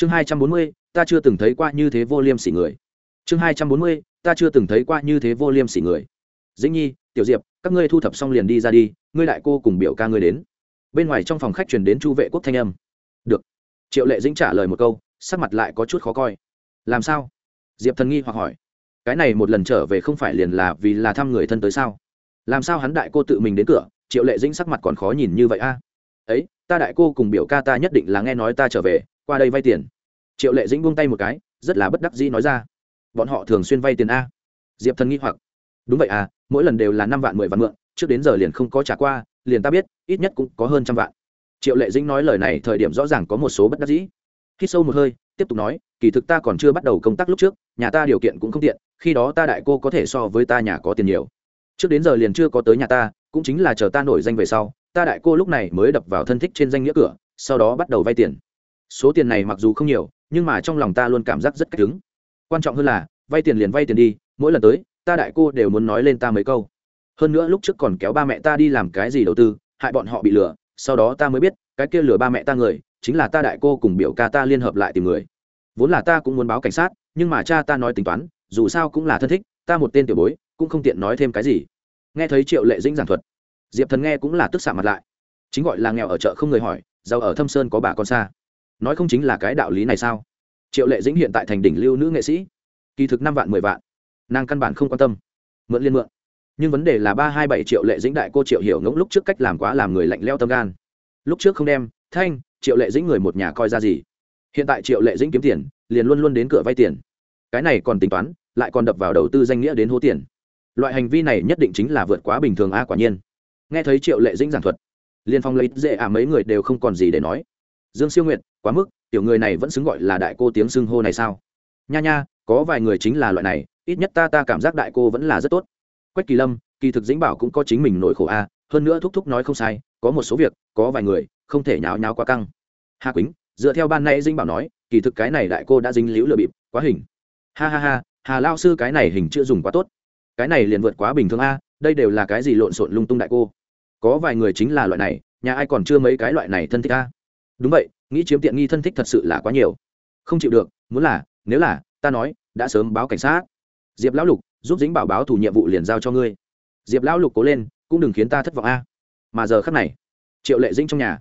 chương hai trăm bốn mươi, ta chưa từng thấy qua như thế vô liêm sỉ người. Chương hai trăm bốn mươi, ta chưa từng thấy qua như thế vô liêm sỉ người. Dĩnh nhi, tiểu diệp, các ngươi thu thập xong liền đi ra đi, ngươi đại cô cùng biểu ca ngươi đến. Bên ngoài trong phòng khách truyền đến chu vệ quốc thanh âm. Được. Triệu lệ dĩnh trả lời một câu, sắc mặt lại có chút khó coi. Làm sao? Diệp thần nghi hoặc hỏi. Cái này một lần trở về không phải liền là vì là thăm người thân tới sao? Làm sao hắn đại cô tự mình đến cửa, triệu lệ dĩnh sắc mặt còn khó nhìn như vậy a? Ấy, ta đại cô cùng biểu ca ta nhất định là nghe nói ta trở về qua đây vay tiền. Triệu lệ dĩnh buông tay một cái, rất là bất đắc dĩ nói ra. Bọn họ thường xuyên vay tiền a. Diệp thần nghi hoặc. Đúng vậy à mỗi lần đều là năm vạn, mười vạn mượn, trước đến giờ liền không có trả qua, liền ta biết, ít nhất cũng có hơn trăm vạn. Triệu lệ dĩnh nói lời này thời điểm rõ ràng có một số bất đắc dĩ. Khi sâu một hơi, tiếp tục nói, kỳ thực ta còn chưa bắt đầu công tác lúc trước, nhà ta điều kiện cũng không tiện, khi đó ta đại cô có thể so với ta nhà có tiền nhiều. Trước đến giờ liền chưa có tới nhà ta, cũng chính là chờ ta nổi danh về sau, ta đại cô lúc này mới đập vào thân thích trên danh nghĩa cửa, sau đó bắt đầu vay tiền số tiền này mặc dù không nhiều, nhưng mà trong lòng ta luôn cảm giác rất cách đứng quan trọng hơn là, vay tiền liền vay tiền đi, mỗi lần tới, ta đại cô đều muốn nói lên ta mấy câu. Hơn nữa lúc trước còn kéo ba mẹ ta đi làm cái gì đầu tư, hại bọn họ bị lừa, sau đó ta mới biết, cái kia lừa ba mẹ ta người, chính là ta đại cô cùng biểu ca ta liên hợp lại tìm người. Vốn là ta cũng muốn báo cảnh sát, nhưng mà cha ta nói tính toán, dù sao cũng là thân thích, ta một tên tiểu bối, cũng không tiện nói thêm cái gì. Nghe thấy triệu lệ dĩnh giảng thuật, diệp thần nghe cũng là tức xạ mặt lại. Chính gọi là nghèo ở chợ không người hỏi, giàu ở thâm sơn có bà con xa nói không chính là cái đạo lý này sao? Triệu lệ dĩnh hiện tại thành đỉnh lưu nữ nghệ sĩ, kỳ thực năm vạn mười vạn, nàng căn bản không quan tâm, mượn liên mượn. Nhưng vấn đề là ba hai bảy triệu lệ dĩnh đại cô triệu hiểu ngỗng lúc trước cách làm quá làm người lạnh leo tâm gan. Lúc trước không đem, thanh, triệu lệ dĩnh người một nhà coi ra gì? Hiện tại triệu lệ dĩnh kiếm tiền, liền luôn luôn đến cửa vay tiền. Cái này còn tính toán, lại còn đập vào đầu tư danh nghĩa đến hố tiền. Loại hành vi này nhất định chính là vượt quá bình thường a, quả nhiên. Nghe thấy triệu lệ dĩnh giảng thuật, liên phong lấy dễ à mấy người đều không còn gì để nói. Dương siêu Nguyệt quá mức, tiểu người này vẫn xứng gọi là đại cô tiếng xưng hô này sao? Nha nha, có vài người chính là loại này, ít nhất ta ta cảm giác đại cô vẫn là rất tốt. Quách kỳ lâm, kỳ thực dĩnh bảo cũng có chính mình nỗi khổ a, hơn nữa thúc thúc nói không sai, có một số việc, có vài người, không thể nháo nháo quá căng. Hà quýnh, dựa theo ban nay dĩnh bảo nói, kỳ thực cái này đại cô đã dính liễu lừa bịp, quá hình. Ha ha ha, hà lao sư cái này hình chưa dùng quá tốt. Cái này liền vượt quá bình thường a, đây đều là cái gì lộn xộn lung tung đại cô. Có vài người chính là loại này, nhà ai còn chưa mấy cái loại này thân thích a? Đúng vậy nghĩ chiếm tiện nghi thân thích thật sự là quá nhiều. Không chịu được, muốn là, nếu là, ta nói, đã sớm báo cảnh sát. Diệp lão lục, giúp dính bảo báo thủ nhiệm vụ liền giao cho ngươi. Diệp lão lục cố lên, cũng đừng khiến ta thất vọng a. Mà giờ khắc này, triệu lệ dĩnh trong nhà.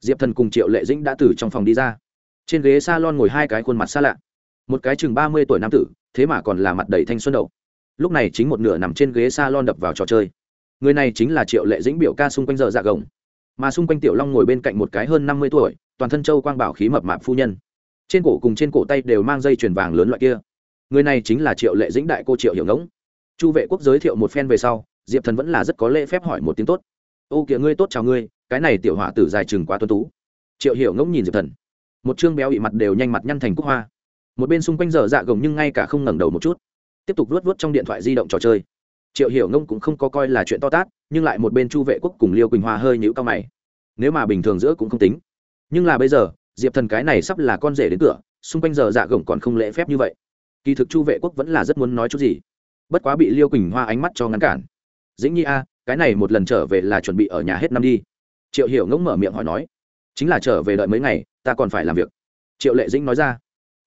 Diệp thần cùng triệu lệ dĩnh đã từ trong phòng đi ra. Trên ghế s a lon ngồi hai cái khuôn mặt xa lạ. Một cái chừng ba mươi tuổi nam tử, thế mà còn là mặt đầy thanh xuân đậu lúc này chính một nửa nằm trên ghế s a lon đập vào trò chơi. Người này chính là triệu lệ dĩnh biểu ca xung quanh giờ dạ gồng mà xung quanh tiểu long ngồi bên cạnh một cái hơn năm mươi tuổi, toàn thân châu quang bảo khí mập mạp phu nhân. Trên cổ cùng trên cổ tay đều mang dây chuyền vàng lớn loại kia. Người này chính là triệu lệ dĩnh đại cô triệu hiểu ngỗng. Chu vệ quốc giới thiệu một phen về sau, diệp thần vẫn là rất có lễ phép hỏi một tiếng tốt. Ô kìa ngươi tốt chào ngươi, cái này tiểu họa tử dài chừng quá tuân tú. Triệu hiểu ngỗng nhìn diệp thần. Một chương béo ị mặt đều nhanh mặt nhăn thành cúc hoa. Một bên xung quanh dở dạ gồng nhưng ngay cả không ngẩng đầu một chút. Tiếp tục luốt vớt trong điện thoại di động trò chơi triệu hiểu ngông cũng không có coi là chuyện to tát, nhưng lại một bên chu vệ quốc cùng liêu quỳnh hoa hơi nhũ cao mày. Nếu mà bình thường giữa cũng không tính. Nhưng là bây giờ, diệp thần cái này sắp là con rể đến cửa, xung quanh giờ dạ gồng còn không lễ phép như vậy. Kỳ thực chu vệ quốc vẫn là rất muốn nói chút gì. Bất quá bị liêu quỳnh hoa ánh mắt cho ngăn cản. Dĩnh nhi a, cái này một lần trở về là chuẩn bị ở nhà hết năm đi. Triệu hiểu ngỗng mở miệng hỏi nói. Chính là trở về đợi mấy ngày, ta còn phải làm việc. Triệu lệ dĩnh nói ra.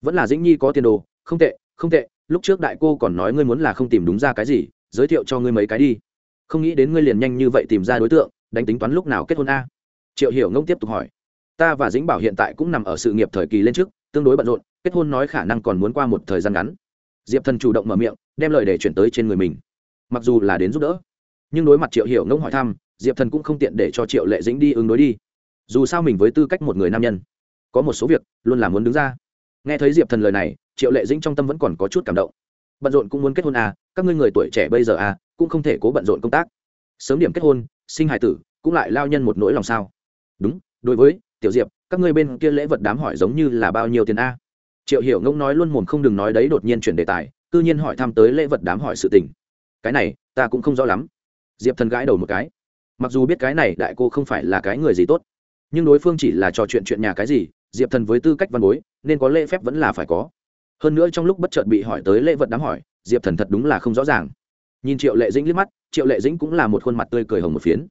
Vẫn là dĩnh nhi có tiền đồ, không tệ không tệ, lúc trước đại cô còn nói ngươi muốn là không tìm đúng ra cái gì giới thiệu cho ngươi mấy cái đi. Không nghĩ đến ngươi liền nhanh như vậy tìm ra đối tượng, đánh tính toán lúc nào kết hôn a? Triệu hiểu ngông tiếp tục hỏi. Ta và dĩnh bảo hiện tại cũng nằm ở sự nghiệp thời kỳ lên trước, tương đối bận rộn, kết hôn nói khả năng còn muốn qua một thời gian ngắn. Diệp thần chủ động mở miệng, đem lời để chuyển tới trên người mình. Mặc dù là đến giúp đỡ, nhưng đối mặt triệu hiểu ngông hỏi thăm, diệp thần cũng không tiện để cho triệu lệ dĩnh đi ứng đối đi. Dù sao mình với tư cách một người nam nhân, có một số việc luôn là muốn đứng ra. Nghe thấy diệp thần lời này, triệu lệ dĩnh trong tâm vẫn còn có chút cảm động. Bận rộn cũng muốn kết hôn à các ngươi người tuổi trẻ bây giờ à cũng không thể cố bận rộn công tác. Sớm điểm kết hôn, sinh hài tử, cũng lại lao nhân một nỗi lòng sao? Đúng, đối với, tiểu diệp, các ngươi bên kia lễ vật đám hỏi giống như là bao nhiêu tiền a? Triệu hiểu ngông nói luôn mồm không đừng nói đấy đột nhiên chuyển đề tài, cư nhiên hỏi thăm tới lễ vật đám hỏi sự tình. Cái này, ta cũng không rõ lắm. Diệp thần gãi đầu một cái. Mặc dù biết cái này đại cô không phải là cái người gì tốt, nhưng đối phương chỉ là trò chuyện chuyện nhà cái gì, diệp thần với tư cách văn bối, nên có lễ phép vẫn là phải có. Hơn nữa trong lúc bất chợt bị hỏi tới lễ vật đám hỏi diệp thần thật đúng là không rõ ràng nhìn triệu lệ dĩnh liếc mắt triệu lệ dĩnh cũng là một khuôn mặt tươi cười hồng một phiến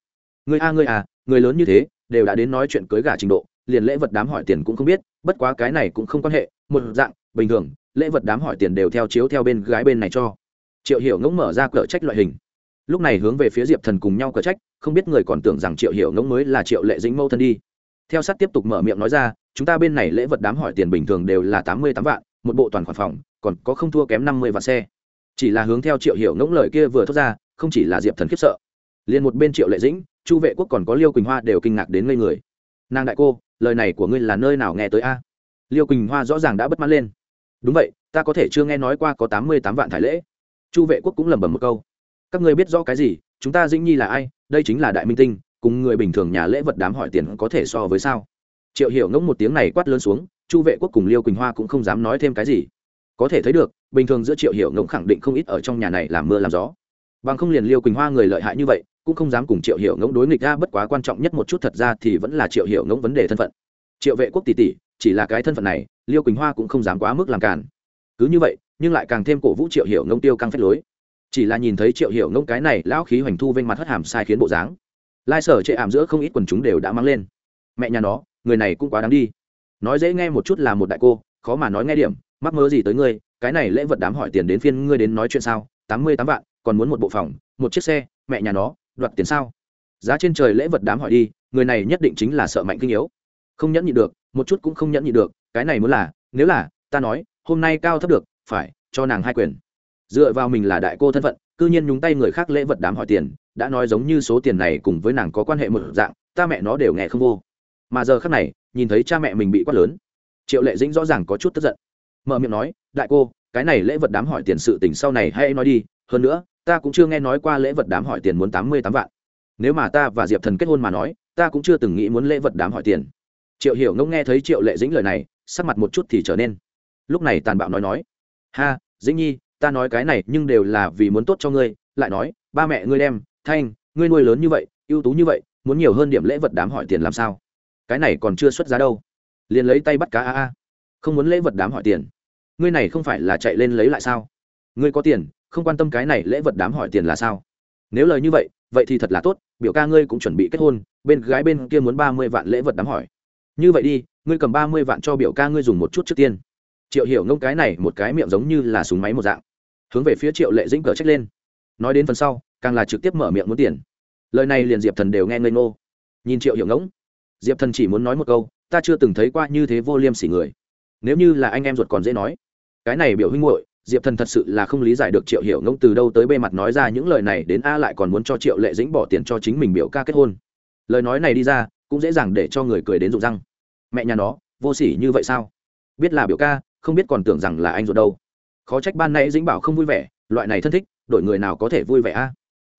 người a người à người lớn như thế đều đã đến nói chuyện cưới gả trình độ liền lễ vật đám hỏi tiền cũng không biết bất quá cái này cũng không quan hệ một dạng bình thường lễ vật đám hỏi tiền đều theo chiếu theo bên gái bên này cho triệu hiểu ngỗng mở ra cửa trách loại hình lúc này hướng về phía diệp thần cùng nhau cửa trách không biết người còn tưởng rằng triệu hiểu ngỗng mới là triệu lệ dĩnh mâu thân đi theo sát tiếp tục mở miệng nói ra chúng ta bên này lễ vật đám hỏi tiền bình thường đều là tám mươi tám vạn một bộ toàn khoản phòng còn có không thua kém năm mươi vạn xe chỉ là hướng theo triệu hiểu ngỗng lời kia vừa thốt ra, không chỉ là diệp thần khiếp sợ, liền một bên triệu lệ dĩnh, chu vệ quốc còn có liêu quỳnh hoa đều kinh ngạc đến ngây người. Nàng đại cô, lời này của ngươi là nơi nào nghe tới a? Liêu quỳnh hoa rõ ràng đã bất mãn lên. Đúng vậy, ta có thể chưa nghe nói qua có tám mươi tám vạn thải lễ. Chu vệ quốc cũng lẩm bẩm một câu. Các ngươi biết rõ cái gì, chúng ta dĩnh nhi là ai, đây chính là đại minh tinh, cùng người bình thường nhà lễ vật đám hỏi tiền có thể so với sao? Triệu hiểu ngỗng một tiếng này quát lớn xuống, chu vệ quốc cùng liêu quỳnh hoa cũng không dám nói thêm cái gì. Có thể thấy được bình thường giữa triệu hiểu ngỗng khẳng định không ít ở trong nhà này làm mưa làm gió. Bằng không liền liêu quỳnh hoa người lợi hại như vậy, cũng không dám cùng triệu hiểu ngỗng đối nghịch ra bất quá quan trọng nhất một chút thật ra thì vẫn là triệu hiểu ngỗng vấn đề thân phận. Triệu vệ quốc tỷ tỷ, chỉ là cái thân phận này, liêu quỳnh hoa cũng không dám quá mức làm cản cứ như vậy, nhưng lại càng thêm cổ vũ triệu hiểu ngông tiêu căng phép lối. Chỉ là nhìn thấy triệu hiểu ngông cái này lão khí hoành thu vênh mặt hất hàm sai khiến bộ dáng. Lai sở chệ ảm giữa không ít quần chúng đều đã mang lên. Mẹ nhà nó, người này cũng quá đáng đi. Nói dễ nghe một chút là một đại cô, khó mà nói nghe điểm, mắc mớ gì tới ngươi cái này lễ vật đám hỏi tiền đến phiên ngươi đến nói chuyện sao? Tám mươi tám vạn, còn muốn một bộ phòng, một chiếc xe, mẹ nhà nó, đoạt tiền sao? Giá trên trời lễ vật đám hỏi đi, người này nhất định chính là sợ mạnh kinh yếu. Không nhẫn nhị được, một chút cũng không nhẫn nhị được, cái này muốn là, nếu là, ta nói, hôm nay cao thấp được, phải, cho nàng hai quyền. Dựa vào mình là đại cô thân phận, cư nhiên nhúng tay người khác lễ vật đám hỏi tiền, đã nói giống như số tiền này cùng với nàng có quan hệ một dạng, ta mẹ nó đều nghe không vô. Mà giờ khác này, nhìn thấy cha mẹ mình bị quát lớn, triệu lệ dĩnh rõ ràng có chút tức giận mở miệng nói, đại cô, cái này lễ vật đám hỏi tiền sự tình sau này hay nói đi, hơn nữa, ta cũng chưa nghe nói qua lễ vật đám hỏi tiền muốn tám mươi tám vạn. Nếu mà ta và diệp thần kết hôn mà nói, ta cũng chưa từng nghĩ muốn lễ vật đám hỏi tiền. Triệu hiểu ngông nghe thấy triệu lệ dĩnh lời này, sắc mặt một chút thì trở nên lúc này tàn bạo nói nói, ha, dĩnh nhi, ta nói cái này nhưng đều là vì muốn tốt cho ngươi, lại nói, ba mẹ ngươi đem, thanh, ngươi nuôi lớn như vậy, ưu tú như vậy, muốn nhiều hơn điểm lễ vật đám hỏi tiền làm sao? Cái này còn chưa xuất giá đâu. Liền lấy tay bắt cá, a a. Không muốn lễ vật đám hỏi tiền ngươi này không phải là chạy lên lấy lại sao? Ngươi có tiền, không quan tâm cái này lễ vật đám hỏi tiền là sao? Nếu lời như vậy vậy thì thật là tốt, biểu ca ngươi cũng chuẩn bị kết hôn, bên gái bên kia muốn ba mươi vạn lễ vật đám hỏi. Như vậy đi, ngươi cầm ba mươi vạn cho biểu ca ngươi dùng một chút trước tiên. Triệu hiểu ngông cái này một cái miệng giống như là súng máy một dạng. Hướng về phía triệu lệ dĩnh cờ trách lên. Nói đến phần sau, càng là trực tiếp mở miệng muốn tiền. Lời này liền diệp thần đều nghe ngây ngô. Nhìn triệu hiểu ngỗng diệp thần chỉ muốn nói một câu, ta chưa từng thấy qua như thế vô liêm sỉ người. Nếu như là anh em ruột còn dễ nói cái này biểu huynh muội, diệp thần thật sự là không lý giải được triệu hiểu ngông từ đâu tới bề mặt nói ra những lời này đến a lại còn muốn cho triệu lệ dĩnh bỏ tiền cho chính mình biểu ca kết hôn. Lời nói này đi ra, cũng dễ dàng để cho người cười đến rụng răng. Mẹ nhà nó, vô sỉ như vậy sao? Biết là biểu ca, không biết còn tưởng rằng là anh ruột đâu. Khó trách ban nãy dĩnh bảo không vui vẻ, loại này thân thích, đổi người nào có thể vui vẻ a?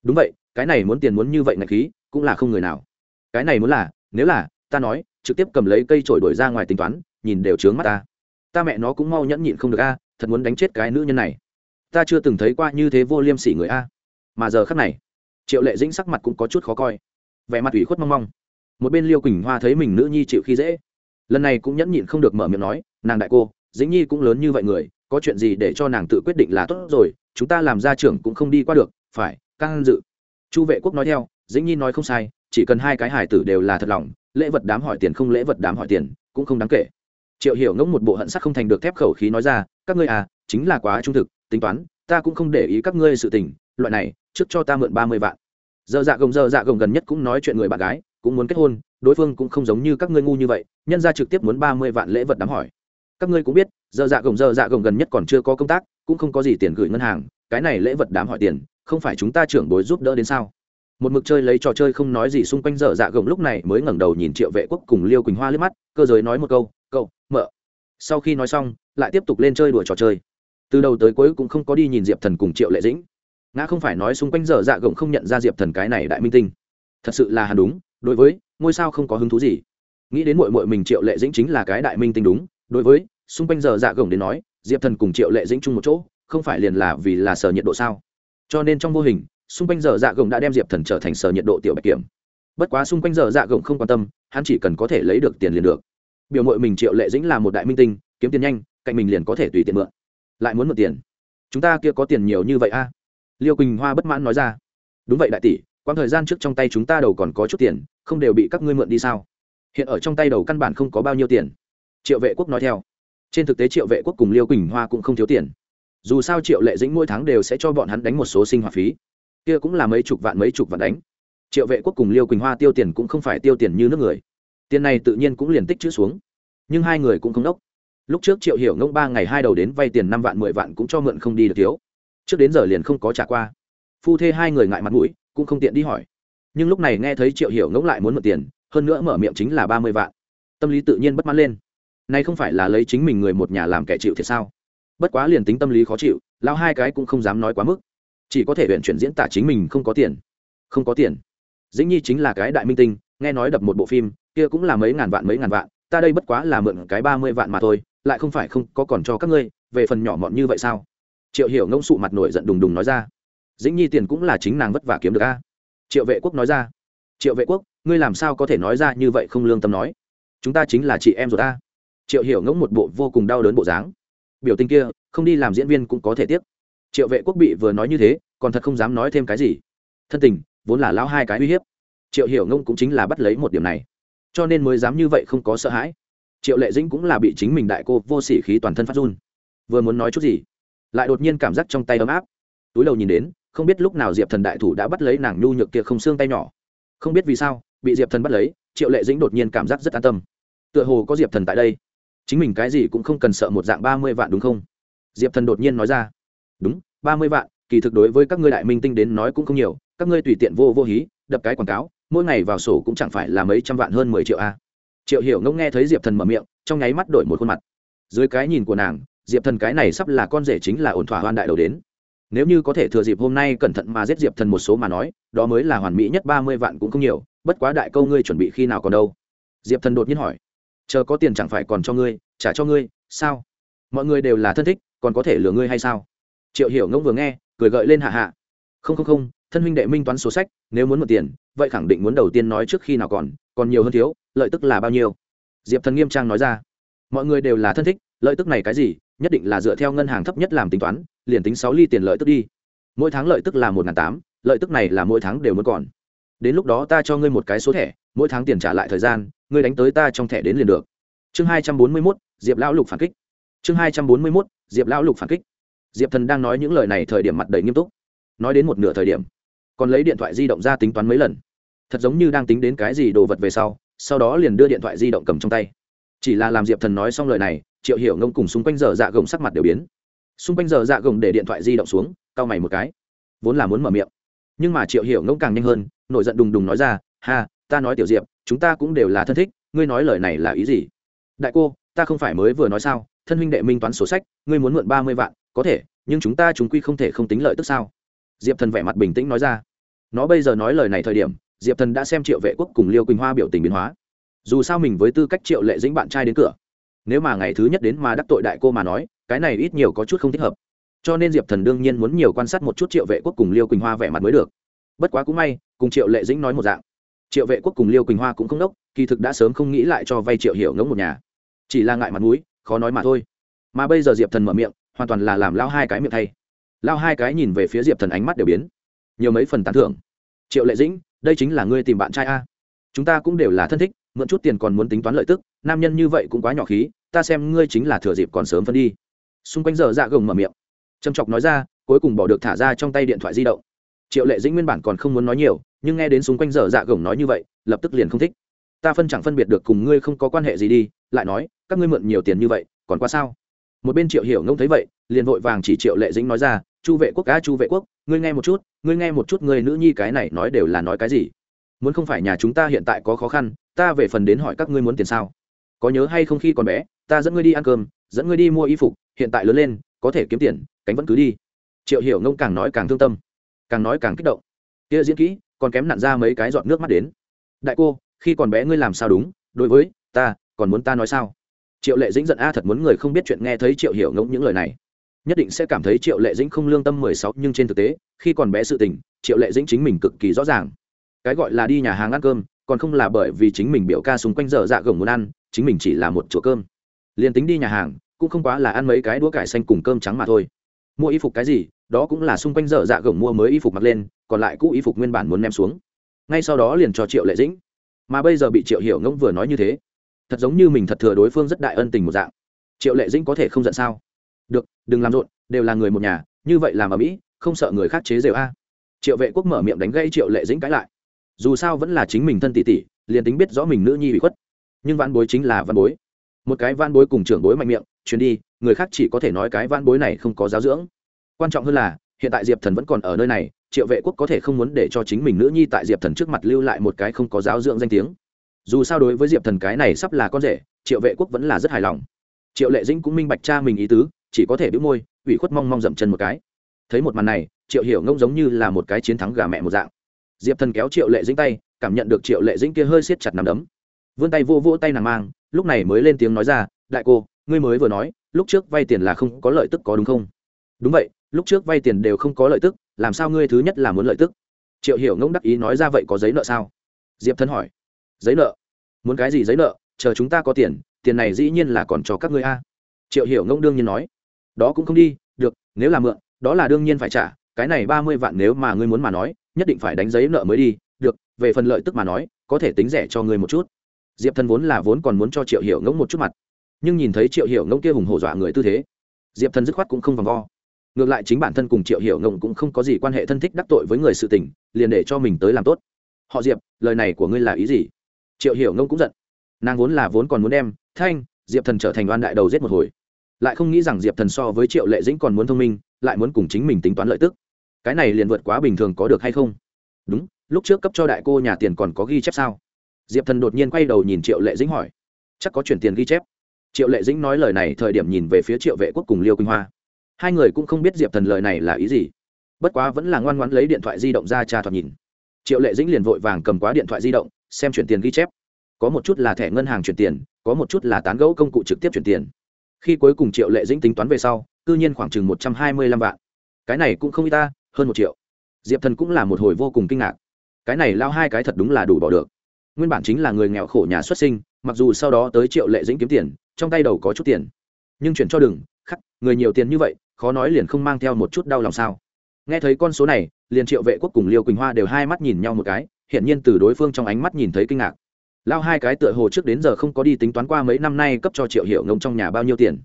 Đúng vậy, cái này muốn tiền muốn như vậy ngạch khí, cũng là không người nào. Cái này muốn là, nếu là, ta nói, trực tiếp cầm lấy cây trổi đổi ra ngoài tính toán, nhìn đều trướng mắt ta ta mẹ nó cũng mau nhẫn nhịn không được a, thật muốn đánh chết cái nữ nhân này. Ta chưa từng thấy qua như thế vô liêm sỉ người a. Mà giờ khắc này, triệu lệ dĩnh sắc mặt cũng có chút khó coi. Vẻ mặt ủy khuất mong mong. Một bên liêu quỳnh hoa thấy mình nữ nhi chịu khi dễ, lần này cũng nhẫn nhịn không được mở miệng nói, nàng đại cô, dĩnh nhi cũng lớn như vậy người, có chuyện gì để cho nàng tự quyết định là tốt rồi, chúng ta làm gia trưởng cũng không đi qua được, phải căng dự. Chu vệ quốc nói theo, dĩnh nhi nói không sai, chỉ cần hai cái hải tử đều là thật lòng, lễ vật đám hỏi tiền không lễ vật đám hỏi tiền, cũng không đáng kể triệu hiểu ngỗng một bộ hận sắc không thành được thép khẩu khí nói ra, các ngươi à chính là quá trung thực, tính toán, ta cũng không để ý các ngươi sự tình, loại này, trước cho ta mượn ba mươi vạn. Giờ dạ gồng, giờ dạ gồng gần nhất cũng nói chuyện người bạn gái, cũng muốn kết hôn, đối phương cũng không giống như các ngươi ngu như vậy, nhân ra trực tiếp muốn ba mươi vạn lễ vật đám hỏi. Các ngươi cũng biết, giờ dạ gồng, giờ dạ gồng gần nhất còn chưa có công tác, cũng không có gì tiền gửi ngân hàng, cái này lễ vật đám hỏi tiền, không phải chúng ta trưởng bối giúp đỡ đến sao? Một mực chơi lấy trò chơi không nói gì xung quanh dở dạ gồng lúc này mới ngẩng đầu nhìn triệu vệ quốc cùng liêu quỳnh hoa liếc mắt, cơ giới nói một câu mợ. Sau khi nói xong, lại tiếp tục lên chơi đùa trò chơi. Từ đầu tới cuối cũng không có đi nhìn diệp thần cùng triệu lệ dĩnh. Ngã không phải nói xung quanh dở dạ gồng không nhận ra diệp thần cái này đại minh tinh. Thật sự là hẳn đúng, đối với, ngôi sao không có hứng thú gì. Nghĩ đến mội mội mình triệu lệ dĩnh chính là cái đại minh tinh đúng, đối với, xung quanh giờ dạ gồng đến nói, diệp thần cùng triệu lệ dĩnh chung một chỗ, không phải liền là vì là sở nhiệt độ sao? Cho nên trong vô hình, xung quanh giờ dạ gồng đã đem diệp thần trở thành sở nhiệt độ tiểu bạch kiểm. Bất quá xung quanh giờ dạ gồng không quan tâm, hắn chỉ cần có thể lấy được tiền liền được biểu mội mình triệu lệ dĩnh là một đại minh tinh, kiếm tiền nhanh, cạnh mình liền có thể tùy tiện mượn. Lại muốn mượn tiền. Chúng ta kia có tiền nhiều như vậy a? À? liêu quỳnh hoa bất mãn nói ra. Đúng vậy đại tỷ, quãng thời gian trước trong tay chúng ta đầu còn có chút tiền, không đều bị các ngươi mượn đi sao? Hiện ở trong tay đầu căn bản không có bao nhiêu tiền. Triệu vệ quốc nói theo. Trên thực tế triệu vệ quốc cùng liêu quỳnh hoa cũng không thiếu tiền. Dù sao triệu lệ dĩnh mỗi tháng đều sẽ cho bọn hắn đánh một số sinh hoạt phí. Kia cũng là mấy chục vạn, mấy chục vạn đánh. Triệu vệ quốc cùng liêu quỳnh hoa tiêu tiền cũng không phải tiêu tiền như nước người tiền này tự nhiên cũng liền tích chữ xuống. Nhưng hai người cũng không đốc. Lúc trước triệu hiểu ngông ba ngày hai đầu đến vay tiền năm vạn, mười vạn cũng cho mượn không đi được thiếu. Trước đến giờ liền không có trả qua. Phu thê hai người ngại mặt mũi, cũng không tiện đi hỏi. Nhưng lúc này nghe thấy triệu hiểu ngỗng lại muốn mượn tiền, hơn nữa mở miệng chính là ba mươi vạn. Tâm lý tự nhiên bất mãn lên. Nay không phải là lấy chính mình người một nhà làm kẻ chịu thiệt sao? Bất quá liền tính tâm lý khó chịu lao hai cái cũng không dám nói quá mức. Chỉ có thể huyện chuyển diễn tả chính mình không có tiền. Không có tiền. Dĩnh nhi chính là cái đại minh tinh, nghe nói đập một bộ phim kia cũng là mấy ngàn vạn, mấy ngàn vạn, ta đây bất quá là mượn cái ba mươi vạn mà thôi, lại không phải không có còn cho các ngươi, về phần nhỏ mọn như vậy sao? Triệu hiểu ngông sụ mặt nổi giận đùng đùng nói ra. Dĩnh nhi tiền cũng là chính nàng vất vả kiếm được a. Triệu vệ quốc nói ra. Triệu vệ quốc, ngươi làm sao có thể nói ra như vậy không lương tâm nói? Chúng ta chính là chị em rồi ta. Triệu hiểu ngỗng một bộ vô cùng đau đớn bộ dáng. Biểu tình kia, không đi làm diễn viên cũng có thể tiếp triệu vệ quốc bị vừa nói như thế, còn thật không dám nói thêm cái gì. Thân tình, vốn là lão hai cái uy hiếp. Triệu hiểu ngông cũng chính là bắt lấy một điểm này cho nên mới dám như vậy không có sợ hãi. Triệu lệ dĩnh cũng là bị chính mình đại cô vô sỉ khí toàn thân phát run. Vừa muốn nói chút gì, lại đột nhiên cảm giác trong tay ấm áp. Túi đầu nhìn đến, không biết lúc nào diệp thần đại thủ đã bắt lấy nàng nhu nhược kia không xương tay nhỏ. Không biết vì sao, bị diệp thần bắt lấy, triệu lệ dĩnh đột nhiên cảm giác rất an tâm. Tựa hồ có diệp thần tại đây. Chính mình cái gì cũng không cần sợ một dạng ba mươi vạn đúng không? Diệp thần đột nhiên nói ra. Đúng, ba mươi vạn, kỳ thực đối với các ngươi đại minh tinh đến nói cũng không nhiều, các ngươi tùy tiện vô vô hí, đập cái quảng cáo mỗi ngày vào sổ cũng chẳng phải là mấy trăm vạn hơn mười triệu a. Triệu hiểu ngông nghe thấy diệp thần mở miệng, trong nháy mắt đổi một khuôn mặt. Dưới cái nhìn của nàng, diệp thần cái này sắp là con rể chính là ổn thỏa hoan đại đầu đến. Nếu như có thể thừa dịp hôm nay cẩn thận mà giết diệp thần một số mà nói, đó mới là hoàn mỹ nhất ba mươi vạn cũng không nhiều, bất quá đại câu ngươi chuẩn bị khi nào còn đâu? Diệp thần đột nhiên hỏi. Chờ có tiền chẳng phải còn cho ngươi, trả cho ngươi, sao? Mọi người đều là thân thích, còn có thể lừa ngươi hay sao? Triệu hiểu ngông vừa nghe, cười gợi lên hạ hạ. Không không không thân huynh đệ minh toán số sách, nếu muốn mượn tiền, vậy khẳng định muốn đầu tiên nói trước khi nào còn còn nhiều hơn thiếu, lợi tức là bao nhiêu? Diệp thần nghiêm trang nói ra. Mọi người đều là thân thích, lợi tức này cái gì? Nhất định là dựa theo ngân hàng thấp nhất làm tính toán, liền tính sáu ly tiền lợi tức đi. Mỗi tháng lợi tức là một n g h n tám, lợi tức này là mỗi tháng đều muốn còn. Đến lúc đó ta cho ngươi một cái số thẻ, mỗi tháng tiền trả lại thời gian, ngươi đánh tới ta trong thẻ đến liền được. Chương hai trăm bốn mươi mốt, diệp lão lục phản kích. Chương hai trăm bốn mươi mốt, diệp lão lục phản kích. Diệp thần đang nói những lời này thời điểm mặt đầy nghiêm túc. Nói đến một nửa thời điểm còn lấy điện thoại di động ra tính toán mấy lần. Thật giống như đang tính đến cái gì đồ vật về sau sau đó liền đưa điện thoại di động cầm trong tay. Chỉ là làm diệp thần nói xong lời này, triệu hiểu ngông cùng xung quanh giờ dạ gồng sắc mặt đều biến. Xung quanh giờ dạ gồng để điện thoại di động xuống, cau mày một cái. Vốn là muốn mở miệng. Nhưng mà triệu hiểu ngông càng nhanh hơn, nổi giận đùng đùng nói ra, ha, ta nói tiểu diệp, chúng ta cũng đều là thân thích, ngươi nói lời này là ý gì? Đại cô, ta không phải mới vừa nói sao, thân huynh đệ minh toán sổ sách, ngươi muốn mượn ba mươi vạn, có thể, nhưng chúng ta chúng quy không thể không tính lợi tức sao? Diệp thần vẻ mặt bình tĩnh nói ra nó bây giờ nói lời này thời điểm, diệp thần đã xem triệu vệ quốc cùng liêu quỳnh hoa biểu tình biến hóa. Dù sao mình với tư cách triệu lệ dĩnh bạn trai đến cửa, nếu mà ngày thứ nhất đến mà đắc tội đại cô mà nói, cái này ít nhiều có chút không thích hợp. Cho nên diệp thần đương nhiên muốn nhiều quan sát một chút triệu vệ quốc cùng liêu quỳnh hoa vẻ mặt mới được. Bất quá cũng may, cùng triệu lệ dĩnh nói một dạng. Triệu vệ quốc cùng liêu quỳnh hoa cũng không đốc, kỳ thực đã sớm không nghĩ lại cho vay triệu hiểu ngống một nhà. Chỉ là ngại mặt mũi, khó nói mà thôi. Mà bây giờ diệp thần mở miệng, hoàn toàn là làm lao hai cái miệng thay. Lao hai cái nhìn về phía diệp thần ánh mắt đều biến nhiều mấy phần tán thưởng. Triệu lệ dĩnh, đây chính là ngươi tìm bạn trai a. Chúng ta cũng đều là thân thích, mượn chút tiền còn muốn tính toán lợi tức, nam nhân như vậy cũng quá nhỏ khí, ta xem ngươi chính là thừa dịp còn sớm phân đi. Xung quanh giờ dạ gồng mở miệng. Trầm chọc nói ra, cuối cùng bỏ được thả ra trong tay điện thoại di động. Triệu lệ dĩnh nguyên bản còn không muốn nói nhiều, nhưng nghe đến xung quanh giờ dạ gồng nói như vậy, lập tức liền không thích. Ta phân chẳng phân biệt được cùng ngươi không có quan hệ gì đi, lại nói, các ngươi mượn nhiều tiền như vậy, còn qua sao? Một bên triệu hiểu ngông thấy vậy, liền vội vàng chỉ triệu lệ dĩnh nói ra chu vệ quốc ca, chu vệ quốc ngươi nghe một chút ngươi nghe một chút người nữ nhi cái này nói đều là nói cái gì? Muốn không phải nhà chúng ta hiện tại có khó khăn ta về phần đến hỏi các ngươi muốn tiền sao? Có nhớ hay không khi còn bé ta dẫn ngươi đi ăn cơm dẫn ngươi đi mua y phục hiện tại lớn lên có thể kiếm tiền cánh vẫn cứ đi. Triệu hiểu ngông càng nói càng thương tâm càng nói càng kích động. Kia diễn kỹ còn kém nặn ra mấy cái giọt nước mắt đến. Đại cô khi còn bé ngươi làm sao đúng? Đối với ta còn muốn ta nói sao? Triệu lệ dĩnh giận a thật muốn người không biết chuyện nghe thấy triệu hiểu ngông những lời này nhất định sẽ cảm thấy triệu lệ dĩnh không lương tâm mười sáu, nhưng trên thực tế, khi còn bé sự tình, triệu lệ dĩnh chính mình cực kỳ rõ ràng. Cái gọi là đi nhà hàng ăn cơm, còn không là bởi vì chính mình biểu ca xung quanh dở dạ gồng muốn ăn, chính mình chỉ là một chỗ cơm. Liền tính đi nhà hàng, cũng không quá là ăn mấy cái đũa cải xanh cùng cơm trắng mà thôi. Mua y phục cái gì, đó cũng là xung quanh dở dạ gồng mua mới y phục mặc lên, còn lại cũ y phục nguyên bản muốn ném xuống. Ngay sau đó liền cho triệu lệ dĩnh. Mà bây giờ bị triệu hiểu ngỗng vừa nói như thế, thật giống như mình thật thừa đối phương rất đại ân tình một dạng. Triệu lệ dĩnh có thể không giận sao? Được, đừng làm rộn, đều là người một nhà, như vậy làm ở mỹ, không sợ người khác chế rều a. Triệu vệ quốc mở miệng đánh gây triệu lệ dĩnh cãi lại. Dù sao vẫn là chính mình thân tỷ tỷ, liền tính biết rõ mình nữ nhi bị khuất. Nhưng văn bối chính là văn bối. Một cái văn bối cùng trưởng bối mạnh miệng, chuyến đi, người khác chỉ có thể nói cái văn bối này không có giáo dưỡng. Quan trọng hơn là, hiện tại diệp thần vẫn còn ở nơi này, triệu vệ quốc có thể không muốn để cho chính mình nữ nhi tại diệp thần trước mặt lưu lại một cái không có giáo dưỡng danh tiếng. Dù sao đối với diệp thần cái này sắp là con rể, triệu vệ quốc vẫn là rất hài lòng. Triệu lệ dĩnh cũng minh bạch cha mình ý tứ chỉ có thể bĩu môi, ủy khuất mong mong dậm chân một cái. Thấy một màn này, triệu hiểu ngông giống như là một cái chiến thắng gà mẹ một dạng. Diệp thần kéo triệu lệ dĩnh tay, cảm nhận được triệu lệ dĩnh kia hơi siết chặt nằm đấm. Vươn tay vô vỗ tay nàng mang, lúc này mới lên tiếng nói ra, đại cô, ngươi mới vừa nói, lúc trước vay tiền là không có lợi tức có đúng không? Đúng vậy, lúc trước vay tiền đều không có lợi tức, làm sao ngươi thứ nhất là muốn lợi tức? Triệu hiểu ngông đắc ý nói ra, vậy có giấy nợ sao? Diệp thần hỏi. Giấy nợ? Muốn cái gì giấy nợ? Chờ chúng ta có tiền tiền này dĩ nhiên là còn cho các ngươi a. Triệu hiểu ngông đương nhiên nói đó cũng không đi, được, nếu là mượn, đó là đương nhiên phải trả, cái này ba mươi vạn nếu mà ngươi muốn mà nói, nhất định phải đánh giấy nợ mới đi, được, về phần lợi tức mà nói, có thể tính rẻ cho ngươi một chút. Diệp thần vốn là vốn còn muốn cho triệu hiểu ngông một chút mặt, nhưng nhìn thấy triệu hiểu ngông kia hùng hổ dọa người tư thế, diệp thần dứt khoát cũng không vòng vo. Ngược lại chính bản thân cùng triệu hiểu ngông cũng không có gì quan hệ thân thích đắc tội với người sự tình, liền để cho mình tới làm tốt. Họ diệp, lời này của ngươi là ý gì? Triệu hiểu ngông cũng giận. Nàng vốn là vốn còn muốn đem, thanh, diệp thần trở thành đoan đại đầu giết một hồi lại không nghĩ rằng diệp thần so với triệu lệ dĩnh còn muốn thông minh, lại muốn cùng chính mình tính toán lợi tức. Cái này liền vượt quá bình thường có được hay không? Đúng, lúc trước cấp cho đại cô nhà tiền còn có ghi chép sao? Diệp thần đột nhiên quay đầu nhìn triệu lệ dĩnh hỏi. Chắc có chuyển tiền ghi chép. Triệu lệ dĩnh nói lời này thời điểm nhìn về phía triệu vệ quốc cùng liêu quỳnh hoa. Hai người cũng không biết diệp thần lời này là ý gì. Bất quá vẫn là ngoan ngoãn lấy điện thoại di động ra tra thoạt nhìn. Triệu lệ dĩnh liền vội vàng cầm quá điện thoại di động, xem chuyển tiền ghi chép. Có một chút là thẻ ngân hàng chuyển tiền, có một chút là tán gẫu công cụ trực tiếp chuyển tiền khi cuối cùng triệu lệ dĩnh tính toán về sau, cư nhiên khoảng chừng một trăm hai mươi lăm vạn. Cái này cũng không y ta, hơn một triệu. Diệp thần cũng là một hồi vô cùng kinh ngạc. Cái này lao hai cái thật đúng là đủ bỏ được. Nguyên bản chính là người nghèo khổ nhà xuất sinh, mặc dù sau đó tới triệu lệ dĩnh kiếm tiền, trong tay đầu có chút tiền. Nhưng chuyển cho đừng, khắc, người nhiều tiền như vậy, khó nói liền không mang theo một chút đau lòng sao. Nghe thấy con số này, liền triệu vệ quốc cùng liêu quỳnh hoa đều hai mắt nhìn nhau một cái, hiển nhiên từ đối phương trong ánh mắt nhìn thấy kinh ngạc lao hai cái tựa hồ trước đến giờ không có đi tính toán qua mấy năm nay cấp cho triệu hiệu ngông trong nhà bao nhiêu tiền.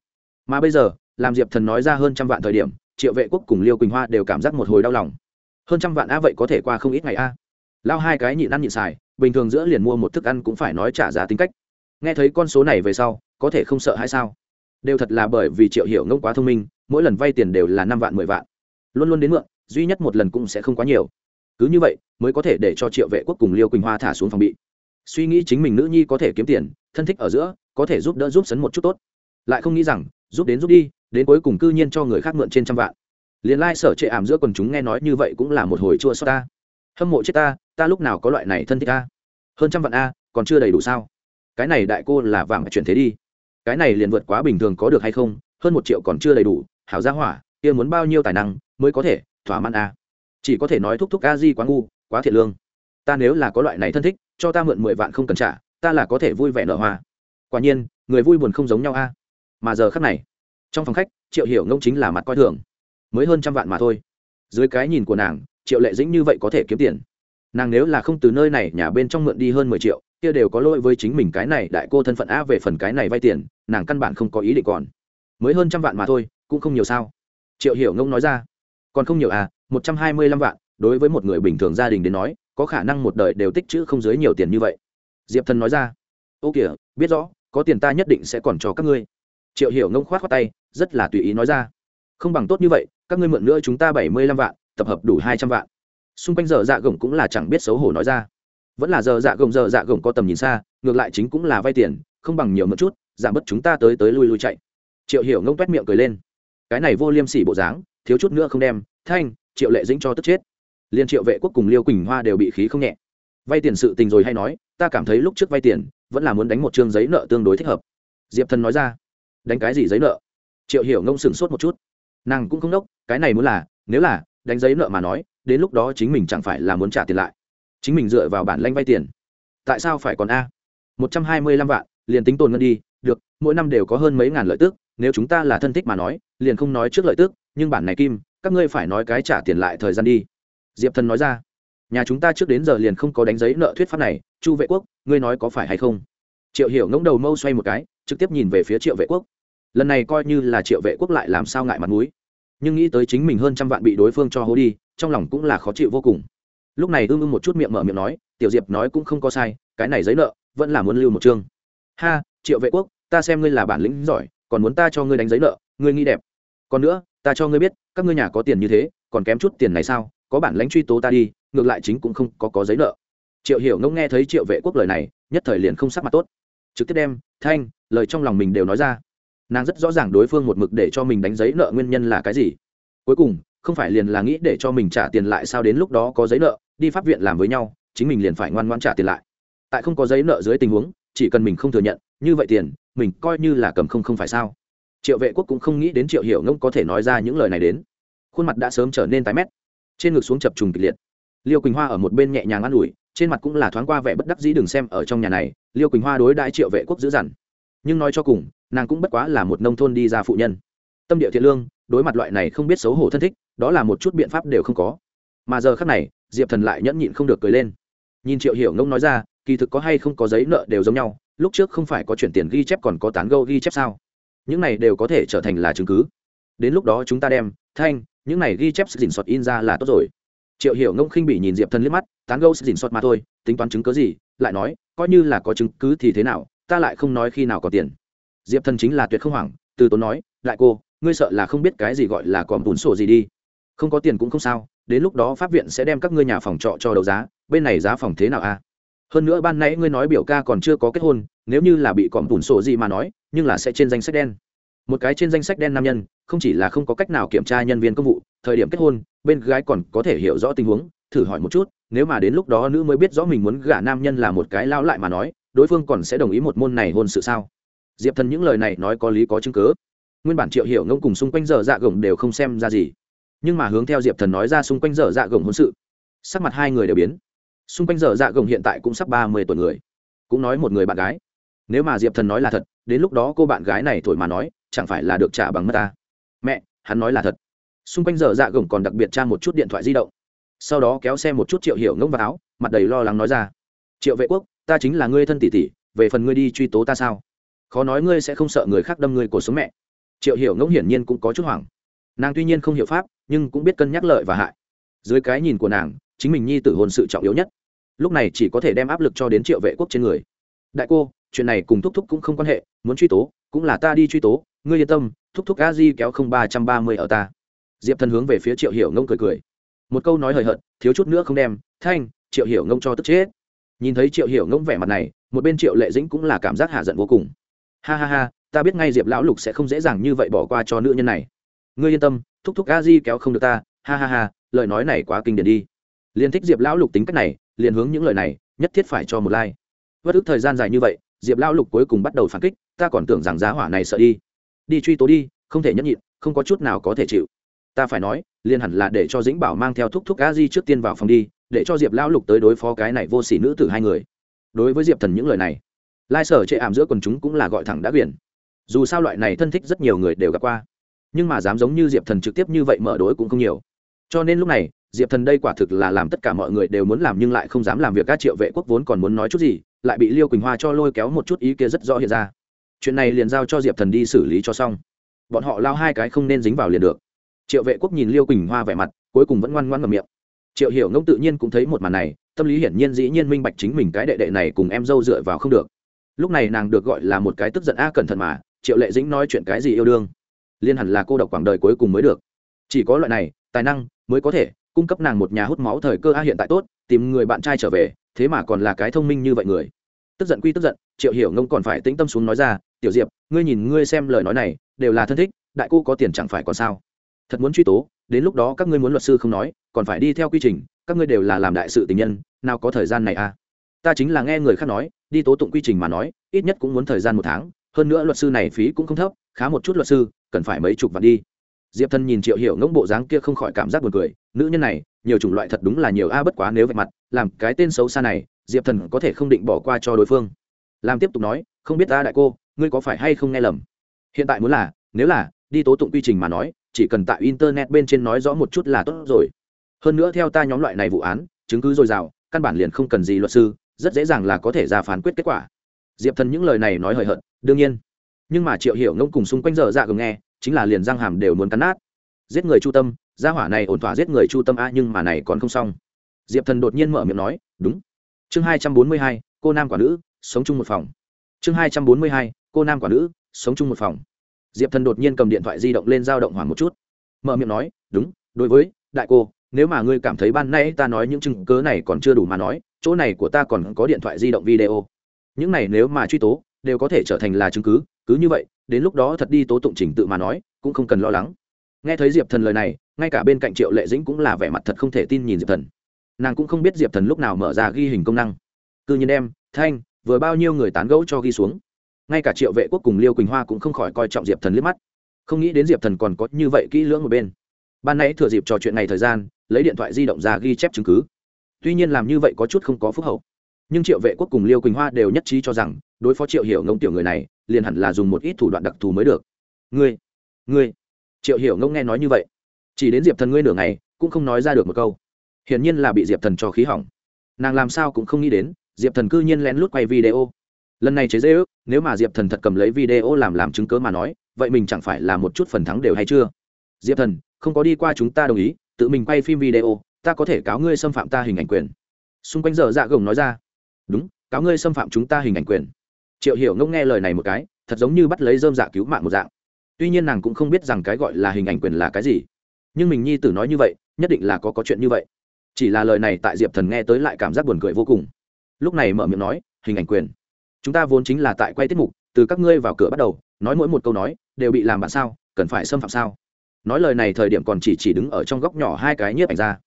Mà bây giờ, làm diệp thần nói ra hơn trăm vạn thời điểm, triệu vệ quốc cùng liêu quỳnh hoa đều cảm giác một hồi đau lòng. Hơn trăm vạn a vậy có thể qua không ít ngày a lao hai cái nhịn ăn nhịn xài, bình thường giữa liền mua một thức ăn cũng phải nói trả giá tính cách. Nghe thấy con số này về sau, có thể không sợ hay sao? Đều thật là bởi vì triệu hiểu ngông quá thông minh, mỗi lần vay tiền đều là năm vạn, mười vạn. Luôn luôn đến mượn, duy nhất một lần cũng sẽ không quá nhiều. Cứ như vậy, mới có thể để cho triệu vệ quốc cùng liêu quỳnh hoa thả xuống phòng bị suy nghĩ chính mình nữ nhi có thể kiếm tiền, thân thích ở giữa, có thể giúp đỡ giúp sấn một chút tốt. Lại không nghĩ rằng, giúp đến giúp đi, đến cuối cùng cư nhiên cho người khác mượn trên trăm vạn. Liền lai、like、sở trệ ảm giữa quần chúng nghe nói như vậy cũng là một hồi chua xót ta. Hâm mộ chết ta ta lúc nào có loại này thân thích ta? Hơn trăm vạn a, còn chưa đầy đủ sao? Cái này đại cô là vàng chuyển thế đi. Cái này liền vượt quá bình thường có được hay không? Hơn một triệu còn chưa đầy đủ, hảo gia hỏa, kia muốn bao nhiêu tài năng mới có thể thỏa mãn a? Chỉ có thể nói thúc thúc a di quá ngu, quá thiệt lương ta nếu là có loại này thân thích, cho ta mượn mười vạn không cần trả, ta là có thể vui vẻ nở hoa. Quả nhiên, người vui buồn không giống nhau a. Mà giờ khắc này, trong phòng khách, triệu hiểu ngông chính là mặt coi thường. Mới hơn trăm vạn mà thôi. Dưới cái nhìn của nàng, triệu lệ dĩnh như vậy có thể kiếm tiền. Nàng nếu là không từ nơi này nhà bên trong mượn đi hơn mười triệu, kia đều có lỗi với chính mình cái này đại cô thân phận a về phần cái này vay tiền, nàng căn bản không có ý định còn. Mới hơn trăm vạn mà thôi, cũng không nhiều sao. Triệu hiểu ngông nói ra. Còn không nhiều à một trăm hai mươi lăm vạn, đối với một người bình thường gia đình đến nói có khả năng một đời đều tích chữ không dưới nhiều tiền như vậy. Diệp thần nói ra, ô kìa, biết rõ, có tiền ta nhất định sẽ còn cho các ngươi. Triệu hiểu ngông khoát khoát tay, rất là tùy ý nói ra, không bằng tốt như vậy, các ngươi mượn nữa chúng ta bảy mươi lăm vạn, tập hợp đủ hai trăm vạn. Xung quanh giờ dạ gồng cũng là chẳng biết xấu hổ nói ra. Vẫn là giờ dạ gồng, giờ dạ gồng có tầm nhìn xa, ngược lại chính cũng là vay tiền, không bằng nhiều một chút, giảm bớt chúng ta tới tới lui lui chạy. Triệu hiểu ngông toét miệng cười lên, cái này vô liêm sỉ bộ dáng, thiếu chút nữa không đem, thanh, triệu lệ dĩnh cho tức chết liên triệu vệ quốc cùng liêu quỳnh hoa đều bị khí không nhẹ. Vay tiền sự tình rồi hay nói, ta cảm thấy lúc trước vay tiền, vẫn là muốn đánh một chương giấy nợ tương đối thích hợp. Diệp thần nói ra, đánh cái gì giấy nợ? Triệu hiểu ngông sửng sốt một chút. Nàng cũng không đốc, cái này muốn là, nếu là, đánh giấy nợ mà nói, đến lúc đó chính mình chẳng phải là muốn trả tiền lại. Chính mình dựa vào bản lanh vay tiền. Tại sao phải còn a? Một trăm hai mươi lăm vạn, liền tính tồn ngân đi, được, mỗi năm đều có hơn mấy ngàn lợi tức, nếu chúng ta là thân thích mà nói, liền không nói trước lợi tức, nhưng bản này kim, các ngươi phải nói cái trả tiền lại thời gian đi diệp thần nói ra, nhà chúng ta trước đến giờ liền không có đánh giấy nợ thuyết pháp này, chu vệ quốc, ngươi nói có phải hay không? Triệu hiểu ngỗng đầu mâu xoay một cái, trực tiếp nhìn về phía triệu vệ quốc. Lần này coi như là triệu vệ quốc lại làm sao ngại mặt mũi. Nhưng nghĩ tới chính mình hơn trăm vạn bị đối phương cho hố đi, trong lòng cũng là khó chịu vô cùng. Lúc này ưng ưng một chút miệng mở miệng nói, tiểu diệp nói cũng không có sai, cái này giấy nợ, vẫn là muốn lưu một chương. Ha, triệu vệ quốc, ta xem ngươi là bản lĩnh giỏi, còn muốn ta cho ngươi đánh giấy nợ, ngươi nghĩ đẹp. Còn nữa, ta cho ngươi biết, các ngươi nhà có tiền như thế, còn kém chút tiền này sao? Có bản lãnh truy tố ta đi, ngược lại chính cũng không có có giấy nợ. Triệu hiểu ngông nghe thấy triệu vệ quốc lời này, nhất thời liền không sắc mặt tốt. Trực tiếp đem, thanh, lời trong lòng mình đều nói ra. Nàng rất rõ ràng đối phương một mực để cho mình đánh giấy nợ nguyên nhân là cái gì. Cuối cùng, không phải liền là nghĩ để cho mình trả tiền lại sao đến lúc đó có giấy nợ, đi pháp viện làm với nhau, chính mình liền phải ngoan ngoan trả tiền lại. Tại không có giấy nợ dưới tình huống, chỉ cần mình không thừa nhận, như vậy tiền, mình coi như là cầm không không phải sao. Triệu vệ quốc cũng không nghĩ đến triệu hiểu ngông có thể nói ra những lời này đến. Khuôn mặt đã sớm trở nên tái mét trên ngực xuống chập trùng kịch liệt. Liêu quỳnh hoa ở một bên nhẹ nhàng an ủi, trên mặt cũng là thoáng qua vẻ bất đắc dĩ đừng xem ở trong nhà này, liêu quỳnh hoa đối đãi triệu vệ quốc dữ dằn. Nhưng nói cho cùng, nàng cũng bất quá là một nông thôn đi ra phụ nhân. Tâm địa thiện lương, đối mặt loại này không biết xấu hổ thân thích, đó là một chút biện pháp đều không có. Mà giờ khác này, diệp thần lại nhẫn nhịn không được cười lên. Nhìn triệu hiểu ngông nói ra, kỳ thực có hay không có giấy nợ đều giống nhau, lúc trước không phải có chuyển tiền ghi chép còn có tán gâu ghi chép sao? Những này đều có thể trở thành là chứng cứ. Đến lúc đó chúng ta đem, thanh những này ghi chép sự dình soạt in ra là tốt rồi. Triệu hiểu ngông khinh bị nhìn diệp thần liếc mắt, tán gâu sự dình soạt mà thôi, tính toán chứng cứ gì, lại nói, coi như là có chứng cứ thì thế nào, ta lại không nói khi nào có tiền. Diệp thần chính là tuyệt không hoảng, từ tốn nói lại cô, ngươi sợ là không biết cái gì gọi là còn bùn sổ gì đi. Không có tiền cũng không sao, đến lúc đó pháp viện sẽ đem các ngươi nhà phòng trọ cho đấu giá, bên này giá phòng thế nào a hơn nữa ban nãy ngươi nói biểu ca còn chưa có kết hôn, nếu như là bị còn bùn sổ gì mà nói, nhưng là sẽ trên danh sách đen một cái trên danh sách đen nam nhân không chỉ là không có cách nào kiểm tra nhân viên công vụ thời điểm kết hôn bên gái còn có thể hiểu rõ tình huống thử hỏi một chút nếu mà đến lúc đó nữ mới biết rõ mình muốn gả nam nhân là một cái lao lại mà nói đối phương còn sẽ đồng ý một môn này hôn sự sao? Diệp thần những lời này nói có lý có chứng cứ, nguyên bản triệu hiểu ngông cùng xung quanh dở dạ gồng đều không xem ra gì. Nhưng mà hướng theo diệp thần nói ra xung quanh dở dạ gồng hôn sự sắc mặt hai người đều biến. Xung quanh dở dạ gồng hiện tại cũng sắp ba mươi tuổi người. Cũng nói một người bạn gái. Nếu mà diệp thần nói là thật đến lúc đó cô bạn gái này thổi mà nói chẳng phải là được trả bằng mất ta. Mẹ, hắn nói là thật. Xung quanh dở dạ gồng còn đặc biệt tra một chút điện thoại di động. Sau đó kéo xe một chút triệu hiểu ngông vào áo, mặt đầy lo lắng nói ra. Triệu vệ quốc, ta chính là ngươi thân tỷ tỷ, về phần ngươi đi truy tố ta sao? Khó nói ngươi sẽ không sợ người khác đâm ngươi cổ sống mẹ. Triệu hiểu ngẫu hiển nhiên cũng có chút hoảng. Nàng tuy nhiên không hiểu pháp, nhưng cũng biết cân nhắc lợi và hại. Dưới cái nhìn của nàng, chính mình nhi tử hồn sự trọng yếu nhất. Lúc này chỉ có thể đem áp lực cho đến triệu vệ quốc trên người. Đại cô, chuyện này cùng thúc thúc cũng không quan hệ, muốn truy tố, cũng là ta đi truy tố ngươi yên tâm, thúc thúc a di kéo không ba trăm ba mươi ở ta. Diệp thần hướng về phía triệu hiểu ngông cười cười. Một câu nói hời hợt, thiếu chút nữa không đem, thanh, triệu hiểu ngông cho tức chết. Nhìn thấy triệu hiểu ngông vẻ mặt này, một bên triệu lệ dĩnh cũng là cảm giác hạ giận vô cùng. Ha ha ha, ta biết ngay diệp lão lục sẽ không dễ dàng như vậy bỏ qua cho nữ nhân này. Ngươi yên tâm, thúc thúc a di kéo không được ta. Ha ha ha, lời nói này quá kinh điển đi. Liền thích diệp lão lục tính cách này, liền hướng những lời này, nhất thiết phải cho một like. Bất ức thời gian dài như vậy, diệp lão lục cuối cùng bắt đầu phản kích, ta còn tưởng rằng giá hỏa này sợ đi đi truy tố đi, không thể nhẫn nhịn, không có chút nào có thể chịu. Ta phải nói, liền hẳn là để cho dĩnh bảo mang theo thúc thúc a di trước tiên vào phòng đi, để cho diệp lão lục tới đối phó cái này vô s ỉ nữ tử hai người. Đối với diệp thần những lời này, lai sở chệ ảm giữa quần chúng cũng là gọi thẳng đã biển. Dù sao loại này thân thích rất nhiều người đều gặp qua, nhưng mà dám giống như diệp thần trực tiếp như vậy mở đối cũng không nhiều. Cho nên lúc này, diệp thần đây quả thực là làm tất cả mọi người đều muốn làm nhưng lại không dám làm việc các triệu vệ quốc vốn còn muốn nói chút gì, lại bị liêu quỳnh hoa cho lôi kéo một chút ý kia rất rõ hiện ra chuyện này liền giao cho diệp thần đi xử lý cho xong bọn họ lao hai cái không nên dính vào liền được triệu vệ quốc nhìn liêu quỳnh hoa vẻ mặt cuối cùng vẫn ngoan ngoan ngầm miệng triệu hiểu ngông tự nhiên cũng thấy một màn này tâm lý hiển nhiên dĩ nhiên minh bạch chính mình cái đệ đệ này cùng em dâu dựa vào không được lúc này nàng được gọi là một cái tức giận a cẩn thận mà triệu lệ dĩnh nói chuyện cái gì yêu đương liên hẳn là cô độc quảng đời cuối cùng mới được chỉ có loại này tài năng mới có thể cung cấp nàng một nhà hút máu thời cơ a hiện tại tốt tìm người bạn trai trở về thế mà còn là cái thông minh như vậy người tức giận quy tức giận, triệu hiểu ngông còn phải tĩnh tâm xuống nói ra, tiểu diệp, ngươi nhìn ngươi xem lời nói này, đều là thân thích, đại cô có tiền chẳng phải còn sao? Thật muốn truy tố, đến lúc đó các ngươi muốn luật sư không nói, còn phải đi theo quy trình, các ngươi đều là làm đại sự tình nhân, nào có thời gian này à? Ta chính là nghe người khác nói, đi tố tụng quy trình mà nói, ít nhất cũng muốn thời gian một tháng, hơn nữa luật sư này phí cũng không thấp, khá một chút luật sư, cần phải mấy chục vạn đi. Diệp thân nhìn triệu hiểu ngỗng bộ dáng kia không khỏi cảm giác buồn cười, nữ nhân này, nhiều chủng loại thật đúng là nhiều a, bất quá nếu vạch mặt, làm cái tên xấu xa này diệp thần có thể không định bỏ qua cho đối phương. Làm tiếp tục nói, không biết ta đại cô, ngươi có phải hay không nghe lầm? Hiện tại muốn là, nếu là, đi tố tụng quy trình mà nói, chỉ cần tại internet bên trên nói rõ một chút là tốt rồi. Hơn nữa theo ta nhóm loại này vụ án, chứng cứ dồi dào, căn bản liền không cần gì luật sư, rất dễ dàng là có thể ra phán quyết kết quả. Diệp thần những lời này nói hời hợt, đương nhiên. Nhưng mà triệu hiểu ngông cùng xung quanh dở dạ gừng nghe, chính là liền răng hàm đều muốn cắn nát. Giết người chu tâm, gia hỏa này ổn thỏa giết người chu tâm a, nhưng mà này còn không xong. Diệp thần đột nhiên mở miệng nói, đúng chương hai trăm bốn mươi hai, cô nam quả nữ, sống chung một phòng. Chương hai trăm bốn mươi hai, cô nam quả nữ, sống chung một phòng. Diệp thần đột nhiên cầm điện thoại di động lên giao động hoảng một chút. Mở miệng nói, đúng, đối với, đại cô, nếu mà ngươi cảm thấy ban nay ta nói những chứng cớ này còn chưa đủ mà nói, chỗ này của ta còn có điện thoại di động video. Những này nếu mà truy tố, đều có thể trở thành là chứng cứ cứ như vậy, đến lúc đó thật đi tố tụng trình tự mà nói, cũng không cần lo lắng. Nghe thấy diệp thần lời này, ngay cả bên cạnh triệu lệ dĩnh cũng là vẻ mặt thật không thể tin nhìn diệp thần nàng cũng không biết diệp thần lúc nào mở ra ghi hình công năng. Cứ nhiên em, thanh vừa bao nhiêu người tán gẫu cho ghi xuống. Ngay cả triệu vệ quốc cùng liêu quỳnh hoa cũng không khỏi coi trọng diệp thần liếc mắt. Không nghĩ đến diệp thần còn có như vậy kỹ lưỡng một bên. Ban nãy thừa dịp trò chuyện này thời gian lấy điện thoại di động ra ghi chép chứng cứ. Tuy nhiên làm như vậy có chút không có phúc hậu. Nhưng triệu vệ quốc cùng liêu quỳnh hoa đều nhất trí cho rằng đối phó triệu hiểu ngông tiểu người này liền hẳn là dùng một ít thủ đoạn đặc thù mới được. Ngươi ngươi. Triệu hiểu ngông nghe nói như vậy. Chỉ đến diệp thần ngươi nửa ngày cũng không nói ra được một câu hiển nhiên là bị diệp thần cho khí hỏng. Nàng làm sao cũng không nghĩ đến, diệp thần cư nhiên lén lút quay video. Lần này chế dễ ước, nếu mà diệp thần thật cầm lấy video làm làm chứng cớ mà nói, vậy mình chẳng phải là một chút phần thắng đều hay chưa? Diệp thần, không có đi qua chúng ta đồng ý, tự mình quay phim video, ta có thể cáo ngươi xâm phạm ta hình ảnh quyền. Xung quanh giờ dạ gồng nói ra. Đúng, cáo ngươi xâm phạm chúng ta hình ảnh quyền. Triệu hiểu ngông nghe lời này một cái, thật giống như bắt lấy dơm dạ cứu mạng một dạng. Tuy nhiên nàng cũng không biết rằng cái gọi là hình ảnh quyền là cái gì. Nhưng mình nhi tử nói như vậy, nhất định là có có chuyện như vậy chỉ là lời này tại diệp thần nghe tới lại cảm giác buồn cười vô cùng. Lúc này mở miệng nói, hình ảnh quyền. Chúng ta vốn chính là tại quay tiết mục, từ các ngươi vào cửa bắt đầu, nói mỗi một câu nói, đều bị làm bạn sao, cần phải xâm phạm sao? Nói lời này thời điểm còn chỉ chỉ đứng ở trong góc nhỏ hai cái nhiếp ảnh ra.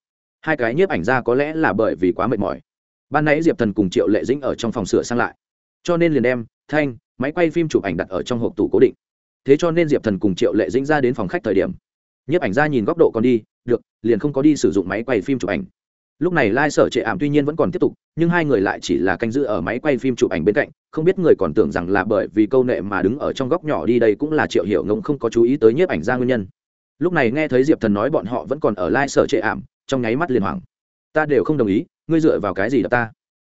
Hai cái nhiếp ảnh ra có lẽ là bởi vì quá mệt mỏi. Ban nãy diệp thần cùng triệu lệ dĩnh ở trong phòng sửa sang lại. Cho nên liền đem thanh, máy quay phim chụp ảnh đặt ở trong hộp tủ cố định. Thế cho nên diệp thần cùng triệu lệ dĩnh ra đến phòng khách thời điểm. Nhiếp ảnh ra nhìn góc độ còn đi, được, liền không có đi sử dụng máy quay phim chụp ảnh lúc này lai sở trệ ảm tuy nhiên vẫn còn tiếp tục, nhưng hai người lại chỉ là canh giữ ở máy quay phim chụp ảnh bên cạnh, không biết người còn tưởng rằng là bởi vì câu nệ mà đứng ở trong góc nhỏ đi đây cũng là triệu hiểu ngông không có chú ý tới nhiếp ảnh ra nguyên nhân. Lúc này nghe thấy diệp thần nói bọn họ vẫn còn ở lai sở trệ ảm, trong nháy mắt liền hoảng. Ta đều không đồng ý, ngươi dựa vào cái gì đập ta?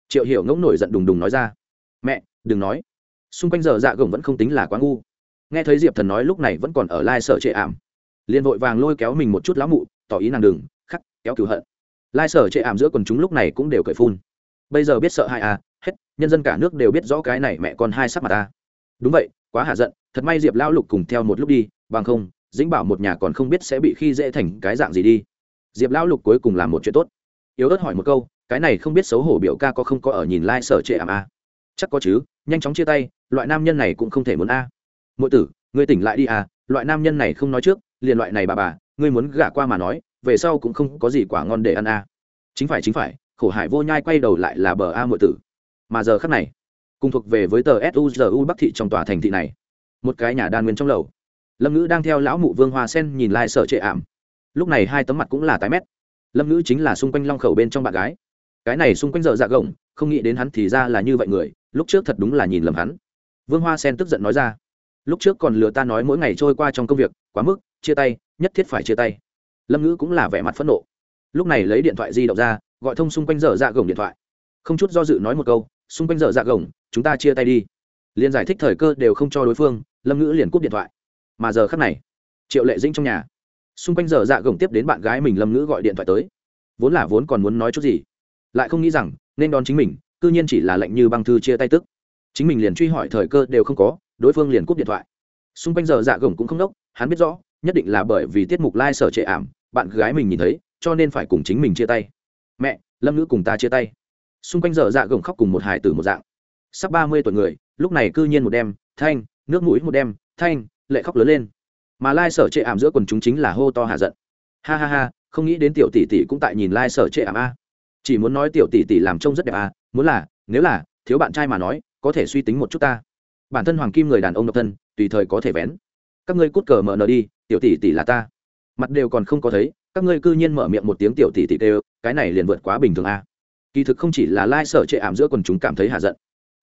Triệu hiểu ngông nổi giận đùng đùng nói ra. Mẹ, đừng nói. Xung quanh giờ dạ gồng vẫn không tính là quá ngu. Nghe thấy diệp thần nói lúc này vẫn còn ở lai sở trệ ảm. Liền vội vàng lôi kéo mình một chút lão mụ, tỏ ý nàng đừng, khắc, kéo cửu hận lai sở chệ ảm giữa quần chúng lúc này cũng đều cởi phun. Bây giờ biết sợ hai à hết, nhân dân cả nước đều biết rõ cái này mẹ con hai sắc mặt ta. Đúng vậy, quá hạ giận, thật may diệp lão lục cùng theo một lúc đi, bằng không, dĩnh bảo một nhà còn không biết sẽ bị khi dễ thành cái dạng gì đi. Diệp lão lục cuối cùng làm một chuyện tốt. Yếu ớt hỏi một câu, cái này không biết xấu hổ biểu ca có không có ở nhìn Lai sở trệ ảm a chắc có chứ, nhanh chóng chia tay, loại nam nhân này cũng không thể muốn a. Mỗi tử, ngươi tỉnh lại đi à loại nam nhân này không nói trước, liền loại này bà bà, ngươi muốn gả qua mà nói về sau cũng không có gì quả ngon để ăn a. Chính phải chính phải, khổ hải vô nhai quay đầu lại là bờ a mượn tử. Mà giờ khắc này, cùng thuộc về với tờ suzu bắc thị trong tòa thành thị này, một cái nhà đan nguyên trong lầu. Lâm ngữ đang theo lão mụ vương hoa sen nhìn lại sợ trệ ảm. Lúc này hai tấm mặt cũng là tái mét. Lâm ngữ chính là xung quanh long khẩu bên trong bạn gái. Cái này xung quanh giờ dạ gồng, không nghĩ đến hắn thì ra là như vậy người, lúc trước thật đúng là nhìn lầm hắn. Vương hoa sen tức giận nói ra, lúc trước còn lừa ta nói mỗi ngày trôi qua trong công việc, quá mức, chia tay, nhất thiết phải chia tay lâm ngữ cũng là vẻ mặt phẫn nộ lúc này lấy điện thoại di động ra gọi thông xung quanh Dở dạ gồng điện thoại không chút do dự nói một câu xung quanh Dở dạ gồng chúng ta chia tay đi liền giải thích thời cơ đều không cho đối phương lâm ngữ liền cúp điện thoại mà giờ khắc này triệu lệ dĩnh trong nhà xung quanh Dở dạ gồng tiếp đến bạn gái mình lâm ngữ gọi điện thoại tới vốn là vốn còn muốn nói chút gì lại không nghĩ rằng nên đón chính mình cư nhiên chỉ là lệnh như băng thư chia tay tức chính mình liền truy hỏi thời cơ đều không có đối phương liền cúp điện thoại xung quanh giờ dạ gồng cũng không đốc hắn biết rõ nhất định là bởi vì tiết mục lai、like、sở trệ ảm bạn gái mình nhìn thấy, cho nên phải cùng chính mình chia tay. Mẹ, lâm ngữ cùng ta chia tay. Xung quanh giờ dạ gồng khóc cùng một hải tử một dạng. Sắp ba mươi tuổi người, lúc này cư nhiên một đêm, thanh, nước mũi một đêm, thanh, lệ khóc lớn lên. Mà lai sở trệ ảm giữa quần chúng chính là hô to hạ giận. Ha ha ha, không nghĩ đến tiểu tỷ tỷ cũng tại nhìn lai sở trệ ảm a. Chỉ muốn nói tiểu tỷ tỷ làm trông rất đẹp a, muốn là, nếu là, thiếu bạn trai mà nói, có thể suy tính một chút ta. Bản thân hoàng kim người đàn ông độc thân, tùy thời có thể vén. Các ngươi cút cờ mở nờ đi, tiểu tỷ tỷ là ta mặt đều còn không có thấy, các ngươi cư nhiên mở miệng một tiếng tiểu tỷ tỷ kêu, cái này liền vượt quá bình thường a. Kỳ thực không chỉ là lai sở trệ ảm giữa quần chúng cảm thấy hạ giận.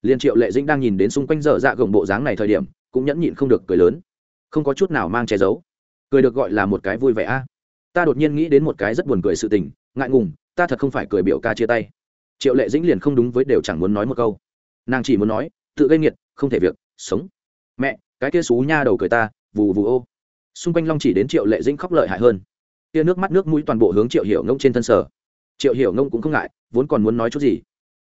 Liền triệu lệ dĩnh đang nhìn đến xung quanh dở dạ gồng bộ dáng này thời điểm, cũng nhẫn nhịn không được cười lớn. Không có chút nào mang che giấu. Cười được gọi là một cái vui vẻ a. Ta đột nhiên nghĩ đến một cái rất buồn cười sự tình, ngại ngùng, ta thật không phải cười biểu ca chia tay. Triệu lệ dĩnh liền không đúng với đều chẳng muốn nói một câu. Nàng chỉ muốn nói, tự gây nghiệt, không thể việc, sống. Mẹ, cái kia xú nha đầu cười ta, vù vù ô xung quanh long chỉ đến triệu lệ dĩnh khóc lợi hại hơn. Kia nước mắt nước mũi toàn bộ hướng triệu hiểu ngông trên thân sở. Triệu hiểu ngông cũng không ngại, vốn còn muốn nói chút gì.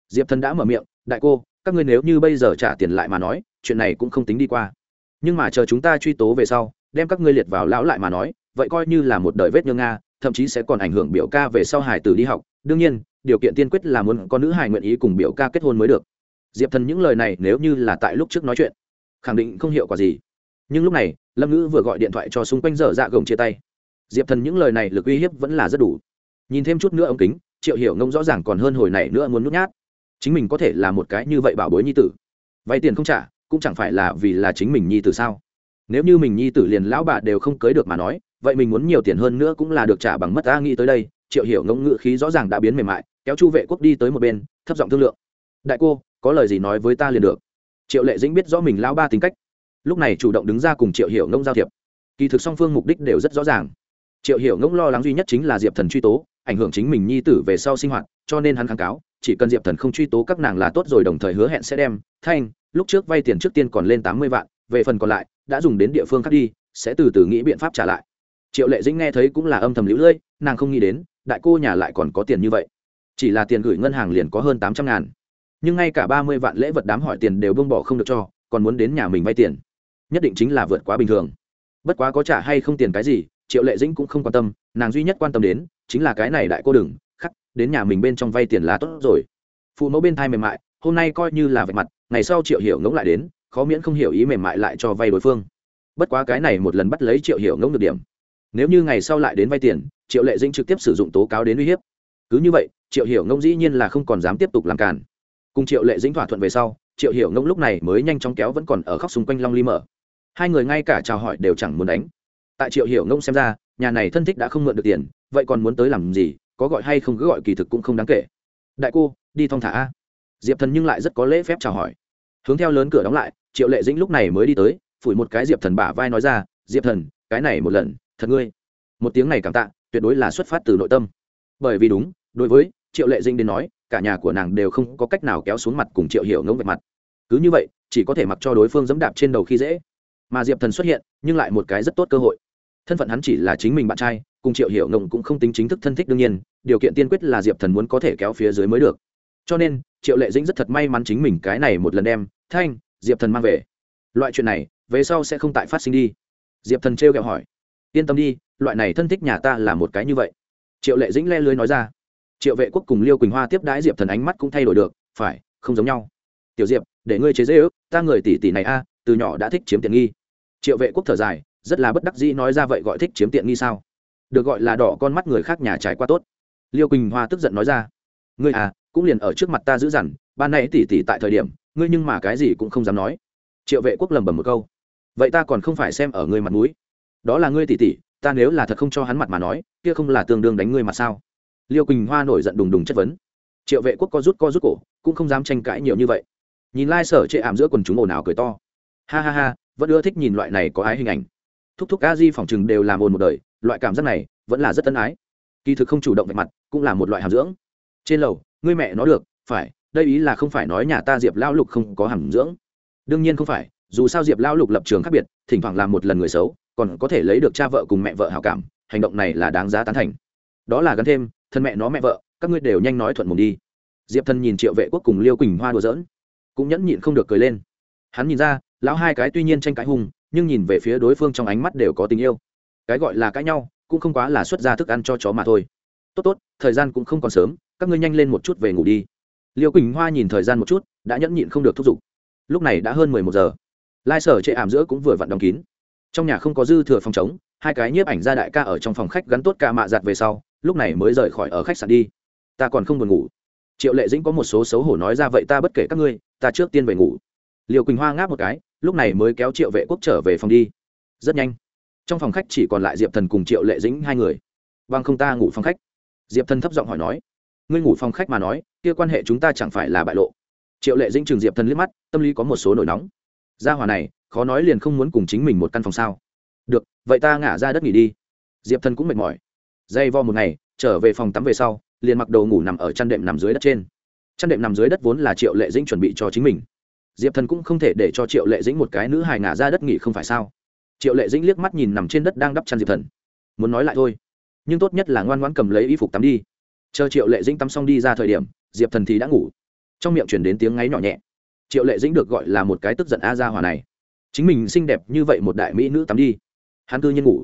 Diệp thần đã mở miệng, đại cô, các ngươi nếu như bây giờ trả tiền lại mà nói, chuyện này cũng không tính đi qua. Nhưng mà chờ chúng ta truy tố về sau, đem các ngươi liệt vào lão lại mà nói, vậy coi như là một đời vết nhơ nga, thậm chí sẽ còn ảnh hưởng biểu ca về sau hải tử đi học. Đương nhiên, điều kiện tiên quyết là muốn có nữ hải nguyện ý cùng biểu ca kết hôn mới được. Diệp thần những lời này nếu như là tại lúc trước nói chuyện, khẳng định không hiệu quả gì nhưng lúc này, lâm ngữ vừa gọi điện thoại cho xung quanh dở dạ gồng chia tay. Diệp thần những lời này lực uy hiếp vẫn là rất đủ. Nhìn thêm chút nữa ống kính, triệu hiểu ngông rõ ràng còn hơn hồi này nữa muốn nhút nhát. Chính mình có thể là một cái như vậy bảo bối nhi tử. Vay tiền không trả, cũng chẳng phải là vì là chính mình nhi tử sao? Nếu như mình nhi tử liền lão bà đều không cưới được mà nói, vậy mình muốn nhiều tiền hơn nữa cũng là được trả bằng mất ta nghĩ tới đây. Triệu hiểu ngông ngự khí rõ ràng đã biến mềm mại, kéo chu vệ quốc đi tới một bên, thấp giọng thương lượng. Đại cô, có lời gì nói với ta liền được. Triệu lệ dĩnh biết rõ mình lão ba tính cách lúc này chủ động đứng ra cùng triệu hiểu ngông giao thiệp. Kỳ thực song phương mục đích đều rất rõ ràng. Triệu hiểu ngông lo lắng duy nhất chính là diệp thần truy tố, ảnh hưởng chính mình nhi tử về sau sinh hoạt, cho nên hắn kháng cáo, chỉ cần diệp thần không truy tố các nàng là tốt rồi đồng thời hứa hẹn sẽ đem, thanh, lúc trước vay tiền trước tiên còn lên tám mươi vạn, về phần còn lại, đã dùng đến địa phương khác đi, sẽ từ từ nghĩ biện pháp trả lại. Triệu lệ dĩnh nghe thấy cũng là âm thầm lũ lưỡi nàng không nghĩ đến, đại cô nhà lại còn có tiền như vậy. Chỉ là tiền gửi ngân hàng liền có hơn tám trăm ngàn. Nhưng ngay cả ba mươi vạn lễ vật đám hỏi tiền đều bông bỏ không được cho, còn muốn đến nhà mình vay tiền nhất định chính là vượt quá bình thường. Bất quá có trả hay không tiền cái gì, triệu lệ dĩnh cũng không quan tâm, nàng duy nhất quan tâm đến chính là cái này đại cô đừng, khắc, đến nhà mình bên trong vay tiền là tốt rồi. Phụ mẫu bên thai mềm mại, hôm nay coi như là vạch mặt, ngày sau triệu hiểu ngỗng lại đến, khó miễn không hiểu ý mềm mại lại cho vay đối phương. Bất quá cái này một lần bắt lấy triệu hiểu ngỗng được điểm. Nếu như ngày sau lại đến vay tiền, triệu lệ dĩnh trực tiếp sử dụng tố cáo đến uy hiếp. Cứ như vậy, triệu hiểu ngông dĩ nhiên là không còn dám tiếp tục làm cản cùng triệu lệ dĩnh thỏa thuận về sau, triệu hiểu ngông lúc này mới nhanh chóng kéo vẫn còn ở khóc xung quanh long ly mở hai người ngay cả chào hỏi đều chẳng muốn đánh. Tại triệu hiểu ngông xem ra, nhà này thân thích đã không mượn được tiền, vậy còn muốn tới làm gì, có gọi hay không cứ gọi kỳ thực cũng không đáng kể. Đại cô, đi thong thả a. Diệp thần nhưng lại rất có lễ phép chào hỏi. Hướng theo lớn cửa đóng lại, triệu lệ dĩnh lúc này mới đi tới, phủi một cái diệp thần bả vai nói ra, diệp thần, cái này một lần, thật ngươi. Một tiếng này cảm tạ, tuyệt đối là xuất phát từ nội tâm. Bởi vì đúng, đối với triệu lệ dĩnh đến nói, cả nhà của nàng đều không có cách nào kéo xuống mặt cùng triệu hiểu ngông vạch mặt. Cứ như vậy, chỉ có thể mặc cho đối phương dẫm đạp trên đầu khi dễ mà diệp thần xuất hiện nhưng lại một cái rất tốt cơ hội thân phận hắn chỉ là chính mình bạn trai cùng triệu hiểu ngộng cũng không tính chính thức thân thích đương nhiên điều kiện tiên quyết là diệp thần muốn có thể kéo phía dưới mới được cho nên triệu lệ dĩnh rất thật may mắn chính mình cái này một lần đem thanh diệp thần mang về loại chuyện này về sau sẽ không tại phát sinh đi diệp thần trêu kẹo hỏi yên tâm đi loại này thân thích nhà ta là một cái như vậy triệu lệ dĩnh le lưới nói ra triệu vệ quốc cùng liêu quỳnh hoa tiếp đái diệp thần ánh mắt cũng thay đổi được phải không giống nhau tiểu diệp để ngươi chế dễ ước, ta người tỷ tỷ này a, từ nhỏ đã thích chiếm tiện nghi triệu vệ quốc thở dài, rất là bất đắc dĩ nói ra vậy gọi thích chiếm tiện nghi sao? Được gọi là đỏ con mắt người khác nhà trải qua tốt. Liêu quỳnh hoa tức giận nói ra, ngươi à cũng liền ở trước mặt ta giữ dằn, ban nay tỉ tỉ tại thời điểm, ngươi nhưng mà cái gì cũng không dám nói. Triệu vệ quốc lầm bầm một câu, vậy ta còn không phải xem ở ngươi mặt mũi. Đó là ngươi tỉ tỉ, ta nếu là thật không cho hắn mặt mà nói, kia không là tương đương đánh ngươi mặt sao? Liêu quỳnh hoa nổi giận đùng đùng chất vấn, triệu vệ quốc co rút co rút cổ, cũng không dám tranh cãi nhiều như vậy. Nhìn lai sở chệ ảm giữa quần chúng ồn ào cười to ha ha ha, vẫn ưa thích nhìn loại này có ái hình ảnh. Thúc thúc a di phỏng chừng đều làm ồn một đời, loại cảm giác này vẫn là rất tân ái. Kỳ thực không chủ động về mặt, cũng là một loại hàm dưỡng. Trên lầu, ngươi mẹ nó được, phải, đây ý là không phải nói nhà ta diệp lão lục không có hàm dưỡng. Đương nhiên không phải, dù sao diệp lão lục lập trường khác biệt, thỉnh thoảng làm một lần người xấu, còn có thể lấy được cha vợ cùng mẹ vợ hảo cảm, hành động này là đáng giá tán thành. Đó là gắn thêm, thân mẹ nó mẹ vợ, các ngươi đều nhanh nói thuận mồm đi. Diệp Thân nhìn triệu vệ quốc cùng liêu quỳnh hoa đùa giỡn, cũng nhẫn nhịn không được cười lên. Hắn nhìn ra lão hai cái tuy nhiên tranh cãi hùng nhưng nhìn về phía đối phương trong ánh mắt đều có tình yêu. Cái gọi là cãi nhau, cũng không quá là xuất ra thức ăn cho chó mà thôi. Tốt tốt, thời gian cũng không còn sớm, các ngươi nhanh lên một chút về ngủ đi. Liêu quỳnh hoa nhìn thời gian một chút, đã nhẫn nhịn không được thúc giục. Lúc này đã hơn mười một giờ. Lai sở chệ ảm giữa cũng vừa vặn đóng kín. Trong nhà không có dư thừa phòng chống hai cái nhiếp ảnh gia đại ca ở trong phòng khách gắn tốt ca mạ giặt về sau, lúc này mới rời khỏi ở khách sạn đi. Ta còn không buồn ngủ. Triệu lệ dĩnh có một số xấu hổ nói ra vậy ta bất kể các ngươi, ta trước tiên về ngủ. Liều quỳnh hoa ngáp một cái lúc này mới kéo triệu vệ quốc trở về phòng đi. Rất nhanh. Trong phòng khách chỉ còn lại diệp thần cùng triệu lệ dĩnh hai người. Vâng không ta ngủ phòng khách. Diệp thần thấp giọng hỏi nói. Ngươi ngủ phòng khách mà nói, kia quan hệ chúng ta chẳng phải là bại lộ. Triệu lệ dĩnh trường diệp thần liếc mắt, tâm lý có một số nổi nóng. Gia hòa này, khó nói liền không muốn cùng chính mình một căn phòng sao. Được, vậy ta ngả ra đất nghỉ đi. Diệp thần cũng mệt mỏi. Dây vo một ngày, trở về phòng tắm về sau, liền mặc đồ ngủ nằm ở chăn đệm nằm dưới đất trên. Chăn đệm nằm dưới đất vốn là triệu lệ dĩnh chuẩn bị cho chính mình diệp thần cũng không thể để cho triệu lệ dĩnh một cái nữ hài ngả ra đất nghỉ không phải sao? Triệu lệ dĩnh liếc mắt nhìn nằm trên đất đang đắp chăn diệp thần. Muốn nói lại thôi. Nhưng tốt nhất là ngoan ngoãn cầm lấy y phục tắm đi. Chờ triệu lệ dĩnh tắm xong đi ra thời điểm, diệp thần thì đã ngủ. Trong miệng chuyển đến tiếng ngáy nhỏ nhẹ. Triệu lệ dĩnh được gọi là một cái tức giận a ra hòa này. Chính mình xinh đẹp như vậy một đại mỹ nữ tắm đi. Hắn cư nhiên ngủ.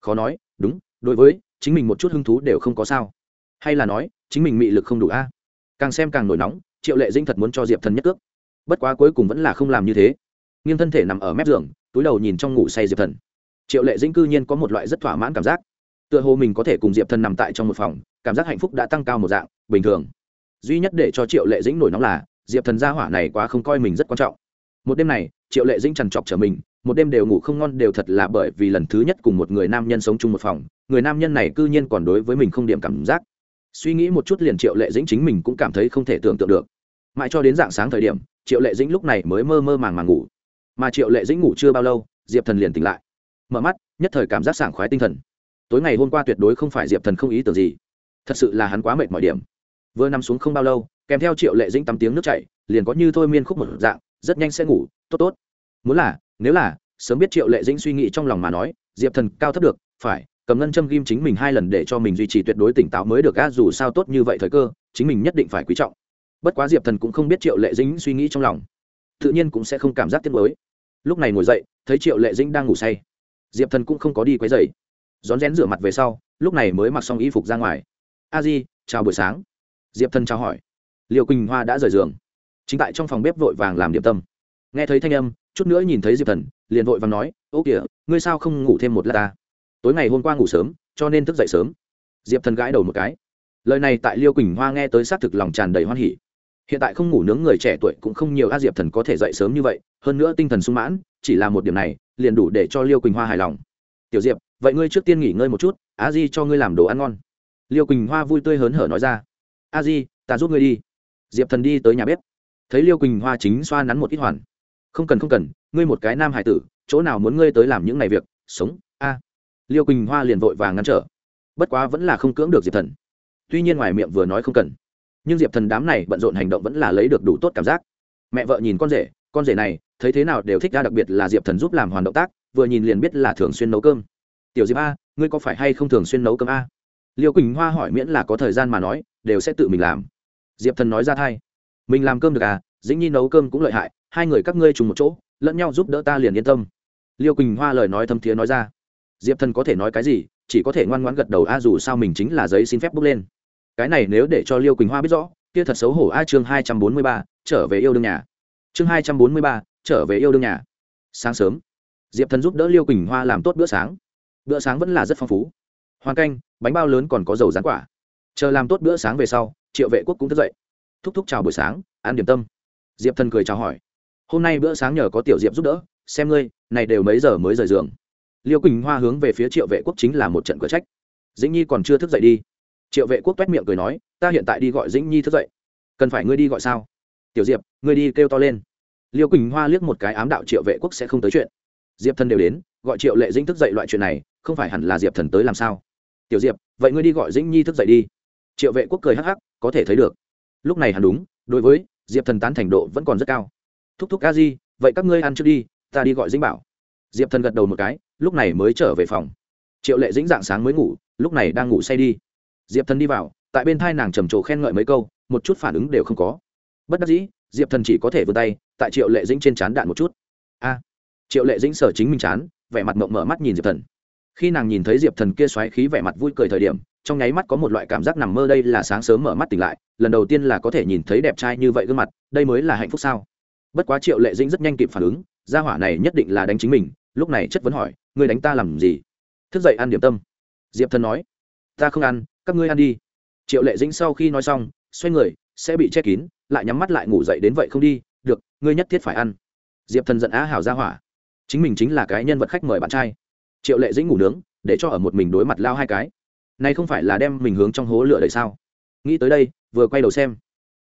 Khó nói, đúng, đối với, chính mình một chút hứng thú đều không có sao. Hay là nói, chính mình mị lực không đủ a. Càng xem càng nổi nóng, triệu lệ dĩnh thật muốn cho diệp thần nhất cước bất quá cuối cùng vẫn là không làm như thế. Nghiêng thân thể nằm ở mép giường, túi đầu nhìn trong ngủ say diệp thần. Triệu lệ dĩnh cư nhiên có một loại rất thỏa mãn cảm giác. Tựa hồ mình có thể cùng diệp thần nằm tại trong một phòng, cảm giác hạnh phúc đã tăng cao một dạng, bình thường. Duy nhất để cho triệu lệ dĩnh nổi nóng là, diệp thần gia hỏa này quá không coi mình rất quan trọng. Một đêm này, triệu lệ dĩnh trằn trọc trở mình, một đêm đều ngủ không ngon đều thật là bởi vì lần thứ nhất cùng một người nam nhân sống chung một phòng, người nam nhân này cư nhiên còn đối với mình không điểm cảm giác. Suy nghĩ một chút liền triệu lệ dĩnh chính mình cũng cảm thấy không thể tưởng tượng được mãi cho đến dạng sáng thời điểm, triệu lệ dĩnh lúc này mới mơ mơ màng màng ngủ. Mà triệu lệ dĩnh ngủ chưa bao lâu, diệp thần liền tỉnh lại. Mở mắt, nhất thời cảm giác sảng khoái tinh thần. Tối ngày hôm qua tuyệt đối không phải diệp thần không ý tưởng gì. Thật sự là hắn quá mệt mọi điểm. Vừa nằm xuống không bao lâu, kèm theo triệu lệ dĩnh tắm tiếng nước chảy, liền có như thôi miên khúc một dạng, rất nhanh sẽ ngủ, tốt tốt. Muốn là, nếu là, sớm biết triệu lệ dĩnh suy nghĩ trong lòng mà nói, diệp thần cao thấp được, phải, cầm ngân châm ghim chính mình hai lần để cho mình duy trì tuyệt đối tỉnh táo mới được a dù sao tốt như vậy thời cơ, chính mình nhất định phải quý trọng bất quá diệp thần cũng không biết triệu lệ dĩnh suy nghĩ trong lòng. Tự nhiên cũng sẽ không cảm giác tiếc mới lúc này ngồi dậy, thấy triệu lệ dĩnh đang ngủ say. Diệp thần cũng không có đi quấy dày rón rén rửa mặt về sau, lúc này mới mặc xong y phục ra ngoài. A di, chào buổi sáng. Diệp thần chào hỏi. Liệu quỳnh hoa đã rời giường. Chính tại trong phòng bếp vội vàng làm điểm tâm. Nghe thấy thanh âm, chút nữa nhìn thấy diệp thần, liền vội vàng nói, ô kìa, ngươi sao không ngủ thêm một lát ta? Tối ngày hôm qua ngủ sớm, cho nên thức dậy sớm. Diệp thần gãi đầu một cái. Lời này tại liêu quỳnh hoa nghe tới xác thực lòng tràn đầy hoan hỉ hiện tại không ngủ nướng người trẻ tuổi cũng không nhiều a diệp thần có thể dậy sớm như vậy, hơn nữa tinh thần sung mãn, chỉ là một điểm này, liền đủ để cho liêu quỳnh hoa hài lòng. Tiểu diệp, vậy ngươi trước tiên nghỉ ngơi một chút, a di cho ngươi làm đồ ăn ngon. Liêu quỳnh hoa vui tươi hớn hở nói ra. A di, ta giúp ngươi đi. Diệp thần đi tới nhà bếp. Thấy liêu quỳnh hoa chính xoa nắn một ít hoàn. Không cần không cần, ngươi một cái nam hải tử, chỗ nào muốn ngươi tới làm những ngày việc, sống, a. Liêu quỳnh hoa liền vội vàng ngăn trở. Bất quá vẫn là không cưỡng được diệp thần. Tuy nhiên ngoài miệng vừa nói không cần nhưng diệp thần đám này bận rộn hành động vẫn là lấy được đủ tốt cảm giác. Mẹ vợ nhìn con rể con rể này, thấy thế nào đều thích ra đặc biệt là diệp thần giúp làm hoàn động tác, vừa nhìn liền biết là thường xuyên nấu cơm. Tiểu diệp a, ngươi có phải hay không thường xuyên nấu cơm a? Liêu quỳnh hoa hỏi miễn là có thời gian mà nói, đều sẽ tự mình làm. Diệp thần nói ra thay. Mình làm cơm được à dĩnh nhi nấu cơm cũng lợi hại, hai người các ngươi trùng một chỗ, lẫn nhau giúp đỡ ta liền yên tâm. Liêu quỳnh hoa lời nói thâm thiế nói ra. Diệp thần có thể nói cái gì, chỉ có thể ngoan ngoãn gật đầu a dù sao mình chính là giấy xin phép bước lên cái này nếu để cho liêu quỳnh hoa biết rõ, kia thật xấu hổ a, chương hai trăm bốn mươi ba, trở về yêu đương nhà. Chương hai trăm bốn mươi ba, trở về yêu đương nhà. Sáng sớm, diệp thần giúp đỡ liêu quỳnh hoa làm tốt bữa sáng. Bữa sáng vẫn là rất phong phú. Hoàn canh, bánh bao lớn còn có dầu rán quả. Chờ làm tốt bữa sáng về sau, triệu vệ quốc cũng thức dậy. Thúc thúc chào buổi sáng, ăn điểm tâm. Diệp thần cười chào hỏi. Hôm nay bữa sáng nhờ có tiểu diệp giúp đỡ, xem ngươi, này đều mấy giờ mới rời giường. Liêu quỳnh hoa hướng về phía triệu vệ quốc chính là một trận cửa trách. Dĩnh nhi còn chưa thức dậy đi triệu vệ quốc t u é t miệng cười nói, ta hiện tại đi gọi dĩnh nhi thức dậy. Cần phải ngươi đi gọi sao? Tiểu diệp, ngươi đi kêu to lên. Liêu quỳnh hoa liếc một cái ám đạo triệu vệ quốc sẽ không tới chuyện. Diệp thần đều đến, gọi triệu lệ dĩnh thức dậy loại chuyện này, không phải hẳn là diệp thần tới làm sao? Tiểu diệp, vậy ngươi đi gọi dĩnh nhi thức dậy đi. Triệu vệ quốc cười hắc hắc, có thể thấy được. Lúc này hẳn đúng, đối với diệp thần tán thành độ vẫn còn rất cao. Thúc thúc a di, vậy các ngươi ăn trước đi, ta đi gọi dĩnh bảo. Diệp thần gật đầu một cái, lúc này mới trở về phòng. Triệu lệ dĩnh dạng sáng mới ngủ, lúc này đang ngủ say đi diệp thần đi vào, tại bên thai nàng trầm trồ khen ngợi mấy câu, một chút phản ứng đều không có. Bất đắc dĩ, diệp thần chỉ có thể vươn tay, tại triệu lệ dĩnh trên c h á n đạn một chút. A! Triệu lệ dĩnh sở chính mình chán vẻ mặt mộng mở mắt nhìn diệp thần. Khi nàng nhìn thấy diệp thần kia xoáy khí vẻ mặt vui cười thời điểm, trong nháy mắt có một loại cảm giác nằm mơ đây là sáng sớm mở mắt tỉnh lại, lần đầu tiên là có thể nhìn thấy đẹp trai như vậy gương mặt, đây mới là hạnh phúc sao? Bất quá triệu lệ dĩnh rất nhanh kịp phản ứng, gia hỏa này nhất định là đánh chính mình, lúc này chất vấn hỏi, ngươi đánh ta làm gì? Thức dậy ăn điểm tâm. Diệp thần nói, ta không ăn các ngươi ăn đi. Triệu lệ dĩnh sau khi nói xong, xoay người, sẽ bị che kín, lại nhắm mắt lại ngủ dậy đến vậy không đi, được, ngươi nhất thiết phải ăn. Diệp thần giận á hảo ra hỏa. Chính mình chính là cái nhân vật khách mời bạn trai. Triệu lệ dĩnh ngủ nướng, để cho ở một mình đối mặt lao hai cái. Này không phải là đem mình hướng trong hố lửa đầy sao? Nghĩ tới đây, vừa quay đầu xem.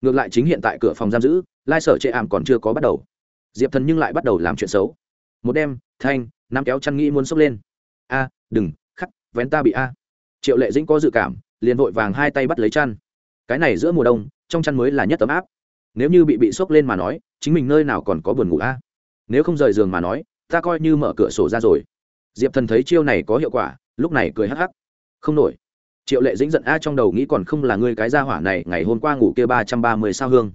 Ngược lại chính hiện tại cửa phòng giam giữ, lai sở chệ ảm còn chưa có bắt đầu. Diệp thần nhưng lại bắt đầu làm chuyện xấu. Một đêm, thanh nam kéo chăn nghĩ muốn sốc lên. A, đừng, khắc, vén ta bị a. Triệu lệ dĩnh có dự cảm liền vội vàng hai tay bắt lấy chăn. Cái này giữa mùa đông, trong chăn mới là nhất ấm áp. Nếu như bị bị sốc lên mà nói, chính mình nơi nào còn có buồn ngủ a? Nếu không rời giường mà nói, ta coi như mở cửa sổ ra rồi. Diệp thần thấy chiêu này có hiệu quả, lúc này cười hắc hắc. Không nổi. Triệu lệ dĩnh giận a trong đầu nghĩ còn không là ngươi cái gia hỏa này, ngày hôm qua ngủ kia ba trăm ba mươi sao hương.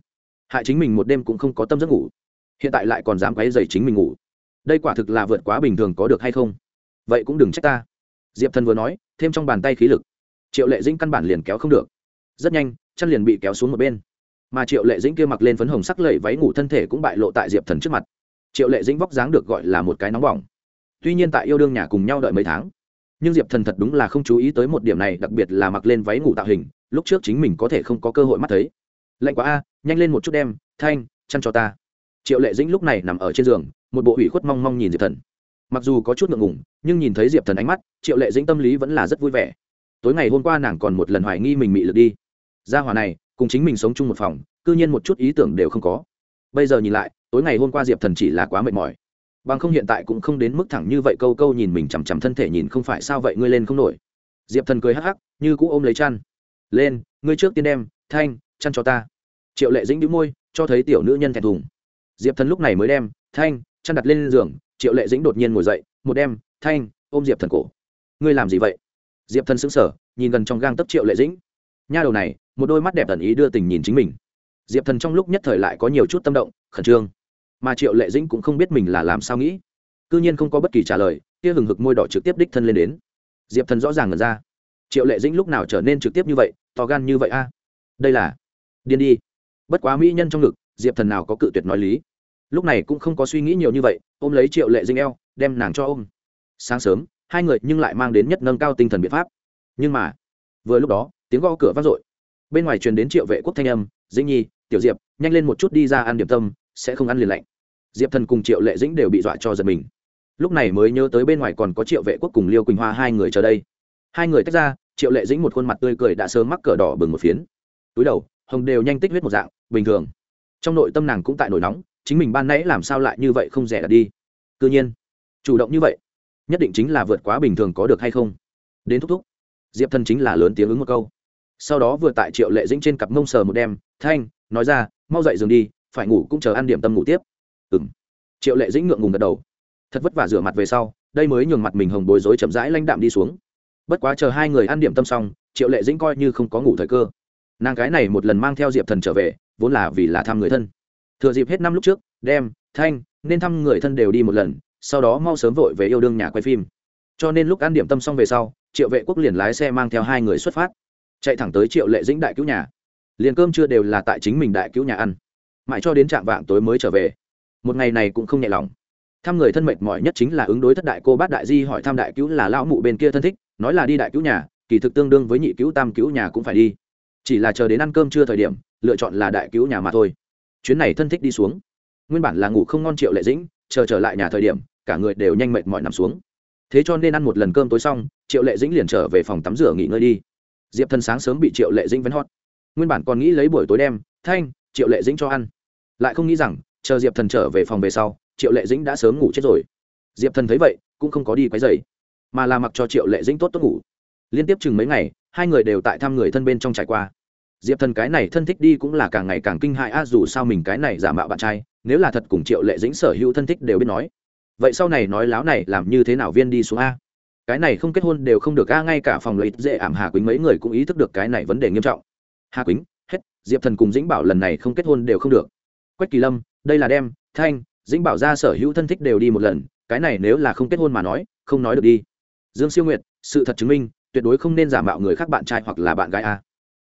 Hại chính mình một đêm cũng không có tâm giấc ngủ. Hiện tại lại còn dám quấy dày chính mình ngủ. Đây quả thực là vượt quá bình thường có được hay không? Vậy cũng đừng trách ta. Diệp thần vừa nói, thêm trong bàn tay khí lực triệu lệ dĩnh căn bản liền kéo không được. Rất nhanh, chân liền bị kéo xuống một bên. Mà triệu lệ dĩnh kia mặc lên phấn hồng sắc lẩy váy ngủ thân thể cũng bại lộ tại diệp thần trước mặt. Triệu lệ dĩnh vóc dáng được gọi là một cái nóng bỏng. Tuy nhiên tại yêu đương nhà cùng nhau đợi mấy tháng, nhưng diệp thần thật đúng là không chú ý tới một điểm này, đặc biệt là mặc lên váy ngủ tạo hình, lúc trước chính mình có thể không có cơ hội mắt thấy. Lạnh quá a, nhanh lên một chút đem, thanh, chăn cho ta. Triệu lệ dĩnh lúc này nằm ở trên giường, một bộ ủy khuất mong mong nhìn diệp thần. Mặc dù có chút ngượng ngùng, nhưng nhìn thấy diệp thần ánh mắt, triệu lệ dĩnh tâm lý vẫn là rất vui vẻ tối ngày hôm qua nàng còn một lần hoài nghi mình mị lực đi. Gia hòa này, cùng chính mình sống chung một phòng, cư nhiên một chút ý tưởng đều không có. Bây giờ nhìn lại, tối ngày hôm qua diệp thần chỉ là quá mệt mỏi. Bằng không hiện tại cũng không đến mức thẳng như vậy câu câu nhìn mình chằm chằm thân thể nhìn không phải sao vậy ngươi lên không nổi. Diệp thần cười hắc hắc, như cũ ôm lấy chăn. Lên, ngươi trước tiên đem, thanh, chăn cho ta. Triệu lệ dĩnh đĩu môi, cho thấy tiểu nữ nhân thẹn thùng. Diệp thần lúc này mới đem, thanh, chăn đặt lên giường, triệu lệ dĩnh đột nhiên ngồi dậy, một đem, thanh, ôm diệp thần cổ. Ngươi làm gì vậy? Diệp thần sững sờ, nhìn gần trong gang tấp triệu lệ dĩnh. Nha đầu này, một đôi mắt đẹp tần ý đưa tình nhìn chính mình. Diệp thần trong lúc nhất thời lại có nhiều chút tâm động, khẩn trương. Mà triệu lệ dĩnh cũng không biết mình là làm sao nghĩ. C ư nhiên không có bất kỳ trả lời, kia hừng hực môi đỏ trực tiếp đích thân lên đến. Diệp thần rõ ràng ngần ra. Triệu lệ dĩnh lúc nào trở nên trực tiếp như vậy, to gan như vậy a? Đây là điên đi. Bất quá mỹ nhân trong ngực, diệp thần nào có cự tuyệt nói lý. Lúc này cũng không có suy nghĩ nhiều như vậy, ôm lấy triệu lệ dĩnh eo, đem nàng cho ôm. Sáng sớm hai người nhưng lại mang đến nhất nâng cao tinh thần biện pháp. Nhưng mà, vừa lúc đó, tiếng gõ cửa vang dội. Bên ngoài truyền đến triệu vệ quốc thanh âm, dĩnh nhi, tiểu diệp, nhanh lên một chút đi ra ăn điểm tâm, sẽ không ăn liền lạnh. Diệp thần cùng triệu lệ dĩnh đều bị dọa cho giật mình. Lúc này mới nhớ tới bên ngoài còn có triệu vệ quốc cùng liêu quỳnh hoa hai người chờ đây. Hai người tách ra, triệu lệ dĩnh một khuôn mặt tươi cười đã sớm mắc cờ đỏ bừng một phiến. Túi đầu, hồng đều nhanh tích huyết một dạng, bình thường. Trong nội tâm nàng cũng tại nổi nóng, chính mình ban nãy làm sao lại như vậy không rẻ đặt đi. Cứ nhiên, chủ động như vậy nhất định chính là vượt quá bình thường có được hay không? Đến thúc thúc. Diệp thần chính là lớn tiếng ứng một câu. Sau đó vừa tại triệu lệ dĩnh trên cặp mông sờ một đêm, thanh, nói ra, mau dậy giường đi, phải ngủ cũng chờ ăn điểm tâm ngủ tiếp. Ừ m triệu lệ dĩnh ngượng ngùng gật đầu. Thật vất vả rửa mặt về sau, đây mới nhường mặt mình hồng bối rối chậm rãi lanh đạm đi xuống. Bất quá chờ hai người ăn điểm tâm xong, triệu lệ dĩnh coi như không có ngủ thời cơ. Nàng cái này một lần mang theo diệp thần trở về, vốn là vì là thăm người thân. Thừa dịp hết năm lúc trước, đem, thanh, nên thăm người thân đều đi một lần sau đó mau sớm vội về yêu đương nhà quay phim. Cho nên lúc ăn điểm tâm xong về sau, triệu vệ quốc liền lái xe mang theo hai người xuất phát. Chạy thẳng tới triệu lệ dĩnh đại cứu nhà. Liền cơm chưa đều là tại chính mình đại cứu nhà ăn. Mãi cho đến trạm vạng tối mới trở về. Một ngày này cũng không nhẹ lòng. Thăm người thân mệt mỏi nhất chính là ứng đối thất đại cô bát đại di hỏi thăm đại cứu là lão mụ bên kia thân thích, nói là đi đại cứu nhà, kỳ thực tương đương với nhị cứu tam cứu nhà cũng phải đi. Chỉ là chờ đến ăn cơm chưa thời điểm, lựa chọn là đại cứu nhà mà thôi. Chuyến này thân thích đi xuống. Nguyên bản là ngủ không ngon triệu lệ dĩnh chờ trở lại nhà thời điểm, cả người đều nhanh mệt mỏi nằm xuống. Thế cho nên ăn một lần cơm tối xong, triệu lệ dĩnh liền trở về phòng tắm rửa nghỉ ngơi đi. Diệp thần sáng sớm bị triệu lệ dĩnh vén hót nguyên bản còn nghĩ lấy buổi tối đem, thanh, triệu lệ dĩnh cho ăn. Lại không nghĩ rằng, chờ diệp thần trở về phòng về sau, triệu lệ dĩnh đã sớm ngủ chết rồi. Diệp thần thấy vậy, cũng không có đi quấy dày mà là mặc cho triệu lệ dĩnh tốt tốt ngủ. Liên tiếp chừng mấy ngày, hai người đều tại thăm người thân bên trong trải qua. Diệp thần cái này thân thích đi cũng là càng ngày càng kinh hại a, dù sao mình cái này giả mạo bạn trai nếu là thật cùng triệu lệ dĩnh sở hữu thân thích đều biết nói, vậy sau này nói láo này làm như thế nào viên đi xuống a? Cái này không kết hôn đều không được a, ngay cả phòng lấy dễ ảm hà quýnh mấy người cũng ý thức được cái này vấn đề nghiêm trọng. Hà quýnh hết, diệp thần cùng dĩnh bảo lần này không kết hôn đều không được. Quách kỳ lâm, đây là đem, thanh, dĩnh bảo ra sở hữu thân thích đều đi một lần, cái này nếu là không kết hôn mà nói, không nói được đi. Dương siêu nguyệt, sự thật chứng minh, tuyệt đối không nên giả mạo người khác bạn trai hoặc là bạn gái a.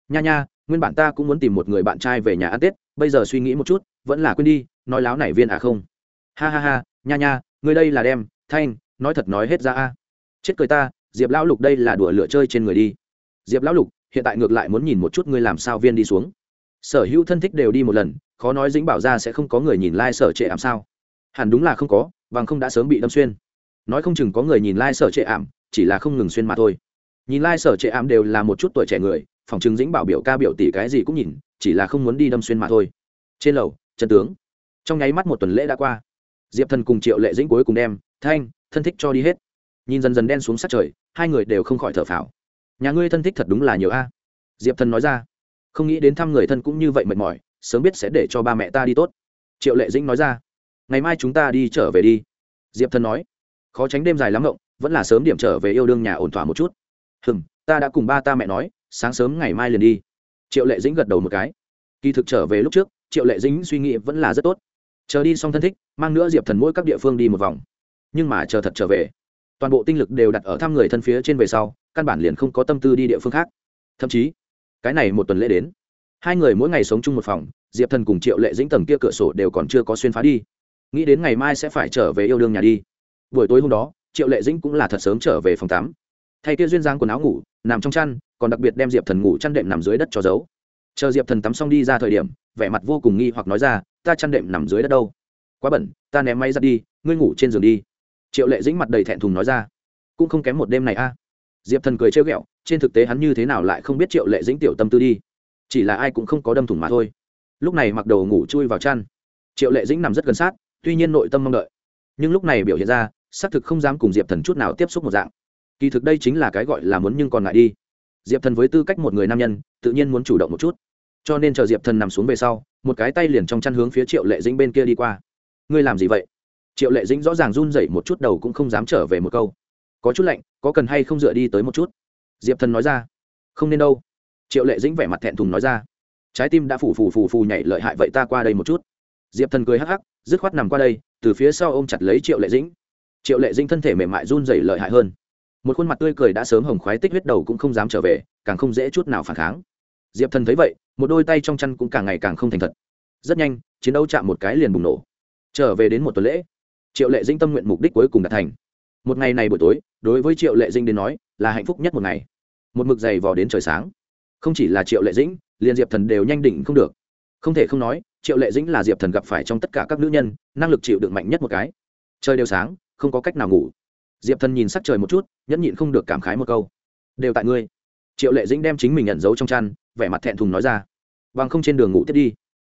Nha nha, nguyên bản ta cũng muốn tìm một người bạn trai về nhà ăn tết, bây giờ suy nghĩ một chút, vẫn là quên đi nói láo này viên à không? Ha ha ha, nha nha người đây là đem, thanh, nói thật nói hết ra a. Chết cười ta, diệp lão lục đây là đùa lửa chơi trên người đi. Diệp lão lục, hiện tại ngược lại muốn nhìn một chút ngươi làm sao viên đi xuống. Sở hữu thân thích đều đi một lần, khó nói dính bảo ra sẽ không có người nhìn lai、like、sở trệ ảm sao. Hẳn đúng là không có vàng không đã sớm bị đâm xuyên. Nói không chừng có người nhìn lai、like、sở trệ ảm, chỉ là không ngừng xuyên mà thôi. Nhìn lai、like、sở trệ ảm đều là một chút tuổi trẻ người, phòng chừng dĩnh bảo biểu ca biểu tỷ cái gì cũng nhìn, chỉ là không muốn đi đâm xuyên mà thôi. Trên lầu, trần tướng trong nháy mắt một tuần lễ đã qua. Diệp thần cùng triệu lệ dĩnh cuối cùng đem thanh, thân thích cho đi hết. Nhìn dần dần đen xuống sát trời, hai người đều không khỏi thở phào. Nhà ngươi thân thích thật đúng là nhiều a. Diệp thần nói ra. Không nghĩ đến thăm người thân cũng như vậy mệt mỏi, sớm biết sẽ để cho ba mẹ ta đi tốt. Triệu lệ dĩnh nói ra. Ngày mai chúng ta đi trở về đi. Diệp thần nói. Khó tránh đêm dài lắm ngộng, vẫn là sớm điểm trở về yêu đương nhà ổn thỏa một chút. Hừm, ta đã cùng ba ta mẹ nói, sáng sớm ngày mai liền đi. Triệu lệ dĩnh gật đầu một cái. Kỳ thực trở về lúc trước, triệu lệ dĩnh suy nghĩ vẫn là rất tốt chờ đi xong thân thích, mang nữa diệp thần mỗi các địa phương đi một vòng. Nhưng mà chờ thật trở về, toàn bộ tinh lực đều đặt ở thăm người thân phía trên về sau, căn bản liền không có tâm tư đi địa phương khác. Thậm chí, cái này một tuần lễ đến, hai người mỗi ngày sống chung một phòng, diệp thần cùng triệu lệ dĩnh tầng kia cửa sổ đều còn chưa có xuyên phá đi. Nghĩ đến ngày mai sẽ phải trở về yêu đương nhà đi. Buổi tối hôm đó, triệu lệ dĩnh cũng là thật sớm trở về phòng tắm. Thay kia duyên giang quần áo ngủ, nằm trong chăn, còn đặc biệt đem diệp thần ngủ chăn đệm nằm dưới đất cho giấu. Chờ diệp thần tắm xong đi ra thời điểm vẻ mặt vô cùng nghi hoặc nói ra, ta chăn đệm nằm dưới đất đâu? Quá bẩn, ta ném máy ra đi, ngươi ngủ trên giường đi. Triệu lệ dĩnh mặt đầy thẹn thùng nói ra, cũng không kém một đêm này a. Diệp thần cười trêu ghẹo, trên thực tế hắn như thế nào lại không biết triệu lệ dĩnh tiểu tâm tư đi. Chỉ là ai cũng không có đâm thủng mà thôi. Lúc này mặc đầu ngủ chui vào chăn. Triệu lệ dĩnh nằm rất gần sát, tuy nhiên nội tâm mong đợi. Nhưng lúc này biểu hiện ra, xác thực không dám cùng diệp thần chút nào tiếp xúc một dạng. Kỳ thực đây chính là cái gọi là muốn nhưng còn ngại đi. Diệp thần với tư cách một người nam nhân, tự nhiên muốn chủ động một chút cho nên chờ diệp thần nằm xuống về sau, một cái tay liền trong chăn hướng phía triệu lệ dĩnh bên kia đi qua. Ngươi làm gì vậy? Triệu lệ dĩnh rõ ràng run rẩy một chút đầu cũng không dám trở về một câu. Có chút lạnh, có cần hay không dựa đi tới một chút? Diệp thần nói ra. Không nên đâu. Triệu lệ dĩnh vẻ mặt thẹn thùng nói ra. Trái tim đã phủ phù phù phù nhảy lợi hại vậy ta qua đây một chút. Diệp thần cười hắc hắc, dứt khoát nằm qua đây, từ phía sau ôm chặt lấy triệu lệ dĩnh. Triệu lệ dĩnh thân thể mềm mại run rẩy lợi hại hơn. Một khuôn mặt tươi cười đã sớm hồng khoái, tích huyết đầu cũng không dám trở về, càng không dễ chút nào phản kháng diệp thần thấy vậy, một đôi tay trong chăn cũng càng ngày càng không thành thật. Rất nhanh, chiến đấu chạm một cái liền bùng nổ. Trở về đến một tuần lễ, triệu lệ dinh tâm nguyện mục đích cuối cùng đạt thành. Một ngày này buổi tối, đối với triệu lệ dinh đến nói, là hạnh phúc nhất một ngày. Một mực dày vò đến trời sáng. Không chỉ là triệu lệ dĩnh, liền diệp thần đều nhanh đỉnh không được. Không thể không nói, triệu lệ dĩnh là diệp thần gặp phải trong tất cả các nữ nhân, năng lực chịu đựng mạnh nhất một cái. Trời đều sáng, không có cách nào ngủ. Diệp thần nhìn sắc trời một chút, nhẫn nhịn không được cảm khái một câu. Đều tại ngươi triệu lệ dĩnh đem chính mình nhận giấu trong chăn, vẻ mặt thẹn thùng nói ra. Bằng không trên đường ngủ tiếp đi.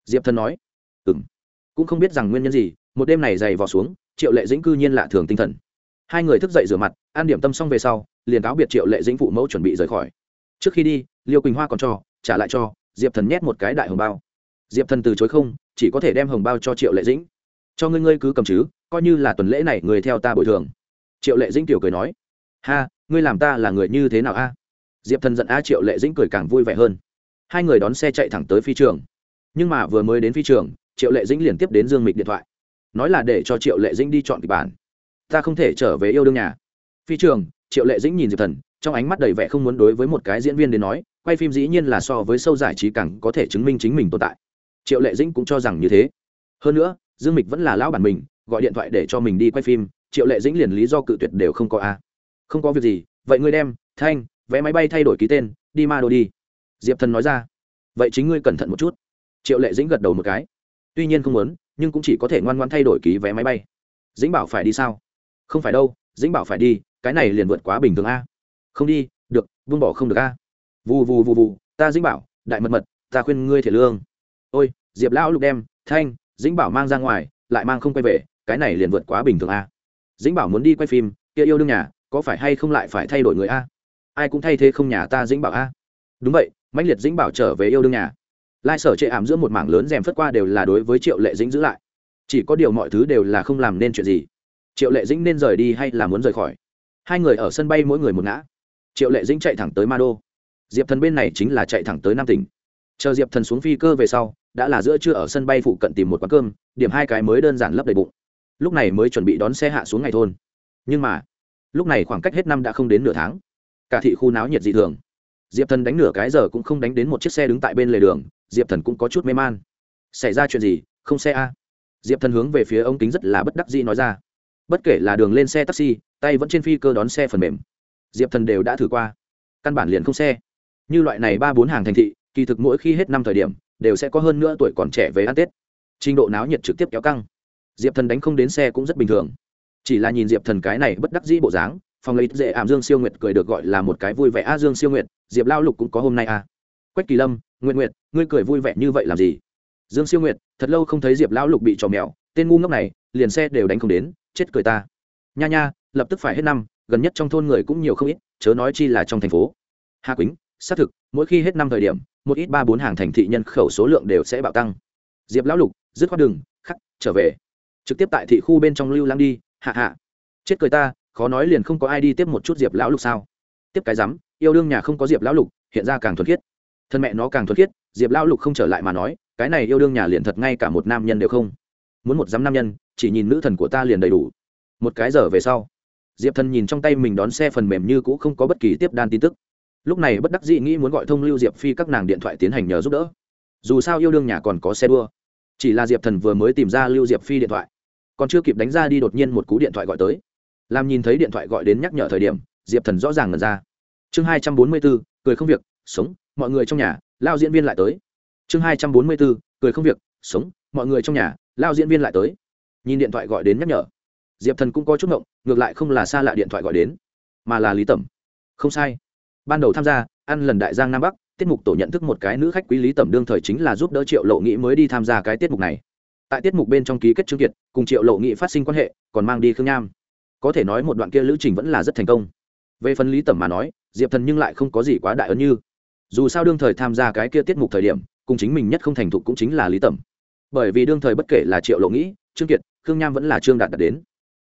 Diệp thần nói. Ừng cũng không biết rằng nguyên nhân gì, một đêm này dày vò xuống, triệu lệ dĩnh cư nhiên lạ thường tinh thần. Hai người thức dậy rửa mặt an điểm tâm xong về sau, liền cáo biệt triệu lệ dĩnh phụ mẫu chuẩn bị rời khỏi. Trước khi đi, liêu quỳnh hoa còn cho, trả lại cho, diệp thần nhét một cái đại hồng bao. Diệp thần từ chối không, chỉ có thể đem hồng bao cho triệu lệ dĩnh. Cho ngươi ngươi cứ cầm chứ, coi như là tuần lễ này người theo ta bồi thường. Triệu lệ dĩnh tiểu cười nói. Ha, ngươi làm ta là người như thế nào a? Diệp thần giận a triệu lệ dĩnh cười càng vui vẻ hơn. Hai người đón xe chạy thẳng tới phi trường. Nhưng mà vừa mới đến phi trường, triệu lệ dĩnh liền tiếp đến dương mịch điện thoại. Nói là để cho triệu lệ dĩnh đi chọn kịch bản. Ta không thể trở về yêu đương nhà. Phi trường, triệu lệ dĩnh nhìn diệp thần, trong ánh mắt đầy vẻ không muốn đối với một cái diễn viên đến nói, quay phim dĩ nhiên là so với sâu giải trí càng có thể chứng minh chính mình tồn tại. Triệu lệ dĩnh cũng cho rằng như thế. Hơn nữa, dương mịch vẫn là lão bản mình, gọi điện thoại để cho mình đi quay phim, triệu lệ dĩnh liền lý do cự tuyệt đều không có a. Không có việc gì, vậy ngươi đem, thanh vé máy bay thay đổi ký tên, đi ma đô đi. Diệp thần nói ra. Vậy chính ngươi cẩn thận một chút. Triệu lệ dĩnh gật đầu một cái. Tuy nhiên không muốn, nhưng cũng chỉ có thể ngoan ngoan thay đổi ký vé máy bay. Dĩnh bảo phải đi sao? Không phải đâu, dĩnh bảo phải đi, cái này liền vượt quá bình thường a. Không đi, được vương bỏ không được a. Vù vù vù vù, ta dĩnh bảo, đại mật mật, ta khuyên ngươi thể lương. Ôi, diệp lão lục đem, thanh, dĩnh bảo mang ra ngoài, lại mang không quay về, cái này liền vượt quá bình thường a. Dĩnh bảo muốn đi quay phim, kia yêu đương nhà, có phải hay không lại phải thay đổi người a? Ai cũng thay thế không nhà ta dĩnh bảo a. Đúng vậy, mãnh liệt dĩnh bảo trở về yêu đương nhà. Lai sở chệ ảm giữa một mảng lớn rèm phất qua đều là đối với triệu lệ dĩnh giữ lại. Chỉ có điều mọi thứ đều là không làm nên chuyện gì. Triệu lệ dĩnh nên rời đi hay là muốn rời khỏi? Hai người ở sân bay mỗi người một ngã. Triệu lệ dĩnh chạy thẳng tới ma đô. Diệp thần bên này chính là chạy thẳng tới nam tỉnh. Chờ diệp thần xuống phi cơ về sau, đã là giữa trưa ở sân bay phụ cận tìm một quán cơm, điểm hai cái mới đơn giản lấp đầy bụng. Lúc này mới chuẩn bị đón xe hạ xuống ngày thôn. Nhưng mà, lúc này khoảng cách hết năm đã không đến nửa tháng cả thị khu náo nhiệt dị thường. Diệp thần đánh nửa cái giờ cũng không đánh đến một chiếc xe đứng tại bên lề đường, diệp thần cũng có chút mê man. Xảy ra chuyện gì? Không xe a? Diệp thần hướng về phía ông kính rất là bất đắc dĩ nói ra. Bất kể là đường lên xe taxi, tay vẫn trên phi cơ đón xe phần mềm. Diệp thần đều đã thử qua. Căn bản liền không xe. Như loại này ba bốn hàng thành thị, kỳ thực mỗi khi hết năm thời điểm, đều sẽ có hơn nữa tuổi còn trẻ về ăn tết. Trình độ náo nhiệt trực tiếp kéo căng. Diệp thần đánh không đến xe cũng rất bình thường. Chỉ là nhìn diệp thần cái này bất đắc dĩ bộ dáng phòng lấy dễ ảm dương siêu nguyệt cười được gọi là một cái vui vẻ. A, dương siêu nguyệt, diệp lao lục cũng có hôm nay a quách kỳ lâm nguyện nguyệt, ngươi cười vui vẻ như vậy làm gì? Dương siêu nguyệt, thật lâu không thấy diệp lão lục bị trò mèo, tên ngu ngốc này, liền xe đều đánh không đến, chết cười ta. Nha nha, lập tức phải hết năm, gần nhất trong thôn người cũng nhiều không ít, chớ nói chi là trong thành phố. Hà quýnh, xác thực, mỗi khi hết năm thời điểm, một ít ba bốn hàng thành thị nhân khẩu số lượng đều sẽ bạo tăng. Diệp lão lục, dứt khoát đừng, khắc, trở về. Trực tiếp tại thị khu bên trong lưu lăng đi, hạ hạ. Chết cười ta khó nói liền không có ai đi tiếp một chút diệp lão lục sao? Tiếp cái rắm, yêu đương nhà không có diệp lão lục, hiện ra càng thuật khiết. Thân mẹ nó càng thuật khiết, diệp lão lục không trở lại mà nói, cái này yêu đương nhà liền thật ngay cả một nam nhân đều không. Muốn một dám nam nhân, chỉ nhìn nữ thần của ta liền đầy đủ. Một cái giờ về sau, diệp thần nhìn trong tay mình đón xe phần mềm như cũ không có bất kỳ tiếp đan tin tức. Lúc này bất đắc dĩ nghĩ muốn gọi thông lưu diệp phi các nàng điện thoại tiến hành nhờ giúp đỡ. Dù sao yêu đương nhà còn có xe đua. Chỉ là diệp thần vừa mới tìm ra lưu diệp phi điện thoại, còn chưa kịp đánh ra đi đột nhiên một cú điện thoại gọi tới làm nhìn thấy điện thoại gọi đến nhắc nhở thời điểm, diệp thần rõ ràng ngần ra. Chương hai trăm bốn mươi bốn, cười không việc, sống, mọi người trong nhà, lao diễn viên lại tới. Chương hai trăm bốn mươi bốn, cười không việc, sống, mọi người trong nhà, lao diễn viên lại tới. Nhìn điện thoại gọi đến nhắc nhở, diệp thần cũng có chút ngộng, ngược lại không là xa lạ điện thoại gọi đến, mà là lý tẩm. Không sai. Ban đầu tham gia, ăn lần đại giang nam bắc, tiết mục tổ nhận thức một cái nữ khách quý lý tẩm đương thời chính là giúp đỡ triệu lộ nghĩ mới đi tham gia cái tiết mục này. Tại tiết mục bên trong ký kết chương kiệt, cùng triệu lộ nghĩ phát sinh quan hệ, còn mang đi khương nham có thể nói một đoạn kia lữ trình vẫn là rất thành công. Về phần lý tẩm mà nói, diệp thần nhưng lại không có gì quá đại ấn như. Dù sao đương thời tham gia cái kia tiết mục thời điểm, cùng chính mình nhất không thành thục cũng chính là lý tẩm. Bởi vì đương thời bất kể là triệu lộ nghĩ, trương kiệt, khương nham vẫn là trương đạt đạt đến.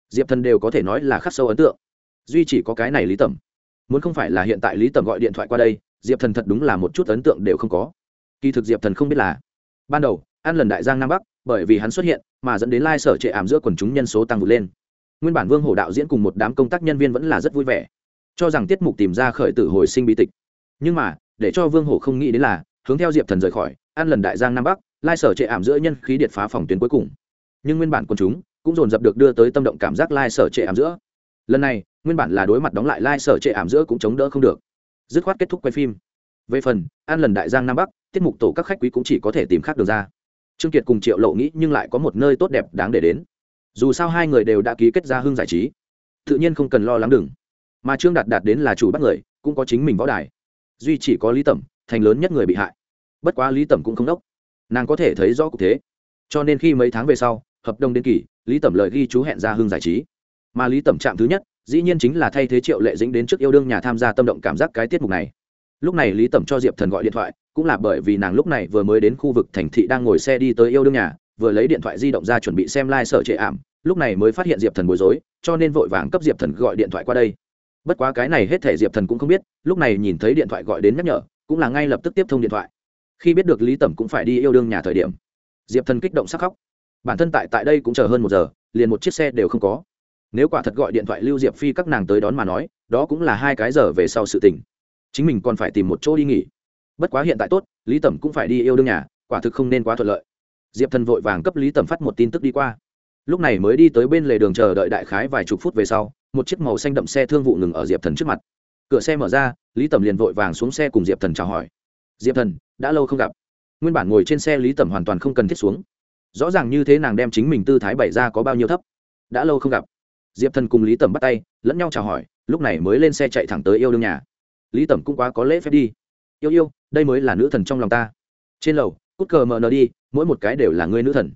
Diệp thần đều có thể nói là khắc sâu ấn tượng. Duy chỉ có cái này lý tẩm. Muốn không phải là hiện tại lý tẩm gọi điện thoại qua đây, diệp thần thật đúng là một chút ấn tượng đều không có. Kỳ thực diệp thần không biết là, ban đầu, ăn lần đại giang nam bắc, bởi vì hắn xuất hiện, mà dẫn đến lai sở trệ ảm giữa quần chúng nhân số tăng vượt lên nguyên bản vương hổ đạo diễn cùng một đám công tác nhân viên vẫn là rất vui vẻ, cho rằng tiết mục tìm ra khởi tử hồi sinh bi tịch. Nhưng mà, để cho vương hổ không nghĩ đến là, hướng theo diệp thần rời khỏi ăn lần đại giang nam bắc, Lai sở trệ ảm giữa nhân khí điệt phá phòng tuyến cuối cùng. Nhưng nguyên bản quần chúng cũng dồn dập được đưa tới tâm động cảm giác Lai sở trệ ảm giữa. Lần này, nguyên bản là đối mặt đóng lại Lai sở trệ ảm giữa cũng chống đỡ không được. Dứt khoát kết thúc quay phim. Về phần ăn lần đại giang nam bắc, tiết mục tổ các khách quý cũng chỉ có thể tìm khác được ra. Trương kiệt cùng triệu lộ nghĩ nhưng lại có một nơi tốt đẹp đáng để đến dù sao hai người đều đã ký kết ra hương giải trí. Tự nhiên không cần lo lắng đừng. Mà trương đạt đạt đến là chủ bắt người, cũng có chính mình võ đài. Duy chỉ có lý tẩm, thành lớn nhất người bị hại. Bất quá lý tẩm cũng không đốc. Nàng có thể thấy rõ cục thế. Cho nên khi mấy tháng về sau, hợp đồng đến kỳ, lý tẩm lợi ghi chú hẹn ra hương giải trí. Mà lý tẩm chạm thứ nhất, dĩ nhiên chính là thay thế triệu lệ dính đến trước yêu đương nhà tham gia tâm động cảm giác cái tiết mục này. Lúc này lý tẩm cho diệp thần gọi điện thoại, cũng là bởi vì nàng lúc này vừa mới đến khu vực thành thị đang ngồi xe đi tới yêu đương nhà vừa lấy điện thoại di động ra chuẩn bị xem lai、like、sở trệ ảm, lúc này mới phát hiện diệp thần bối rối, cho nên vội vàng cấp diệp thần gọi điện thoại qua đây. Bất quá cái này hết thể diệp thần cũng không biết, lúc này nhìn thấy điện thoại gọi đến nhắc nhở, cũng là ngay lập tức tiếp thông điện thoại. Khi biết được lý tẩm cũng phải đi yêu đương nhà thời điểm, diệp thần kích động sắc khóc. Bản thân tại tại đây cũng chờ hơn một giờ, liền một chiếc xe đều không có. Nếu quả thật gọi điện thoại lưu diệp phi các nàng tới đón mà nói, đó cũng là hai cái giờ về sau sự tình. Chính mình còn phải tìm một chỗ đi nghỉ. Bất quá hiện tại tốt, lý tẩm cũng phải đi yêu đương nhà, quả thực không nên quá thuận lợi diệp thần vội vàng cấp lý tẩm phát một tin tức đi qua. Lúc này mới đi tới bên lề đường chờ đợi đại khái vài chục phút về sau, một chiếc màu xanh đậm xe thương vụ ngừng ở diệp thần trước mặt. Cửa xe mở ra, lý tẩm liền vội vàng xuống xe cùng diệp thần chào hỏi. Diệp thần, đã lâu không gặp. Nguyên bản ngồi trên xe lý tẩm hoàn toàn không cần thiết xuống. Rõ ràng như thế nàng đem chính mình tư thái bày ra có bao nhiêu thấp. Đã lâu không gặp. Diệp thần cùng lý tẩm bắt tay, lẫn nhau chào hỏi, lúc này mới lên xe chạy thẳng tới yêu đương nhà. Lý tẩm cũng quá có lễ phép đi. Yêu yêu, đây mới là nữ thần trong lòng ta. Trên lầu, cút cờ mờ nờ đi mỗi một cái đều là ngươi nữ thần.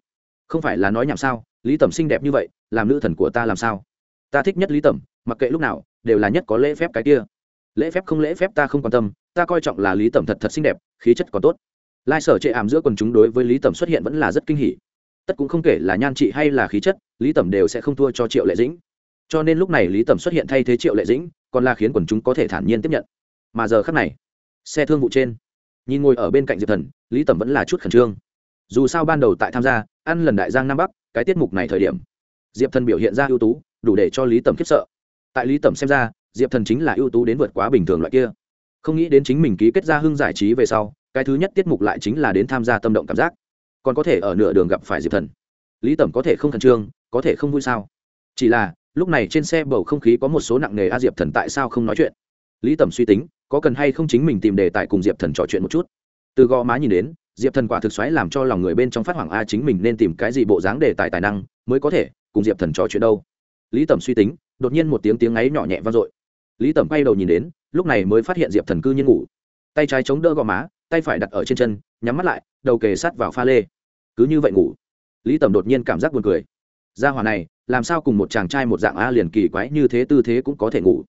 Không phải là nói nhảm sao? Lý tẩm xinh đẹp như vậy, làm nữ thần của ta làm sao? Ta thích nhất lý tẩm, mặc kệ lúc nào, đều là nhất có lễ phép cái kia. Lễ phép không lễ phép ta không quan tâm, ta coi trọng là lý tẩm thật thật xinh đẹp, khí chất còn tốt. Lai sở chệ ảm giữa quần chúng đối với lý tẩm xuất hiện vẫn là rất kinh hỉ. Tất cũng không kể là nhan trị hay là khí chất, lý tẩm đều sẽ không thua cho triệu lệ dĩnh. Cho nên lúc này lý tẩm xuất hiện thay thế triệu lệ dĩnh, còn là khiến quần chúng có thể thản nhiên tiếp nhận. Mà giờ khắc này, xe thương vụ trên, nhìn ngồi ở bên cạnh diệp thần, lý tẩm vẫn là chút khẩn trương dù sao ban đầu tại tham gia, ăn lần đại giang nam bắc, cái tiết mục này thời điểm, diệp thần biểu hiện ra ưu tú, đủ để cho lý tẩm khiếp sợ. Tại lý tẩm xem ra, diệp thần chính là ưu tú đến vượt quá bình thường loại kia. Không nghĩ đến chính mình ký kết ra hưng giải trí về sau, cái thứ nhất tiết mục lại chính là đến tham gia tâm động cảm giác. Còn có thể ở nửa đường gặp phải diệp thần. Lý tẩm có thể không khẩn trương, có thể không vui sao? Chỉ là, lúc này trên xe bầu không khí có một số nặng nề a diệp thần tại sao không nói chuyện? Lý tẩm suy tính, có cần hay không chính mình tìm đề tài cùng diệp thần trò chuyện một chút? Từ gò má nhìn đến diệp thần quả thực xoáy làm cho lòng người bên trong phát hoảng, a, chính mình nên tìm cái gì bộ dáng đề tài tài năng mới có thể cùng diệp thần trò chuyện đâu. Lý tẩm suy tính, đột nhiên một tiếng tiếng ấy nhỏ nhẹ vang dội. Lý tẩm quay đầu nhìn đến, lúc này mới phát hiện diệp thần cư nhiên ngủ. Tay trái chống đỡ gò má, tay phải đặt ở trên chân, nhắm mắt lại, đầu kề sát vào pha lê. Cứ như vậy ngủ. Lý tẩm đột nhiên cảm giác buồn cười. Gia hòa này, làm sao cùng một chàng trai một dạng, a, liền kỳ quái như thế, tư thế cũng có thể ngủ.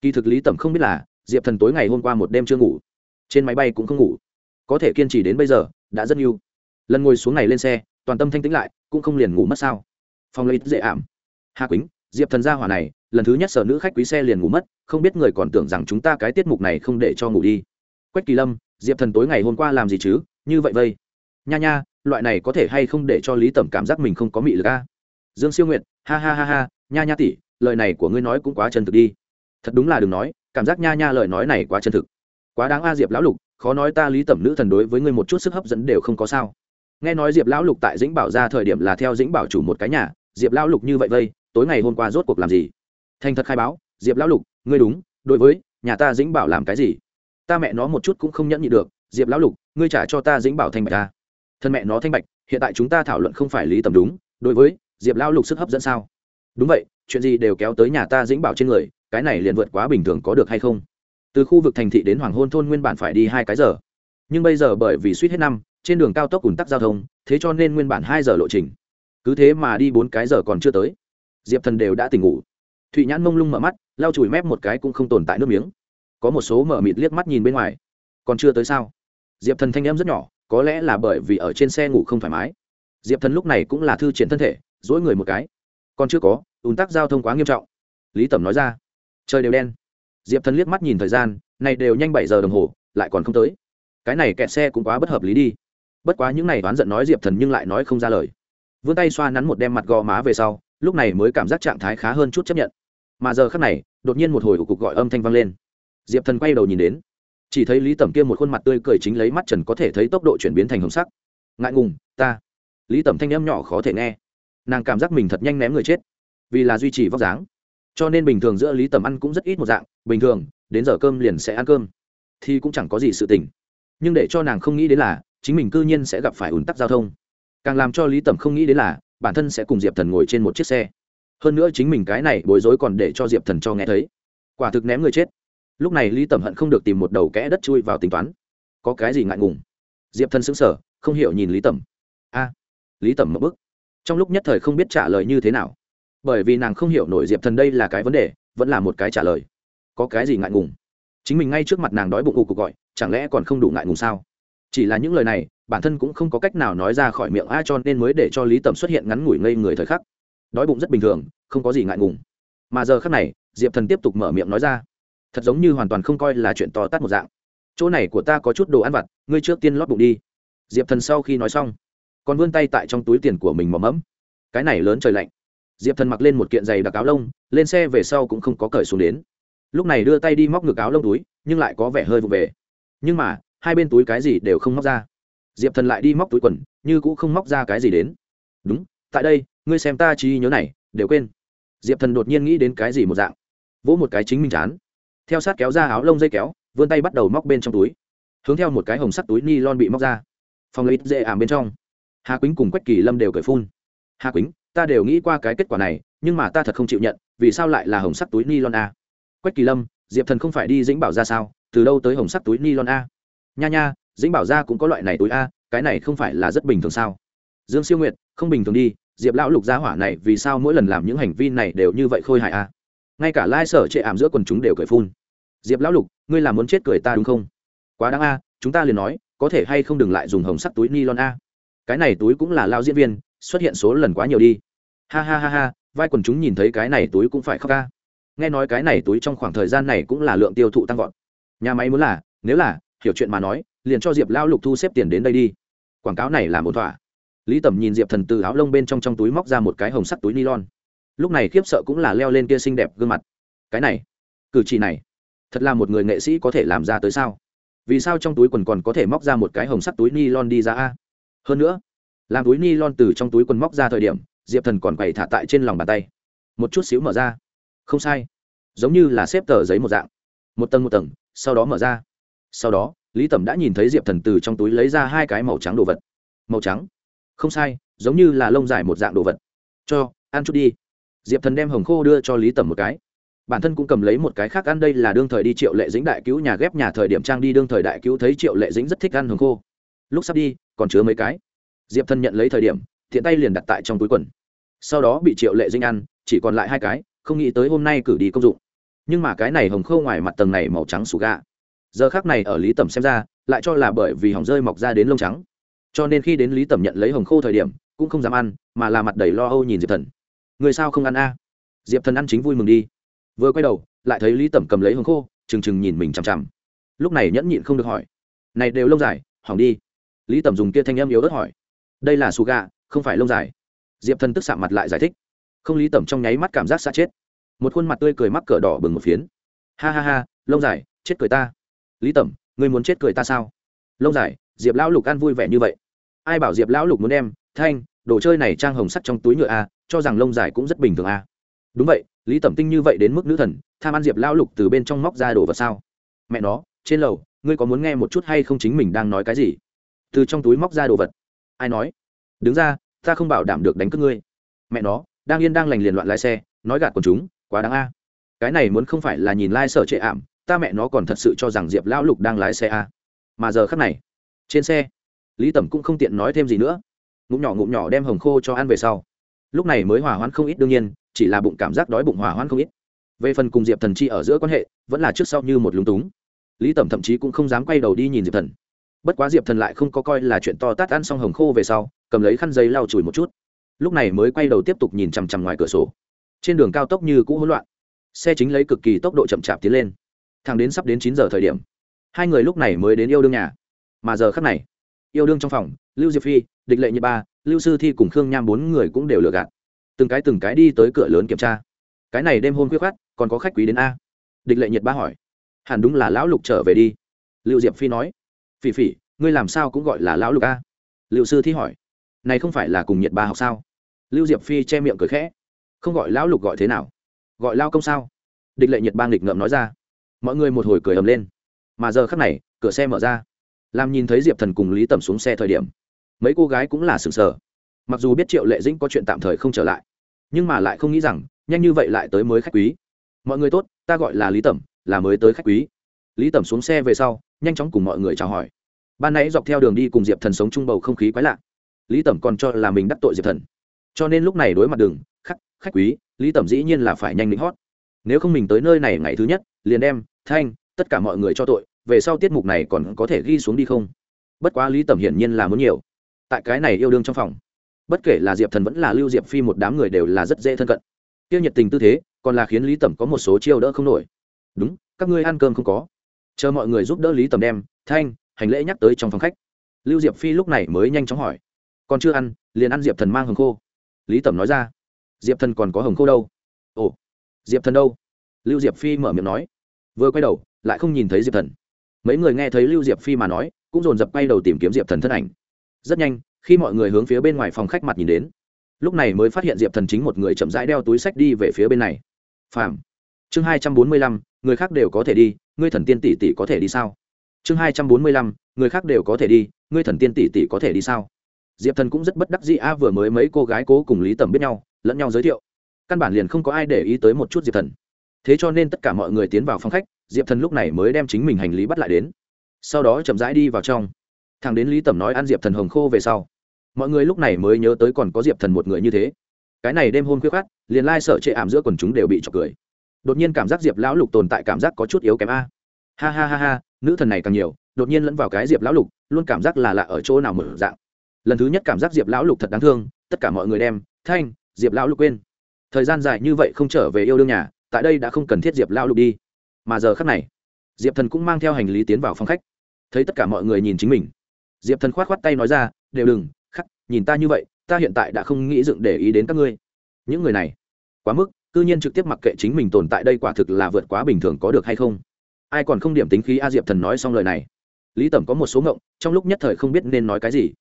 Kỳ thực lý tẩm không biết là diệp thần tối ngày hôm qua một đêm chưa ngủ. Trên máy bay cũng không ngủ có thể kiên trì đến bây giờ, đã rất yêu lần ngồi xuống này lên xe, toàn tâm thanh tĩnh lại, cũng không liền ngủ mất sao. Phong lấy dễ ảm. Hà quýnh, diệp thần gia hỏa này, lần thứ nhất sở nữ khách quý xe liền ngủ mất, không biết người còn tưởng rằng chúng ta cái tiết mục này không để cho ngủ đi. Quách kỳ lâm, diệp thần tối ngày hôm qua làm gì chứ? Như vậy vây. Nha nha, loại này có thể hay không để cho lý tẩm cảm giác mình không có mị lực a? Dương siêu nguyện ha ha ha ha, nha nha tỷ, lời này của ngươi nói cũng quá chân thực đi. Thật đúng là đừng nói, cảm giác nha nha lời nói này quá chân thực. Quá đáng a diệp lão lục khó nói ta lý tẩm nữ thần đối với ngươi một chút sức hấp dẫn đều không có sao. Nghe nói diệp lão lục tại dĩnh bảo ra thời điểm là theo dĩnh bảo chủ một cái nhà, diệp lão lục như vậy vây, tối ngày hôm qua rốt cuộc làm gì? Thành thật khai báo, diệp lão lục, ngươi đúng, đối với, nhà ta dĩnh bảo làm cái gì? Ta mẹ nó một chút cũng không nhẫn nhị được, diệp lão lục, ngươi trả cho ta dĩnh bảo thanh bạch ta thân mẹ nó thanh bạch, hiện tại chúng ta thảo luận không phải lý tầm đúng, đối với, diệp lão lục sức hấp dẫn sao? Đúng vậy, chuyện gì đều kéo tới nhà ta dĩnh bảo trên người, cái này liền vượt quá bình thường có được hay không? Từ khu vực thành thị đến hoàng hôn thôn nguyên bản phải đi hai cái giờ. Nhưng bây giờ bởi vì suýt hết năm, trên đường cao tốc ủn tắc giao thông, thế cho nên nguyên bản hai giờ lộ trình. Cứ thế mà đi bốn cái giờ còn chưa tới. Diệp thần đều đã tỉnh ngủ. Thụy nhãn mông lung mở mắt, lau chùi mép một cái cũng không tồn tại nước miếng. Có một số mở mịt liếc mắt nhìn bên ngoài. Còn chưa tới sao? Diệp thần thanh em rất nhỏ, có lẽ là bởi vì ở trên xe ngủ không thoải mái. Diệp thần lúc này cũng là thư triển thân thể dỗi người một cái. Còn chưa có ủn tắc giao thông quá nghiêm trọng. Lý tẩm nói ra. Trời đều đen diệp thần liếc mắt nhìn thời gian, này đều nhanh bảy giờ đồng hồ, lại còn không tới. Cái này kẹt xe cũng quá bất hợp lý đi. Bất quá những n à y oán giận nói diệp thần nhưng lại nói không ra lời. Vươn tay xoa nắn một đem mặt gò má về sau, lúc này mới cảm giác trạng thái khá hơn chút chấp nhận. Mà giờ khác này, đột nhiên một hồi của cuộc gọi âm thanh vang lên. Diệp thần quay đầu nhìn đến, chỉ thấy lý tẩm kia một khuôn mặt tươi cười chính lấy mắt trần có thể thấy tốc độ chuyển biến thành hồng sắc. Ngại ngùng, ta. Lý tẩm thanh em nhỏ khó thể nghe. Nàng cảm giác mình thật nhanh ném người chết. Vì là duy trì vóc dáng. Cho nên bình thường giữa lý tẩm ăn cũng rất ít một dạng bình thường, đến giờ cơm liền sẽ ăn cơm. Thì cũng chẳng có gì sự tình. Nhưng để cho nàng không nghĩ đến là, chính mình cư nhiên sẽ gặp phải ủn tắc giao thông. Càng làm cho lý tẩm không nghĩ đến là, bản thân sẽ cùng diệp thần ngồi trên một chiếc xe. Hơn nữa chính mình cái này bối rối còn để cho diệp thần cho nghe thấy. Quả thực ném người chết. Lúc này lý tẩm hận không được tìm một đầu kẽ đất chui vào tính toán. Có cái gì ngại ngùng? Diệp thần xứng sở không hiểu nhìn lý tẩm. A, lý tẩm mất bức trong lúc nhất thời không biết trả lời như thế nào. Bởi vì nàng không hiểu nổi diệp thần đây là cái vấn đề, vẫn là một cái trả lời có cái gì ngại ngùng? Chính mình ngay trước mặt nàng đói bụng cụ cục gọi, chẳng lẽ còn không đủ ngại ngùng sao? Chỉ là những lời này, bản thân cũng không có cách nào nói ra khỏi miệng A cho nên mới để cho lý tẩm xuất hiện ngắn ngủi ngây người thời khắc. Đói bụng rất bình thường, không có gì ngại ngùng. Mà giờ khắc này, diệp thần tiếp tục mở miệng nói ra. Thật giống như hoàn toàn không coi là chuyện to tát một dạng. Chỗ này của ta có chút đồ ăn vặt, ngươi trước tiên lót bụng đi. Diệp thần sau khi nói xong, còn vươn tay tại trong túi tiền của mình mò mẫm. Cái này lớn trời lạnh. Diệp thần mặc lên một kiện giày đặc áo lông, lên xe về sau cũng không có cởi xuống đến lúc này đưa tay đi móc ngực áo lông túi, nhưng lại có vẻ hơi vụ về. Nhưng mà, hai bên túi cái gì đều không móc ra. Diệp thần lại đi móc túi quần, như cũng không móc ra cái gì đến. Đúng, tại đây, ngươi xem ta chi nhớ này, đều quên. Diệp thần đột nhiên nghĩ đến cái gì một dạng. Vỗ một cái chính mình chán. Theo sát kéo ra áo lông dây kéo, vươn tay bắt đầu móc bên trong túi. Hướng theo một cái hồng sắt túi ni lon bị móc ra. Phòng lấy dễ ảm bên trong. Hà quýnh cùng quách kỳ lâm đều cởi phun. Hà quýnh, ta đều nghĩ qua cái kết quả này, nhưng mà ta thật không chịu nhận, vì sao lại là hồng sắt túi ni lon a? Quách kỳ lâm, diệp thần không phải đi dĩnh bảo ra sao? Từ đâu tới hồng sắt túi ni lon a? Nha nha, dĩnh bảo ra cũng có loại này túi a, cái này không phải là rất bình thường sao? Dương siêu nguyệt, không bình thường đi, diệp lão lục gia hỏa này vì sao mỗi lần làm những hành vi này đều như vậy khôi hài a? Ngay cả lai sở chệ ảm giữa quần chúng đều cười phun. Diệp lão lục, ngươi là muốn chết cười ta đúng không? Quá đáng a, chúng ta liền nói, có thể hay không đừng lại dùng hồng sắt túi ni lon a? Cái này túi cũng là lao diễn viên, xuất hiện số lần quá nhiều đi. Ha ha ha ha, vai quần chúng nhìn thấy cái này túi cũng phải khóc ca nghe nói cái này túi trong khoảng thời gian này cũng là lượng tiêu thụ tăng vọt. Nhà máy muốn là, nếu là, hiểu chuyện mà nói, liền cho diệp lao lục thu xếp tiền đến đây đi. Quảng cáo này là một thỏa. Lý tẩm nhìn diệp thần từ áo lông bên trong trong túi móc ra một cái hồng sắt túi ni lon lúc này khiếp sợ cũng là leo lên kia xinh đẹp gương mặt. Cái này, cử chỉ này, thật là một người nghệ sĩ có thể làm ra tới sao? Vì sao trong túi quần còn có thể móc ra một cái hồng sắt túi ni lon đi ra a? Hơn nữa, làm túi ni lon từ trong túi quần móc ra thời điểm, diệp thần còn quầy thả tại trên lòng bàn tay. Một chút xíu mở ra không sai. Giống như là xếp tờ giấy một dạng. Một tầng một tầng, sau đó mở ra. Sau đó, lý tẩm đã nhìn thấy diệp thần từ trong túi lấy ra hai cái màu trắng đồ vật. Màu trắng? Không sai, giống như là lông dài một dạng đồ vật. Cho, ăn chút đi. Diệp thần đem hồng khô đưa cho lý tẩm một cái. Bản thân cũng cầm lấy một cái khác ăn, đây là đương thời đi triệu lệ dĩnh đại cứu nhà ghép nhà thời điểm trang đi đương thời đại cứu thấy triệu lệ dĩnh rất thích ăn hồng khô. Lúc sắp đi, còn chứa mấy cái. Diệp thần nhận lấy thời điểm, thiện tay liền đặt tại trong túi quần. Sau đó bị triệu lệ dĩnh ăn, chỉ còn lại hai cái không nghĩ tới hôm nay cử đi công dụng. Nhưng mà cái này hồng khô ngoài mặt tầng này màu trắng sủ gà. Giờ khác này ở lý tẩm xem ra, lại cho là bởi vì hỏng rơi mọc ra đến lông trắng. Cho nên khi đến lý tẩm nhận lấy hồng khô thời điểm, cũng không dám ăn, mà là mặt đầy lo âu nhìn diệp thần. Người sao không ăn a? Diệp thần ăn chính vui mừng đi. Vừa quay đầu, lại thấy lý tẩm cầm lấy hồng khô, trừng trừng nhìn mình chằm chằm. Lúc này nhẫn nhịn không được hỏi. Này đều lông dài, hỏng đi. Lý tẩm dùng kia thanh âm yếu ớt hỏi. Đây là su gà, không phải lông dài. Diệp thần tức sạm mặt lại giải thích không lý tẩm trong nháy mắt cảm giác xa chết. Một khuôn mặt tươi cười mắc cỡ đỏ bừng một phiến. Ha ha ha, lông dài, chết cười ta. Lý tẩm, ngươi muốn chết cười ta sao? Lông dài, diệp lão lục ăn vui vẻ như vậy. Ai bảo diệp lão lục muốn em? thanh, đồ chơi này trang hồng sắt trong túi nhựa a, cho rằng lông dài cũng rất bình thường a. Đúng vậy, lý tẩm tinh như vậy đến mức nữ thần, tham ăn diệp lão lục từ bên trong móc ra đồ vật sao? Mẹ nó, trên lầu, ngươi có muốn nghe một chút hay không chính mình đang nói cái gì? Từ trong túi móc ra đồ vật. Ai nói? Đứng ra, ta không bảo đảm được đánh cướp ngươi. Mẹ nó đang yên đang lành liền loạn lái xe, nói gạt quần chúng, quá đáng a. Cái này muốn không phải là nhìn lai、like、sở trệ ảm, ta mẹ nó còn thật sự cho rằng diệp lão lục đang lái xe a. Mà giờ khắc này, trên xe, lý tẩm cũng không tiện nói thêm gì nữa. Ngụm nhỏ ngụm nhỏ đem hồng khô cho ăn về sau. Lúc này mới hỏa hoãn không ít, đương nhiên, chỉ là bụng cảm giác đói bụng hỏa hoãn không ít. Về phần cùng diệp thần chi ở giữa quan hệ, vẫn là trước sau như một lúng túng. Lý tẩm thậm chí cũng không dám quay đầu đi nhìn diệp thần. Bất quá diệp thần lại không có coi là chuyện to tát ăn xong hồng khô về sau, cầm lấy khăn giấy lau chùi một chút lúc này mới quay đầu tiếp tục nhìn chằm chằm ngoài cửa sổ. Trên đường cao tốc như cũ hỗn loạn. Xe chính lấy cực kỳ tốc độ chậm chạp tiến lên. Thằng đến sắp đến chín giờ thời điểm, hai người lúc này mới đến yêu đương nhà. Mà giờ khắc này, yêu đương trong phòng, lưu diệp phi, địch lệ nhị ba, lưu sư thi cùng khương nham bốn người cũng đều lừa gạt. Từng cái từng cái đi tới cửa lớn kiểm tra. Cái này đêm hôm khuyết khát còn có khách quý đến a. Địch lệ nhiệt ba hỏi. Hẳn đúng là lão lục trở về đi. Lưu diệp phi nói. Phỉ phỉ, ngươi làm sao cũng gọi là lão lục a. Liệu sư thi hỏi. Này không phải là cùng nhiệt ba học sao? Lưu diệp phi che miệng cười khẽ. Không gọi lão lục gọi thế nào? Gọi lao công sao? Địch lệ nhiệt bang nghịch ngợm nói ra. Mọi người một hồi cười ầm lên. Mà giờ khắc này, cửa xe mở ra. Làm nhìn thấy diệp thần cùng lý tầm xuống xe thời điểm, mấy cô gái cũng là sừng sờ. Mặc dù biết triệu lệ dĩnh có chuyện tạm thời không trở lại, nhưng mà lại không nghĩ rằng, nhanh như vậy lại tới mới khách quý. Mọi người tốt, ta gọi là lý tẩm, là mới tới khách quý. Lý tẩm xuống xe về sau, nhanh chóng cùng mọi người chào hỏi. Ban nãy dọc theo đường đi cùng diệp thần sống chung bầu không khí quái lạ. Lý tẩm còn cho là mình đắc tội diệp thần cho nên lúc này đối mặt đường, khách khách quý, lý tẩm dĩ nhiên là phải nhanh lĩnh hót. Nếu không mình tới nơi này ngày thứ nhất, liền đem, thanh, tất cả mọi người cho tội, về sau tiết mục này còn có thể ghi xuống đi không? Bất quá lý tẩm hiển nhiên là muốn nhiều. Tại cái này yêu đương trong phòng, bất kể là diệp thần vẫn là lưu diệp phi một đám người đều là rất dễ thân cận. Tiêu nhiệt tình tư thế, còn là khiến lý tẩm có một số chiêu đỡ không nổi. Đúng, các ngươi ăn cơm không có. Chờ mọi người giúp đỡ lý tẩm đem, thanh, hành lễ nhắc tới trong phòng khách. Lưu diệp phi lúc này mới nhanh chóng hỏi. Còn chưa ăn, liền ăn diệp thần mang hồng khô lý tẩm nói ra. Diệp thần còn có hồng khô đâu? Ồ, diệp thần đâu? Lưu diệp phi mở miệng nói. Vừa quay đầu, lại không nhìn thấy diệp thần. Mấy người nghe thấy lưu diệp phi mà nói, cũng dồn dập quay đầu tìm kiếm diệp thần thân ảnh. Rất nhanh, khi mọi người hướng phía bên ngoài phòng khách mặt nhìn đến, lúc này mới phát hiện diệp thần chính một người chậm rãi đeo túi sách đi về phía bên này. Phàm. Chương hai trăm bốn mươi lăm, người khác đều có thể đi, ngươi thần tiên tỷ tỷ có thể đi sao? Chương hai trăm bốn mươi lăm, người khác đều có thể đi, ngươi thần tiên tỷ tỷ có thể đi sao? Diệp thần cũng rất bất đắc dĩ, a, vừa mới mấy cô gái cố cùng lý tầm biết nhau, lẫn nhau giới thiệu. Căn bản liền không có ai để ý tới một chút diệp thần. Thế cho nên tất cả mọi người tiến vào phòng khách, diệp thần lúc này mới đem chính mình hành lý bắt lại đến. Sau đó chậm rãi đi vào trong. Thằng đến lý tẩm nói ăn diệp thần hồng khô về sau. Mọi người lúc này mới nhớ tới còn có diệp thần một người như thế. Cái này đêm hôn khuyết khát liền lai sợ chệ ảm giữa quần chúng đều bị trọc cười. Đột nhiên cảm giác diệp lão lục tồn tại cảm giác có chút yếu kém a. Ha ha ha ha, nữ thần này càng nhiều, đột nhiên lẫn vào cái diệp lão lục, luôn cảm giác là lạ ở chỗ nào mở dạng lần thứ nhất cảm giác diệp lão lục thật đáng thương, tất cả mọi người đem, thanh, diệp lão lục quên. Thời gian dài như vậy không trở về yêu đương nhà, tại đây đã không cần thiết diệp lão lục đi. Mà giờ khắc này, diệp thần cũng mang theo hành lý tiến vào phòng khách. Thấy tất cả mọi người nhìn chính mình, diệp thần k h o á t k h o á t tay nói ra, đều đừng, khắc, nhìn ta như vậy, ta hiện tại đã không nghĩ dựng để ý đến các ngươi. Những người này, quá mức, cư nhiên trực tiếp mặc kệ chính mình tồn tại đây quả thực là vượt quá bình thường có được hay không. Ai còn không điểm tính khí a diệp thần nói xong lời này. Lý tẩm có một số ngộng, trong lúc nhất thời không biết nên nói cái gì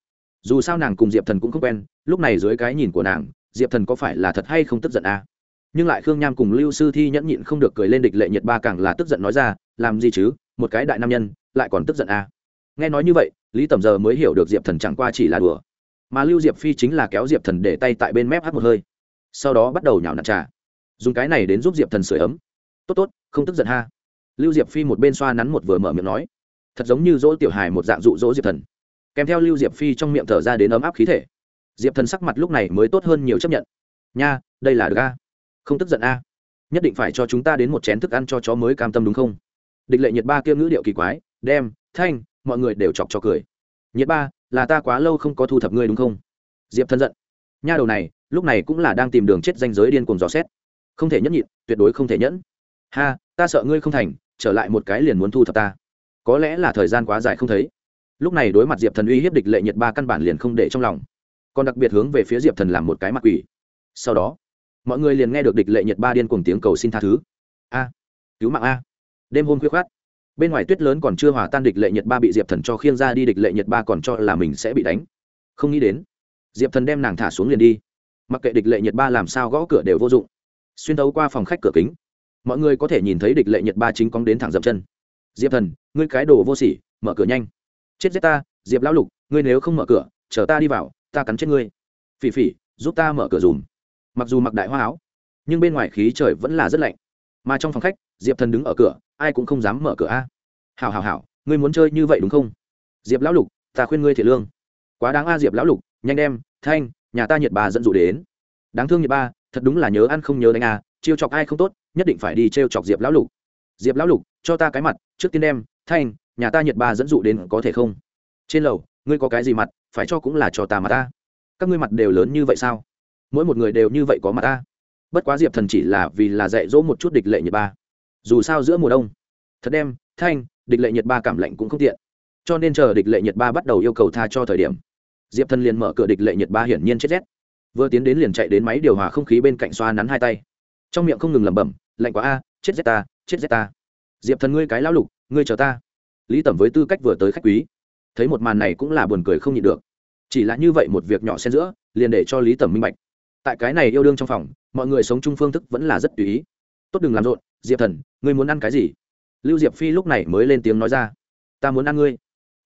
dù sao nàng cùng diệp thần cũng không quen, lúc này dưới cái nhìn của nàng, diệp thần có phải là thật hay không tức giận à? nhưng lại khương nham cùng lưu sư thi nhẫn nhịn không được cười lên địch lệ nhiệt ba càng là tức giận nói ra, làm gì chứ, một cái đại nam nhân, lại còn tức giận à? nghe nói như vậy, lý Tầm giờ mới hiểu được diệp thần chẳng qua chỉ là đùa. Mà lưu diệp phi chính là kéo diệp thần để tay tại bên mép hát một hơi. Sau đó bắt đầu nhào nặn trà. Dùng cái này đến giúp diệp thần sửa ấm. Tốt tốt, không tức giận ha. Lưu diệp phi một bên xoa nắn một vừa mở miệng nói. Thật giống như dỗ tiểu hài một dạng dụ dỗ diệp thần kèm theo lưu diệp phi trong miệng thở ra đến ấm áp khí thể. Diệp thần sắc mặt lúc này mới tốt hơn nhiều chấp nhận. Nha, đây là được a. Không tức giận a. Nhất định phải cho chúng ta đến một chén thức ăn cho chó mới cam tâm đúng không? Địch lệ nhiệt ba kia ngữ điệu kỳ quái, đem, thanh, mọi người đều chọc cho cười. Nhiệt ba, là ta quá lâu không có thu thập ngươi đúng không? Diệp thân giận. Nha đầu này, lúc này cũng là đang tìm đường chết danh giới điên cuồng dò xét. Không thể nhẫn nhịn, tuyệt đối không thể nhẫn. Ha, ta sợ ngươi không thành, trở lại một cái liền muốn thu thập ta. Có lẽ là thời gian quá dài không thấy lúc này đối mặt diệp thần uy hiếp địch lệ nhiệt ba căn bản liền không để trong lòng. Còn đặc biệt hướng về phía diệp thần làm một cái mặt quỷ. Sau đó, mọi người liền nghe được địch lệ nhiệt ba điên cùng tiếng cầu xin tha thứ. A, cứu mạng a. Đêm hôm khuya khoát bên ngoài tuyết lớn còn chưa hòa tan địch lệ nhiệt ba bị diệp thần cho khiêng ra đi, địch lệ nhiệt ba còn cho là mình sẽ bị đánh. Không nghĩ đến, diệp thần đem nàng thả xuống liền đi. Mặc kệ địch lệ nhiệt ba làm sao gõ cửa đều vô dụng. Xuyên tấu qua phòng khách cửa kính, mọi người có thể nhìn thấy địch lệ nhiệt ba chính cóng đến thẳng dập chân. Diệp thần, ngươi cái đồ vô sỉ, mở cửa nhanh chết giết ta, diệp lão lục, ngươi nếu không mở cửa, chờ ta đi vào, ta cắn chết ngươi. Phỉ phỉ, giúp ta mở cửa dùm. Mặc dù mặc đại hoa áo, nhưng bên ngoài khí trời vẫn là rất lạnh. Mà trong phòng khách, diệp thần đứng ở cửa, ai cũng không dám mở cửa a. À. hảo hảo hảo, ngươi muốn chơi như vậy đúng không? Diệp lão lục, ta khuyên ngươi thiệt lương. Quá đáng a diệp lão lục, nhanh đem, thanh, nhà ta nhiệt bà dẫn dụ đến. Đáng thương nhiệt ba thật đúng là nhớ ăn không nhớ đánh a, chiêu chọc ai không tốt, nhất định phải đi trêu chọc diệp lão lục. Diệp lão lục, cho ta cái mặt, trước tiên đem, thanh nhà ta nhiệt ba dẫn dụ đến có thể không? Trên lầu, ngươi có cái gì mặt, phải cho cũng là cho ta mà ta. Các ngươi mặt đều lớn như vậy sao? Mỗi một người đều như vậy có mặt ta. Bất quá diệp thần chỉ là vì là dạy dỗ một chút địch lệ nhiệt ba. Dù sao giữa mùa đông, thật đem, thanh, địch lệ nhiệt ba cảm lạnh cũng không tiện. Cho nên chờ địch lệ nhiệt ba bắt đầu yêu cầu tha cho thời điểm, diệp thần liền mở cửa địch lệ nhiệt ba hiển nhiên chết rét. Vừa tiến đến liền chạy đến máy điều hòa không khí bên cạnh xoa nắn hai tay. Trong miệng không ngừng lẩm bẩm, lạnh quá a, chết rét ta, chết rét ta. Diệp thần ngươi cái lão lục, ngươi chờ ta lý tẩm với tư cách vừa tới khách quý. Thấy một màn này cũng là buồn cười không nhịn được. Chỉ là như vậy một việc nhỏ xen giữa, liền để cho lý tẩm minh bạch. Tại cái này yêu đương trong phòng, mọi người sống chung phương thức vẫn là rất tùy ý. Tốt đừng làm rộn, diệp thần, ngươi muốn ăn cái gì? Lưu diệp phi lúc này mới lên tiếng nói ra. Ta muốn ăn ngươi.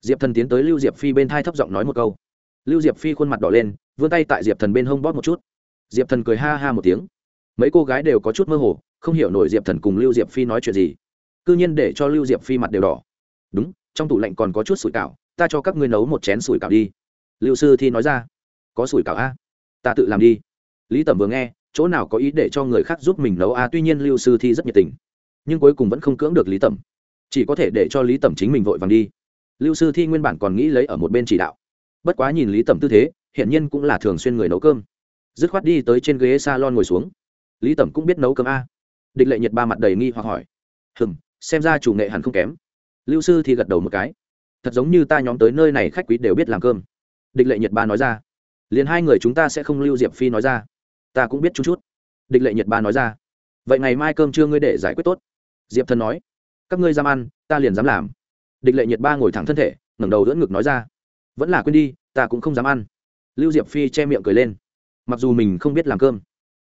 Diệp thần tiến tới lưu diệp phi bên thai thấp giọng nói một câu. Lưu diệp phi khuôn mặt đỏ lên, vươn tay tại diệp thần bên hông bóp một chút. Diệp thần cười ha ha một tiếng. Mấy cô gái đều có chút mơ hồ, không hiểu nổi diệp thần cùng lưu diệp phi nói chuyện gì. C ư nhiên để cho lưu diệp phi mặt đều đỏ đúng, trong tủ lạnh còn có chút sủi cảo, ta cho các ngươi nấu một chén sủi cảo đi. Lưu sư thi nói ra. Có sủi cảo a? Ta tự làm đi. Lý tẩm vừa nghe, chỗ nào có ý để cho người khác giúp mình nấu a? Tuy nhiên lưu sư thi rất nhiệt tình, nhưng cuối cùng vẫn không cưỡng được lý tẩm. Chỉ có thể để cho lý tẩm chính mình vội vàng đi. Lưu sư thi nguyên bản còn nghĩ lấy ở một bên chỉ đạo. Bất quá nhìn lý tẩm tư thế hiện nhiên cũng là thường xuyên người nấu cơm. Dứt khoát đi tới trên ghế s a lon ngồi xuống. Lý tẩm cũng biết nấu cơm a. Địch lệ nhiệt ba mặt đầy nghi hoặc hỏi. Hừm, xem ra chủ nghệ hẳn không kém lưu sư thì gật đầu một cái. Thật giống như ta nhóm tới nơi này khách quý đều biết làm cơm. Địch lệ nhiệt ba nói ra. Liền hai người chúng ta sẽ không lưu diệp phi nói ra. Ta cũng biết chút chút. Địch lệ nhiệt ba nói ra. Vậy ngày mai cơm trưa ngươi để giải quyết tốt. Diệp thần nói. Các ngươi dám ăn, ta liền dám làm. Địch lệ nhiệt ba ngồi thẳng thân thể, ngẩng đầu đỡ ngực nói ra. Vẫn là quên đi, ta cũng không dám ăn. Lưu diệp phi che miệng cười lên. Mặc dù mình không biết làm cơm,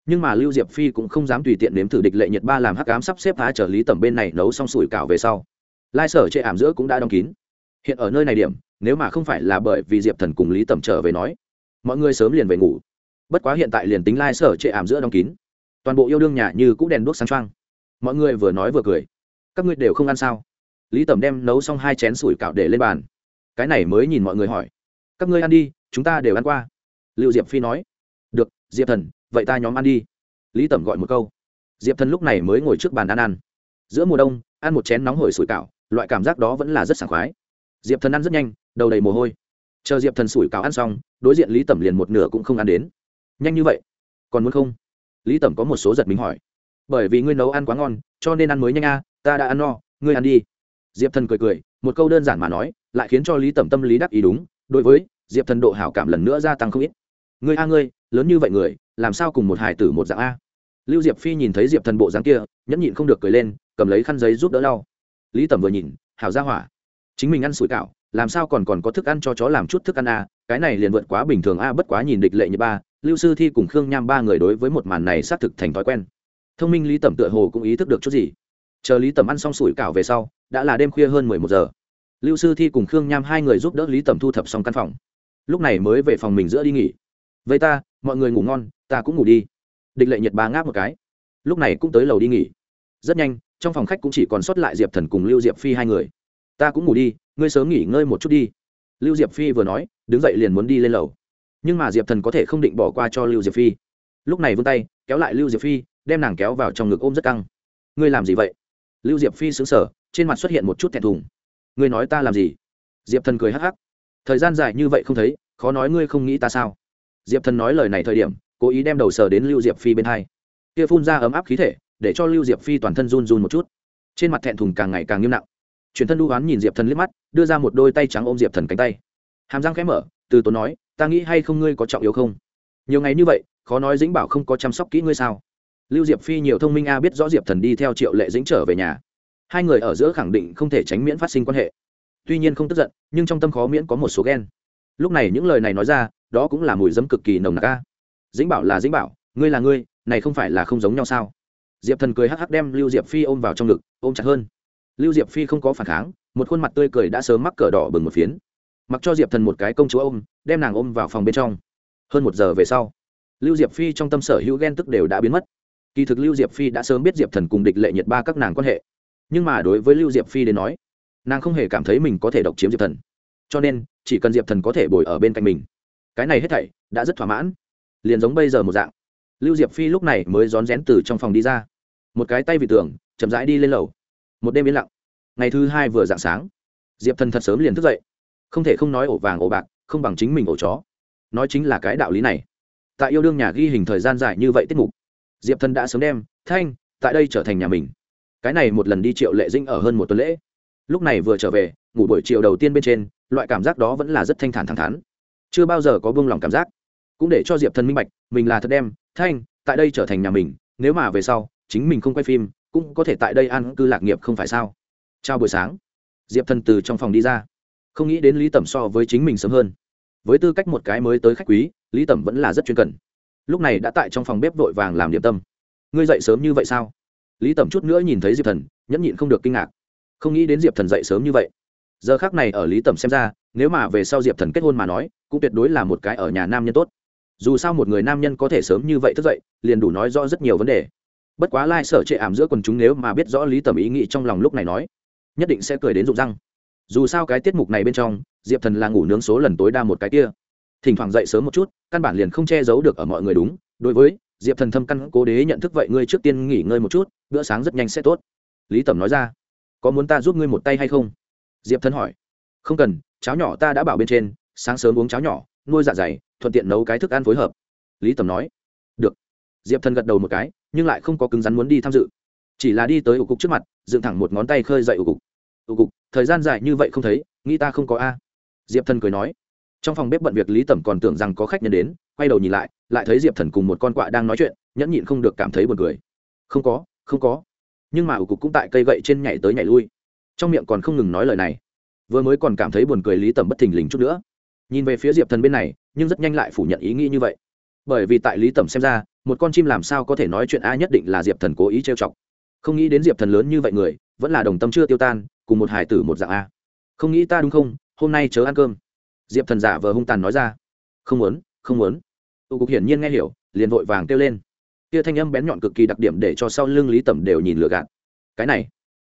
nhưng mà lưu diệp phi cũng không dám tùy tiện nếm thử địch lệ nhiệt ba làm hắc cám sắp xếp phá trở lý tẩm bên này nấu xong sủi cảo về sau lai sở chệ ảm giữa cũng đã đóng kín. Hiện ở nơi này điểm, nếu mà không phải là bởi vì diệp thần cùng lý tẩm trở về nói, mọi người sớm liền về ngủ. Bất quá hiện tại liền tính lai sở chệ ảm giữa đóng kín, toàn bộ yêu đương nhà như cũng đèn đuốc sáng trăng mọi người vừa nói vừa cười. Các ngươi đều không ăn sao? Lý tẩm đem nấu xong hai chén sủi cảo để lên bàn. Cái này mới nhìn mọi người hỏi. Các ngươi ăn đi, chúng ta đều ăn qua. Liệu diệp phi nói. Được, diệp thần, vậy ta nhóm ăn đi. Lý tẩm gọi một câu. Diệp thần lúc này mới ngồi trước bàn ăn ăn. Giữa mùa đông, ăn một chén nóng hổi sủi cảo loại cảm giác đó vẫn là rất sảng khoái. Diệp thần ăn rất nhanh, đầu đầy mồ hôi. Chờ diệp thần sủi cảo ăn xong, đối diện lý tẩm liền một nửa cũng không ăn đến. Nhanh như vậy? Còn muốn không? Lý tẩm có một số giật mình hỏi. Bởi vì ngươi nấu ăn quá ngon, cho nên ăn mới nhanh a, ta đã ăn no, ngươi ăn đi. Diệp thần cười cười, một câu đơn giản mà nói, lại khiến cho lý tẩm tâm lý đắc ý đúng. Đối với diệp thần độ hảo cảm lần nữa gia tăng không ít. Ngươi a ngươi, lớn như vậy người, làm sao cùng một hải tử một dạng a? Lưu diệp phi nhìn thấy diệp thần bộ dáng kia, nhẫn nhịn không được cười lên, cầm lấy khăn giấy giúp đỡ lau lý tẩm vừa nhìn, hảo ra hỏa, chính mình ăn sủi cảo, làm sao còn còn có thức ăn cho chó làm chút thức ăn a cái này liền vượt quá bình thường a, bất quá nhìn địch lệ như ba, lưu sư thi cùng khương nham ba người đối với một màn này xác thực thành thói quen. Thông minh lý tẩm tựa hồ cũng ý thức được chút gì. Chờ lý tẩm ăn xong sủi cảo về sau, đã là đêm khuya hơn mười một giờ. Lưu sư thi cùng khương nham hai người giúp đỡ lý tẩm thu thập xong căn phòng. Lúc này mới về phòng mình giữa đi nghỉ. Vậy ta, mọi người ngủ ngon, ta cũng ngủ đi. Địch lệ nhật ba ngáp một cái. Lúc này cũng tới lầu đi nghỉ. Rất nhanh trong phòng khách cũng chỉ còn sót lại diệp thần cùng lưu diệp phi hai người ta cũng ngủ đi ngươi sớm nghỉ ngơi một chút đi lưu diệp phi vừa nói đứng dậy liền muốn đi lên lầu nhưng mà diệp thần có thể không định bỏ qua cho lưu diệp phi lúc này vươn tay kéo lại lưu diệp phi đem nàng kéo vào trong ngực ôm rất căng ngươi làm gì vậy lưu diệp phi xứng sở trên mặt xuất hiện một chút thẹn thùng ngươi nói ta làm gì diệp thần cười hắc hắc thời gian dài như vậy không thấy khó nói ngươi không nghĩ ta sao diệp thần nói lời này thời điểm cố ý đem đầu sờ đến lưu diệp phi bên hai kia phun ra ấm áp khí thể để cho lưu diệp phi toàn thân run run một chút. Trên mặt thẹn thùng càng ngày càng nghiêm nặng. Chuyển thân đu oán nhìn diệp thần liếc mắt, đưa ra một đôi tay trắng ôm diệp thần cánh tay. Hàm răng khẽ mở, từ tốn nói, ta nghĩ hay không ngươi có trọng yếu không? Nhiều ngày như vậy, khó nói dĩnh bảo không có chăm sóc kỹ ngươi sao? Lưu diệp phi nhiều thông minh a biết rõ diệp thần đi theo triệu lệ dĩnh trở về nhà. Hai người ở giữa khẳng định không thể tránh miễn phát sinh quan hệ. Tuy nhiên không tức giận, nhưng trong tâm khó miễn có một số ghen. Lúc này những lời này nói ra, đó cũng là mùi dấm cực kỳ nồng nặc a. Dĩnh bảo là dĩnh bảo, ngươi là ngươi, này không phải là không giống nhau sao? Diệp thần cười hắc hắc đem lưu diệp phi ôm vào trong ngực, ôm chặt hơn. Lưu diệp phi không có phản kháng, một khuôn mặt tươi cười đã sớm mắc cờ đỏ bừng một phiến. Mặc cho diệp thần một cái công chúa ôm, đem nàng ôm vào phòng bên trong. Hơn một giờ về sau, lưu diệp phi trong tâm sở hữu ghen tức đều đã biến mất. Kỳ thực lưu diệp phi đã sớm biết diệp thần cùng địch lệ nhiệt ba các nàng quan hệ. Nhưng mà đối với lưu diệp phi đến nói, nàng không hề cảm thấy mình có thể độc chiếm diệp thần. Cho nên, chỉ cần diệp thần có thể bồi ở bên cạnh mình, cái này hết thảy đã rất thỏa mãn. Liền giống bây giờ một dạng lưu diệp phi lúc này mới rón rén từ trong phòng đi ra. Một cái tay vị tường chậm rãi đi lên lầu. Một đêm yên lặng. Ngày thứ hai vừa dạng sáng, diệp thần thật sớm liền thức dậy. Không thể không nói ổ vàng ổ bạc, không bằng chính mình ổ chó. Nói chính là cái đạo lý này. Tại yêu đương nhà ghi hình thời gian dài như vậy tiết mục, diệp thần đã sớm đem, thanh, tại đây trở thành nhà mình. Cái này một lần đi triệu lệ dinh ở hơn một tuần lễ. Lúc này vừa trở về, ngủ buổi chiều đầu tiên bên trên, loại cảm giác đó vẫn là rất thanh thản thẳng thắn. Chưa bao giờ có buông lòng cảm giác cũng để cho diệp thần minh bạch, mình là thật đem, thanh, tại đây trở thành nhà mình, nếu mà về sau, chính mình không quay phim, cũng có thể tại đây an cư lạc nghiệp không phải sao? Chào buổi sáng. Diệp thần từ trong phòng đi ra. Không nghĩ đến lý tẩm so với chính mình sớm hơn. Với tư cách một cái mới tới khách quý, lý tẩm vẫn là rất chuyên cần. Lúc này đã tại trong phòng bếp vội vàng làm điểm tâm. Ngươi dậy sớm như vậy sao? Lý tẩm chút nữa nhìn thấy diệp thần, nhẫn nhịn không được kinh ngạc. Không nghĩ đến diệp thần dậy sớm như vậy. Giờ khác này ở lý tẩm xem ra, nếu mà về sau diệp thần kết hôn mà nói, cũng tuyệt đối là một cái ở nhà nam nhân tốt dù sao một người nam nhân có thể sớm như vậy thức dậy, liền đủ nói rõ rất nhiều vấn đề. Bất quá lai、like、sở trệ ảm giữa quần chúng nếu mà biết rõ lý tầm ý nghĩ trong lòng lúc này nói, nhất định sẽ cười đến rụng răng. Dù sao cái tiết mục này bên trong, diệp thần là ngủ nướng số lần tối đa một cái kia. Thỉnh thoảng dậy sớm một chút, căn bản liền không che giấu được ở mọi người đúng. Đối với diệp thần thâm căn cố đế nhận thức vậy ngươi trước tiên nghỉ ngơi một chút, bữa sáng rất nhanh sẽ tốt. Lý tẩm nói ra, có muốn ta giúp ngươi một tay hay không? Diệp thần hỏi. Không cần, cháo nhỏ ta đã bảo bên trên, sáng sớm uống cháo nhỏ nuôi dạ dày, thuận tiện nấu cái thức ăn phối hợp. Lý tầm nói, được. Diệp thần gật đầu một cái, nhưng lại không có cứng rắn muốn đi tham dự. Chỉ là đi tới ủ cục trước mặt, dựng thẳng một ngón tay khơi dậy ủ cục. Ủ cục, thời gian dài như vậy không thấy, nghĩ ta không có a? Diệp thần cười nói. Trong phòng bếp bận việc lý tẩm còn tưởng rằng có khách nhân đến, quay đầu nhìn lại lại thấy diệp thần cùng một con quạ đang nói chuyện, nhẫn nhịn không được cảm thấy buồn cười. Không có không có. Nhưng mà ủ cục cũng tại cây gậy trên nhảy tới nhảy lui. Trong miệng còn không ngừng nói lời này. Vừa mới còn cảm thấy buồn cười lý tẩm bất thình lình chút nữa nhìn về phía diệp thần bên này, nhưng rất nhanh lại phủ nhận ý nghĩ như vậy. Bởi vì tại lý tẩm xem ra, một con chim làm sao có thể nói chuyện a nhất định là diệp thần cố ý trêu chọc. Không nghĩ đến diệp thần lớn như vậy người, vẫn là đồng tâm chưa tiêu tan, cùng một hải tử một dạng a. Không nghĩ ta đúng không? Hôm nay chớ ăn cơm. Diệp thần giả vờ hung tàn nói ra. Không muốn không muốn. Tụ cục hiển nhiên nghe hiểu, liền vội vàng kêu lên. Kia thanh âm bén nhọn cực kỳ đặc điểm để cho sau lưng lý tẩm đều nhìn lừa gạt. Cái này,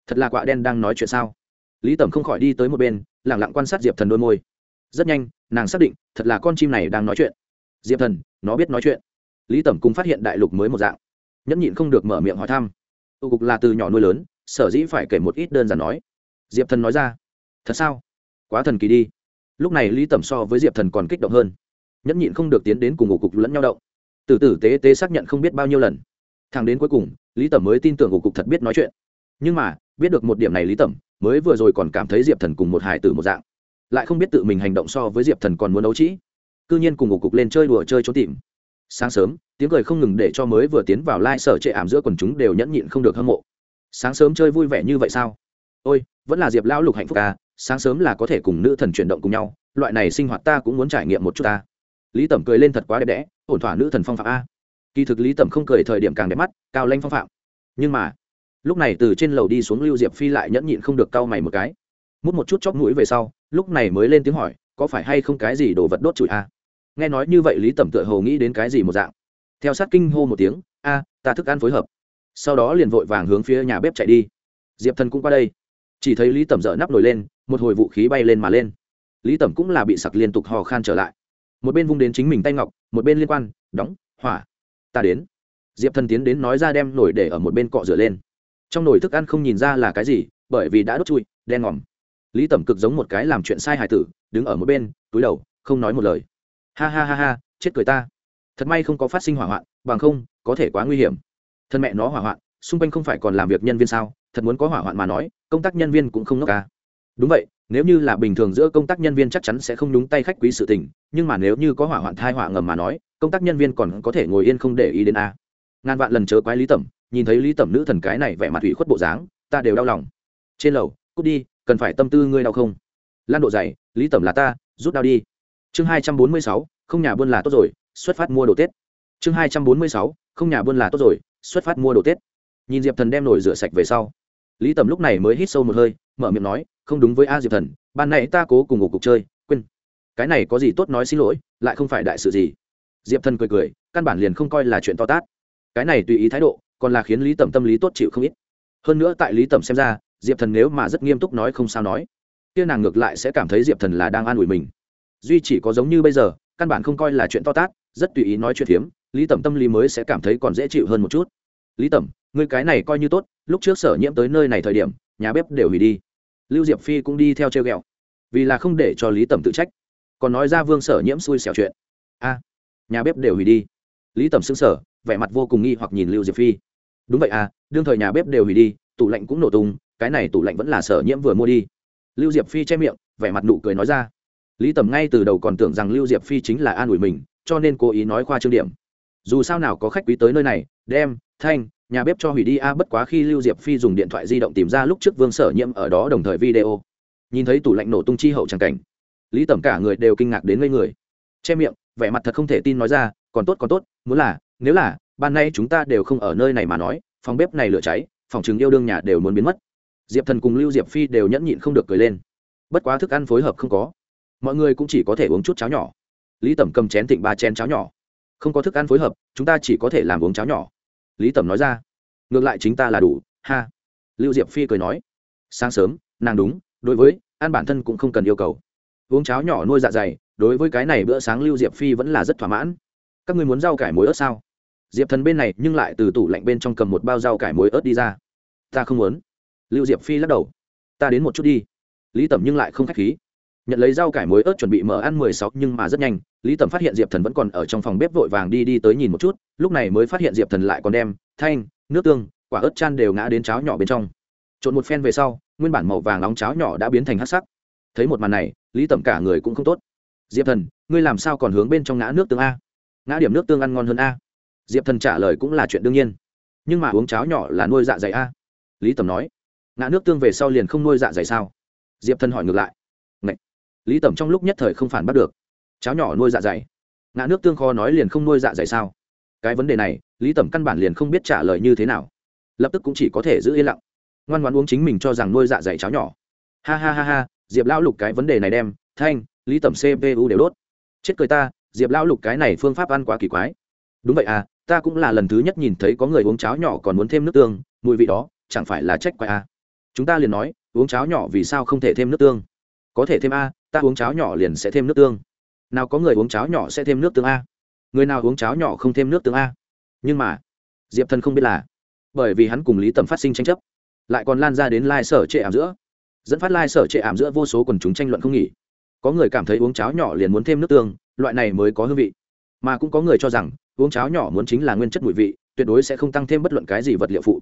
thật là quạ đen đang nói chuyện sao? Lý tẩm không khỏi đi tới một bên lẳng lặng quan sát diệp thần đôi môi rất nhanh, nàng xác định, thật là con chim này đang nói chuyện. Diệp thần, nó biết nói chuyện. Lý tẩm cùng phát hiện đại lục mới một dạng. Nhẫn nhịn không được mở miệng hỏi thăm. Tụ cục là từ nhỏ nuôi lớn, sở dĩ phải kể một ít đơn giản nói. Diệp thần nói ra, thật sao? Quá thần kỳ đi. Lúc này lý tẩm so với diệp thần còn kích động hơn. Nhẫn nhịn không được tiến đến cùng ổ cục lẫn nhau động. Từ tử tế tế xác nhận không biết bao nhiêu lần. Thằng đến cuối cùng, lý tẩm mới tin tưởng ổ cục thật biết nói chuyện. Nhưng mà, biết được một điểm này lý tẩm mới vừa rồi còn cảm thấy diệp thần cùng một hải tử một dạng lại không biết tự mình hành động so với diệp thần còn muốn đấu trĩ c ư nhiên cùng ngủ cục lên chơi đùa chơi trốn tìm. Sáng sớm, tiếng cười không ngừng để cho mới vừa tiến vào lai、like、sở trệ ảm giữa quần chúng đều nhẫn nhịn không được hâm mộ. Sáng sớm chơi vui vẻ như vậy sao? Ôi, vẫn là diệp lão lục hạnh phúc à? sáng sớm là có thể cùng nữ thần chuyển động cùng nhau, loại này sinh hoạt ta cũng muốn trải nghiệm một chút ta. Lý tẩm cười lên thật quá đẹp đẽ, ổn thỏa nữ thần phong phạm a. Kỳ thực lý tẩm không cười thời điểm càng đẹp mắt, cao lanh phong phạm. Nhưng mà, lúc này từ trên lầu đi xuống lưu diệp phi lại nhẫn nhịn không được cau mày một cái mút một chút chóp mũi về sau, lúc này mới lên tiếng hỏi, có phải hay không cái gì đồ vật đốt chùi a? Nghe nói như vậy lý tẩm tựa hồ nghĩ đến cái gì một dạng. Theo sát kinh hô một tiếng, a, ta thức ăn phối hợp. Sau đó liền vội vàng hướng phía nhà bếp chạy đi. Diệp thần cũng qua đây. Chỉ thấy lý tẩm dở nắp nổi lên, một hồi vũ khí bay lên mà lên. Lý tẩm cũng là bị sặc liên tục hò khan trở lại. Một bên vung đến chính mình tay ngọc, một bên liên quan, đóng, hỏa, ta đến. Diệp thần tiến đến nói ra đem nổi để ở một bên cọ rửa lên. Trong nồi thức ăn không nhìn ra là cái gì, bởi vì đã đốt chui đen ngòm lý tẩm cực giống một cái làm chuyện sai hài tử, đứng ở một bên, túi đầu, không nói một lời. Ha ha ha ha, chết cười ta. Thật may không có phát sinh hỏa hoạn, bằng không, có thể quá nguy hiểm. Thân mẹ nó hỏa hoạn, xung quanh không phải còn làm việc nhân viên sao? Thật muốn có hỏa hoạn mà nói, công tác nhân viên cũng không ngốc ca đúng vậy, nếu như là bình thường giữa công tác nhân viên chắc chắn sẽ không đúng tay khách quý sự tình, nhưng mà nếu như có hỏa hoạn thai hỏa ngầm mà nói, công tác nhân viên còn có thể ngồi yên không để ý đến a ngàn vạn lần chớ quái lý tẩm, nhìn thấy lý tẩm nữ thần cái này vẻ mặt ủy khuất bộ dáng, ta đều đau lòng. Trên lầu, cút đi cần phải tâm tư ngươi đau không? Lan độ dày, lý tẩm là ta, rút đau đi. Chương hai trăm bốn mươi sáu, không nhà buôn là tốt rồi, xuất phát mua đồ tết. Chương hai trăm bốn mươi sáu, không nhà buôn là tốt rồi, xuất phát mua đồ tết. Nhìn diệp thần đem nồi rửa sạch về sau, lý tẩm lúc này mới hít sâu một hơi, mở miệng nói, không đúng với a diệp thần, ban nãy ta cố cùng ngủ cục chơi, quên. Cái này có gì tốt nói xin lỗi, lại không phải đại sự gì. Diệp thần cười cười, căn bản liền không coi là chuyện to tát. Cái này tùy ý thái độ, còn là khiến lý tẩm tâm lý tốt chịu không ít. Hơn nữa tại lý tẩm xem ra diệp thần nếu mà rất nghiêm túc nói không sao nói, kia nàng ngược lại sẽ cảm thấy diệp thần là đang an ủi mình. Duy chỉ có giống như bây giờ, căn bản không coi là chuyện to tát, rất tùy ý nói chuyện hiếm. lý tẩm tâm lý mới sẽ cảm thấy còn dễ chịu hơn một chút. Lý tẩm người cái này coi như tốt, lúc trước sở nhiễm tới nơi này thời điểm, nhà bếp đều hủy đi. Lưu diệp phi cũng đi theo treo g ẹ o vì là không để cho lý tẩm tự trách. Còn nói ra vương sở nhiễm xui xẻo chuyện. A, nhà bếp đều hủy đi. Lý tẩm xứng sở vẻ mặt vô cùng nghi hoặc nhìn lưu diệp phi đúng vậy à đương thời nhà bếp đều hủy đi, tủ lạnh cũng nổ tung, cái này tủ lạnh vẫn là sở nhiễm vừa mua đi. Lưu diệp phi che miệng, vẻ mặt nụ cười nói ra. Lý tầm ngay từ đầu còn tưởng rằng lưu diệp phi chính là an ủi mình, cho nên cố ý nói khoa trương điểm. Dù sao nào có khách quý tới nơi này, đem, thanh, nhà bếp cho hủy đi a bất quá khi lưu diệp phi dùng điện thoại di động tìm ra lúc trước vương sở nhiễm ở đó đồng thời video. Nhìn thấy tủ lạnh nổ tung chi hậu tràng cảnh. Lý tẩm cả người đều kinh ngạc đến ngây người. Che miệng, vẻ mặt thật không thể tin nói ra, còn tốt còn tốt, muốn là, nếu là ban nay chúng ta đều không ở nơi này mà nói, phòng bếp này lửa cháy, phòng chứng yêu đương nhà đều muốn biến mất. Diệp thần cùng lưu diệp phi đều nhẫn nhịn không được cười lên. Bất quá thức ăn phối hợp không có. Mọi người cũng chỉ có thể uống chút cháo nhỏ. Lý tẩm cầm chén thịnh ba chén cháo nhỏ. Không có thức ăn phối hợp, chúng ta chỉ có thể làm uống cháo nhỏ. Lý tẩm nói ra. Ngược lại chính ta là đủ, ha. Lưu diệp phi cười nói. Sáng sớm, nàng đúng, đối với, ăn bản thân cũng không cần yêu cầu. Uống cháo nhỏ nuôi dạ dày, đối với cái này bữa sáng lưu diệp phi vẫn là rất thỏa mãn. Các người muốn rau cải muối ớt sao? Diệp thần bên này nhưng lại từ tủ lạnh bên trong cầm một bao rau cải muối ớt đi ra. Ta không muốn. Lưu diệp phi lắc đầu. Ta đến một chút đi. Lý tẩm nhưng lại không k h á c h khí. Nhận lấy rau cải muối ớt chuẩn bị mở ăn mười sáu nhưng mà rất nhanh, lý tẩm phát hiện diệp thần vẫn còn ở trong phòng bếp vội vàng đi đi tới nhìn một chút, lúc này mới phát hiện diệp thần lại còn đem thanh, nước tương, quả ớt chan đều ngã đến cháo nhỏ bên trong. Trộn một phen về sau, nguyên bản màu vàng nóng cháo nhỏ đã biến thành hát sắc. Thấy một màn này, lý tẩm cả người cũng không tốt. Diệp thần, ngươi làm sao còn hướng bên trong ngã nước tương a? Ngã điểm nước tương ăn ngon hơn a? Diệp thần trả lời cũng là chuyện đương nhiên. Nhưng mà uống cháo nhỏ là nuôi dạ dày a. Lý tẩm nói, ngã nước tương về sau liền không nuôi dạ dày sao? Diệp thần hỏi ngược lại, Ngậy. lý tẩm trong lúc nhất thời không phản bắt được. Cháo nhỏ nuôi dạ dày? Ngã nước tương kho nói liền không nuôi dạ dày sao? Cái vấn đề này, lý tẩm căn bản liền không biết trả lời như thế nào. Lập tức cũng chỉ có thể giữ yên lặng. Ngoan ngoan uống chính mình cho rằng nuôi dạ dày cháo nhỏ. Ha ha ha ha, diệp lão lục cái vấn đề này đem, thanh, lý tẩm cpu đều đốt. Chết cười ta, diệp lão lục cái này phương pháp ăn quá kỳ quái. Đúng vậy à ta cũng là lần thứ nhất nhìn thấy có người uống cháo nhỏ còn muốn thêm nước tương, mùi vị đó chẳng phải là trách quái à. chúng ta liền nói, uống cháo nhỏ vì sao không thể thêm nước tương? Có thể thêm a, ta uống cháo nhỏ liền sẽ thêm nước tương. Nào có người uống cháo nhỏ sẽ thêm nước tương a? Người nào uống cháo nhỏ không thêm nước tương a? Nhưng mà, diệp thần không biết là bởi vì hắn cùng lý tầm phát sinh tranh chấp, lại còn lan ra đến lai sở trệ ảm giữa. Dẫn phát lai sở trệ ảm giữa vô số quần chúng tranh luận không nghỉ. Có người cảm thấy uống cháo nhỏ liền muốn thêm nước tương, loại này mới có hương vị mà cũng có người cho rằng, uống cháo nhỏ muốn chính là nguyên chất mùi vị, tuyệt đối sẽ không tăng thêm bất luận cái gì vật liệu phụ.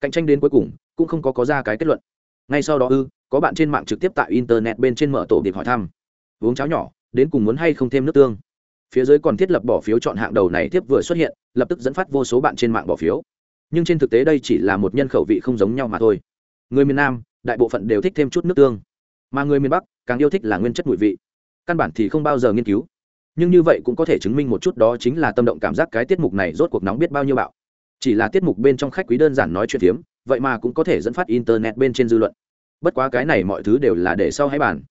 Cạnh tranh đến cuối cùng, cũng không có có ra cái kết luận. Ngay sau đó ư, có bạn trên mạng trực tiếp tại internet bên trên mở tổ điệp hỏi thăm. Uống cháo nhỏ, đến cùng muốn hay không thêm nước tương? Phía dưới còn thiết lập bỏ phiếu chọn hạng đầu này tiếp vừa xuất hiện, lập tức dẫn phát vô số bạn trên mạng bỏ phiếu. Nhưng trên thực tế đây chỉ là một nhân khẩu vị không giống nhau mà thôi. Người miền nam, đại bộ phận đều thích thêm chút nước tương. Mà người miền bắc, càng yêu thích là nguyên chất mùi vị. Căn bản thì không bao giờ nghiên cứu nhưng như vậy cũng có thể chứng minh một chút đó chính là tâm động cảm giác cái tiết mục này rốt cuộc nóng biết bao nhiêu bạo. Chỉ là tiết mục bên trong khách quý đơn giản nói chuyện phiếm, vậy mà cũng có thể dẫn phát internet bên trên dư luận. Bất quá cái này mọi thứ đều là để sau hay bàn.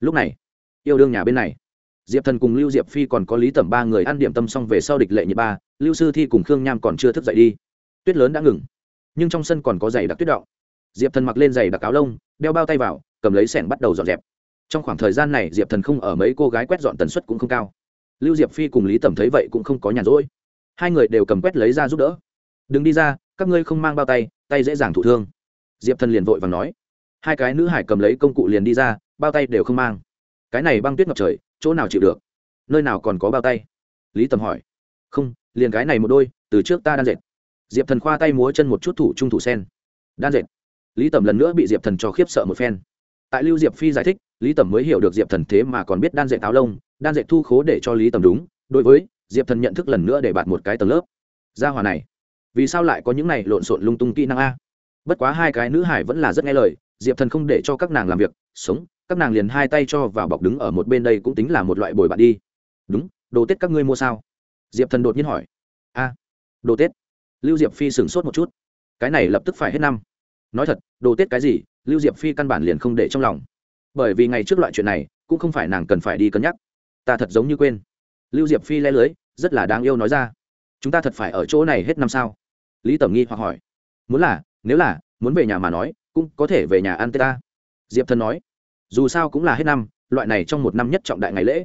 Lúc này, yêu đương nhà bên này, diệp thần cùng lưu diệp phi còn có lý tẩm ba người ăn điểm tâm xong về sau địch lệ nhiệt ba, lưu sư thi cùng khương nham còn chưa thức dậy đi. Tuyết lớn đã ngừng, nhưng trong sân còn có giày đặc tuyết động diệp thần mặc lên giày đặc áo lông, đeo bao tay vào, cầm lấy sẻng bắt đầu dọn dẹp. Trong khoảng thời gian này diệp thần không ở mấy cô gái quét dọn tần suất cũng không cao lưu diệp phi cùng lý tẩm thấy vậy cũng không có nhàn rỗi. Hai người đều cầm quét lấy ra giúp đỡ. Đừng đi ra, các ngươi không mang bao tay tay dễ dàng thụ thương. Diệp thần liền vội và nói. Hai cái nữ hải cầm lấy công cụ liền đi ra, bao tay đều không mang. Cái này băng tuyết ngập trời, chỗ nào chịu được? Nơi nào còn có bao tay? Lý tầm hỏi. Không, liền cái này một đôi, từ trước ta đan dệt. Diệp thần khoa tay múa chân một chút thủ trung thủ sen. Đan dệt? Lý tầm lần nữa bị diệp thần cho khiếp sợ một phen. Tại lưu diệp phi giải thích, lý tầm mới hiểu được diệp thần thế mà còn biết đan dệt táo lông đan dệt thu khố để cho lý tầm đúng, đối với diệp thần nhận thức lần nữa để bạt một cái tầng lớp. Gia hòa này, vì sao lại có những này lộn xộn lung tung kỹ năng a? Bất quá hai cái nữ hải vẫn là rất nghe lời, diệp thần không để cho các nàng làm việc, sống, các nàng liền hai tay cho vào bọc đứng ở một bên đây cũng tính là một loại bồi bạn đi. Đúng, đồ tết các ngươi mua sao? Diệp thần đột nhiên hỏi. A, đồ tết. Lưu diệp phi sửng sốt một chút. Cái này lập tức phải hết năm. Nói thật, đồ tết cái gì, lưu diệp phi căn bản liền không để trong lòng. Bởi vì ngày trước loại chuyện này, cũng không phải nàng cần phải đi cân nhắc ta thật giống như quên. Lưu diệp phi le lưới, rất là đáng yêu nói ra. Chúng ta thật phải ở chỗ này hết năm sao? Lý tẩm nghi hoặc hỏi. Muốn là, nếu là, muốn về nhà mà nói, cũng có thể về nhà ăn tết ta. Diệp thần nói. Dù sao cũng là hết năm, loại này trong một năm nhất trọng đại ngày lễ.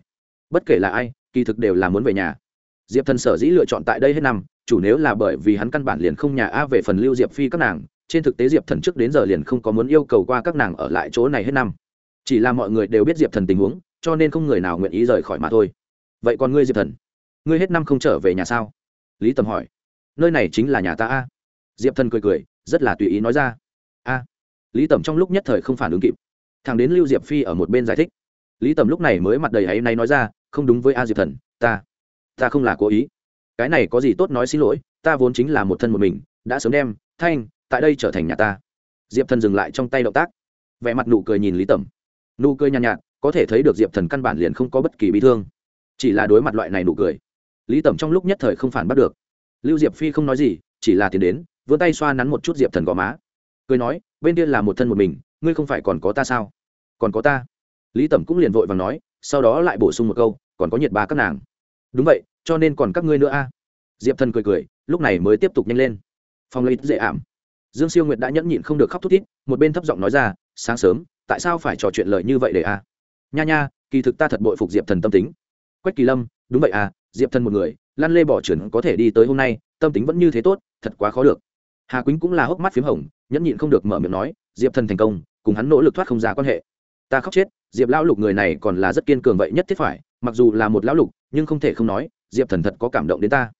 Bất kể là ai, kỳ thực đều là muốn về nhà. Diệp thần sở dĩ lựa chọn tại đây hết năm, chủ nếu là bởi vì hắn căn bản liền không nhà a về phần lưu diệp phi các nàng, trên thực tế diệp thần trước đến giờ liền không có muốn yêu cầu qua các nàng ở lại chỗ này hết năm. Chỉ là mọi người đều biết diệp thần tình huống cho nên không người nào nguyện ý rời khỏi mà thôi. Vậy còn ngươi diệp thần ngươi hết năm không trở về nhà sao? Lý tầm hỏi. Nơi này chính là nhà ta a. Diệp thần cười cười rất là tùy ý nói ra. A. Lý tầm trong lúc nhất thời không phản ứng kịp. Thằng đến lưu diệp phi ở một bên giải thích. Lý tầm lúc này mới mặt đầy áy náy nói ra không đúng với a diệp thần ta ta không là cố ý. Cái này có gì tốt nói xin lỗi ta vốn chính là một thân một mình đã sớm đem thanh tại đây trở thành nhà ta. Diệp thần dừng lại trong tay động tác. Vẻ mặt nụ cười nhìn lý Tầm. Nụ cười nhàn nhạt, nhạt có thể thấy được diệp thần căn bản liền không có bất kỳ bị thương chỉ là đối mặt loại này nụ cười lý tẩm trong lúc nhất thời không phản bắt được lưu diệp phi không nói gì chỉ là tiến đến vươn tay xoa nắn một chút diệp thần gò má cười nói bên kia là một thân một mình ngươi không phải còn có ta sao còn có ta lý tẩm cũng liền vội và nói sau đó lại bổ sung một câu còn có nhiệt ba các nàng đúng vậy cho nên còn các ngươi nữa a à? diệp thần cười cười lúc này mới tiếp tục nhanh lên phong lấy dễ ảm dương siêu nguyệt đã nhẫn nhịn không được khóc thút thít một bên thấp giọng nói ra sáng sớm tại sao phải trò chuyện lời như vậy để a à? Nha nha, kỳ thực ta thật bội phục diệp thần tâm tính. Quách kỳ lâm, đúng vậy à diệp thần một người lan lê bỏ trườn có thể đi tới hôm nay, tâm tính vẫn như thế tốt, thật quá khó được. Hà quýnh cũng là hốc mắt p h í m hồng, nhẫn nhịn không được mở miệng nói, diệp thần thành công, cùng hắn nỗ lực thoát không ra quan hệ. Ta khóc chết, diệp lão lục người này còn là rất kiên cường vậy nhất thiết phải, mặc dù là một lão lục, nhưng không thể không nói, diệp thần thật có cảm động đến ta.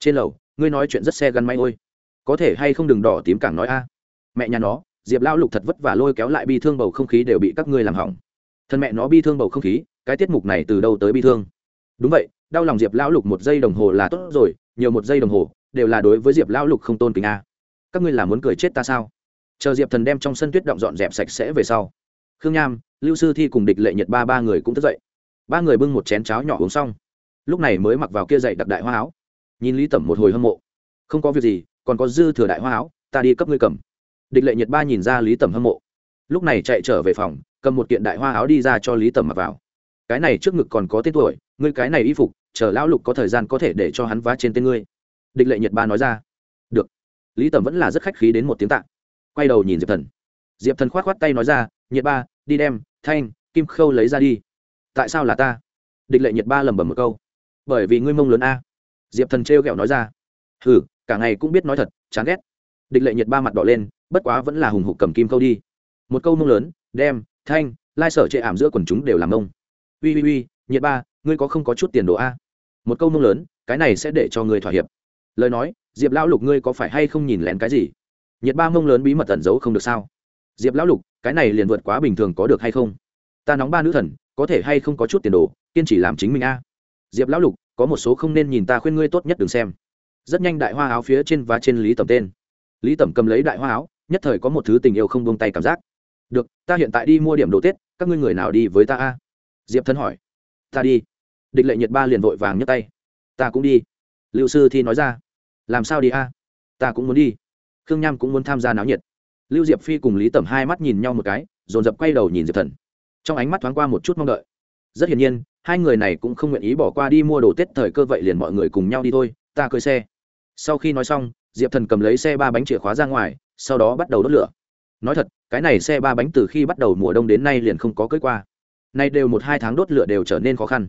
Trên lầu, ngươi nói chuyện rất xe gắn máy ôi. Có thể hay không đừng đỏ tím càng nói a. Mẹ nhà nó, diệp lão lục thật vất vả lôi kéo lại bi thương bầu không khí đều bị các ngươi làm hỏng thân mẹ nó bi thương bầu không khí, cái tiết mục này từ đâu tới bi thương? Đúng vậy, đau lòng diệp lão lục một giây đồng hồ là tốt rồi, nhiều một giây đồng hồ, đều là đối với diệp lão lục không tôn kính a. Các ngươi là muốn cười chết ta sao? Chờ diệp thần đem trong sân tuyết động dọn dẹp sạch sẽ về sau. Khương nham, lưu sư thi cùng địch lệ nhật ba ba người cũng thức dậy. Ba người bưng một chén cháo nhỏ uống xong. Lúc này mới mặc vào kia dậy đặc đại hoa áo. Nhìn lý tẩm một hồi hâm mộ. Không có việc gì, còn có dư thừa đại hoa áo, ta đi cấp ngươi cầm. Địch lệ nhật ba nhìn ra lý tẩm hâm mộ. Lúc này chạy trở về phòng cầm một kiện đại hoa áo đi ra cho lý Tầm mặc vào. Cái này trước ngực còn có tên tuổi, ngươi cái này y phục, chờ lão lục có thời gian có thể để cho hắn vá trên tên ngươi. Địch lệ nhật ba nói ra. Được. Lý Tầm vẫn là rất khách khí đến một tiếng tạ. Quay đầu nhìn diệp thần. Diệp thần k h o á t k h o á t tay nói ra nhiệt ba, đi đem, thanh, kim khâu lấy ra đi. Tại sao là ta? Địch lệ nhiệt ba lẩm bẩm một câu. Bởi vì ngươi mông lớn a. Diệp thần trêu ghẹo nói ra. Hừ, cả ngày cũng biết nói thật, chán ghét. Địch lệ nhiệt ba mặt đỏ lên, bất quá vẫn là hùng hục cầm kim khâu đi. Một câu mông lớn, đem thanh, lai sở chệ ảm giữa quần chúng đều làm mông ui ui ui nhiệt ba, ngươi có không có chút tiền đồ a? Một câu mông lớn, cái này sẽ để cho ngươi thỏa hiệp. Lời nói, diệp lão lục ngươi có phải hay không nhìn lén cái gì? Nhiệt ba mông lớn bí mật ẩn giấu không được sao? Diệp lão lục, cái này liền vượt quá bình thường có được hay không? Ta nóng ba nữ thần, có thể hay không có chút tiền đồ, kiên trì làm chính mình a? Diệp lão lục, có một số không nên nhìn ta khuyên ngươi tốt nhất đừng xem. Rất nhanh đại hoa áo phía trên và trên lý tẩm tên. Lý tẩm cầm lấy đại hoa áo, nhất thời có một thứ tình yêu không buông tay cảm giác được, ta hiện tại đi mua điểm đồ tết, các ngươi người nào đi với ta a? Diệp thân hỏi. Ta đi. Địch lệ nhiệt ba liền vội vàng nhấc tay. Ta cũng đi. Liệu sư thi nói ra. Làm sao đi a? Ta cũng muốn đi. Khương nham cũng muốn tham gia náo nhiệt. Lưu diệp phi cùng lý tẩm hai mắt nhìn nhau một cái, dồn dập quay đầu nhìn diệp thần. Trong ánh mắt thoáng qua một chút mong đợi. Rất hiển nhiên, hai người này cũng không nguyện ý bỏ qua đi mua đồ tết thời cơ vậy liền mọi người cùng nhau đi thôi. Ta cưới xe. Sau khi nói xong, diệp thần cầm lấy xe ba bánh chìa khóa ra ngoài, sau đó bắt đầu đốt lửa. Nói thật cái này xe ba bánh từ khi bắt đầu mùa đông đến nay liền không có cưới qua. Nay đều một hai tháng đốt lửa đều trở nên khó khăn.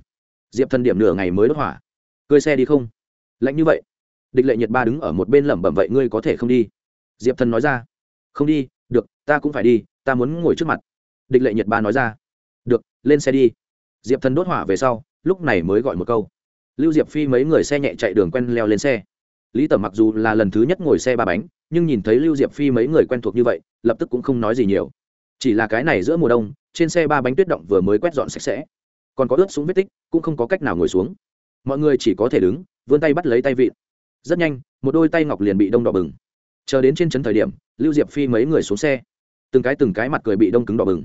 Diệp thần điểm nửa ngày mới đốt hỏa. Cưới xe đi không? Lạnh như vậy. Địch lệ nhiệt ba đứng ở một bên lẩm bẩm vậy ngươi có thể không đi? Diệp thần nói ra. Không đi, được, ta cũng phải đi, ta muốn ngồi trước mặt. Địch lệ nhiệt ba nói ra. Được, lên xe đi. Diệp thần đốt hỏa về sau, lúc này mới gọi một câu. Lưu diệp phi mấy người xe nhẹ chạy đường quen leo lên xe lý tẩm mặc dù là lần thứ nhất ngồi xe ba bánh, nhưng nhìn thấy lưu diệp phi mấy người quen thuộc như vậy, lập tức cũng không nói gì nhiều. Chỉ là cái này giữa mùa đông, trên xe ba bánh tuyết động vừa mới quét dọn sạch sẽ. Còn có ướt xuống vết tích, cũng không có cách nào ngồi xuống. Mọi người chỉ có thể đứng, vươn tay bắt lấy tay vịn. Rất nhanh, một đôi tay ngọc liền bị đông đỏ bừng. Chờ đến trên trấn thời điểm, lưu diệp phi mấy người xuống xe. Từng cái từng cái mặt cười bị đông cứng đỏ bừng.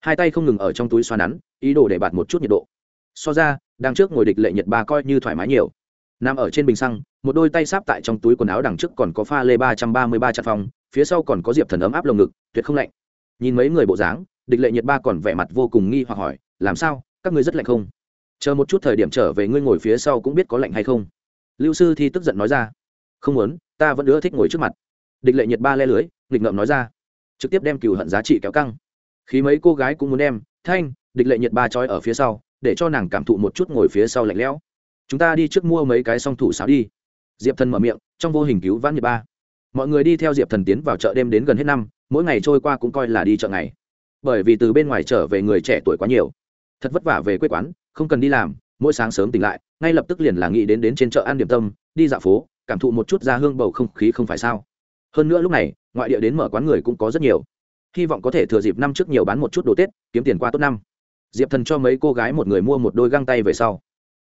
Hai tay không ngừng ở trong túi xoa nắn, ý đồ để bạt một chút nhiệt độ. So ra đang trước ngồi địch lệ nhiệt ba coi như thoải mái nhiều nằm ở trên bình xăng, một đôi tay sáp tại trong túi quần áo đằng trước còn có pha lê ba trăm ba mươi ba trạm phòng, phía sau còn có diệp thần ấm áp lồng ngực, tuyệt không lạnh. Nhìn mấy người bộ dáng, địch lệ nhiệt ba còn vẻ mặt vô cùng nghi hoặc hỏi, làm sao? Các ngươi rất lạnh không? Chờ một chút thời điểm trở về ngươi ngồi phía sau cũng biết có lạnh hay không. Lưu sư thi tức giận nói ra, không muốn, ta vẫn ưa thích ngồi trước mặt. Địch lệ nhiệt ba le lưới, nghịch ngợm nói ra, trực tiếp đem cừu hận giá trị kéo căng. Khi mấy cô gái cũng muốn đem, thanh! Địch lệ nhiệt ba trói ở phía sau, để cho nàng cảm thụ một chút ngồi phía sau lạnh lẽo chúng ta đi trước mua mấy cái song thủ sáo đi. Diệp thần mở miệng, trong vô hình cứu vãn nhật ba. Mọi người đi theo diệp thần tiến vào chợ đêm đến gần hết năm, mỗi ngày trôi qua cũng coi là đi chợ ngày. Bởi vì từ bên ngoài trở về người trẻ tuổi quá nhiều. Thật vất vả về quê quán, không cần đi làm, mỗi sáng sớm tỉnh lại, ngay lập tức liền là nghĩ đến đến trên chợ ăn điểm tâm, đi dạo phố, cảm thụ một chút ra hương bầu không khí không phải sao. Hơn nữa lúc này, ngoại địa đến mở quán người cũng có rất nhiều. Hy vọng có thể thừa dịp năm trước nhiều bán một chút đồ tết, kiếm tiền qua tốt năm. Diệp thần cho mấy cô gái một người mua một đôi găng tay về sau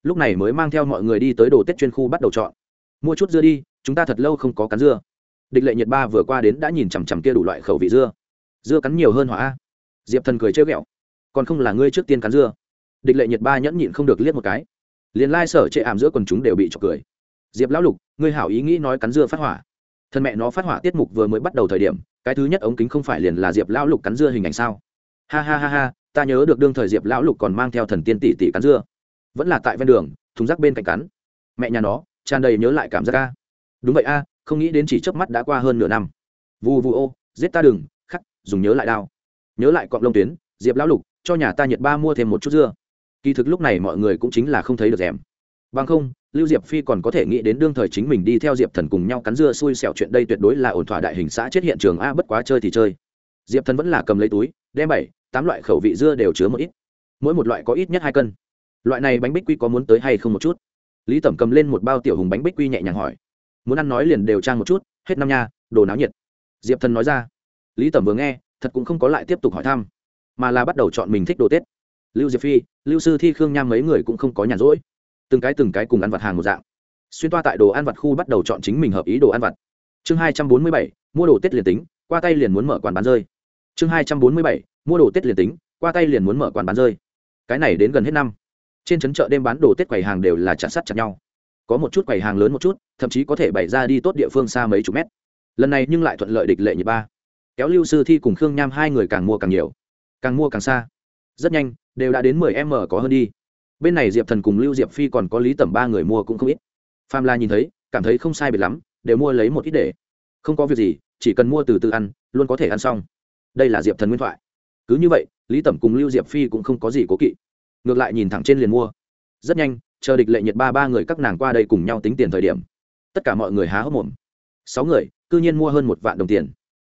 lúc này mới mang theo mọi người đi tới đồ tết chuyên khu bắt đầu chọn. Mua chút dưa đi, chúng ta thật lâu không có cắn dưa. Địch lệ nhiệt ba vừa qua đến đã nhìn chằm chằm kia đủ loại khẩu vị dưa. Dưa cắn nhiều hơn hỏa diệp thần cười chơi ghẹo. Còn không là ngươi trước tiên cắn dưa. Địch lệ nhiệt ba nhẫn nhịn không được liếc một cái. Liền lai sở chệ ảm giữa quần chúng đều bị trọc cười. Diệp lão lục, ngươi hảo ý nghĩ nói cắn dưa phát hỏa. Thân mẹ nó phát hỏa tiết mục vừa mới bắt đầu thời điểm, cái thứ nhất ống kính không phải liền là diệp lão lục cắn dưa hình ảnh sao? Ha ha ha ha, ta nhớ được đương thời diệp lão lục còn mang theo thần tiên tỷ tỷ cắn dưa vẫn là tại ven đường, thùng rác bên cạnh cắn. Mẹ nhà nó, tràn đầy nhớ lại cảm giác a. Đúng vậy a, không nghĩ đến chỉ chớp mắt đã qua hơn nửa năm. Vu vu ô, giết ta đừng, khắc, dùng nhớ lại đao. Nhớ lại cọng lông tuyến, diệp lão lục, cho nhà ta nhiệt ba mua thêm một chút dưa. Kỳ thực lúc này mọi người cũng chính là không thấy được rèm. Bằng không, lưu diệp phi còn có thể nghĩ đến đương thời chính mình đi theo diệp thần cùng nhau cắn dưa xui xẻo chuyện đây tuyệt đối là ổn thỏa đại hình xã chết hiện trường a, bất quá chơi thì chơi. Diệp thần vẫn là cầm lấy túi, đem bảy, tám loại khẩu vị dưa đều chứa một ít. Mỗi một loại có ít nhất hai cân loại này bánh bích quy có muốn tới hay không một chút? Lý tẩm cầm lên một bao tiểu hùng bánh bích quy nhẹ nhàng hỏi. Muốn ăn nói liền đều trang một chút, hết năm nha, đồ náo nhiệt. Diệp thần nói ra. Lý tẩm vừa nghe, thật cũng không có lại tiếp tục hỏi thăm, mà là bắt đầu chọn mình thích đồ tết. Lưu diệp phi, lưu sư thi khương nham mấy người cũng không có nhàn rỗi. Từng cái từng cái cùng ăn vặt hàng một dạng. Xuyên toa tại đồ ăn vặt khu bắt đầu chọn chính mình hợp ý đồ ăn vặt. Chương hai trăm bốn mươi bảy, mua đồ tết liền tính, qua tay liền muốn mở quán bán rơi. Chương hai trăm bốn mươi bảy, mua đồ tết liền tính, qua tay liền muốn mở quán bán rơi. Cái này đến gần hết năm trên trấn chợ đêm bán đồ tết quầy hàng đều là chặt sắt chặt nhau. Có một chút quầy hàng lớn một chút, thậm chí có thể bày ra đi tốt địa phương xa mấy chục mét. Lần này nhưng lại thuận lợi địch lệ nhị ba. Kéo lưu sư thi cùng khương nham hai người càng mua càng nhiều, càng mua càng xa. Rất nhanh, đều đã đến mười m có hơn đi. Bên này diệp thần cùng lưu diệp phi còn có lý tẩm ba người mua cũng không ít. Pham la nhìn thấy, cảm thấy không sai biệt lắm, đều mua lấy một ít để. Không có việc gì, chỉ cần mua từ từ ăn, luôn có thể ăn xong. Đây là diệp thần nguyên thoại. Cứ như vậy, lý tẩm cùng lưu diệp phi cũng không có gì cố kỵ ngược lại nhìn thẳng trên liền mua. Rất nhanh, chờ địch lệ nhiệt ba ba người các nàng qua đây cùng nhau tính tiền thời điểm. Tất cả mọi người há hốc mồm. Sáu người c ư nhiên mua hơn một vạn đồng tiền.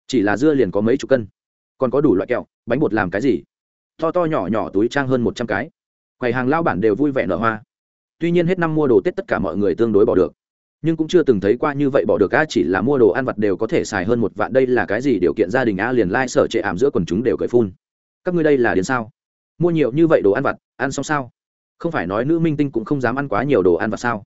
Chỉ là dưa liền có mấy chục cân. Còn có đủ loại kẹo, bánh bột làm cái gì? To to nhỏ nhỏ túi trang hơn một trăm cái. Quầy hàng lao bản đều vui vẻ nở hoa. Tuy nhiên hết năm mua đồ tết tất cả mọi người tương đối bỏ được. Nhưng cũng chưa từng thấy qua như vậy bỏ được, a, chỉ là mua đồ ăn vặt đều có thể xài hơn một vạn. Đây là cái gì điều kiện gia đình, a, liền lai、like、sở trệ ảm giữa quần chúng đều cởi phun. Các ngươi đây là đến sao? Mua nhiều như vậy đồ ăn vặt ăn xong sao? Không phải nói nữ minh tinh cũng không dám ăn quá nhiều đồ ăn và sao?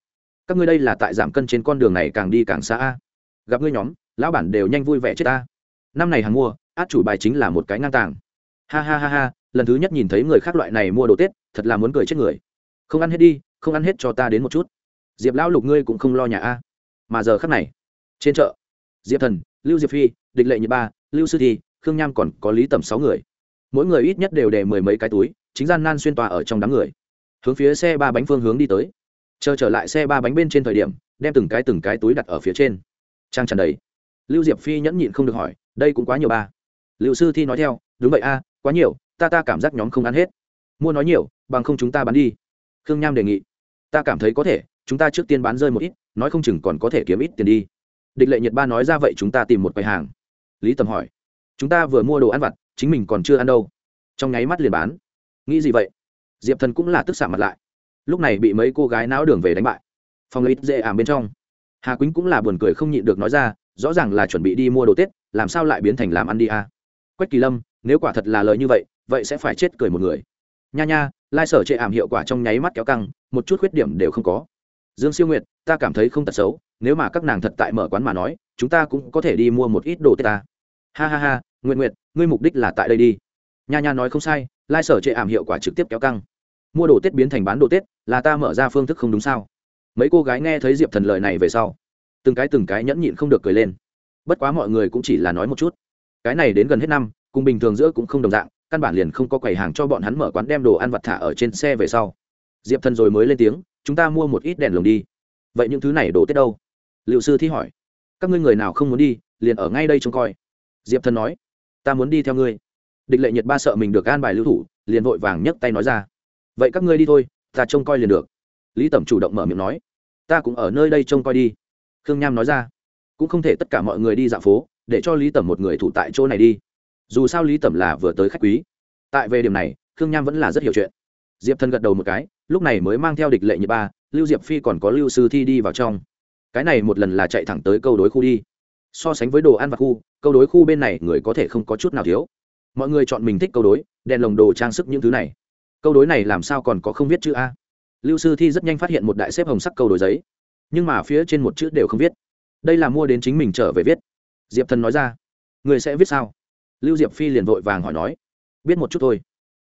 Các ngươi đây là tại giảm cân trên con đường này càng đi càng xa a. Gặp ngươi nhóm, lão bản đều nhanh vui vẻ chết ta. Năm này hàng mua, át chủ bài chính là một cái ngang tàng. Ha ha ha ha, lần thứ nhất nhìn thấy người khác loại này mua đồ tết, thật là muốn cười chết người. Không ăn hết đi, không ăn hết cho ta đến một chút. Diệp lão lục ngươi cũng không lo nhà a. Mà giờ khắc này, trên chợ, diệp thần, lưu diệp phi, địch lệ nhị ba, lưu sư thi, khương nham còn có lý tầm sáu người. Mỗi người ít nhất đều để mười mấy cái túi chính gian nan xuyên tòa ở trong đám người. Hướng phía xe ba bánh phương hướng đi tới. Chờ trở lại xe ba bánh bên trên thời điểm, đem từng cái từng cái túi đặt ở phía trên. Trang tràn đầy. Lưu diệp phi nhẫn nhịn không được hỏi, đây cũng quá nhiều ba. Liệu sư thi nói theo, đúng vậy a, quá nhiều, ta ta cảm giác nhóm không ăn hết. Mua nói nhiều, bằng không chúng ta bán đi. Khương nham đề nghị, ta cảm thấy có thể, chúng ta trước tiên bán rơi một ít, nói không chừng còn có thể kiếm ít tiền đi. Địch lệ nhật ba nói ra vậy chúng ta tìm một quầy hàng. Lý tầm hỏi, chúng ta vừa mua đồ ăn vặt, chính mình còn chưa ăn đâu. Trong nháy mắt liền bán nghĩ gì vậy? Diệp thần cũng là tức xạ mặt lại. Lúc này bị mấy cô gái não đường về đánh bại. Phòng lấy dễ ảm bên trong. Hà quýnh cũng là buồn cười không nhịn được nói ra, rõ ràng là chuẩn bị đi mua đồ tết, làm sao lại biến thành làm ăn đi à? quách kỳ lâm, nếu quả thật là lời như vậy vậy sẽ phải chết cười một người. Nha nha, lai sở chệ ảm hiệu quả trong nháy mắt kéo căng, một chút khuyết điểm đều không có. Dương siêu nguyệt, ta cảm thấy không tật xấu, nếu mà các nàng thật tại mở quán mà nói, chúng ta cũng có thể đi mua một ít đồ tết ta. Ha ha ha nguyện nguyện ngươi mục đích là tại đây đi. Nha nha nói không sai lai sở chệ ảm hiệu quả trực tiếp kéo căng. Mua đồ tết biến thành bán đồ tết, là ta mở ra phương thức không đúng sao? Mấy cô gái nghe thấy diệp thần lời này về sau, từng cái từng cái nhẫn nhịn không được cười lên. Bất quá mọi người cũng chỉ là nói một chút. Cái này đến gần hết năm, cùng bình thường giữa cũng không đồng dạng, căn bản liền không có quầy hàng cho bọn hắn mở quán đem đồ ăn vặt thả ở trên xe về sau. Diệp thần rồi mới lên tiếng, chúng ta mua một ít đèn lồng đi. Vậy những thứ này đổ tết đâu? Liệu sư thi hỏi. Các ngươi người nào không muốn đi, liền ở ngay đây trông coi. Diệp thần nói. Ta muốn đi theo ngươi địch lệ nhiệt ba sợ mình được an bài lưu thủ, liền vội vàng nhấc tay nói ra. Vậy các ngươi đi thôi, ta trông coi liền được. Lý tẩm chủ động mở miệng nói. Ta cũng ở nơi đây trông coi đi. Khương nham nói ra. Cũng không thể tất cả mọi người đi dạo phố, để cho lý tẩm một người thủ tại chỗ này đi. Dù sao lý tẩm là vừa tới khách quý. Tại về điểm này, khương nham vẫn là rất hiểu chuyện. Diệp Thân gật đầu một cái, lúc này mới mang theo địch lệ nhiệt ba, lưu diệp phi còn có lưu sư thi đi vào trong. Cái này một lần là chạy thẳng tới câu đối khu đi. So sánh với đồ ăn vặt khu, câu đối khu bên này người có thể không có chút nào thiếu mọi người chọn mình thích câu đối, đèn lồng đồ trang sức những thứ này. Câu đối này làm sao còn có không viết chữ a? Lưu sư thi rất nhanh phát hiện một đại xếp hồng sắc câu đối giấy, nhưng mà phía trên một chữ đều không viết. Đây là mua đến chính mình trở về viết. Diệp thần nói ra, người sẽ viết sao? Lưu diệp phi liền vội vàng hỏi nói biết một chút thôi.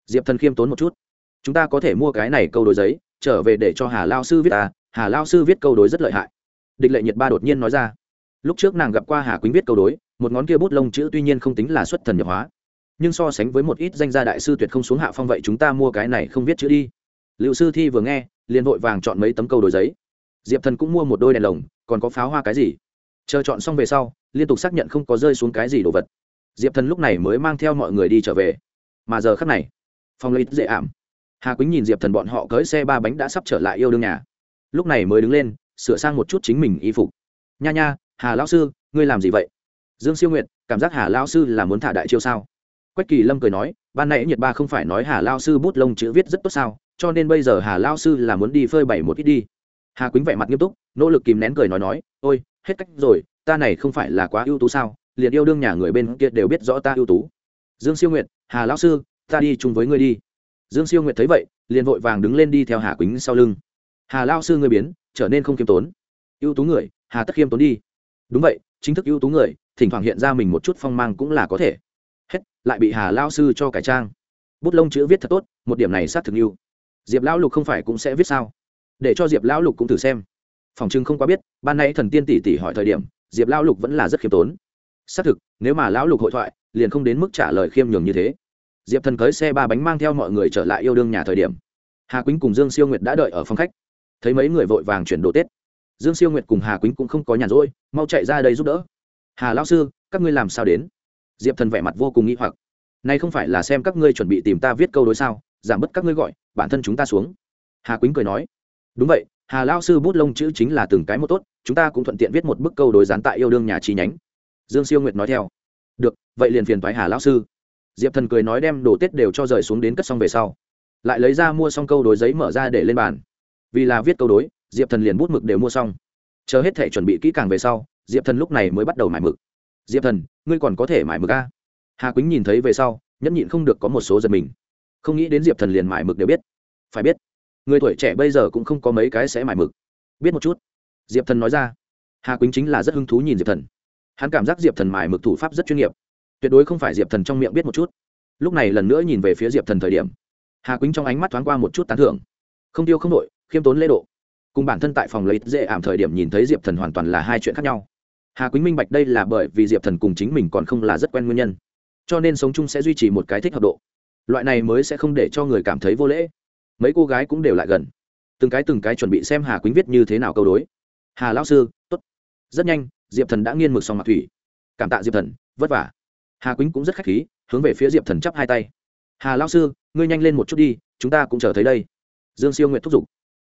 Diệp thần khiêm tốn một chút, chúng ta có thể mua cái này câu đối giấy, trở về để cho hà lao sư viết à hà lao sư viết câu đối rất lợi hại. Địch lệ nhiệt ba đột nhiên nói ra, lúc trước nàng gặp qua hà quýnh viết câu đối, một ngón kia bút lông chữ tuy nhiên không tính là xuất thần nhập hóa nhưng so sánh với một ít danh gia đại sư tuyệt không xuống hạ phong vậy chúng ta mua cái này không viết chữ đi. Liệu sư thi vừa nghe, liền vội vàng chọn mấy tấm câu đổi giấy. Diệp thần cũng mua một đôi đèn lồng, còn có pháo hoa cái gì? Chờ chọn xong về sau, liên tục xác nhận không có rơi xuống cái gì đồ vật. Diệp thần lúc này mới mang theo mọi người đi trở về. Mà giờ khắc này phong lấy dễ ảm. Hà quýnh nhìn diệp thần bọn họ cưới xe ba bánh đã sắp trở lại yêu đương nhà. Lúc này mới đứng lên, sửa sang một chút chính mình y phục. Nha nha, hà lão sư, ngươi làm gì vậy? Dương siêu nguyệt, cảm giác hà lão sư là muốn thả đại chiêu sao? Quách kỳ lâm cười nói, ban nãy nhiệt ba không phải nói hà lao sư bút lông chữ viết rất tốt sao, cho nên bây giờ hà lao sư là muốn đi phơi bày một ít đi. Hà quýnh vẻ mặt nghiêm túc, nỗ lực kìm nén cười nói nói, ôi, hết cách rồi, ta này không phải là quá ưu tú sao, liền yêu đương nhà người bên kia đều biết rõ ta ưu tú. Dương siêu nguyệt, hà lão sư, ta đi chung với ngươi đi. Dương siêu nguyệt thấy vậy, liền vội vàng đứng lên đi theo hà quýnh sau lưng. Hà lao sư ngươi biến, trở nên không khiêm tốn. Ưu tú người, hà tất khiêm tốn đi. Đúng vậy, chính thức ưu tú người, thỉnh thoảng hiện ra mình một chút phong mang cũng là có thể lại bị hà lao sư cho cải trang. Bút lông chữ viết thật tốt, một điểm này sát thực yêu. Diệp lão lục không phải cũng sẽ viết sao? Để cho diệp lão lục cũng thử xem. Phòng trưng không quá biết, ban nay thần tiên tỷ tỷ hỏi thời điểm, diệp lão lục vẫn là rất khiêm tốn. Xác thực, nếu mà lão lục hội thoại, liền không đến mức trả lời khiêm nhường như thế. Diệp thần cưới xe ba bánh mang theo mọi người trở lại yêu đương nhà thời điểm. Hà quýnh cùng dương siêu nguyệt đã đợi ở phòng khách. Thấy mấy người vội vàng chuyển đồ tết. Dương siêu nguyệt cùng hà quýnh cũng không có nhàn rỗi, mau chạy ra đây giúp đỡ. Hà lão sư, các ngươi làm sao đến? Diệp thần vẻ mặt vô cùng nghĩ hoặc nay không phải là xem các ngươi chuẩn bị tìm ta viết câu đối sao giảm bớt các ngươi gọi bản thân chúng ta xuống hà quýnh cười nói đúng vậy hà lao sư bút lông chữ chính là từng cái một tốt chúng ta cũng thuận tiện viết một bức câu đối gián tại yêu đương nhà chi nhánh dương siêu nguyệt nói theo được vậy liền phiền thoái hà lao sư diệp thần cười nói đem đồ tết đều cho rời xuống đến cất xong về sau lại lấy ra mua xong câu đối giấy mở ra để lên bàn vì là viết câu đối diệp thần liền bút mực đều mua xong chờ hết thể chuẩn bị kỹ càng về sau diệp thần lúc này mới bắt đầu mải mực diệp thần, ngươi còn có thể mải mực a. Hà quýnh nhìn thấy về sau, nhẫn nhịn không được có một số giật mình. Không nghĩ đến diệp thần liền mải mực đều biết. Phải biết, người tuổi trẻ bây giờ cũng không có mấy cái sẽ mải mực. Biết một chút. Diệp thần nói ra. Hà quýnh chính là rất hứng thú nhìn diệp thần. Hắn cảm giác diệp thần mải mực thủ pháp rất chuyên nghiệp. Tuyệt đối không phải diệp thần trong miệng biết một chút. Lúc này lần nữa nhìn về phía diệp thần thời điểm, hà quýnh trong ánh mắt thoáng qua một chút tán thưởng. Không tiêu không đội, khiêm tốn lễ độ. Cùng bản thân tại phòng lấy dễ ảm thời điểm nhìn thấy diệp thần hoàn toàn là hai chuyện khác nhau hà quýnh minh bạch đây là bởi vì diệp thần cùng chính mình còn không là rất quen nguyên nhân, cho nên sống chung sẽ duy trì một cái thích hợp độ. Loại này mới sẽ không để cho người cảm thấy vô lễ. Mấy cô gái cũng đều lại gần. Từng cái từng cái chuẩn bị xem hà quýnh viết như thế nào câu đối. Hà lão sư t ố t rất nhanh, diệp thần đã nghiên mực xong mặt thủy. Cảm tạ diệp thần, vất vả. Hà quýnh cũng rất khách khí, hướng về phía diệp thần chắp hai tay. Hà lão sư, ngươi nhanh lên một chút đi, chúng ta cũng chờ thấy đây. Dương siêu nguyện thúc giục.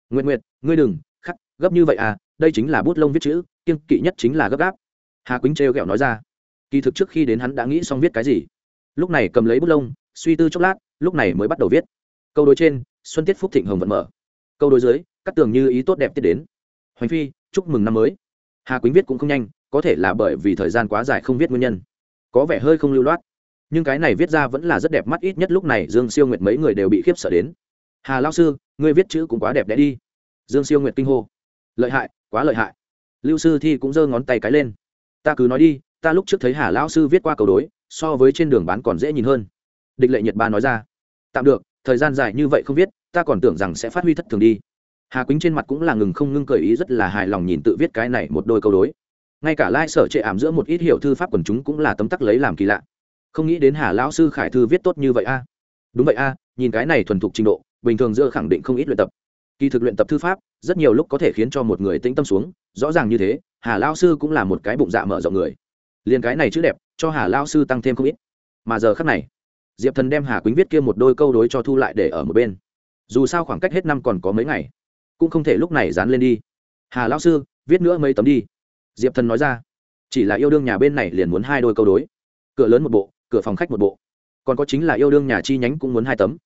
Nguyện nguyện ngươi đừng, khắc, gấp như vậy à đây chính là bút lông viết chữ kiêng kỵ nhất chính là gấp gáp. Hà quýnh trêu ghẹo nói ra. Kỳ thực trước khi đến hắn đã nghĩ xong viết cái gì. Lúc này cầm lấy bút lông, suy tư chốc lát, lúc này mới bắt đầu viết. Câu đối trên, xuân tiết phúc thịnh hồng vẫn mở. Câu đối dưới, các tường như ý tốt đẹp tiết đến. Hoành phi, chúc mừng năm mới. Hà quýnh viết cũng không nhanh, có thể là bởi vì thời gian quá dài không viết nguyên nhân. Có vẻ hơi không lưu loát. Nhưng cái này viết ra vẫn là rất đẹp mắt, ít nhất lúc này dương siêu nguyệt mấy người đều bị khiếp sợ đến. Hà lao sư, ngươi viết chữ cũng quá đẹp đẽ đi. Dương siêu nguyệt kinh hô. Lợi hại, quá lợi hại lưu sư thi cũng giơ ngón tay cái lên. Ta cứ nói đi, ta lúc trước thấy hà lão sư viết qua cầu đối, so với trên đường bán còn dễ nhìn hơn. Địch lệ nhật ba nói ra. Tạm được, thời gian dài như vậy không viết, ta còn tưởng rằng sẽ phát huy thất thường đi. Hà quýnh trên mặt cũng là ngừng không ngưng cởi ý rất là hài lòng nhìn tự viết cái này một đôi câu đối. Ngay cả lai、like、sở trệ ảm giữa một ít hiểu thư pháp quần chúng cũng là tấm tắc lấy làm kỳ lạ. Không nghĩ đến hà lão sư khải thư viết tốt như vậy a. Đúng vậy a, nhìn cái này thuần thục trình độ, bình thường giữa khẳng định không ít luyện tập. Kỳ thực luyện tập thư pháp rất nhiều lúc có thể khiến cho một người tĩnh tâm xuống, rõ ràng như thế, hà lao sư cũng là một cái bụng dạ mở rộng người. Liền cái này chữ đẹp, cho hà lao sư tăng thêm không ít. Mà giờ khắc này, diệp thần đem hà quýnh viết kia một đôi câu đối cho thu lại để ở một bên. Dù sao khoảng cách hết năm còn có mấy ngày, cũng không thể lúc này dán lên đi. Hà lao sư, viết nữa mấy tấm đi. Diệp thần nói ra, chỉ là yêu đương nhà bên này liền muốn hai đôi câu đối. Cửa lớn một bộ, cửa phòng khách một bộ. Còn có chính là yêu đương nhà chi nhánh cũng muốn hai tấm.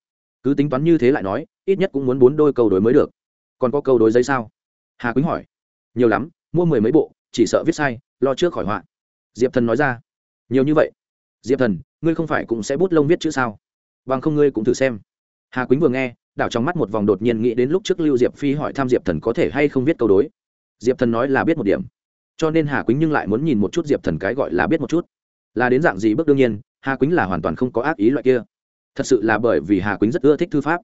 Cứ tính toán như thế lại nói, ít nhất cũng muốn bốn đôi câu đối mới được còn có câu đối giấy sao? Hà quýnh hỏi. Nhiều lắm, mua mười mấy bộ, chỉ sợ viết sai, lo trước khỏi họa. Diệp thần nói ra. Nhiều như vậy. Diệp thần, ngươi không phải cũng sẽ bút lông viết chữ sao? Bằng không ngươi cũng thử xem. Hà quýnh vừa nghe, đảo trong mắt một vòng đột nhiên nghĩ đến lúc trước lưu diệp phi hỏi thăm diệp thần có thể hay không viết câu đối. Diệp thần nói là biết một điểm. Cho nên hà quýnh nhưng lại muốn nhìn một chút diệp thần cái gọi là biết một chút. Là đến dạng gì bước đương nhiên, hà quýnh là hoàn toàn không có ác ý loại kia. Thật sự là bởi vì hà quýnh rất ưa thích thư pháp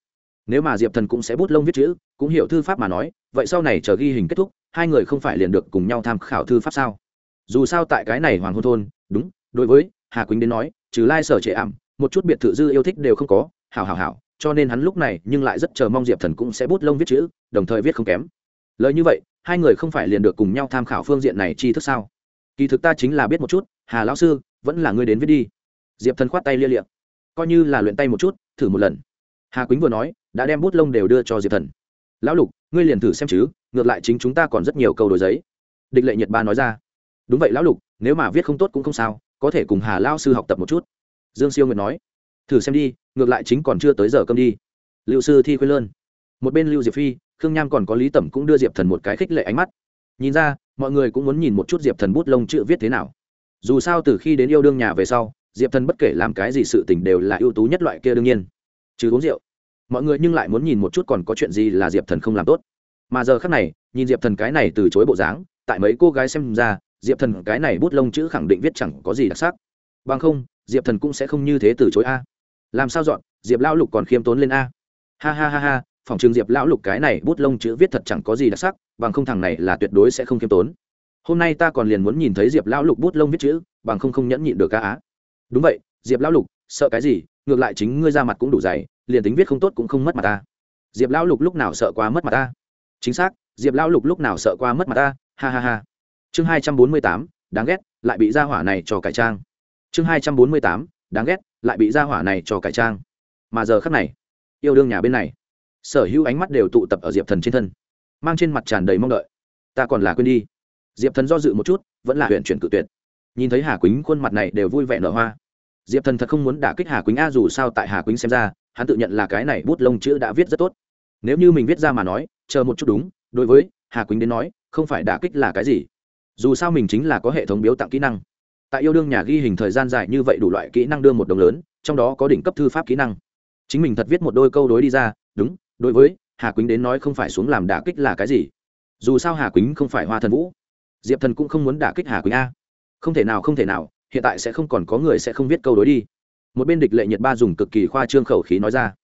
nếu mà diệp thần cũng sẽ bút lông viết chữ, cũng hiểu thư pháp mà nói, vậy sau này chờ ghi hình kết thúc, hai người không phải liền được cùng nhau tham khảo thư pháp sao? Dù sao tại cái này hoàng hôn thôn, đúng, đối với hà quýnh đến nói, trừ lai sở trệ ảm, một chút biệt thự dư yêu thích đều không có, hảo hảo hảo, cho nên hắn lúc này nhưng lại rất chờ mong diệp thần cũng sẽ bút lông viết chữ, đồng thời viết không kém. Lời như vậy, hai người không phải liền được cùng nhau tham khảo phương diện này chi thức sao? Kỳ thực ta chính là biết một chút, hà lão sư, vẫn là ngươi đến viết đi. Diệp thần khoát tay lia liệm coi như là luyện tay một chút, thử một lần. Hà quýnh vừa nói đã đem bút lông đều đưa cho diệp thần lão lục ngươi liền thử xem chứ ngược lại chính chúng ta còn rất nhiều câu đổi giấy địch lệ nhật ba nói ra đúng vậy lão lục nếu mà viết không tốt cũng không sao có thể cùng hà lao sư học tập một chút dương siêu nguyệt nói thử xem đi ngược lại chính còn chưa tới giờ cơm đi liệu sư thi khuyên lơn một bên lưu diệp phi khương nham còn có lý tẩm cũng đưa diệp thần một cái khích lệ ánh mắt nhìn ra mọi người cũng muốn nhìn một chút diệp thần bút lông chữ viết thế nào dù sao từ khi đến yêu đương nhà về sau diệp thần bất kể làm cái gì sự t ì n h đều là ưu tú nhất loại kia đương nhiên chứ uống rượu mọi người nhưng lại muốn nhìn một chút còn có chuyện gì là diệp thần không làm tốt. Mà giờ khác này, nhìn diệp thần cái này từ chối bộ dáng, tại mấy cô gái xem ra, diệp thần cái này bút lông chữ khẳng định viết chẳng có gì đặc sắc. Bằng không, diệp thần cũng sẽ không như thế từ chối a. Làm sao dọn, diệp lão lục còn khiêm tốn lên a. Ha ha ha ha, phòng trường diệp lão lục cái này bút lông chữ viết thật chẳng có gì đặc sắc, bằng không thằng này là tuyệt đối sẽ không khiêm tốn. Hôm nay ta còn liền muốn nhìn thấy diệp lão lục bút lông viết chữ, bằng không không nhẫn nhịn được ca á đúng vậy, diệp lão lục, sợ cái gì, ngược lại chính ngươi ra mặt cũng đủ dày liền tính viết không tốt cũng không mất mặt ta. Diệp lão lục lúc nào sợ quá mất mặt ta? Chính xác, diệp lão lục lúc nào sợ qua mất mặt ta? Ha ha ha. Chương hai trăm bốn mươi tám, đáng ghét, lại bị gia hỏa này cho cải trang. Chương hai trăm bốn mươi tám, đáng ghét, lại bị gia hỏa này cho cải trang. Mà giờ khắc này, yêu đương nhà bên này, sở hữu ánh mắt đều tụ tập ở diệp thần trên thân, mang trên mặt tràn đầy mong đợi. Ta còn là quên đi. Diệp thần do dự một chút, vẫn là huyện chuyển cự tuyệt. Nhìn thấy hà quýnh khuôn mặt này đều vui vẻ nở hoa. Diệp thần thật không muốn đả kích hà quýnh a dù sao tại hà quýnh xem ra hắn tự nhận là cái này bút lông chữ đã viết rất tốt. Nếu như mình viết ra mà nói, chờ một chút đúng, đối với hà quýnh đến nói, không phải đả kích là cái gì. Dù sao mình chính là có hệ thống biếu tặng kỹ năng. Tại yêu đương nhà ghi hình thời gian dài như vậy đủ loại kỹ năng đưa một đồng lớn, trong đó có đỉnh cấp thư pháp kỹ năng. Chính mình thật viết một đôi câu đối đi ra, đúng, đối với hà quýnh đến nói không phải xuống làm đả kích là cái gì. Dù sao hà quýnh không phải hoa thần vũ. Diệp thần cũng không muốn đả kích hà quýnh a. Không thể nào, không thể nào, hiện tại sẽ không còn có người sẽ không viết câu đối đi một bên địch lệ nhiệt ba dùng cực kỳ khoa trương khẩu khí nói ra.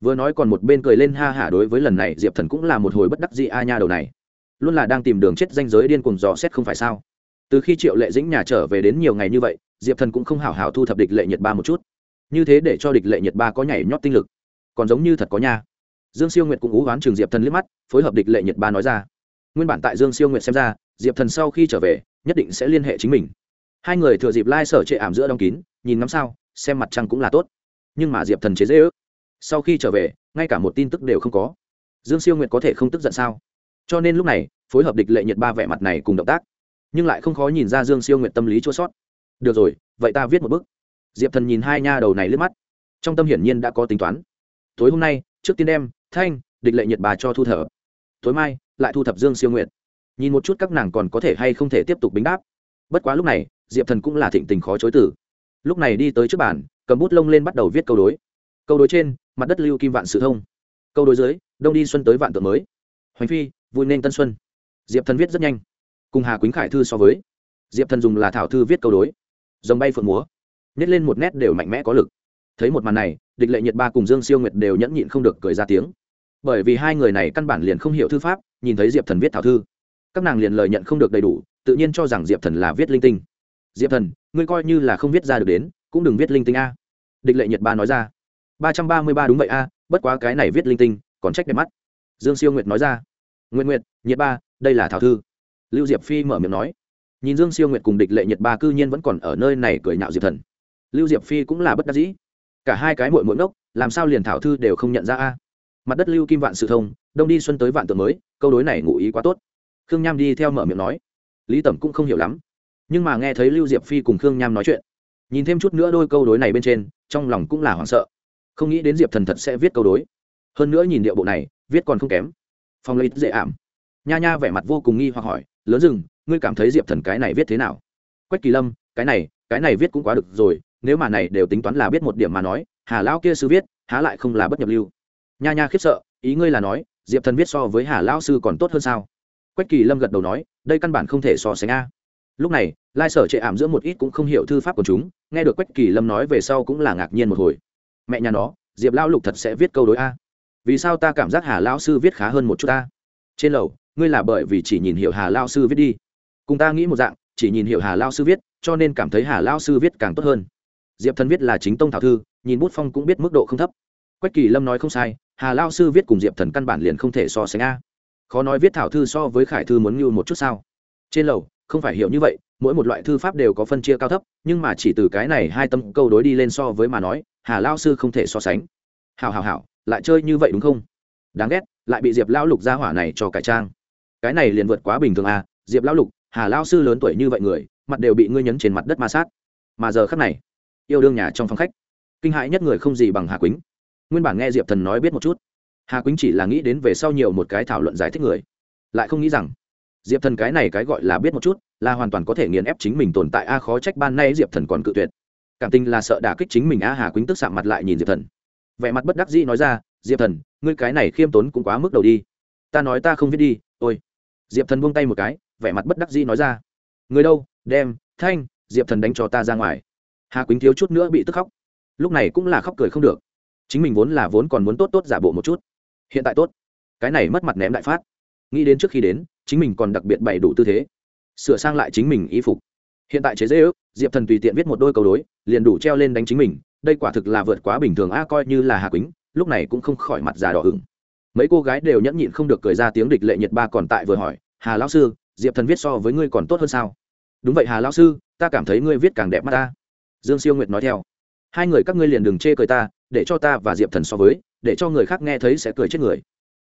Vừa nói còn một bên cười lên ha hả đối với lần này, diệp thần cũng là một hồi bất đắc dĩ a nha đầu này. Luôn là đang tìm đường chết danh giới điên cùng dò xét không phải sao? Từ khi triệu lệ dĩnh nhà trở về đến nhiều ngày như vậy, diệp thần cũng không hảo hảo thu thập địch lệ nhiệt ba một chút. Như thế để cho địch lệ nhiệt ba có nhảy nhót tinh lực. Còn giống như thật có nha. Dương siêu nguyệt cũng ú oán trường diệp thần liếc mắt, phối hợp địch lệ nhiệt ba nói ra. Nguyên bản tại dương siêu nguyệt xem ra, diệp thần sau khi trở về, nhất định sẽ liên hệ chính mình. Hai người thừa dịp lai、like、sở trệ ảm giữa đóng kín, nhìn ngắm sao xem mặt trăng cũng là tốt. Nhưng mà diệp thần chế dễ ước. Sau khi trở về, ngay cả một tin tức đều không có. Dương siêu nguyệt có thể không tức giận sao? Cho nên lúc này, phối hợp địch lệ nhiệt ba vẻ mặt này cùng động tác. Nhưng lại không khó nhìn ra dương siêu nguyệt tâm lý chua sót. Được rồi, vậy ta viết một bức. Diệp thần nhìn hai nha đầu này lướt mắt. Trong tâm hiển nhiên đã có tính toán. Tối hôm nay, trước tiên đem, thanh, địch lệ nhiệt bà cho thu thập. Tối mai, lại thu thập dương siêu nguyệt. nhìn một chút các nàng còn có thể hay không thể tiếp tục bính đáp. Bất quá lúc này, diệp thần cũng là thịnh tình khó chối tử lúc này đi tới trước bàn, cầm bút lông lên bắt đầu viết câu đối. Câu đối trên, mặt đất lưu kim vạn sự thông. Câu đối dưới, đông đi xuân tới vạn tượng mới. Hoành phi, vui nên tân xuân. Diệp thần viết rất nhanh. Cùng hà quýnh khải thư so với. Diệp thần dùng là thảo thư viết câu đối. Dòng bay phượng múa. Nhét lên một nét đều mạnh mẽ có lực. Thấy một màn này, địch lệ nhiệt ba cùng dương siêu nguyệt đều nhẫn nhịn không được cười ra tiếng. Bởi vì hai người này căn bản liền không hiểu thư pháp, nhìn thấy diệp thần viết thảo thư. Các nàng liền lời nhận không được đầy đủ, tự nhiên cho rằng diệp thần là viết linh tinh diệp thần, ngươi coi như là không viết ra được đến, cũng đừng viết linh tinh a. Địch lệ nhiệt ba nói ra. Ba trăm ba mươi ba đúng vậy a, bất quá cái này viết linh tinh, còn trách đẹp mắt. Dương siêu nguyệt nói ra. Nguyện nguyệt nhiệt ba, đây là thảo thư. Lưu diệp phi mở miệng nói. Nhìn dương siêu nguyệt cùng địch lệ nhiệt ba cư nhiên vẫn còn ở nơi này cười nhạo diệp thần. Lưu diệp phi cũng là bất đắc dĩ. Cả hai cái mội mội ngốc, làm sao liền thảo thư đều không nhận ra a? Mặt đất lưu kim vạn sự thông, đông đi xuân tới vạn tượng mới, câu đối này ngụ ý quá tốt. Khương nham đi theo mở miệng nói. Lý tẩm cũng không hiểu lắm nhưng mà nghe thấy lưu diệp phi cùng khương nham nói chuyện, nhìn thêm chút nữa đôi câu đối này bên trên, trong lòng cũng là hoảng sợ. Không nghĩ đến diệp thần thật sẽ viết câu đối. Hơn nữa nhìn điệu bộ này, viết còn không kém. Phong lấy dễ ảm. Nha nha vẻ mặt vô cùng nghi hoặc hỏi, lớn rừng ngươi cảm thấy diệp thần cái này viết thế nào? Quách kỳ lâm, cái này cái này viết cũng quá được rồi, nếu mà này đều tính toán là biết một điểm mà nói, hà lão kia sư viết, há lại không là bất nhập lưu. Nha nha khiếp sợ, ý ngươi là nói, diệp thần viết so với hà lão sư còn tốt hơn sao? Quách kỳ lâm gật đầu nói, đây căn bản không thể so sánh a lúc này, lai sở chệ ảm giữa một ít cũng không hiểu thư pháp của chúng, nghe được quách kỳ lâm nói về sau cũng là ngạc nhiên một hồi. Mẹ nhà nó, diệp lao lục thật sẽ viết câu đối a. Vì sao ta cảm giác hà lão sư viết khá hơn một chút ta? Trên lầu, ngươi là bởi vì chỉ nhìn hiểu hà lao sư viết đi. Cùng ta nghĩ một dạng, chỉ nhìn hiểu hà lao sư viết, cho nên cảm thấy hà lao sư viết càng tốt hơn. Diệp thần viết là chính tông thảo thư, nhìn bút phong cũng biết mức độ không thấp. Quách kỳ lâm nói không sai, hà lao sư viết cùng diệp thần căn bản liền không thể so sánh a. Khó nói viết thảo thư so với khải thư muốn như một chút sao. Trên lầu không phải hiểu như vậy, mỗi một loại thư pháp đều có phân chia cao thấp, nhưng mà chỉ từ cái này hai tâm câu đối đi lên so với mà nói, hà lao sư không thể so sánh. Hào hào hào lại chơi như vậy đúng không? Đáng ghét, lại bị diệp lão lục ra hỏa này cho cải trang. Cái này liền vượt quá bình thường à diệp lão lục, hà lao sư lớn tuổi như vậy người, mặt đều bị ngươi nhấn trên mặt đất ma sát. Mà giờ khắc này, yêu đương nhà trong phòng khách, kinh hãi nhất người không gì bằng hà quýnh. Nguyên bản nghe diệp thần nói biết một chút, hà quýnh chỉ là nghĩ đến về sau nhiều một cái thảo luận giải thích người, lại không nghĩ rằng diệp thần cái này cái gọi là biết một chút, là hoàn toàn có thể nghiền ép chính mình tồn tại. A, khó trách ban nay diệp thần còn cự tuyệt. Cảm tình là sợ đả kích chính mình. A, hà quýnh tức sạm mặt lại nhìn diệp thần. Vẻ mặt bất đắc dĩ nói ra, diệp thần, ngươi cái này khiêm tốn cũng quá mức đầu đi. Ta nói ta không viết đi, ôi. Diệp thần buông tay một cái, vẻ mặt bất đắc dĩ nói ra người đâu, đem, thanh, diệp thần đánh cho ta ra ngoài. Hà quýnh thiếu chút nữa bị tức khóc. Lúc này cũng là khóc cười không được. Chính mình vốn là vốn còn muốn tốt tốt giả bộ một chút. Hiện tại tốt. Cái này mất mặt ném đại phát. Nghĩ đến trước khi đến chính mình còn đặc biệt bày đủ tư thế. Sửa sang lại chính mình y phục. Hiện tại chế dễ ước, diệp thần tùy tiện viết một đôi câu đối, liền đủ treo lên đánh chính mình, đây quả thực là vượt quá bình thường a, coi như là hà quýnh lúc này cũng không khỏi mặt già đỏ ửng. Mấy cô gái đều nhẫn nhịn không được cười ra tiếng địch lệ nhiệt ba còn tại vừa hỏi, hà lão sư, diệp thần viết so với ngươi còn tốt hơn sao? Đúng vậy hà lão sư, ta cảm thấy ngươi viết càng đẹp mắt ta. Dương siêu nguyệt nói theo. Hai người các ngươi liền đừng chê cười ta, để cho ta và diệp thần so với, để cho người khác nghe thấy sẽ cười chết người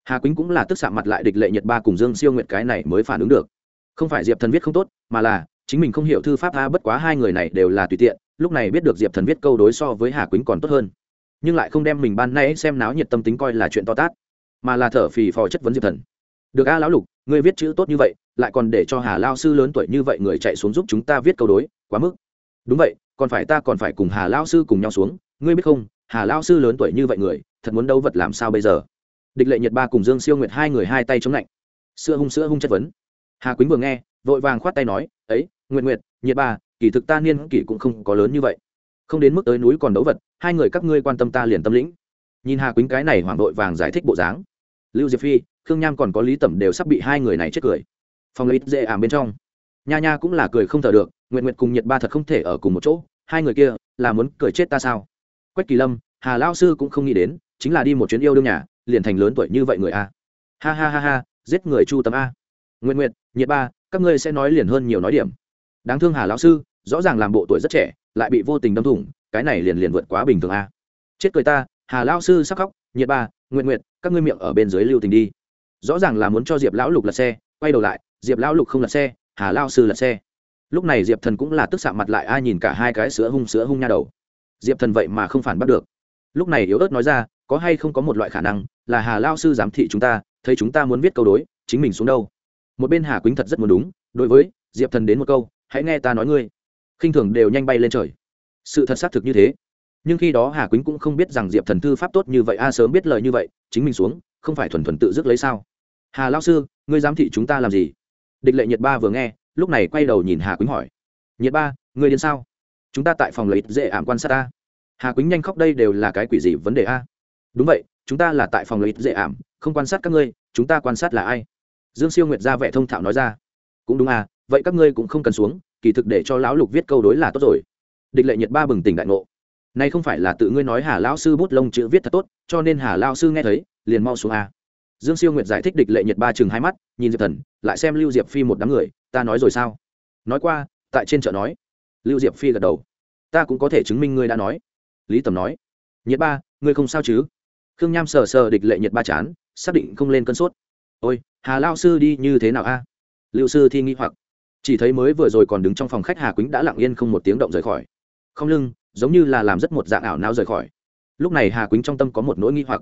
hà quýnh cũng là tức xạ mặt lại địch lệ nhiệt ba cùng dương siêu nguyệt cái này mới phản ứng được. Không phải diệp thần viết không tốt, mà là, chính mình không hiểu thư pháp a bất quá hai người này đều là tùy tiện, lúc này biết được diệp thần viết câu đối so với hà quýnh còn tốt hơn. Nhưng lại không đem mình ban nay xem náo nhiệt tâm tính coi là chuyện to tát, mà là thở phì phò chất vấn diệp thần. Được a lão lục, ngươi viết chữ tốt như vậy, lại còn để cho hà lao sư lớn tuổi như vậy người chạy xuống giúp chúng ta viết câu đối, quá mức. Đúng vậy, còn phải ta còn phải cùng hà lao sư cùng nhau xuống, ngươi biết không, hà lao sư lớn tuổi như vậy người, thật muốn đâu vật làm sao bây giờ? Địch lệ nhật ba cùng dương siêu nguyệt hai người hai tay chống lạnh. Sữa hung sữa hung chất vấn. Hà quýnh vừa nghe, vội vàng khoát tay nói, ấy nguyện nguyệt, nhật ba, kỳ thực ta niên kỷ cũng không có lớn như vậy. Không đến mức tới núi còn đấu vật, hai người các ngươi quan tâm ta liền tâm lĩnh. Nhìn hà quýnh cái này Hoàng vội vàng giải thích bộ dáng. Lưu diệp phi, khương nham còn có lý tẩm đều sắp bị hai người này chết cười. Phòng lấy dễ ảm bên trong. Nha nha cũng là cười không thở được nguyện nguyện cùng nhiệt ba thật không thể ở cùng một chỗ, hai người kia là muốn cười chết ta sao? Quách kỳ lâm, hà lao sư cũng không nghĩ đến, chính là đi một chuyến yêu đương nhà liền thành lớn tuổi như vậy người a. Ha ha ha ha, giết người chu tâm a. Nguyện nguyện nhiệt ba, các ngươi sẽ nói liền hơn nhiều nói điểm. Đáng thương hà lão sư, rõ ràng làm bộ tuổi rất trẻ, lại bị vô tình đâm thủng, cái này liền liền vượt quá bình thường a. Chết cười ta, hà lão sư sắc khóc, nhiệt ba nguyện nguyện các ngươi miệng ở bên dưới lưu tình đi. Rõ ràng là muốn cho diệp lão lục lật xe, quay đầu lại, diệp lão lục không lật xe, hà lao sư lật xe. Lúc này diệp thần cũng là tức xạ mặt lại, ai nhìn cả hai cái sữa hung sữa hung nha đầu. Diệp thần vậy mà không phản bắt được. Lúc này yếu ớt nói ra, có hay không có một loại khả năng là hà lao sư giám thị chúng ta, thấy chúng ta muốn viết câu đối, chính mình xuống đâu? Một bên hà quýnh thật rất muốn đúng, đối với, diệp thần đến một câu, hãy nghe ta nói ngươi. Khinh thường đều nhanh bay lên trời. Sự thật xác thực như thế. Nhưng khi đó hà quýnh cũng không biết rằng diệp thần thư pháp tốt như vậy, a, sớm biết lời như vậy, chính mình xuống, không phải thuần thuần tự dứt lấy sao? Hà lao sư, ngươi giám thị chúng ta làm gì? Địch lệ nhiệt ba vừa nghe, lúc này quay đầu nhìn hà quýnh hỏi. Nhiệt ba, ngươi đến sao? Chúng ta tại phòng lấy dễ ảm quan sát ta. Hà quýnh nhanh khóc, đây đều là cái quỷ gì vấn đề, a? Đúng vậy chúng ta là tại phòng lấy dễ ảm, không quan sát các ngươi, chúng ta quan sát là ai? Dương siêu nguyệt ra vẻ thông thạo nói ra. Cũng đúng à vậy các ngươi cũng không cần xuống, kỳ thực để cho lão lục viết câu đối là tốt rồi. Địch lệ nhiệt ba bừng tỉnh đại ngộ. Nay không phải là tự ngươi nói hà lão sư bút lông chữ viết thật tốt, cho nên hà lão sư nghe thấy, liền mau xuống a dương siêu nguyệt giải thích địch lệ nhiệt ba chừng hai mắt, nhìn diệp thần, lại xem lưu diệp phi một đám người, ta nói rồi sao? Nói qua, tại trên chợ nói. Lưu diệp phi gật đầu. Ta cũng có thể chứng minh ngươi đã nói. Lý tầm nói. Nhiệt ba, ngươi không sao chứ? Khương nham sờ sờ địch lệ nhiệt ba chán, xác định không lên cơn sốt. Ôi, hà lao sư đi như thế nào a? Liệu sư thi nghi hoặc. Chỉ thấy mới vừa rồi còn đứng trong phòng khách hà quýnh đã lặng yên không một tiếng động rời khỏi. Không lưng, giống như là làm rất một dạng ảo não rời khỏi. Lúc này hà quýnh trong tâm có một nỗi nghi hoặc.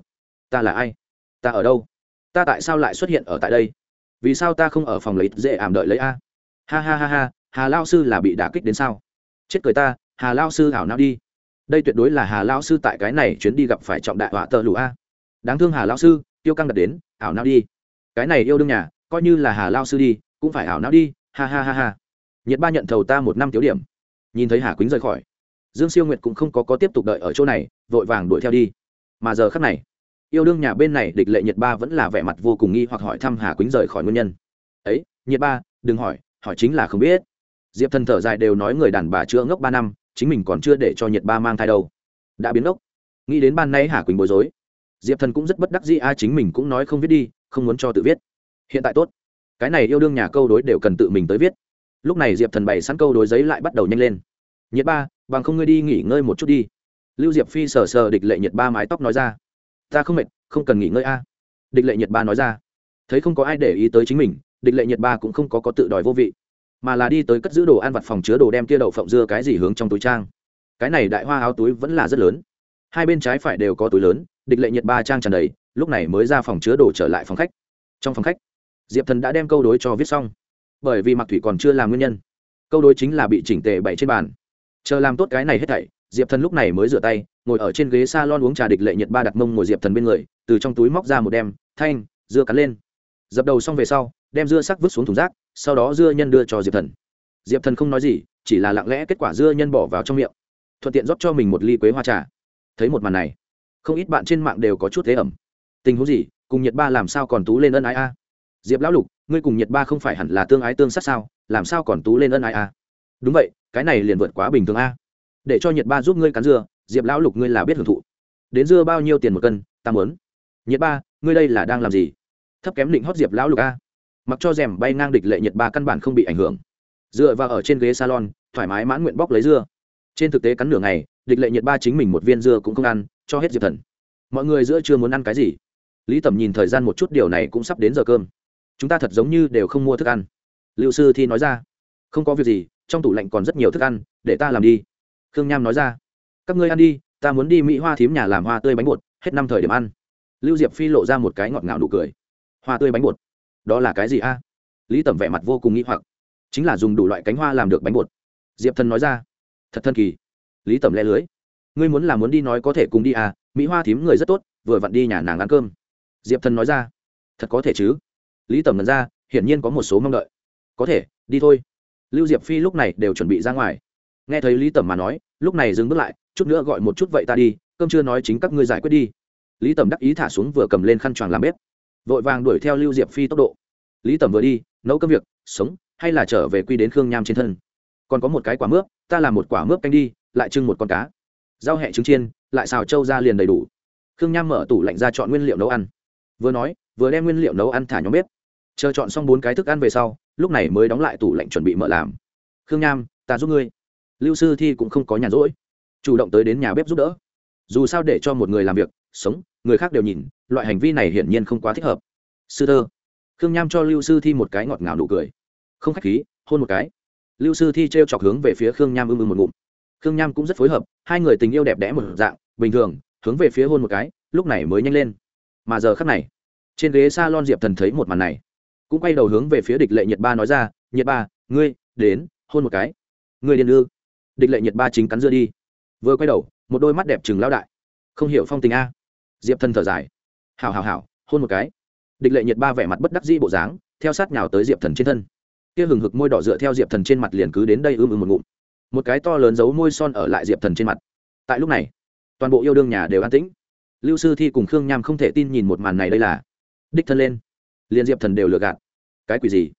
Ta là ai? Ta ở đâu? Ta tại sao lại xuất hiện ở tại đây? Vì sao ta không ở phòng lấy dễ ảm đợi lấy a? Ha ha ha ha, hà lao sư là bị đả kích đến sao? Chết cười ta, hà lao sư ảo não đi đây tuyệt đối là hà lao sư tại cái này chuyến đi gặp phải trọng đại họa tờ lụ a. Đáng thương hà lao sư, tiêu căng đặt đến, ảo não đi. Cái này yêu đương nhà, coi như là hà lao sư đi, cũng phải ảo não đi, ha ha ha ha. Nhiệt ba nhận thầu ta một năm tiếu điểm. Nhìn thấy hà quýnh rời khỏi, dương siêu nguyệt cũng không có có tiếp tục đợi ở chỗ này, vội vàng đuổi theo đi. Mà giờ khắc này, yêu đương nhà bên này địch lệ nhiệt ba vẫn là vẻ mặt vô cùng nghi hoặc hỏi thăm hà quýnh rời khỏi nguyên nhân. Ấy, nhiệt ba, đừng hỏi hỏi chính là không biết. Diệp thần thở dài đều nói người đàn bà chữa ngốc ba năm chính mình còn chưa để cho nhiệt ba mang thai đâu. Đã biến ốc. Nghĩ đến ban nay hà quỳnh bối rối. Diệp thần cũng rất bất đắc dĩ, a, chính mình cũng nói không viết đi, không muốn cho tự viết. Hiện tại tốt. Cái này yêu đương nhà câu đối đều cần tự mình tới viết. Lúc này diệp thần bày sẵn câu đối giấy lại bắt đầu nhanh lên. Nhiệt ba, bằng không ngươi đi nghỉ ngơi một chút đi. Lưu diệp phi sờ sờ địch lệ nhiệt ba mái tóc nói ra. Ta không mệt, không cần nghỉ ngơi, a. Địch lệ nhiệt ba nói ra. Thấy không có ai để ý tới chính mình, địch lệ nhiệt ba cũng không có có tự đòi vô vị mà là đi tới cất giữ đồ ăn vặt phòng chứa đồ đem kia đậu phộng dưa cái gì hướng trong túi trang. Cái này đại hoa áo túi vẫn là rất lớn. Hai bên trái phải đều có túi lớn, địch lệ nhiệt ba trang tràn đầy, lúc này mới ra phòng chứa đồ trở lại phòng khách. Trong phòng khách, diệp thần đã đem câu đối cho viết xong. Bởi vì mặc thủy còn chưa làm nguyên nhân. Câu đối chính là bị chỉnh tề bậy trên bàn. Chờ làm tốt cái này hết thảy, diệp thần lúc này mới rửa tay, ngồi ở trên ghế s a lon uống trà địch lệ nhiệt ba đặt mông ngồi diệp thần bên người, từ trong túi móc ra một đem, thanh, dưa cắn lên. Dập đầu xong về sau đem dưa sắc vứt xuống thùng rác, sau đó dưa nhân đưa cho diệp thần. Diệp thần không nói gì, chỉ là lặng lẽ kết quả dưa nhân bỏ vào trong miệng, thuận tiện rót cho mình một ly quế hoa trà. Thấy một màn này, không ít bạn trên mạng đều có chút thế ẩm. Tình huống gì, cùng nhiệt ba làm sao còn tú lên ân ái a? Diệp lão lục, ngươi cùng nhiệt ba không phải hẳn là tương ái tương sát sao, làm sao còn tú lên ân ái a? Đúng vậy, cái này liền vượt quá bình thường a. Để cho nhiệt ba giúp ngươi cắn dưa, diệp lão lục ngươi là biết hưởng thụ. Đến dưa bao nhiêu tiền một cân, ta muốn. Nhiệt ba, ngươi đây là đang làm gì? Thấp kém định hót diệp lão lục a mặc cho rèm bay ngang địch lệ nhiệt ba căn bản không bị ảnh hưởng. Dựa vào ở trên ghế salon, thoải mái mãn nguyện bóc lấy dưa. Trên thực tế cắn nửa ngày, địch lệ nhiệt ba chính mình một viên dưa cũng không ăn, cho hết diệp thần. Mọi người giữa chưa muốn ăn cái gì? Lý tẩm nhìn thời gian một chút, điều này cũng sắp đến giờ cơm. Chúng ta thật giống như đều không mua thức ăn. Liệu sư thi nói ra. Không có việc gì, trong tủ lạnh còn rất nhiều thức ăn, để ta làm đi. Khương nham nói ra. Các ngươi ăn đi, ta muốn đi mỹ hoa thím nhà làm hoa tươi bánh bột, hết năm thời điểm ăn. Lưu diệp phi lộ ra một cái ngọt ngào nụ cười. Hoa tươi bánh bột đó là cái gì a? Lý tẩm vẻ mặt vô cùng nghĩ hoặc. Chính là dùng đủ loại cánh hoa làm được bánh bột. Diệp thần nói ra. Thật thân kỳ. Lý tẩm le lưới. Ngươi muốn là muốn đi nói có thể cùng đi à mỹ hoa thím người rất tốt, vừa vặn đi nhà nàng ăn cơm. Diệp thần nói ra. Thật có thể chứ? Lý tẩm nhận ra, hiển nhiên có một số mong đợi. Có thể, đi thôi. Lưu diệp phi lúc này đều chuẩn bị ra ngoài. Nghe thấy lý tẩm mà nói, lúc này dừng bước lại, chút nữa gọi một chút vậy ta đi, cơm chưa nói chính các ngươi giải quyết đi. Lý tẩm đắc ý thả xuống vừa cầm lên khăn choàng làm bếp vội vàng đuổi theo lưu diệp phi tốc độ. Lý tẩm vừa đi, nấu cơm việc, sống, hay là trở về quy đến khương nham trên thân? Còn có một cái quả mướp, ta làm một quả mướp canh đi, lại trưng một con cá. Rau hẹ trứng chiên, lại xào trâu ra liền đầy đủ. Khương nham mở tủ lạnh ra chọn nguyên liệu nấu ăn. Vừa nói, vừa đem nguyên liệu nấu ăn thả nhóm bếp. Chờ chọn xong bốn cái thức ăn về sau, lúc này mới đóng lại tủ lạnh chuẩn bị mở làm. Khương nham, ta giúp ngươi. Lưu sư thi cũng không có nhàn rỗi. Chủ động tới đến nhà bếp giúp đỡ. Dù sao để cho một người làm việc, sống người khác đều nhìn, loại hành vi này hiển nhiên không quá thích hợp. Sư thơ. Khương nham cho lưu sư thi một cái ngọt ngào nụ cười. Không k h á c h khí, hôn một cái. Lưu sư thi t r e o chọc hướng về phía khương nham ưng ưng một ngụm. Khương nham cũng rất phối hợp, hai người tình yêu đẹp đẽ một dạng, bình thường, hướng về phía hôn một cái, lúc này mới nhanh lên. Mà giờ khắc này, trên ghế s a lon diệp thần thấy một màn này. Cũng quay đầu hướng về phía địch lệ nhiệt ba nói ra, nhiệt ba, ngươi, đến, hôn một cái. Ngươi điên ư? Địch lệ nhiệt ba chính cắn dưa đi. Vừa quay đầu, một đôi mắt đẹp chừng lao đại. Không hiểu phong tình a diệp thần thở dài. Hào hào hào hôn một cái. Địch lệ nhiệt ba vẻ mặt bất đắc dĩ bộ dáng, theo sát nhào tới diệp thần trên thân. Kia hừng hực môi đỏ dựa theo diệp thần trên mặt liền cứ đến đây ưm ưm một ngụm. Một cái to lớn giấu môi son ở lại diệp thần trên mặt. Tại lúc này, toàn bộ yêu đương nhà đều an tĩnh. Lưu sư thi cùng khương nham không thể tin nhìn một màn này đây là. Đích thân lên. Liền diệp thần đều lừa gạt. Cái quỷ gì?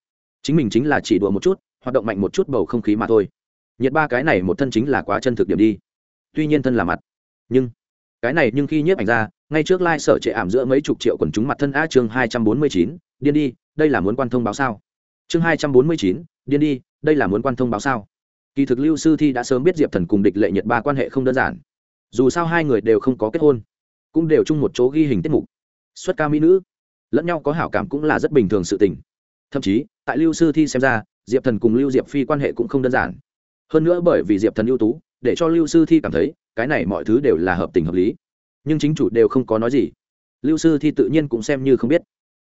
Chính mình chính là chỉ đùa một chút, hoạt động mạnh một chút bầu không khí mà thôi. Nhiệt ba cái này một thân chính là quá chân thực điểm đi. Tuy nhiên thân là mặt, nhưng cái này nhưng khi nhiếp ảnh ra ngay trước lai、like、sở trệ ảm giữa mấy chục triệu quần chúng mặt thân a chương hai trăm bốn mươi chín, điên đi, đây là muốn quan thông báo sao? Chương hai trăm bốn mươi chín, điên đi, đây là muốn quan thông báo sao? Kỳ thực lưu sư thi đã sớm biết diệp thần cùng địch lệ nhật ba quan hệ không đơn giản. Dù sao hai người đều không có kết hôn, cũng đều chung một chỗ ghi hình tiết mục. Xuất ca mỹ nữ, lẫn nhau có hảo cảm cũng là rất bình thường sự tình. Thậm chí, tại lưu sư thi xem ra, diệp thần cùng lưu diệp phi quan hệ cũng không đơn giản. Hơn nữa bởi vì diệp thần ưu tú, để cho lưu sư thi cảm thấy, cái này mọi thứ đều là hợp tình hợp lý nhưng chính chủ đều không có nói gì. Lưu sư thi tự nhiên cũng xem như không biết.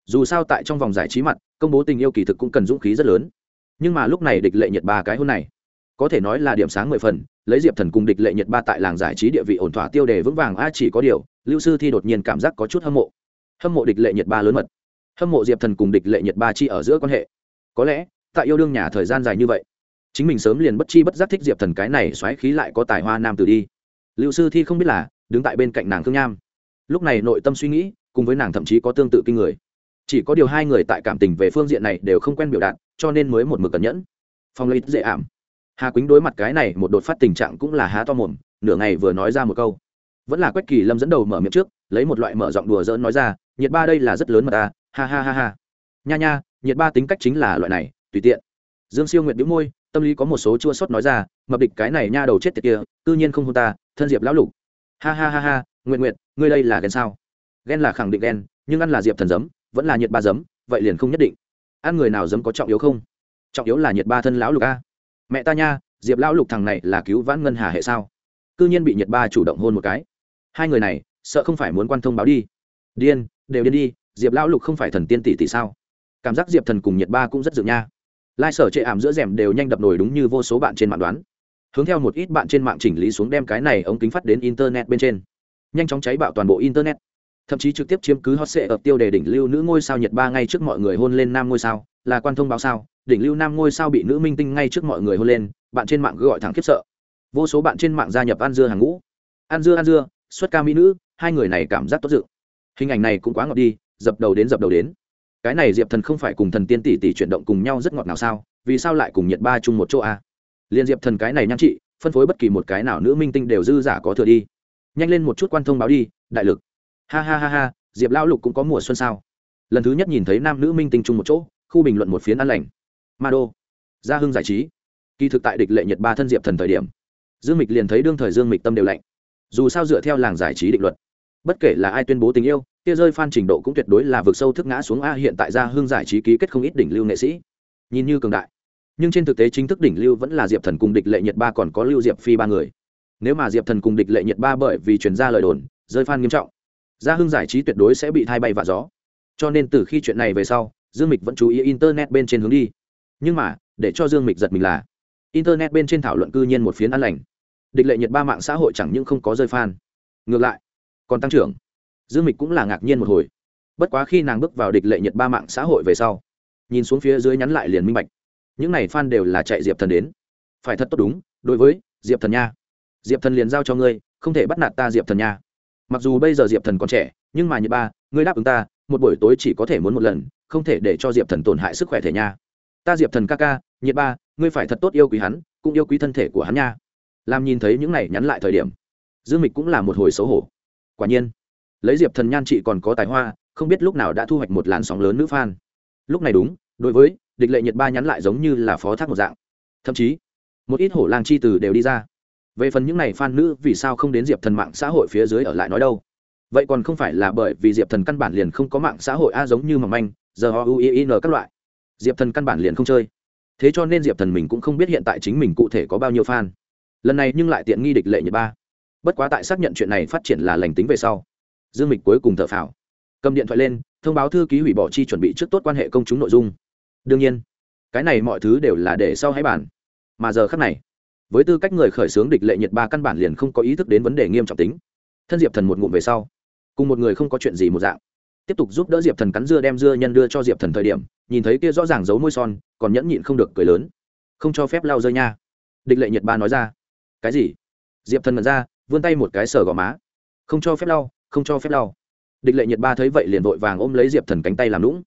Dù sao tại trong vòng giải trí mặt, công bố tình yêu kỳ thực cũng cần dũng khí rất lớn. Nhưng mà lúc này địch lệ nhiệt ba cái hôn này, có thể nói là điểm sáng mười phần, lấy diệp thần cùng địch lệ nhiệt ba tại làng giải trí địa vị ổn thỏa tiêu đề vững vàng, a, chỉ có điều, lưu sư thi đột nhiên cảm giác có chút hâm mộ. Hâm mộ địch lệ nhiệt ba lớn mật. Hâm mộ diệp thần cùng địch lệ nhiệt ba chi ở giữa quan hệ. Có lẽ, tại yêu đương nhà thời gian dài như vậy, chính mình sớm liền bất chi bất giác thích diệp thần cái này xoáy khí lại có tài hoa nam từ đi. Lưu sư thi không biết là đứng tại bên cạnh nàng thương nham. Lúc này nội tâm suy nghĩ, cùng với nàng thậm chí có tương tự kinh người. Chỉ có điều hai người tại cảm tình về phương diện này đều không quen biểu đạt, cho nên mới một mực cẩn nhẫn. Phong lấy dễ ảm. Hà quýnh đối mặt cái này một đột phát tình trạng cũng là há to mồm, nửa ngày vừa nói ra một câu. Vẫn là quách kỳ lâm dẫn đầu mở miệng trước, lấy một loại mở giọng đùa dỡn nói ra, nhiệt ba đây là rất lớn mà ta, ha ha ha ha. Nha nha, nhiệt ba tính cách chính là loại này, tùy tiện. Dương siêu nguyện đĩu môi, tâm lý có một số chua sót nói ra, mập địch cái này nha đầu chết tiệt kia tư nhiên không hôn ta, thân diệp lão lục ha ha ha ha nguyện nguyện ngươi đây là ghen sao? Ghen là khẳng định ghen, nhưng ăn là diệp thần giấm, vẫn là nhiệt ba giấm, vậy liền không nhất định. Ăn người nào giấm có trọng yếu không? Trọng yếu là nhiệt ba thân lão lục a. Mẹ ta nha, diệp lão lục thằng này là cứu vãn ngân hà hệ sao? C ư nhiên bị nhiệt ba chủ động hôn một cái. Hai người này, sợ không phải muốn quan thông báo đi. Điên, đều điên đi, diệp lão lục không phải thần tiên tỷ tỷ sao? Cảm giác diệp thần cùng nhiệt ba cũng rất dựng nha. Lai sở chệ ảm giữa rèm đều nhanh đập nổi đúng như vô số bạn trên mạng đoán hướng theo một ít bạn trên mạng chỉnh lý xuống đem cái này ống kính phát đến internet bên trên. Nhanh chóng cháy bạo toàn bộ internet. Thậm chí trực tiếp chiếm cứ hot sệ ở tiêu đề đỉnh lưu nữ ngôi sao nhật ba ngay trước mọi người hôn lên nam ngôi sao, là quan thông báo sao, đỉnh lưu nam ngôi sao bị nữ minh tinh ngay trước mọi người hôn lên, bạn trên mạng gọi thẳng khiếp sợ. Vô số bạn trên mạng gia nhập ăn dưa hàng ngũ. Ăn dưa ăn dưa, xuất ca mỹ nữ, hai người này cảm giác tốt dự. Hình ảnh này cũng quá ngọt đi, dập đầu đến dập đầu đến. Cái này diệp thần không phải cùng thần tiên tỷ tỷ chuyển động cùng nhau rất ngọt nào sao, vì sao lại cùng nhiệt ba chung một chỗ a à? Liên diệp thần cái này nhan trị, phân phối bất kỳ một cái nào nữ minh tinh đều dư giả có thừa đi. Nhanh lên một chút quan thông báo đi, đại lực. Ha ha ha ha, diệp lão lục cũng có mùa xuân sao? Lần thứ nhất nhìn thấy nam nữ minh tinh chung một chỗ, khu bình luận một phiến an lành. Ma đô. Gia hưng giải trí. Kỳ thực tại địch lệ nhật ba thân diệp thần thời điểm, dương mịch liền thấy đương thời dương mịch tâm đều lạnh. Dù sao dựa theo làng giải trí định luật, bất kể là ai tuyên bố tình yêu, kia rơi phan trình độ cũng tuyệt đối là vực sâu thức ngã xuống a hiện tại gia hưng giải trí ký kết không ít đỉnh lưu nghệ sĩ. Nhìn như cường đại nhưng trên thực tế chính thức đỉnh lưu vẫn là diệp thần cùng địch lệ nhật ba còn có lưu diệp phi ba người. Nếu mà diệp thần cùng địch lệ nhật ba bởi vì chuyển ra lời đồn, rơi phan nghiêm trọng, gia hưng giải trí tuyệt đối sẽ bị thay bay và gió. Cho nên từ khi chuyện này về sau, dương mịch vẫn chú ý internet bên trên hướng đi. Nhưng mà, để cho dương mịch giật mình là, internet bên trên thảo luận cư nhiên một phiến an lành. Địch lệ nhật ba mạng xã hội chẳng những không có rơi phan ngược lại, còn tăng trưởng. Dương mịch cũng là ngạc nhiên một hồi. Bất quá khi nàng bước vào địch lệ nhật ba mạng xã hội về sau, nhìn xuống phía dưới nhắn lại liền minh bạch những này fan đều là chạy diệp thần đến. Phải thật tốt đúng, đối với diệp thần nha. Diệp thần liền giao cho ngươi, không thể bắt nạt ta diệp thần nha. Mặc dù bây giờ diệp thần còn trẻ, nhưng mà như ba, ngươi đáp ứng ta, một buổi tối chỉ có thể muốn một lần, không thể để cho diệp thần tổn hại sức khỏe thể nha. Ta diệp thần ca ca nhiệt ba, ngươi phải thật tốt yêu quý hắn, cũng yêu quý thân thể của hắn nha. Làm nhìn thấy những này nhắn lại thời điểm, dương mịch cũng là một hồi xấu hổ. Quả nhiên, lấy diệp thần nhan chị còn có tài hoa, không biết lúc nào đã thu hoạch một làn sóng lớn nữ f lúc này đúng, đối với địch lệ nhiệt ba nhắn lại giống như là phó thác một dạng. Thậm chí, một ít hổ lang chi từ đều đi ra. Về phần những này fan nữ, vì sao không đến diệp thần mạng xã hội phía dưới ở lại nói đâu? Vậy còn không phải là bởi vì diệp thần căn bản liền không có mạng xã hội a giống như mầm anh giờ họ uin các loại. Diệp thần căn bản liền không chơi. Thế cho nên diệp thần mình cũng không biết hiện tại chính mình cụ thể có bao nhiêu fan. Lần này nhưng lại tiện nghi địch lệ nhật ba. Bất quá tại xác nhận chuyện này phát triển là lành tính về sau, dương mịch cuối cùng thở phào. Cầm điện thoại lên, thông báo thư ký hủy bỏ chi chuẩn bị trước tốt quan hệ công chúng nội dung đương nhiên, cái này mọi thứ đều là để sau hãy bàn. Mà giờ khắc này, với tư cách người khởi xướng địch lệ nhiệt ba căn bản liền không có ý thức đến vấn đề nghiêm trọng tính. Thân diệp thần một ngụm về sau, cùng một người không có chuyện gì một dạng. Tiếp tục giúp đỡ diệp thần cắn dưa đem dưa nhân đưa cho diệp thần thời điểm, nhìn thấy kia rõ ràng giấu môi son, còn nhẫn nhịn không được cười lớn. Không cho phép lau rơi nha. Địch lệ nhiệt ba nói ra. Cái gì? Diệp thần mật ra, vươn tay một cái sờ gò má. Không cho phép lau không cho phép lau địch lệ nhiệt ba thấy vậy liền vội vàng ôm lấy diệp thần cánh tay làm lũng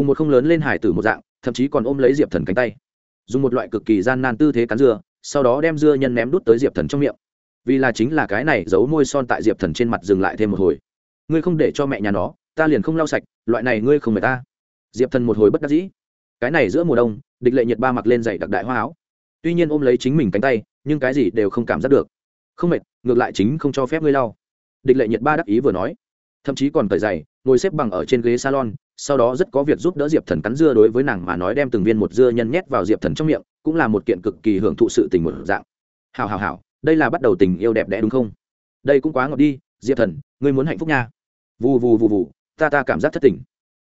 cùng một không lớn lên hải tử một dạng, thậm chí còn ôm lấy diệp thần cánh tay. Dùng một loại cực kỳ gian nan tư thế cắn dưa, sau đó đem dưa nhân ném đút tới diệp thần trong miệng. Vì là chính là cái này giấu môi son tại diệp thần trên mặt dừng lại thêm một hồi. Ngươi không để cho mẹ nhà nó, ta liền không lau sạch, loại này ngươi không mệt ta. Diệp thần một hồi bất đắc dĩ. Cái này giữa mùa đông, địch lệ nhiệt ba mặc lên dày đặc đại hoa áo. Tuy nhiên ôm lấy chính mình cánh tay, nhưng cái gì đều không cảm giác được. Không mệt, ngược lại chính không cho phép ngươi lau. Địch lệ nhiệt ba đắc ý vừa nói. Thậm chí còn cởi giày ngồi xếp bằng ở trên ghế salon, sau đó rất có việc giúp đỡ diệp thần cắn dưa đối với nàng mà nói đem từng viên một dưa nhân nhét vào diệp thần trong miệng, cũng là một kiện cực kỳ hưởng thụ sự tình một dạng. Hào hào hào đây là bắt đầu tình yêu đẹp đẽ đúng không? Đây cũng quá ngọt đi, diệp thần, ngươi muốn hạnh phúc nha. Vù vù vù vù, ta ta cảm giác thất tình.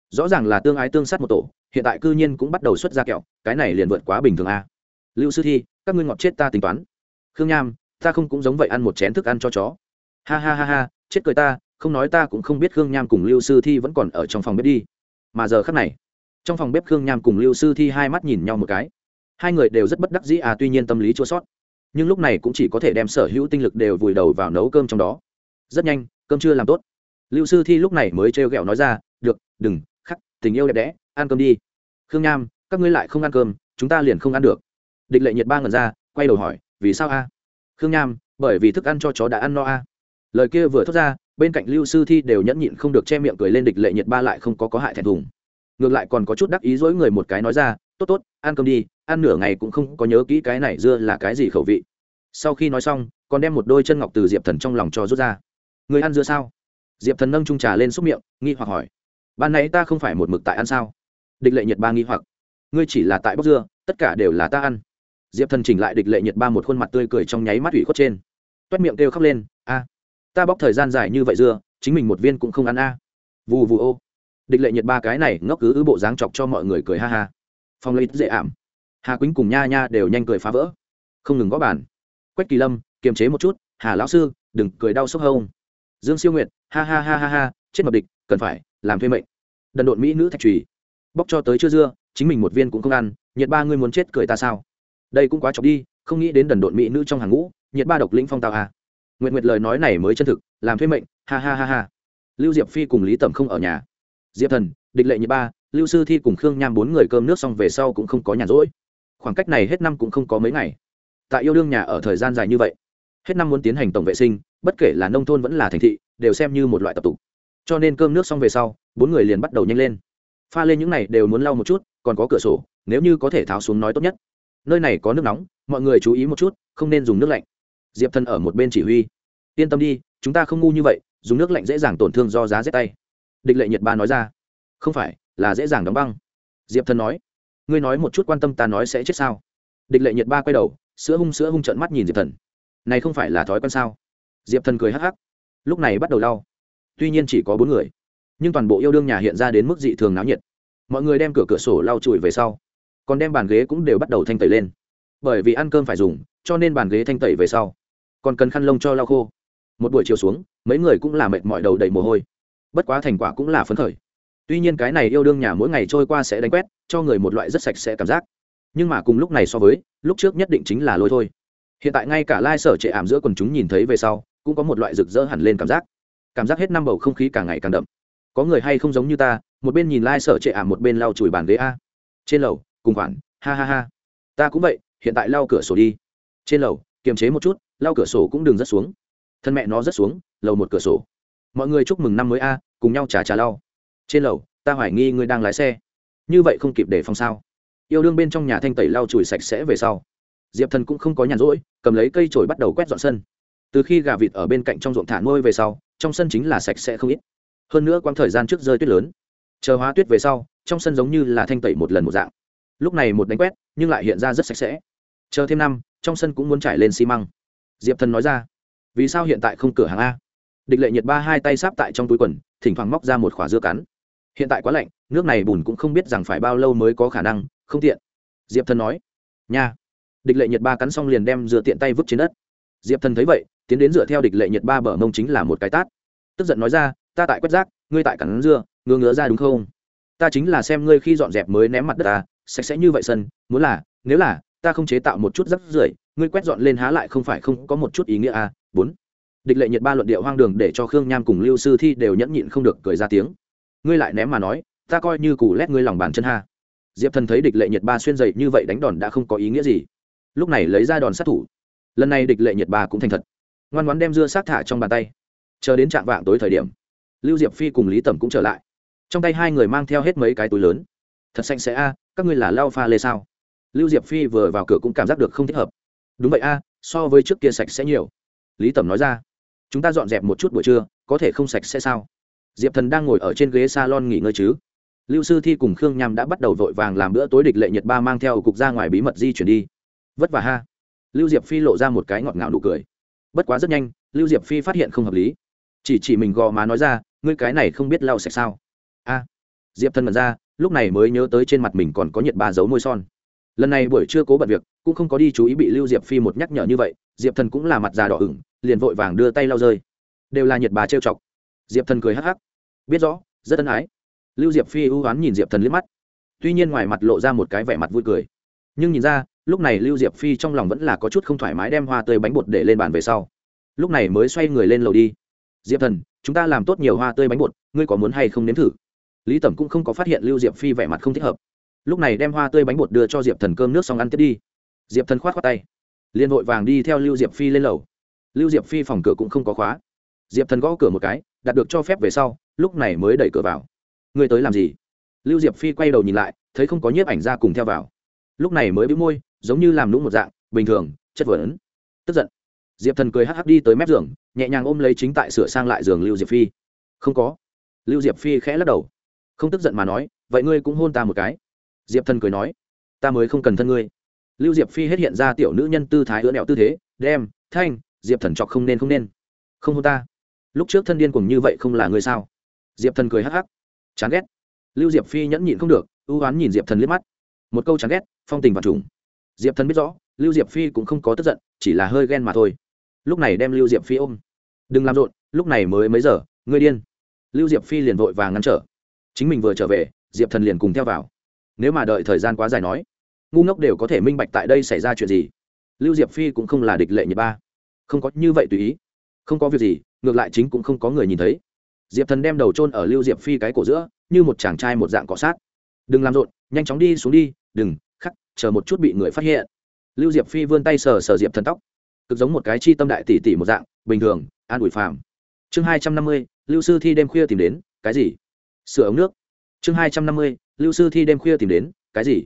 Rõ ràng là tương ái tương sát một tổ, hiện tại cư nhiên cũng bắt đầu xuất ra kẹo, cái này liền vượt quá bình thường a. Lưu sư thi, các ngươi ngọt chết ta tính toán. Khương nham, ta không cũng giống vậy ăn một chén thức ăn cho chó. Ha ha ha ha, chết cười ta không nói ta cũng không biết khương nham cùng lưu sư thi vẫn còn ở trong phòng bếp đi. Mà giờ khắc này, trong phòng bếp khương nham cùng lưu sư thi hai mắt nhìn nhau một cái. Hai người đều rất bất đắc dĩ à tuy nhiên tâm lý chua sót. Nhưng lúc này cũng chỉ có thể đem sở hữu tinh lực đều vùi đầu vào nấu cơm trong đó. Rất nhanh, cơm chưa làm tốt. Lưu sư thi lúc này mới trêu ghẹo nói ra, được, đừng, khắc, tình yêu đẹp đẽ, ăn cơm đi. Khương nham, các ngươi lại không ăn cơm, chúng ta liền không ăn được. Địch lệ nhiệt ba ngần ra, quay đầu hỏi, vì sao a? Khương nham, bởi vì thức ăn cho chó đã ăn no a. Lời kia vừa thốt ra bên cạnh lưu sư thi đều nhẫn nhịn không được che miệng cười lên địch lệ nhiệt ba lại không có có hại thẹn thùng. Ngược lại còn có chút đắc ý dối người một cái nói ra, tốt tốt, ăn cơm đi, ăn nửa ngày cũng không có nhớ kỹ cái này dưa là cái gì khẩu vị. Sau khi nói xong, còn đem một đôi chân ngọc từ diệp thần trong lòng cho rút ra. Người ăn dưa sao? Diệp thần nâng trung trà lên xúc miệng, nghi hoặc hỏi. Ban nãy ta không phải một mực tại ăn sao? Địch lệ nhiệt ba nghi hoặc. Ngươi chỉ là tại bóc dưa, tất cả đều là ta ăn. Diệp thần chỉnh lại địch lệ nhiệt ba một khuôn mặt tươi cười trong nháy mắt ủy khuất trên. Toét miệng kêu khóc lên, a ta bóc thời gian dài như vậy dưa, chính mình một viên cũng không ăn a. À. vù vù ô. Địch lệ nhiệt ba cái này, ngốc cứ ứ bộ dáng chọc cho mọi người cười ha ha. Phong lấy dễ ảm. Hà quýnh cùng nha nha đều nhanh cười phá vỡ. Không ngừng gõ bàn. Quách kỳ lâm, kiềm chế một chút. Hà lão sư, đừng cười đau sốc hông. Dương siêu nguyệt, ha ha ha ha ha, chết mập địch, cần phải làm thuê mệnh. Đần độn mỹ nữ thạch trùy. Bóc cho tới chưa dưa, chính mình một viên cũng không ăn, nhiệt ba ngươi muốn chết cười ta sao? Đây cũng quá chọc đi, không nghĩ đến đần độn mỹ nữ trong hàng ngũ, nhiệt ba độc lĩnh phong tào à nguyện nguyệt lời nói này mới chân thực, làm thuê mệnh, ha ha ha ha. Lưu diệp phi cùng lý tẩm không ở nhà. Diệp thần, địch lệ Nhị ba, lưu sư thi cùng khương nham bốn người cơm nước xong về sau cũng không có nhàn rỗi. Khoảng cách này hết năm cũng không có mấy ngày. Tại yêu đương nhà ở thời gian dài như vậy, hết năm muốn tiến hành tổng vệ sinh, bất kể là nông thôn vẫn là thành thị, đều xem như một loại tập tục cho nên cơm nước xong về sau, bốn người liền bắt đầu nhanh lên. Pha lên những này đều muốn lau một chút, còn có cửa sổ, nếu như có thể tháo xuống nói tốt nhất. Nơi này có nước nóng, mọi người chú ý một chút, không nên dùng nước lạnh diệp thần ở một bên chỉ huy. Yên tâm đi, chúng ta không ngu như vậy, dùng nước lạnh dễ dàng tổn thương do giá rét tay. Địch lệ nhật ba nói ra. Không phải, là dễ dàng đóng băng. Diệp thần nói. Ngươi nói một chút quan tâm ta nói sẽ chết sao? Địch lệ nhật ba quay đầu, sữa hung sữa hung trợn mắt nhìn diệp thần này không phải là thói quen sao? Diệp thần cười hắc hắc. Lúc này bắt đầu lau tuy nhiên chỉ có bốn người, nhưng toàn bộ yêu đương nhà hiện ra đến mức dị thường náo nhiệt. Mọi người đem cửa cửa sổ lau chùi về sau, còn đem bàn ghế cũng đều bắt đầu thanh tẩy lên. Bởi vì ăn cơm phải dùng, cho nên bàn ghế thanh tẩy về sau còn cần khăn lông cho lau khô. Một buổi chiều xuống, mấy người cũng là mệt mỏi đầu đầy mồ hôi. Bất quá thành quả cũng là phấn khởi. Tuy nhiên cái này yêu đương nhà mỗi ngày trôi qua sẽ đánh quét, cho người một loại rất sạch sẽ cảm giác. Nhưng mà cùng lúc này so với, lúc trước nhất định chính là lôi thôi. Hiện tại ngay cả lai sở trệ ảm giữa quần chúng nhìn thấy về sau, cũng có một loại rực rỡ hẳn lên cảm giác. Cảm giác hết năm bầu không khí càng ngày càng đậm. Có người hay không giống như ta, một bên nhìn lai sở trệ ảm một bên lau chùi bàn ghế a. Trên lầu, cùng khoản, ha ha ha. Ta cũng vậy, hiện tại lau cửa sổ đi. Trên lầu, kiềm chế một chút lau cửa sổ cũng đừng rất xuống. Thân mẹ nó rất xuống, lầu một cửa sổ. Mọi người chúc mừng năm mới a, cùng nhau trà trà lau. Trên lầu, ta hoài nghi ngươi đang lái xe. Như vậy không kịp để phòng sao? Yêu đương bên trong nhà thanh tẩy lau chùi sạch sẽ về sau. Diệp thần cũng không có nhàn rỗi, cầm lấy cây chổi bắt đầu quét dọn sân. Từ khi gà vịt ở bên cạnh trong ruộng thả nuôi về sau, trong sân chính là sạch sẽ không ít. Hơn nữa quãng thời gian trước rơi tuyết lớn. Chờ hóa tuyết về sau, trong sân giống như là thanh tẩy một lần một dạng. Lúc này một đánh quét, nhưng lại hiện ra rất sạch sẽ. Chờ thêm năm, trong sân cũng muốn trải lên xi măng diệp thần nói ra, vì sao hiện tại không cửa hàng a? Địch lệ nhiệt ba hai tay sáp tại trong túi quần, thỉnh thoảng móc ra một khỏa dưa cắn. Hiện tại quá lạnh, nước này bùn cũng không biết rằng phải bao lâu mới có khả năng, không tiện. Diệp thần nói, nha. Địch lệ nhiệt ba cắn xong liền đem dựa tiện tay vứt trên đất. Diệp thần thấy vậy, tiến đến dựa theo địch lệ nhiệt ba bờ mông chính là một cái tát. Tức giận nói ra, ta tại quét rác, ngươi tại cắn dưa, ngứa ngứa ra đúng không? Ta chính là xem ngươi khi dọn dẹp mới ném mặt đất ta, sạch sẽ như vậy sân, muốn là, nếu là ta không chế tạo một chút rắc rưởi, ngươi quét dọn lên há lại không phải không có một chút ý nghĩa a à? bốn. Địch lệ nhiệt ba luận điệu hoang đường để cho khương nham cùng lưu sư thi đều nhẫn nhịn không được cười ra tiếng. Ngươi lại ném mà nói, ta coi như củ lét ngươi lòng bàn chân ha. Diệp thần thấy địch lệ nhiệt ba xuyên dậy như vậy đánh đòn đã không có ý nghĩa gì. Lúc này lấy ra đòn sát thủ. Lần này địch lệ nhiệt ba cũng thành thật. Ngoan ngoan đem dưa sát thả trong bàn tay. Chờ đến trạm vạng tối thời điểm, lưu diệp phi cùng lý tẩm cũng trở lại. Trong tay hai người mang theo hết mấy cái túi lớn. Thật xanh sẽ a, các ngươi là lao pha lê sao? Lưu diệp phi vừa vào cửa cũng cảm giác được không thích hợp. Đúng vậy a, so với trước kia sạch sẽ nhiều. Lý tẩm nói ra. Chúng ta dọn dẹp một chút buổi trưa, có thể không sạch sẽ sao? Diệp thần đang ngồi ở trên ghế salon nghỉ ngơi chứ. Lưu sư thi cùng khương nham đã bắt đầu vội vàng làm bữa tối địch lệ nhật ba mang theo cục ra ngoài bí mật di chuyển đi. Vất vả ha. Lưu diệp phi lộ ra một cái ngọt ngào nụ cười. Bất quá rất nhanh, lưu diệp phi phát hiện không hợp lý. Chỉ chỉ mình gò má nói ra, ngươi cái này không biết lau sạch sao? A. Diệp thần mật ra, lúc này mới nhớ tới trên mặt mình còn có nhiệt ba dấu môi son lần này buổi trưa cố bận việc, cũng không có đi chú ý bị lưu diệp phi một nhắc nhở như vậy, diệp thần cũng là mặt già đỏ ửng, liền vội vàng đưa tay lau rơi. Đều là nhiệt bà trêu chọc. Diệp thần cười hắc hắc. Biết rõ, rất ân ái. Lưu diệp phi ưu oán nhìn diệp thần liếc mắt. Tuy nhiên ngoài mặt lộ ra một cái vẻ mặt vui cười. Nhưng nhìn ra, lúc này lưu diệp phi trong lòng vẫn là có chút không thoải mái đem hoa tươi bánh bột để lên bàn về sau. Lúc này mới xoay người lên lầu đi. Diệp thần, chúng ta làm tốt nhiều hoa tươi bánh bột, ngươi có muốn hay không nếm thử? Lý tẩm cũng không có phát hiện lưu diệp phi vẻ mặt không thích hợp lúc này đem hoa tươi bánh bột đưa cho diệp thần cơm nước xong ăn tiếp đi. Diệp thần k h o á t khoác tay. Liền vội vàng đi theo lưu diệp phi lên lầu. Lưu diệp phi phòng cửa cũng không có khóa. Diệp thần gõ cửa một cái đạt được cho phép về sau, lúc này mới đẩy cửa vào. Ngươi tới làm gì? Lưu diệp phi quay đầu nhìn lại, thấy không có nhiếp ảnh ra cùng theo vào. Lúc này mới bĩu môi, giống như làm lũng một dạng, bình thường, chất vấn. Tức giận. Diệp thần cười hắc hắc đi tới mép giường, nhẹ nhàng ôm lấy chính tại sửa sang lại giường lưu diệp phi. Không có. Lưu diệp phi khẽ lắc đầu. Không tức giận mà nói, vậy ngươi cũng hôn ta một cái diệp thần cười nói, ta mới không cần thân ngươi. Lưu diệp phi hết hiện ra tiểu nữ nhân tư thái ứa nẹo tư thế, đem, thanh, diệp thần chọc không nên không nên. Không hôn ta. Lúc trước thân điên cùng như vậy không là ngươi sao? Diệp thần cười hắc hắc. Chán ghét. Lưu diệp phi nhẫn nhịn không được, ưu oán nhìn diệp thần liếc mắt. Một câu chán ghét, phong tình và trùng. Diệp thần biết rõ, lưu diệp phi cũng không có tức giận, chỉ là hơi ghen mà thôi. Lúc này đem lưu diệp phi ôm. Đừng làm rộn, lúc này mới mấy giờ, ngươi điên. Lưu diệp phi liền vội vàng ngăn trở. Chính mình vừa trở về, diệp thần liền cùng theo vào nếu mà đợi thời gian quá dài nói, ngu ngốc đều có thể minh bạch tại đây xảy ra chuyện gì. Lưu diệp phi cũng không là địch lệ nhật ba. Không có như vậy tùy ý. Không có việc gì, ngược lại chính cũng không có người nhìn thấy. Diệp thần đem đầu trôn ở lưu diệp phi cái cổ giữa, như một chàng trai một dạng cọ sát. Đừng làm rộn, nhanh chóng đi xuống đi, đừng, khắc, chờ một chút bị người phát hiện. Lưu diệp phi vươn tay sờ sờ diệp thần tóc. Cực giống một cái chi tâm đại tỷ tỷ một dạng, bình thường, an ủi phàm. Chương hai trăm năm mươi, lưu sư thi đêm khuya tìm đến, cái gì? Sửa ống nước. Chương hai trăm năm mươi lưu sư thi đêm khuya tìm đến, cái gì?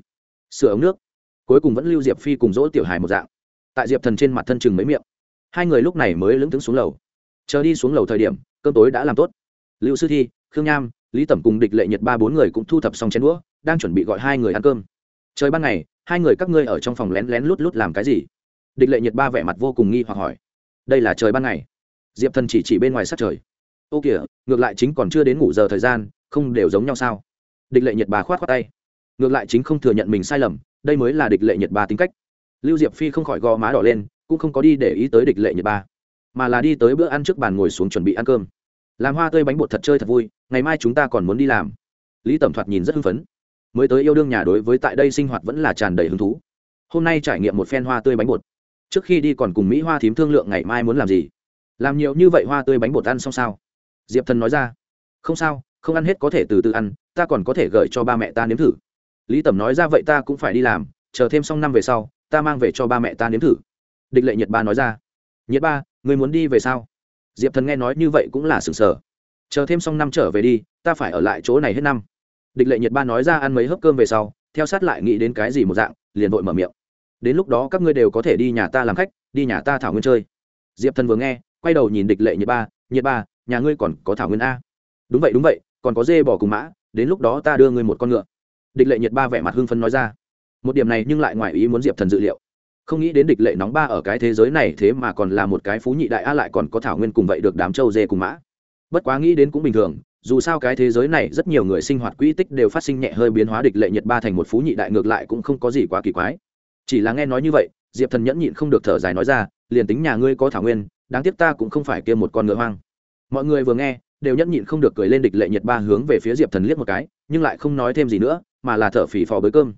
Sửa ống nước? Cuối cùng vẫn lưu diệp phi cùng dỗ tiểu hài một dạng. Tại diệp thần trên mặt thân chừng mấy miệng. Hai người lúc này mới lững thững xuống lầu. Chờ đi xuống lầu thời điểm, cơm tối đã làm tốt. Lưu sư thi, khương nham, lý tẩm cùng địch lệ nhật ba bốn người cũng thu thập xong chén đũa, đang chuẩn bị gọi hai người ăn cơm. Trời ban ngày, hai người các ngươi ở trong phòng lén lén lút lút làm cái gì? Địch lệ nhiệt ba vẻ mặt vô cùng nghi hoặc hỏi. Đây là trời ban ngày. Diệp thần chỉ chỉ bên ngoài sát trời. Ô kìa, ngược lại chính còn chưa đến ngủ giờ thời gian, không đều giống nhau sao? Địch lệ nhật bà khoát khoát tay. Ngược lại chính không thừa nhận mình sai lầm, đây mới là địch lệ nhật bà tính cách. Lưu diệp phi không khỏi gò má đỏ lên, cũng không có đi để ý tới địch lệ nhật bà mà là đi tới bữa ăn trước bàn ngồi xuống chuẩn bị ăn cơm. Làm hoa tươi bánh bột thật chơi thật vui, ngày mai chúng ta còn muốn đi làm. Lý tẩm thoạt nhìn rất hưng phấn. Mới tới yêu đương nhà đối với tại đây sinh hoạt vẫn là tràn đầy hứng thú. Hôm nay trải nghiệm một phen hoa tươi bánh bột. Trước khi đi còn cùng mỹ hoa thím thương lượng ngày mai muốn làm gì. Làm nhiều như vậy hoa tươi bánh bột ăn xong sao? Diệp thần nói ra. Không sao không ăn hết có thể từ từ ăn, ta còn có thể gửi cho ba mẹ ta nếm thử. Lý tẩm nói ra vậy ta cũng phải đi làm, chờ thêm xong năm về sau, ta mang về cho ba mẹ ta nếm thử. Địch lệ nhiệt ba nói ra. Nhiệt ba, người muốn đi về sao? Diệp thần nghe nói như vậy cũng là sừng sờ. Chờ thêm xong năm trở về đi, ta phải ở lại chỗ này hết năm. Địch lệ nhiệt ba nói ra ăn mấy hớp cơm về sau, theo sát lại nghĩ đến cái gì một dạng, liền vội mở miệng. Đến lúc đó các ngươi đều có thể đi nhà ta làm khách, đi nhà ta thảo nguyên chơi. Diệp thần vừa nghe, quay đầu nhìn địch lệ nhiệt ba nhiệt ba, nhà ngươi còn có thảo nguyên a? Đúng vậy đúng vậy còn có dê bỏ cùng mã, đến lúc đó ta đưa ngươi một con ngựa. Địch lệ nhiệt ba vẻ mặt hưng phấn nói ra. Một điểm này nhưng lại ngoài ý muốn diệp thần dự liệu. Không nghĩ đến địch lệ nóng ba ở cái thế giới này thế mà còn là một cái phú nhị đại a lại còn có thảo nguyên cùng vậy được đám châu dê cùng mã. Bất quá nghĩ đến cũng bình thường, dù sao cái thế giới này rất nhiều người sinh hoạt quỹ tích đều phát sinh nhẹ hơi biến hóa địch lệ nhiệt ba thành một phú nhị đại ngược lại cũng không có gì quá kỳ quái. Chỉ là nghe nói như vậy, diệp thần nhẫn nhịn không được thở dài nói ra, liền tính nhà ngươi có thảo nguyên, đáng tiếc ta cũng không phải kia một con ngựa hoang. Mọi người vừa nghe đều nhẫn nhịn không được cười lên địch lệ nhiệt ba hướng về phía diệp thần liếc một cái, nhưng lại không nói thêm gì nữa, mà là thở phì phò với cơm.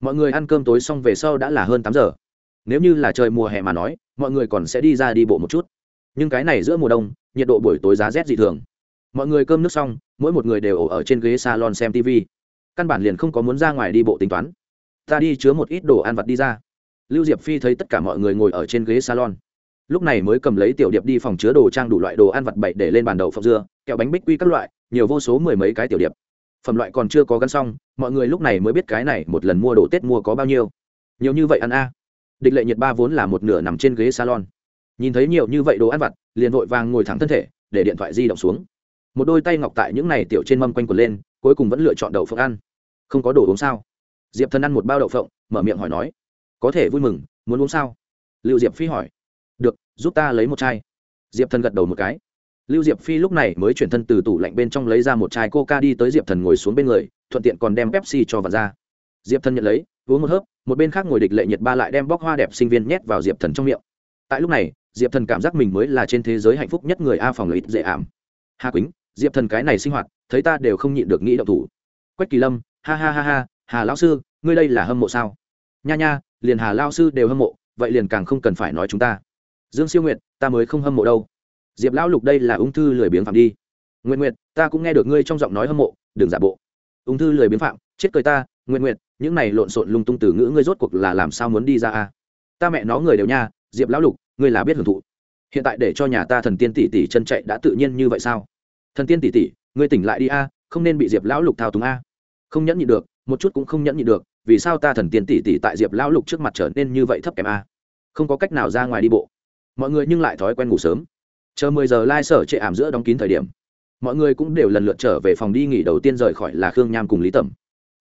Mọi người ăn cơm tối xong về sau đã là hơn tám giờ. Nếu như là trời mùa hè mà nói, mọi người còn sẽ đi ra đi bộ một chút. Nhưng cái này giữa mùa đông, nhiệt độ buổi tối giá rét dị thường. Mọi người cơm nước xong, mỗi một người đều ổ ở trên ghế salon xem tv căn bản liền không có muốn ra ngoài đi bộ tính toán. Ta đi chứa một ít đồ ăn vặt đi ra. Lưu diệp phi thấy tất cả mọi người ngồi ở trên ghế salon. Lúc này mới cầm lấy tiểu điệp đi phòng chứa đồ trang đủ loại đồ ăn vặt bậy để lên bàn đầu phộng dưa kẹo bánh bích quy các loại, nhiều vô số mười mấy cái tiểu điệp. Phẩm loại còn chưa có gắn xong, mọi người lúc này mới biết cái này một lần mua đồ tết mua có bao nhiêu. Nhiều như vậy ăn a. Địch lệ nhiệt ba vốn là một nửa nằm trên ghế salon. Nhìn thấy nhiều như vậy đồ ăn vặt, liền vội vàng ngồi thẳng thân thể, để điện thoại di động xuống. Một đôi tay ngọc tại những này tiểu trên mâm quanh quần lên, cuối cùng vẫn lựa chọn đậu phộng ăn. Không có đồ uống sao? Diệp Thân ăn một bao đậu phộng, mở miệng hỏi nói. Có thể vui mừng, muốn uống sao? Lưu diệp phi hỏi. Được, giúp ta lấy một chai. Diệp Thân gật đầu một cái lưu diệp phi lúc này mới chuyển thân từ tủ lạnh bên trong lấy ra một chai coca đi tới diệp thần ngồi xuống bên người, thuận tiện còn đem pepsi cho vào ra. Diệp thần nhận lấy, uống một hớp, một bên khác ngồi địch lệ nhiệt ba lại đem bóc hoa đẹp sinh viên nhét vào diệp thần trong miệng. Tại lúc này, diệp thần cảm giác mình mới là trên thế giới hạnh phúc nhất người a phòng lợi dễ ảm. Hà quýnh, diệp thần cái này sinh hoạt, thấy ta đều không nhịn được nghĩ động thủ. Quách kỳ lâm, ha ha ha ha, hà lão sư, ngươi đây là hâm mộ sao? Nha nha, liền hà lao sư đều hâm mộ, vậy liền càng không cần phải nói chúng ta. Dương siêu nguyện ta mới không hâm mộ đâu diệp lão lục đây là ung thư lười biếng phạm đi. Nguyện Nguyệt, ta cũng nghe được ngươi trong giọng nói hâm mộ đừng giả bộ. Ung thư lười biếng phạm chết cười ta nguyện Nguyệt, những này lộn xộn lung tung từ ngữ ngươi rốt cuộc là làm sao muốn đi ra a? Ta mẹ nó người đều nha diệp lão lục ngươi là biết hưởng thụ. Hiện tại để cho nhà ta thần tiên tỷ tỷ chân chạy đã tự nhiên như vậy sao? Thần tiên tỷ tỷ ngươi tỉnh lại đi a không nên bị diệp lão lục thao túng a. Không nhẫn nhịn được một chút cũng không nhẫn nhịn được vì sao ta thần tiên tỷ tỷ tại diệp lão lục trước mặt trở nên như vậy thấp kém a? Không có cách nào ra ngoài đi bộ. Mọi người nhưng lại thói quen ngủ sớm chờ mười giờ lai、like、sở trệ ảm giữa đóng kín thời điểm, mọi người cũng đều lần lượt trở về phòng đi nghỉ đầu tiên rời khỏi là khương nham cùng lý tẩm.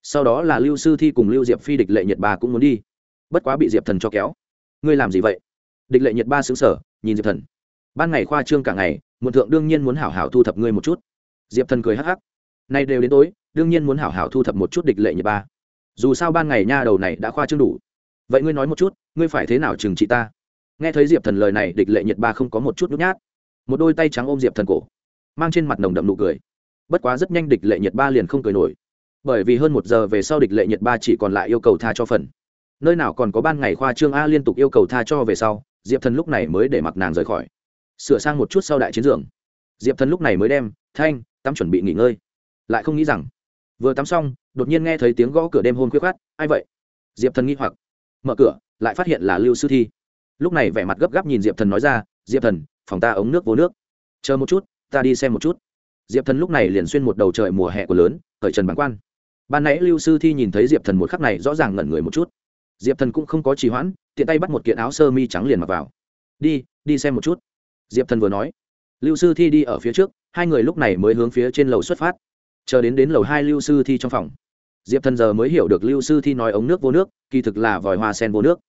Sau đó là lưu sư thi cùng lưu diệp phi địch lệ nhiệt ba cũng muốn đi. Bất quá bị diệp thần cho kéo. Ngươi làm gì vậy? Địch lệ nhiệt ba xứng sở nhìn diệp thần. Ban ngày khoa trương cả ngày, muộn thượng đương nhiên muốn hảo hảo thu thập ngươi một chút. Diệp thần cười hắc hắc. Nay đều đến tối, đương nhiên muốn hảo hảo thu thập một chút địch lệ nhiệt ba. Dù sao ban ngày nha đầu này đã khoa trương đủ. Vậy ngươi nói một chút, ngươi phải thế nào trừng trị ta? Nghe thấy diệp thần lời này, địch lệ nhiệt ba không có một chút nhút nhát một đôi tay trắng ôm diệp thần cổ, mang trên mặt nồng đậm nụ cười. Bất quá rất nhanh địch lệ nhiệt ba liền không cười nổi, bởi vì hơn một giờ về sau địch lệ nhiệt ba chỉ còn lại yêu cầu tha cho phần. Nơi nào còn có ban ngày khoa trương a liên tục yêu cầu tha cho về sau, diệp thần lúc này mới để mặc nàng rời khỏi. Sửa sang một chút sau đại chiến giường, diệp thần lúc này mới đem, thanh, tắm chuẩn bị nghỉ ngơi. Lại không nghĩ rằng, vừa tắm xong, đột nhiên nghe thấy tiếng gõ cửa đêm hôn khuyết khát ai vậy? Diệp thần nghi hoặc, mở cửa, lại phát hiện là lưu sư thi. Lúc này vẻ mặt gấp gáp nhìn diệp thần nói ra, diệp thần phòng ta ống nước vô nước. Chờ một chút, ta đi xem một chút. Diệp thần lúc này liền xuyên một đầu trời mùa hè của lớn khởi trần bản quan. Ban nãy lưu sư thi nhìn thấy diệp thần một khắc này rõ ràng ngẩn người một chút. Diệp thần cũng không có trì hoãn, tiện tay bắt một kiện áo sơ mi trắng liền mặc vào. Đi đi xem một chút. Diệp thần vừa nói. Lưu sư thi đi ở phía trước, hai người lúc này mới hướng phía trên lầu xuất phát. Chờ đến đến lầu hai lưu sư thi trong phòng. Diệp thần giờ mới hiểu được lưu sư thi nói ống nước vô nước, kỳ thực là vòi hoa sen vô nước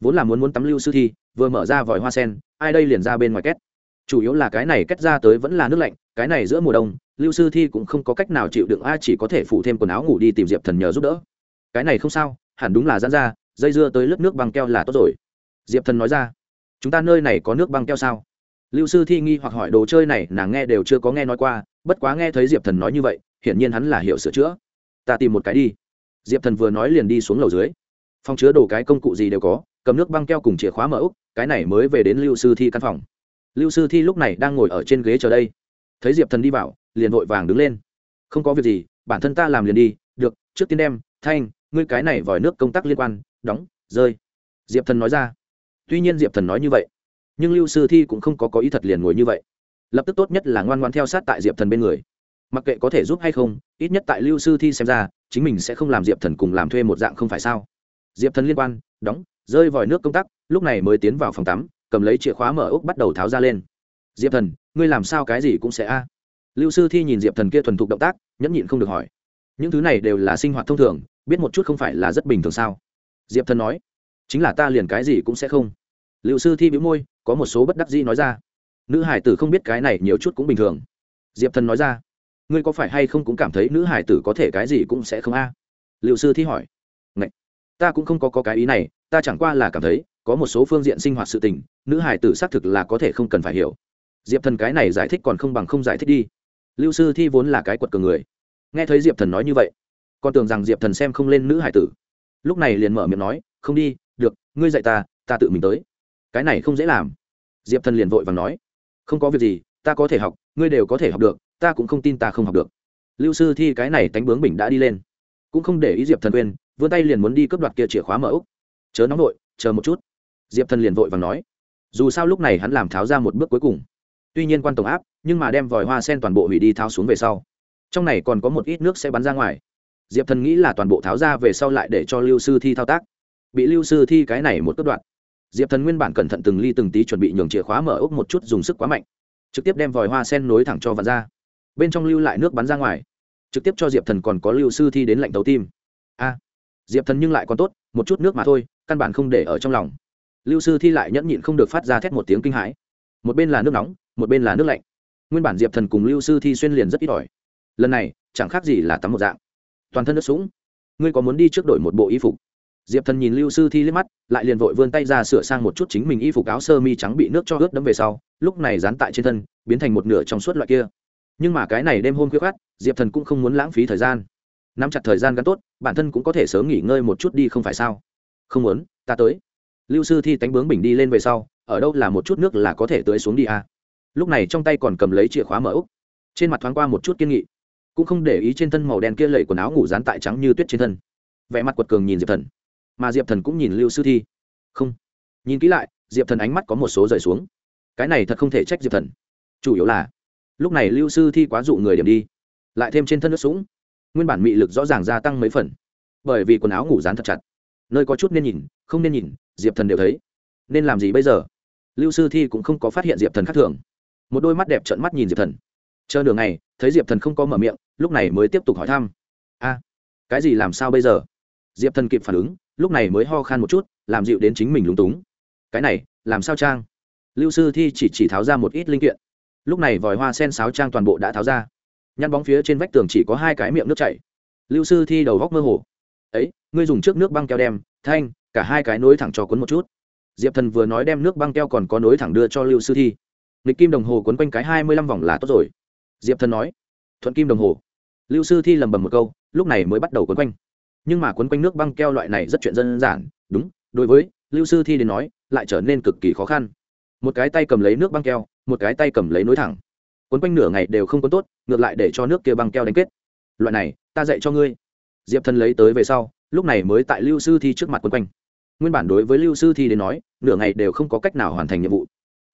vốn là muốn muốn tắm lưu sư thi, vừa mở ra vòi hoa sen, ai đây liền ra bên ngoài két. Chủ yếu là cái này kết ra tới vẫn là nước lạnh, cái này giữa mùa đông, lưu sư thi cũng không có cách nào chịu đựng, ai chỉ có thể phủ thêm quần áo ngủ đi tìm diệp thần nhờ giúp đỡ. Cái này không sao, hẳn đúng là dán ra, dây dưa tới lớp nước băng keo là tốt rồi. Diệp thần nói ra, chúng ta nơi này có nước băng keo sao? Lưu sư thi nghi hoặc hỏi, đồ chơi này nàng nghe đều chưa có nghe nói qua, bất quá nghe thấy diệp thần nói như vậy, hiển nhiên hắn là hiểu sửa chữa. Ta tìm một cái đi. Diệp thần vừa nói liền đi xuống lầu dưới. Phòng chứa đồ cái công cụ gì đều có cầm nước băng keo cùng chìa khóa mở úc, cái này mới về đến lưu sư thi căn phòng. Lưu sư thi lúc này đang ngồi ở trên ghế chờ đây. Thấy diệp thần đi vào, liền vội vàng đứng lên. Không có việc gì, bản thân ta làm liền đi, được, trước tiên đem, thanh, ngươi cái này vòi nước công tác liên quan, đóng, rơi. Diệp thần nói ra. Tuy nhiên diệp thần nói như vậy, nhưng lưu sư thi cũng không có có ý thật liền ngồi như vậy. Lập tức tốt nhất là ngoan ngoan theo sát tại diệp thần bên người. Mặc kệ có thể giúp hay không, ít nhất tại lưu sư thi xem ra, chính mình sẽ không làm diệp thần cùng làm thuê một dạng không phải sao? Diệp thần liên quan, đóng rơi vòi nước công tắc, lúc này mới tiến vào phòng tắm cầm lấy chìa khóa mở ốc bắt đầu tháo ra lên. Diệp thần ngươi làm sao cái gì cũng sẽ a. À. Lưu sư thi nhìn diệp thần kia thuần thục động tác nhẫn nhịn không được hỏi. Những thứ này đều là sinh hoạt thông thường biết một chút không phải là rất bình thường sao? Diệp thần nói. Chính là ta liền cái gì cũng sẽ không. Liệu sư thi bĩu môi có một số bất đắc dĩ nói ra. Nữ hải tử không biết cái này nhiều chút cũng bình thường. Diệp thần nói ra. Ngươi có phải hay không cũng cảm thấy nữ hải tử có thể cái gì cũng sẽ không a? À? liệu sư thi hỏi. Ngậy! ta cũng không có, có cái ý này ta chẳng qua là cảm thấy, có một số phương diện sinh hoạt sự tình, nữ hải tử xác thực là có thể không cần phải hiểu. Diệp thần cái này giải thích còn không bằng không giải thích đi. Lưu sư thi vốn là cái quật cường người. Nghe thấy diệp thần nói như vậy, con tưởng rằng diệp thần xem không lên nữ hải tử. Lúc này liền mở miệng nói, không đi, được, ngươi dạy ta ta tự mình tới. Cái này không dễ làm. Diệp thần liền vội và nói, không có việc gì, ta có thể học, ngươi đều có thể học được, ta cũng không tin ta không học được. Lưu sư thi cái này tánh bướng bình đã đi lên. Cũng không để ý diệp thần quên, vươn tay liền muốn đi cướp đoạt kia chìa khóa mở úc chớ nóng vội, chờ một chút. Diệp thần liền vội và nói. Dù sao lúc này hắn làm tháo ra một bước cuối cùng. Tuy nhiên quan tổng áp, nhưng mà đem vòi hoa sen toàn bộ hủy đi tháo xuống về sau. Trong này còn có một ít nước sẽ bắn ra ngoài. Diệp thần nghĩ là toàn bộ tháo ra về sau lại để cho lưu sư thi thao tác. Bị lưu sư thi cái này một cất đoạn. Diệp thần nguyên bản cẩn thận từng ly từng tí chuẩn bị nhường chìa khóa mở ốc một chút dùng sức quá mạnh. Trực tiếp đem vòi hoa sen nối thẳng cho vặt ra. Bên trong lưu lại nước bắn ra ngoài. Trực tiếp cho diệp thần còn có lưu sư thi đến lạnh tấu tim. A! Diệp thần nhưng lại còn tốt, một chút nước mà thôi căn bản không để ở trong lòng. Lưu sư thi lại nhẫn nhịn không được phát ra thét một tiếng kinh hãi. Một bên là nước nóng, một bên là nước lạnh. Nguyên bản diệp thần cùng lưu sư thi xuyên liền rất ít ỏi. Lần này, chẳng khác gì là tắm một dạng. Toàn thân nước sũng. Ngươi có muốn đi trước đổi một bộ y phục? Diệp thần nhìn lưu sư thi liếc mắt, lại liền vội vươn tay ra sửa sang một chút chính mình y phục áo sơ mi trắng bị nước cho ướt đẫm về sau, lúc này dán tại trên thân, biến thành một nửa trong suốt loại kia. Nhưng mà cái này đêm hôm khuya khát diệp thần cũng không muốn lãng phí thời gian. Nắm chặt thời gian gắn tốt, bản thân cũng có thể sớm nghỉ ngơi một chút đi không phải sao? Không muốn, ta tới. Lưu sư thi tánh bướng bình đi lên về sau, ở đâu là một chút nước là có thể tưới xuống đi à. lúc này trong tay còn cầm lấy chìa khóa mở úc. Trên mặt thoáng qua một chút kiên nghị. Cũng không để ý trên thân màu đen kia lẩy quần áo ngủ dán tại trắng như tuyết trên thân. Vẻ mặt quật cường nhìn diệp thần. Mà diệp thần cũng nhìn lưu sư thi. Không. Nhìn kỹ lại, diệp thần ánh mắt có một số rời xuống. Cái này thật không thể trách diệp thần. Chủ yếu là, lúc này lưu sư thi quá dụ người điểm đi. Lại thêm trên thân nước sũng. Nguyên bản mị lực rõ ràng gia tăng mấy phần. Bởi vì quần áo ngủ dán thật chặt nơi có chút nên nhìn, không nên nhìn, diệp thần đều thấy. Nên làm gì bây giờ? Lưu sư thi cũng không có phát hiện diệp thần khác thường. Một đôi mắt đẹp trợn mắt nhìn diệp thần. Chờ nửa ngày, thấy diệp thần không có mở miệng, lúc này mới tiếp tục hỏi thăm. A, cái gì làm sao bây giờ? Diệp thần kịp phản ứng, lúc này mới ho khan một chút, làm dịu đến chính mình lúng túng. Cái này, làm sao trang? Lưu sư thi chỉ chỉ tháo ra một ít linh kiện. Lúc này vòi hoa sen sáo trang toàn bộ đã tháo ra. Nhăn bóng phía trên vách tường chỉ có hai cái miệng nước chảy. Lưu sư thi đầu góc mơ hồ ngươi dùng trước nước băng keo đem, thanh, cả hai cái nối thẳng cho cuốn một chút. Diệp thần vừa nói đem nước băng keo còn có nối thẳng đưa cho lưu sư thi. Nghịch kim đồng hồ cuốn quanh cái hai mươi lăm vòng là tốt rồi. Diệp thần nói, thuận kim đồng hồ. Lưu sư thi lầm bầm một câu, lúc này mới bắt đầu cuốn quanh. Nhưng mà cuốn quanh nước băng keo loại này rất chuyện đơn giản đúng, đối với lưu sư thi đến nói, lại trở nên cực kỳ khó khăn. Một cái tay cầm lấy nước băng keo, một cái tay cầm lấy nối thẳng. Cuốn quanh nửa ngày đều không có tốt, ngược lại để cho nước kia băng keo đánh kết. Loại này, ta dạy cho ngươi. Diệp thần lấy tới về sau lúc này mới tại lưu sư thi trước mặt quân quanh. Nguyên bản đối với lưu sư thi đến nói, nửa ngày đều không có cách nào hoàn thành nhiệm vụ.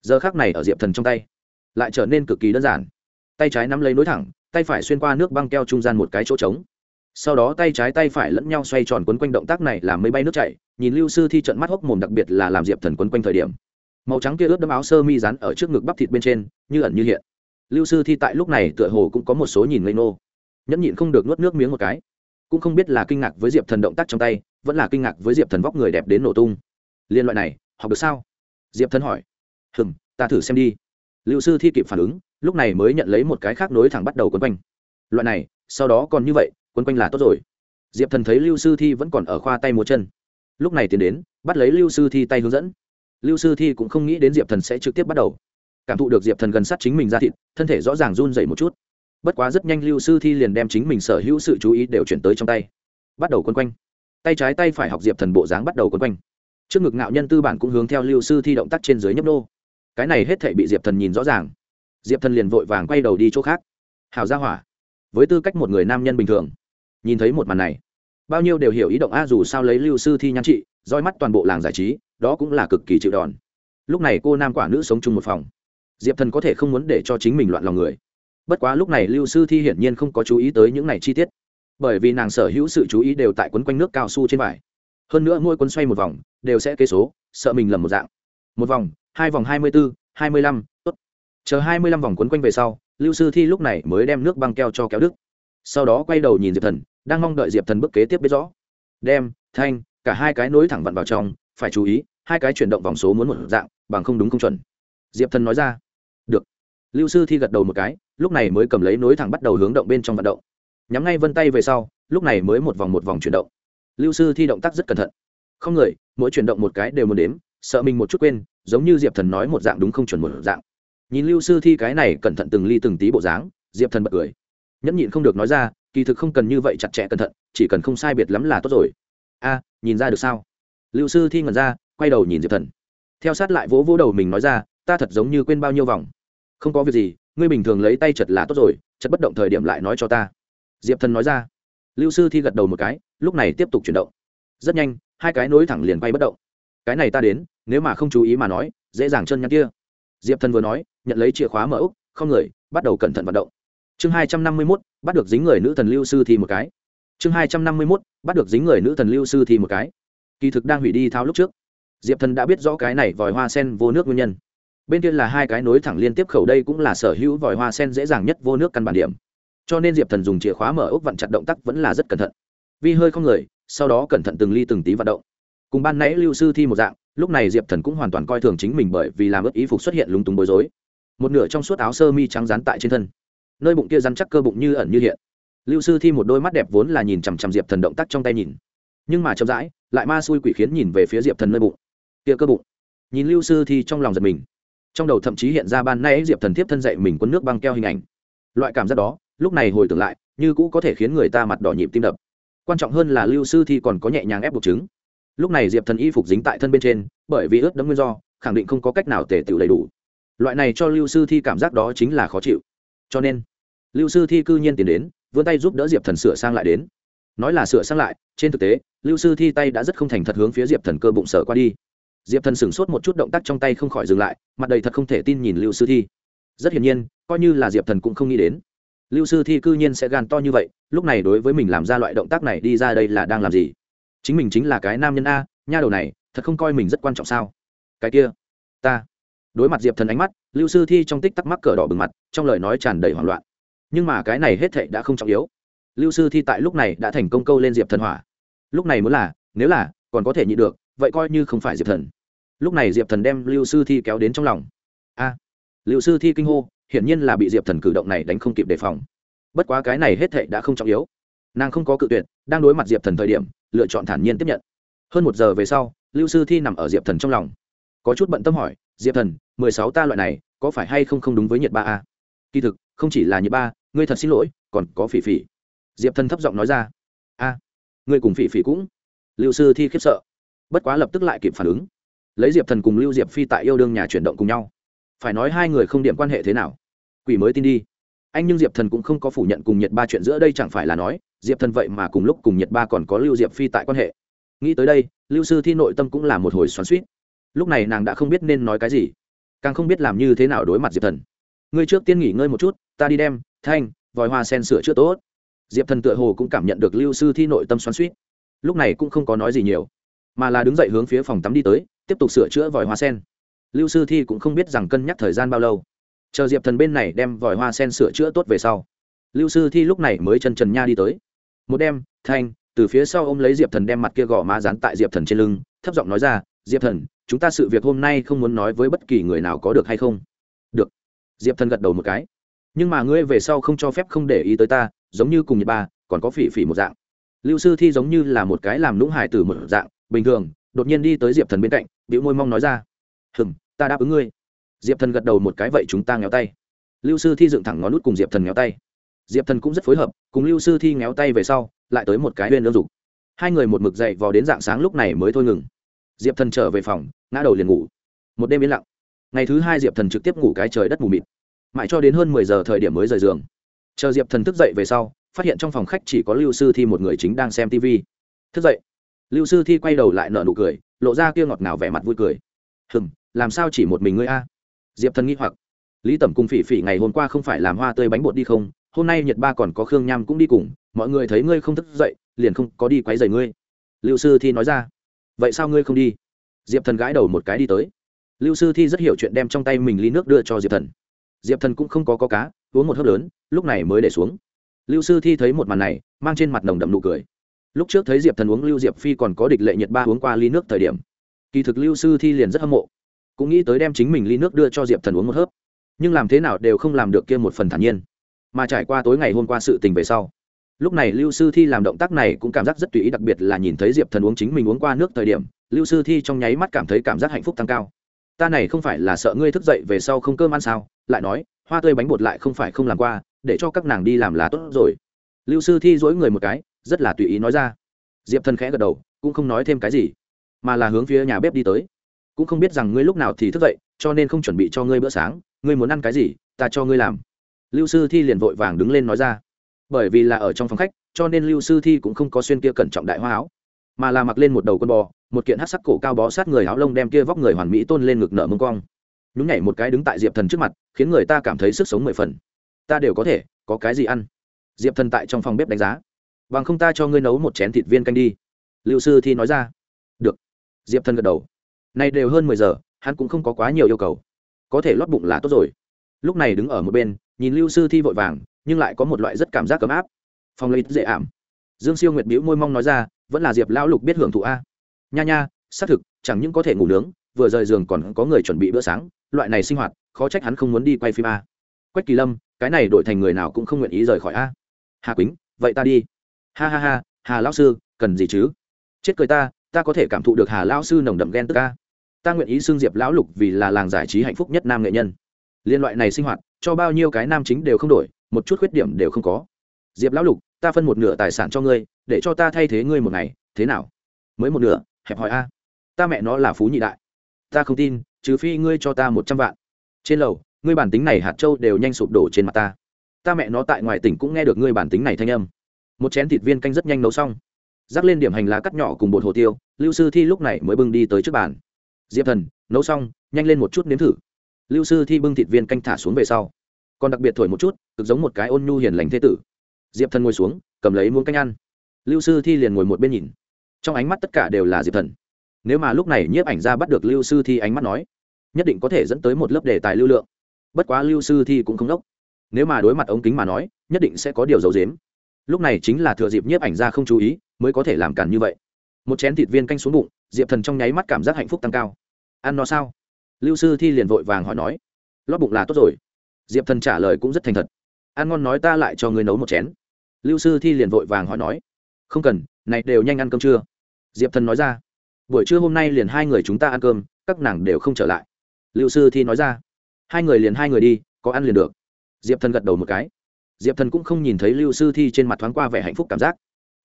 Giờ khác này ở diệp thần trong tay, lại trở nên cực kỳ đơn giản. Tay trái nắm lấy nối thẳng, tay phải xuyên qua nước băng keo trung gian một cái chỗ trống. Sau đó tay trái tay phải lẫn nhau xoay tròn quấn quanh động tác này làm mây bay nước chảy, nhìn lưu sư thi trận mắt hốc mồm đặc biệt là làm diệp thần quấn quanh thời điểm. Màu trắng kia ướt đẫm áo sơ mi rán ở trước ngực bắp thịt bên trên, như ẩn như hiện. Lưu sư thi tại lúc này tựa hồ cũng có một số nhìn ngây nô nhẫn nhịn không được nuốt nước miếng một cái cũng không biết là kinh ngạc với diệp thần động tác trong tay, vẫn là kinh ngạc với diệp thần vóc người đẹp đến nổ tung. Liên loại này, học được sao? Diệp thần hỏi. Hừm, ta thử xem đi. Lưu sư thi kịp phản ứng, lúc này mới nhận lấy một cái khác nối thẳng bắt đầu quấn quanh. Loại này, sau đó còn như vậy, quấn quanh là tốt rồi. Diệp thần thấy lưu sư thi vẫn còn ở khoa tay múa chân. Lúc này tiến đến, bắt lấy lưu sư thi tay hướng dẫn. Lưu sư thi cũng không nghĩ đến diệp thần sẽ trực tiếp bắt đầu. Cảm thụ được diệp thần gần sát chính mình ra thịt, thân thể rõ ràng run dậy một chút bất quá rất nhanh lưu sư thi liền đem chính mình sở hữu sự chú ý đều chuyển tới trong tay. Bắt đầu quấn quanh. Tay trái tay phải học diệp thần bộ dáng bắt đầu quấn quanh. Trước ngực ngạo nhân tư bản cũng hướng theo lưu sư thi động tác trên dưới nhấp đô cái này hết thể bị diệp thần nhìn rõ ràng. Diệp thần liền vội vàng quay đầu đi chỗ khác. Hào ra hỏa, với tư cách một người nam nhân bình thường, nhìn thấy một màn này, bao nhiêu đều hiểu ý động a dù sao lấy lưu sư thi nhan trị, roi mắt toàn bộ làng giải trí, đó cũng là cực kỳ chịu đòn. Lúc này cô nam quả nữ sống chung một phòng. Diệp thần có thể không muốn để cho chính mình loạn lòng người bất quá lúc này lưu sư thi hiển nhiên không có chú ý tới những này chi tiết. Bởi vì nàng sở hữu sự chú ý đều tại quấn quanh nước cao su trên vải. Hơn nữa mỗi quấn xoay một vòng, đều sẽ kế số, sợ mình lầm một dạng. Một vòng, hai vòng hai mươi bốn hai mươi lăm, tốt. Chờ hai mươi lăm vòng quấn quanh về sau, lưu sư thi lúc này mới đem nước băng keo cho kéo đức sau đó quay đầu nhìn diệp thần, đang mong đợi diệp thần bước kế tiếp biết rõ. Đem, thanh, cả hai cái nối thẳng vặn vào trong, phải chú ý, hai cái chuyển động vòng số muốn một dạng, bằng không đúng không chuẩn. Diệp thần nói ra. Được. Lưu sư thi gật đầu một cái lúc này mới cầm lấy nối thẳng bắt đầu hướng động bên trong vận động. Nhắm ngay vân tay về sau, lúc này mới một vòng một vòng chuyển động. Lưu sư thi động tác rất cẩn thận. Không người, mỗi chuyển động một cái đều muốn đếm, sợ mình một chút quên, giống như diệp thần nói một dạng đúng không chuẩn một dạng. Nhìn lưu sư thi cái này cẩn thận từng ly từng tí bộ dáng, diệp thần bật cười. Nhẫn nhịn không được nói ra, kỳ thực không cần như vậy chặt chẽ cẩn thận, chỉ cần không sai biệt lắm là tốt rồi. A, nhìn ra được sao? Lưu sư thi ngẩn ra, quay đầu nhìn diệp thần. Theo sát lại vỗ vỗ đầu mình nói ra, ta thật giống như quên bao nhiêu vòng. Không có việc gì ngươi bình thường lấy tay chật là tốt rồi, chật bất động thời điểm lại nói cho ta. Diệp thần nói ra. Lưu sư thi gật đầu một cái, lúc này tiếp tục chuyển động. Rất nhanh, hai cái nối thẳng liền bay bất động. Cái này ta đến, nếu mà không chú ý mà nói, dễ dàng chân nhắn kia. Diệp thần vừa nói, nhận lấy chìa khóa mở úc, không người, bắt đầu cẩn thận vận động. Chương hai trăm năm mươi mốt, bắt được dính người nữ thần lưu sư thi một cái. Chương hai trăm năm mươi mốt, bắt được dính người nữ thần lưu sư thi một cái. Kỳ thực đang hủy đi tháo lúc trước. Diệp thần đã biết rõ cái này vòi hoa sen vô nước nguyên nhân bên kia là hai cái nối thẳng liên tiếp khẩu đây cũng là sở hữu vòi hoa sen dễ dàng nhất vô nước căn bản điểm. Cho nên diệp thần dùng chìa khóa mở ốc vặn chặt động tác vẫn là rất cẩn thận. Vi hơi không người, sau đó cẩn thận từng ly từng tí vận động. Cùng ban nãy lưu sư thi một dạng, lúc này diệp thần cũng hoàn toàn coi thường chính mình bởi vì làm ướt ý phục xuất hiện lúng túng bối rối. Một nửa trong suốt áo sơ mi trắng rán tại trên thân. Nơi bụng kia rắn chắc cơ bụng như ẩn như hiện. Lưu sư thi một đôi mắt đẹp vốn là nhìn chằm chằm diệp thần động tác trong tay nhìn. Nhưng mà chậm rãi, lại ma xui quỷ khiến nhìn về phía diệp thần nơi bụng. Kia cơ bụng. Nhìn lưu sư thi trong lòng giật mình trong đầu thậm chí hiện ra ban nay diệp thần tiếp thân dậy mình quấn nước băng keo hình ảnh. Loại cảm giác đó, lúc này hồi tưởng lại, như cũ có thể khiến người ta mặt đỏ nhịp tim đập. Quan trọng hơn là lưu sư thi còn có nhẹ nhàng ép buộc chứng. Lúc này diệp thần y phục dính tại thân bên trên, bởi vì ướt đẫm nguyên do, khẳng định không có cách nào tề tựu đầy đủ. Loại này cho lưu sư thi cảm giác đó chính là khó chịu. Cho nên, lưu sư thi cư nhiên tiến đến, vươn tay giúp đỡ diệp thần sửa sang lại đến. Nói là sửa sang lại, trên thực tế, lưu sư thi tay đã rất không thành thật hướng phía diệp thần cơ bụng sở qua đi diệp thần sửng sốt một chút động tác trong tay không khỏi dừng lại, mặt đầy thật không thể tin nhìn lưu sư thi. Rất hiển nhiên, coi như là diệp thần cũng không nghĩ đến. Lưu sư thi cư nhiên sẽ gan to như vậy, lúc này đối với mình làm ra loại động tác này đi ra đây là đang làm gì? Chính mình chính là cái nam nhân a, nha đầu này, thật không coi mình rất quan trọng sao? Cái kia, ta. Đối mặt diệp thần ánh mắt, lưu sư thi trong tích tắc mắc cờ đỏ bừng mặt, trong lời nói tràn đầy hoảng loạn. Nhưng mà cái này hết thệ đã không trọng yếu. Lưu sư thi tại lúc này đã thành công câu lên diệp thần hỏa. Lúc này muốn là, nếu là, còn có thể nhị được vậy coi như không phải diệp thần. Lúc này diệp thần đem lưu sư thi kéo đến trong lòng. A, lưu sư thi kinh hô, hiển nhiên là bị diệp thần cử động này đánh không kịp đề phòng. Bất quá cái này hết thệ đã không trọng yếu. Nàng không có cự tuyệt, đang đối mặt diệp thần thời điểm, lựa chọn thản nhiên tiếp nhận. Hơn một giờ về sau, lưu sư thi nằm ở diệp thần trong lòng. Có chút bận tâm hỏi, diệp thần, mười sáu ta loại này, có phải hay không không đúng với nhiệt ba a? Kỳ thực, không chỉ là nhiệt ba, ngươi thật xin lỗi, còn có phỉ phỉ. Diệp thần thấp giọng nói ra, a, ngươi cùng phỉ phỉ cũng. Lưu sư thi khiếp sợ bất quá lập tức lại kịp phản ứng. Lấy diệp thần cùng lưu diệp phi tại yêu đương nhà chuyển động cùng nhau. Phải nói hai người không điểm quan hệ thế nào? Quỷ mới tin đi. Anh nhưng diệp thần cũng không có phủ nhận cùng nhiệt ba chuyện giữa đây chẳng phải là nói, diệp thần vậy mà cùng lúc cùng nhiệt ba còn có lưu diệp phi tại quan hệ. Nghĩ tới đây, lưu sư thi nội tâm cũng là một hồi xoắn suýt lúc này nàng đã không biết nên nói cái gì, càng không biết làm như thế nào đối mặt diệp thần. Ngươi trước tiên nghỉ ngơi một chút, ta đi đem thanh, vòi hoa sen sửa chữa tốt. Diệp thần tựa hồ cũng cảm nhận được lưu sư thi nội tâm xoắn suýt lúc này cũng không có nói gì nhiều mà là đứng dậy hướng phía phòng tắm đi tới tiếp tục sửa chữa vòi hoa sen. Lưu sư thi cũng không biết rằng cân nhắc thời gian bao lâu. Chờ diệp thần bên này đem vòi hoa sen sửa chữa tốt về sau lưu sư thi lúc này mới chân trần nha đi tới. Một đêm, thanh từ phía sau ô m lấy diệp thần đem mặt kia gò má dán tại diệp thần trên lưng thấp giọng nói ra diệp thần chúng ta sự việc hôm nay không muốn nói với bất kỳ người nào có được hay không? Được. Diệp thần gật đầu một cái. Nhưng mà ngươi về sau không cho phép không để ý tới ta giống như cùng nhật ba còn có phỉ phỉ một dạng. Lưu sư thi giống như là một cái làm lũng hải từ một dạng bình thường, đột nhiên đi tới diệp thần bên cạnh, bĩu môi mong nói ra, hừm, ta đáp ứng ngươi. Diệp thần gật đầu một cái, vậy chúng ta ngéo tay. Lưu sư thi dựng thẳng ngón nút cùng diệp thần ngéo tay. Diệp thần cũng rất phối hợp, cùng lưu sư thi ngéo tay về sau, lại tới một cái huyên lương dục. Hai người một mực dậy vào đến dạng sáng lúc này mới thôi ngừng. Diệp thần trở về phòng, ngã đầu liền ngủ. Một đêm yên lặng. Ngày thứ hai diệp thần trực tiếp ngủ cái trời đất mù mịt. Mãi cho đến hơn mười giờ thời điểm mới rời giường. Chờ diệp thần thức dậy về sau, phát hiện trong phòng khách chỉ có lưu sư thi một người chính đang xem tv thức dậy lưu sư thi quay đầu lại nở nụ cười, lộ ra kia ngọt ngào vẻ mặt vui cười. Hừng làm sao chỉ một mình ngươi a? Diệp thần nghĩ hoặc. Lý tẩm cùng phỉ phỉ ngày hôm qua không phải làm hoa tươi bánh bột đi không? Hôm nay nhật ba còn có khương nham cũng đi cùng, mọi người thấy ngươi không thức dậy, liền không có đi quấy rầy ngươi. Lưu sư thi nói ra. Vậy sao ngươi không đi? Diệp thần gãi đầu một cái đi tới. Lưu sư thi rất hiểu chuyện đem trong tay mình ly nước đưa cho diệp thần. Diệp thần cũng không có có cá, uống một hớp lớn, lúc này mới để xuống. Lưu sư thi thấy một màn này, mang trên mặt nồng đậm nụ cười lúc trước thấy diệp thần uống lưu diệp phi còn có địch lệ nhiệt ba uống qua ly nước thời điểm. Kỳ thực lưu sư thi liền rất hâm mộ. Cũng nghĩ tới đem chính mình ly nước đưa cho diệp thần uống một hớp. Nhưng làm thế nào đều không làm được kia một phần thản nhiên. Mà trải qua tối ngày hôm qua sự tình về sau, lúc này lưu sư thi làm động tác này cũng cảm giác rất tùy ý, đặc biệt là nhìn thấy diệp thần uống chính mình uống qua nước thời điểm, lưu sư thi trong nháy mắt cảm thấy cảm giác hạnh phúc tăng cao. Ta này không phải là sợ ngươi thức dậy về sau không cơm ăn sao? Lại nói, hoa tươi bánh bột lại không phải không làm qua, để cho các nàng đi làm là tốt rồi. Lưu sư thi dối người một cái rất là tùy ý nói ra. Diệp thần khẽ gật đầu, cũng không nói thêm cái gì, mà là hướng phía nhà bếp đi tới. Cũng không biết rằng ngươi lúc nào thì thức dậy, cho nên không chuẩn bị cho ngươi bữa sáng, ngươi muốn ăn cái gì, ta cho ngươi làm. Lưu sư thi liền vội vàng đứng lên nói ra. Bởi vì là ở trong phòng khách, cho nên lưu sư thi cũng không có xuyên kia cẩn trọng đại hoa áo, mà là mặc lên một đầu con bò, một kiện hát sắc cổ cao bó sát người áo lông đem kia vóc người hoàn mỹ tôn lên ngực nở mông cong. Nhúng nhảy một cái đứng tại diệp thần trước mặt, khiến người ta cảm thấy sức sống mười phần. Ta đều có thể, có cái gì ăn? Diệp thần tại trong phòng bếp đánh giá bằng không ta cho ngươi nấu một chén thịt viên canh đi. Liệu sư thi nói ra. Được. Diệp thần gật đầu. Nay đều hơn mười giờ, hắn cũng không có quá nhiều yêu cầu. Có thể lót bụng là tốt rồi. Lúc này đứng ở một bên, nhìn lưu sư thi vội vàng, nhưng lại có một loại rất cảm giác ấm áp. Phòng lấy dễ ảm. Dương siêu nguyệt bĩu môi mong nói ra, vẫn là diệp lão lục biết hưởng thụ a. Nha nha, xác thực, chẳng những có thể ngủ nướng, vừa rời giường còn có người chuẩn bị bữa sáng, loại này sinh hoạt, khó trách hắn không muốn đi quay phim a. Quách kỳ lâm, cái này đổi thành người nào cũng không nguyện ý rời khỏi a. Hà quýnh, vậy ta đi ha ha ha, hà lão sư, cần gì chứ? Chết cười ta ta có thể cảm thụ được hà lão sư nồng đậm ghen tức ca. Ta nguyện ý xưng diệp lão lục vì là làng giải trí hạnh phúc nhất nam nghệ nhân. Liên loại này sinh hoạt, cho bao nhiêu cái nam chính đều không đổi, một chút khuyết điểm đều không có. Diệp lão lục, ta phân một nửa tài sản cho ngươi, để cho ta thay thế ngươi một ngày, thế nào? Mới một nửa, hẹp hỏi a. Ta mẹ nó là phú nhị đại. Ta không tin, trừ phi ngươi cho ta một trăm vạn. Trên lầu, ngươi bản tính này hạt châu đều nhanh sụp đổ trên mặt ta. Ta mẹ nó tại ngoài tỉnh cũng nghe được ngươi bản tính này thanh âm một chén thịt viên canh rất nhanh nấu xong. Rắc lên điểm hành lá cắt nhỏ cùng bột hồ tiêu, lưu sư thi lúc này mới bưng đi tới trước bàn. Diệp thần, nấu xong, nhanh lên một chút nếm thử. Lưu sư thi bưng thịt viên canh thả xuống về sau. Còn đặc biệt thổi một chút, cực giống một cái ôn nhu hiền lành thế tử. Diệp thần ngồi xuống, cầm lấy muỗng canh ăn. Lưu sư thi liền ngồi một bên nhìn. Trong ánh mắt tất cả đều là diệp thần. Nếu mà lúc này nhiếp ảnh ra bắt được lưu sư thi ánh mắt nói, nhất định có thể dẫn tới một lớp đề tài lưu lượng. Bất quá lưu sư thi cũng không đốc. Nếu mà đối mặt ống kính mà nói, nhất định sẽ có điều dấu dếm lúc này chính là thừa dịp nhiếp ảnh ra không chú ý, mới có thể làm cản như vậy. Một chén thịt viên canh xuống bụng, diệp thần trong nháy mắt cảm giác hạnh phúc tăng cao. Ăn nó sao? Lưu sư thi liền vội vàng hỏi nói. Lót bụng là tốt rồi. Diệp thần trả lời cũng rất thành thật. Ăn ngon nói ta lại cho người nấu một chén. Lưu sư thi liền vội vàng hỏi nói. Không cần, này đều nhanh ăn cơm trưa. Diệp thần nói ra. Buổi trưa hôm nay liền hai người chúng ta ăn cơm, các nàng đều không trở lại. Lưu sư thi nói ra. Hai người liền hai người đi, có ăn liền được. Diệp thần gật đầu một cái diệp thần cũng không nhìn thấy lưu sư thi trên mặt thoáng qua vẻ hạnh phúc cảm giác.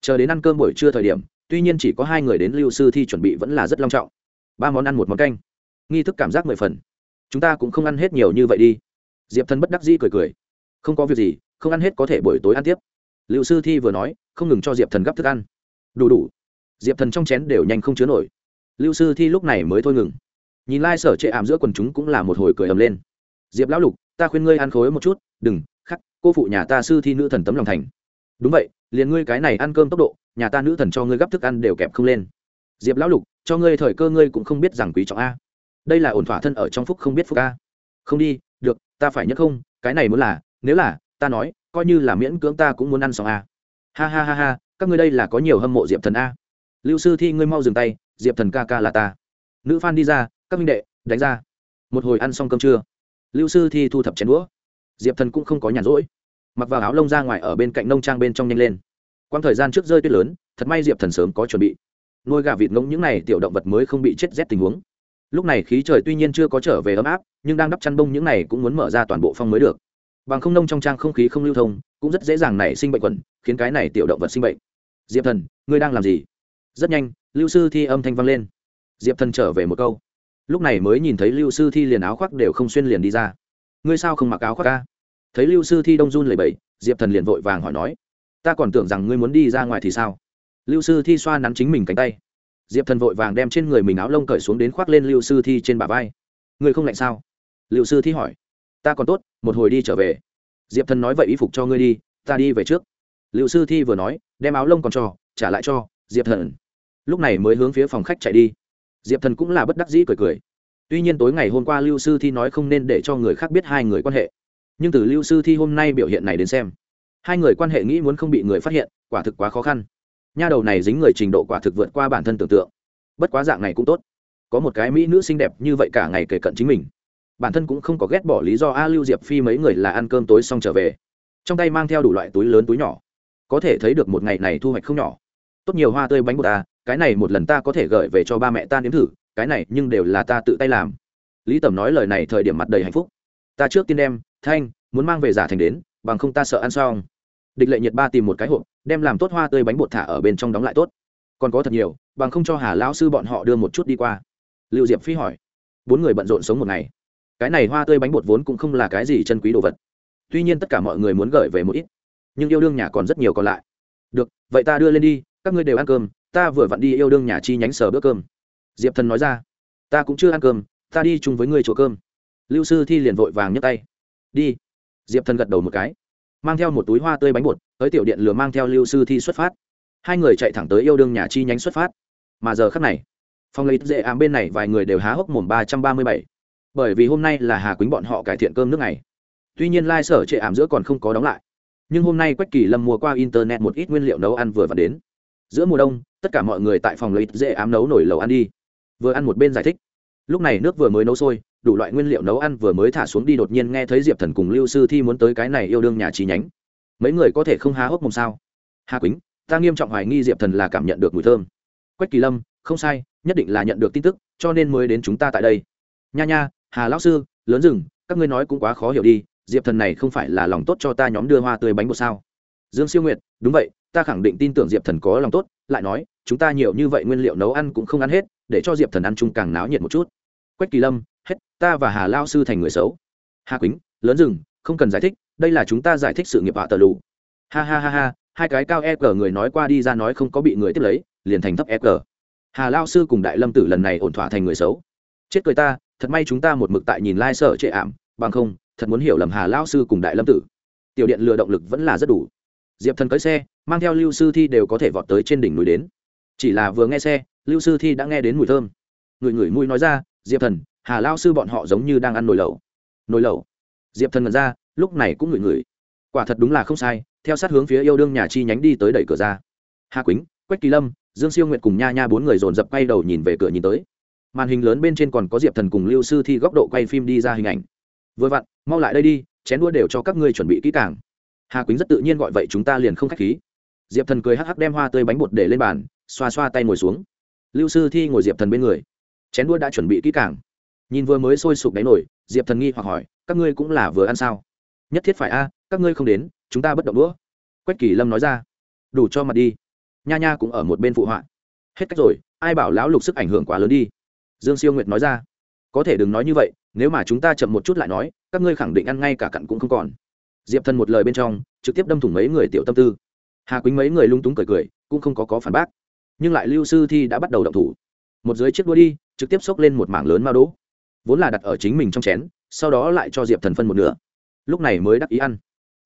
Chờ đến ăn cơm buổi trưa thời điểm, tuy nhiên chỉ có hai người đến lưu sư thi chuẩn bị vẫn là rất long trọng. Ba món ăn một món canh. Nghi thức cảm giác mười phần. Chúng ta cũng không ăn hết nhiều như vậy đi. Diệp thần bất đắc dĩ cười cười. Không có việc gì, không ăn hết có thể buổi tối ăn tiếp. Liệu sư thi vừa nói, không ngừng cho diệp thần gắp thức ăn. Đủ đủ. Diệp thần trong chén đều nhanh không chứa nổi. Lưu sư thi lúc này mới thôi ngừng. Nhìn lai、like、sở trệ ảm giữa quần chúng cũng là một hồi cười ầm lên. Diệp lão lục, ta khuyên ngươi ăn khối một chút, đừng cô phụ nhà ta sư thi nữ thần tấm lòng thành. Đúng vậy, liền ngươi cái này ăn cơm tốc độ, nhà ta nữ thần cho ngươi gắp thức ăn đều kẹp không lên. Diệp lão lục, cho ngươi thời cơ ngươi cũng không biết rằng quý trọng a. Đây là ổn thỏa thân ở trong phúc không biết phúc a. Không đi, được, ta phải nhất không, cái này muốn là, nếu là, ta nói, coi như là miễn cưỡng ta cũng muốn ăn xong a. Ha ha ha ha, các ngươi đây là có nhiều hâm mộ diệp thần a. Lưu sư thi ngươi mau dừng tay, diệp thần ca ca là ta. Nữ phan đi ra, các minh đệ, đánh ra. Một hồi ăn xong cơm trưa. Lưu sư thi thu thập chén đũa. Diệp thần cũng không có nhàn rỗi mặc vào áo lông ra ngoài ở bên cạnh nông trang bên trong nhanh lên. Quang thời gian trước rơi tuyết lớn, thật may diệp thần sớm có chuẩn bị. Nuôi gà vịt ngỗng những n à y tiểu động vật mới không bị chết rét tình huống. Lúc này khí trời tuy nhiên chưa có trở về ấm áp, nhưng đang đắp chăn bông những n à y cũng muốn mở ra toàn bộ phong mới được. Bằng không nông trong trang không khí không lưu thông, cũng rất dễ dàng nảy sinh bệnh quẩn, khiến cái này tiểu động vật sinh bệnh. Diệp thần, ngươi đang làm gì? Rất nhanh, lưu sư thi âm thanh vang lên. Diệp thần trở về một câu. Lúc này mới nhìn thấy lưu sư thi liền áo khoác đều không xuyên liền đi ra. Ngươi sao không mặc áo khoác ca thấy lưu sư thi đông run lầy bẫy diệp thần liền vội vàng hỏi nói, ta còn tưởng rằng ngươi muốn đi ra ngoài thì sao? Lưu sư thi xoa nắn chính mình cánh tay. Diệp thần vội vàng đem trên người mình áo lông cởi xuống đến khoác lên lưu sư thi trên bả vai. Ngươi không lạnh sao? Lưu sư thi hỏi. Ta còn tốt, một hồi đi trở về. Diệp thần nói vậy y phục cho ngươi đi, ta đi về trước. Lưu sư thi vừa nói, đem áo lông còn cho, trả lại cho diệp thần. Lúc này mới hướng phía phòng khách chạy đi. Diệp thần cũng là bất đắc dĩ cười cười. Tuy nhiên tối ngày hôm qua lưu sư thi nói không nên để cho người khác biết hai người quan hệ nhưng từ lưu sư thi hôm nay biểu hiện này đến xem, hai người quan hệ nghĩ muốn không bị người phát hiện, quả thực quá khó khăn. Nha đầu này dính người trình độ quả thực vượt qua bản thân tưởng tượng. Bất quá dạng này cũng tốt. Có một cái mỹ nữ xinh đẹp như vậy cả ngày kể cận chính mình. Bản thân cũng không có ghét bỏ lý do a lưu diệp phi mấy người là ăn cơm tối xong trở về. Trong tay mang theo đủ loại túi lớn túi nhỏ. Có thể thấy được một ngày này thu hoạch không nhỏ. Tốt nhiều hoa tươi bánh bột ta cái này một lần ta có thể gửi về cho ba mẹ ta nếm thử, cái này nhưng đều là ta tự tay làm. Lý tẩm nói lời này thời điểm mặt đầy hạnh phúc. Ta trước tiên đem thanh, muốn mang về giả thành đến, bằng không ta sợ ăn xong. Địch lệ nhiệt ba tìm một cái hộp, đem làm tốt hoa tươi bánh bột thả ở bên trong đóng lại tốt. Còn có thật nhiều, bằng không cho hà lão sư bọn họ đưa một chút đi qua. Lưu diệp phi hỏi. Bốn người bận rộn sống một ngày. Cái này hoa tươi bánh bột vốn cũng không là cái gì chân quý đồ vật. Tuy nhiên tất cả mọi người muốn gửi về một ít, nhưng yêu đương nhà còn rất nhiều còn lại. Được, vậy ta đưa lên đi, các ngươi đều ăn cơm, ta vừa vặn đi yêu đương nhà chi nhánh sở bữa cơm. Diệp thần nói ra. Ta cũng chưa ăn cơm, ta đi chung với ngươi chỗ cơm. Lưu sư thi liền vội vàng nhấc tay đi. Diệp thần gật đầu một cái, mang theo một túi hoa tươi bánh bột, tới tiểu điện lừa mang theo lưu sư thi xuất phát. Hai người chạy thẳng tới yêu đương nhà chi nhánh xuất phát. Mà giờ khắc này phong lấy dễ ám bên này vài người đều há hốc mồm ba trăm ba mươi bảy. Bởi vì hôm nay là hà quýnh bọn họ cải thiện cơm nước này tuy nhiên lai、like、sở trệ ảm giữa còn không có đóng lại. Nhưng hôm nay quách kỳ lâm mua qua internet một ít nguyên liệu nấu ăn vừa và đến. Giữa mùa đông, tất cả mọi người tại phòng lấy dễ ám nấu nổi lầu ăn đi. Vừa ăn một bên giải thích. Lúc này nước vừa mới nấu sôi đủ loại nguyên liệu nấu ăn vừa mới thả xuống đi đột nhiên nghe thấy diệp thần cùng lưu sư thi muốn tới cái này yêu đương nhà trí nhánh. Mấy người có thể không há hốc mồm sao? Hà quýnh, ta nghiêm trọng hoài nghi diệp thần là cảm nhận được mùi thơm. Quách kỳ lâm, không sai, nhất định là nhận được tin tức, cho nên mới đến chúng ta tại đây. Nha nha, hà lão sư, lớn rừng, các ngươi nói cũng quá khó hiểu đi, diệp thần này không phải là lòng tốt cho ta nhóm đưa hoa tươi bánh bột sao? Dương siêu nguyệt, đúng vậy, ta khẳng định tin tưởng diệp thần có lòng tốt, lại nói, chúng ta nhiều như vậy nguyên liệu nấu ăn cũng không ăn hết, để cho diệp thần ăn chung càng náo nhiệt một chút. Quách kỳ lâm hết, ta và hà lao sư thành người xấu. Hà quýnh, lớn rừng, không cần giải thích, đây là chúng ta giải thích sự nghiệp hạ tờ lù. Ha ha ha ha, hai cái cao e g người nói qua đi ra nói không có bị người tiếp lấy, liền thành thấp e g. Hà lao sư cùng đại lâm tử lần này ổn thỏa thành người xấu. Chết cười ta, thật may chúng ta một mực tại nhìn lai、like、sở trệ ảm, bằng không, thật muốn hiểu lầm hà lao sư cùng đại lâm tử. Tiểu điện lừa động lực vẫn là rất đủ. Diệp thần cưới xe, mang theo lưu sư thi đều có thể vọt tới trên đỉnh núi đến. Chỉ là vừa nghe xe, lưu sư thi đã nghe đến mùi thơm. Người người mùi nói ra, diệp thần hà lao sư bọn họ giống như đang ăn nồi lẩu. Nồi lẩu? Diệp thần ngẩn ra, lúc này cũng ngửi ngửi. Quả thật đúng là không sai, theo sát hướng phía yêu đương nhà chi nhánh đi tới đẩy cửa ra. Hà quýnh, quách kỳ lâm, dương siêu nguyện cùng nha nha bốn người dồn dập quay đầu nhìn về cửa nhìn tới. Màn hình lớn bên trên còn có diệp thần cùng lưu sư thi góc độ quay phim đi ra hình ảnh. Vừa vặn, mau lại đây đi, chén đua đều cho các ngươi chuẩn bị kỹ càng. Hà quýnh rất tự nhiên gọi vậy chúng ta liền không k h á c h khí. Diệp thần cười hắc hắc đem hoa tươi bánh bột để lên bàn, xoa xoa tay ngồi xuống. Lưu sư thi ngồi diệp thần bên người. Chén đua đã chuẩn bị kỹ càng nhìn vừa mới sôi sục đáy nổi diệp thần nghi hoặc hỏi, các ngươi cũng là vừa ăn sao? Nhất thiết phải a, các ngươi không đến, chúng ta bất động đũa. Quách kỳ lâm nói ra, đủ cho mặt đi. Nha nha cũng ở một bên phụ họa. Hết cách rồi, ai bảo lão lục sức ảnh hưởng quá lớn đi? Dương siêu nguyệt nói ra, có thể đừng nói như vậy, nếu mà chúng ta chậm một chút lại nói, các ngươi khẳng định ăn ngay cả cặn cũng không còn. Diệp thần một lời bên trong, trực tiếp đâm thủng mấy người tiểu tâm tư. Hà quýnh mấy người lung túng cười cười, cũng không có có phản bác. Nhưng lại lưu sư thi đã bắt đầu động thủ. Một dưới chiếc đua đi, trực tiếp xốc lên một mảng lớn mao đỗ vốn là đặt ở chính mình trong chén, sau đó lại cho diệp thần phân một nửa. Lúc này mới đắc ý ăn.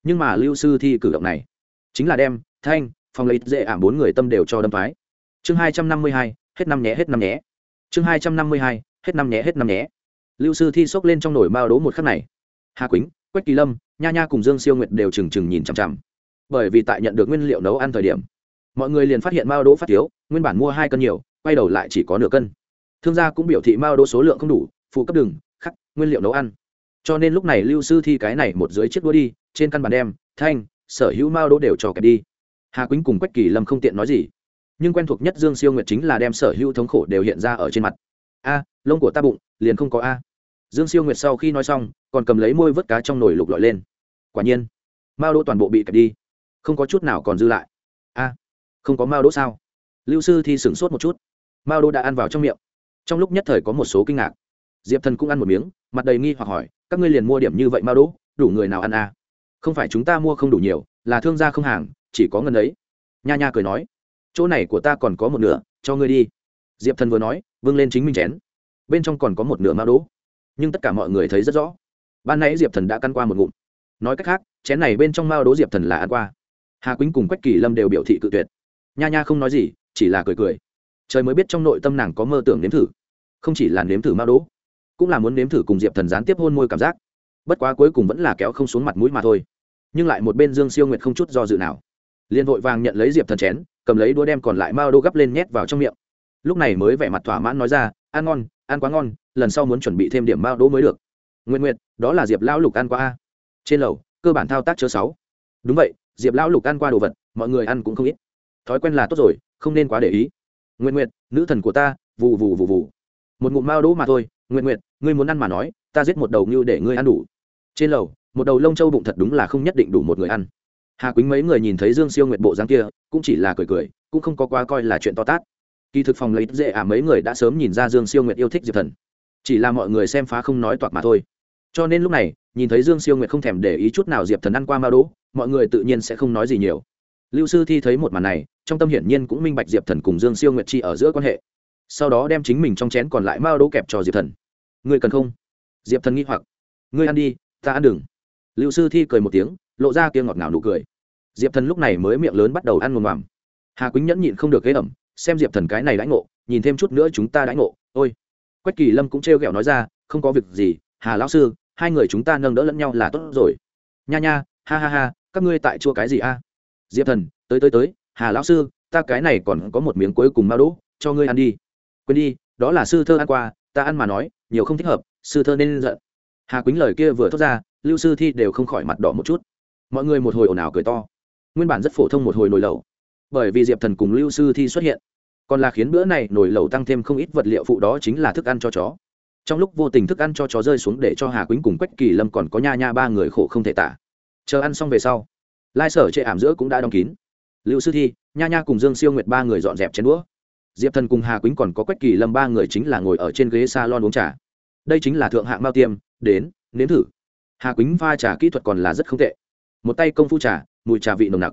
Nhưng mà lưu sư thi cử động này, chính là đem thanh, phong lấy dễ ảm bốn người tâm đều cho đâm phái chương hai trăm năm mươi hai, hết năm nhé, hết năm nhé. Chương hai trăm năm mươi hai, hết năm nhé, hết năm nhé. Lưu sư thi xốc lên trong nồi mao đố một khắc này. Hà quýnh, quách kỳ lâm, nha nha cùng dương siêu nguyệt đều trừng trừng nhìn chằm chằm. Bởi vì tại nhận được nguyên liệu nấu ăn thời điểm, mọi người liền phát hiện mao đỗ phát thiếu, nguyên bản mua hai cân nhiều, quay đầu lại chỉ có nửa cân. Thương gia cũng biểu thị mao đỗ số lượng không đủ phụ cấp đường, khắc nguyên liệu nấu ăn. Cho nên lúc này lưu sư thi cái này một dưới chiếc đũa đi trên căn bản đem thanh sở hữu mao đỗ đều cho kẹp đi. Hà quýnh cùng quách kỳ lâm không tiện nói gì. Nhưng quen thuộc nhất dương siêu nguyệt chính là đem sở hữu thống khổ đều hiện ra ở trên mặt. A lông của ta bụng liền không có a. Dương siêu nguyệt sau khi nói xong còn cầm lấy môi vớt cá trong nồi lục lọi lên. Quả nhiên mao đỗ toàn bộ bị kẹp đi. Không có chút nào còn dư lại. A không có mao đỗ sao? Lưu sư thi sửng sốt một chút. Mao đỗ đã ăn vào trong miệng. Trong lúc nhất thời có một số kinh ngạc diệp thần cũng ăn một miếng, mặt đầy nghi hoặc hỏi, các ngươi liền mua điểm như vậy mao đỗ, đủ người nào ăn à? không phải chúng ta mua không đủ nhiều, là thương gia không hàng, chỉ có ngân ấy. Nha nha cười nói, chỗ này của ta còn có một nửa, cho ngươi đi. Diệp thần vừa nói vâng lên chính mình chén. Bên trong còn có một nửa mao đỗ. Nhưng tất cả mọi người thấy rất rõ. Ban nãy diệp thần đã căn qua một ngụm. Nói cách khác, chén này bên trong mao đỗ diệp thần là ăn qua. Hà quýnh cùng quách kỳ lâm đều biểu thị cự tuyệt. Nha nha không nói gì, chỉ là cười cười. Trời mới biết trong nội tâm nàng có mơ tưởng nếm thử. Không chỉ là nếm thử mao đỗ cũng là muốn nếm thử cùng diệp thần gián tiếp hôn môi cảm giác. Bất quá cuối cùng vẫn là kéo không xuống mặt mũi mà thôi. Nhưng lại một bên dương siêu nguyệt không chút do dự nào, liền vội vàng nhận lấy diệp thần chén, cầm lấy đũa đem còn lại mao đô gấp lên nhét vào trong miệng. Lúc này mới vẻ mặt thỏa mãn nói ra, ăn ngon, ăn quá ngon, lần sau muốn chuẩn bị thêm điểm bao đỗ mới được. Nguyện nguyện đó là diệp lão lục ăn qua a. Trên lầu, cơ bản thao tác chớ sáu. Đúng vậy, diệp lão lục ăn qua đồ vật, mọi người ăn cũng không ít. Thói quen là tốt rồi, không nên quá để ý. Nguyện nguyện nữ thần của ta, vù vù vù vù. Một ngụm mao đỗ mà thôi nguyện nguyện ngươi muốn ăn mà nói, ta giết một đầu ngưu để ngươi ăn đủ. Trên lầu, một đầu lông châu bụng thật đúng là không nhất định đủ một người ăn. Hà quýnh mấy người nhìn thấy dương siêu Nguyệt bộ dáng kia, cũng chỉ là cười cười, cũng không có quá coi là chuyện to tát. Kỳ thực phòng lấy dễ à mấy người đã sớm nhìn ra dương siêu Nguyệt yêu thích diệp thần. Chỉ là mọi người xem phá không nói toạc mà thôi. Cho nên lúc này, nhìn thấy dương siêu nguyệt không thèm để ý chút nào diệp thần ăn qua mao đỗ mọi người tự nhiên sẽ không nói gì nhiều. Lưu sư thi thấy một màn này, trong tâm hiển nhiên cũng minh bạch diệp thần cùng dương siêu nguyệt chi ở giữa quan hệ. Sau đó đem chính mình trong chén còn lại mao đỗ kẹp cho diệp thần. Ngươi cần không? Diệp thần nghĩ hoặc. Ngươi ăn đi, ta ăn đừng. Lưu sư thi cười một tiếng, lộ ra kia ngọt ngào nụ cười. Diệp thần lúc này mới miệng lớn bắt đầu ăn ngồm ngoàm hà quýnh nhẫn nhịn không được ghế ẩm, xem diệp thần cái này đãi ngộ, nhìn thêm chút nữa chúng ta đãi ngộ. Ôi. Quách kỳ lâm cũng trêu ghẹo nói ra, không có việc gì, hà lão sư, hai người chúng ta nâng đỡ lẫn nhau là tốt rồi. Nha nha, ha ha ha, các ngươi tại chua cái gì a? Diệp thần, tới tới tới, hà lão sư, ta cái này còn có một miếng cuối cùng mao đỗ, cho ngươi ăn đi. Quên đi, đó là sư thơ ăn qua, ta ăn mà nói nhiều không thích hợp, sư thơ nên giận. Hà quýnh lời kia vừa thốt ra, lưu sư thi đều không khỏi mặt đỏ một chút. Mọi người một hồi ồn ào cười to. Nguyên bản rất phổ thông một hồi nồi lẩu. Bởi vì diệp thần cùng lưu sư thi xuất hiện, còn là khiến bữa này nồi lẩu tăng thêm không ít vật liệu phụ đó chính là thức ăn cho chó. Trong lúc vô tình thức ăn cho chó rơi xuống để cho hà quýnh cùng quách kỳ lâm còn có nha nha ba người khổ không thể tả. Chờ ăn xong về sau, lai sở chệ ảm giữa cũng đã đóng kín. Lưu sư thi, nha nha cùng dương siêu nguyệt ba người dọn dẹp chén đũa. Diệp thần cùng hà quýnh còn có quách kỳ lâm ba người chính là ngồi ở trên ghế s a lon uống trà đây chính là thượng hạng mao tiêm, đến, nếm thử. Hà quýnh pha trà kỹ thuật còn là rất không tệ. Một tay công phu trà, mùi trà vị nồng nặc.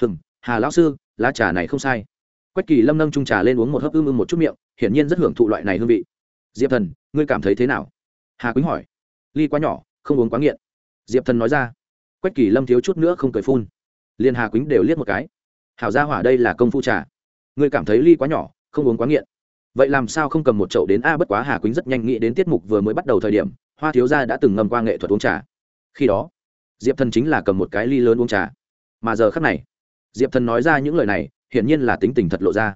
Hừng hà lão sư, lá trà này không sai. Quách kỳ lâm nâng trung trà lên uống một hớp ưm ưm một chút miệng, hiển nhiên rất hưởng thụ loại này hương vị. Diệp thần, ngươi cảm thấy thế nào? Hà quýnh hỏi. Ly quá nhỏ, không uống quá nghiện. Diệp thần nói ra. Quách kỳ lâm thiếu chút nữa không cười phun. Liền hà quýnh đều liếc một cái. Hảo gia hỏa đây là công phu trà. Ngươi cảm thấy ly quá nhỏ, không uống quá nghiện vậy làm sao không cầm một chậu đến a bất quá hà quýnh rất nhanh nghĩ đến tiết mục vừa mới bắt đầu thời điểm, hoa thiếu gia đã từng ngâm qua nghệ thuật uống trà. Khi đó, diệp thần chính là cầm một cái ly lớn uống trà. Mà giờ khắc này, diệp thần nói ra những lời này, hiển nhiên là tính tình thật lộ ra.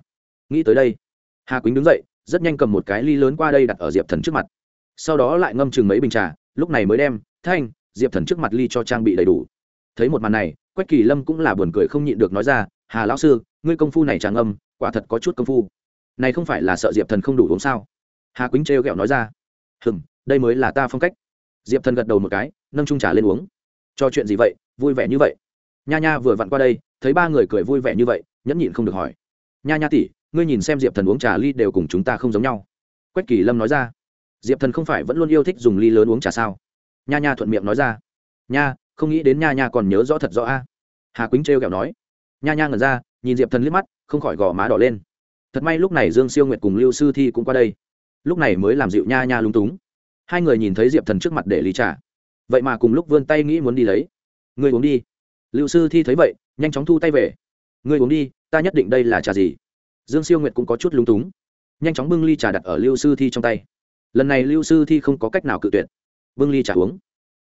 Nghĩ tới đây, hà quýnh đứng dậy, rất nhanh cầm một cái ly lớn qua đây đặt ở diệp thần trước mặt. Sau đó lại ngâm chừng mấy bình trà, lúc này mới đem, thanh, diệp thần trước mặt ly cho trang bị đầy đủ. Thấy một màn này, quách kỳ lâm cũng là buồn cười không nhịn được nói ra, hà lão sư, ngươi công phu này tràng âm quả thật có chút công phu này không phải là sợ diệp thần không đủ uống sao? Hà quýnh trêu ghẹo nói ra. Hừm, đây mới là ta phong cách. Diệp thần gật đầu một cái, nâng trung trà lên uống. Cho chuyện gì vậy? Vui vẻ như vậy. Nha nha vừa vặn qua đây, thấy ba người cười vui vẻ như vậy, nhẫn nhịn không được hỏi. Nha nha tỷ, ngươi nhìn xem diệp thần uống trà ly đều cùng chúng ta không giống nhau. Quách kỳ lâm nói ra. Diệp thần không phải vẫn luôn yêu thích dùng ly lớn uống trà sao? Nha nha thuận miệng nói ra. Nha, không nghĩ đến nha nha còn nhớ rõ thật rõ a. Hà quýnh trêu kẹo nói. Nha nha ngẩn ra, nhìn diệp thần liếc mắt, không khỏi gò má đỏ lên thật may lúc này dương siêu nguyệt cùng lưu sư thi cũng qua đây. Lúc này mới làm dịu nha nha lung túng. Hai người nhìn thấy diệp thần trước mặt để lý trà. Vậy mà cùng lúc vươn tay nghĩ muốn đi lấy. Ngươi uống đi. Lưu sư thi thấy vậy, nhanh chóng thu tay về. Ngươi uống đi, ta nhất định đây là trà gì? Dương siêu nguyệt cũng có chút lung túng. Nhanh chóng bưng ly trà đặt ở lưu sư thi trong tay. Lần này lưu sư thi không có cách nào cự tuyệt. Bưng ly trà uống.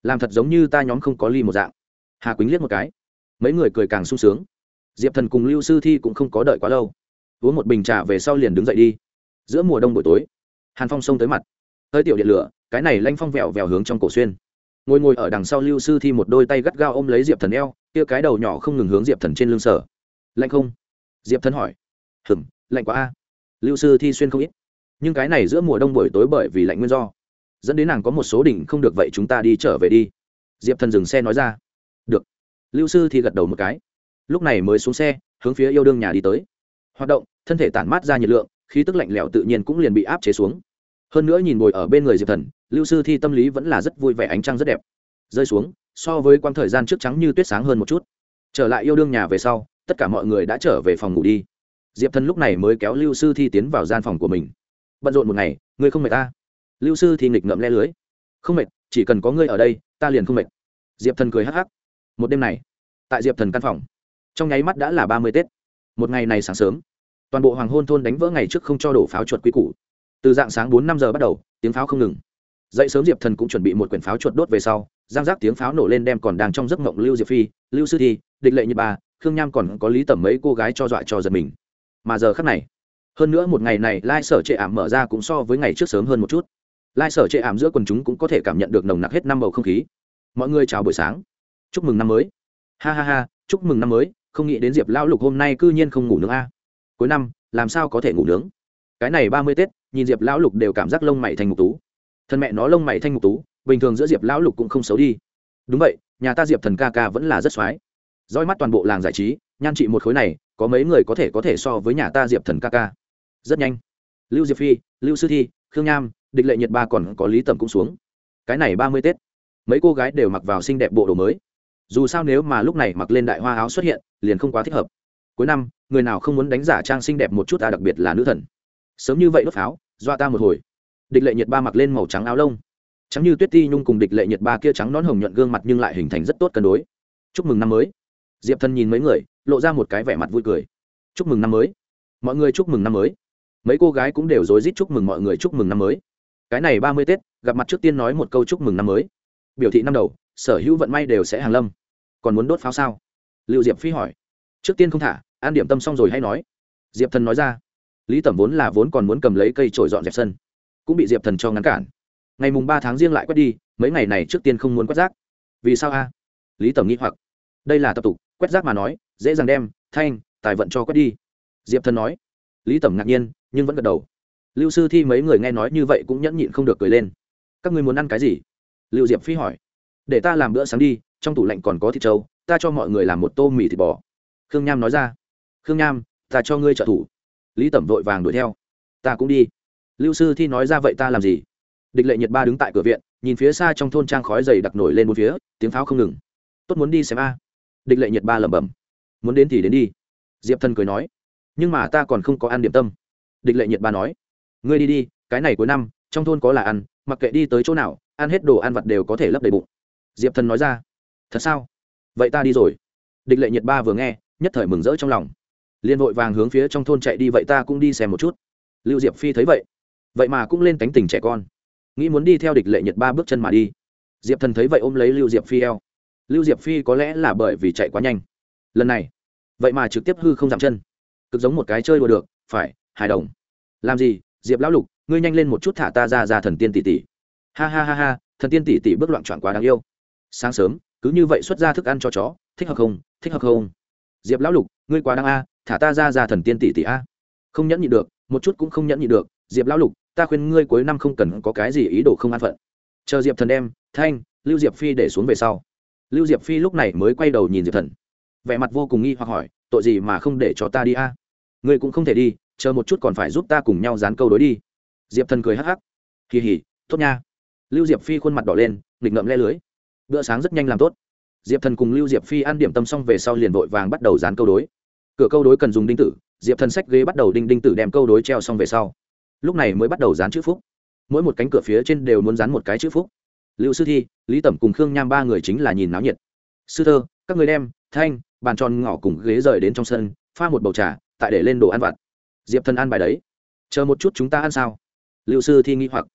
Làm thật giống như ta nhóm không có ly một dạng. Hà quýnh liếc một cái. Mấy người cười càng sung sướng. Diệp thần cùng lưu sư thi cũng không có đợi quá lâu uống một bình trà về sau liền đứng dậy đi. Giữa mùa đông buổi tối, hàn phong xông tới mặt. Hơi tiểu điện lửa, cái này lanh phong vẹo vẹo hướng trong cổ xuyên. Ngồi ngồi ở đằng sau lưu sư thi một đôi tay gắt gao ôm lấy diệp thần eo, kia cái đầu nhỏ không ngừng hướng diệp thần trên lưng sở lạnh không? Diệp thần hỏi. Hừm, lạnh quá a. Lưu sư thi xuyên không ít. Nhưng cái này giữa mùa đông buổi tối bởi vì lạnh nguyên do, dẫn đến nàng có một số đỉnh không được vậy chúng ta đi trở về đi. Diệp thần dừng xe nói ra. Được. Lưu sư thi gật đầu một cái. Lúc này mới xuống xe, hướng phía yêu đương nhà đi tới hoạt động, thân thể tản mát ra nhiệt lượng, khí tức lạnh lẽo tự nhiên cũng liền bị áp chế xuống. Hơn nữa nhìn bồi ở bên người diệp thần, lưu sư thi tâm lý vẫn là rất vui vẻ, ánh trăng rất đẹp. Rơi xuống, so với quãng thời gian trước trắng như tuyết sáng hơn một chút. Trở lại yêu đương nhà về sau, tất cả mọi người đã trở về phòng ngủ đi. Diệp thần lúc này mới kéo lưu sư thi tiến vào gian phòng của mình. Bận rộn một ngày, ngươi không mệt ta lưu sư thi nghịch ngậm le lưới. Không mệt, chỉ cần có ngươi ở đây, ta liền không mệt. Diệp thần cười hắc hắc. Một đêm này, tại diệp thần căn phòng, trong nháy mắt đã là ba mươi tết một ngày này sáng sớm, toàn bộ hoàng hôn thôn đánh vỡ ngày trước không cho đổ pháo chuột quy củ. Từ dạng sáng bốn năm giờ bắt đầu, tiếng pháo không ngừng. Dậy sớm diệp thần cũng chuẩn bị một quyển pháo chuột đốt về sau, giang giác tiếng pháo nổ lên đem còn đang trong giấc mộng lưu diệp phi, lưu sư thi, địch lệ nhật bà, khương nham còn có lý tẩm mấy cô gái cho dọa cho giật mình. Mà giờ khắc này, hơn nữa một ngày này lai sở trệ ảm mở ra cũng so với ngày trước sớm hơn một chút. Lai sở trệ ảm giữa quần chúng cũng có thể cảm nhận được nồng nặc hết năm bầu không khí. Mọi người chào buổi sáng. Chúc mừng năm mới. Ha ha ha, chúc mừng năm mới không nghĩ đến diệp lão lục hôm nay cư nhiên không ngủ nướng a. Cuối năm, làm sao có thể ngủ nướng? Cái này ba mươi tết, nhìn diệp lão lục đều cảm giác lông mày thành ngục tú. Thân mẹ nó lông mày thanh ngục tú, bình thường giữa diệp lão lục cũng không xấu đi. Đúng vậy, nhà ta diệp thần ca ca vẫn là rất x o á i roi mắt toàn bộ làng giải trí, nhan trị một khối này, có mấy người có thể có thể so với nhà ta diệp thần ca ca. Rất nhanh. Lưu diệp phi, lưu sư thi, khương nham, địch lệ nhật ba còn có lý tầm cũng xuống. Cái này ba mươi tết, mấy cô gái đều mặc vào xinh đẹp bộ đồ mới dù sao nếu mà lúc này mặc lên đại hoa áo xuất hiện, liền không quá thích hợp. Cuối năm, người nào không muốn đánh giả trang xinh đẹp một chút ta đặc biệt là nữ thần. Sớm như vậy đốt pháo, dọa ta một hồi. Địch lệ nhiệt ba mặc lên màu trắng áo lông. Trắng như tuyết ti nhung cùng địch lệ nhiệt ba kia trắng nón hồng nhuận gương mặt nhưng lại hình thành rất tốt cân đối. Chúc mừng năm mới. Diệp thân nhìn mấy người, lộ ra một cái vẻ mặt vui cười. Chúc mừng năm mới. Mọi người chúc mừng năm mới. Mấy cô gái cũng đều rối rít chúc mừng mọi người chúc mừng năm mới. Cái này ba mươi tết, gặp mặt trước tiên nói một câu chúc mừng năm mới. Biểu thị năm đầu sở hữu vận may đều sẽ hàng lâm. Còn muốn đốt pháo sao? Lưu diệp phi hỏi. Trước tiên không thả, an điểm tâm xong rồi hay nói. Diệp thần nói ra. Lý tẩm vốn là vốn còn muốn cầm lấy cây trổi dọn dẹp sân, cũng bị diệp thần cho ngăn cản. Ngày mùng ba tháng riêng lại quét đi, mấy ngày này trước tiên không muốn quét rác. Vì sao a? Lý tẩm nghĩ hoặc. Đây là tập tục, quét rác mà nói, dễ dàng đem, thanh, tài vận cho quét đi. Diệp thần nói. Lý tẩm ngạc nhiên, nhưng vẫn gật đầu. Lưu sư thi mấy người nghe nói như vậy cũng nhẫn nhịn không được cười lên. Các người muốn ăn cái gì? Lưu diệp phi hỏi để ta làm bữa sáng đi, trong tủ lạnh còn có thịt trâu, ta cho mọi người làm một tô mì thịt bò. Khương nham nói ra. Khương nham, ta cho ngươi trợ thủ. Lý tẩm vội vàng đuổi theo. Ta cũng đi. Lưu sư thi nói ra, vậy ta làm gì? Địch lệ nhiệt ba đứng tại cửa viện, nhìn phía xa trong thôn trang khói dày đặc nổi lên một phía, tiếng pháo không ngừng. Tốt muốn đi xem a. Địch lệ nhiệt ba lẩm bẩm. Muốn đến thì đến đi. Diệp thân cười nói. Nhưng mà ta còn không có ăn điểm tâm. Địch lệ nhiệt ba nói. Ngươi đi đi, cái này cuối năm, trong thôn có là ăn, mặc kệ đi tới chỗ nào, ăn hết đồ ăn vặt đều có thể lấp đầy bụng diệp thần nói ra, thật sao? Vậy ta đi rồi. Địch lệ nhiệt ba vừa nghe, nhất thời mừng rỡ trong lòng. Liền vội vàng hướng phía trong thôn chạy đi, vậy ta cũng đi xem một chút. Lưu diệp phi thấy vậy vậy mà cũng lên cánh tình trẻ con. Nghĩ muốn đi theo địch lệ nhiệt ba bước chân mà đi, diệp thần thấy vậy ôm lấy lưu diệp phi eo. Lưu diệp phi có lẽ là bởi vì chạy quá nhanh. Lần này, vậy mà trực tiếp hư không giảm chân. Cực giống một cái chơi đùa được, phải, hài đồng. Làm gì, diệp lão lục, ngươi nhanh lên một chút thả ta ra ra thần tiên tỷ tỷ. Ha ha ha ha, thần tiên tỷ tỷ bước loạn trọn quá đáng yêu sáng sớm, cứ như vậy xuất ra thức ăn cho chó, thích hợp không? Thích hợp không? Diệp lão lục, ngươi quá đáng a, thả ta ra ra thần tiên tỷ tỷ a. Không nhẫn nhị được, một chút cũng không nhẫn nhị được, diệp lão lục, ta khuyên ngươi cuối năm không cần có cái gì ý đồ không an phận. Chờ diệp thần đem, thanh, lưu diệp phi để xuống về sau. Lưu diệp phi lúc này mới quay đầu nhìn diệp thần. Vẻ mặt vô cùng nghi hoặc hỏi, tội gì mà không để cho ta đi a? Ngươi cũng không thể đi, chờ một chút còn phải giúp ta cùng nhau dán câu đối đi. Diệp thần cười hắc hắc. Kỳ hỉ, tốt nha. Lưu diệp phi khuôn mặt đỏ lên, nghịch ngợm le lưới bữa sáng rất nhanh làm tốt. Diệp thần cùng lưu diệp phi ăn điểm tâm xong về sau liền vội vàng bắt đầu dán câu đối. Cửa câu đối cần dùng đinh tử, diệp thần sách ghế bắt đầu đinh đinh tử đem câu đối treo xong về sau. Lúc này mới bắt đầu dán chữ phúc. Mỗi một cánh cửa phía trên đều muốn dán một cái chữ phúc. Lưu sư thi, lý tẩm cùng khương nham ba người chính là nhìn náo nhiệt. Sư thơ, các người đem, thanh, bàn tròn ngỏ cùng ghế rời đến trong sân, pha một bầu trà, tại để lên đồ ăn vặt. Diệp thần ăn bài đấy. Chờ một chút chúng ta ăn sao? Lưu sư thi nghĩ hoặc.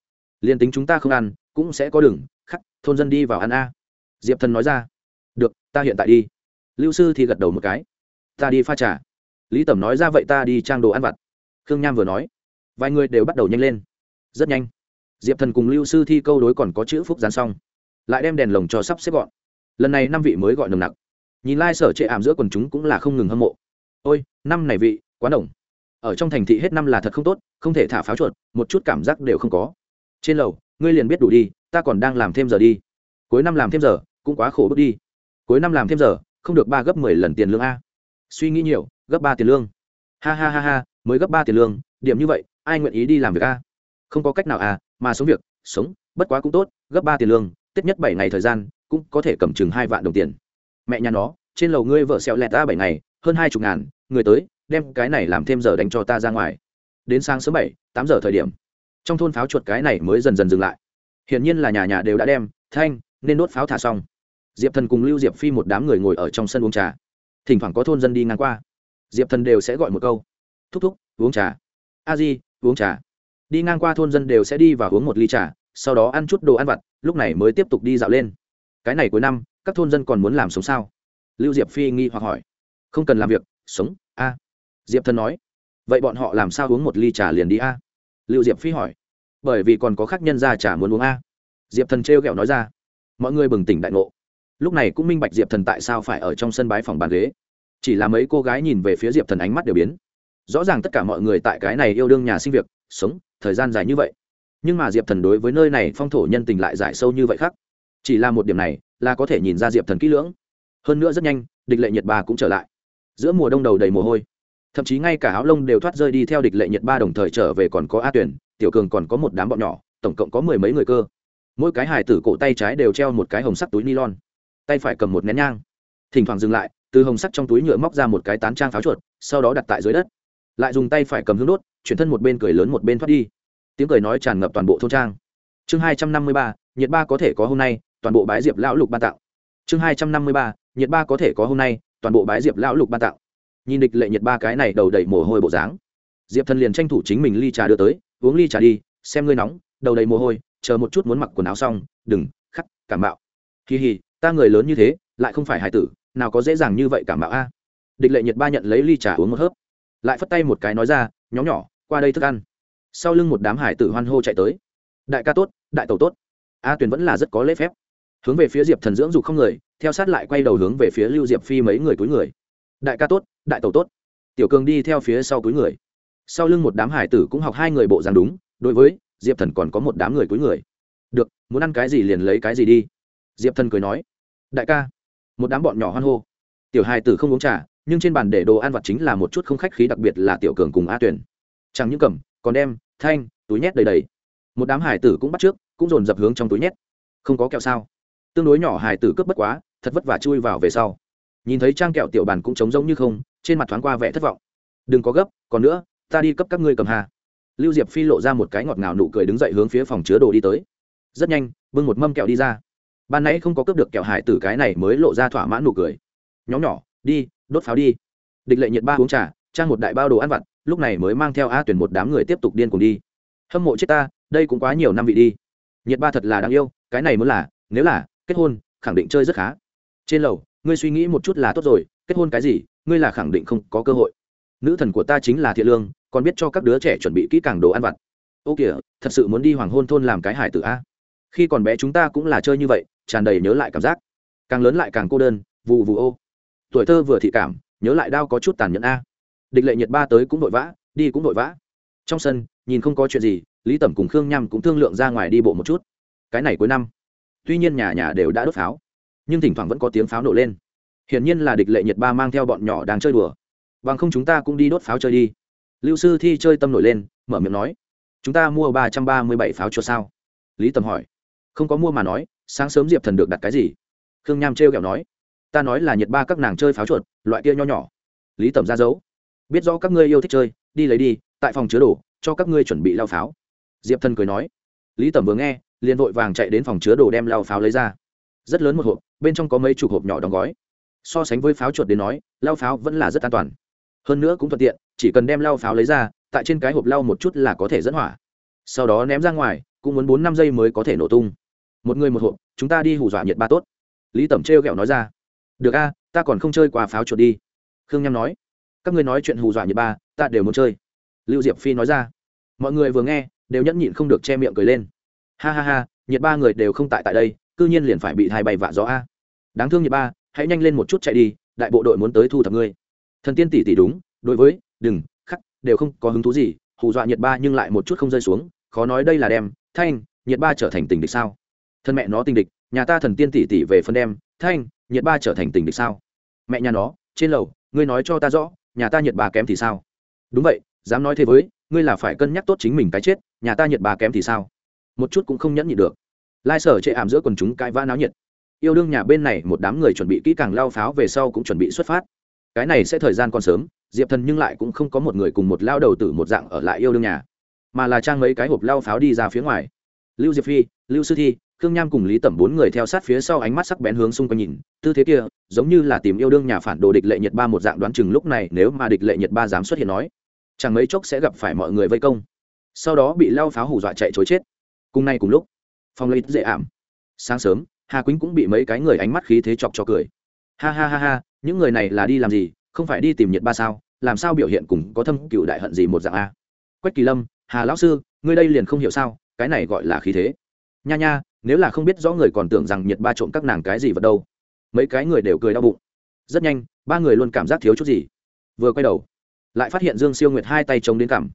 Liền tính chúng ta không ăn, cũng sẽ có đường, khắc, thôn dân đi vào ăn a diệp thần nói ra. Được, ta hiện tại đi. Lưu sư thì gật đầu một cái. Ta đi pha trà. Lý tẩm nói ra, vậy ta đi trang đồ ăn vặt. Khương nham vừa nói. Vài người đều bắt đầu nhanh lên. Rất nhanh. Diệp thần cùng lưu sư thi câu đối còn có chữ phúc gián xong. Lại đem đèn lồng cho sắp xếp gọn. Lần này năm vị mới gọi nồng nặc. Nhìn lai、like、sở trệ ảm giữa quần chúng cũng là không ngừng hâm mộ. Ôi, năm này vị, quá đồng ở trong thành thị hết năm là thật không tốt, không thể thả pháo chuột, một chút cảm giác đều không có. Trên lầu, ngươi liền biết đủ đi, ta còn đang làm thêm giờ đi. Cuối năm làm thêm giờ? Cũng quá khổ bước đi. Cuối năm làm thêm giờ, không được ba gấp mười lần tiền lương a. Suy nghĩ nhiều, gấp ba tiền lương. Ha ha ha ha, mới gấp ba tiền lương, điểm như vậy, ai nguyện ý đi làm việc a? Không có cách nào à mà sống việc, sống, bất quá cũng tốt, gấp ba tiền lương, tết nhất bảy ngày thời gian, cũng có thể cầm chừng hai vạn đồng tiền. Mẹ nhà nó, trên lầu ngươi vợ xẹo lẹt ta bảy ngày, hơn hai chục ngàn, người tới, đem cái này làm thêm giờ đánh cho ta ra ngoài. Đến sáng sớm bảy, tám giờ thời điểm. Trong thôn pháo chuột cái này mới dần dần dừng lại. Hiển nhiên là nhà nhà đều đã đem, thanh, nên đốt pháo thả xong diệp thần cùng lưu diệp phi một đám người ngồi ở trong sân uống trà. Thỉnh thoảng có thôn dân đi ngang qua. Diệp thần đều sẽ gọi một câu. Thúc thúc, uống trà. A di, uống trà. Đi ngang qua thôn dân đều sẽ đi và uống một ly trà, sau đó ăn chút đồ ăn vặt, lúc này mới tiếp tục đi dạo lên. Cái này cuối năm, các thôn dân còn muốn làm sống sao? Lưu diệp phi nghi hoặc hỏi. Không cần làm việc, sống, a. Diệp thần nói. Vậy bọn họ làm sao uống một ly trà liền đi, a? Lưu diệp phi hỏi. Bởi vì còn có khác nhân ra trà muốn uống, a. Diệp thần trêu ghẹo nói ra. Mọi người bừng tỉnh đại ngộ lúc này cũng minh bạch diệp thần tại sao phải ở trong sân bái phòng bàn ghế. Chỉ là mấy cô gái nhìn về phía diệp thần ánh mắt đều biến. Rõ ràng tất cả mọi người tại cái này yêu đương nhà sinh việc, sống, thời gian dài như vậy. Nhưng mà diệp thần đối với nơi này phong thổ nhân tình lại giải sâu như vậy khác. Chỉ là một điểm này, là có thể nhìn ra diệp thần kỹ lưỡng. Hơn nữa rất nhanh, địch lệ nhật ba cũng trở lại. Giữa mùa đông đầu đầy mồ hôi, thậm chí ngay cả áo lông đều thoát rơi đi theo địch lệ nhật ba đồng thời trở về còn có a tuyển tiểu cường còn có một đám bọn nhỏ, tổng cộng có mười mấy người cơ. Mỗi cái hài tử cổ tay trái đều treo một cái hồng sắc túi ni lon tay phải cầm một nén nhang. Thỉnh thoảng dừng lại, từ hồng sắt trong túi nhựa móc ra một cái tán trang pháo chuột, sau đó đặt tại dưới đất. Lại dùng tay phải cầm hương đốt, chuyển thân một bên cười lớn một bên thoát đi. Tiếng cười nói tràn ngập toàn bộ thôn trang. Chương hai trăm năm mươi ba, nhiệt ba có thể có hôm nay, toàn bộ bái diệp lão lục ban tạo. Chương hai trăm năm mươi ba, nhiệt ba có thể có hôm nay, toàn bộ bái diệp lão lục ban tạo. Nhìn địch lệ nhiệt ba cái này đầu đầy mồ hôi bộ dáng. Diệp thần liền tranh thủ chính mình ly trà đưa tới, uống ly trà đi, xem ngươi nóng, đầu đầy mồ hôi, chờ một chút muốn mặc quần áo xong, đừng, khắc, cảm bạo kỳ hì ta người lớn như thế, lại không phải hải tử, nào có dễ dàng như vậy cảm bạo a. Địch lệ nhiệt ba nhận lấy ly trà uống một hớp. Lại phất tay một cái nói ra, nhóm nhỏ, qua đây thức ăn. Sau lưng một đám hải tử hoan hô chạy tới. Đại ca tốt, đại tàu tốt. A tuyền vẫn là rất có lễ phép. Hướng về phía diệp thần dưỡng dục không người, theo sát lại quay đầu hướng về phía lưu diệp phi mấy người túi người. Đại ca tốt, đại tàu tốt. Tiểu cường đi theo phía sau túi người. Sau lưng một đám hải tử cũng học hai người bộ dáng đúng, đối với diệp thần còn có một đám người túi người. Được, muốn ăn cái gì liền lấy cái gì đi. Diệp thần cười nói đại ca. Một đám bọn nhỏ hoan hô. Tiểu hai tử không uống trà, nhưng trên bàn để đồ ăn vặt chính là một chút không khách khí đặc biệt là tiểu cường cùng a tuyển chẳng những cầm, còn đem, thanh, túi nhét đầy đầy. Một đám hải tử cũng bắt trước, cũng dồn dập hướng trong túi nhét. Không có kẹo sao? Tương đối nhỏ hải tử cướp bất quá, thật vất vả chui vào về sau. Nhìn thấy trang kẹo tiểu bàn cũng trống rỗng như không, trên mặt thoáng qua vẻ thất vọng. Đừng có gấp, còn nữa, ta đi cấp các ngươi cầm hà. Lưu diệp phi lộ ra một cái ngọt ngào nụ cười đứng dậy hướng phía phòng chứa đồ đi tới. Rất nhanh, bưng một mâm kẹo đi ra ban nãy không có cướp được kẹo hải tử cái này mới lộ ra thỏa mãn nụ cười. Nhóm nhỏ, đi, đốt pháo đi. Địch lệ nhiệt ba uống trà, trang một đại bao đồ ăn vặt, lúc này mới mang theo a tuyển một đám người tiếp tục điên cùng đi. Hâm mộ chết ta, đây cũng quá nhiều năm vị đi. Nhiệt ba thật là đáng yêu, cái này muốn là, nếu là, kết hôn, khẳng định chơi rất khá. Trên lầu, ngươi suy nghĩ một chút là tốt rồi, kết hôn cái gì, ngươi là khẳng định không có cơ hội. Nữ thần của ta chính là thiện lương, còn biết cho các đứa trẻ chuẩn bị kỹ càng đồ ăn vặt. Ô kìa, thật sự muốn đi hoàng hôn thôn làm cái hải tử a khi còn bé chúng ta cũng là chơi như vậy, tràn đầy nhớ lại cảm giác. Càng lớn lại càng cô đơn, vù vù ô. Tuổi thơ vừa thị cảm, nhớ lại đau có chút tàn nhẫn a. Địch lệ nhiệt ba tới cũng vội vã, đi cũng vội vã. Trong sân, nhìn không có chuyện gì, lý tẩm cùng khương nham cũng thương lượng ra ngoài đi bộ một chút. Cái này cuối năm, tuy nhiên nhà nhà đều đã đốt pháo, nhưng thỉnh thoảng vẫn có tiếng pháo nổ lên. Hiển nhiên là địch lệ nhiệt ba mang theo bọn nhỏ đang chơi đùa. Bằng không chúng ta cũng đi đốt pháo chơi đi. Lưu sư thi chơi tâm nổi lên, mở miệng nói, chúng ta mua ba trăm ba mươi bảy pháo cho sao? Lý tầm hỏi không có mua mà nói, sáng sớm diệp thần được đặt cái gì? Khương nham trêu kẹo nói, ta nói là nhiệt ba các nàng chơi pháo chuột, loại kia nho nhỏ. Lý tầm ra giấu biết rõ các ngươi yêu thích chơi, đi lấy đi, tại phòng chứa đồ, cho các ngươi chuẩn bị lao pháo. Diệp thần cười nói, lý tầm vừa nghe, liền vội vàng chạy đến phòng chứa đồ đem lao pháo lấy ra. Rất lớn một hộp, bên trong có mấy chục hộp nhỏ đóng gói. So sánh với pháo chuột đến nói lao pháo vẫn là rất an toàn. Hơn nữa cũng thuận tiện, chỉ cần đem lao pháo lấy ra, tại trên cái hộp lau một chút là có thể dẫn hỏa. Sau đó ném ra ngoài, cũng muốn bốn năm giây mới có thể nổ tung một người một hộp, chúng ta đi hù dọa nhiệt ba tốt. Lý tẩm trêu ghẹo nói ra. Được a, ta còn không chơi quà pháo chuột đi. Khương nham nói. Các ngươi nói chuyện hù dọa nhiệt ba, ta đều muốn chơi. Lưu diệp phi nói ra. Mọi người vừa nghe, đều nhẫn nhịn không được che miệng cười lên. Ha ha ha nhiệt ba người đều không tại tại đây, cư nhiên liền phải bị hai bay vạ gió a. Đáng thương nhiệt ba, hãy nhanh lên một chút chạy đi, đại bộ đội muốn tới thu thập ngươi. Thần tiên tỷ tỷ đúng, đối với, đừng, khắc, đều không có hứng thú gì, hù dọa nhiệt ba nhưng lại một chút không rơi xuống, khó nói đây là đem, thanh nhiệt ba trở thành tình địch sao? Thân mẹ nó tình địch, nhà ta thần tiên tỷ tỷ về phân đem, thanh, nhiệt ba trở thành tình địch sao? Mẹ nhà nó, trên lầu, ngươi nói cho ta rõ, nhà ta nhiệt ba kém thì sao? Đúng vậy, dám nói thế với, ngươi là phải cân nhắc tốt chính mình cái chết, nhà ta nhiệt ba kém thì sao? Một chút cũng không nhẫn nhị được. Lai sở chệ ảm giữa quần chúng cãi vã náo nhiệt. Yêu đương nhà bên này một đám người chuẩn bị kỹ càng lao pháo về sau cũng chuẩn bị xuất phát. Cái này sẽ thời gian còn sớm, diệp thần nhưng lại cũng không có một người cùng một lao đầu tử một dạng ở lại yêu đương nhà, mà là trang mấy cái hộp lao pháo đi ra phía ngoài. Lưu diệp phi, lưu sư thi khương nham cùng lý tẩm bốn người theo sát phía sau ánh mắt sắc bén hướng xung quanh nhìn, tư thế kia, giống như là tìm yêu đương nhà phản đồ địch lệ nhật ba một dạng đoán chừng lúc này, nếu mà địch lệ nhật ba dám xuất hiện nói, chẳng mấy chốc sẽ gặp phải mọi người vây công. Sau đó bị lao pháo hù dọa chạy chối chết. Cùng nay cùng lúc phong lấy dễ ảm. Sáng sớm, hà quýnh cũng bị mấy cái người ánh mắt khí thế chọc cho cười. Ha ha ha ha, những người này là đi làm gì, không phải đi tìm nhiệt ba sao, làm sao biểu hiện cùng có thâm cựu đại hận gì một dạng a? Quách kỳ lâm, hà lão sư, ngươi đây liền không hiểu sao, cái này gọi là khí thế. Nha nha nếu là không biết rõ người còn tưởng rằng nhiệt ba trộm các nàng cái gì vật đâu, mấy cái người đều cười đau bụng. Rất nhanh, ba người luôn cảm giác thiếu chút gì. Vừa quay đầu, lại phát hiện dương siêu nguyệt hai tay chống đến cằm.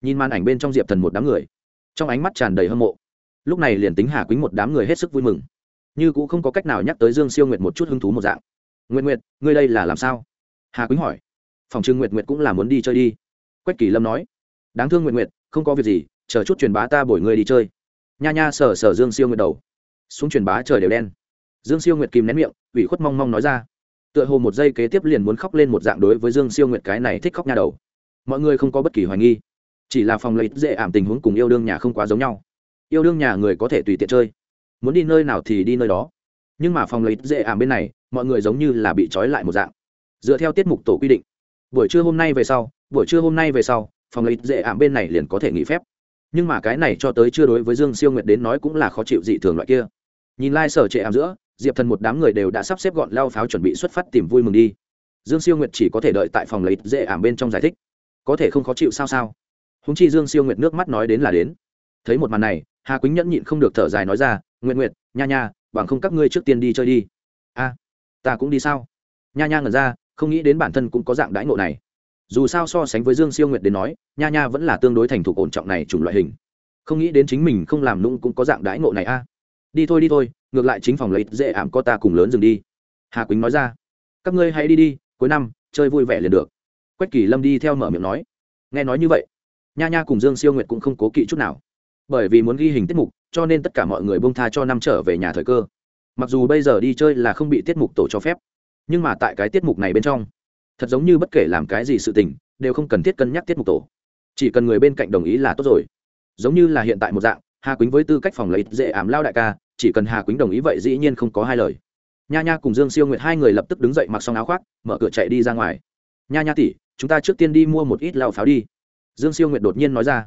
Nhìn màn ảnh bên trong diệp thần một đám người, trong ánh mắt tràn đầy hâm mộ. Lúc này liền tính hà quýnh một đám người hết sức vui mừng, như cũng không có cách nào nhắc tới dương siêu nguyệt một chút hứng thú một dạng. Nguyện nguyệt, ngươi đây là làm sao? Hà quýnh hỏi. Phòng trưng nguyệt nguyệt cũng là muốn đi chơi đi. Quách kỳ lâm nói. Đáng thương nguyện nguyệt, không có việc gì, chờ chút truyền bá ta bổi ngươi đi chơi nha nha sở sở dương siêu nguyệt đầu. Xuống truyền bá trời đều đen. Dương siêu nguyệt kìm nén miệng, ủy khuất mong mong nói ra. Tựa hồ một giây kế tiếp liền muốn khóc lên một dạng đối với dương siêu nguyệt cái này thích khóc nha đầu. Mọi người không có bất kỳ hoài nghi. Chỉ là phòng lấy dễ ảm tình huống cùng yêu đương nhà không quá giống nhau. Yêu đương nhà người có thể tùy tiện chơi. Muốn đi nơi nào thì đi nơi đó. Nhưng mà phòng lấy dễ ảm bên này, mọi người giống như là bị trói lại một dạng. Dựa theo tiết mục tổ quy định, buổi trưa hôm nay về sau, buổi trưa hôm nay về sau, phòng lấy dễ ảm bên này liền có thể nghỉ phép nhưng mà cái này cho tới chưa đối với dương siêu nguyệt đến nói cũng là khó chịu dị thường loại kia. Nhìn lai、like、sở trệ ảm giữa, diệp thần một đám người đều đã sắp xếp gọn lao pháo chuẩn bị xuất phát tìm vui mừng đi. Dương siêu nguyệt chỉ có thể đợi tại phòng lấy dễ ảm bên trong giải thích. Có thể không khó chịu sao sao? Húng chi dương siêu nguyệt nước mắt nói đến là đến. Thấy một màn này, hà quýnh nhẫn nhịn không được thở dài nói ra nguyện nguyệt, nha nha, bằng không các ngươi trước tiên đi chơi đi. A, ta cũng đi sao? Nha nha ngẩn ra, không nghĩ đến bản thân cũng có dạng đãi ngộ này dù sao so sánh với dương siêu nguyệt đến nói nha nha vẫn là tương đối thành thục ổn trọng này chủng loại hình không nghĩ đến chính mình không làm nũng cũng có dạng đãi ngộ này a à. đi thôi đi thôi ngược lại chính phòng lấy dễ ảm có ta cùng lớn dừng đi hà quýnh nói ra các ngươi hãy đi đi cuối năm chơi vui vẻ liền được quách kỳ lâm đi theo mở miệng nói nghe nói như vậy nha nha cùng dương siêu nguyệt cũng không cố kỵ chút nào bởi vì muốn ghi hình tiết mục cho nên tất cả mọi người bông tha cho năm trở về nhà thời cơ mặc dù bây giờ đi chơi là không bị tiết mục tổ cho phép nhưng mà tại cái tiết mục này bên trong thật giống như bất kể làm cái gì sự tình, đều không cần thiết cân nhắc tiết mục tổ. Chỉ cần người bên cạnh đồng ý là tốt rồi. Giống như là hiện tại một dạng, hà quýnh với tư cách phòng lấy dễ ảm lao đại ca, chỉ cần hà quýnh đồng ý vậy dĩ nhiên không có hai lời. Nha nha cùng dương siêu nguyệt hai người lập tức đứng dậy mặc xong áo khoác, mở cửa chạy đi ra ngoài. Nha nha tỉ chúng ta trước tiên đi mua một ít lao pháo đi. Dương siêu nguyệt đột nhiên nói ra.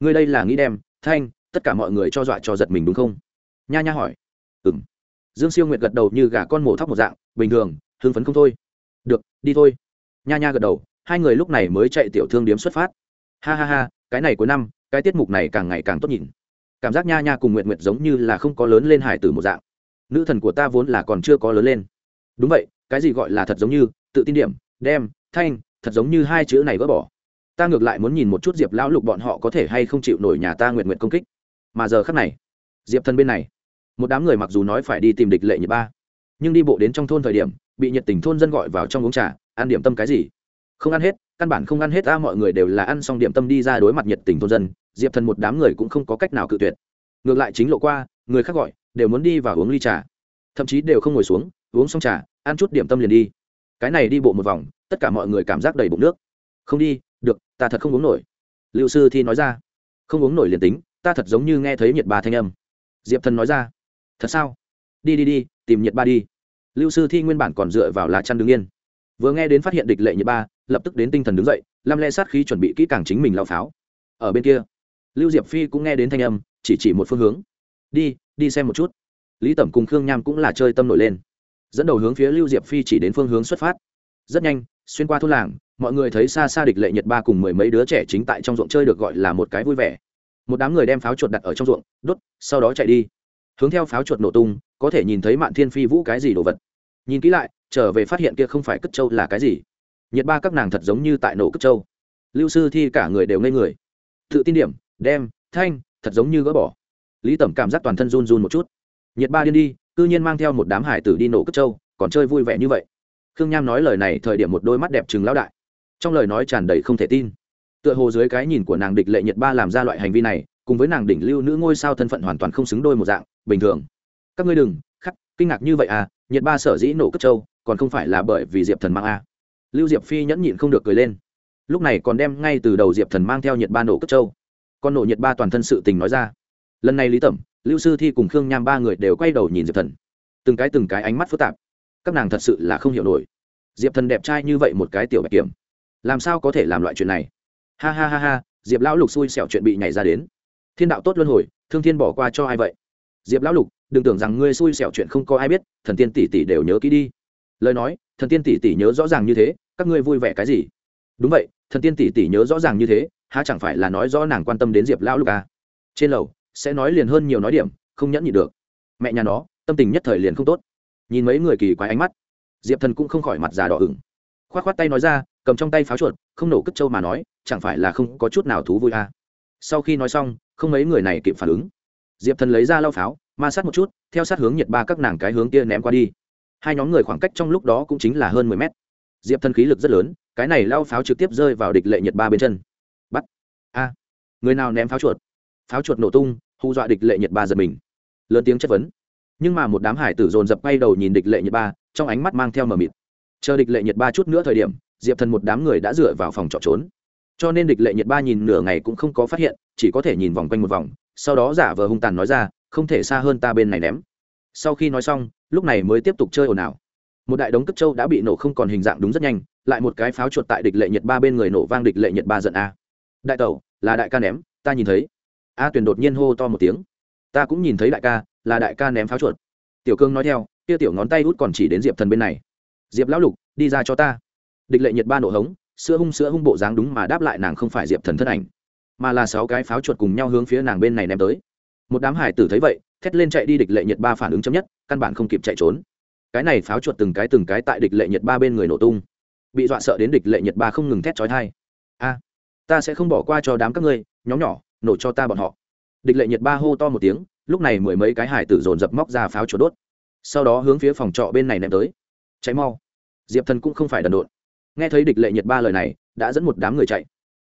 Ngươi đây là nghĩ đem, thanh, tất cả mọi người cho dọa cho giật mình đúng không? Nha nha hỏi. Ừ m dương siêu nguyệt gật đầu như gà con mổ thóc một dạng, bình thường, hưng phấn không thôi. Được, đi thôi nha nha gật đầu, hai người lúc này mới chạy tiểu thương điếm xuất phát. Ha ha ha, cái này cuối năm, cái tiết mục này càng ngày càng tốt nhìn. Cảm giác nha nha cùng nguyện nguyện giống như là không có lớn lên hải tử một dạng. Nữ thần của ta vốn là còn chưa có lớn lên. Đúng vậy, cái gì gọi là thật giống như, tự tin điểm, đem, thanh, thật giống như hai chữ này gỡ bỏ. Ta ngược lại muốn nhìn một chút diệp lão lục bọn họ có thể hay không chịu nổi nhà ta nguyện nguyện công kích. Mà giờ khắc này, diệp thân bên này, một đám người mặc dù nói phải đi tìm địch lệ nhị ba, nhưng đi bộ đến trong thôn thời điểm, bị nhiệt tình thôn dân gọi vào trong uống trà ăn điểm tâm cái gì? Không ăn hết, căn bản không ăn hết ta mọi người đều là ăn xong điểm tâm đi ra đối mặt nhiệt tình thôn dân, diệp thần một đám người cũng không có cách nào cự tuyệt. Ngược lại chính lộ qua, người khác gọi, đều muốn đi và uống ly trà. Thậm chí đều không ngồi xuống, uống xong trà, ăn chút điểm tâm liền đi. Cái này đi bộ một vòng, tất cả mọi người cảm giác đầy bụng nước. Không đi, được, ta thật không uống nổi. Liệu sư thi nói ra. Không uống nổi liền tính, ta thật giống như nghe thấy nhiệt ba thanh âm. Diệp thần nói ra. Thật sao? Đi đi đi, tìm nhiệt ba đi. Lưu sư thi nguyên bản còn dựa vào lá chăn đứng yên vừa nghe đến phát hiện địch lệ nhiệt ba, lập tức đến tinh thần đứng dậy lam le sát khí chuẩn bị kỹ càng chính mình lao pháo. Ở bên kia, lưu diệp phi cũng nghe đến thanh âm, chỉ chỉ một phương hướng. Đi đi xem một chút. Lý tẩm cùng khương nham cũng là chơi tâm nổi lên. Dẫn đầu hướng phía lưu diệp phi chỉ đến phương hướng xuất phát. Rất nhanh, xuyên qua thôn làng, mọi người thấy xa xa địch lệ nhật ba cùng mười mấy đứa trẻ chính tại trong ruộng chơi được gọi là một cái vui vẻ. Một đám người đem pháo chuột đặt ở trong ruộng, đốt, sau đó chạy đi. Hướng theo pháo chuột nổ tung, có thể nhìn thấy mạn thiên phi vũ cái gì đồ vật. Nhìn kỹ lại trở về phát hiện kia không phải cất châu là cái gì. Nhiệt ba các nàng thật giống như tại nổ cất châu. Lưu sư thi cả người đều ngây người. Tự tin điểm, đem, thanh, thật giống như gỡ bỏ. Lý tẩm cảm giác toàn thân run run một chút. Nhiệt ba điên đi, cư nhiên mang theo một đám hải tử đi nổ cất châu, còn chơi vui vẻ như vậy. Khương nham nói lời này thời điểm một đôi mắt đẹp chừng lão đại. Trong lời nói tràn đầy không thể tin. Tựa hồ dưới cái nhìn của nàng địch lệ nhiệt ba làm ra loại hành vi này, cùng với nàng đỉnh lưu nữ ngôi sao thân phận hoàn toàn không xứng đôi một dạng, bình thường. Các ngươi đừng, khắc, kinh ngạc như vậy à nhiệt ba sở dĩ nổ cất châu còn không phải là bởi vì diệp thần mang a. Lưu diệp phi nhẫn nhịn không được cười lên. Lúc này còn đem ngay từ đầu diệp thần mang theo nhiệt ba nổ cất châu con nổ nhiệt ba toàn thân sự tình nói ra. Lần này lý tẩm, lưu sư thi cùng khương nham ba người đều quay đầu nhìn diệp thần. Từng cái từng cái ánh mắt phức tạp. Các nàng thật sự là không hiểu nổi. Diệp thần đẹp trai như vậy một cái tiểu bạch kiểm. Làm sao có thể làm loại chuyện này? Ha ha ha ha, diệp lão lục xui xẻo chuyện bị nhảy ra đến. Thiên đạo tốt luân hồi, thương thiên bỏ qua cho ai vậy? Diệp lão lục, đừng tưởng rằng ngươi xui xẻo chuyện không có ai biết, thần tiên tỷ tỷ đều nhớ kỹ đi lời nói, thần tiên tỷ tỷ nhớ rõ ràng như thế, các ngươi vui vẻ cái gì? Đúng vậy, thần tiên tỷ tỷ nhớ rõ ràng như thế, há chẳng phải là nói rõ nàng quan tâm đến diệp lão lục à. trên lầu, sẽ nói liền hơn nhiều nói điểm, không nhẫn nhịn được. Mẹ nhà nó, tâm tình nhất thời liền không tốt. Nhìn mấy người kỳ quái ánh mắt, diệp thần cũng không khỏi mặt già đỏ ửng. K h o á t k h o á t tay nói ra, cầm trong tay pháo chuột, không nổ cất trâu mà nói, chẳng phải là không có chút nào thú vui à. sau khi nói xong, không mấy người này kịp phản ứng. Diệp thần lấy ra lao pháo, ma sát một chút, theo sát hướng nhiệt ba các nàng cái hướng kia ném qua đi hai nhóm người khoảng cách trong lúc đó cũng chính là hơn mười mét. Diệp thần khí lực rất lớn, cái này lao pháo trực tiếp rơi vào địch lệ nhiệt ba bên chân. Bắt. A. Người nào ném pháo chuột? Pháo chuột nổ tung, hù dọa địch lệ nhiệt ba giật mình. Lớn tiếng chất vấn. Nhưng mà một đám hải tử dồn dập quay đầu nhìn địch lệ nhiệt ba, trong ánh mắt mang theo mờ mịt. Chờ địch lệ nhiệt ba chút nữa thời điểm, diệp thần một đám người đã dựa vào phòng trọ trốn. Cho nên địch lệ nhiệt ba nhìn nửa ngày cũng không có phát hiện, chỉ có thể nhìn vòng quanh một vòng, sau đó giả vờ hung tàn nói ra, không thể xa hơn ta bên này ném sau khi nói xong, lúc này mới tiếp tục chơi ồn ào. Một đại đống cất trâu đã bị nổ không còn hình dạng đúng rất nhanh, lại một cái pháo chuột tại địch lệ nhật ba bên người nổ vang địch lệ nhật ba giận a. Đại tẩu, là đại ca ném, ta nhìn thấy. A tuyền đột nhiên hô to một tiếng. Ta cũng nhìn thấy đại ca, là đại ca ném pháo chuột. Tiểu cương nói theo, kia tiểu ngón tay út còn chỉ đến diệp thần bên này. Diệp lão lục, đi ra cho ta. Địch lệ nhật ba nổ hống, sữa hung sữa hung bộ dáng đúng mà đáp lại nàng không phải diệp thần thân ảnh, mà là sáu cái pháo chuột cùng nhau hướng phía nàng bên này ném tới. Một đám hải tử thấy vậy thét lên chạy đi địch lệ nhiệt ba phản ứng chấm nhất, căn bản không kịp chạy trốn. Cái này pháo chuột từng cái từng cái tại địch lệ nhiệt ba bên người nổ tung. Bị dọa sợ đến địch lệ nhiệt ba không ngừng thét trói thai a, ta sẽ không bỏ qua cho đám các ngươi, nhóm nhỏ, nổ cho ta bọn họ. Địch lệ nhiệt ba hô to một tiếng, lúc này mười mấy cái hải tử dồn dập móc ra pháo chuột đốt. Sau đó hướng phía phòng trọ bên này ném tới. Cháy mau. Diệp thần cũng không phải đần độn. Nghe thấy địch lệ nhiệt ba lời này, đã dẫn một đám người chạy.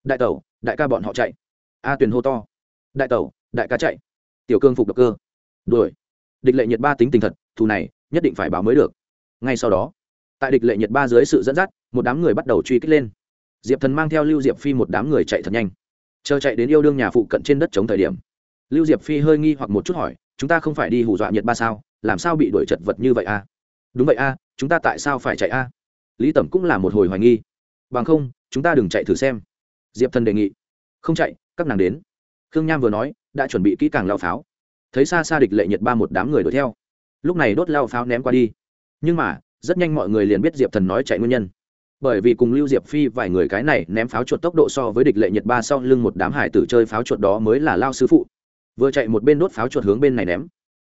Đại tẩu, đại ca bọn họ chạy. A tuyền hô to. Đại tẩu, đại ca chạy. Tiểu cương phục độc cơ đuổi. Địch lệ nhiệt ba tính tình thật, thù này, nhất định phải báo mới được. Ngay sau đó, tại địch lệ nhiệt ba dưới sự dẫn dắt, một đám người bắt đầu truy kích lên. Diệp thần mang theo lưu diệp phi một đám người chạy thật nhanh. Chờ chạy đến yêu đương nhà phụ cận trên đất chống thời điểm, lưu diệp phi hơi nghi hoặc một chút hỏi, chúng ta không phải đi hù dọa nhiệt ba sao? Làm sao bị đuổi chật vật như vậy a? Đúng vậy a, chúng ta tại sao phải chạy a? Lý tẩm cũng là một hồi hoài nghi. Bằng không, chúng ta đừng chạy thử xem. Diệp thần đề nghị. Không chạy, các nàng đến. Khương nham vừa nói, đã chuẩn bị kỹ càng lao pháo thấy xa xa địch lệ nhiệt ba một đám người đuổi theo. Lúc này đốt lao pháo ném qua đi. Nhưng mà, rất nhanh mọi người liền biết diệp thần nói chạy nguyên nhân. Bởi vì cùng lưu diệp phi vài người cái này ném pháo chuột tốc độ so với địch lệ nhiệt ba sau lưng một đám hải tử chơi pháo chuột đó mới là lao sư phụ. Vừa chạy một bên đốt pháo chuột hướng bên này ném.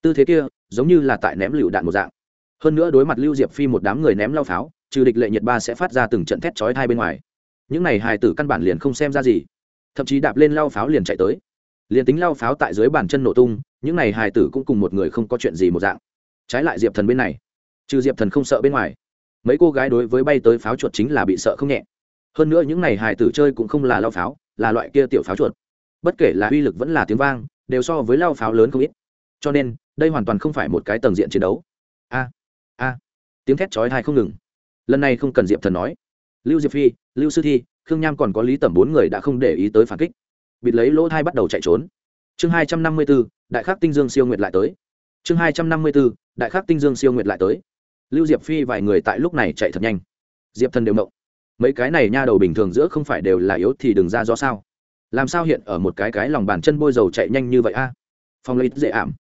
Tư thế kia, giống như là tại ném lựu đạn một dạng. Hơn nữa đối mặt lưu diệp phi một đám người ném lao pháo, trừ địch lệ nhiệt ba sẽ phát ra từng trận thét chói hai bên ngoài. Những này hải tử căn bản liền không xem ra gì. Thậm chí đạp lên lao pháo liền chạy tới liền tính lao pháo tại dưới bàn chân nổ tung, những này hài tử cũng cùng một người không có chuyện gì một dạng. Trái lại diệp thần bên này, trừ diệp thần không sợ bên ngoài, mấy cô gái đối với bay tới pháo chuột chính là bị sợ không nhẹ. Hơn nữa những n à y hài tử chơi cũng không là lao pháo, là loại kia tiểu pháo chuột. Bất kể là uy lực vẫn là tiếng vang, đều so với lao pháo lớn không ít. Cho nên, đây hoàn toàn không phải một cái tầng diện chiến đấu. A a, tiếng thét chói hai không ngừng. Lần này không cần diệp thần nói. Lưu diệp phi, lưu sư thi, khương nham còn có lý tẩm bốn người đã không để ý tới phản kích bịt lấy lỗ thai bắt đầu chạy trốn. Chương hai trăm năm mươi b ố đại khắc tinh dương siêu nguyệt lại tới. Chương hai trăm năm mươi b ố đại khắc tinh dương siêu nguyệt lại tới. Lưu diệp phi vài người tại lúc này chạy thật nhanh. Diệp thần đều mộng mấy cái này nha đầu bình thường giữa không phải đều là yếu thì đừng ra do sao? Làm sao hiện ở một cái cái lòng bàn chân bôi dầu chạy nhanh như vậy a? Phong lấy dễ ảm.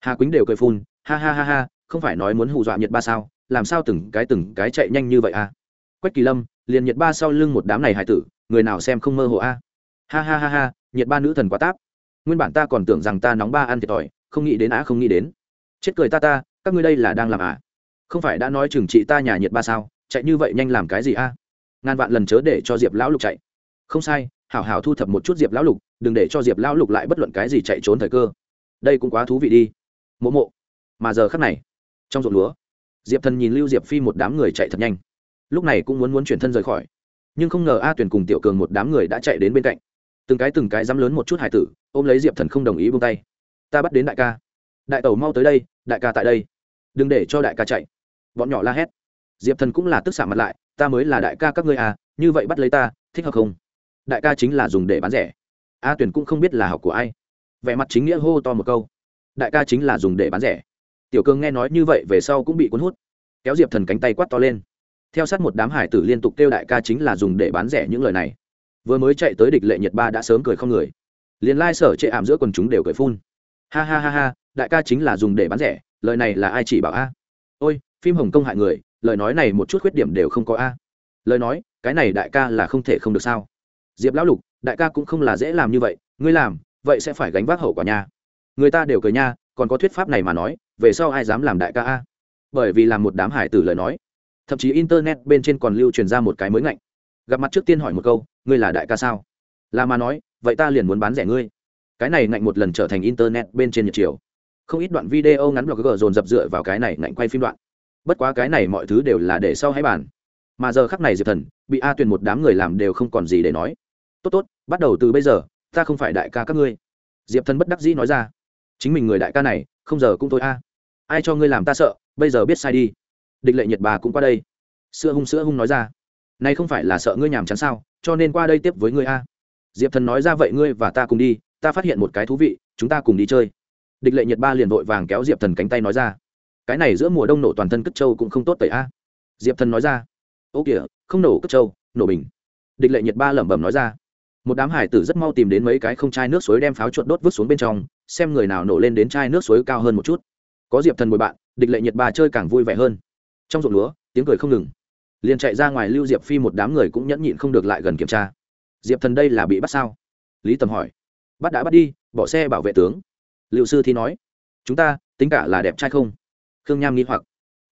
Hà quýnh đều cười phun, ha ha ha ha, không phải nói muốn hù dọa nhiệt ba sao? Làm sao từng cái từng cái chạy nhanh như vậy a? Quách kỳ lâm, liền nhiệt ba sau lưng một đám này hải tử, người nào xem không mơ hồ a? Ha ha ha ha nhiệt ba nữ thần quá táp. Nguyên bản ta còn tưởng rằng ta nóng ba ăn thiệt thòi, không nghĩ đến á, không nghĩ đến. Chết cười ta ta, các ngươi đây là đang làm à? Không phải đã nói chừng trị ta nhà nhiệt ba sao, chạy như vậy nhanh làm cái gì a ngàn vạn lần chớ để cho diệp lão lục chạy. Không sai, hảo hảo thu thập một chút diệp lão lục, đừng để cho diệp lão lục lại bất luận cái gì chạy trốn thời cơ. Đây cũng quá thú vị đi. Mộ mộ, mà giờ khắc này, trong ruộng lúa, diệp thần nhìn lưu diệp phi một đám người chạy thật nhanh. Lúc này cũng muốn muốn chuyển thân rời khỏi, nhưng không ngờ a tuyển cùng tiểu cường một đám người đã chạy đến bên cạnh từng cái từng cái dám lớn một chút hải tử, ôm lấy diệp thần không đồng ý buông tay. Ta bắt đến đại ca. Đại tẩu mau tới đây, đại ca tại đây. Đừng để cho đại ca chạy. Bọn nhỏ la hét. Diệp thần cũng là tức xạ mặt lại, ta mới là đại ca các ngươi à như vậy bắt lấy ta, thích hợp không? Đại ca chính là dùng để bán rẻ. A tuyển cũng không biết là học của ai. Vẻ mặt chính nghĩa hô to một câu. Đại ca chính là dùng để bán rẻ. Tiểu cương nghe nói như vậy về sau cũng bị cuốn hút. Kéo diệp thần cánh tay quát to lên. Theo sát một đám hải tử liên tục kêu đại ca chính là dùng để bán rẻ những lời này vừa mới chạy tới địch lệ nhật ba đã sớm cười không người. Liền lai sở chệ ảm giữa quần chúng đều cười phun. Ha ha ha ha, đại ca chính là dùng để bán rẻ, lời này là ai chỉ bảo a? Ôi, phim hồng kông hại người, lời nói này một chút khuyết điểm đều không có a. Lời nói, cái này đại ca là không thể không được sao? Diệp lão lục, đại ca cũng không là dễ làm như vậy, ngươi làm, vậy sẽ phải gánh vác hậu quả nha. Người ta đều cười nha, còn có thuyết pháp này mà nói, về sau ai dám làm đại ca a? Bởi vì làm một đám hải tử lời nói. Thậm chí internet bên trên còn lưu truyền ra một cái mới ngạnh. Gặp mặt trước tiên hỏi một câu ngươi là đại ca sao? Là mà nói, vậy ta liền muốn bán rẻ ngươi. Cái này ngạnh một lần trở thành internet bên trên nhật chiều. Không ít đoạn video ngắn blog dồn dập dựa vào cái này ngạnh quay phim đoạn. Bất quá cái này mọi thứ đều là để sau hay bàn. Mà giờ khắc này diệp thần, bị a tuyền một đám người làm đều không còn gì để nói. Tốt tốt, bắt đầu từ bây giờ, ta không phải đại ca các ngươi. Diệp thần bất đắc dĩ nói ra. Chính mình người đại ca này, không giờ cũng thôi a. Ai cho ngươi làm ta sợ, bây giờ biết sai đi. Địch lệ nhật bà cũng qua đây. Sữa hung sữa hung nói ra. Nay không phải là sợ ngươi nhàm chán sao? Cho nên qua đây tiếp với ngươi a. Diệp thần nói ra vậy ngươi và ta cùng đi, ta phát hiện một cái thú vị, chúng ta cùng đi chơi. Địch lệ nhật ba liền vội vàng kéo diệp thần cánh tay nói ra. Cái này giữa mùa đông nổ toàn thân cất châu cũng không tốt tẩy a. Diệp thần nói ra. Ô kìa, không nổ cất châu nổ bình. Địch lệ nhật ba lẩm bẩm nói ra. Một đám hải tử rất mau tìm đến mấy cái không chai nước suối đem pháo chuột đốt vứt xuống bên trong, xem người nào nổ lên đến chai nước suối cao hơn một chút. Có diệp thần bồi bạn, địch lệ Nhiệt ba chơi càng vui vẻ hơn. Trong ruộng lúa, tiếng cười không ngừng liền chạy ra ngoài lưu diệp phi một đám người cũng nhẫn nhịn không được lại gần kiểm tra. Diệp thần đây là bị bắt sao? Lý tầm hỏi. Bắt đã bắt đi, bỏ xe bảo vệ tướng. Liệu sư thi nói. Chúng ta, tính cả là đẹp trai không? Khương nham nghĩ hoặc.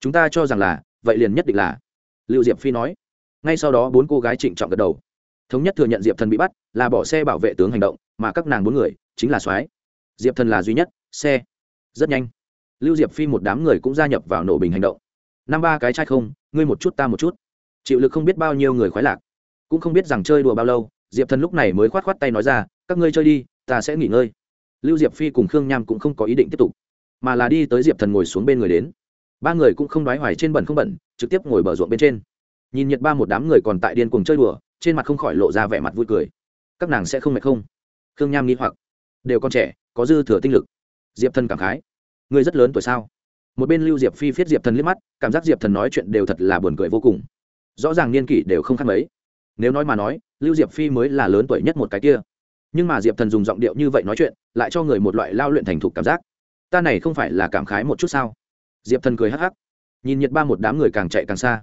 Chúng ta cho rằng là, vậy liền nhất định là. Liệu diệp phi nói. Ngay sau đó bốn cô gái trịnh trọng gật đầu. Thống nhất thừa nhận diệp thần bị bắt, là bỏ xe bảo vệ tướng hành động, mà các nàng bốn người, chính là soái. Diệp thần là duy nhất, xe. Rất nhanh. Lưu diệp phi một đám người cũng gia nhập vào nổ bình hành động năm ba cái trai không, ngươi một chút ta một chút. Chịu lực không biết bao nhiêu người khoái lạc. Cũng không biết rằng chơi đùa bao lâu, diệp thần lúc này mới khoát khoát tay nói ra, các ngươi chơi đi, ta sẽ nghỉ ngơi. Lưu diệp phi cùng khương nham cũng không có ý định tiếp tục, mà là đi tới diệp thần ngồi xuống bên người đến. Ba người cũng không đoái hoài trên bẩn không bẩn, trực tiếp ngồi bờ ruộng bên trên. Nhìn nhật ba một đám người còn tại điên cuồng chơi đùa, trên mặt không khỏi lộ ra vẻ mặt vui cười. Các nàng sẽ không mệt không? Khương nham nghĩ hoặc. Đều còn trẻ, có dư thừa tinh lực. Diệp thần cảm khái. Ngươi rất lớn tuổi sao? Một bên lưu diệp phi viết diệp thần liếc mắt cảm giác diệp thần nói chuyện đều thật là buồn cười vô cùng rõ ràng niên kỷ đều không khác mấy nếu nói mà nói lưu diệp phi mới là lớn tuổi nhất một cái kia nhưng mà diệp thần dùng giọng điệu như vậy nói chuyện lại cho người một loại lao luyện thành thục cảm giác ta này không phải là cảm khái một chút sao diệp thần cười hắc hắc nhìn nhiệt ba một đám người càng chạy càng xa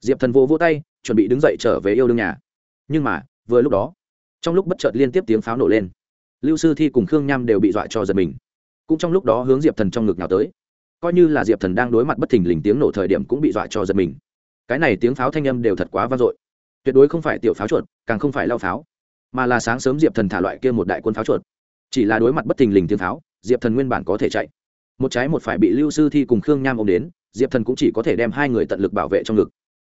diệp thần vô vô tay chuẩn bị đứng dậy trở về yêu đương nhà nhưng mà vừa lúc đó trong lúc bất chợt liên tiếp tiếng pháo nổ lên lưu sư thi cùng khương nham đều bị dọa cho giật mình cũng trong lúc đó hướng diệp thần trong ngực nào tới coi như là diệp thần đang đối mặt bất thình lình tiếng nổ thời điểm cũng bị dọa cho giật mình. Cái này tiếng pháo thanh âm đều thật quá vang dội. Tuyệt đối không phải tiểu pháo chuột, càng không phải lao pháo, mà là sáng sớm diệp thần thả loại kia một đại quân pháo chuột. Chỉ là đối mặt bất thình lình tiếng pháo, diệp thần nguyên bản có thể chạy. Một trái một phải bị lưu sư thi cùng khương nham ôm đến, diệp thần cũng chỉ có thể đem hai người tận lực bảo vệ trong ngực.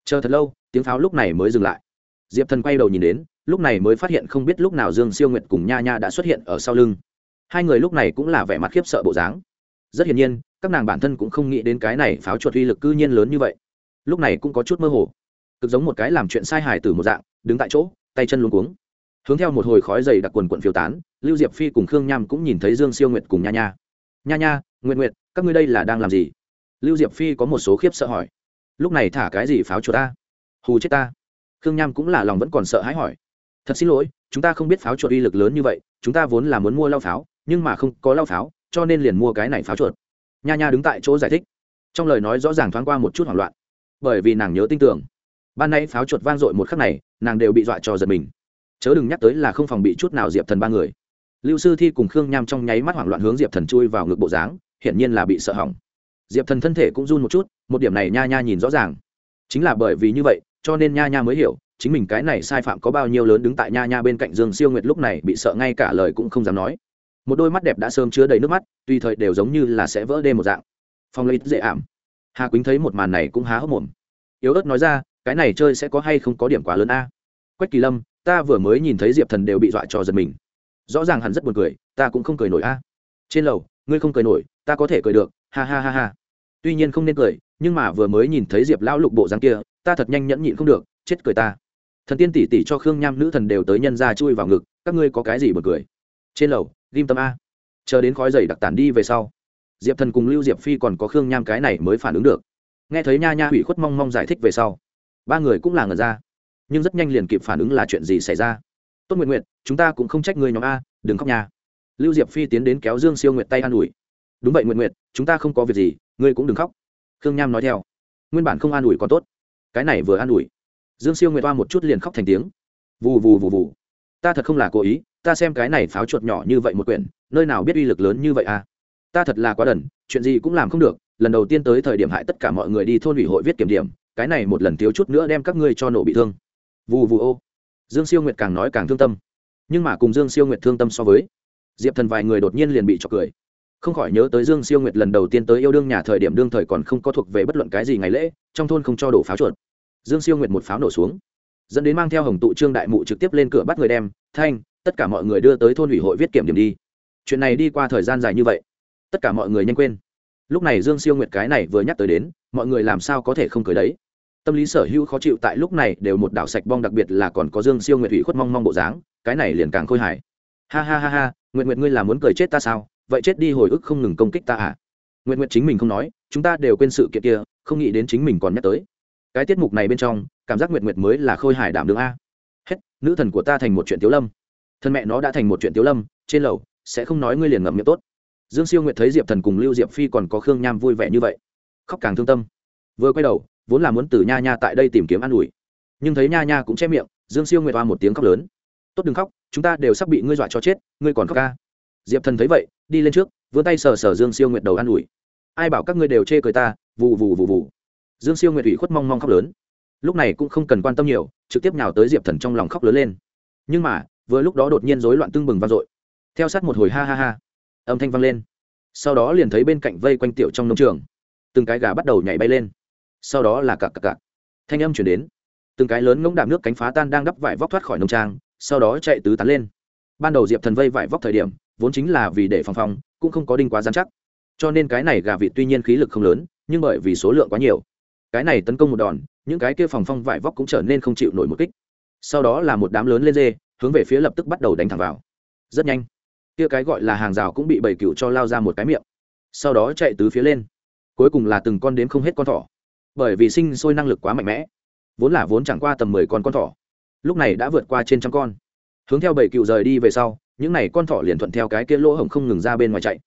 Chờ thật lâu, tiếng pháo lúc này mới dừng lại. Diệp thần quay đầu nhìn đến, lúc này mới phát hiện không biết lúc nào dương siêu nguyệt cùng nha nha đã xuất hiện ở sau lưng. Hai người lúc này cũng là vẻ mặt khiếp sợ bộ dáng. Rất hiển nhiên các nàng bản thân cũng không nghĩ đến cái này pháo chuột uy lực cư nhiên lớn như vậy. Lúc này cũng có chút mơ hồ. Cực giống một cái làm chuyện sai hài từ một dạng, đứng tại chỗ, tay chân luống cuống. Hướng theo một hồi khói dày đặc quần quận phiêu tán, lưu diệp phi cùng khương nham cũng nhìn thấy dương siêu nguyệt cùng nha nha. Nha nha nguyện nguyện các ngươi đây là đang làm gì? Lưu diệp phi có một số khiếp sợ hỏi. Lúc này thả cái gì pháo chuột ta? Hù chết ta. Khương nham cũng là lòng vẫn còn sợ hãi hỏi. Thật xin lỗi, chúng ta không biết pháo chuột uy lực lớn như vậy, chúng ta vốn là muốn mua lao pháo, nhưng mà không có lao pháo, cho nên liền mua cái này pháo chuột nha nha đứng tại chỗ giải thích. Trong lời nói rõ ràng thoáng qua một chút hoảng loạn. Bởi vì nàng nhớ tin tưởng. Ban nay pháo chuột vang dội một khắc này, nàng đều bị dọa cho giật mình. Chớ đừng nhắc tới là không phòng bị chút nào diệp thần ba người. Lưu sư thi cùng khương nham trong nháy mắt hoảng loạn hướng diệp thần chui vào ngực bộ dáng, hiển nhiên là bị sợ hỏng. Diệp thần thân thể cũng run một chút, một điểm này nha nha nhìn rõ ràng. Chính là bởi vì như vậy, cho nên nha nha mới hiểu, chính mình cái này sai phạm có bao nhiêu lớn đứng tại nha nha bên cạnh dương siêu nguyệt lúc này bị sợ ngay cả lời cũng không dám nói một đôi mắt đẹp đã sớm chứa đầy nước mắt, tùy thời đều giống như là sẽ vỡ đê một dạng. Phong lấy dễ ảm. Hà quýnh thấy một màn này cũng há hốc mồm. Yếu ớt nói ra, cái này chơi sẽ có hay không có điểm quá lớn a? Quách kỳ lâm, ta vừa mới nhìn thấy diệp thần đều bị dọa cho giật mình. Rõ ràng hẳn rất buồn cười, ta cũng không cười nổi a. Trên lầu, ngươi không cười nổi, ta có thể cười được, ha ha ha ha. Tuy nhiên không nên cười, nhưng mà vừa mới nhìn thấy diệp lão lục bộ dáng kia, ta thật nhanh nhẫn nhịn không được, chết cười ta. Thần tiên tỷ tỷ cho khương nham nữ thần đều tới nhân ra chui vào ngực, các ngươi có cái gì buồn cười? Trên lầu ghim tâm a. Chờ đến khói dày đặc tản đi về sau, diệp thần cùng lưu diệp phi còn có khương nham cái này mới phản ứng được. Nghe thấy nha nha hủy khuất mong mong giải thích về sau, ba người cũng là ngờ ra. Nhưng rất nhanh liền kịp phản ứng là chuyện gì xảy ra. Tốt nguyện nguyện chúng ta cũng không trách người nhóm a, đừng khóc nhà lưu diệp phi tiến đến kéo dương siêu nguyện tay an ủi. Đúng vậy nguyện nguyện chúng ta không có việc gì, ngươi cũng đừng khóc. Khương nham nói theo. Nguyên bản không an ủi còn tốt, cái này vừa an ủi. Dương siêu nguyệt toa một chút liền khóc thành tiếng. Vù vù vù vù, ta thật không là cố ý ta xem cái này pháo chuột nhỏ như vậy một quyển, nơi nào biết uy lực lớn như vậy à? Ta thật là quá đần, chuyện gì cũng làm không được, lần đầu tiên tới thời điểm hại tất cả mọi người đi thôn ủy hội viết kiểm điểm, cái này một lần thiếu chút nữa đem các ngươi cho nổ bị thương. Vù vù ô. Dương siêu nguyệt càng nói càng thương tâm. Nhưng mà cùng dương siêu nguyệt thương tâm so với, diệp thần vài người đột nhiên liền bị trọc cười. Không khỏi nhớ tới dương siêu nguyệt lần đầu tiên tới yêu đương nhà thời điểm đương thời còn không có thuộc về bất luận cái gì ngày lễ, trong thôn không cho đổ pháo chuột. Dương siêu nguyệt một pháo nổ xuống, dẫn đến mang theo hồng tụ trương đại mụ trực tiếp lên cửa bắt người đem, thanh tất cả mọi người đưa tới thôn ủy hội viết kiểm điểm đi. Chuyện này đi qua thời gian dài như vậy, tất cả mọi người nhanh quên. Lúc này dương siêu nguyệt cái này vừa nhắc tới đến, mọi người làm sao có thể không cười đấy? Tâm lý sở hữu khó chịu tại lúc này đều một đảo sạch bong đặc biệt là còn có dương siêu nguyệt ủy khuất mong mong bộ dáng, cái này liền càng khôi hài. Ha ha ha ha nguyện nguyện ngươi là muốn cười chết ta sao? Vậy chết đi hồi ức không ngừng công kích ta à? Nguyện nguyện chính mình không nói, chúng ta đều quên sự kiện kia, không nghĩ đến chính mình còn nhắc tới. Cái tiết mục này bên trong, cảm giác nguyện nguyện mới là khôi hài đảm đường a. Hết, nữ thần của ta thành một chuyện tiếu lâm thân mẹ nó đã thành một chuyện tiếu lâm, trên lầu, sẽ không nói ngươi liền ngậm miệng tốt. Dương siêu nguyệt thấy diệp thần cùng lưu diệp phi còn có khương nham vui vẻ như vậy, khóc càng thương tâm. Vừa quay đầu, vốn là muốn từ nha nha tại đây tìm kiếm an ủi, nhưng thấy nha nha cũng che miệng, dương siêu nguyệt oa một tiếng khóc lớn. Tốt đừng khóc, chúng ta đều sắp bị ngươi dọa cho chết, ngươi còn khóc ca. Diệp thần thấy vậy, đi lên trước, vươn tay sờ sờ dương siêu nguyệt đầu an ủi. Ai bảo các ngươi đều chê cười ta, vù vù vù vù. Dương siêu nguyệt ủy khuất mong mong khóc lớn. Lúc này cũng không cần quan tâm nhiều, trực tiếp nhào tới diệp thần trong lòng khóc lớn lên. Nhưng mà vừa lúc đó đột nhiên rối loạn tưng bừng vang dội. Theo sát một hồi ha ha ha. Âm thanh vang lên. Sau đó liền thấy bên cạnh vây quanh tiểu trong nông trường. Từng cái gà bắt đầu nhảy bay lên. Sau đó là cặp cặp cặp thanh âm chuyển đến. Từng cái lớn ngỗng đạp nước cánh phá tan đang đắp vải vóc thoát khỏi nông trang, sau đó chạy tứ tán lên. Ban đầu diệp thần vây vải vóc thời điểm, vốn chính là vì để phòng phòng, cũng không có đinh quá dán chắc. Cho nên cái này gà vịt tuy nhiên khí lực không lớn, nhưng bởi vì số lượng quá nhiều. Cái này tấn công một đòn, những cái kia phòng phong vải vóc cũng trở nên không chịu nổi một kích. Sau đó là một đám lớn lên dê hướng về phía lập tức bắt đầu đánh thẳng vào. Rất nhanh, kia cái gọi là hàng rào cũng bị bầy cựu cho lao ra một cái miệng, sau đó chạy tứ phía lên. Cuối cùng là từng con đếm không hết con thỏ, bởi vì sinh sôi năng lực quá mạnh mẽ, vốn là vốn chẳng qua tầm mười con con thỏ, lúc này đã vượt qua trên trăm con. Hướng theo bầy cựu rời đi về sau, những n à y con thỏ liền thuận theo cái kia lỗ hổng không ngừng ra bên ngoài chạy,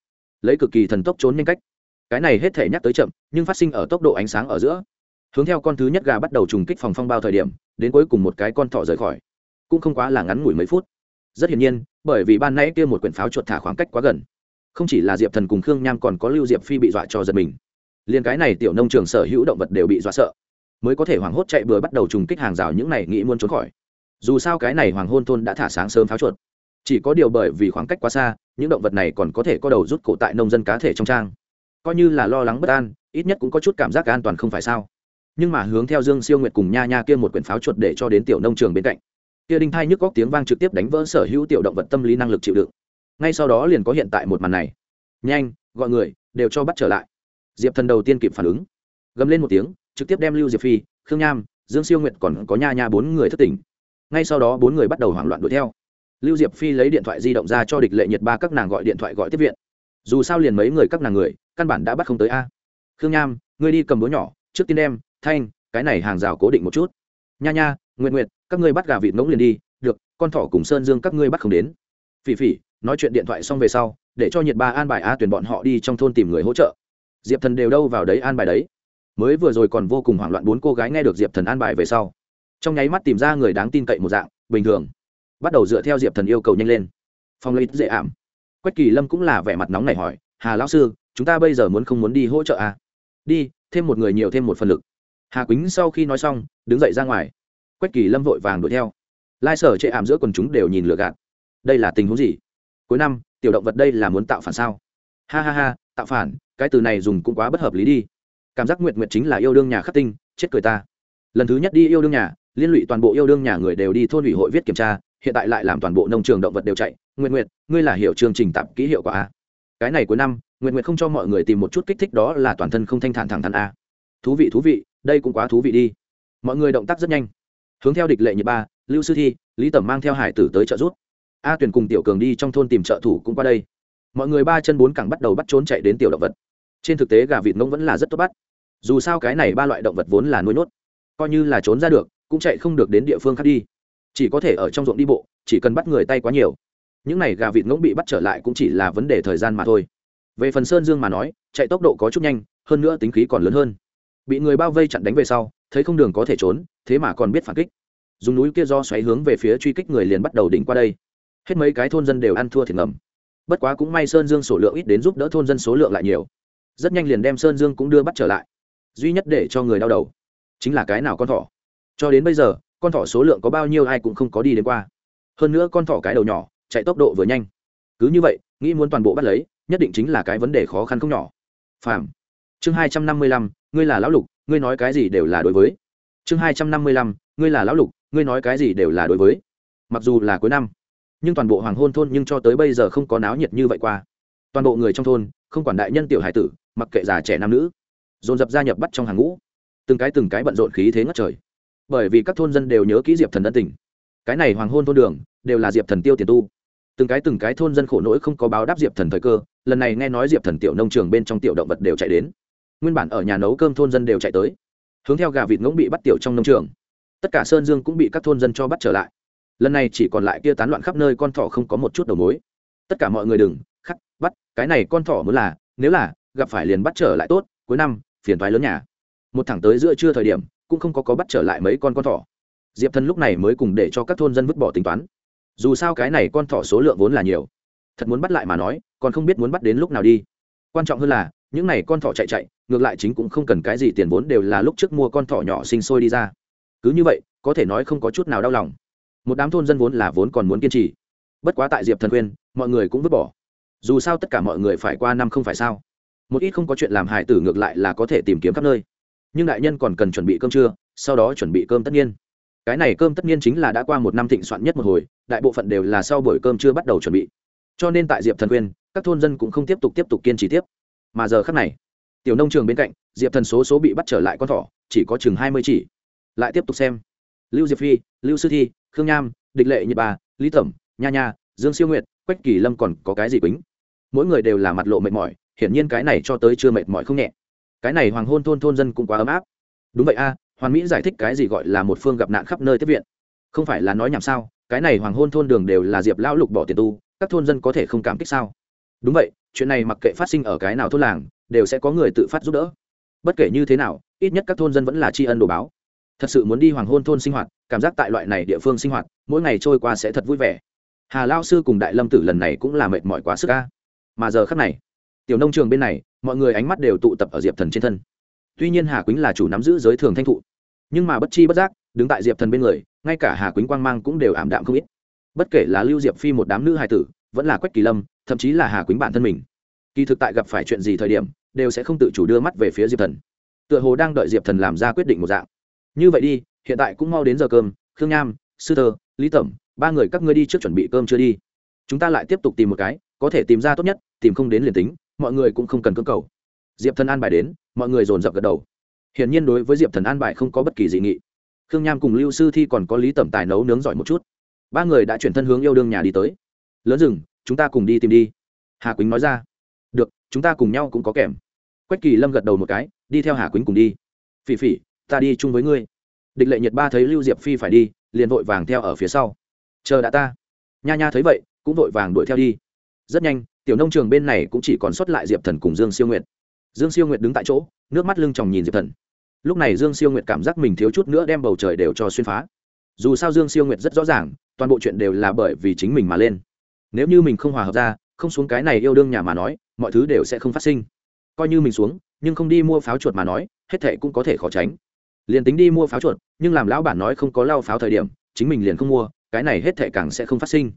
lấy cực kỳ thần tốc trốn nhanh cách. Cái này hết thể nhắc tới chậm, nhưng phát sinh ở tốc độ ánh sáng ở giữa. Hướng theo con thứ nhất gà bắt đầu trùng kích phòng phong bao thời điểm, đến cuối cùng một cái con thỏ rời khỏi cũng không quá là ngắn ngủi mấy phút. Rất hiển nhiên, bởi vì ban nãy kia một quyển pháo chuột thả khoảng cách quá gần, không chỉ là diệp thần cùng khương nham còn có lưu diệp phi bị dọa cho giật mình. Liền cái này tiểu nông trường sở hữu động vật đều bị dọa sợ, mới có thể hoảng hốt chạy bừa bắt đầu trùng kích hàng rào những này nghĩ muốn trốn khỏi. Dù sao cái này hoàng hôn thôn đã thả sáng sớm pháo chuột. Chỉ có điều bởi vì khoảng cách quá xa, những động vật này còn có thể có đầu rút cổ tại nông dân cá thể trong trang. Coi như là lo lắng bất an, ít nhất cũng có chút cảm giác an toàn không phải sao. Nhưng mà hướng theo dương siêu nguyệt cùng nha nha kia một quyển pháo chuột để cho đến tiểu nông trường bên cạnh kia đinh thai nhức góc tiếng vang trực tiếp đánh vỡ sở hữu tiểu động vật tâm lý năng lực chịu đựng. Ngay sau đó liền có hiện tại một màn này. Nhanh, gọi người, đều cho bắt trở lại. Diệp thần đầu tiên kịp phản ứng. Gầm lên một tiếng, trực tiếp đem lưu diệp phi, khương nham, dương siêu nguyệt còn có nha nha bốn người thất tỉnh. Ngay sau đó bốn người bắt đầu hoảng loạn đuổi theo. Lưu diệp phi lấy điện thoại di động ra cho địch lệ nhiệt ba các nàng gọi điện thoại gọi tiếp viện. Dù sao liền mấy người các nàng người, căn bản đã bắt không tới a. Khương nham, ngươi đi cầm búa nhỏ, trước tiên đem, thanh, cái này hàng rào cố định một chút. Nha nha nguyện nguyện các ngươi bắt gà vịt ngỗng liền đi, được, con thỏ cùng sơn dương các ngươi bắt không đến. Phỉ phỉ, nói chuyện điện thoại xong về sau, để cho nhiệt ba an bài a tuyển bọn họ đi trong thôn tìm người hỗ trợ. Diệp thần đều đâu vào đấy an bài đấy. Mới vừa rồi còn vô cùng hoảng loạn bốn cô gái nghe được diệp thần an bài về sau. Trong nháy mắt tìm ra người đáng tin cậy một dạng, bình thường. Bắt đầu dựa theo diệp thần yêu cầu nhanh lên. Phong lấy dễ ảm. Quách kỳ lâm cũng là vẻ mặt nóng này hỏi, hà lão sư, chúng ta bây giờ muốn không muốn đi hỗ trợ à? đi, thêm một người nhiều thêm một phần lực. Hà quýnh sau khi nói xong, đứng dậy ra ngoài quách kỳ lâm vội vàng đuổi theo. Lai sở chệ ảm giữa quần chúng đều nhìn lừa gạt. Đây là tình huống gì? Cuối năm, tiểu động vật đây là muốn tạo phản sao? Ha ha ha, tạo phản, cái từ này dùng cũng quá bất hợp lý đi. Cảm giác nguyện nguyện chính là yêu đương nhà khắc tinh, chết cười ta. Lần thứ nhất đi yêu đương nhà, liên lụy toàn bộ yêu đương nhà người đều đi thôn ủy hội viết kiểm tra, hiện tại lại làm toàn bộ nông trường động vật đều chạy. Nguyện nguyện ngươi là hiểu chương trình tạp kỹ hiệu quả a. Cái này cuối năm nguyện nguyện không cho mọi người tìm một chút kích thích đó là toàn thân không thanh thản thẳng thắn a. Thú vị thú vị, đây cũng quá thú vị đi. Mọi người động tác rất nhanh hướng theo địch lệ nhật ba, lưu sư thi, lý tẩm mang theo hải tử tới trợ giúp. A tuyển cùng tiểu cường đi trong thôn tìm trợ thủ cũng qua đây. Mọi người ba chân bốn cẳng bắt đầu bắt trốn chạy đến tiểu động vật. Trên thực tế gà vịt ngỗng vẫn là rất tốt bắt. Dù sao cái này ba loại động vật vốn là nuôi nốt coi như là trốn ra được, cũng chạy không được đến địa phương khác đi. Chỉ có thể ở trong ruộng đi bộ, chỉ cần bắt người tay quá nhiều. Những này gà vịt ngỗng bị bắt trở lại cũng chỉ là vấn đề thời gian mà thôi. Về phần sơn dương mà nói, chạy tốc độ có chút nhanh, hơn nữa tính khí còn lớn hơn bị người bao vây chặn đánh về sau, thấy không đường có thể trốn, thế mà còn biết phản kích. Dùng núi kia do xoáy hướng về phía truy kích người liền bắt đầu đỉnh qua đây. Hết mấy cái thôn dân đều ăn thua thiệt ngầm. Bất quá cũng may sơn dương số lượng ít đến giúp đỡ thôn dân số lượng lại nhiều. Rất nhanh liền đem sơn dương cũng đưa bắt trở lại. Duy nhất để cho người đau đầu chính là cái nào con thỏ. Cho đến bây giờ, con thỏ số lượng có bao nhiêu ai cũng không có đi đến qua. Hơn nữa con thỏ cái đầu nhỏ, chạy tốc độ vừa nhanh. Cứ như vậy, nghĩ muốn toàn bộ bắt lấy, nhất định chính là cái vấn đề khó khăn không nhỏ. Phàm. Chương hai trăm năm mươi lăm ngươi là lão lục, ngươi nói cái gì đều là đối với. Chương hai trăm năm mươi lăm, ngươi là lão lục, ngươi nói cái gì đều là đối với. Mặc dù là cuối năm, nhưng toàn bộ hoàng hôn thôn nhưng cho tới bây giờ không có náo nhiệt như vậy qua. Toàn bộ người trong thôn, không quản đại nhân tiểu hải tử, mặc kệ già trẻ nam nữ, dồn dập gia nhập bắt trong hàng ngũ. Từng cái từng cái bận rộn khí thế ngất trời. Bởi vì các thôn dân đều nhớ kỹ diệp thần ân tình. Cái này hoàng hôn thôn đường, đều là diệp thần tiêu tiền tu. Từng cái từng cái thôn dân khổ nỗi không có báo đáp diệp thần thời cơ, lần này nghe nói diệp thần tiểu nông trường bên trong tiểu động vật đều chạy đến nguyên bản ở nhà nấu cơm thôn dân đều chạy tới. Hướng theo gà vịt ngỗng bị bắt tiểu trong nông trường. Tất cả sơn dương cũng bị các thôn dân cho bắt trở lại. Lần này chỉ còn lại kia tán loạn khắp nơi con thỏ không có một chút đầu mối. Tất cả mọi người đừng, khắc, bắt, cái này con thỏ muốn là, nếu là, gặp phải liền bắt trở lại tốt, cuối năm, phiền thoái lớn nhà. Một thẳng tới giữa trưa thời điểm, cũng không có có bắt trở lại mấy con con thỏ. Diệp thần lúc này mới cùng để cho các thôn dân vứt bỏ tính toán. Dù sao cái này con thỏ số lượng vốn là nhiều. Thật muốn bắt lại mà nói, còn không biết muốn bắt đến lúc nào đi. Quan trọng hơn là những này con thỏ chạy chạy, ngược lại chính cũng không cần cái gì tiền vốn đều là lúc trước mua con thỏ nhỏ sinh sôi đi ra. Cứ như vậy, có thể nói không có chút nào đau lòng. Một đám thôn dân vốn là vốn còn muốn kiên trì. Bất quá tại diệp thần khuyên mọi người cũng vứt bỏ. Dù sao tất cả mọi người phải qua năm không phải sao. Một ít không có chuyện làm hài tử ngược lại là có thể tìm kiếm khắp nơi. Nhưng đại nhân còn cần chuẩn bị cơm trưa, sau đó chuẩn bị cơm tất nhiên. Cái này cơm tất nhiên chính là đã qua một năm thịnh soạn nhất một hồi, đại bộ phận đều là sau buổi cơm chưa bắt đầu chuẩn bị. Cho nên tại diệp thần khuyên các thôn dân cũng không tiếp tục tiếp tục kiên trì tiếp mà giờ khắc này, tiểu nông trường bên cạnh, diệp thần số số bị bắt trở lại con thỏ, chỉ có chừng hai mươi chỉ. Lại tiếp tục xem. Lưu diệp phi, lưu sư thi, khương nham, địch lệ, nhật bà lý thẩm nha nha, dương siêu nguyệt, quách kỳ lâm còn có cái gì quýnh mỗi người đều là mặt lộ mệt mỏi, hiển nhiên cái này cho tới chưa mệt mỏi không nhẹ. Cái này hoàng hôn thôn thôn dân cũng quá ấm áp. Đúng vậy a hoàn mỹ giải thích cái gì gọi là một phương gặp nạn khắp nơi tiếp viện. Không phải là nói nhảm sao, cái này hoàng hôn thôn đường đều là diệp lão lục bỏ tiền tu, các thôn dân có thể không cảm kích sao? Đúng vậy chuyện này mặc kệ phát sinh ở cái nào thôn làng, đều sẽ có người tự phát giúp đỡ. Bất kể như thế nào, ít nhất các thôn dân vẫn là tri ân đồ báo. Thật sự muốn đi hoàng hôn thôn sinh hoạt, cảm giác tại loại này địa phương sinh hoạt, mỗi ngày trôi qua sẽ thật vui vẻ. Hà lao sư cùng đại lâm tử lần này cũng là mệt mỏi quá sức ca mà giờ khắc này, tiểu nông trường bên này, mọi người ánh mắt đều tụ tập ở diệp thần trên thân. Tuy nhiên hà quýnh là chủ nắm giữ giới thường thanh thụ, nhưng mà bất chi bất giác, đứng tại diệp thần bên người, ngay cả hà quýnh quang mang cũng đều ảm đạm không ít. Bất kể là lưu diệp phi một đám nữ hài tử, vẫn là quách kỳ lâm thậm chí là hà quýnh bản thân mình. Kỳ thực tại gặp phải chuyện gì thời điểm, đều sẽ không tự chủ đưa mắt về phía diệp thần. Tựa hồ đang đợi diệp thần làm ra quyết định một dạng. Như vậy đi, hiện tại cũng mau đến giờ cơm, khương nham, sư tơ, lý tẩm, ba người các ngươi đi trước chuẩn bị cơm chưa đi. Chúng ta lại tiếp tục tìm một cái, có thể tìm ra tốt nhất, tìm không đến liền tính, mọi người cũng không cần cưỡng cầu. Diệp thần an bài đến, mọi người dồn dập gật đầu. Hiển nhiên đối với diệp thần an bài không có bất kỳ dị nghị. Khương nham cùng lưu sư thi còn có lý tẩm tài nấu nướng giỏi một chút. Ba người đã chuyển thân hướng yêu đương nhà đi tới. Lớn rừng chúng ta cùng đi tìm đi. Hà quýnh nói ra. Được, chúng ta cùng nhau cũng có kèm. Quách kỳ lâm gật đầu một cái, đi theo hà quýnh cùng đi. Phỉ phỉ, ta đi chung với ngươi. Địch lệ nhật ba thấy lưu diệp phi phải đi, liền vội vàng theo ở phía sau. Chờ đã ta. Nha nha thấy vậy, cũng vội vàng đuổi theo đi. Rất nhanh, tiểu nông trường bên này cũng chỉ còn xuất lại diệp thần cùng dương siêu nguyệt. Dương siêu nguyệt đứng tại chỗ, nước mắt lưng tròng nhìn diệp thần. Lúc này dương siêu nguyệt cảm giác mình thiếu chút nữa đem bầu trời đều cho xuyên phá. Dù sao dương siêu nguyệt rất rõ ràng, toàn bộ chuyện đều là bởi vì chính mình mà lên nếu như mình không hòa hợp ra, không xuống cái này yêu đương nhà mà nói, mọi thứ đều sẽ không phát sinh. Coi như mình xuống, nhưng không đi mua pháo chuột mà nói, hết thệ cũng có thể khó tránh. Liền tính đi mua pháo chuột, nhưng làm lão bản nói không có lao pháo thời điểm, chính mình liền không mua, cái này hết thệ càng sẽ không phát sinh.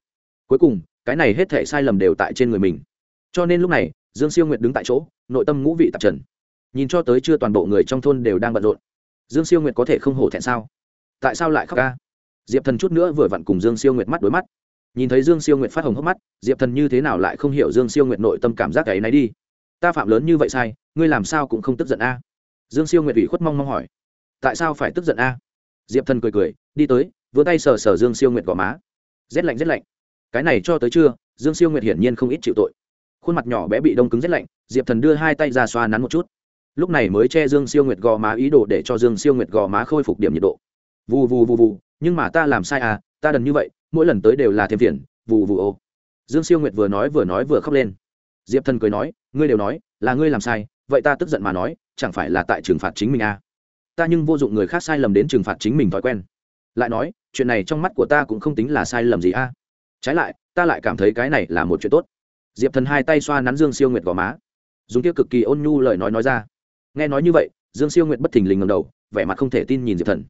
Cuối cùng, cái này hết thệ sai lầm đều tại trên người mình. Cho nên lúc này, dương siêu nguyệt đứng tại chỗ, nội tâm ngũ vị tạp trần. Nhìn cho tới chưa toàn bộ người trong thôn đều đang bận rộn. Dương siêu nguyệt có thể không hổ thẹn sao? Tại sao lại khóc ca? Diệp thần chút nữa vừa vặn cùng dương siêu nguyệt mắt đối mắt nhìn thấy dương siêu nguyệt phát hồng hốc mắt, diệp thần như thế nào lại không hiểu dương siêu nguyệt nội tâm cảm giác ấy nấy đi. Ta phạm lớn như vậy sai, ngươi làm sao cũng không tức giận a? Dương siêu nguyệt ủy khuất mong mong hỏi. Tại sao phải tức giận a? Diệp thần cười cười, đi tới, vừa tay sờ sờ dương siêu nguyệt gò má. Rét lạnh rét lạnh. Cái này cho tới trưa, dương siêu nguyệt hiển nhiên không ít chịu tội. Khuôn mặt nhỏ bé bị đông cứng rét lạnh, diệp thần đưa hai tay ra xoa nắn một chút. Lúc này mới che dương siêu nguyệt gò má ý đồ để cho dương siêu nguyệt gò má khôi phục điểm nhiệt độ. Vù vù vù vù, nhưng mà ta làm sai à ta đần như vậy mỗi lần tới đều là thêm phiền, vù vù ô. Dương siêu nguyệt vừa nói vừa nói vừa khóc lên. Diệp thần cười nói, ngươi đều nói, là ngươi làm sai, vậy ta tức giận mà nói, chẳng phải là tại trừng phạt chính mình à? Ta nhưng vô dụng người khác sai lầm đến trừng phạt chính mình thói quen. Lại nói, chuyện này trong mắt của ta cũng không tính là sai lầm gì a trái lại, ta lại cảm thấy cái này là một chuyện tốt. Diệp thần hai tay xoa nắn dương siêu nguyệt gò má. Dùng kia cực kỳ ôn nhu lời nói nói ra. Nghe nói như vậy, dương siêu nguyệt bất thình lình ngầm đầu, vẻ mặt không thể tin nhìn diệp thần.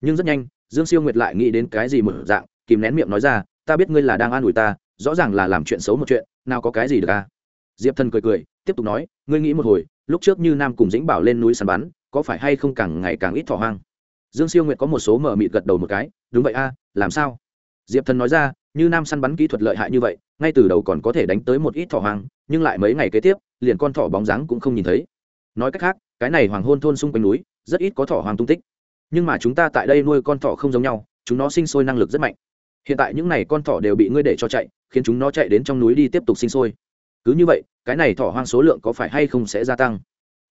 Nhưng rất nhanh, dương siêu nguyệt lại nghĩ đến cái gì một dạng kìm nén miệng nói ra, ta biết ngươi là đang an ủi ta, rõ ràng là làm chuyện xấu một chuyện, nào có cái gì được à? Diệp thần cười cười, tiếp tục nói, ngươi nghĩ một hồi, lúc trước như nam cùng dĩnh bảo lên núi săn bắn, có phải hay không càng ngày càng ít thỏ hoang? Dương siêu nguyệt có một số mờ mịt gật đầu một cái, đúng vậy a, làm sao? Diệp thần nói ra, như nam săn bắn kỹ thuật lợi hại như vậy, ngay từ đầu còn có thể đánh tới một ít thỏ hoang, nhưng lại mấy ngày kế tiếp, liền con thỏ bóng dáng cũng không nhìn thấy. Nói cách khác, cái này hoàng hôn thôn xung quanh núi, rất ít có thỏ hoang tung tích. Nhưng mà chúng ta tại đây nuôi con thỏ không giống nhau, chúng nó sinh sôi năng lực rất mạnh hiện tại những n à y con thỏ đều bị ngươi để cho chạy, khiến chúng nó chạy đến trong núi đi tiếp tục sinh sôi. Cứ như vậy, cái này thỏ hoang số lượng có phải hay không sẽ gia tăng?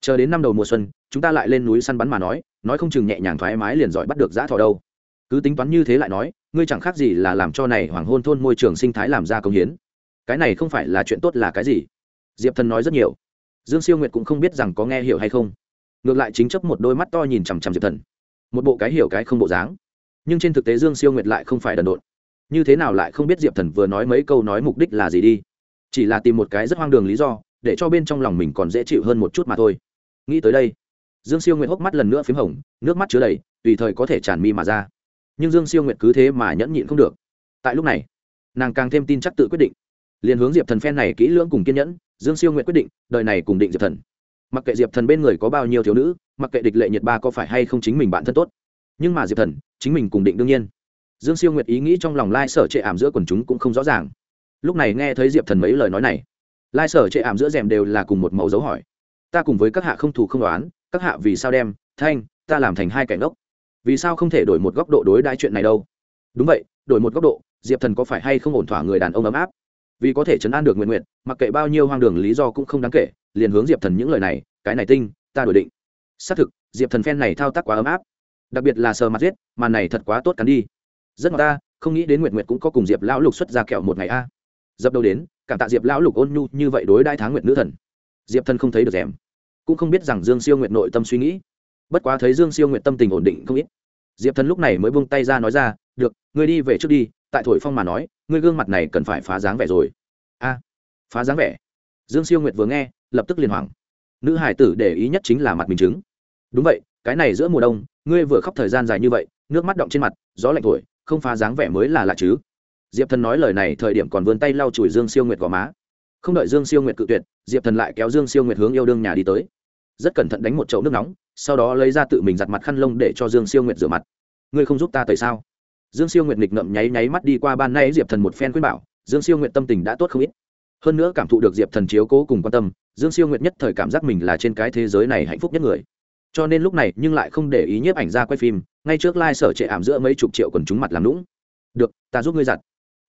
Chờ đến năm đầu mùa xuân, chúng ta lại lên núi săn bắn mà nói nói không chừng nhẹ nhàng thoải mái liền giỏi bắt được giã thỏ đâu. Cứ tính toán như thế lại nói, ngươi chẳng khác gì là làm cho này hoàng hôn thôn môi trường sinh thái làm ra công hiến. Cái này không phải là chuyện tốt là cái gì? Diệp thần nói rất nhiều. Dương siêu nguyệt cũng không biết rằng có nghe hiểu hay không. Ngược lại chính chấp một đôi mắt to nhìn chằm chằm diệp thần. Một bộ cái hiểu cái không bộ dáng. Nhưng trên thực tế dương siêu nguyệt lại không phải đần độn như thế nào lại không biết diệp thần vừa nói mấy câu nói mục đích là gì đi? Chỉ là tìm một cái rất hoang đường lý do, để cho bên trong lòng mình còn dễ chịu hơn một chút mà thôi. Nghĩ tới đây, dương siêu nguyệt hốc mắt lần nữa p h í m hồng, nước mắt chứa đầy, tùy thời có thể tràn mi mà ra. Nhưng dương siêu nguyệt cứ thế mà nhẫn nhịn không được. Tại lúc này, nàng càng thêm tin chắc tự quyết định. Liền hướng diệp thần phen này kỹ lưỡng cùng kiên nhẫn, dương siêu nguyệt quyết định, đời này cùng định diệp thần. Mặc kệ diệp thần bên người có bao nhiêu thiếu nữ, mặc kệ địch lệ nhiệt ba có phải hay không chính mình bạn thân tốt. Nhưng mà diệp thần, chính mình cùng định đương nhiên dương siêu nguyệt ý nghĩ trong lòng lai sở trệ ảm giữa quần chúng cũng không rõ ràng. Lúc này nghe thấy diệp thần mấy lời nói này, lai sở trệ ảm giữa rèm đều là cùng một mẫu dấu hỏi. Ta cùng với các hạ không thù không đoán các hạ vì sao đem thanh, ta làm thành hai cảnh đốc vì sao không thể đổi một góc độ đối đãi chuyện này đâu? Đúng vậy, đổi một góc độ, diệp thần có phải hay không ổn thỏa người đàn ông ấm áp? Vì có thể chấn an được nguyện nguyện mặc kệ bao nhiêu hoang đường lý do cũng không đáng kể, liền hướng diệp thần những lời này, cái này tinh, ta đổi định. Xác thực, diệp thần phen này thao tác quá ấm áp. Đặc biệt là sờ mặt giết, màn này thật quá tốt cắn đi rất ngọt ta, không nghĩ đến nguyệt nguyệt cũng có cùng diệp lão lục xuất ra kẹo một ngày a. Dập đầu đến, cảm tạ diệp lão lục ôn nhu như vậy đối đãi tháng nguyệt nữ thần. Diệp thần không thấy được rèm, cũng không biết rằng dương siêu nguyệt nội tâm suy nghĩ. Bất quá thấy dương siêu nguyệt tâm tình ổn định không ít. Diệp thần lúc này mới buông tay ra nói ra, được, ngươi đi về trước đi, tại thổi phong mà nói, ngươi gương mặt này cần phải phá dáng vẻ rồi. A, phá dáng vẻ? Dương siêu nguyệt vừa nghe, lập tức liền hoảng. Nữ hải tử để ý nhất chính là mặt mình chứng đúng vậy, cái này giữa mùa đông, ngươi vừa khóc thời gian dài như vậy, nước mắt động trên mặt, gió lạnh thổi không phá dáng vẻ mới là lạ chứ. Diệp thần nói lời này thời điểm còn vươn tay lau chùi dương siêu nguyệt gò má. Không đợi dương siêu nguyệt cự tuyệt, diệp thần lại kéo dương siêu nguyệt hướng yêu đương nhà đi tới. Rất cẩn thận đánh một chậu nước nóng, sau đó lấy ra tự mình giặt mặt khăn lông để cho dương siêu nguyệt rửa mặt. Ngươi không giúp ta tại sao? Dương siêu nguyệt nghịch ngậm nháy nháy mắt đi qua ban nay diệp thần một phen khuyên bảo, dương siêu nguyệt tâm tình đã tốt không ít. Hơn nữa cảm thụ được diệp thần chiếu cố cùng quan tâm, dương siêu nguyệt nhất thời cảm giác mình là trên cái thế giới này hạnh phúc nhất người cho nên lúc này nhưng lại không để ý nhiếp ảnh ra quay phim, ngay trước lai、like、sở trệ ảm giữa mấy chục triệu quần chúng mặt làm lũng được, ta giúp ngươi giặt.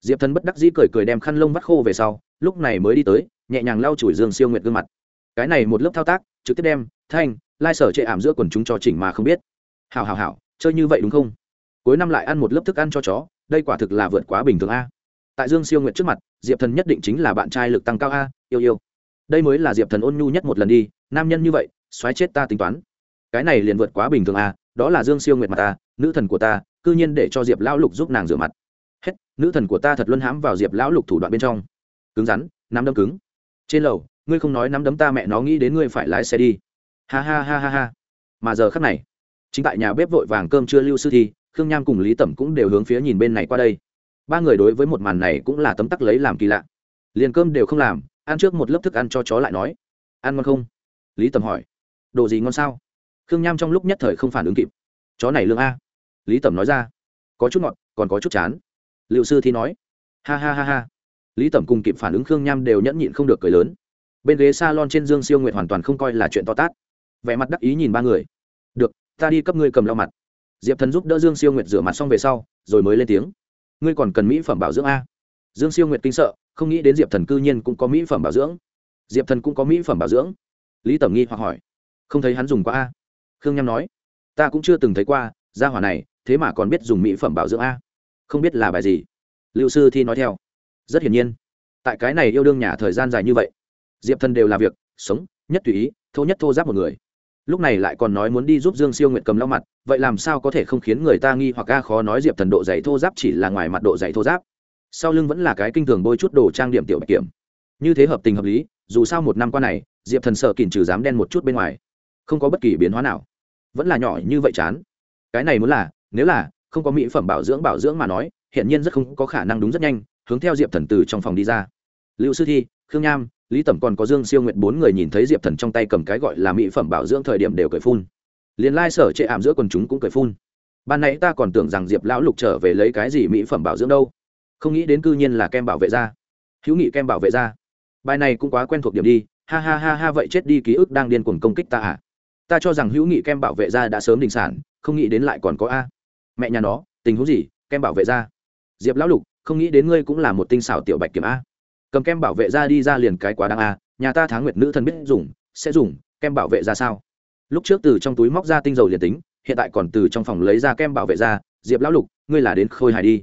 Diệp thần bất đắc dĩ cười cười đem khăn lông vắt khô về sau, lúc này mới đi tới, nhẹ nhàng lau chùi dương siêu nguyệt gương mặt. Cái này một lớp thao tác, trực tiếp đem, thanh, lai、like、sở trệ ảm giữa quần chúng cho chỉnh mà không biết. Hào hào hào chơi như vậy đúng không? Cuối năm lại ăn một lớp thức ăn cho chó, đây quả thực là vượt quá bình thường a. Tại dương siêu nguyệt trước mặt, diệp thần nhất định chính là bạn trai lực tăng cao a, yêu yêu. Đây mới là diệp thần ôn nhu nhất một lần đi, nam nhân như vậy, xoáy chết ta tính toán cái này liền vượt quá bình thường à đó là dương siêu nguyệt mặt ta nữ thần của ta, cư nhiên để cho diệp lão lục giúp nàng rửa mặt. Hết, nữ thần của ta thật luân hãm vào diệp lão lục thủ đoạn bên trong. Cứng rắn, nắm đấm cứng. Trên lầu, ngươi không nói nắm đấm ta mẹ nó nghĩ đến ngươi phải lái xe đi. Ha ha ha ha ha. Mà giờ khắc này, chính tại nhà bếp vội vàng cơm chưa lưu sư thi, khương nham cùng lý tẩm cũng đều hướng phía nhìn bên này qua đây. Ba người đối với một màn này cũng là tấm tắc lấy làm kỳ lạ. Liền cơm đều không làm, ăn trước một lớp thức ăn cho chó lại nói. Ăn ngon không? Lý tẩm hỏi. Đồ gì ngon sao? Khương nham trong lúc nhất thời không phản ứng kịp. Chó này lương a. Lý tẩm nói ra. Có chút ngọt, còn có chút chán. Liệu sư thi nói. Ha ha ha ha. Lý tẩm cùng kịp phản ứng khương nham đều nhẫn nhịn không được cười lớn. Bên ghế s a lon trên dương siêu nguyện hoàn toàn không coi là chuyện to tát. Vẻ mặt đắc ý nhìn ba người. Được, ta đi cấp ngươi cầm lau mặt. Diệp thần giúp đỡ dương siêu nguyệt rửa mặt xong về sau, rồi mới lên tiếng. Ngươi còn cần mỹ phẩm bảo dưỡng a? Dương siêu nguyệt kinh sợ, không nghĩ đến diệp thần cư nhiên cũng có mỹ phẩm bảo dưỡng. Diệp thần cũng có mỹ phẩm bảo dưỡng. Lý tẩm nghi hoặc hỏi. Không thấy hắn dùng qua a? Khương nham nói, ta cũng chưa từng thấy qua, gia hỏa này, thế mà còn biết dùng mỹ phẩm bảo dưỡng a. Không biết là bài gì? Liệu sư thi nói theo. Rất hiển nhiên, tại cái này yêu đương nhà thời gian dài như vậy, diệp thần đều là việc, sống, nhất tùy ý, thô nhất thô giáp một người. Lúc này lại còn nói muốn đi giúp dương siêu nguyện cầm lau mặt, vậy làm sao có thể không khiến người ta nghi hoặc ca khó nói diệp thần độ dày thô giáp chỉ là ngoài mặt độ dày thô giáp. Sau lưng vẫn là cái kinh thường bôi chút đồ trang điểm tiểu bạch kiểm. Như thế hợp tình hợp lý, dù sao một năm qua này, diệp thần sợ kìm trừ dám đen một chút bên ngoài, không có bất kỳ biến hóa nào vẫn là nhỏ như vậy chán. Cái này muốn là, nếu là, không có mỹ phẩm bảo dưỡng bảo dưỡng mà nói hiện nhiên rất không có khả năng đúng rất nhanh, hướng theo diệp thần từ trong phòng đi ra. Lưu sư thi, khương nham, lý tẩm còn có dương siêu Nguyệt bốn người nhìn thấy diệp thần trong tay cầm cái gọi là mỹ phẩm bảo dưỡng thời điểm đều cười phun. Liền lai、like、sở chệ ảm giữa quần chúng cũng cười phun. Ban nãy ta còn tưởng rằng diệp lão lục trở về lấy cái gì mỹ phẩm bảo dưỡng đâu. Không nghĩ đến cư nhiên là kem bảo vệ da. Hữu nghị kem bảo vệ da. Bài này cũng quá quen thuộc điểm đi. Ha ha ha ha, vậy chết đi, ký ức đang điên cuồng công kích ta à? Ta cho rằng hữu nghị kem bảo vệ da đã sớm đình sản, không nghĩ đến lại còn có a. Mẹ nhà nó, tình huống gì, kem bảo vệ da? Diệp lão lục, không nghĩ đến ngươi cũng là một tinh xảo tiểu bạch kiểm a. Cầm kem bảo vệ da đi ra liền cái quá đáng a, nhà ta tháng nguyệt nữ thân biết dùng, sẽ dùng, kem bảo vệ da sao? Lúc trước từ trong túi móc ra tinh dầu liền tính, hiện tại còn từ trong phòng lấy ra kem bảo vệ da, diệp lão lục, ngươi là đến khôi hài đi.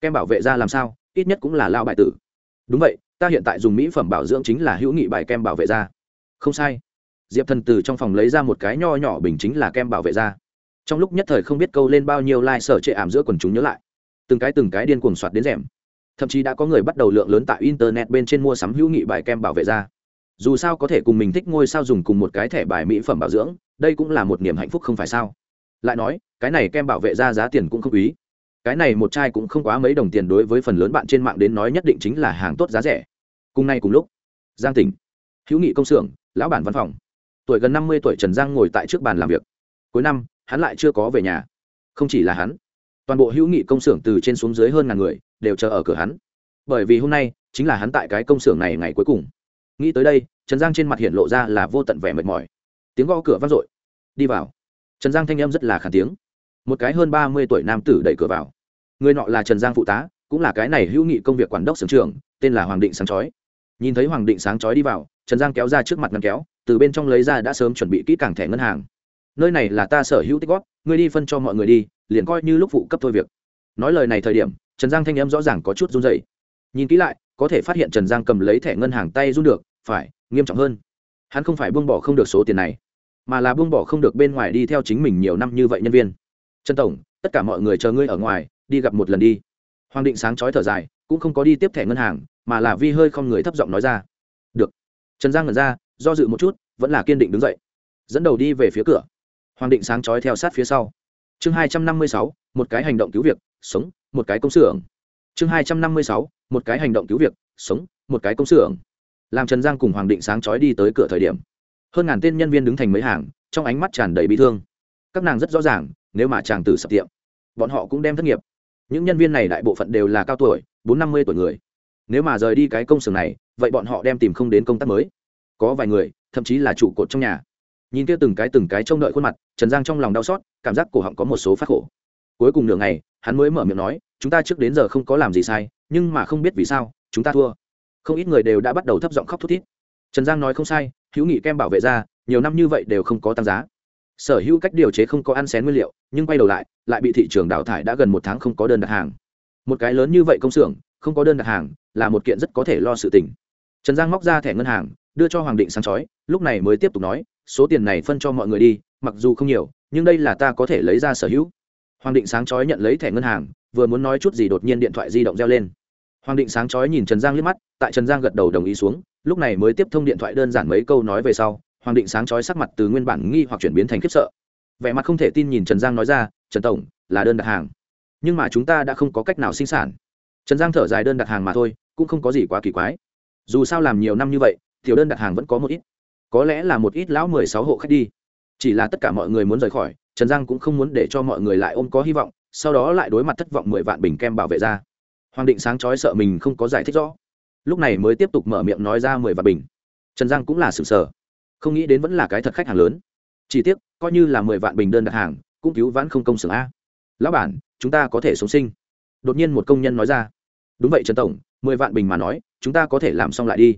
Kem bảo vệ da làm sao? Ít nhất cũng là lao bại tử. Đúng vậy, ta hiện tại dùng mỹ phẩm bảo dưỡng chính là hữu nghị bài kem bảo vệ da. Không sai diệp thần từ trong phòng lấy ra một cái nho nhỏ bình chính là kem bảo vệ da. Trong lúc nhất thời không biết câu lên bao nhiêu like chệ ảm giữa quần chúng nhớ lại. Từng cái từng cái điên cuồng soạt đến rèm. Thậm chí đã có người bắt đầu lượng lớn tại internet bên trên mua sắm hữu nghị bài kem bảo vệ da. Dù sao có thể cùng mình thích ngôi sao dùng cùng một cái thẻ bài mỹ phẩm bảo dưỡng, đây cũng là một niềm hạnh phúc không phải sao. Lại nói, cái này kem bảo vệ da giá tiền cũng không quý. Cái này một chai cũng không quá mấy đồng tiền đối với phần lớn bạn trên mạng đến nói nhất định chính là hàng tốt giá rẻ. Cùng nay cùng lúc, giang tỉnh, hữu nghị công xưởng, lão bản văn phòng tuổi gần năm mươi tuổi trần giang ngồi tại trước bàn làm việc. Cuối năm, hắn lại chưa có về nhà. Không chỉ là hắn, toàn bộ hữu nghị công xưởng từ trên xuống dưới hơn ngàn người đều chờ ở cửa hắn. Bởi vì hôm nay chính là hắn tại cái công xưởng này ngày cuối cùng. Nghĩ tới đây, trần giang trên mặt hiện lộ ra là vô tận vẻ mệt mỏi. Tiếng gõ cửa vang dội. Đi vào. Trần giang thanh âm rất là khả tiếng. Một cái hơn ba mươi tuổi nam tử đẩy cửa vào. Người nọ là trần giang phụ tá, cũng là cái này hữu nghị công việc quản đốc sưởng trường tên là hoàng định sáng chói. Nhìn thấy hoàng định sáng chói đi vào, trần giang kéo ra trước mặt ngăn kéo từ bên trong lấy ra đã sớm chuẩn bị kỹ càng thẻ ngân hàng. Nơi này là ta sở hữu tích góp, ngươi đi phân cho mọi người đi, liền coi như lúc phụ cấp thôi việc. Nói lời này thời điểm, trần giang thanh âm rõ ràng có chút run dày nhìn kỹ lại, có thể phát hiện trần giang cầm lấy thẻ ngân hàng tay run được, phải, nghiêm trọng hơn. Hắn không phải buông bỏ không được số tiền này, mà là buông bỏ không được bên ngoài đi theo chính mình nhiều năm như vậy nhân viên. Trần tổng, tất cả mọi người chờ ngươi ở ngoài, đi gặp một lần đi. Hoàng định sáng chói thở dài, cũng không có đi tiếp thẻ ngân hàng, mà là vi hơi không người thấp giọng nói ra. Được. Trần giang ngẩn ra do dự một chút, vẫn là kiên định đứng dậy, dẫn đầu đi về phía cửa. Hoàng định sáng chói theo sát phía sau. Chương hai trăm năm mươi sáu, một cái hành động cứu việc, sống, một cái công xưởng. Chương hai trăm năm mươi sáu, một cái hành động cứu việc, sống, một cái công xưởng. Làm trần giang cùng hoàng định sáng chói đi tới cửa thời điểm, hơn ngàn tên nhân viên đứng thành mấy hàng, trong ánh mắt tràn đầy bị thương. Các nàng rất rõ ràng, nếu mà chàng tử sập tiệm, bọn họ cũng đem thất nghiệp. Những nhân viên này đại bộ phận đều là cao tuổi, bốn năm mươi tuổi người. Nếu mà rời đi cái công xưởng này, vậy bọn họ đem tìm không đến công tác mới có vài người, thậm chí là trụ cột trong nhà. Nhìn kia từng cái từng cái trông đợi khuôn mặt, trần giang trong lòng đau xót, cảm giác cổ họng có một số phát khổ. Cuối cùng nửa ngày, hắn mới mở miệng nói, chúng ta trước đến giờ không có làm gì sai, nhưng mà không biết vì sao, chúng ta thua. Không ít người đều đã bắt đầu thấp giọng khóc thút thít. Trần giang nói không sai, hữu nghị kem bảo vệ ra, nhiều năm như vậy đều không có tăng giá. Sở hữu cách điều chế không có ăn xén nguyên liệu, nhưng quay đầu lại lại bị thị trường đào thải đã gần một tháng không có đơn đặt hàng. Một cái lớn như vậy công xưởng, không có đơn đặt hàng, là một kiện rất có thể lo sự tình. Trần giang móc ra thẻ ngân hàng đưa cho hoàng định sáng chói, lúc này mới tiếp tục nói, số tiền này phân cho mọi người đi, mặc dù không nhiều, nhưng đây là ta có thể lấy ra sở hữu. Hoàng định sáng chói nhận lấy thẻ ngân hàng, vừa muốn nói chút gì đột nhiên điện thoại di động reo lên. Hoàng định sáng chói nhìn trần giang liếc mắt, tại trần giang gật đầu đồng ý xuống, lúc này mới tiếp thông điện thoại đơn giản mấy câu nói về sau, hoàng định sáng chói sắc mặt từ nguyên bản nghi hoặc chuyển biến thành khiếp sợ. Vẻ mặt không thể tin nhìn trần giang nói ra, trần tổng, là đơn đặt hàng. Nhưng mà chúng ta đã không có cách nào sinh sản. Trần giang thở dài đơn đặt hàng mà thôi, cũng không có gì quá kỳ quái. Dù sao làm nhiều năm như vậy tiểu đơn đặt hàng vẫn có một ít. Có lẽ là một ít lão mười sáu hộ khách đi. Chỉ là tất cả mọi người muốn rời khỏi, trần giang cũng không muốn để cho mọi người lại ôm có hy vọng, sau đó lại đối mặt thất vọng mười vạn bình kem bảo vệ ra. Hoàng định sáng trói sợ mình không có giải thích rõ. Lúc này mới tiếp tục mở miệng nói ra mười vạn bình. Trần giang cũng là sự sở không nghĩ đến vẫn là cái thật khách hàng lớn. Chỉ tiếc, coi như là mười vạn bình đơn đặt hàng, cũng cứu vãn không công xưởng a. Lão bản, chúng ta có thể sống sinh. Đột nhiên một công nhân nói ra. Đúng vậy trần tổng, mười vạn bình mà nói, chúng ta có thể làm xong lại đi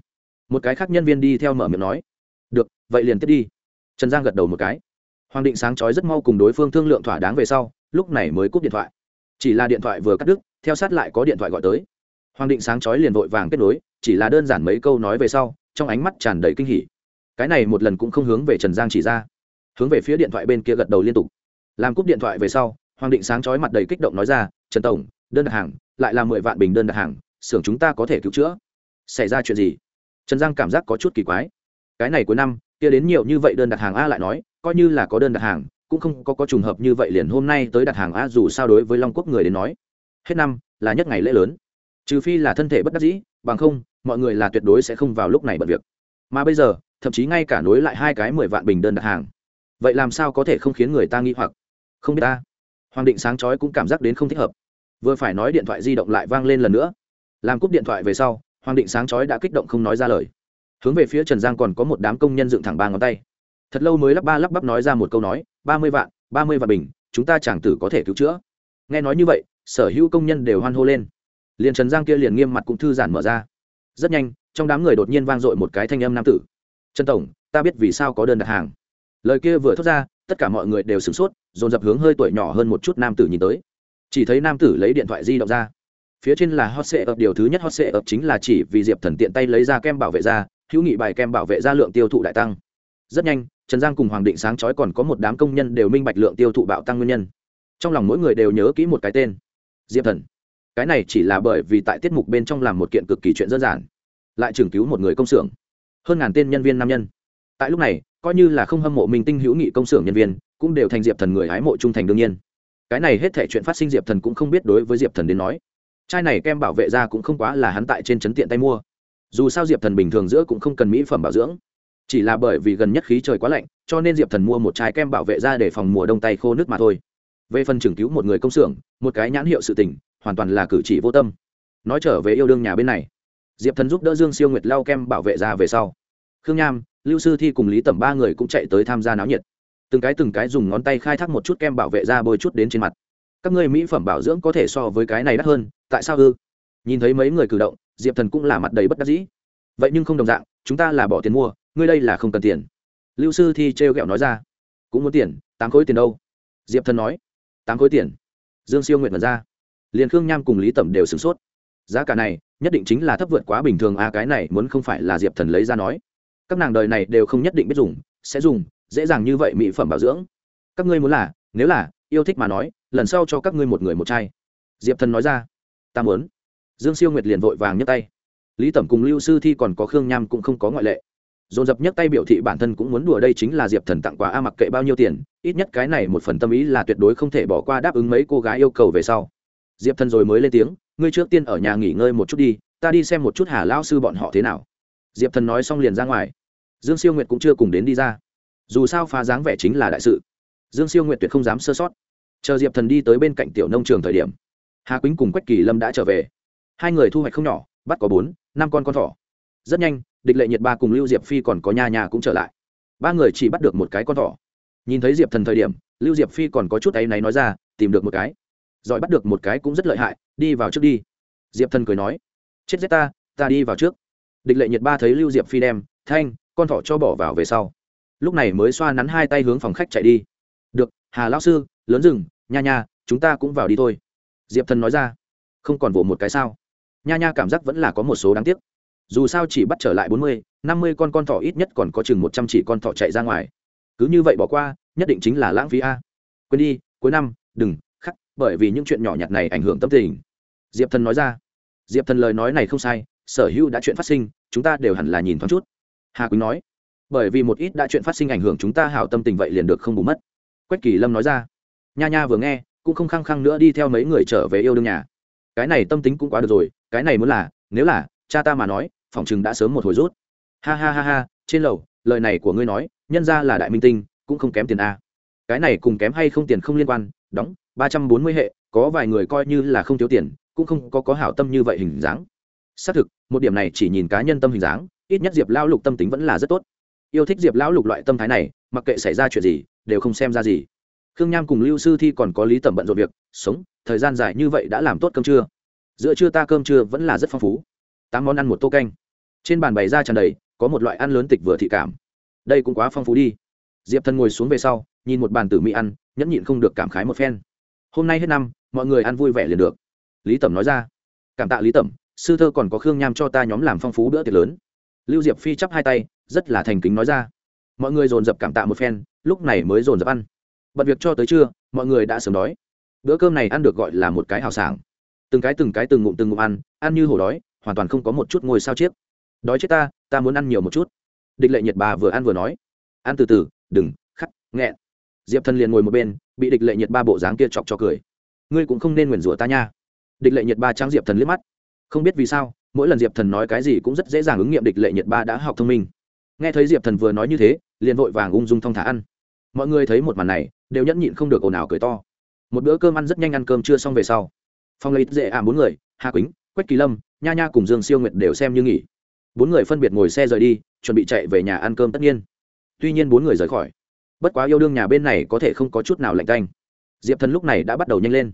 một cái khác nhân viên đi theo mở miệng nói, được, vậy liền tiếp đi. Trần giang gật đầu một cái. Hoàng định sáng chói rất mau cùng đối phương thương lượng thỏa đáng về sau, lúc này mới cúp điện thoại. Chỉ là điện thoại vừa cắt đứt, theo sát lại có điện thoại gọi tới. Hoàng định sáng chói liền vội vàng kết nối, chỉ là đơn giản mấy câu nói về sau, trong ánh mắt tràn đầy kinh hỉ. Cái này một lần cũng không hướng về trần giang chỉ ra. Hướng về phía điện thoại bên kia gật đầu liên tục. Làm cúp điện thoại về sau, hoàng định sáng chói mặt đầy kích động nói ra, trần tổng, đơn đặt hàng, lại là mười vạn bình đơn đặt hàng, xưởng chúng ta có thể cứu chữa. Xảy ra chuyện gì? Trần giang cảm giác có chút kỳ quái. Cái này cuối năm, kia đến nhiều như vậy đơn đặt hàng a lại nói, coi như là có đơn đặt hàng, cũng không có có trùng hợp như vậy liền hôm nay tới đặt hàng a dù sao đối với long quốc người đến nói, hết năm là nhất ngày lễ lớn. Trừ phi là thân thể bất đắc dĩ, bằng không, mọi người là tuyệt đối sẽ không vào lúc này bận việc. Mà bây giờ, thậm chí ngay cả nối lại hai cái mười vạn bình đơn đặt hàng. Vậy làm sao có thể không khiến người ta nghi hoặc? Không biết ta. Hoàng định sáng chói cũng cảm giác đến không thích hợp. Vừa phải nói điện thoại di động lại vang lên lần nữa. Làm cúp điện thoại về sau hoàng định sáng chói đã kích động không nói ra lời. Hướng về phía trần giang còn có một đám công nhân dựng thẳng ba ngón tay. Thật lâu mới lắp ba lắp bắp nói ra một câu nói, ba mươi vạn, ba mươi vạn bình, chúng ta chẳng tử có thể cứu chữa. Nghe nói như vậy, sở hữu công nhân đều hoan hô lên. Liền trần giang kia liền nghiêm mặt cũng thư giãn mở ra. Rất nhanh, trong đám người đột nhiên vang dội một cái thanh âm nam tử. Trần tổng, ta biết vì sao có đơn đặt hàng. Lời kia vừa thốt ra, tất cả mọi người đều sửng sốt, dồn dập hướng hơi tuổi nhỏ hơn một chút nam tử nhìn tới. Chỉ thấy nam tử lấy điện thoại di động ra phía trên là hot sệ ập điều thứ nhất hot sệ ập chính là chỉ vì diệp thần tiện tay lấy ra kem bảo vệ da, hữu nghị bài kem bảo vệ da lượng tiêu thụ đại tăng. Rất nhanh, trần giang cùng hoàng định sáng chói còn có một đám công nhân đều minh bạch lượng tiêu thụ bạo tăng nguyên nhân. Trong lòng mỗi người đều nhớ kỹ một cái tên, diệp thần. Cái này chỉ là bởi vì tại tiết mục bên trong làm một kiện cực kỳ chuyện đơn giản, lại trưởng cứu một người công xưởng, hơn ngàn tên nhân viên nam nhân. Tại lúc này, coi như là không hâm mộ minh tinh hữu nghị công xưởng nhân viên, cũng đều thành diệp thần người hái mộ trung thành đương nhiên. Cái này hết thể chuyện phát sinh diệp thần cũng không biết đối với diệp thần đến nói chai này kem bảo vệ da cũng không quá là hắn tại trên trấn tiện tay mua. Dù sao diệp thần bình thường giữa cũng không cần mỹ phẩm bảo dưỡng. Chỉ là bởi vì gần nhất khí trời quá lạnh, cho nên diệp thần mua một chai kem bảo vệ da để phòng mùa đông tay khô nước mà thôi. Về phần trưởng cứu một người công xưởng, một cái nhãn hiệu sự tình, hoàn toàn là cử chỉ vô tâm. Nói trở về yêu đương nhà bên này, diệp thần giúp đỡ dương siêu nguyệt lau kem bảo vệ da về sau. Khương nham, lưu sư thi cùng lý tẩm ba người cũng chạy tới tham gia náo nhiệt. Từng cái từng cái dùng ngón tay khai thác một chút kem bảo vệ da bôi chút đến trên mặt các ngươi mỹ phẩm bảo dưỡng có thể so với cái này đắt hơn, tại sao ư? Nhìn thấy mấy người cử động, diệp thần cũng là mặt đầy bất đắc dĩ. Vậy nhưng không đồng dạng, chúng ta là bỏ tiền mua, ngươi đây là không cần tiền. Lưu sư thi trêu ghẹo nói ra. Cũng muốn tiền, tám khối tiền đâu? Diệp thần nói. Tám khối tiền. Dương siêu nguyện vật ra. Liền khương nham cùng lý tẩm đều sửng sốt. Giá cả này, nhất định chính là thấp vượt quá bình thường a cái này muốn không phải là diệp thần lấy ra nói. Các nàng đời này đều không nhất định biết dùng, sẽ dùng, dễ dàng như vậy mỹ phẩm bảo dưỡng. Các ngươi muốn là, nếu là, yêu thích mà nói lần sau cho các ngươi một người một chai. Diệp thần nói ra. Ta muốn. Dương siêu nguyệt liền vội vàng nhấc tay. Lý tẩm cùng lưu sư thi còn có khương nham cũng không có ngoại lệ. Dồn dập nhấc tay biểu thị bản thân cũng muốn đùa đây chính là diệp thần tặng quà a mặc kệ bao nhiêu tiền, ít nhất cái này một phần tâm ý là tuyệt đối không thể bỏ qua đáp ứng mấy cô gái yêu cầu về sau. Diệp thần rồi mới lên tiếng, ngươi trước tiên ở nhà nghỉ ngơi một chút đi, ta đi xem một chút hà lao sư bọn họ thế nào. Diệp thần nói xong liền ra ngoài. Dương siêu nguyệt cũng chưa cùng đến đi ra. Dù sao phá dáng vẻ chính là đại sự. Dương siêu nguyệt tuyệt không dám sơ sót chờ diệp thần đi tới bên cạnh tiểu nông trường thời điểm hà quýnh cùng quách kỳ lâm đã trở về hai người thu hoạch không nhỏ bắt có bốn năm con con thỏ rất nhanh địch lệ nhiệt ba cùng lưu diệp phi còn có nhà nhà cũng trở lại ba người chỉ bắt được một cái con thỏ nhìn thấy diệp thần thời điểm lưu diệp phi còn có chút áy náy nói ra tìm được một cái giỏi bắt được một cái cũng rất lợi hại đi vào trước đi diệp thần cười nói chết giết ta ta đi vào trước địch lệ nhiệt ba thấy lưu diệp phi đem thanh con thỏ cho bỏ vào về sau lúc này mới xoa nắn hai tay hướng phòng khách chạy đi được hà lão sư lớn rừng nha nha, chúng ta cũng vào đi thôi. Diệp thần nói ra. Không còn vỗ một cái sao? Nha nha cảm giác vẫn là có một số đáng tiếc. Dù sao chỉ bắt trở lại bốn mươi, năm mươi con con thỏ ít nhất còn có chừng một trăm chỉ con thỏ chạy ra ngoài. Cứ như vậy bỏ qua, nhất định chính là lãng phí a. Quên đi, cuối năm, đừng, khắc, bởi vì những chuyện nhỏ nhặt này ảnh hưởng tâm tình. Diệp thần nói ra. Diệp thần lời nói này không sai, sở hữu đã chuyện phát sinh, chúng ta đều hẳn là nhìn thoáng chút. Hà quỳnh nói. Bởi vì một ít đã chuyện phát sinh ảnh hưởng chúng ta hảo tâm tình vậy liền được không bù mất. Quách kỳ lâm nói ra nha nha vừa nghe, cũng không khăng khăng nữa đi theo mấy người trở về yêu đương nhà. Cái này tâm tính cũng quá được rồi, cái này muốn là, nếu là, cha ta mà nói, phòng chừng đã sớm một hồi rút. Ha ha ha ha, trên lầu, lời này của ngươi nói, nhân ra là đại minh tinh, cũng không kém tiền a. Cái này cùng kém hay không tiền không liên quan, đóng, ba trăm bốn mươi hệ, có vài người coi như là không thiếu tiền, cũng không có có hảo tâm như vậy hình dáng. Xác thực, một điểm này chỉ nhìn cá nhân tâm hình dáng, ít nhất diệp lão lục tâm tính vẫn là rất tốt. Yêu thích diệp lão lục loại tâm thái này, mặc kệ xảy ra chuyện gì, đều không xem ra gì khương nham cùng lưu sư thi còn có lý tẩm bận rộn việc, sống, thời gian dài như vậy đã làm tốt cơm trưa. Giữa trưa ta cơm trưa vẫn là rất phong phú. Tám món ăn một tô canh. Trên bàn bày ra tràn đầy, có một loại ăn lớn tịch vừa thị cảm. Đây cũng quá phong phú đi. Diệp thần ngồi xuống về sau, nhìn một bàn tử mỹ ăn, nhẫn nhịn không được cảm khái một phen. Hôm nay hết năm, mọi người ăn vui vẻ liền được. Lý tẩm nói ra. Cảm tạ lý tẩm, sư thơ còn có khương nham cho ta nhóm làm phong phú bữa tiệc lớn. Lưu diệp phi chắp hai tay, rất là thành kính nói ra. Mọi người dồn dập cảm tạ một phen, lúc này mới dồn dập ăn bận việc cho tới trưa, mọi người đã sớm đói. Bữa cơm này ăn được gọi là một cái hào sảng. Từng cái từng cái từng ngụm từng ngụm ăn ăn như hổ đói, hoàn toàn không có một chút ngồi sao chiếc. Đói chết ta ta muốn ăn nhiều một chút. Địch lệ nhiệt ba vừa ăn vừa nói. Ăn từ từ, đừng, khắc, nghẹn. Diệp thần liền ngồi một bên, bị địch lệ nhiệt ba bộ dáng kia chọc cho cười. Ngươi cũng không nên nguyền rủa ta nha. Địch lệ nhiệt ba trắng diệp thần liếc mắt. Không biết vì sao, mỗi lần diệp thần nói cái gì cũng rất dễ dàng ứng nghiệm địch lệ nhiệt ba đã học thông minh. Nghe thấy diệp thần vừa nói như thế, liền vội vàng ung dung thong thả ăn mọi người thấy một màn này, đều nhẫn nhịn không được ồn ào cười to. Một bữa cơm ăn rất nhanh ăn cơm chưa xong về sau phong lấy dễ ảm à, bốn người, hà quýnh, quách kỳ lâm, nha nha cùng dương siêu nguyệt đều xem như nghỉ. Bốn người phân biệt ngồi xe rời đi, chuẩn bị chạy về nhà ăn cơm tất nhiên. Tuy nhiên bốn người rời khỏi. Bất quá yêu đương nhà bên này có thể không có chút nào lạnh canh diệp thần lúc này đã bắt đầu nhanh lên.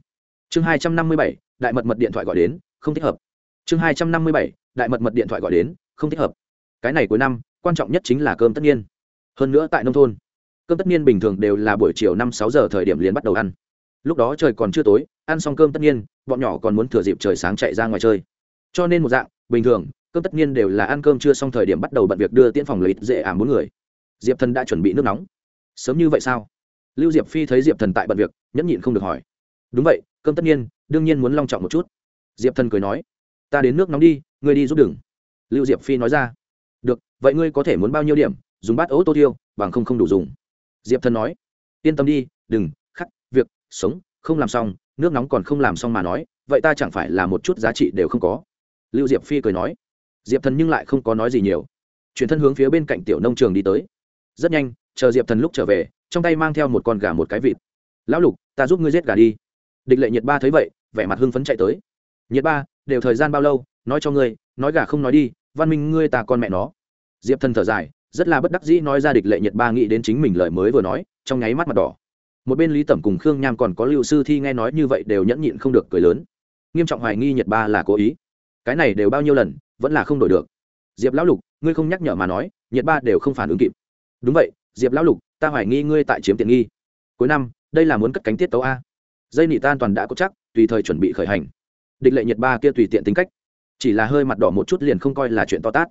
Chương hai trăm năm mươi bảy, đại mật mật điện thoại gọi đến, không thích hợp. Chương hai trăm năm mươi bảy, đại mật mật điện thoại gọi đến, không thích hợp. Cái này cuối năm, quan trọng nhất chính là cơm tất nhiên. Hơn nữa tại nông thôn cơm tất nhiên bình thường đều là buổi chiều năm sáu giờ thời điểm liền bắt đầu ăn. Lúc đó trời còn chưa tối, ăn xong cơm tất nhiên bọn nhỏ còn muốn thừa dịp trời sáng chạy ra ngoài chơi. Cho nên một dạng, bình thường, cơm tất nhiên đều là ăn cơm chưa xong thời điểm bắt đầu bận việc đưa tiễn phòng lấy dễ ảm bốn người. Diệp thần đã chuẩn bị nước nóng. Sớm như vậy sao? Lưu diệp phi thấy diệp thần tại bận việc, nhẫn nhịn không được hỏi. Đúng vậy, cơm tất nhiên đương nhiên muốn long trọng một chút. Diệp thần cười nói. Ta đến nước nóng đi, ngươi đi giúp đừng. Lưu diệp phi nói ra. Được, vậy ngươi có thể muốn bao nhiêu điểm? Dùng bát ấu tô tiêu, bằng không không đủ dùng diệp thần nói, yên tâm đi, đừng, khắc, việc, sống, không làm xong, nước nóng còn không làm xong mà nói, vậy ta chẳng phải là một chút giá trị đều không có. Lưu diệp phi cười nói, diệp thần nhưng lại không có nói gì nhiều. Chuyển thân hướng phía bên cạnh tiểu nông trường đi tới. Rất nhanh, chờ diệp thần lúc trở về, trong tay mang theo một con gà một cái vịt. Lão lục, ta giúp ngươi giết gà đi. Địch lệ nhiệt ba thấy vậy, vẻ mặt hưng phấn chạy tới. Nhiệt ba, đều thời gian bao lâu? Nói cho ngươi, nói gà không nói đi, văn minh ngươi ta con mẹ nó. Diệp thần thở dài rất là bất đắc dĩ nói ra địch lệ nhiệt ba nghĩ đến chính mình lời mới vừa nói, trong nháy mắt mặt đỏ. Một bên lý tẩm cùng khương nham còn có lưu sư thi nghe nói như vậy đều nhẫn nhịn không được cười lớn. Nghiêm trọng hoài nghi nhiệt ba là cố ý. Cái này đều bao nhiêu lần, vẫn là không đổi được. Diệp lão lục, ngươi không nhắc nhở mà nói nhiệt ba đều không phản ứng kịp. Đúng vậy, diệp lão lục, ta hoài nghi ngươi tại chiếm tiện nghi. Cuối năm, đây là muốn cất cánh tiết tấu a. Dây nị tan toàn đã có chắc, tùy thời chuẩn bị khởi hành. Địch lệ nhiệt ba kia tùy tiện tính cách. Chỉ là hơi mặt đỏ một chút liền không coi là chuyện to tát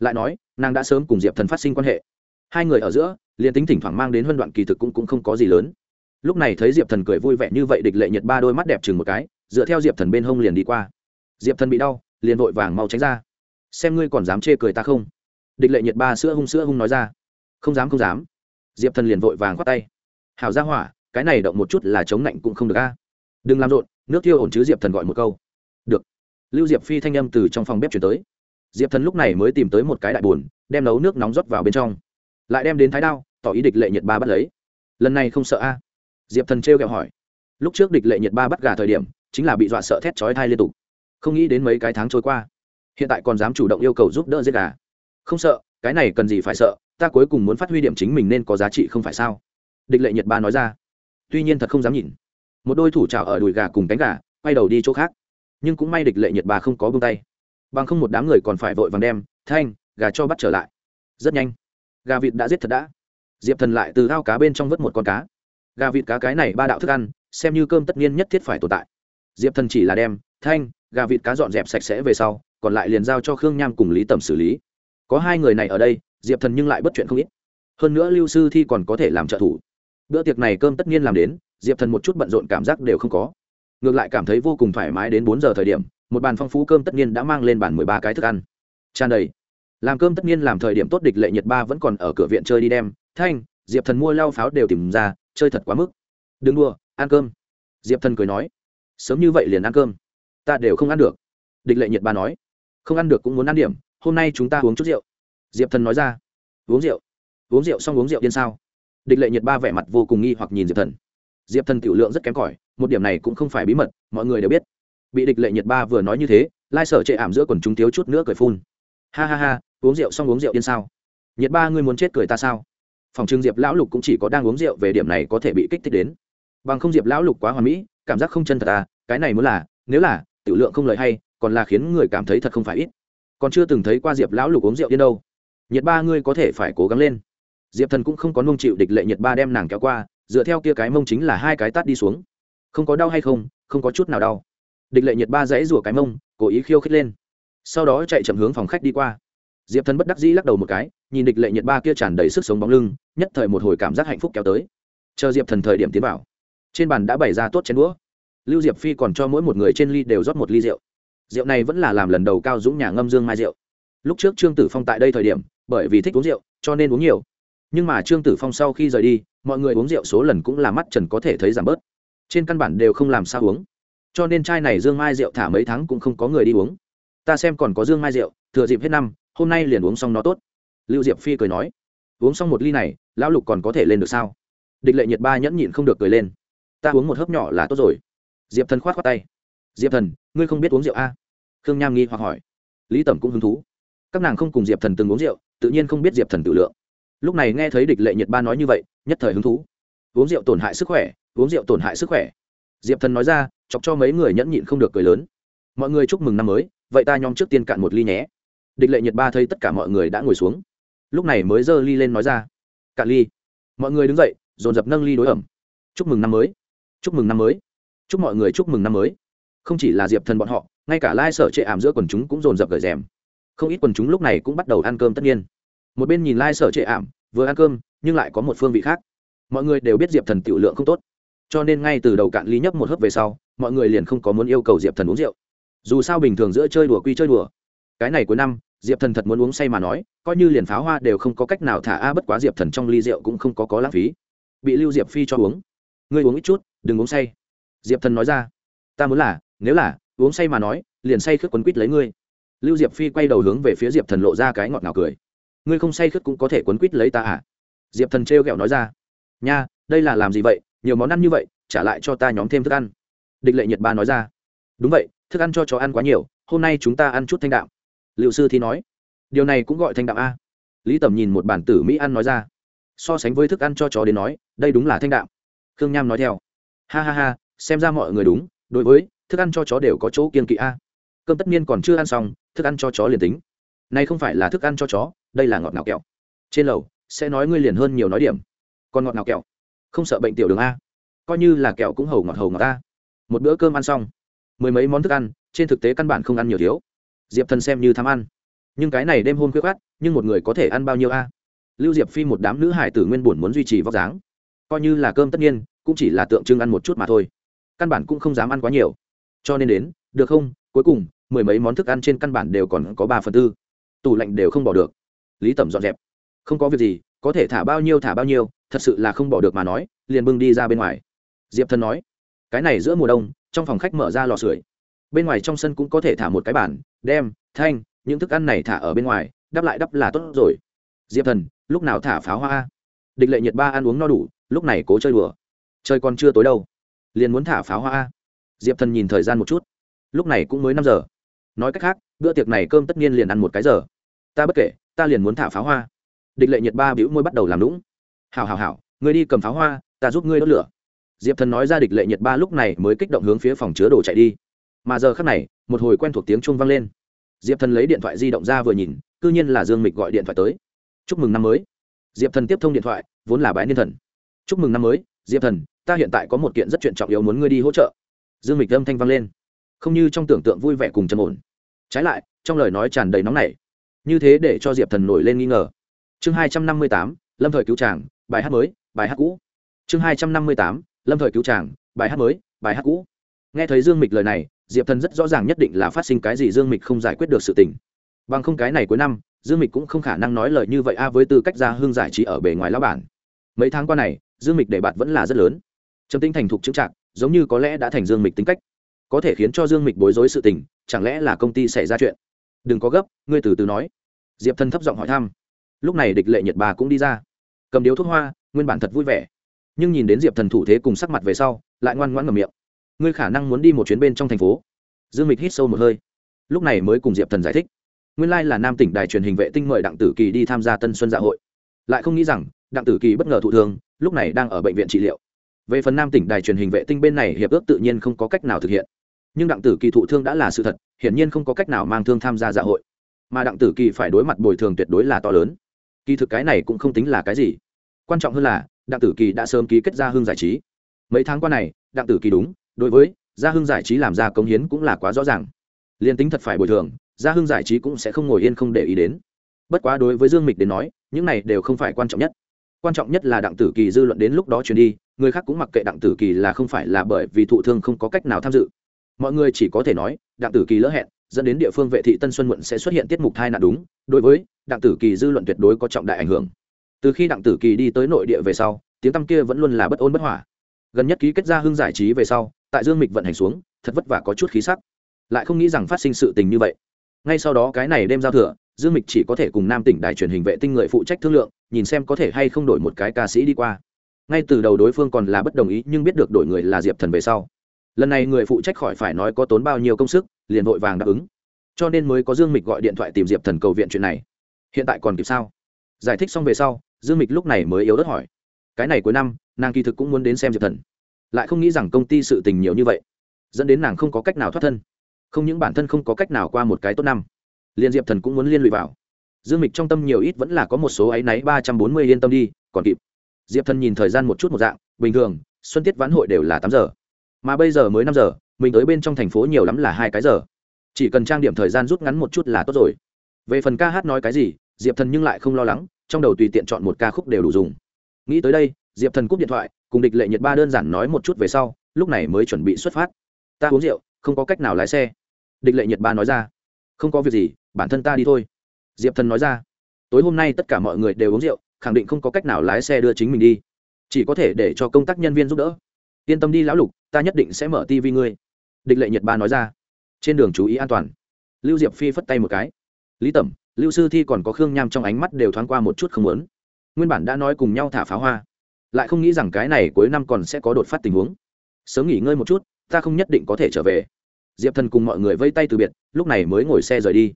lại nói nàng đã sớm cùng diệp thần phát sinh quan hệ. Hai người ở giữa liền tính thỉnh thoảng mang đến huân đoạn kỳ thực cũng, cũng không có gì lớn. Lúc này thấy diệp thần cười vui vẻ như vậy địch lệ nhiệt ba đôi mắt đẹp chừng một cái dựa theo diệp thần bên hông liền đi qua. Diệp thần bị đau liền vội vàng mau tránh ra. Xem ngươi còn dám chê cười ta không? Địch lệ nhiệt ba sữa hung sữa hung nói ra. Không dám không dám. Diệp thần liền vội vàng khoát tay. Hảo ra hỏa cái này động một chút là chống lạnh cũng không được a. Đừng làm rộn nước tiêu ổn chứ diệp thần gọi một câu. Được. Lưu diệp phi thanh âm từ trong phòng bếp chuyển tới diệp thần lúc này mới tìm tới một cái đại bồn đem nấu nước nóng rót vào bên trong. Lại đem đến thái đao, tỏ ý địch lệ nhiệt ba bắt lấy. Lần này không sợ a? Diệp thần trêu kẹo hỏi. Lúc trước địch lệ nhiệt ba bắt gà thời điểm, chính là bị dọa sợ thét chói thai liên tục. Không nghĩ đến mấy cái tháng trôi qua, hiện tại còn dám chủ động yêu cầu giúp đỡ giết gà. Không sợ, cái này cần gì phải sợ, ta cuối cùng muốn phát huy điểm chính mình nên có giá trị không phải sao? Địch lệ nhiệt ba nói ra. Tuy nhiên thật không dám nhìn. Một đôi thủ trào ở đùi gà cùng cánh gà, quay đầu đi chỗ khác. Nhưng cũng may địch lệ nhiệt ba không có bông tay bằng không một đám người còn phải vội vàng đem thanh, gà cho bắt trở lại. Rất nhanh, gà vịt đã giết thật đã. Diệp thần lại từ ao cá bên trong vớt một con cá. Gà vịt cá cái này ba đạo thức ăn, xem như cơm tất nhiên nhất thiết phải tồn tại. Diệp thần chỉ là đem thanh, gà vịt cá dọn dẹp sạch sẽ về sau, còn lại liền giao cho khương nham cùng lý tầm xử lý. Có hai người này ở đây, diệp thần nhưng lại bất chuyện không ít. Hơn nữa lưu sư thi còn có thể làm trợ thủ. Bữa tiệc này cơm tất nhiên làm đến, diệp thần một chút bận rộn cảm giác đều không có. Ngược lại cảm thấy vô cùng thoải mái đến bốn giờ thời điểm một bàn phong phú cơm tất nhiên đã mang lên bàn mười ba cái thức ăn. Tràn đầy. Làm cơm tất nhiên làm thời điểm tốt địch lệ nhiệt ba vẫn còn ở cửa viện chơi đi đem. Thanh, diệp thần mua lao pháo đều tìm ra, chơi thật quá mức. Đừng đua ăn cơm. Diệp thần cười nói. Sớm như vậy liền ăn cơm. Ta đều không ăn được. Địch lệ nhiệt ba nói. Không ăn được cũng muốn ăn điểm, hôm nay chúng ta uống chút rượu. Diệp thần nói ra. Uống rượu. Uống rượu xong uống rượu điên sao? Địch lệ nhiệt ba vẻ mặt vô cùng nghi hoặc nhìn diệp thần. Diệp thần tiểu lượng rất kém cỏi, một điểm này cũng không phải bí mật, mọi người đều biết bị địch lệ nhiệt ba vừa nói như thế, lai sở chệ ảm giữa quần chúng thiếu chút nữa cười phun. Ha ha ha, uống rượu xong uống rượu điên sao? Nhiệt ba ngươi muốn chết cười ta sao? Phòng trưng diệp lão lục cũng chỉ có đang uống rượu về điểm này có thể bị kích thích đến. Bằng không diệp lão lục quá hoàn mỹ, cảm giác không chân thật à cái này muốn là, nếu là, tiểu lượng không lời hay, còn là khiến người cảm thấy thật không phải ít. Còn chưa từng thấy qua diệp lão lục uống rượu yên đâu. Nhiệt ba ngươi có thể phải cố gắng lên. Diệp thần cũng không có nông chịu địch lệ nhiệt ba đem nàng kéo qua, dựa theo kia cái mông chính là hai cái tát đi xuống. Không có đau hay không không có chút nào đau địch lệ nhiệt ba dãy rủa cái mông, cố ý khiêu khích lên. Sau đó chạy chậm hướng phòng khách đi qua. Diệp thần bất đắc dĩ lắc đầu một cái, nhìn địch lệ nhiệt ba kia tràn đầy sức sống bóng lưng, nhất thời một hồi cảm giác hạnh phúc kéo tới. Chờ diệp thần thời điểm tiến vào, trên bàn đã bày ra tốt chén đũa. Lưu diệp phi còn cho mỗi một người trên ly đều rót một ly rượu. Rượu này vẫn là làm lần đầu cao dũng nhà ngâm dương mai rượu. Lúc trước trương tử phong tại đây thời điểm, bởi vì thích uống rượu, cho nên uống nhiều. Nhưng mà trương tử phong sau khi rời đi, mọi người uống rượu số lần cũng là mắt trần có thể thấy giảm bớt. Trên căn bản đều không làm sao uống cho nên chai này dương mai rượu thả mấy tháng cũng không có người đi uống. Ta xem còn có dương mai rượu, thừa dịp hết năm, hôm nay liền uống xong nó tốt. Lưu diệp phi cười nói, uống xong một ly này, lão lục còn có thể lên được sao? Địch lệ nhiệt ba nhẫn nhịn không được cười lên, ta uống một hớp nhỏ là tốt rồi. Diệp thần khoát khoát tay, diệp thần, ngươi không biết uống rượu a à? khương nham nghi hoặc hỏi. Lý tẩm cũng hứng thú. Các nàng không cùng diệp thần từng uống rượu, tự nhiên không biết diệp thần tự lượng. Lúc này nghe thấy địch lệ nhiệt ba nói như vậy, nhất thời hứng thú. Uống rượu tổn hại sức khỏe, uống rượu tổn hại sức khỏe. Diệp thần nói ra chọc cho mấy người nhẫn nhịn không được cười lớn. Mọi người chúc mừng năm mới, vậy ta nhóm trước tiên cạn một ly nhé. Địch lệ nhiệt ba thấy tất cả mọi người đã ngồi xuống. Lúc này mới giơ ly lên nói ra. Cạn ly. Mọi người đứng dậy, dồn dập nâng ly đối ẩm. Chúc mừng năm mới. Chúc mừng năm mới. Chúc mọi người chúc mừng năm mới. Không chỉ là diệp thần bọn họ, ngay cả lai sở trệ ảm giữa quần chúng cũng dồn dập gởi rèm. Không ít quần chúng lúc này cũng bắt đầu ăn cơm tất nhiên. Một bên nhìn lai sở trệ ảm, vừa ăn cơm, nhưng lại có một phương vị khác. Mọi người đều biết diệp thần tiểu lượng không tốt cho nên ngay từ đầu cạn ly nhấp một hớp về sau, mọi người liền không có muốn yêu cầu diệp thần uống rượu. Dù sao bình thường giữa chơi đùa quy chơi đùa. Cái này cuối năm, diệp thần thật muốn uống say mà nói, coi như liền pháo hoa đều không có cách nào thả a, bất quá diệp thần trong ly rượu cũng không có có lãng phí. Bị lưu diệp phi cho uống. Ngươi uống ít chút, đừng uống say. Diệp thần nói ra. Ta muốn là, nếu là, uống say mà nói, liền say khước quấn quýt lấy ngươi. Lưu diệp phi quay đầu hướng về phía diệp thần lộ ra cái ngọt ngào cười. Ngươi không say khước cũng có thể quấn quýt lấy ta à? Diệp thần trêu ghẹo nói ra. Nha, đây là làm gì vậy? Nhiều món ăn như vậy, trả lại cho ta nhóm thêm thức ăn. Địch lệ nhật ba nói ra. Đúng vậy, thức ăn cho chó ăn quá nhiều, hôm nay chúng ta ăn chút thanh đạm. Liệu sư thì nói. Điều này cũng gọi thanh đạm a. Lý tầm nhìn một bản tử mỹ ăn nói ra. So sánh với thức ăn cho chó đến nói, đây đúng là thanh đạm. Khương nham nói theo. Ha ha ha, xem ra mọi người đúng, đối với, thức ăn cho chó đều có chỗ kiên kỵ a. Cơm tất nhiên còn chưa ăn xong, thức ăn cho chó liền tính. Này không phải là thức ăn cho chó, đây là ngọt ngào kẹo. Trên lầu, sẽ nói ngươi liền hơn nhiều nói điểm. Còn ngọt ngào kẹo không sợ bệnh tiểu đường a. Coi như là kẹo cũng hầu ngọt hầu ngọt ta một bữa cơm ăn xong, mười mấy món thức ăn, trên thực tế căn bản không ăn nhiều thiếu. Diệp thần xem như tham ăn. Nhưng cái này đêm hôn khuyết khát nhưng một người có thể ăn bao nhiêu a? Lưu diệp phi một đám nữ hải tử nguyên buồn muốn duy trì vóc dáng. Coi như là cơm tất nhiên, cũng chỉ là tượng trưng ăn một chút mà thôi. Căn bản cũng không dám ăn quá nhiều. Cho nên đến, được không? Cuối cùng, mười mấy món thức ăn trên căn bản đều còn có ba phần tư. Tủ lạnh đều không bỏ được. Lý tẩm dọn dẹp. Không có việc gì, có thể thả bao nhiêu thả bao nhiêu thật sự là không bỏ được mà nói, liền bưng đi ra bên ngoài. Diệp thần nói, cái này giữa mùa đông, trong phòng khách mở ra lò sưởi. Bên ngoài trong sân cũng có thể thả một cái bàn, đem, thanh, những thức ăn này thả ở bên ngoài, đắp lại đắp là tốt rồi. Diệp thần, lúc nào thả pháo hoa? Địch lệ nhiệt ba ăn uống no đủ, lúc này cố chơi đùa. Chơi còn chưa tối đâu, liền muốn thả pháo hoa. Diệp thần nhìn thời gian một chút, lúc này cũng mới năm giờ. Nói cách khác, bữa tiệc này cơm tất nhiên liền ăn một cái giờ. Ta bất kể, ta liền muốn thả pháo hoa. Địch lệ nhiệt ba bĩu môi bắt đầu làm lũng hào hào hào người đi cầm pháo hoa, ta giúp ngươi đốt lửa. Diệp thần nói ra địch lệ nhiệt ba lúc này mới kích động hướng phía phòng chứa đồ chạy đi. Mà giờ khắc này, một hồi quen thuộc tiếng chuông vang lên. Diệp thần lấy điện thoại di động ra vừa nhìn c ư nhiên là dương mịch gọi điện thoại tới. Chúc mừng năm mới. Diệp thần tiếp thông điện thoại, vốn là bái niên thần. Chúc mừng năm mới, diệp thần, ta hiện tại có một kiện rất chuyện trọng yếu muốn ngươi đi hỗ trợ. Dương mịch âm thanh vang lên. Không như trong tưởng tượng vui vẻ cùng trầm ổn. Trái lại, trong lời nói tràn đầy nóng nảy. Như thế để cho diệp thần nổi lên nghi ngờ. Chương hai trăm năm mươi tám, lâm thời cứu tràng bài hát mới, bài hát cũ. Chương hai trăm năm mươi tám, lâm thời cứu tràng bài hát mới, bài hát cũ. Nghe thấy dương mịch lời này, diệp thần rất rõ ràng nhất định là phát sinh cái gì dương mịch không giải quyết được sự tình. Bằng không cái này cuối năm, dương mịch cũng không khả năng nói lời như vậy a với tư cách ra hương giải trí ở bề ngoài lao bản. Mấy tháng qua này, dương mịch đề bạt vẫn là rất lớn. Trầm tinh thành thục chứng trạng, giống như có lẽ đã thành dương mịch tính cách. Có thể khiến cho dương mịch bối rối sự tình, chẳng lẽ là công ty xảy ra chuyện? Đừng có gấp, ngươi từ từ nói. Diệp thần thấp giọng hỏi thăm. Lúc này địch lệ nhật bà cũng đi ra cầm điếu thuốc hoa, nguyên bản thật vui vẻ. Nhưng nhìn đến diệp thần thủ thế cùng sắc mặt về sau, lại ngoan ngoãn ngầm miệng. Ngươi khả năng muốn đi một chuyến bên trong thành phố. Dương mịch hít sâu một hơi. Lúc này mới cùng diệp thần giải thích. Nguyên lai là nam tỉnh đài truyền hình vệ tinh mời đặng tử kỳ đi tham gia tân xuân dạ hội. Lại không nghĩ rằng, đặng tử kỳ bất ngờ thụ thương, lúc này đang ở bệnh viện trị liệu. Về phần nam tỉnh đài truyền hình vệ tinh bên này, hiệp ước tự nhiên không có cách nào thực hiện. Nhưng đặng tử kỳ thụ thương đã là sự thật, hiển nhiên không có cách nào mang thương tham gia dạ hội. Mà đặng tử kỳ phải đối mặt bồi thường tuyệt đối là to lớn kỳ thực cái này cũng không tính là cái gì. Quan trọng hơn là, đặng tử kỳ đã sớm ký kết gia hưng giải trí. Mấy tháng qua này, đặng tử kỳ đúng, đối với gia hưng giải trí làm ra công hiến cũng là quá rõ ràng. Liền tính thật phải bồi thường, gia hưng giải trí cũng sẽ không ngồi yên không để ý đến. Bất quá đối với dương mịch đến nói, những này đều không phải quan trọng nhất. Quan trọng nhất là đặng tử kỳ dư luận đến lúc đó truyền đi, người khác cũng mặc kệ đặng tử kỳ là không phải là bởi vì thụ thương không có cách nào tham dự. Mọi người chỉ có thể nói, đặng tử kỳ lỡ hẹn dẫn đến địa phương vệ thị tân xuân muộn sẽ xuất hiện tiết mục thai nạn đúng. Đối với đặng tử kỳ dư luận tuyệt đối có trọng đại ảnh hưởng. Từ khi đặng tử kỳ đi tới nội địa về sau, tiếng tăm kia vẫn luôn là bất ôn bất hỏa gần nhất ký kết ra hưng giải trí về sau, tại dương mịch vận hành xuống, thật vất vả có chút khí sắc. Lại không nghĩ rằng phát sinh sự tình như vậy. Ngay sau đó cái này đêm giao thừa, dương mịch chỉ có thể cùng nam tỉnh đài truyền hình vệ tinh người phụ trách thương lượng, nhìn xem có thể hay không đổi một cái ca sĩ đi qua. Ngay từ đầu đối phương còn là bất đồng ý, nhưng biết được đổi người là diệp thần về sau. Lần này người phụ trách khỏi phải nói có tốn bao nhiêu công sức liền vội vàng đáp ứng. Cho nên mới có dương mịch gọi điện thoại tìm diệp thần cầu viện chuyện này. Hiện tại còn kịp sao? Giải thích xong về sau, dương mịch lúc này mới yếu đất hỏi. Cái này cuối năm, nàng kỳ thực cũng muốn đến xem diệp thần. Lại không nghĩ rằng công ty sự tình nhiều như vậy, dẫn đến nàng không có cách nào thoát thân. Không những bản thân không có cách nào qua một cái tốt năm liên diệp thần cũng muốn liên lụy vào. Dương mịch trong tâm nhiều ít vẫn là có một số áy náy ba trăm bốn mươi yên tâm đi, còn kịp. Diệp thần nhìn thời gian một chút một dạng, bình thường, xuân tiết vãn hội đều là tám giờ. Mà bây giờ mới năm giờ mình tới bên trong thành phố nhiều lắm là hai cái giờ. Chỉ cần trang điểm thời gian rút ngắn một chút là tốt rồi. Về phần ca hát nói cái gì, diệp thần nhưng lại không lo lắng, trong đầu tùy tiện chọn một ca khúc đều đủ dùng. Nghĩ tới đây, diệp thần cúp điện thoại, cùng địch lệ nhiệt ba đơn giản nói một chút về sau, lúc này mới chuẩn bị xuất phát. Ta uống rượu, không có cách nào lái xe. Địch lệ nhiệt ba nói ra. Không có việc gì, bản thân ta đi thôi. Diệp thần nói ra. Tối hôm nay tất cả mọi người đều uống rượu, khẳng định không có cách nào lái xe đưa chính mình đi. Chỉ có thể để cho công tác nhân viên giúp đỡ. Yên tâm đi lão lục, ta nhất định sẽ mở tv ngươi địch lệ nhiệt ba nói ra. Trên đường chú ý an toàn. Lưu diệp phi phất tay một cái. Lý tẩm, lưu sư thi còn có khương nham trong ánh mắt đều thoáng qua một chút không lớn nguyên bản đã nói cùng nhau thả pháo hoa. Lại không nghĩ rằng cái này cuối năm còn sẽ có đột phát tình huống. Sớm nghỉ ngơi một chút, ta không nhất định có thể trở về. Diệp thần cùng mọi người vây tay từ biệt, lúc này mới ngồi xe rời đi.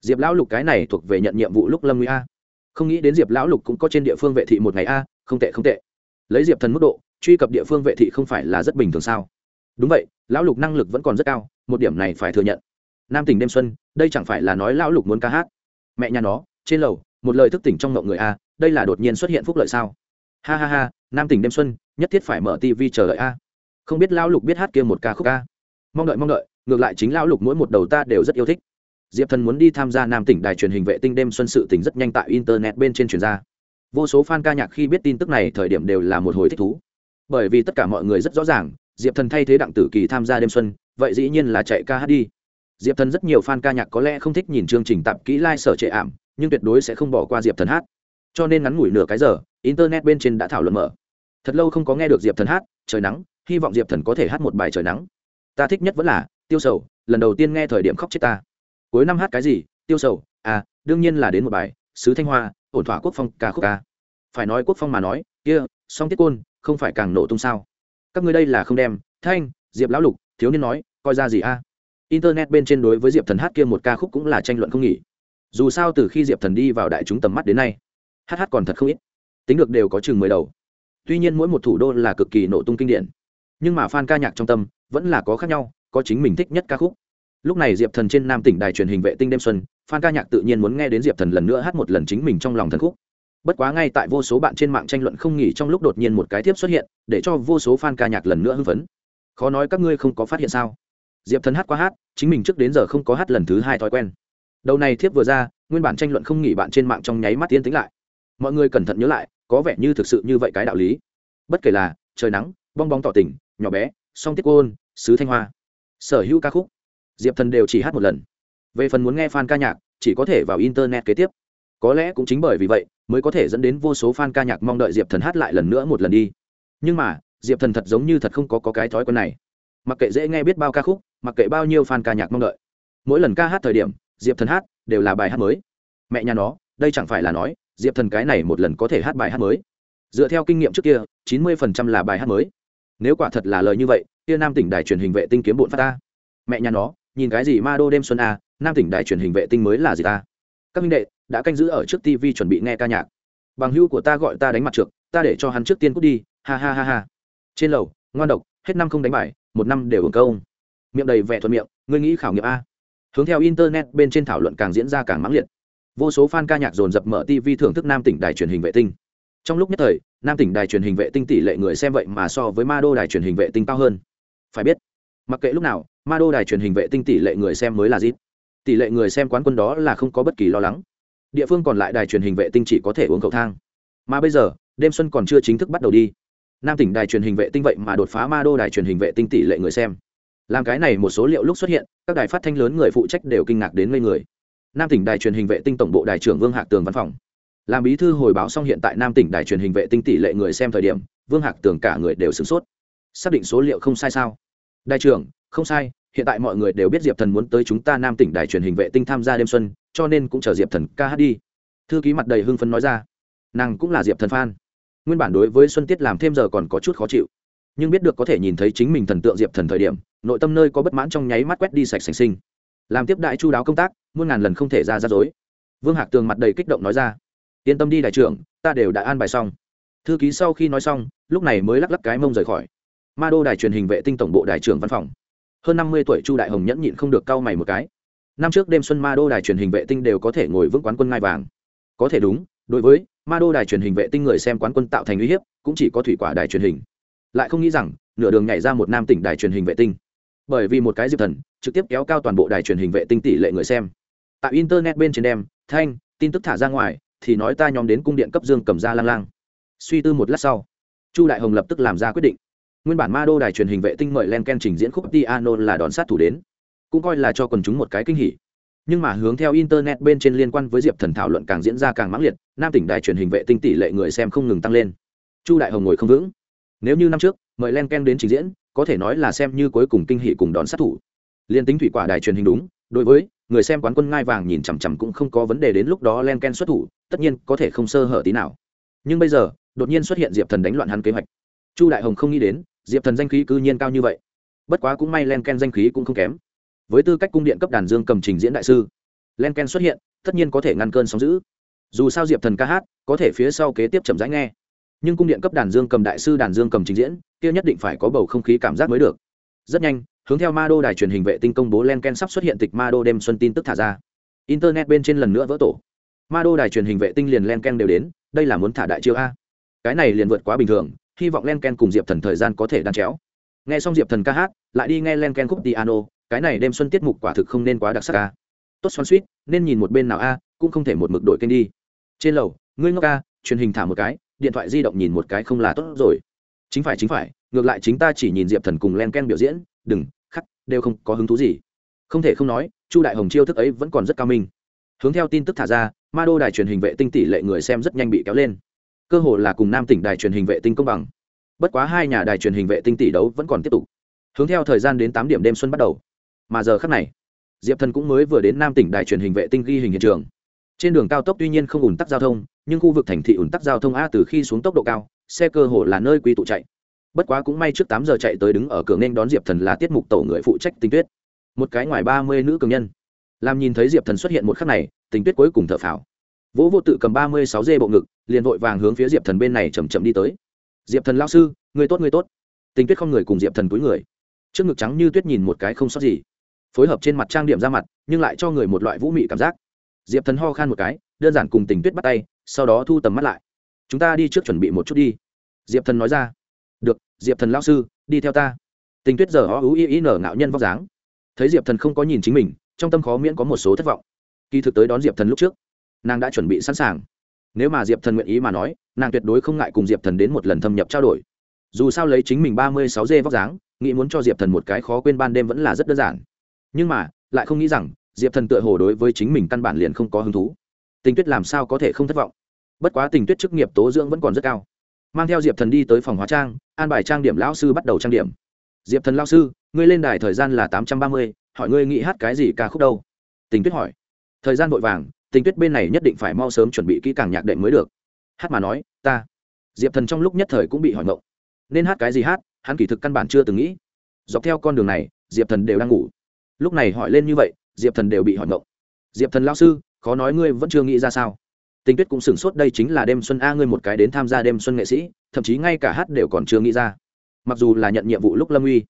Diệp lão lục cái này thuộc về nhận nhiệm vụ lúc lâm nguy a. Không nghĩ đến diệp lão lục cũng có trên địa phương vệ thị một ngày a, không tệ không tệ. Lấy diệp thần mức độ, truy cập địa phương vệ thị không phải là rất bình thường sao? Đúng vậy lão lục năng lực vẫn còn rất cao, một điểm này phải thừa nhận. Nam tỉnh đêm xuân, đây chẳng phải là nói lão lục muốn ca hát? Mẹ nhà nó, trên lầu, một lời thức tỉnh trong mộng người a, đây là đột nhiên xuất hiện phúc lợi sao? Ha ha ha, nam tỉnh đêm xuân, nhất thiết phải mở tv chờ đợi a. Không biết lão lục biết hát kia một ca khúc a. Mong đợi mong đợi, ngược lại chính lão lục mỗi một đầu ta đều rất yêu thích. Diệp thần muốn đi tham gia nam tỉnh đài truyền hình vệ tinh đêm xuân sự tỉnh rất nhanh tại internet bên trên truyền ra. Vô số fan ca nhạc khi biết tin tức này thời điểm đều là một hồi thích thú. Bởi vì tất cả mọi người rất rõ ràng diệp thần thay thế đặng tử kỳ tham gia đêm xuân, vậy dĩ nhiên là chạy ca hát đi. Diệp thần rất nhiều fan ca nhạc có lẽ không thích nhìn chương trình tạp kỹ lai、like、sở trệ ảm, nhưng tuyệt đối sẽ không bỏ qua diệp thần hát. Cho nên ngắn ngủi nửa cái giờ, internet bên trên đã thảo luận mở. Thật lâu không có nghe được diệp thần hát, trời nắng, hy vọng diệp thần có thể hát một bài trời nắng. Ta thích nhất vẫn là tiêu sầu, lần đầu tiên nghe thời điểm khóc chết ta. Cuối năm hát cái gì? Tiêu sầu à đương nhiên là đến một bài, sứ thanh hoa, ổn thỏa quốc phong ca khúc ca. Phải nói quốc phong mà nói, kia, song tiết côn, không phải càng nổ tung sao? Các ngươi đây là không đem. Thanh, diệp lão lục, thiếu niên nói, coi ra gì a? Internet bên trên đối với diệp thần hát kia một ca khúc cũng là tranh luận không nghỉ. Dù sao từ khi diệp thần đi vào đại chúng tầm mắt đến nay, hát hát còn thật không ít. Tính được đều có chừng mười đầu. Tuy nhiên mỗi một thủ đô là cực kỳ nổ tung kinh điển. Nhưng mà fan ca nhạc trong tâm vẫn là có khác nhau, có chính mình thích nhất ca khúc. Lúc này diệp thần trên nam tỉnh đài truyền hình vệ tinh đêm xuân, fan ca nhạc tự nhiên muốn nghe đến diệp thần lần nữa hát một lần chính mình trong lòng thần khúc bất quá ngay tại vô số bạn trên mạng tranh luận không nghỉ trong lúc đột nhiên một cái tiếp xuất hiện, để cho vô số fan ca nhạc lần nữa hưng phấn. Khó nói các ngươi không có phát hiện sao? Diệp thần hát qua hát, chính mình trước đến giờ không có hát lần thứ hai thói quen. Đầu này thiếp vừa ra, nguyên bản tranh luận không nghỉ bạn trên mạng trong nháy mắt tiến tính lại. Mọi người cẩn thận nhớ lại, có vẻ như thực sự như vậy cái đạo lý. Bất kể là trời nắng, bong bóng tỏ tình, nhỏ bé, song tiết cô ôn sứ thanh hoa, sở hữu ca khúc, diệp thần đều chỉ hát một lần. Về phần muốn nghe fan ca nhạc, chỉ có thể vào internet kế tiếp. Có lẽ cũng chính bởi vì vậy mới có thể dẫn đến vô số fan ca nhạc mong đợi diệp thần hát lại lần nữa một lần đi. Nhưng mà diệp thần thật giống như thật không có, có cái thói quen này. Mặc kệ dễ nghe biết bao ca khúc mặc kệ bao nhiêu fan ca nhạc mong đợi mỗi lần ca hát thời điểm diệp thần hát đều là bài hát mới. Mẹ nhà nó đây chẳng phải là nói diệp thần cái này một lần có thể hát bài hát mới. Dựa theo kinh nghiệm trước kia chín mươi phần trăm là bài hát mới. Nếu quả thật là lời như vậy kia nam tỉnh đài truyền hình vệ tinh kiếm bộn phát ta. Mẹ nhà nó nhìn cái gì ma đô đêm xuân a à, nam tỉnh đài truyền hình vệ tinh mới là gì ta? Các minh đệ, đã canh giữ ở trước tv chuẩn bị nghe ca nhạc. Bằng hưu của ta gọi ta đánh mặt trượt ta để cho hắn trước tiên cút đi, ha ha ha ha. Trên lầu, ngoan độc, hết năm không đánh bài, một năm đều hưởng công. Miệng đầy vẻ thuận miệng, ngươi nghĩ khảo nghiệm a. Hướng theo internet bên trên thảo luận càng diễn ra càng mãng liệt. Vô số fan ca nhạc dồn dập mở tv thưởng thức nam tỉnh đài truyền hình vệ tinh. Trong lúc nhất thời, nam tỉnh đài truyền hình vệ tinh tỷ lệ người xem vậy mà so với ma đô đài truyền hình vệ tinh cao hơn. Phải biết, mặc kệ lúc nào ma đô đài truyền hình vệ tinh tỷ lệ người xem mới là zip tỷ lệ người xem quán quân đó là không có bất kỳ lo lắng. Địa phương còn lại đài truyền hình vệ tinh chỉ có thể uống cầu thang. Mà bây giờ, đêm xuân còn chưa chính thức bắt đầu đi. Nam tỉnh đài truyền hình vệ tinh vậy mà đột phá ma đô đài truyền hình vệ tinh tỷ lệ người xem. Làm cái này một số liệu lúc xuất hiện, các đài phát thanh lớn người phụ trách đều kinh ngạc đến ngây người. Nam tỉnh đài truyền hình vệ tinh tổng bộ đài trưởng vương hạc tường văn phòng. Làm bí thư hồi báo xong hiện tại nam tỉnh đài truyền hình vệ tinh tỷ lệ người xem thời điểm, vương hạc tường cả người đều sửng sốt. Xác định số liệu không sai sao? Đài trưởng, không sai hiện tại mọi người đều biết diệp thần muốn tới chúng ta nam tỉnh đài truyền hình vệ tinh tham gia đêm xuân, cho nên cũng chờ diệp thần ca hát đi. Thư ký mặt đầy hưng phấn nói ra. Nàng cũng là diệp thần phan nguyên bản đối với xuân tiết làm thêm giờ còn có chút khó chịu, nhưng biết được có thể nhìn thấy chính mình thần tượng diệp thần thời điểm, nội tâm nơi có bất mãn trong nháy mắt quét đi sạch sành sinh. Làm tiếp đại chu đáo công tác, muôn ngàn lần không thể ra ra dối vương hạc tường mặt đầy kích động nói ra, yên tâm đi đại trưởng, ta đều đã an bài xong. Thư ký sau khi nói xong, lúc này mới lắc lắc cái mông rời khỏi. Ma đô đài truyền hình vệ tinh tổng bộ đài trưởng văn phòng hơn năm mươi tuổi chu đại hồng nhẫn nhịn không được cau mày một cái. Năm trước đêm xuân ma đô đài truyền hình vệ tinh đều có thể ngồi vững quán quân ngai vàng. Có thể đúng, đối với ma đô đài truyền hình vệ tinh người xem quán quân tạo thành uy hiếp, cũng chỉ có thủy quả đài truyền hình. Lại không nghĩ rằng, nửa đường nhảy ra một nam tỉnh đài truyền hình vệ tinh. Bởi vì một cái diệp thần, trực tiếp kéo cao toàn bộ đài truyền hình vệ tinh tỷ lệ người xem. Tại internet bên trên đem, thanh, tin tức thả ra ngoài, thì nói ta nhóm đến cung điện cấp dương cầm ra lang lang. Suy tư một lát sau, chu đại hồng lập tức làm ra quyết định nguyên bản ma đô đài truyền hình vệ tinh mời len ken trình diễn khúc piano là đón sát thủ đến, cũng coi là cho quần chúng một cái kinh hỉ. Nhưng mà hướng theo internet bên trên liên quan với diệp thần thảo luận càng diễn ra càng mãng liệt, nam tỉnh đài truyền hình vệ tinh tỷ lệ người xem không ngừng tăng lên. Chu đại hồng ngồi không vững. Nếu như năm trước, mời len ken đến trình diễn, có thể nói là xem như cuối cùng kinh hỉ cùng đón sát thủ. Liên tính thủy quả đài truyền hình đúng, đối với người xem quán quân ngai vàng nhìn chằm chằm cũng không có vấn đề đến lúc đó len ken xuất thủ, tất nhiên có thể không sơ hở tí nào. Nhưng bây giờ, đột nhiên xuất hiện diệp thần đánh loạn hắn kế hoạch. Chu đại hồng không nghĩ đến diệp thần danh khí cư nhiên cao như vậy bất quá cũng may len ken danh khí cũng không kém với tư cách cung điện cấp đàn dương cầm trình diễn đại sư len ken xuất hiện tất nhiên có thể ngăn cơn sóng giữ dù sao diệp thần ca hát có thể phía sau kế tiếp chậm rãi nghe nhưng cung điện cấp đàn dương cầm đại sư đàn dương cầm trình diễn kia nhất định phải có bầu không khí cảm giác mới được rất nhanh hướng theo ma đô đài truyền hình vệ tinh công bố len ken sắp xuất hiện tịch ma đô đêm xuân tin tức thả ra internet bên trên lần nữa vỡ tổ ma đô đài truyền hình vệ tinh liền len ken đều đến đây là muốn thả đại chiêu a cái này liền vượt quá bình thường hy vọng len ken cùng diệp thần thời gian có thể đan chéo. Nghe xong diệp thần ca hát, lại đi nghe len ken khúc piano, cái này đêm xuân tiết mục quả thực không nên quá đặc sắc ca. Tốt xoắn suýt nên nhìn một bên nào a, cũng không thể một mực đổi kênh đi. Trên lầu, ngươi ngốc ca, truyền hình thả một cái, điện thoại di động nhìn một cái không là tốt rồi. Chính phải chính phải, ngược lại chính ta chỉ nhìn diệp thần cùng len ken biểu diễn, đừng, khắc, đều không có hứng thú gì. Không thể không nói, chu đại hồng chiêu thức ấy vẫn còn rất cao minh. Hướng theo tin tức thả ra ma đô đài truyền hình vệ tinh tỷ lệ người xem rất nhanh bị kéo lên cơ hồ là cùng nam tỉnh đài truyền hình vệ tinh công bằng. Bất quá hai nhà đài truyền hình vệ tinh tỷ đấu vẫn còn tiếp tục. Hướng theo thời gian đến tám điểm đêm xuân bắt đầu. Mà giờ khắc này, diệp thần cũng mới vừa đến nam tỉnh đài truyền hình vệ tinh ghi hình hiện trường. Trên đường cao tốc tuy nhiên không ủn tắc giao thông, nhưng khu vực thành thị ủn tắc giao thông a từ khi xuống tốc độ cao, xe cơ hồ là nơi quy tụ chạy. Bất quá cũng may trước tám giờ chạy tới đứng ở cửa nên đón diệp thần là tiết mục tổ người phụ trách tinh tuyết. Một cái ngoài ba mươi nữ cường nhân. Làm nhìn thấy diệp thần xuất hiện một khắc này, tình tuyết cuối cùng thở phào vỗ vô tự cầm ba mươi sáu dê bộ ngực, liền vội vàng hướng phía diệp thần bên này chậm chậm đi tới. Diệp thần lao sư, người tốt người tốt. Tình tuyết không người cùng diệp thần túi người. Trước ngực trắng như tuyết nhìn một cái không sót gì. Phối hợp trên mặt trang điểm ra mặt, nhưng lại cho người một loại vũ mị cảm giác. Diệp thần ho khan một cái, đơn giản cùng tình tuyết bắt tay, sau đó thu tầm mắt lại. Chúng ta đi trước chuẩn bị một chút đi. Diệp thần nói ra. Được, diệp thần lao sư, đi theo ta. Tình tuyết giờ ó ú y y nở ngạo nhân vóc dáng. Thấy diệp thần không có nhìn chính mình, trong tâm khó miễn có một số thất vọng. Kỳ thực tới đón diệp thần lúc trước nàng đã chuẩn bị sẵn sàng. Nếu mà diệp thần nguyện ý mà nói, nàng tuyệt đối không ngại cùng diệp thần đến một lần thâm nhập trao đổi. Dù sao lấy chính mình ba mươi sáu dê vóc dáng, nghĩ muốn cho diệp thần một cái khó quên ban đêm vẫn là rất đơn giản. Nhưng mà, lại không nghĩ rằng, diệp thần tựa hồ đối với chính mình căn bản liền không có hứng thú. Tình tuyết làm sao có thể không thất vọng? Bất quá tình tuyết chức nghiệp tố dưỡng vẫn còn rất cao. Mang theo diệp thần đi tới phòng hóa trang, an bài trang điểm lão sư bắt đầu trang điểm. Diệp thần lao sư, ngươi lên đài thời gian là tám trăm ba mươi, hỏi ngươi nghĩ hát cái gì ca khúc đâu? Tình tuyết hỏi. Thời gian vội vàng tình tuyết bên này nhất định phải mau sớm chuẩn bị kỹ càng nhạc đệm mới được. Hát mà nói, ta. Diệp thần trong lúc nhất thời cũng bị hỏi ngộng. Nên hát cái gì hát, hắn kỳ thực căn bản chưa từng nghĩ. Dọc theo con đường này, diệp thần đều đang ngủ. Lúc này hỏi lên như vậy, diệp thần đều bị hỏi ngộng. Diệp thần lao sư, khó nói ngươi vẫn chưa nghĩ ra sao. Tình tuyết cũng sửng sốt, đây chính là đêm xuân a, ngươi một cái đến tham gia đêm xuân nghệ sĩ, thậm chí ngay cả hát đều còn chưa nghĩ ra. Mặc dù là nhận nhiệm vụ lúc lâm uy,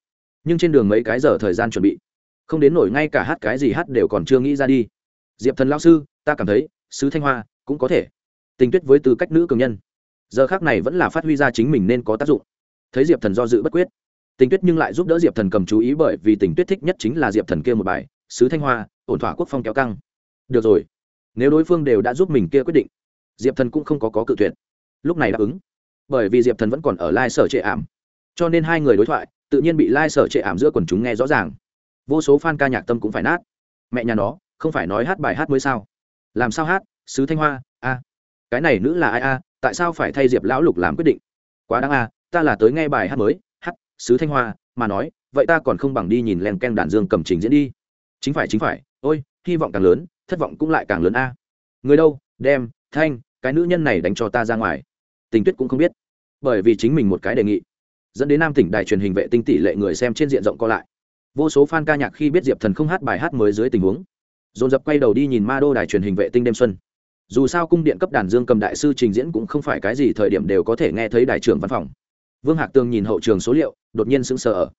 nhưng trên đường mấy cái giờ thời gian chuẩn bị, không đến nổi ngay cả hát cái gì hát đều còn chưa nghĩ ra đi. Diệp thần lao sư ta cảm thấy sứ thanh hoa cũng có thể. Tình tuyết với tư cách nữ cường nhân. Giờ khác này vẫn là phát huy ra chính mình nên có tác dụng. Thấy diệp thần do dự bất quyết. Tình tuyết nhưng lại giúp đỡ diệp thần cầm chú ý bởi vì tình tuyết thích nhất chính là diệp thần kia một bài sứ thanh hoa ổn thỏa quốc phong kéo căng. Được rồi. Nếu đối phương đều đã giúp mình kia quyết định diệp thần cũng không có, có cự tuyệt. Lúc này đáp ứng. Bởi vì diệp thần vẫn còn ở lai sở trệ ảm. Cho nên hai người đối thoại tự nhiên bị lai sở trệ ảm giữa quần chúng nghe rõ ràng. Vô số fan ca nhạc tâm cũng phải nát. Mẹ nhà nó không phải nói hát bài hát mới sao? Làm sao hát, sứ thanh hoa, a. Cái này nữ là ai a, tại sao phải thay diệp lão lục làm quyết định? Quá đáng a, ta là tới nghe bài hát mới, hát, sứ thanh hoa, mà nói, vậy ta còn không bằng đi nhìn len ken đàn dương cầm trình diễn đi. Chính phải chính phải, ôi, hy vọng càng lớn, thất vọng cũng lại càng lớn a. Người đâu, đem, thanh, cái nữ nhân này đánh cho ta ra ngoài. Tình tuyết cũng không biết, bởi vì chính mình một cái đề nghị, dẫn đến nam tỉnh đài truyền hình vệ tinh tỷ lệ người xem trên diện rộng co lại. Vô số fan ca nhạc khi biết diệp thần không hát bài hát mới dưới tình huống dồn dập quay đầu đi nhìn ma đô đài truyền hình vệ tinh đêm xuân. Dù sao cung điện cấp đàn dương cầm đại sư trình diễn cũng không phải cái gì thời điểm đều có thể nghe thấy đại trưởng văn phòng. Vương hạc tường nhìn hậu trường số liệu, đột nhiên sững sờ ở.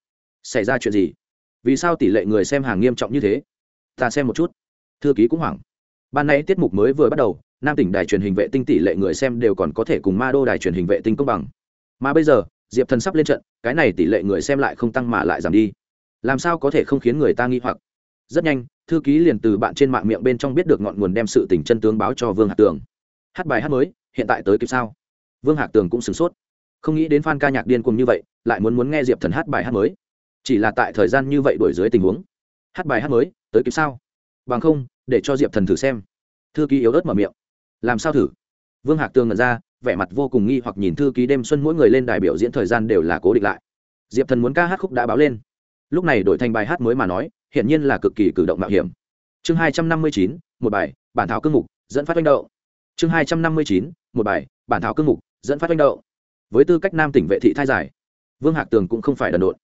Xảy ra chuyện gì? Vì sao tỷ lệ người xem hàng nghiêm trọng như thế? Ta xem một chút. Thư ký cũng hoảng. Ban nay tiết mục mới vừa bắt đầu, nam tỉnh đài truyền hình vệ tinh tỷ lệ người xem đều còn có thể cùng ma đô đài truyền hình vệ tinh công bằng. Mà bây giờ, diệp thần sắp lên trận, cái này tỷ lệ người xem lại không tăng mà lại giảm đi. Làm sao có thể không khiến người ta nghi hoặc? Rất nhanh, thư ký liền từ bạn trên mạng miệng bên trong biết được ngọn nguồn đem sự tình chân tướng báo cho vương hạc tường. Hát bài hát mới, hiện tại tới kịp sao? Vương hạc tường cũng sửng sốt. Không nghĩ đến f a n ca nhạc điên cùng như vậy, lại muốn muốn nghe diệp thần hát bài hát mới. Chỉ là tại thời gian như vậy đổi dưới tình huống. Hát bài hát mới, tới kịp sao? Bằng không, để cho diệp thần thử xem. Thư ký yếu ớt mở miệng. Làm sao thử? Vương hạc tường ngẩn ra, vẻ mặt vô cùng nghi hoặc nhìn thư ký đêm xuân mỗi người lên đài biểu diễn thời gian đều là cố định lại. Diệp thần muốn ca hát khúc đã báo lên. Lúc này đổi thành bài hát mới mà nói hiển nhiên là cực kỳ cử động mạo hiểm. Chương hai trăm năm mươi chín, một bài, bản thảo cương mục, dẫn phát manh đậu chương hai trăm năm mươi chín, một bài, bản thảo cương mục, dẫn phát manh đậu với tư cách nam tỉnh vệ thị thai giải, vương hạc tường cũng không phải đần độn.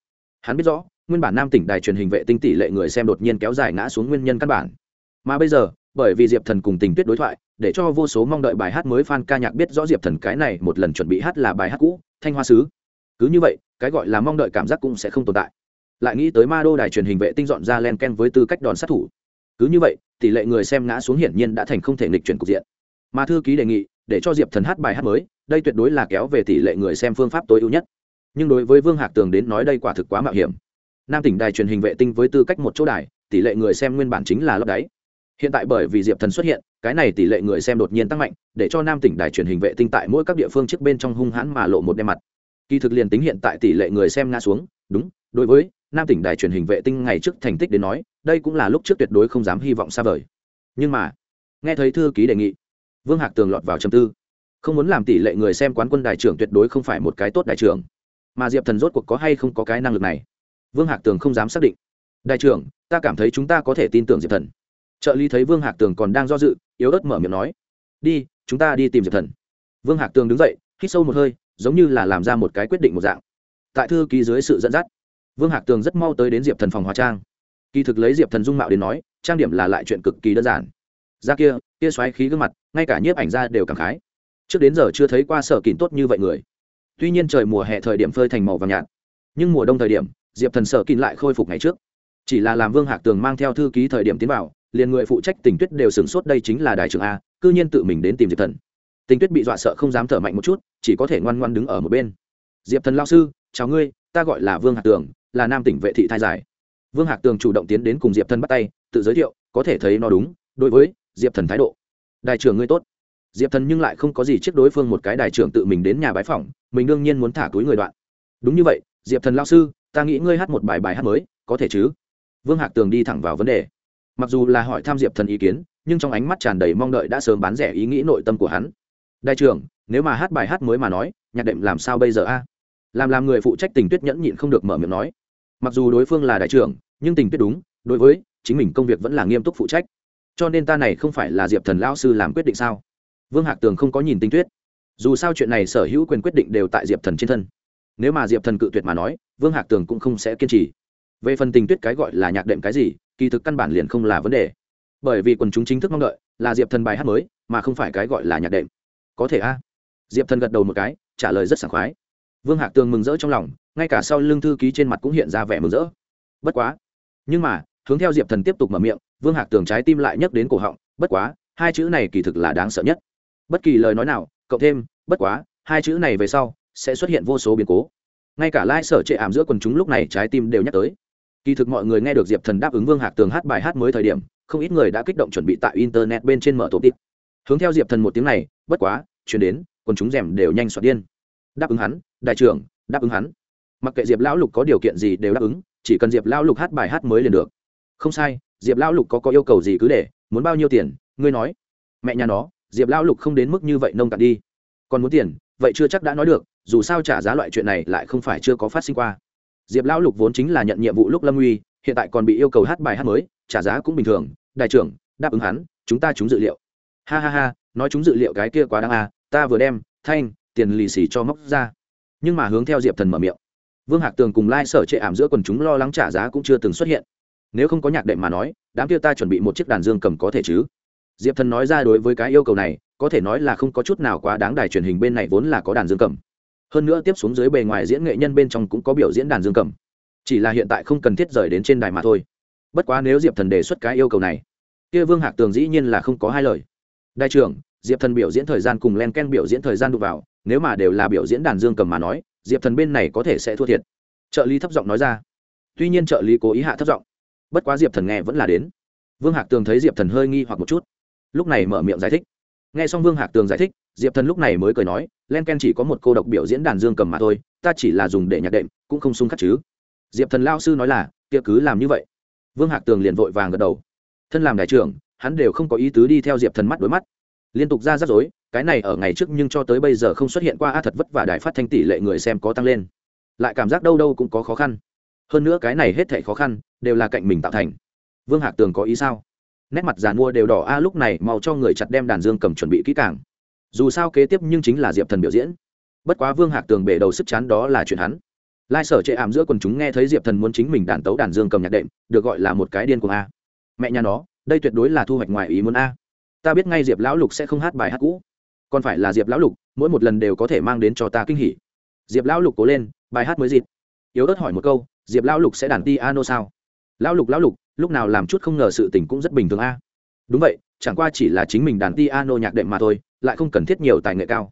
Hắn biết rõ, nguyên bản nam tỉnh đài truyền hình vệ tinh tỷ lệ người xem đột nhiên kéo dài ngã xuống nguyên nhân căn bản. Mà bây giờ, bởi vì diệp thần cùng tình tuyết đối thoại, để cho vô số mong đợi bài hát mới fan ca nhạc biết rõ diệp thần cái này một lần chuẩn bị hát là bài hát cũ, thanh hoa sứ. Cứ như vậy, cái gọi là mong đợi cảm giác cũng sẽ không tồn tại lại nghĩ tới ma đô đài truyền hình vệ tinh dọn ra len ken với tư cách đòn sát thủ. Cứ như vậy, tỷ lệ người xem ngã xuống hiển nhiên đã thành không thể nghịch chuyển cục diện. Mà thư ký đề nghị, để cho diệp thần hát bài hát mới, đây tuyệt đối là kéo về tỷ lệ người xem phương pháp tối ưu nhất. Nhưng đối với vương hạc tường đến nói đây quả thực quá mạo hiểm. Nam tỉnh đài truyền hình vệ tinh với tư cách một chỗ đài, tỷ lệ người xem nguyên bản chính là lấp đáy. Hiện tại bởi vì diệp thần xuất hiện, cái này tỷ lệ người xem đột nhiên tăng mạnh, để cho nam tỉnh đài truyền hình vệ tinh tại mỗi các địa phương trước bên trong hung hãn mà lộ một đêm mặt. Kỳ thực liền tính hiện tại tỷ lệ người xem ngã xuống, đúng, đối với nam tỉnh đài truyền hình vệ tinh ngày trước thành tích đến nói, đây cũng là lúc trước tuyệt đối không dám hy vọng xa vời. Nhưng mà, nghe thấy thư ký đề nghị, vương hạc tường lọt vào châm tư. Không muốn làm tỷ lệ người xem quán quân đại trưởng tuyệt đối không phải một cái tốt đại trưởng, mà diệp thần rốt cuộc có hay không có cái năng lực này? Vương hạc tường không dám xác định. Đại trưởng, ta cảm thấy chúng ta có thể tin tưởng diệp thần. Trợ lý thấy vương hạc tường còn đang do dự, yếu ớt mở miệng nói, đi, chúng ta đi tìm diệp thần. Vương hạc tường đứng dậy, hít sâu một hơi, giống như là làm ra một cái quyết định một dạng. Tại thư ký dưới sự dẫn dắt vương hạc tường rất mau tới đến diệp thần phòng hóa trang. Kỳ thực lấy diệp thần dung mạo đến nói, trang điểm là lại chuyện cực kỳ đơn giản. Ra kia kia xoáy khí gương mặt, ngay cả nhiếp ảnh ra đều cảm khái. Trước đến giờ chưa thấy qua sở kín tốt như vậy người. Tuy nhiên trời mùa hè thời điểm phơi thành màu vàng nhạt. Nhưng mùa đông thời điểm, diệp thần sở kín lại khôi phục ngày trước. Chỉ là làm vương hạc tường mang theo thư ký thời điểm tiến vào, liền người phụ trách tình tuyết đều sửng sốt đây chính là đại trưởng a, cư nhiên tự mình đến tìm diệp thần. Tình tuyết bị dọa sợ không dám thở mạnh một chút, chỉ có thể ngoan ngoan đứng ở một bên. Diệp thần lao sư, chào ngươi, ta gọi là vương hạc tường là nam tỉnh vệ thị thai giải. Vương hạc tường chủ động tiến đến cùng diệp thần bắt tay, tự giới thiệu, có thể thấy nó đúng, đối với diệp thần thái độ. Đại trưởng ngươi tốt. Diệp thần nhưng lại không có gì trước đối phương một cái đại trưởng tự mình đến nhà bái phỏng, mình đương nhiên muốn thả túi người đoạn. Đúng như vậy, diệp thần lao sư, ta nghĩ ngươi hát một bài bài hát mới, có thể chứ? Vương hạc tường đi thẳng vào vấn đề. Mặc dù là hỏi tham diệp thần ý kiến, nhưng trong ánh mắt tràn đầy mong đợi đã sớm bán rẻ ý nghĩ nội tâm của hắn. Đại trưởng, nếu mà hát bài hát mới mà nói, nhạc đệm làm sao bây giờ a? Làm làm người phụ trách tình tuyết nhẫn nhịn không được mở miệng nói mặc dù đối phương là đại trưởng, nhưng tình tuyết đúng, đối với chính mình công việc vẫn là nghiêm túc phụ trách. Cho nên ta này không phải là diệp thần lão sư làm quyết định sao? Vương hạc tường không có nhìn tinh tuyết. Dù sao chuyện này sở hữu quyền quyết định đều tại diệp thần trên thân. Nếu mà diệp thần cự tuyệt mà nói, vương hạc tường cũng không sẽ kiên trì. Về phần tình tuyết cái gọi là nhạc đệm cái gì, kỳ thực căn bản liền không là vấn đề. Bởi vì quần chúng chính thức mong đợi, là diệp thần bài hát mới, mà không phải cái gọi là nhạc đệm. Có thể a? Diệp thần gật đầu một cái, trả lời rất sảng khoái vương hạc tường mừng rỡ trong lòng, ngay cả sau lưng thư ký trên mặt cũng hiện ra vẻ mừng rỡ. Bất quá, nhưng mà, hướng theo diệp thần tiếp tục mở miệng, vương hạc tường trái tim lại nhấc đến cổ họng, bất quá, hai chữ này kỳ thực là đáng sợ nhất. Bất kỳ lời nói nào, cộng thêm, bất quá, hai chữ này về sau, sẽ xuất hiện vô số biến cố. Ngay cả lai、like、sở trệ ảm giữa quần chúng lúc này trái tim đều nhắc tới. Kỳ thực mọi người nghe được diệp thần đáp ứng vương hạc tường hát bài hát mới thời điểm, không ít người đã kích động chuẩn bị tại internet bên trên mở tổ tít hướng theo diệp thần một tiếng này, bất quá, chuyển đến, quần chúng rèm đều nhanh soạt điên. Đáp ứng hắn đại trưởng, đáp ứng hắn. Mặc kệ diệp lão lục có điều kiện gì đều đáp ứng, chỉ cần diệp lão lục hát bài hát mới liền được. Không sai, diệp lão lục có có yêu cầu gì cứ để, muốn bao nhiêu tiền, ngươi nói. Mẹ nhà nó, diệp lão lục không đến mức như vậy nông cạn đi. Còn muốn tiền, vậy chưa chắc đã nói được, dù sao trả giá loại chuyện này lại không phải chưa có phát sinh qua. Diệp lão lục vốn chính là nhận nhiệm vụ lúc lâm uy, hiện tại còn bị yêu cầu hát bài hát mới, trả giá cũng bình thường. Đại trưởng, đáp ứng hắn, chúng ta trúng dự liệu. Ha ha ha, nói chúng dự liệu cái kia quá đáng à ta vừa đem, thanh, tiền lì xì cho móc ra nhưng mà hướng theo diệp thần mở miệng. Vương hạc tường cùng Lai Sở trệ ảm giữa quần chúng lo lắng trả giá cũng chưa từng xuất hiện. Nếu không có nhạc đệm mà nói, đám kia ta chuẩn bị một chiếc đàn dương cầm có thể chứ? Diệp thần nói ra đối với cái yêu cầu này, có thể nói là không có chút nào quá đáng đài truyền hình bên này vốn là có đàn dương cầm. Hơn nữa tiếp xuống dưới bề ngoài diễn nghệ nhân bên trong cũng có biểu diễn đàn dương cầm. Chỉ là hiện tại không cần thiết rời đến trên đài mà thôi. Bất quá nếu diệp thần đề xuất cái yêu cầu này, kia vương hạc tường dĩ nhiên là không có hai lời. Đại trưởng diệp thần biểu diễn thời gian cùng len ken biểu diễn thời gian đụng vào, nếu mà đều là biểu diễn đàn dương cầm mà nói, diệp thần bên này có thể sẽ thua thiệt. Trợ lý thấp giọng nói ra. Tuy nhiên trợ lý cố ý hạ thấp giọng. Bất quá diệp thần nghe vẫn là đến. Vương hạc tường thấy diệp thần hơi nghi hoặc một chút. Lúc này mở miệng giải thích. Nghe xong vương hạc tường giải thích, diệp thần lúc này mới cười nói, len ken chỉ có một cô độc biểu diễn đàn dương cầm mà thôi, ta chỉ là dùng để nhạc đệm, cũng không sung khắc chứ. Diệp thần lao sư nói là, kia cứ làm như vậy. Vương hạc tường liền vội vàng gật đầu. Thân làm đại trưởng, hắn đều không có ý tứ đi theo diệp thần mắt đối mắt liên tục ra rắc rối, cái này ở ngày trước nhưng cho tới bây giờ không xuất hiện qua a thật vất vả đài phát thanh tỷ lệ người xem có tăng lên. Lại cảm giác đâu đâu cũng có khó khăn. Hơn nữa cái này hết thể khó khăn, đều là cạnh mình tạo thành. Vương hạc tường có ý sao? Nét mặt giàn mua đều đỏ, a, lúc này mau cho người chặt đem đàn dương cầm chuẩn bị kỹ càng. Dù sao kế tiếp nhưng chính là diệp thần biểu diễn. Bất quá vương hạc tường bể đầu sức chán đó là chuyện hắn. Lai sở chệ ảm giữa quần chúng nghe thấy diệp thần muốn chính mình đàn tấu đàn dương cầm nhạc đệm, được gọi là một cái điên cuồng a. Mẹ nhà nó, đây tuyệt đối là thu hoạch ngoài ý muốn a ta biết ngay diệp lão lục sẽ không hát bài hát cũ. Còn phải là diệp lão lục, mỗi một lần đều có thể mang đến cho ta kinh hỉ. Diệp lão lục cố lên, bài hát mới dịp. Yếu ớt hỏi một câu, diệp lão lục sẽ đàn ti ano sao? Lão lục lão lục, lúc nào làm chút không ngờ sự tình cũng rất bình thường a. Đúng vậy, chẳng qua chỉ là chính mình đàn ti ano nhạc đệm mà thôi, lại không cần thiết nhiều tài nghệ cao.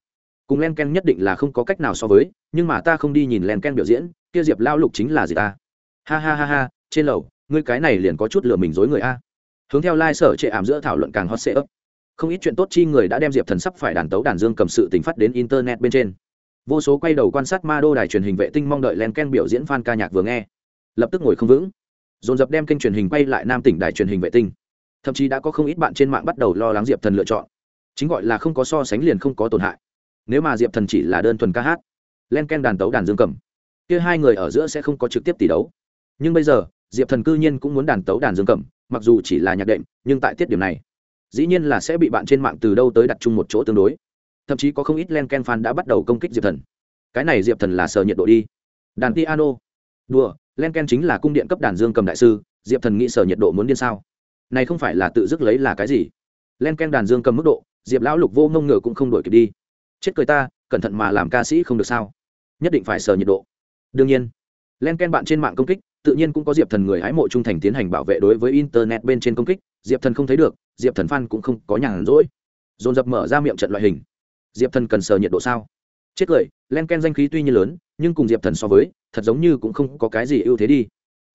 Cùng len ken nhất định là không có cách nào so với, nhưng mà ta không đi nhìn len ken biểu diễn, kia diệp lão lục chính là gì ta? Ha ha ha ha, trên lầu, ngươi cái này liền có chút lừa mình dối người a. Hướng theo lai、like、sở trệ ảm giữa thảo luận càng hot sệ ấp không ít chuyện tốt chi người đã đem diệp thần sắp phải đàn tấu đàn dương cầm sự tình phát đến internet bên trên. Vô số quay đầu quan sát ma đô đài truyền hình vệ tinh mong đợi len ken biểu diễn f a n ca nhạc vừa nghe. Lập tức ngồi không vững. Dồn dập đem kênh truyền hình quay lại nam tỉnh đài truyền hình vệ tinh. Thậm chí đã có không ít bạn trên mạng bắt đầu lo lắng diệp thần lựa chọn. Chính gọi là không có so sánh liền không có tổn hại. Nếu mà diệp thần chỉ là đơn thuần ca hát, len ken đàn tấu đàn dương cầm, kia hai người ở giữa sẽ không có trực tiếp tỷ đấu. Nhưng bây giờ, diệp thần cư nhiên cũng muốn đàn tấu đàn dương cầm, mặc dù chỉ là nhạc đệm, nhưng tại tiết điểm này dĩ nhiên là sẽ bị bạn trên mạng từ đâu tới đặt chung một chỗ tương đối. Thậm chí có không ít len ken fan đã bắt đầu công kích diệp thần. Cái này diệp thần là sờ nhiệt độ đi. Đàn piano đùa, len ken chính là cung điện cấp đàn dương cầm đại sư, diệp thần nghĩ sở nhiệt độ muốn điên sao? Này không phải là tự dứt lấy là cái gì? Len ken đàn dương cầm mức độ, diệp lão lục vô ngông ngờ cũng không đổi kịp đi. Chết cười ta, cẩn thận mà làm ca sĩ không được sao? Nhất định phải sở nhiệt độ. Đương nhiên, len ken bạn trên mạng công kích, tự nhiên cũng có diệp thần người hái mộ trung thành tiến hành bảo vệ đối với internet bên trên công kích diệp thần không thấy được, diệp thần phan cũng không có nhàn rỗi. Dồn dập mở ra miệng trận loại hình. Diệp thần cần sờ nhiệt độ sao? Chết cười, len ken danh khí tuy nhiên lớn, nhưng cùng diệp thần so với, thật giống như cũng không có cái gì ưu thế đi.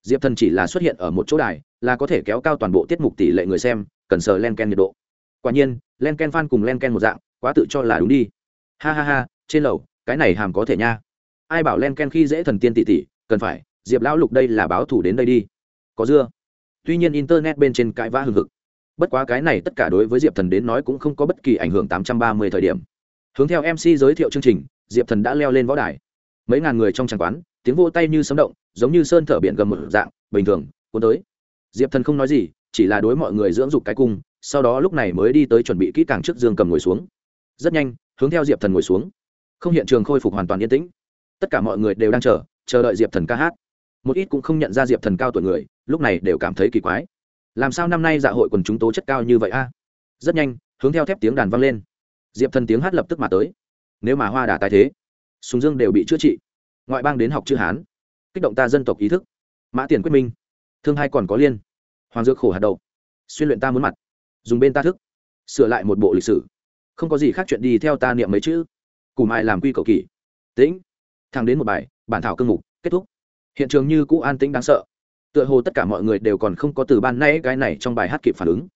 Diệp thần chỉ là xuất hiện ở một chỗ đài, là có thể kéo cao toàn bộ tiết mục tỷ lệ người xem, cần sờ len ken nhiệt độ. Quả nhiên, len ken fan cùng len ken một dạng, quá tự cho là đúng đi. Ha ha ha, trên lầu, cái này hàm có thể nha. Ai bảo len ken khi dễ thần tiên tỷ tỷ, cần phải, diệp lão lục đây là báo thủ đến đây đi. Có dưa tuy nhiên internet bên trên cãi vã hừng hực. Bất quá cái này tất cả đối với diệp thần đến nói cũng không có bất kỳ ảnh hưởng tám trăm ba mươi thời điểm. Hướng theo mc giới thiệu chương trình, diệp thần đã leo lên võ đài. Mấy ngàn người trong tràng quán, tiếng vô tay như sấm động, giống như sơn thở biển gầm một dạng, bình thường, cuốn tới. Diệp thần không nói gì, chỉ là đối mọi người dưỡng dục cái cung, sau đó lúc này mới đi tới chuẩn bị kỹ càng trước dương cầm ngồi xuống. Rất nhanh, hướng theo diệp thần ngồi xuống. Không hiện trường khôi phục hoàn toàn yên tĩnh. Tất cả mọi người đều đang chờ chờ đợi diệp thần ca hát. Một ít cũng không nhận ra diệp thần cao tuổi người lúc này đều cảm thấy kỳ quái. Làm sao năm nay dạ hội quần chúng tố chất cao như vậy a? Rất nhanh, hướng theo thép tiếng đàn vang lên. Diệp thần tiếng hát lập tức mà tới. Nếu mà hoa đà tài thế, sùng dương đều bị chữa trị. Ngoại bang đến học chữ hán, kích động ta dân tộc ý thức. Mã tiền quyết minh, thương hai còn có liên. Hoàng dược khổ hạt đậu, xuyên luyện ta muốn mặt. Dùng bên ta thức, sửa lại một bộ lịch sử. Không có gì khác chuyện đi theo ta niệm mấy chữ. Củ mại làm quy cầu kỳ tĩnh, thẳng đến một bài, bản thảo cương mục, kết thúc. Hiện trường như cũ an tĩnh đáng sợ tựa hồ tất cả mọi người đều còn không có từ ban nay cái này trong bài hát kịp phản ứng.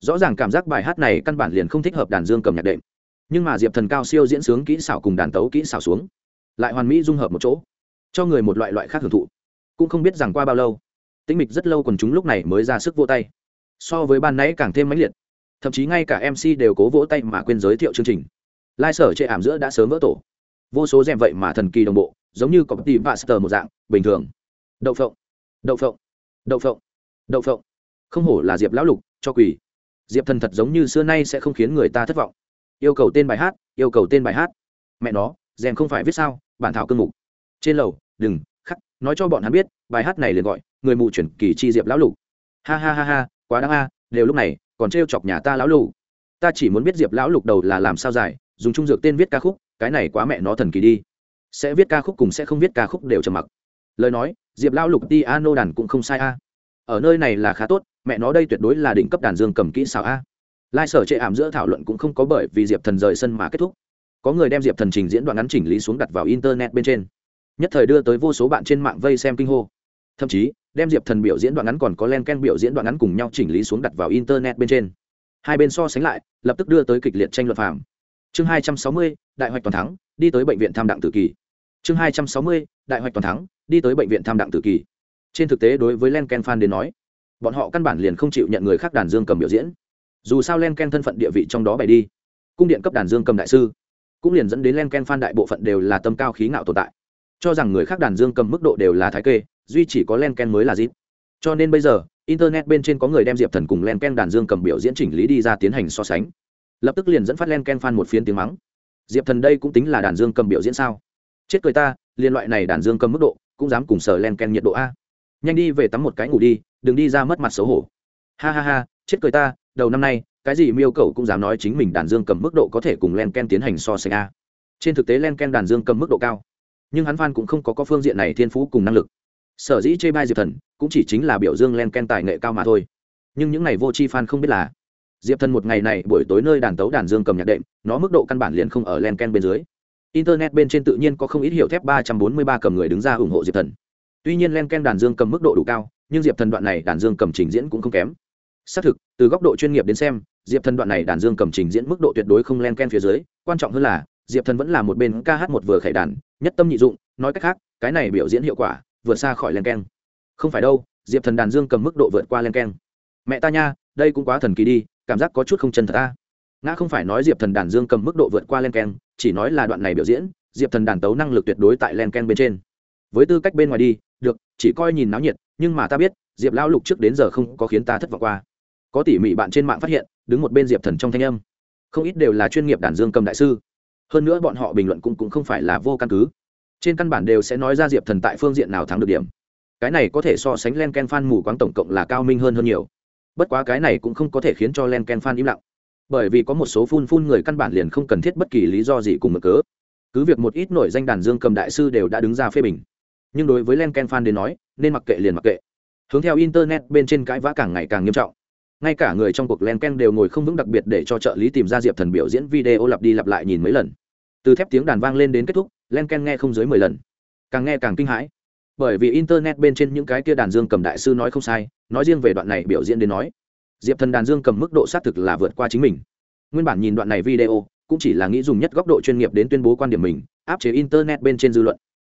Rõ ràng cảm giác bài hát này căn bản liền không thích hợp đàn dương cầm nhạc đệm. Nhưng mà diệp thần cao siêu diễn sướng kỹ xảo cùng đàn tấu kỹ xảo xuống, lại hoàn mỹ dung hợp một chỗ, cho người một loại loại khác hưởng thụ. Cũng không biết rằng qua bao lâu, tĩnh mịch rất lâu còn chúng lúc này mới ra sức vô tay. So với ban nãy càng thêm mãnh liệt, thậm chí ngay cả mc đều cố vỗ tay mà quên giới thiệu chương trình. Lai sở chệ ảm giữa đã sớm vỡ tổ. Vô số rèm vậy mà thần kỳ đồng bộ, giống như có tìm Pastor một dạng, bình thường. Đậu phộng đậu phộng đậu phộng đậu phộng. Không hổ là diệp lão lục, cho quỳ diệp thần thật giống như xưa nay sẽ không khiến người ta thất vọng. Yêu cầu tên bài hát, yêu cầu tên bài hát. Mẹ nó rèm không phải viết sao, bản thảo cương mục. Trên lầu, đừng, khắc, nói cho bọn hắn biết, bài hát này liền gọi, người mù chuyển kỳ chi diệp lão lục. Ha ha ha ha, quá đáng a, đều lúc này, còn trêu chọc nhà ta lão lục ta chỉ muốn biết diệp lão lục đầu là làm sao giải dùng trung dược tên viết ca khúc, cái này quá mẹ nó thần kỳ đi. Sẽ viết ca khúc cùng sẽ không viết ca khúc đều trầm mặc. Lời nói diệp lão lục Ti Anh Nô đàn cũng không sai a. Ở nơi này là khá tốt, mẹ nó đây tuyệt đối là đỉnh cấp đàn dương cầm kỹ xảo a. Lai sở chệ ảm giữa thảo luận cũng không có bởi vì diệp thần rời sân mà kết thúc. Có người đem diệp thần trình diễn đoạn ngắn chỉnh lý xuống đặt vào internet bên trên. Nhất thời đưa tới vô số bạn trên mạng vây xem kinh hô. Thậm chí, đem diệp thần biểu diễn đoạn ngắn còn có len ken biểu diễn đoạn ngắn cùng nhau chỉnh lý xuống đặt vào internet bên trên. Hai bên so sánh lại, lập tức đưa tới kịch liệt tranh luận phạm chương hai trăm sáu mươi, đại hoạch toàn thắng, đi tới bệnh viện tham đặng tử kỳ. Chương hai trăm sáu mươi, đại hoạch toàn thắng đi tới bệnh viện tham đặng tử kỳ. Trên thực tế, đối với len ken fan đến nói, bọn họ căn bản liền không chịu nhận người khác đàn dương cầm biểu diễn. Dù sao len ken thân phận địa vị trong đó bày đi, cung điện cấp đàn dương cầm đại sư, cũng liền dẫn đến len ken fan đại bộ phận đều là tâm cao khí ngạo tồn tại. Cho rằng người khác đàn dương cầm mức độ đều là thái kê, duy chỉ có len ken mới là dịp. Cho nên bây giờ, internet bên trên có người đem diệp thần cùng len ken đàn dương cầm biểu diễn chỉnh lý đi ra tiến hành so sánh. Lập tức liền dẫn phát len ken fan một phiên tiếng mắng. Diệp thần đây cũng tính là đàn dương cầm biểu diễn sao? Chết cười ta, liên loại này đàn dương cầm mức độ cũng dám cùng sở len ken nhiệt độ a. Nhanh đi về tắm một cái ngủ đi, đừng đi ra mất mặt xấu hổ. Ha ha ha, chết cười ta, đầu năm nay, cái gì miêu cầu cũng dám nói chính mình đàn dương cầm mức độ có thể cùng len ken tiến hành so sánh a. Trên thực tế len ken đàn dương cầm mức độ cao, nhưng hắn phan cũng không có có phương diện này thiên phú cùng năng lực. Sở dĩ chê bai diệp thần, cũng chỉ chính là biểu dương len ken tài nghệ cao mà thôi. Nhưng những ngày vô chi phan không biết là, diệp thần một ngày này buổi tối nơi đàn tấu đàn dương cầm nhạc đệm, nó mức độ căn bản liền không ở len ken bên dưới internet bên trên tự nhiên có không ít hiệu thép ba trăm bốn mươi ba cầm người đứng ra ủng hộ diệp thần. Tuy nhiên len ken đàn dương cầm mức độ đủ cao, nhưng diệp thần đoạn này đàn dương cầm trình diễn cũng không kém. Xác thực, từ góc độ chuyên nghiệp đến xem, diệp thần đoạn này đàn dương cầm trình diễn mức độ tuyệt đối không len ken phía dưới. Quan trọng hơn là, diệp thần vẫn là một bên ca hát một vừa khải đàn, nhất tâm nhị dụng, nói cách khác, cái này biểu diễn hiệu quả, vượt xa khỏi len ken không phải đâu, diệp thần đàn dương cầm mức độ vượt qua len ken mẹ ta nha, đây cũng quá thần kỳ đi, cảm giác có chút không chân thật ta ngã không phải nói diệp thần đàn dương cầm mức độ vượt qua len Keng, chỉ nói là đoạn này biểu diễn diệp thần đàn tấu năng lực tuyệt đối tại len Keng bên trên. Với tư cách bên ngoài đi được chỉ coi nhìn náo nhiệt nhưng mà ta biết diệp lão lục trước đến giờ không có khiến ta thất vọng qua. Có tỉ mỉ bạn trên mạng phát hiện đứng một bên diệp thần trong thanh âm. Không ít đều là chuyên nghiệp đàn dương cầm đại sư. Hơn nữa bọn họ bình luận cũng, cũng không phải là vô căn cứ. Trên căn bản đều sẽ nói ra diệp thần tại phương diện nào thắng được điểm. Cái này có thể so sánh len ken fan mù quáng tổng cộng là cao minh hơn hơn nhiều. Bất quá cái này cũng không có thể khiến cho len ken fan im lặng bởi vì có một số phun phun người căn bản liền không cần thiết bất kỳ lý do gì cùng mở cớ. Cứ việc một ít nổi danh đàn dương cầm đại sư đều đã đứng ra phê bình. Nhưng đối với len ken fan đến nói, nên mặc kệ liền mặc kệ. Hướng theo internet bên trên cãi vã càng ngày càng nghiêm trọng. Ngay cả người trong cuộc len ken đều ngồi không vững đặc biệt để cho trợ lý tìm ra diệp thần biểu diễn video lặp đi lặp lại nhìn mấy lần. Từ thép tiếng đàn vang lên đến kết thúc, len ken nghe không dưới mười lần. Càng nghe càng kinh hãi. Bởi vì internet bên trên những cái kia đàn dương cầm đại sư nói không sai, nói riêng về đoạn này biểu diễn đến nói diệp thần đàn dương cầm mức độ xác thực là vượt qua chính mình. Nguyên bản nhìn đoạn này video, cũng chỉ là nghĩ dùng nhất góc độ chuyên nghiệp đến tuyên bố quan điểm mình, áp chế internet bên trên dư luận.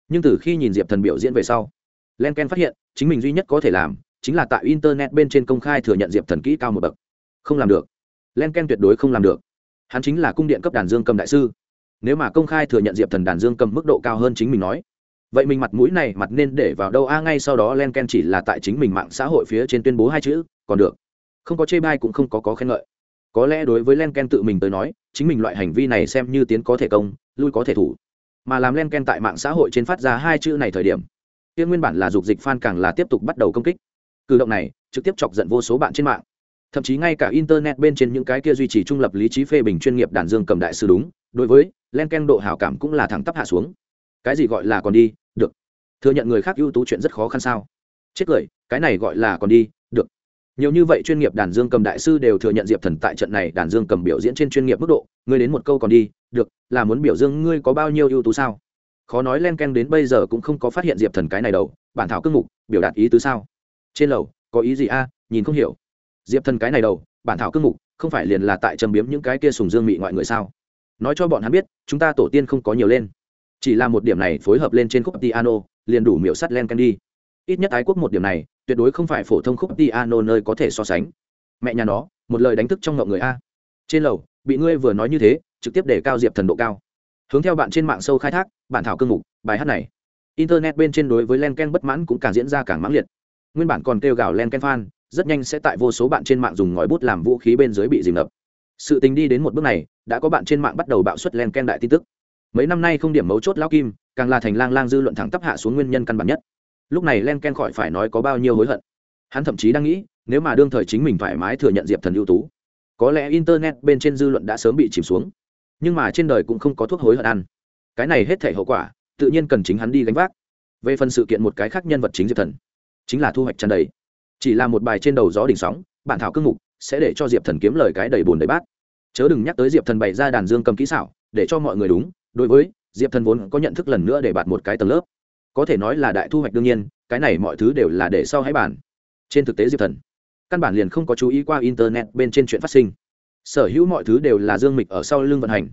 Nhưng từ khi nhìn diệp thần biểu diễn về sau, len ken phát hiện, chính mình duy nhất có thể làm, chính là tại internet bên trên công khai thừa nhận diệp thần kỹ cao một bậc. Không làm được. Len ken tuyệt đối không làm được. Hắn chính là cung điện cấp đàn dương cầm đại sư. Nếu mà công khai thừa nhận diệp thần đàn dương cầm mức độ cao hơn chính mình nói, vậy mình mặt mũi này mặt nên để vào đâu? A, ngay sau đó len ken chỉ là tại chính mình mạng xã hội phía trên tuyên bố hai chữ, còn được không có chê bai cũng không có có khen ngợi. Có lẽ đối với len ken tự mình tới nói, chính mình loại hành vi này xem như tiến có thể công, lui có thể thủ. Mà làm len ken tại mạng xã hội trên phát ra hai chữ này thời điểm tiên nguyên bản là dục dịch fan càng là tiếp tục bắt đầu công kích. Cử động này, trực tiếp chọc giận vô số bạn trên mạng. Thậm chí ngay cả internet bên trên những cái kia duy trì trung lập lý trí phê bình chuyên nghiệp đàn dương cầm đại sư đúng, đối với len ken độ hảo cảm cũng là thẳng tắp hạ xuống. Cái gì gọi là còn đi, được. Thừa nhận người khác ưu tú chuyện rất khó khăn sao? Chết cười, cái này gọi là còn đi nhiều như vậy chuyên nghiệp đàn dương cầm đại sư đều thừa nhận diệp thần tại trận này đàn dương cầm biểu diễn trên chuyên nghiệp mức độ. Ngươi đến một câu còn đi, được, là muốn biểu dương ngươi có bao nhiêu ưu tú sao? Khó nói len ken đến bây giờ cũng không có phát hiện diệp thần cái này đâu, bản thảo cương mục, biểu đạt ý tứ sao? Trên lầu, có ý gì a? Nhìn không hiểu. Diệp thần cái này đầu bản thảo cương mục, không phải liền là tại trầm biếm những cái kia sùng dương mị ngoại người sao? Nói cho bọn hắn biết, chúng ta tổ tiên không có nhiều lên. Chỉ là một điểm này phối hợp lên trên khúc piano, liền đủ miểu sắt len ken đi. Ít nhất ái quốc một điểm này tuyệt đối không phải phổ thông khúc piano nơi có thể so sánh. Mẹ nhà nó, một lời đánh thức trong ngộng người a. Trên lầu, bị ngươi vừa nói như thế, trực tiếp để cao diệp thần độ cao. Hướng theo bạn trên mạng sâu khai thác, bản thảo cương mục, bài hát này. Internet bên trên đối với len ken bất mãn cũng càng diễn ra càng mãng liệt. Nguyên bản còn kêu gào len ken fan, rất nhanh sẽ tại vô số bạn trên mạng dùng ngòi bút làm vũ khí bên dưới bị dìm ngập. Sự tình đi đến một bước này, đã có bạn trên mạng bắt đầu bạo suất len ken đại tin tức. Mấy năm nay không điểm mấu chốt lao kim, càng là thành lang lang dư luận thẳng tắp hạ xuống nguyên nhân căn bản nhất lúc này len ken khỏi phải nói có bao nhiêu hối hận. Hắn thậm chí đang nghĩ, nếu mà đương thời chính mình thoải mái thừa nhận diệp thần ưu tú, có lẽ internet bên trên dư luận đã sớm bị chìm xuống. Nhưng mà trên đời cũng không có thuốc hối hận ăn. Cái này hết thể hậu quả, tự nhiên cần chính hắn đi gánh vác. Về phần sự kiện một cái khác nhân vật chính diệp thần, chính là thu hoạch tràn đầy. Chỉ là một bài trên đầu gió đỉnh sóng, bản thảo cương mục sẽ để cho diệp thần kiếm lời cái đầy bùn đầy bát. Chớ đừng nhắc tới diệp thần bày ra đàn dương cầm kỹ xảo, để cho mọi người đúng, đối với diệp thần vốn có nhận thức lần nữa để bạt một cái tầng lớp có thể nói là đại thu hoạch đương nhiên, cái này mọi thứ đều là để sau hãy bản trên thực tế diệp thần, căn bản liền không có chú ý qua internet bên trên chuyện phát sinh. Sở hữu mọi thứ đều là dương mịch ở sau lưng vận hành.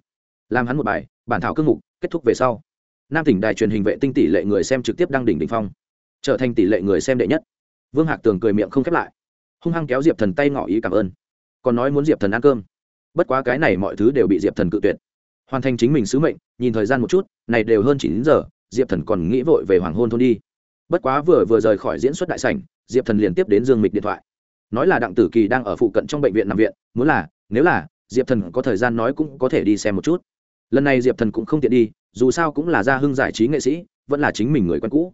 Làm hắn một bài, bản thảo cương mục, kết thúc về sau. Nam tỉnh đài truyền hình vệ tinh tỷ lệ người xem trực tiếp đăng đỉnh đ ỉ n h phong. Trở thành tỷ lệ người xem đệ nhất. Vương hạc tường cười miệng không khép lại. Hung hăng kéo diệp thần tay ngỏ ý cảm ơn. Còn nói muốn diệp thần ăn cơm. Bất quá cái này mọi thứ đều bị diệp thần cự tuyệt. Hoàn thành chính mình sứ mệnh, nhìn thời gian một chút, này đều hơn chín giờ diệp thần còn nghĩ vội về hoàng hôn thôn đi. Bất quá vừa vừa rời khỏi diễn xuất đại sảnh, diệp thần liền tiếp đến dương mịch điện thoại. Nói là đặng tử kỳ đang ở phụ cận trong bệnh viện nằm viện, muốn là, nếu là, diệp thần có thời gian nói cũng có thể đi xem một chút. Lần này diệp thần cũng không tiện đi, dù sao cũng là gia hưng giải trí nghệ sĩ, vẫn là chính mình người quen cũ.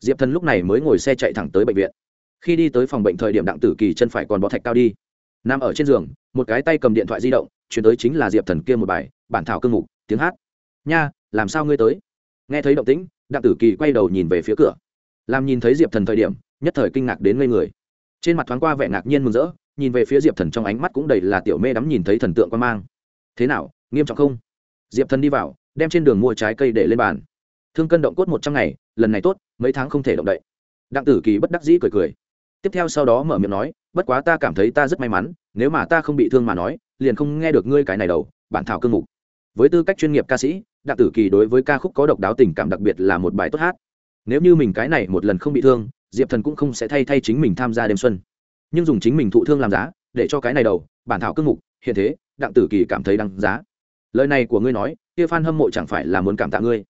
Diệp thần lúc này mới ngồi xe chạy thẳng tới bệnh viện. Khi đi tới phòng bệnh thời điểm đặng tử kỳ chân phải còn bó thạch cao đi. Nằm ở trên giường, một cái tay cầm điện thoại di động, chuyển tới chính là diệp thần kia một bài, bản thảo cương mục, tiếng hát. Nha, làm sao ngươi tới? Nghe thấy động tĩnh, đặng tử kỳ quay đầu nhìn về phía cửa. Làm nhìn thấy diệp thần thời điểm, nhất thời kinh ngạc đến ngây người. Trên mặt thoáng qua vẻ ngạc nhiên mừng rỡ, nhìn về phía diệp thần trong ánh mắt cũng đầy là tiểu mê đắm nhìn thấy thần tượng quan mang. Thế nào, nghiêm trọng không? Diệp thần đi vào, đem trên đường mua trái cây để lên bàn. Thương cân động cốt một trăm ngày, lần này tốt, mấy tháng không thể động đậy. Đặng tử kỳ bất đắc dĩ cười cười. Tiếp theo sau đó mở miệng nói, bất quá ta cảm thấy ta rất may mắn, nếu mà ta không bị thương mà nói, liền không nghe được ngươi cái này đầu, bản thảo cương mục. Với tư cách chuyên nghiệp ca sĩ đặng tử kỳ đối với ca khúc có độc đáo tình cảm đặc biệt là một bài tốt hát. Nếu như mình cái này một lần không bị thương, diệp thần cũng không sẽ thay thay chính mình tham gia đêm xuân. Nhưng dùng chính mình thụ thương làm giá, để cho cái này đầu, bản thảo cương mục, hiện thế, đặng tử kỳ cảm thấy đăng giá. Lời này của ngươi nói, kia f hâm mộ chẳng phải là muốn cảm tạ ngươi?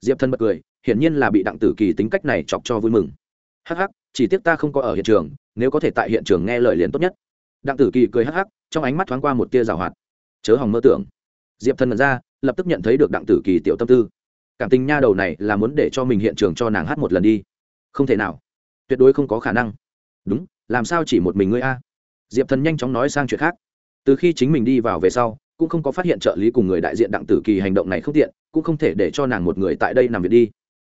Diệp thần bật cười, hiển nhiên là bị đặng tử kỳ tính cách này chọc cho vui mừng. Hắc hắc, chỉ tiếc ta không có ở hiện trường, nếu có thể tại hiện trường nghe lời liền tốt nhất. Đặng tử kỳ cười hắc hắc, trong ánh mắt thoáng qua một tia rào hoạt. Chớ hòng mơ tưởng. Diệp thần mật ra lập tức nhận thấy được đặng tử kỳ tiểu tâm tư. Cảm tình nha đầu này là muốn để cho mình hiện trường cho nàng hát một lần đi. Không thể nào. Tuyệt đối không có khả năng. Đúng, làm sao chỉ một mình ngươi a? Diệp thần nhanh chóng nói sang chuyện khác. Từ khi chính mình đi vào về sau, cũng không có phát hiện trợ lý cùng người đại diện đặng tử kỳ hành động này không tiện, cũng không thể để cho nàng một người tại đây nằm việc đi.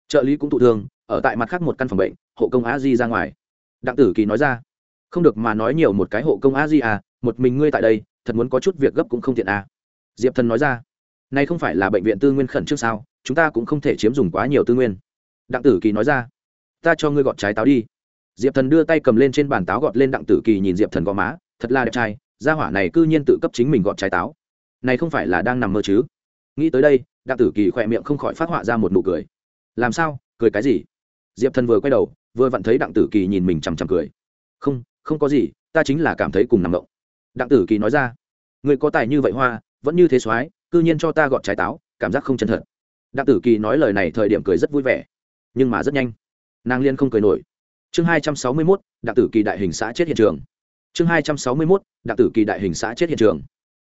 Trợ lý cũng thụ thương, ở tại mặt khác một căn phòng bệnh, hộ công a di ra ngoài. Đặng tử kỳ nói ra, không được mà nói nhiều một cái hộ công a di à một mình ngươi tại đây, thật muốn có chút việc gấp cũng không tiện à. Diệp thần nói ra này không phải là bệnh viện tư nguyên khẩn trước sao? Chúng ta cũng không thể chiếm dùng quá nhiều tư nguyên. Đặng tử kỳ nói ra. Ta cho ngươi gọt trái táo đi. Diệp thần đưa tay cầm lên trên bàn táo gọt lên đặng tử kỳ nhìn diệp thần gò má. Thật là đẹp trai, gia hỏa này c ư nhiên tự cấp chính mình gọt trái táo. Này không phải là đang nằm mơ chứ? Nghĩ tới đây, đặng tử kỳ khỏe miệng không khỏi phát họa ra một nụ cười. Làm sao? Cười cái gì? Diệp thần vừa quay đầu, vừa vặn thấy đặng tử kỳ nhìn mình chằm chằm cười. Không không có gì, ta chính là cảm thấy cùng nằm động đặng tử kỳ nói ra. Người có tài như vậy hoa, vẫn như thế soái cư nhiên cho ta gọt trái táo, cảm giác không chân thật. Đặng tử kỳ nói lời này thời điểm cười rất vui vẻ, nhưng mà rất nhanh. Nàng liên không cười nổi. Chương hai trăm sáu mươi mốt, đặng tử kỳ đại hình xã chết hiện trường. Chương hai trăm sáu mươi mốt, đặng tử kỳ đại hình xã chết hiện trường.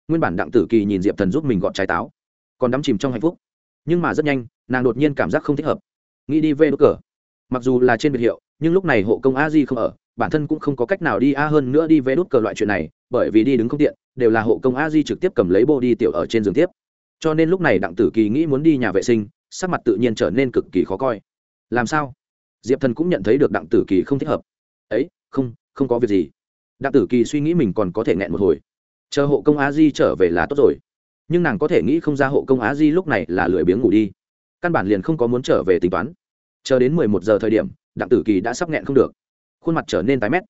Nguyên bản đặng tử kỳ nhìn diệp thần giúp mình gọt trái táo, còn đắm chìm trong hạnh phúc. Nhưng mà rất nhanh, nàng đột nhiên cảm giác không thích hợp. Nghĩ đi về đốt cờ. Mặc dù là trên biệt hiệu, nhưng lúc này hộ công a di không ở bản thân cũng không có cách nào đi a hơn nữa đi về đốt cờ loại chuyện này, bởi vì đi đứng không tiện, đều là hộ công a di trực tiếp cầm lấy bô đi tiểu ở trên giường tiếp. Cho nên lúc này đặng tử kỳ nghĩ muốn đi nhà vệ sinh, sắc mặt tự nhiên trở nên cực kỳ khó coi. Làm sao? Diệp thần cũng nhận thấy được đặng tử kỳ không thích hợp. Ấy, không không có việc gì. Đặng tử kỳ suy nghĩ mình còn có thể nghẹn một hồi. Chờ hộ công a di trở về là tốt rồi. Nhưng nàng có thể nghĩ không ra hộ công a di lúc này là lười biếng ngủ đi. Căn bản liền không có muốn trở về tính toán. Chờ đến mười một giờ thời điểm, đặng tử kỳ đã sắp nghẹn không được khuôn mặt trở nên tái mét.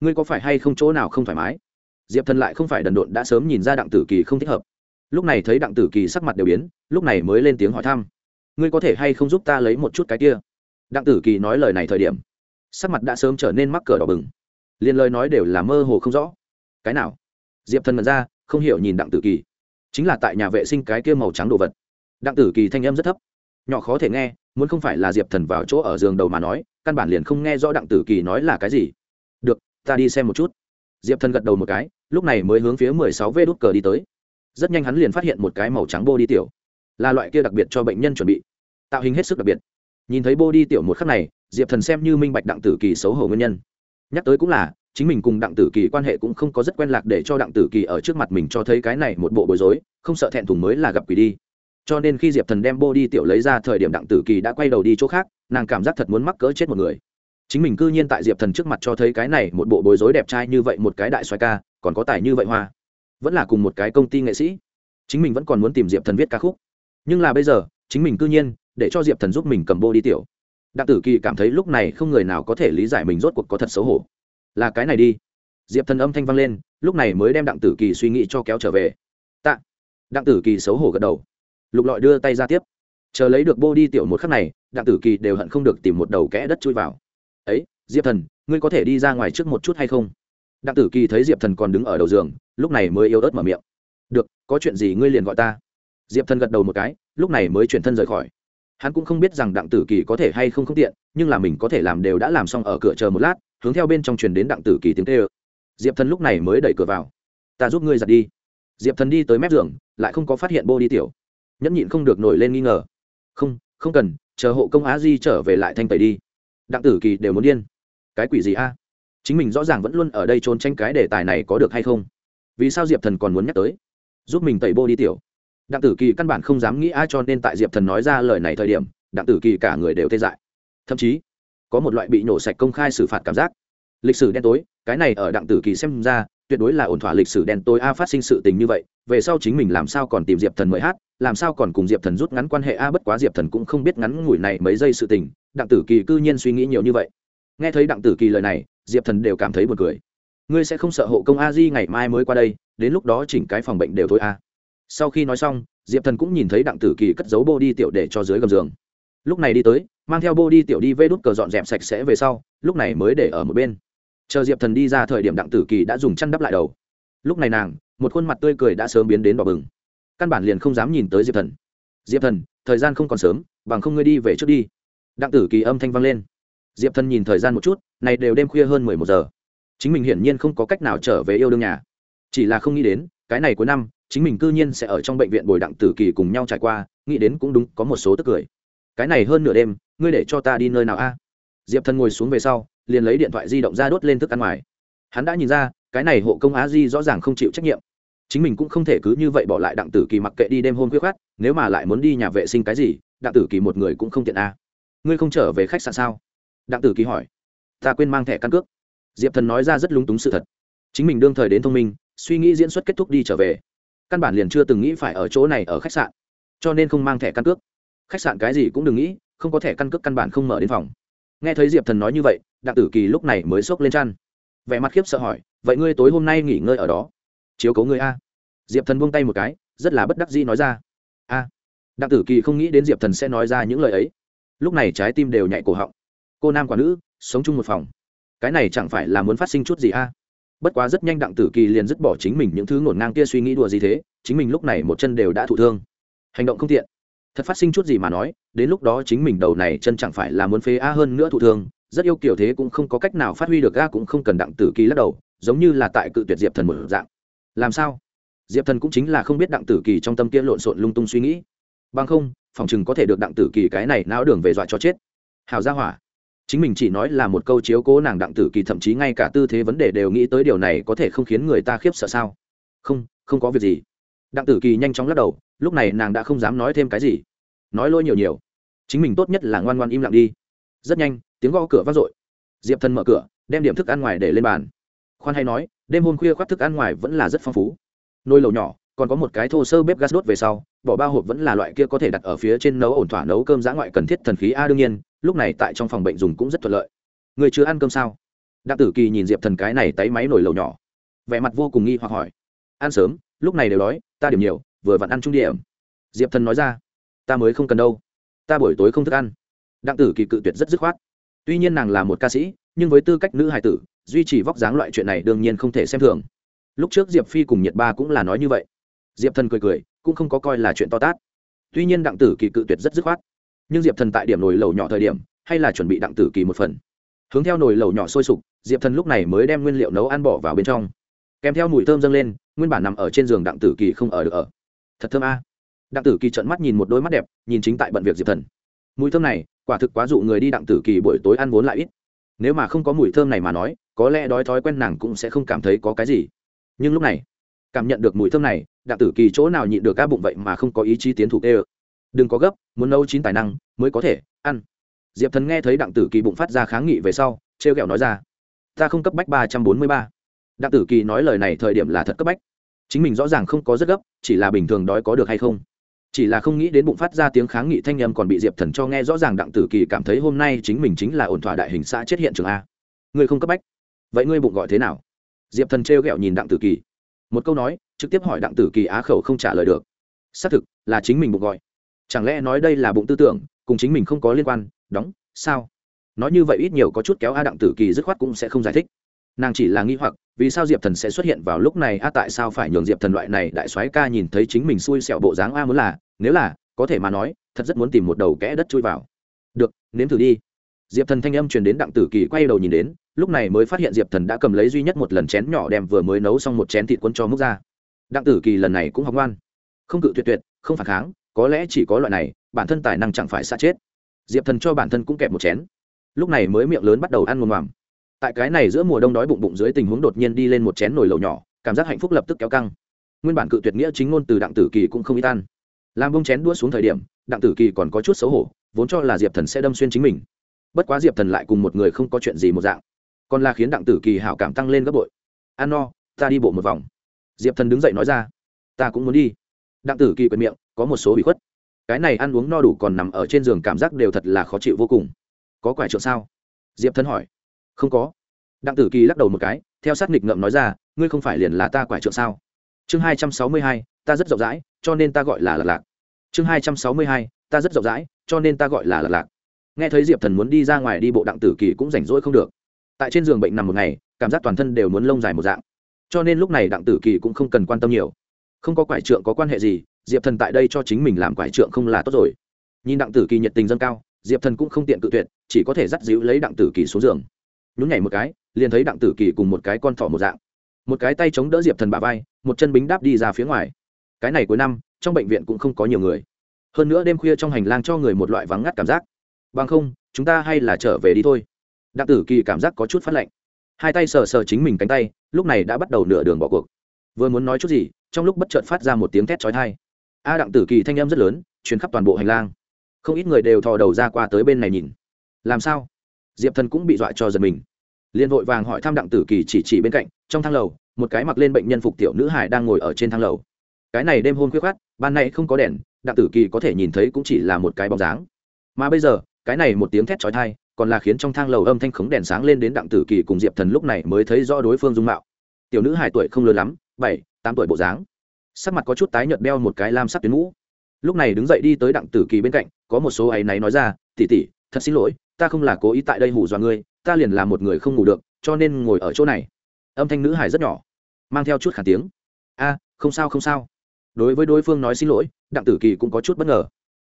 Ngươi có phải hay không chỗ nào không thoải mái? Diệp thần lại không phải đần độn đã sớm nhìn ra đặng tử kỳ không thích hợp. Lúc này thấy đặng tử kỳ sắc mặt đều biến, lúc này mới lên tiếng hỏi thăm. Ngươi có thể hay không giúp ta lấy một chút cái kia? Đặng tử kỳ nói lời này thời điểm, sắc mặt đã sớm trở nên mắc cờ đỏ bừng. Liền lời nói đều là mơ hồ không rõ. Cái nào? Diệp thần mật ra, không hiểu nhìn đặng tử kỳ. Chính là tại nhà vệ sinh cái kia màu trắng đồ vật. Đặng tử kỳ thanh âm rất thấp nhỏ khó thể nghe, muốn không phải là diệp thần vào chỗ ở giường đầu mà nói, căn bản liền không nghe rõ đặng tử kỳ nói là cái gì. Được, ta đi xem một chút. Diệp thần gật đầu một cái, lúc này mới hướng phía mười sáu vê đút cờ đi tới. Rất nhanh hắn liền phát hiện một cái màu trắng bô đi tiểu, là loại kia đặc biệt cho bệnh nhân chuẩn bị, tạo hình hết sức đặc biệt. Nhìn thấy bô đi tiểu một khắc này, diệp thần xem như minh bạch đặng tử kỳ xấu hổ nguyên nhân. Nhắc tới cũng là, chính mình cùng đặng tử kỳ quan hệ cũng không có rất quen lạc để cho đặng tử kỳ ở trước mặt mình cho thấy cái này một bộ bối rối, không sợ thẹn thùng mới là gặp quỷ đi cho nên khi diệp thần đem bô đi tiểu lấy ra thời điểm đặng tử kỳ đã quay đầu đi chỗ khác, nàng cảm giác thật muốn mắc cỡ chết một người. chính mình cư nhiên tại diệp thần trước mặt cho thấy cái này một bộ bối rối đẹp trai như vậy một cái đại xoài ca, còn có tài như vậy hoa. vẫn là cùng một cái công ty nghệ sĩ. chính mình vẫn còn muốn tìm diệp thần viết ca khúc. nhưng là bây giờ, chính mình cư nhiên để cho diệp thần giúp mình cầm bô đi tiểu. đặng tử kỳ cảm thấy lúc này không người nào có thể lý giải mình rốt cuộc có thật xấu hổ. là cái này đi. diệp thần âm thanh vang lên, lúc này mới đem đặng tử kỳ suy nghĩ cho kéo trở về. tạ. đặng tử kỳ xấu hổ gật đầu lục lọi đưa tay ra tiếp. Chờ lấy được bô đi tiểu một khắc này, đặng tử kỳ đều hận không được tìm một đầu kẽ đất chui vào. Ấy, diệp thần, ngươi có thể đi ra ngoài trước một chút hay không? Đặng tử kỳ thấy diệp thần còn đứng ở đầu giường, lúc này mới yếu ớt mở miệng. Được, có chuyện gì ngươi liền gọi ta. Diệp thần gật đầu một cái, lúc này mới chuyển thân rời khỏi. Hắn cũng không biết rằng đặng tử kỳ có thể hay không không tiện, nhưng là mình có thể làm đều đã làm xong ở cửa chờ một lát, hướng theo bên trong truyền đến đặng tử kỳ tiếng tê ơ diệp thần lúc này mới đẩy cửa vào. Ta giúp ngươi giặt đi. Diệp thần đi tới mép giường, lại không có phát hiện bô đi tiểu nhẫn nhịn không được nổi lên nghi ngờ. Không không cần, chờ hộ công á di trở về lại thanh tẩy đi. Đặng tử kỳ đều muốn điên. Cái quỷ gì a? Chính mình rõ ràng vẫn luôn ở đây trốn tranh cái đề tài này có được hay không? Vì sao diệp thần còn muốn nhắc tới? Giúp mình tẩy bô đi tiểu. Đặng tử kỳ căn bản không dám nghĩ ai cho nên tại diệp thần nói ra lời này thời điểm, đặng tử kỳ cả người đều tê dại. Thậm chí, có một loại bị nổ sạch công khai xử phạt cảm giác. Lịch sử đen tối, cái này ở đặng tử kỳ xem ra, tuyệt đối là ổn thỏa lịch sử đen tối a phát sinh sự tình như vậy về sau chính mình làm sao còn tìm diệp thần mời hát, làm sao còn cùng diệp thần rút ngắn quan hệ a, bất quá diệp thần cũng không biết ngắn ngủi này mấy giây sự tình, đặng tử kỳ cư nhiên suy nghĩ nhiều như vậy. Nghe thấy đặng tử kỳ lời này, diệp thần đều cảm thấy buồn cười. Ngươi sẽ không sợ hộ công a di ngày mai mới qua đây, đến lúc đó chỉnh cái phòng bệnh đều thôi a. Sau khi nói xong, diệp thần cũng nhìn thấy đặng tử kỳ cất giấu bô đi tiểu để cho dưới gầm giường. Lúc này đi tới, mang theo bô đi tiểu đi vê đút cờ dọn dẹp sạch sẽ về sau, lúc này mới để ở một bên. Chờ diệp thần đi ra thời điểm đặng tử kỳ đã dùng chăn đắp lại đầu. Lúc này nàng một khuôn mặt tươi cười đã sớm biến đến đỏ bừng. Căn bản liền không dám nhìn tới diệp thần. Diệp thần, thời gian không còn sớm, bằng không ngươi đi về trước đi. Đặng tử kỳ âm thanh vang lên. Diệp thần nhìn thời gian một chút, này đều đêm khuya hơn mười một giờ. Chính mình hiển nhiên không có cách nào trở về yêu đương nhà. Chỉ là không nghĩ đến, cái này cuối năm, chính mình cư nhiên sẽ ở trong bệnh viện bồi đặng tử kỳ cùng nhau trải qua, nghĩ đến cũng đúng, có một số tức cười. Cái này hơn nửa đêm, ngươi để cho ta đi nơi nào a? Diệp thần ngồi xuống về sau, liền lấy điện thoại di động ra đốt lên thức ăn ngoài. Hắn đã nhìn ra, cái này hộ công á di rõ ràng không chịu trách nhiệm chính mình cũng không thể cứ như vậy bỏ lại đặng tử kỳ mặc kệ đi đêm hôm khuya khoát, nếu mà lại muốn đi nhà vệ sinh cái gì, đặng tử kỳ một người cũng không tiện a. Ngươi không trở về khách sạn sao? Đặng tử kỳ hỏi. Ta quên mang thẻ căn cước. Diệp thần nói ra rất lúng túng sự thật. Chính mình đương thời đến thông minh, suy nghĩ diễn xuất kết thúc đi trở về. Căn bản liền chưa từng nghĩ phải ở chỗ này ở khách sạn. Cho nên không mang thẻ căn cước. Khách sạn cái gì cũng đừng nghĩ, không có thẻ căn cước căn bản không mở đến phòng. Nghe thấy diệp thần nói như vậy, đặng tử kỳ lúc này mới xốc lên chăn. Vẻ mặt khiếp sợ hỏi, vậy ngươi tối hôm nay nghỉ ngơi ở đó? Chiếu cấu ngươi a diệp thần buông tay một cái, rất là bất đắc dĩ nói ra. A, đặng tử kỳ không nghĩ đến diệp thần sẽ nói ra những lời ấy. Lúc này trái tim đều nhạy cổ họng. Cô nam quả nữ, sống chung một phòng. Cái này chẳng phải là muốn phát sinh chút gì a? Bất quá rất nhanh đặng tử kỳ liền dứt bỏ chính mình những thứ ngổn ngang kia suy nghĩ đùa gì thế, chính mình lúc này một chân đều đã thụ thương. Hành động không tiện. Thật phát sinh chút gì mà nói, đến lúc đó chính mình đầu này chân chẳng phải là muốn phế a hơn nữa thụ thương, rất yêu kiểu thế cũng không có cách nào phát huy được a cũng không cần đặng tử kỳ lắc đầu, giống như là tại cự tuyệt diệp thần một dạng. Làm sao? Diệp thần cũng chính là không biết đặng tử kỳ trong tâm kia lộn xộn lung tung suy nghĩ bằng không phòng chừng có thể được đặng tử kỳ cái này não đường về dọa cho chết hào ra hỏa chính mình chỉ nói là một câu chiếu cố nàng đặng tử kỳ thậm chí ngay cả tư thế vấn đề đều nghĩ tới điều này có thể không khiến người ta khiếp sợ sao không không có việc gì đặng tử kỳ nhanh chóng lắc đầu lúc này nàng đã không dám nói thêm cái gì nói lỗi nhiều nhiều chính mình tốt nhất là ngoan ngoan im lặng đi rất nhanh tiếng gõ cửa vang dội diệp thần mở cửa đem điểm thức ăn ngoài để lên bàn khoan hay nói đêm hôm khuya khoác thức ăn ngoài vẫn là rất phong phú nồi lẩu nhỏ, còn có một cái thô sơ bếp gas đốt về sau, bỏ ba hộp vẫn là loại kia có thể đặt ở phía trên nấu ổn thỏa nấu cơm giã ngoại cần thiết thần khí. A, đương nhiên, lúc này tại trong phòng bệnh dùng cũng rất thuận lợi. Người chưa ăn cơm sao? Đặng tử kỳ nhìn diệp thần cái này tay máy nổi lầu nhỏ. Vẻ mặt vô cùng nghi hoặc hỏi. Ăn sớm, lúc này đều đói, ta điểm nhiều, vừa vặn ăn trung điểm. Diệp thần nói ra. Ta mới không cần đâu. Ta buổi tối không thức ăn. Đặng tử kỳ cự tuyệt rất dứt khoát. Tuy nhiên nàng là một ca sĩ, nhưng với tư cách nữ hài tử, duy trì vóc dáng loại chuyện này đương nhiên không thể xem thường lúc trước diệp phi cùng nhiệt ba cũng là nói như vậy. Diệp thần cười cười, cũng không có coi là chuyện to tát. Tuy nhiên đặng tử kỳ cự tuyệt rất dứt khoát. Nhưng diệp thần tại điểm nồi lầu nhỏ thời điểm, hay là chuẩn bị đặng tử kỳ một phần. Hướng theo nồi lầu nhỏ sôi sục, diệp thần lúc này mới đem nguyên liệu nấu ăn bỏ vào bên trong. Kèm theo mùi thơm dâng lên, nguyên bản nằm ở trên giường đặng tử kỳ không ở được ở. Thật thơm a. Đặng tử kỳ trợn mắt nhìn một đôi mắt đẹp, nhìn chính tại bận việc diệp thần. Mùi thơm này, quả thực quá dụ người đi đặng tử kỳ buổi tối ăn vốn lại ít. Nếu mà không có mùi thơm này mà nói, có lẽ đói thói quen nàng cũng sẽ không cảm thấy có cái gì nhưng lúc này, cảm nhận được mùi thơm này, đặng tử kỳ chỗ nào nhịn được ca bụng vậy mà không có ý chí tiến thủ tê ơ. Đừng có gấp, muốn nấu chín tài năng, mới có thể ăn. Diệp thần nghe thấy đặng tử kỳ bụng phát ra kháng nghị về sau t r e o kẹo nói ra, ta không cấp bách ba trăm bốn mươi ba. Đặng tử kỳ nói lời này thời điểm là thật cấp bách. Chính mình rõ ràng không có rất gấp, chỉ là bình thường đói có được hay không. Chỉ là không nghĩ đến bụng phát ra tiếng kháng nghị thanh â còn bị diệp thần cho nghe rõ ràng, đặng tử kỳ cảm thấy hôm nay chính mình chính là ổn thỏa đại hình xã chết hiện trường a. Ngươi không cấp bách? Vậy ngươi bụng gọi thế nào? Diệp thần t r nhìn đặng tử kỳ. Một câu nói, trực tiếp hỏi đặng tử kỳ á khẩu không trả lời được. Xác thực, là chính mình bụng gọi. Chẳng lẽ nói đây là bụng tư tưởng, cùng chính mình không có liên quan, đóng, sao? Nói như vậy ít nhiều có chút kéo a đặng tử kỳ dứt khoát cũng sẽ không giải thích. Nàng chỉ là nghi hoặc, vì sao diệp thần sẽ xuất hiện vào lúc này a tại sao phải nhường diệp thần loại này đại soái ca nhìn thấy chính mình xui xẹo bộ dáng a muốn là, nếu là, có thể mà nói, thật rất muốn tìm một đầu kẽ đất chui vào. Được, nếm thử đi. Diệp thần thanh âm truyền đến đặng tử kỳ quay đầu nhìn đến lúc này mới phát hiện diệp thần đã cầm lấy duy nhất một lần chén nhỏ đem vừa mới nấu xong một chén thịt quân cho múc ra đặng tử kỳ lần này cũng học ngoan. Không cự tuyệt tuyệt, không phản kháng, có lẽ chỉ có loại này, bản thân tài năng chẳng phải xa chết. Diệp thần cho bản thân cũng kẹp một chén. Lúc này mới miệng lớn bắt đầu ăn mồm mòm tại cái này giữa mùa đông đói bụng bụng dưới tình huống đột nhiên đi lên một chén nồi lẩu nhỏ, cảm giác hạnh phúc lập tức kéo căng. Nguyên bản cự tuyệt nghĩa chính ngôn từ đặng tử kỳ cũng không ít tan. làm bông chén đua xuống thời điểm, đặng tử kỳ còn có chút xấu hổ, vốn cho là diệp thần sẽ đâm xuyên chính mình. Bất quá diệp thần lại cùng một người không có chuyện gì một dạng còn là khiến đặng tử kỳ hảo cảm tăng lên gấp bội. Ăn no, ta đi bộ một vòng. Diệp thần đứng dậy nói ra, ta cũng muốn đi. Đặng tử kỳ quệt miệng, có một số bị khuất. Cái này ăn uống no đủ còn nằm ở trên giường cảm giác đều thật là khó chịu vô cùng. Có quải trượng sao? Diệp thần hỏi. Không có. Đặng tử kỳ lắc đầu một cái, theo sát nghịch ngợm nói ra, ngươi không phải liền là ta quải trượng sao? Chương hai trăm sáu mươi hai, ta rất rộng rãi, cho nên ta gọi là lạc lạc. Chương hai trăm sáu mươi hai, ta rất rộng rãi, cho nên ta gọi là lạc lạc. Nghe thấy diệp thần muốn đi ra ngoài đi bộ, đặng tử kỳ cũng rảnh rỗi không được tại trên giường bệnh nằm một ngày, cảm giác toàn thân đều muốn lông dài một dạng. Cho nên lúc này đặng tử kỳ cũng không cần quan tâm nhiều. Không có quải trượng có quan hệ gì, diệp thần tại đây cho chính mình làm quải trượng không là tốt rồi. Nhìn đặng tử kỳ nhiệt tình dâng cao, diệp thần cũng không tiện cự tuyệt, chỉ có thể dắt dịu lấy đặng tử kỳ xuống giường. Nhún nhảy một cái, liền thấy đặng tử kỳ cùng một cái con thỏ một dạng. Một cái tay chống đỡ diệp thần bà vai, một chân bính đáp đi ra phía ngoài. Cái này cuối năm, trong bệnh viện cũng không có nhiều người. Hơn nữa đêm khuya trong hành lang cho người một loại vắng ngắt cảm giác. Bằng không, chúng ta hay là trở về đi thôi đặng tử kỳ cảm giác có chút phát lạnh. Hai tay sờ sờ chính mình cánh tay, lúc này đã bắt đầu nửa đường bỏ cuộc. Vừa muốn nói chút gì, trong lúc bất chợt phát ra một tiếng thét trói thai a đặng tử kỳ thanh âm rất lớn chuyến khắp toàn bộ hành lang. Không ít người đều thò đầu ra qua tới bên này nhìn. Làm sao? Diệp thần cũng bị dọa cho giật mình. Liền vội vàng hỏi thăm đặng tử kỳ chỉ chỉ bên cạnh, trong thang lầu, một cái mặc lên bệnh nhân phục tiểu nữ hải đang ngồi ở trên thang lầu. Cái này đêm hôn khuyết khát ban nay không có đèn, đặng tử kỳ có thể nhìn thấy cũng chỉ là một cái bóng dáng. Mà bây giờ, cái này một tiếng thét trói thai còn là khiến trong thang lầu âm thanh khống đèn sáng lên đến đặng tử kỳ cùng diệp thần lúc này mới thấy rõ đối phương dung mạo. Tiểu nữ hai tuổi không lớn lắm, bảy, tám tuổi bộ dáng. Sắc mặt có chút tái nhợt đeo một cái lam sắc tuyến mũ. Lúc này đứng dậy đi tới đặng tử kỳ bên cạnh, có một số ấy náy nói ra tỉ tỉ thật xin lỗi, ta không là cố ý tại đây hủ dọa ngươi, ta liền là một người không ngủ được, cho nên ngồi ở chỗ này. Âm thanh nữ hải rất nhỏ, mang theo chút khả tiếng. A, không sao không sao. Đối với đối phương nói xin lỗi, đặng tử kỳ cũng có chút bất ngờ.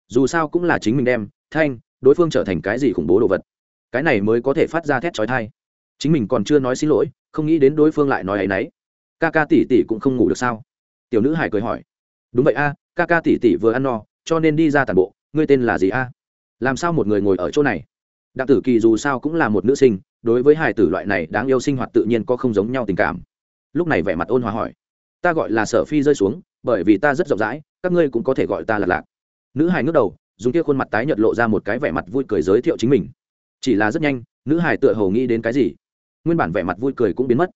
Dù sao cũng là chính mình đem, thanh, đối phương trở thành cái gì khủng bố đồ vật cái này mới có thể phát ra thét trói thai. Chính mình còn chưa nói xin lỗi, không nghĩ đến đối phương lại nói ấ y n ấ y ca ca tỷ tỷ cũng không ngủ được sao? Tiểu nữ hải cười hỏi. Đúng vậy a, ca ca tỷ tỷ vừa ăn no, cho nên đi ra tàn bộ, ngươi tên là gì a? Làm sao một người ngồi ở chỗ này? Đặng tử kỳ dù sao cũng là một nữ sinh, đối với hải tử loại này đáng yêu sinh hoạt tự nhiên có không giống nhau tình cảm. Lúc này vẻ mặt ôn hòa hỏi. Ta gọi là sở phi rơi xuống, bởi vì ta rất rộng rãi, các ngươi cũng có thể gọi ta là lạc. Nữ hải ngước đầu, dùng kia khuôn mặt tái nhợt lộ ra một cái vẻ mặt vui cười giới thiệu chính mình chỉ là rất nhanh, nữ hải tựa hầu nghĩ đến cái gì. Nguyên bản vẻ mặt vui cười cũng biến mất.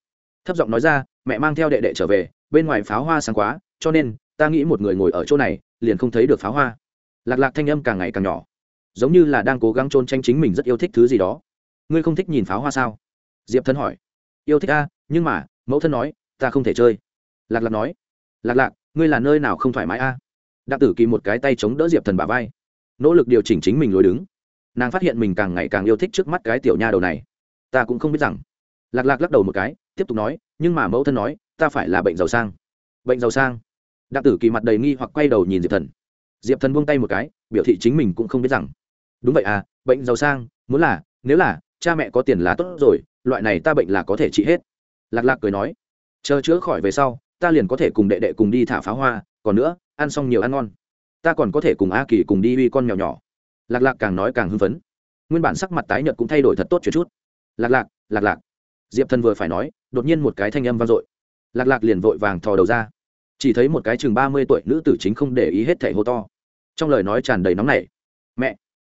Thấp giọng nói ra, mẹ mang theo đệ đệ trở về, bên ngoài pháo hoa sáng quá, cho nên, ta nghĩ một người ngồi ở chỗ này, liền không thấy được pháo hoa. Lạc lạc thanh âm càng ngày càng nhỏ. Giống như là đang cố gắng trôn tranh chính mình rất yêu thích thứ gì đó. Ngươi không thích nhìn pháo hoa sao? Diệp thần hỏi. Yêu thích a nhưng mà, mẫu thân nói, ta không thể chơi. Lạc lạc nói. Lạc lạc, ngươi là nơi nào không thoải mái a? Đặng tử kỳ một cái tay chống đỡ diệp thần bà vai. Nỗ lực điều chỉnh chính mình lối đứng nàng phát hiện mình càng ngày càng yêu thích trước mắt cái tiểu nha đầu này. Ta cũng không biết rằng. Lạc lạc lắc đầu một cái, tiếp tục nói, nhưng mà mẫu thân nói, ta phải là bệnh giàu sang. Bệnh giàu sang. Đặng tử kỳ mặt đầy nghi hoặc quay đầu nhìn diệp thần. Diệp thần buông tay một cái, biểu thị chính mình cũng không biết rằng. Đúng vậy à bệnh giàu sang, muốn là, nếu là, cha mẹ có tiền là tốt rồi, loại này ta bệnh là có thể trị hết. Lạc lạc cười nói, chờ chữa khỏi về sau, ta liền có thể cùng đệ đệ cùng đi thả pháo hoa, còn nữa, ăn xong nhiều ăn ngon. Ta còn có thể cùng a kỳ cùng đi uy con mèo nhỏ lạc lạc càng nói càng hưng phấn. Nguyên bản sắc mặt tái nhợt cũng thay đổi thật tốt chuyện chút. Lạc lạc lạc lạc. Diệp thần vừa phải nói, đột nhiên một cái thanh âm vang dội. Lạc lạc liền vội vàng thò đầu ra. Chỉ thấy một cái chừng ba mươi tuổi nữ tử chính không để ý hết thẻ hô to. Trong lời nói tràn đầy nóng nảy. Mẹ.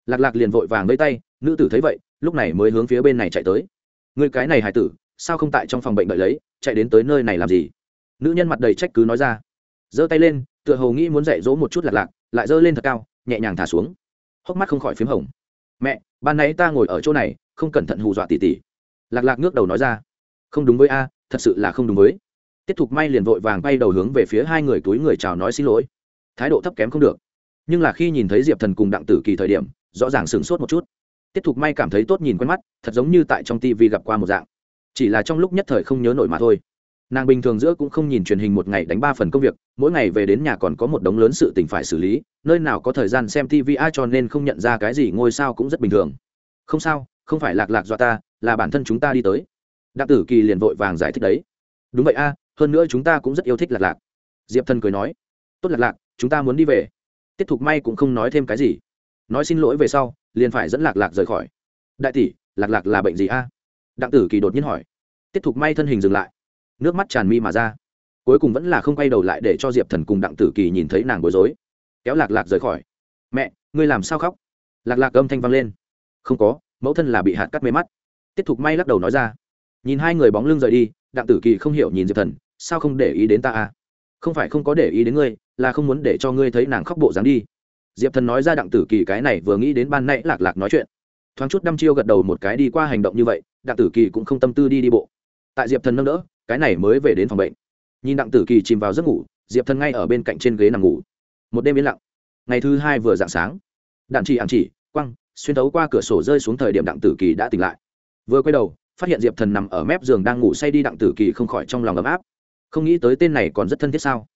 Lạc lạc liền vội vàng lấy tay, nữ tử thấy vậy, lúc này mới hướng phía bên này chạy tới. Người cái này hải tử, sao không tại trong phòng bệnh đợi lấy, chạy đến tới nơi này làm gì? Nữ nhân mặt đầy trách cứ nói ra. Giơ tay lên, tựa hồ nghĩ muốn dạy dỗ một chút lạc lạc, lại giơ lên thật cao, nhẹ nhàng thả xuống hốc mắt không khỏi p h í m hồng. Mẹ, ban nãy ta ngồi ở chỗ này, không cẩn thận hù dọa tỉ tỉ. Lạc lạc ngước đầu nói ra. Không đúng với a, thật sự là không đúng với. Tiết thục may liền vội vàng bay đầu hướng về phía hai người túi người chào nói xin lỗi. Thái độ thấp kém không được. Nhưng là khi nhìn thấy diệp thần cùng đặng tử kỳ thời điểm, rõ ràng sửng sốt một chút. Tiết thục may cảm thấy tốt nhìn quen mắt, thật giống như tại trong tivi gặp qua một dạng. Chỉ là trong lúc nhất thời không nhớ nổi mà thôi nàng bình thường giữa cũng không nhìn truyền hình một ngày đánh ba phần công việc, mỗi ngày về đến nhà còn có một đống lớn sự tình phải xử lý, nơi nào có thời gian xem tv ai cho nên không nhận ra cái gì ngôi sao cũng rất bình thường. Không sao, không phải lạc lạc do ta, là bản thân chúng ta đi tới. Đặng tử kỳ liền vội vàng giải thích đấy. Đúng vậy a, hơn nữa chúng ta cũng rất yêu thích lạc lạc. Diệp thần cười nói, tốt lạc lạc, chúng ta muốn đi về. Tiết thục may cũng không nói thêm cái gì. Nói xin lỗi về sau, liền phải dẫn lạc lạc rời khỏi. Đại tỷ, lạc lạc là bệnh gì a? Đặng tử kỳ đột nhiên hỏi. Tiết thục may thân hình dừng lại nước mắt tràn mi mà ra. Cuối cùng vẫn là không quay đầu lại để cho diệp thần cùng đặng tử kỳ nhìn thấy nàng bối rối. Kéo lạc lạc rời khỏi. Mẹ, ngươi làm sao khóc? Lạc lạc âm thanh vang lên. Không có, mẫu thân là bị hạt cắt mê mắt. Tiết thục may lắc đầu nói ra. Nhìn hai người bóng lưng rời đi, đặng tử kỳ không hiểu nhìn diệp thần, sao không để ý đến ta à? Không phải không có để ý đến ngươi, là không muốn để cho ngươi thấy nàng khóc bộ dáng đi. Diệp thần nói ra đặng tử kỳ cái này vừa nghĩ đến ban nãy lạc lạc nói chuyện. Thoáng chút đăm chiêu gật đầu một cái đi qua hành động như vậy, đặng tử kỳ cũng không tâm tư đi đi bộ. Tại diệp thần nâng đỡ cái này mới về đến phòng bệnh. Nhìn đặng tử kỳ chìm vào giấc ngủ, diệp thần ngay ở bên cạnh trên ghế nằm ngủ. Một đêm yên lặng. Ngày thứ hai vừa dạng sáng đạn chỉ ảm chỉ quăng xuyên tấu qua cửa sổ rơi xuống thời điểm đặng tử kỳ đã tỉnh lại. Vừa quay đầu, phát hiện diệp thần nằm ở mép giường đang ngủ say đi đặng tử kỳ không khỏi trong lòng ấm áp. Không nghĩ tới tên này còn rất thân thiết sao?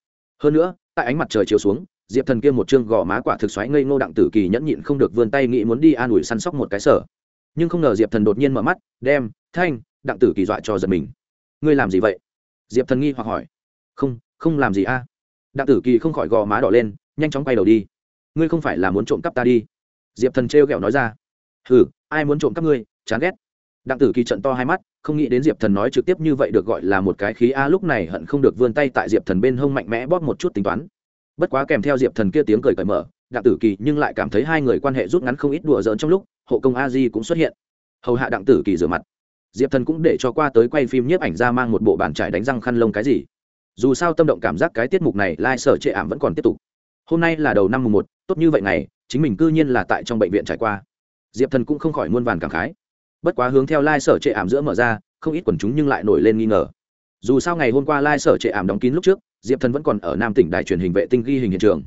Hơn nữa, tại ánh mặt trời chiếu xuống, diệp thần kia một chương gò má quả thực xoáy ngây ngô đặng tử kỳ nhẫn nhịn không được vươn tay nghĩ muốn đi an ủi săn sóc một cái sở. Nhưng không ngờ diệp thần đột nhiên mở mắt, đem, thanh! Đặng tử kỳ dọa cho giật mình ngươi làm gì vậy? Diệp thần nghi hoặc hỏi. Không không làm gì a. Đặng tử kỳ không khỏi gò má đỏ lên, nhanh chóng quay đầu đi. Ngươi không phải là muốn trộm cắp ta đi. Diệp thần trêu ghẹo nói ra. Ừ ai muốn trộm cắp ngươi? Chán ghét. Đặng tử kỳ trận to hai mắt, không nghĩ đến diệp thần nói trực tiếp như vậy được gọi là một cái khí a, lúc này hận không được vươn tay tại diệp thần bên hông mạnh mẽ bóp một chút tính toán. Bất quá kèm theo diệp thần kia tiếng cười cởi mở, đặng tử kỳ nhưng lại cảm thấy hai người quan hệ rút ngắn không ít đùa giỡn trong lúc, hộ công a di cũng xuất hiện. Hầu hạ đặng tử kỳ rửa mặt diệp thần cũng để cho qua tới quay phim nhiếp ảnh ra mang một bộ bàn trải đánh răng khăn lông cái gì. Dù sao tâm động cảm giác cái tiết mục này, lai、like、sở trệ ảm vẫn còn tiếp tục. Hôm nay là đầu năm mùng một, tốt như vậy này chính mình cư nhiên là tại trong bệnh viện trải qua. Diệp thần cũng không khỏi muôn vàn cảm khái. Bất quá hướng theo lai、like、sở trệ ảm giữa mở ra, không ít quần chúng nhưng lại nổi lên nghi ngờ. Dù sao ngày hôm qua lai、like、sở trệ ảm đóng kín lúc trước, diệp thần vẫn còn ở nam tỉnh đài truyền hình vệ tinh ghi hình hiện trường.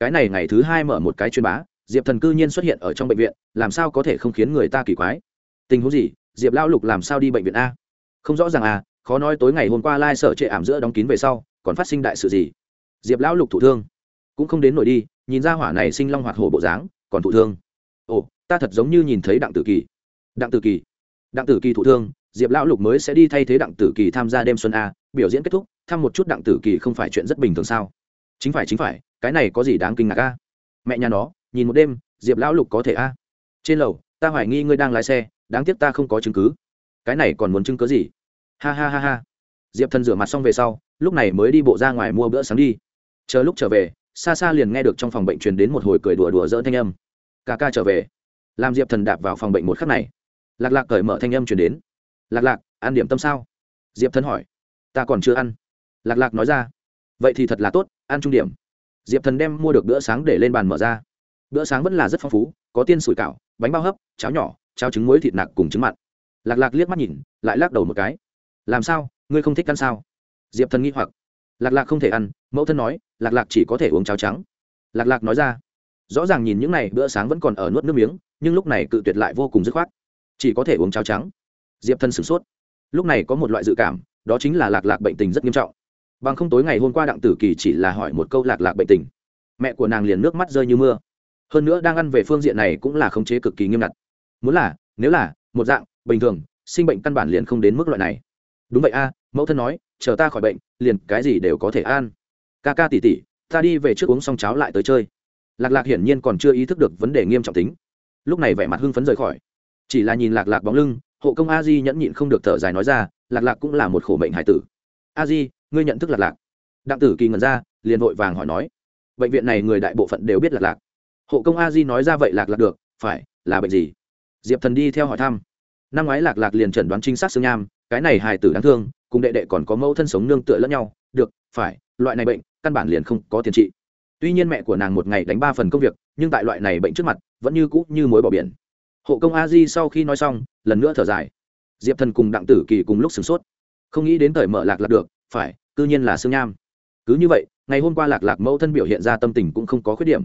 Cái này ngày thứ hai mở một cái chuyên bá, diệp thần cư nhiên xuất hiện ở trong bệnh viện, làm sao có thể không khiến người ta kỳ quái? Tình huống gì? Diệp lão lục làm sao đi bệnh viện a? Không rõ ràng à khó nói tối ngày hôm qua lai sở trệ ảm giữa đóng kín về sau, còn phát sinh đại sự gì? Diệp lão lục thụ thương. Cũng không đến nổi đi, nhìn ra hỏa này sinh long hoạt hổ bộ dáng, còn thụ thương. Ồ, ta thật giống như nhìn thấy đặng tử kỳ. Đặng tử kỳ. Đặng tử kỳ thụ thương, diệp lão lục mới sẽ đi thay thế đặng tử kỳ tham gia đêm xuân a, biểu diễn kết thúc, thăm một chút đặng tử kỳ không phải chuyện rất bình thường sao? Chính phải chính phải, cái này có gì đáng kinh ngạc a? Mẹ nhà nó, nhìn một đêm, diệp lão lục có thể a? Trên lầu, ta hoài nghi ngươi đang lái xe đáng tiếc ta không có chứng cứ. Cái này còn muốn chứng cứ gì? Ha ha ha ha. Diệp thần rửa mặt xong về sau, lúc này mới đi bộ ra ngoài mua bữa sáng đi. Chờ lúc trở về, xa xa liền nghe được trong phòng bệnh truyền đến một hồi cười đùa đùa dỡ thanh âm. Ca ca trở về. Làm diệp thần đạp vào phòng bệnh một khắc này. Lạc lạc cởi mở thanh âm truyền đến. Lạc lạc, ăn điểm tâm sao? Diệp thần hỏi. Ta còn chưa ăn. Lạc lạc nói ra. Vậy thì thật là tốt, ăn trung điểm. Diệp thần đem mua được bữa sáng để lên bàn mở ra. Bữa sáng vẫn là rất phong phú, có tiên sủi cảo, bánh bao hấp, cháo nhỏ cháo trứng muối thịt nạc cùng trứng mặn. Lạc lạc liếc mắt nhìn, lại lắc đầu một cái. Làm sao? Ngươi không thích ăn sao? Diệp thần nghi hoặc. Lạc lạc không thể ăn, mẫu thân nói, lạc lạc chỉ có thể uống cháo trắng. Lạc lạc nói ra. Rõ ràng nhìn những n à y bữa sáng vẫn còn ở nuốt nước miếng, nhưng lúc này cự tuyệt lại vô cùng dứt khoát. Chỉ có thể uống cháo trắng. Diệp thân sửng sốt. Lúc này có một loại dự cảm, đó chính là lạc lạc bệnh tình rất nghiêm trọng. Bằng không tối ngày hôm qua đặng tử kỳ chỉ là hỏi một câu lạc lạc bệnh tình. Mẹ của nàng liền nước mắt rơi như mưa. Hơn nữa đang ăn về phương diện này cũng là khống chế cực kỳ nghiêm ngặt muốn là, nếu là, một dạng, bình thường, sinh bệnh căn bản liền không đến mức loại này. Đúng vậy a, mẫu thân nói, chờ ta khỏi bệnh, liền cái gì đều có thể an ca ca tỉ tỉ ta đi về trước uống xong cháo lại tới chơi. Lạc lạc hiển nhiên còn chưa ý thức được vấn đề nghiêm trọng tính. Lúc này vẻ mặt hưng phấn rời khỏi. Chỉ là nhìn lạc lạc bóng lưng, hộ công a di nhẫn nhịn không được thở dài nói ra, lạc lạc cũng là một khổ mệnh hải tử. A di, ngươi nhận thức lạc lạc. Đặng tử kỳ ngẩn ra, liền vội vàng hỏi nói. Bệnh viện này người đại bộ phận đều biết lạc lạc. Hộ công a di nói ra vậy lạc lạc được, phải, là bệnh gì? Diệp thần đi theo hỏi thăm. Năm ngoái lạc lạc liền chẩn đoán chính xác xương nham, cái này hài tử đáng thương, cùng đệ đệ còn có mẫu thân sống nương tựa lẫn nhau, được, phải, loại này bệnh, căn bản liền không có tiền trị. Tuy nhiên mẹ của nàng một ngày đánh ba phần công việc, nhưng tại loại này bệnh trước mặt, vẫn như cũ như mối bỏ biển. Hộ công a di sau khi nói xong, lần nữa thở dài. Diệp thần cùng đặng tử kỳ cùng lúc sửng sốt. Không nghĩ đến thời mở lạc lạc được, phải, cư nhiên là xương nham. Cứ như vậy, ngày hôm qua lạc lạc mẫu thân biểu hiện ra tâm tình cũng không có khuyết điểm.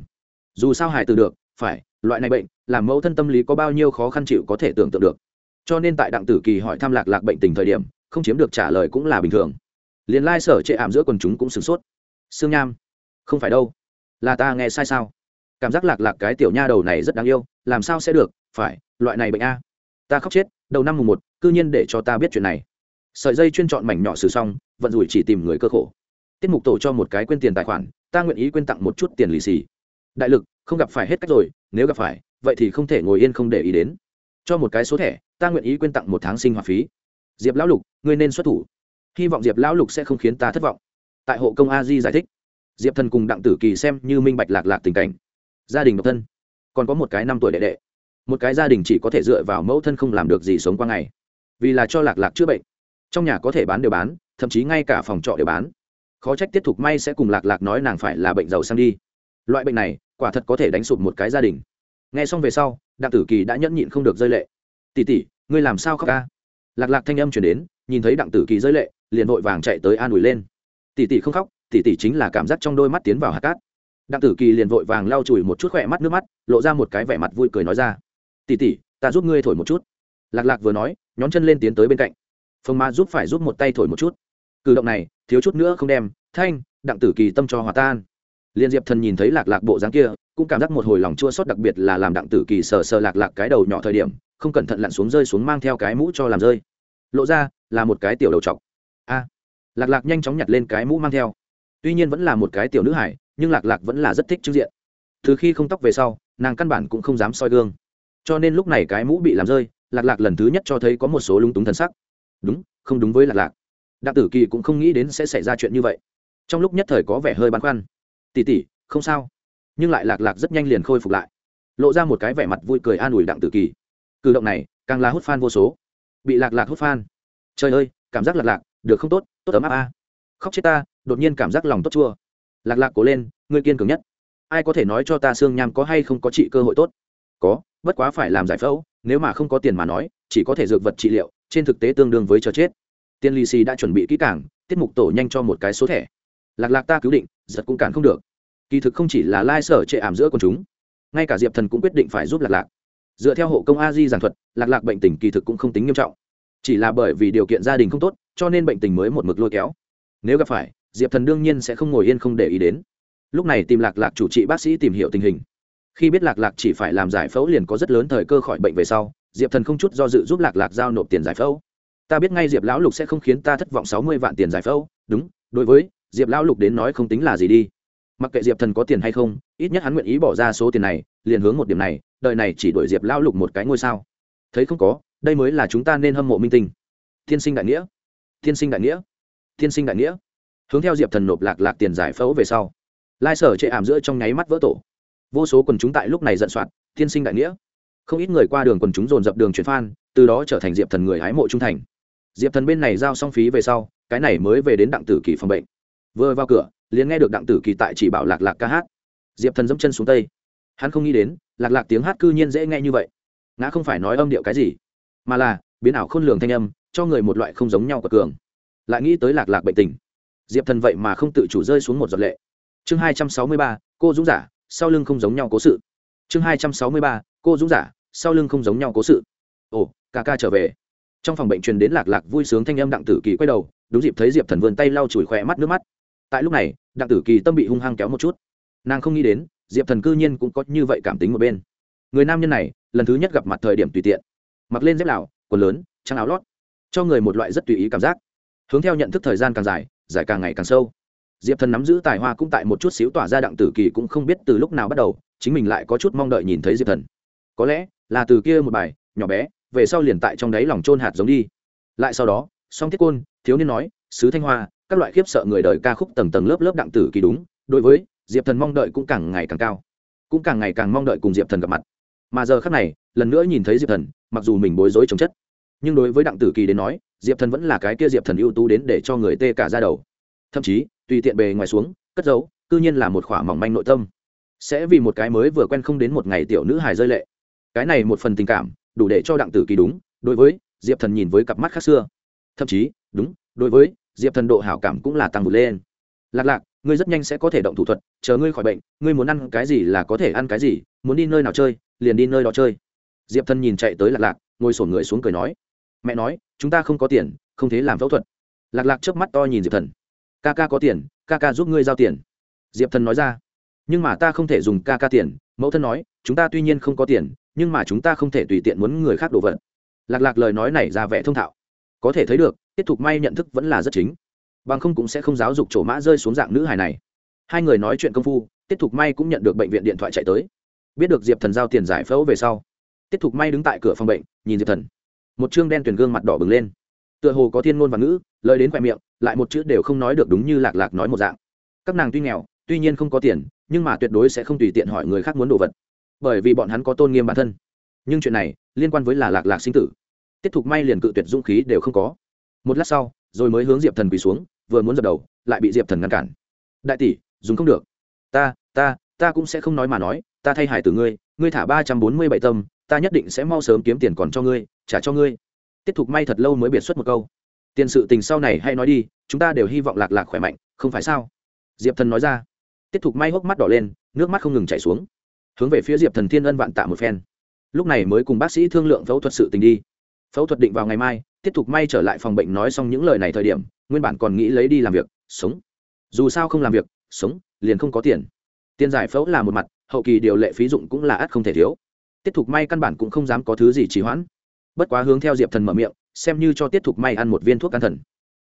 Dù sao hải từ được, phải loại này bệnh, làm mẫu thân tâm lý có bao nhiêu khó khăn chịu có thể tưởng tượng được. Cho nên tại đặng tử kỳ hỏi thăm lạc lạc bệnh tình thời điểm, không chiếm được trả lời cũng là bình thường. Liền lai sở trệ ảm giữa quần chúng cũng sửng sốt. Sương nham, không phải đâu. Là ta nghe sai sao? Cảm giác lạc lạc cái tiểu nha đầu này rất đáng yêu, làm sao sẽ được? Phải, loại này bệnh a. Ta khóc chết, đầu năm mùng một c ư nhiên để cho ta biết chuyện này. Sợi dây chuyên chọn mảnh nhỏ xử xong, vận rủi chỉ tìm người cơ khổ. Tiết mục tổ cho một cái quên tiền tài khoản, ta nguyện ý quên tặng một chút tiền lì xì. Đại lực không gặp phải hết cách rồi, nếu gặp phải, vậy thì không thể ngồi yên không để ý đến. Cho một cái số thẻ, ta nguyện ý quyên tặng một tháng sinh hoạt phí. Diệp lão lục, ngươi nên xuất thủ. Hy vọng diệp lão lục sẽ không khiến ta thất vọng. Tại hộ công a di giải thích. Diệp thần cùng đặng tử kỳ xem như minh bạch lạc lạc tình cảnh. Gia đình độc thân. Còn có một cái năm tuổi đệ đệ. Một cái gia đình chỉ có thể dựa vào mẫu thân không làm được gì sống qua ngày. Vì là cho lạc lạc chữa bệnh. Trong nhà có thể bán đều bán, thậm chí ngay cả phòng trọ đều bán. Khó trách tiết thục may sẽ cùng lạc lạc nói nàng phải là bệnh giàu sang đi loại bệnh này, quả thật có thể đánh sụp một cái gia đình. Nghe xong về sau, đặng tử kỳ đã nhẫn nhịn không được rơi lệ. Tỉ tỉ ngươi làm sao khóc ca? Lạc lạc thanh âm chuyển đến, nhìn thấy đặng tử kỳ rơi lệ, liền vội vàng chạy tới an ủi lên. Tỉ tỉ không khóc tỉ tỉ chính là cảm giác trong đôi mắt tiến vào hạt cát. Đặng tử kỳ liền vội vàng lau chùi một chút khỏe mắt nước mắt, lộ ra một cái vẻ mặt vui cười nói ra. Tỉ tỉ ta giúp ngươi thổi một chút. Lạc lạc vừa nói, nhón chân lên tiến tới bên cạnh. Phương ma giúp phải giúp một tay thổi một chút. Cử động này, thiếu chút nữa không đem, thanh, đặng tử kỳ tâm cho hòa tan liên diệp thần nhìn thấy lạc lạc bộ dáng kia, cũng cảm giác một hồi lòng chua xót đặc biệt là làm đặng tử kỳ sờ sờ lạc lạc cái đầu nhỏ thời điểm, không cẩn thận lặn xuống rơi xuống mang theo cái mũ cho làm rơi. Lộ ra, là một cái tiểu đầu chọc a. Lạc lạc nhanh chóng nhặt lên cái mũ mang theo. Tuy nhiên vẫn là một cái tiểu nữ hải, nhưng lạc lạc vẫn là rất thích trước diện. Từ khi không tóc về sau, nàng căn bản cũng không dám soi gương. Cho nên lúc này cái mũ bị làm rơi, lạc lạc lần thứ nhất cho thấy có một số lúng túng thân sắc. Đúng, không đúng với lạc lạc. Đặng tử kỳ cũng không nghĩ đến sẽ xảy ra chuyện như vậy. Trong lúc nhất thời có vẻ hơi băn khoăn tỉ tỉ, không sao. Nhưng lại lạc lạc rất nhanh liền khôi phục lại. Lộ ra một cái vẻ mặt vui cười an ủi đặng tử kỳ. Cử động này, càng là hút f vô số. Bị lạc lạc hút f trời ơi, cảm giác lạc lạc, được không tốt tốt ấm áp a. Khóc chết ta, đột nhiên cảm giác lòng tốt chua. Lạc lạc cố lên, ngươi kiên cường nhất. Ai có thể nói cho ta xương nham có hay không có trị cơ hội tốt? Có, bất quá phải làm giải phẫu, nếu mà không có tiền mà nói, chỉ có thể dược vật trị liệu, trên thực tế tương đương với chờ chết. Tiên lì xì đã chuẩn bị kỹ càng, tiết mục tổ nhanh cho một cái số thẻ lạc lạc ta cứu định, giật cũng cản không được. Kỳ thực không chỉ là lai sở chệ ảm giữa con chúng, ngay cả diệp thần cũng quyết định phải giúp lạc lạc. Dựa theo hộ công a di giảng thuật, lạc lạc bệnh tình kỳ thực cũng không tính nghiêm trọng. Chỉ là bởi vì điều kiện gia đình không tốt, cho nên bệnh tình mới một mực lôi kéo. Nếu gặp phải, diệp thần đương nhiên sẽ không ngồi yên không để ý đến. Lúc này tìm lạc lạc chủ trị bác sĩ tìm hiểu tình hình. Khi biết lạc lạc chỉ phải làm giải phẫu liền có rất lớn thời cơ khỏi bệnh về sau, diệp thần không chút do dự giúp lạc lạc giao nộp tiền giải phẫu. Ta biết ngay diệp lão lục sẽ không khiến ta thất vọng sáu mươi vạn tiền giải phẫu. Đúng, đối với diệp lão lục đến nói không tính là gì đi. Mặc kệ diệp thần có tiền hay không, ít nhất hắn nguyện ý bỏ ra số tiền này, liền hướng một điểm này đợi này chỉ đổi diệp lão lục một cái ngôi sao. Thấy không có, đây mới là chúng ta nên hâm mộ minh tinh. Thiên sinh đại nghĩa. Thiên sinh đại nghĩa. Thiên sinh đại nghĩa. Hướng theo diệp thần nộp lạc lạc tiền giải phẫu về sau. Lai sở chệ ảm giữa trong nháy mắt vỡ tổ. Vô số quần chúng tại lúc này giận soạn, thiên sinh đại nghĩa. Không ít người qua đường quần chúng dồn dập đường chuyển phan, từ đó trở thành diệp thần người hái mộ trung thành. Diệp thần bên này giao xong phí về sau, cái này mới về đến đặng tử kỳ phòng bệnh vừa vào cửa, liền nghe được đặng tử kỳ tại chỉ bảo lạc lạc ca hát. Diệp thần dẫm chân xuống tây. Hắn không nghĩ đến, lạc lạc tiếng hát cư nhiên dễ nghe như vậy. Ngã không phải nói âm điệu cái gì, mà là, biến ảo khôn lường thanh âm, cho người một loại không giống nhau của cường. Lại nghĩ tới lạc lạc bệnh tình. Diệp thần vậy mà không tự chủ rơi xuống một giọt lệ. Chương hai trăm sáu mươi ba, cô dũng giả, sau lưng không giống nhau cố sự. Chương hai trăm sáu mươi ba, cô dũng giả, sau lưng không giống nhau cố sự. Ồ, ca ca trở về. Trong phòng bệnh truyền đến lạc lạc vui sướng thanh âm đặng tử kỳ quay đầu, đúng dịp thấy diệp thần vươn tay lau chùi khỏe mắt nước mắt tại lúc này, đặng tử kỳ tâm bị hung hăng kéo một chút. Nàng không nghĩ đến, diệp thần cư nhiên cũng có như vậy cảm tính một bên. Người nam nhân này, lần thứ nhất gặp mặt thời điểm tùy tiện. Mặc lên dép lào quần lớn, trắng áo lót. Cho người một loại rất tùy ý cảm giác. Hướng theo nhận thức thời gian càng dài dài càng ngày càng sâu. Diệp thần nắm giữ tài hoa cũng tại một chút xíu tỏa ra đặng tử kỳ cũng không biết từ lúc nào bắt đầu, chính mình lại có chút mong đợi nhìn thấy diệp thần. Có lẽ là từ kia một bài, nhỏ bé, về sau liền tại trong đáy lòng trôn hạt giống đi. Lại sau đó, song thiết côn, thiếu niên nói sứ thanh hoa, các loại khiếp sợ người đời ca khúc tầng tầng lớp lớp đặng tử kỳ đúng, đối với diệp thần mong đợi cũng càng ngày càng cao, cũng càng ngày càng mong đợi cùng diệp thần gặp mặt. Mà giờ khác này, lần nữa nhìn thấy diệp thần, mặc dù mình bối rối chống chất, nhưng đối với đặng tử kỳ đến nói, diệp thần vẫn là cái kia diệp thần ưu tú đến để cho người tê cả ra đầu. Thậm chí, tùy tiện bề ngoài xuống, cất giấu, cư nhiên là một khỏa mỏng manh nội tâm. Sẽ vì một cái mới vừa quen không đến một ngày tiểu nữ hài rơi lệ. Cái này một phần tình cảm, đủ để cho đặng tử kỳ đúng, đối với diệp thần nhìn với cặp mắt khác xưa. Thậm chí, đúng đối với, diệp thần độ hảo cảm cũng là tăng vụt lên. Lạc lạc, ngươi rất nhanh sẽ có thể động thủ thuật, chờ ngươi khỏi bệnh, ngươi muốn ăn cái gì là có thể ăn cái gì, muốn đi nơi nào chơi, liền đi nơi đó chơi. Diệp thần nhìn chạy tới lạc lạc, ngồi sổn người xuống cười nói. Mẹ nói, chúng ta không có tiền, không thế làm phẫu thuật. Lạc lạc trước mắt to nhìn diệp thần. Ca ca có tiền, ca ca giúp ngươi giao tiền. Diệp thần nói ra. Nhưng mà ta không thể dùng ca ca tiền, mẫu thân nói, chúng ta tuy nhiên không có tiền, nhưng mà chúng ta không thể tùy tiện muốn người khác đổ vật. Lạc lạc lời nói này ra vẻ thông thạo. Có thể thấy được tiết thục may nhận thức vẫn là rất chính. Bằng không cũng sẽ không giáo dục chỗ mã rơi xuống dạng nữ hài này. Hai người nói chuyện công phu, tiết thục may cũng nhận được bệnh viện điện thoại chạy tới. Biết được diệp thần giao tiền giải phẫu về sau, tiết thục may đứng tại cửa phòng bệnh, nhìn diệp thần. Một chương đen tuyển gương mặt đỏ bừng lên. Tựa hồ có thiên ngôn và ngữ, lời đến khoe miệng, lại một chữ đều không nói được đúng như lạc lạc nói một dạng. Các nàng tuy nghèo, tuy nhiên không có tiền, nhưng mà tuyệt đối sẽ không tùy tiện hỏi người khác muốn đồ vật. Bởi vì bọn hắn có tôn nghiêm bản thân. Nhưng chuyện này liên quan với là lạc lạc sinh tử. Tiết thục may liền cự tuyệt dũng khí đều không có một lát sau, rồi mới hướng diệp thần quỳ xuống, vừa muốn dập đầu, lại bị diệp thần ngăn cản. Đại tỷ, dùng không được. Ta ta ta cũng sẽ không nói mà nói, ta thay hải từ ngươi ngươi thả ba trăm bốn mươi bảy tâm, ta nhất định sẽ mau sớm kiếm tiền còn cho ngươi, trả cho ngươi. Tiết thục may thật lâu mới biệt xuất một câu. Tiền sự tình sau này hay nói đi, chúng ta đều hy vọng lạc lạc khỏe mạnh, không phải sao? Diệp thần nói ra. Tiết thục may hốc mắt đỏ lên, nước mắt không ngừng chảy xuống. Hướng về phía diệp thần thiên ân vạn tạ một phen. Lúc này mới cùng bác sĩ thương lượng phẫu thuật sự tình đi. Phẫu thuật định vào ngày mai tiếp tục may trở lại phòng bệnh nói xong những lời này thời điểm, nguyên bản còn nghĩ lấy đi làm việc, sống. Dù sao không làm việc, sống, liền không có tiền. Tiền giải phẫu là một mặt, hậu kỳ điều lệ phí dụng cũng là ắt không thể thiếu. Tiết thục may căn bản cũng không dám có thứ gì trì hoãn. Bất quá hướng theo diệp thần mở miệng, xem như cho tiết thục may ăn một viên thuốc an thần.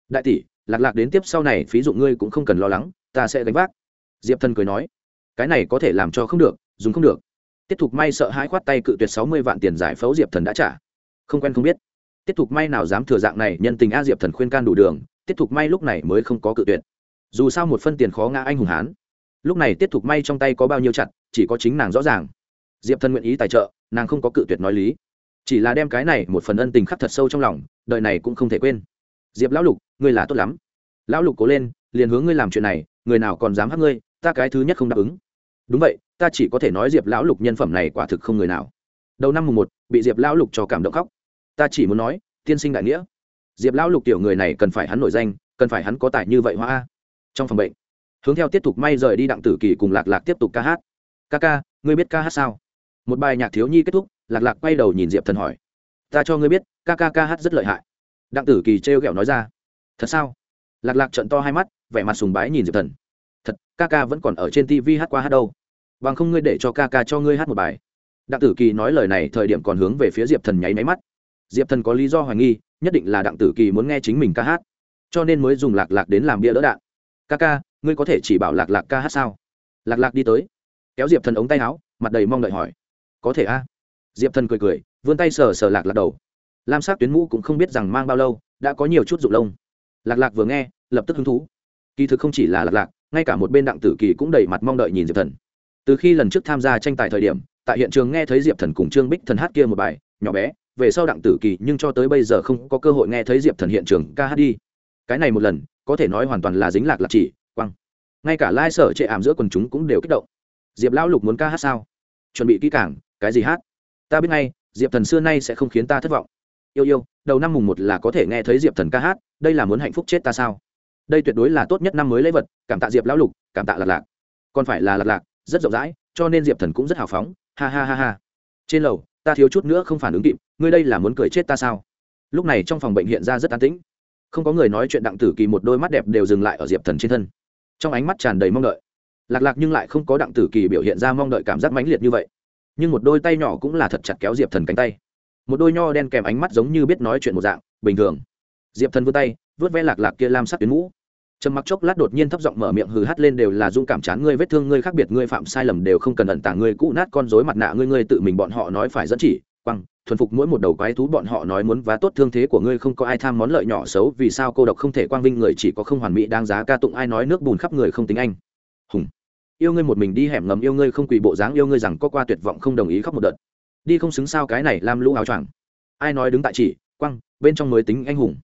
Đại tỷ, lạc lạc đến tiếp sau này, phí dụng ngươi cũng không cần lo lắng, ta sẽ gánh vác. Diệp thần cười nói, cái này có thể làm cho không được, dùng không được. Tiết thục may sợ hãi khoát tay cự tuyệt sáu mươi vạn tiền giải phẫu diệp thần đã trả. Không quen không biết tiết thục may nào dám thừa dạng này, nhân tình a diệp thần khuyên can đủ đường tiết thục may lúc này mới không có cự tuyệt. Dù sao một phân tiền khó ngã anh hùng hán. Lúc này tiết thục may trong tay có bao nhiêu chặt, chỉ có chính nàng rõ ràng. Diệp thần nguyện ý tài trợ, nàng không có cự tuyệt nói lý. Chỉ là đem cái này một phần ân tình khắc thật sâu trong lòng, đời này cũng không thể quên. Diệp lão lục, ngươi là tốt lắm. Lão lục cố lên, liền hướng ngươi làm chuyện này, người nào còn dám hắc ngươi, ta cái thứ nhất không đáp ứng. Đúng vậy, ta chỉ có thể nói diệp lão lục nhân phẩm này quả thực không người nào. Đầu năm mùng một, bị diệp lão lục cho cảm động khóc ta chỉ muốn nói, tiên sinh đại nghĩa. Diệp lão lục tiểu người này cần phải hắn nổi danh, cần phải hắn có tài như vậy hoa trong phòng bệnh, hướng theo tiếp tục may rời đi đặng tử kỳ cùng lạc lạc tiếp tục ca hát. Ca ca, ngươi biết ca hát sao? Một bài nhạc thiếu nhi kết thúc, lạc lạc quay đầu nhìn diệp thần hỏi. Ta cho ngươi biết, ca ca ca hát rất lợi hại. Đặng tử kỳ trêu ghẹo nói ra. Thật sao? Lạc lạc trận to hai mắt, vẻ mặt sùng bái nhìn diệp thần. Thật, ca ca vẫn còn ở trên tv hát qua hát đâu. Bằng không ngươi để cho ca ca cho ngươi hát một bài. Đặng tử kỳ nói lời này thời điểm còn hướng về phía diệp thần nháy máy mắt diệp thần có lý do hoài nghi, nhất định là đặng tử kỳ muốn nghe chính mình ca hát. Cho nên mới dùng lạc lạc đến làm bia đỡ đạn. Ca ca, ngươi có thể chỉ bảo lạc lạc ca hát sao? Lạc lạc đi tới, kéo diệp thần ống tay áo, mặt đầy mong đợi hỏi. Có thể a. Diệp thần cười cười, vươn tay sờ sờ lạc lạc đầu. Lam sắc tuyến mũ cũng không biết rằng mang bao lâu, đã có nhiều chút rụng lông. Lạc lạc vừa nghe, lập tức hứng thú. Kỳ thực không chỉ là lạc lạc, ngay cả một bên đặng tử kỳ cũng đầy mặt mong đợi nhìn diệp thần. Từ khi lần trước tham gia tranh tài thời điểm, tại hiện trường nghe thấy diệp thần cùng trương bích thần hát kia một bài, nhỏ bé về sau đặng tử kỳ nhưng cho tới bây giờ không có cơ hội nghe thấy diệp thần hiện trường ca hát đi. Cái này một lần, có thể nói hoàn toàn là dính lạc lạc chỉ, quăng. Ngay cả lai sở chệ ảm giữa quần chúng cũng đều kích động. Diệp lão lục muốn ca hát sao? Chuẩn bị kỹ cảng cái gì hát? Ta biết ngay, diệp thần xưa nay sẽ không khiến ta thất vọng. Yêu yêu, đầu năm mùng một là có thể nghe thấy diệp thần ca hát, đây là muốn hạnh phúc chết ta sao? Đây tuyệt đối là tốt nhất năm mới lễ vật, cảm tạ diệp lão lục, cảm tạ lạc lạc. Còn phải là lạc lạc, rất rộng rãi, cho nên diệp thần cũng rất hào phóng, ha ha ha ha. Trên lầu ta thiếu chút nữa không phản ứng kịp, ngươi đây là muốn cười chết ta sao? Lúc này trong phòng bệnh hiện ra rất an tĩnh. Không có người nói chuyện đặng tử kỳ một đôi mắt đẹp đều dừng lại ở diệp thần trên thân. Trong ánh mắt tràn đầy mong đợi. Lạc lạc nhưng lại không có đặng tử kỳ biểu hiện ra mong đợi cảm giác mãnh liệt như vậy. Nhưng một đôi tay nhỏ cũng là thật chặt kéo diệp thần cánh tay. Một đôi nho đen kèm ánh mắt giống như biết nói chuyện một dạng, bình thường. Diệp thần vươn tay vớt vẽ lạc lạc kia lam sắc tuyến mũ trầm mặc chốc lát đột nhiên thấp giọng mở miệng hừ hắt lên đều là dung cảm chán ngươi vết thương ngươi khác biệt ngươi phạm sai lầm đều không cần ẩn tàng ngươi cũ nát con rối mặt nạ ngươi ngươi tự mình bọn họ nói phải dẫn chỉ, quăng, thuần phục mỗi một đầu quái thú bọn họ nói muốn vá tốt thương thế của ngươi không có ai tham món lợi nhỏ xấu, vì sao cô độc không thể quang vinh người chỉ có không hoàn mỹ đáng giá ca tụng ai nói nước bùn khắp người không tính anh. Hùng. Yêu ngươi một mình đi hẻm ngầm, yêu ngươi không quỳ bộ dáng, yêu ngươi rằng có qua tuyệt vọng không đồng ý khóc một đợt. Đi không xứng sao cái này làm lũ áo choàng. Ai nói đứng tại chỉ, quăng, bên trong mới tính anh hùng.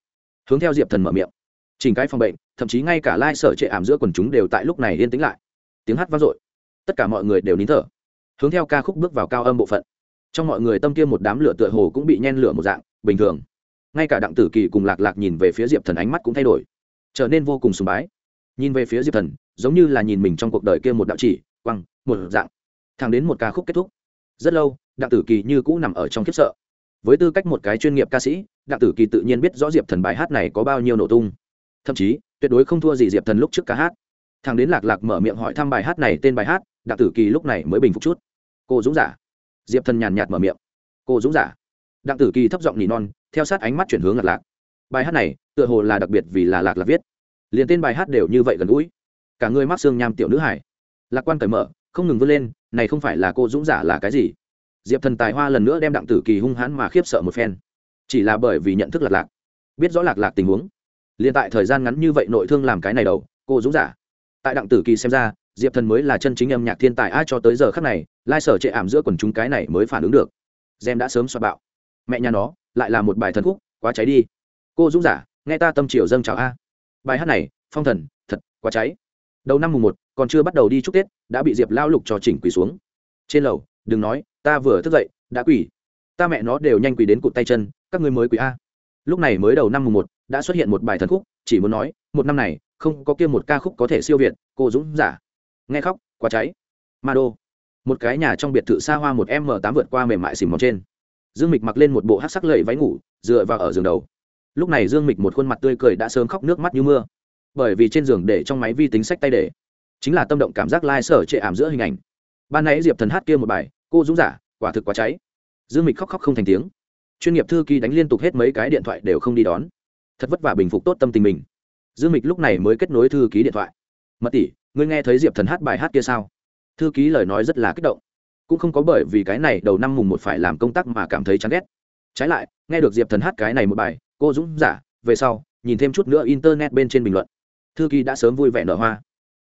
Hướng theo diệp thần mở miệng. Chỉnh cái phòng bệnh thậm chí ngay cả lai sở trệ ảm giữa quần chúng đều tại lúc này yên tĩnh lại. Tiếng hát vang dội. Tất cả mọi người đều nín thở. Hướng theo ca khúc bước vào cao âm bộ phận. Trong mọi người tâm kia một đám lửa tựa hồ cũng bị nhen lửa một dạng, bình thường. Ngay cả đặng tử kỳ cùng lạc lạc nhìn về phía diệp thần ánh mắt cũng thay đổi. Trở nên vô cùng sùng bái. Nhìn về phía diệp thần, giống như là nhìn mình trong cuộc đời kia một đạo chỉ, quăng, một dạng. Thẳng đến một ca khúc kết thúc. Rất lâu, đặng tử kỳ như cũ nằm ở trong khiếp sợ. Với tư cách một cái chuyên nghiệp ca sĩ, đặng tử kỳ tự nhiên biết rõ diệp thần bài hát này có bao nhiêu nổ tung thậm chí, tuyệt đối không thua gì diệp thần lúc trước ca hát. Thằng đến lạc lạc mở miệng hỏi thăm bài hát này tên bài hát, đặng tử kỳ lúc này mới bình phục chút. Cô dũng giả. Diệp thần nhàn nhạt mở miệng. Cô dũng giả. Đặng tử kỳ thấp giọng nỉ non, theo sát ánh mắt chuyển hướng lạc lạc. Bài hát này, tựa hồ là đặc biệt vì là lạc lạc viết. Liền tên bài hát đều như vậy gần gũi. Cả người mắc xương nham tiểu nữ hải lạc quan cởi mở, không ngừng vươn lên, này không phải là cô dũng giả là cái gì? Diệp thần tài hoa lần nữa đem đặng tử kỳ hung hãn mà khiếp sợ một phen. Chỉ là bởi vì nhận thức lạc lạc. Biết rõ lạc lạc tình huống liền tại thời gian ngắn như vậy nội thương làm cái này đầu, cô dũng giả. Tại đặng tử kỳ xem ra, diệp thần mới là chân chính âm nhạc thiên tài ai cho tới giờ khắc này, lai sở chệ ảm giữa quần chúng cái này mới phản ứng được. Gem đã sớm xoa bạo. Mẹ nhà nó, lại là một bài thần khúc, quá cháy đi. Cô dũng giả, nghe ta tâm triều dâng chào a. Bài hát này, phong thần, thật, quá cháy. Đầu năm mùng một, còn chưa bắt đầu đi chúc tết, đã bị diệp lao lục cho chỉnh quỳ xuống. Trên lầu, đừng nói, ta vừa thức dậy, đã quỳ. Ta mẹ nó đều nhanh quỳ đến cụt tay chân, các ngươi mới quỳ a. Lúc này mới đầu năm mùng một đã xuất hiện một bài thần khúc, chỉ muốn nói, một năm này, không có kia một ca khúc có thể siêu việt, cô dũng giả. Nghe khóc, quá cháy. Ma đô. Một cái nhà trong biệt thự xa hoa một m tám vượt qua mềm mại xìm màu trên. Dương mịch mặc lên một bộ hát sắc lầy váy ngủ, dựa vào ở giường đầu. Lúc này dương mịch một khuôn mặt tươi cười đã sớm khóc nước mắt như mưa. Bởi vì trên giường để trong máy vi tính sách tay để. Chính là tâm động cảm giác lai、like、sở trệ ảm giữa hình ảnh. Ban nãy diệp thần hát kia một bài, cô dũng giả, quả thực quá cháy. Dương mịch khóc khóc không thành tiếng. Chuyên nghiệp thư ký đánh liên tục hết mấy cái điện thoại đều không đi đón thật vất vả bình phục tốt tâm tình mình. Dương mịch lúc này mới kết nối thư ký điện thoại. Mật tỷ, ngươi nghe thấy diệp thần hát bài hát kia sao? Thư ký lời nói rất là kích động. Cũng không có bởi vì cái này đầu năm mùng một phải làm công tác mà cảm thấy chán ghét. Trái lại, nghe được diệp thần hát cái này một bài, cô dũng giả, về sau, nhìn thêm chút nữa internet bên trên bình luận. Thư ký đã sớm vui vẻ nở hoa.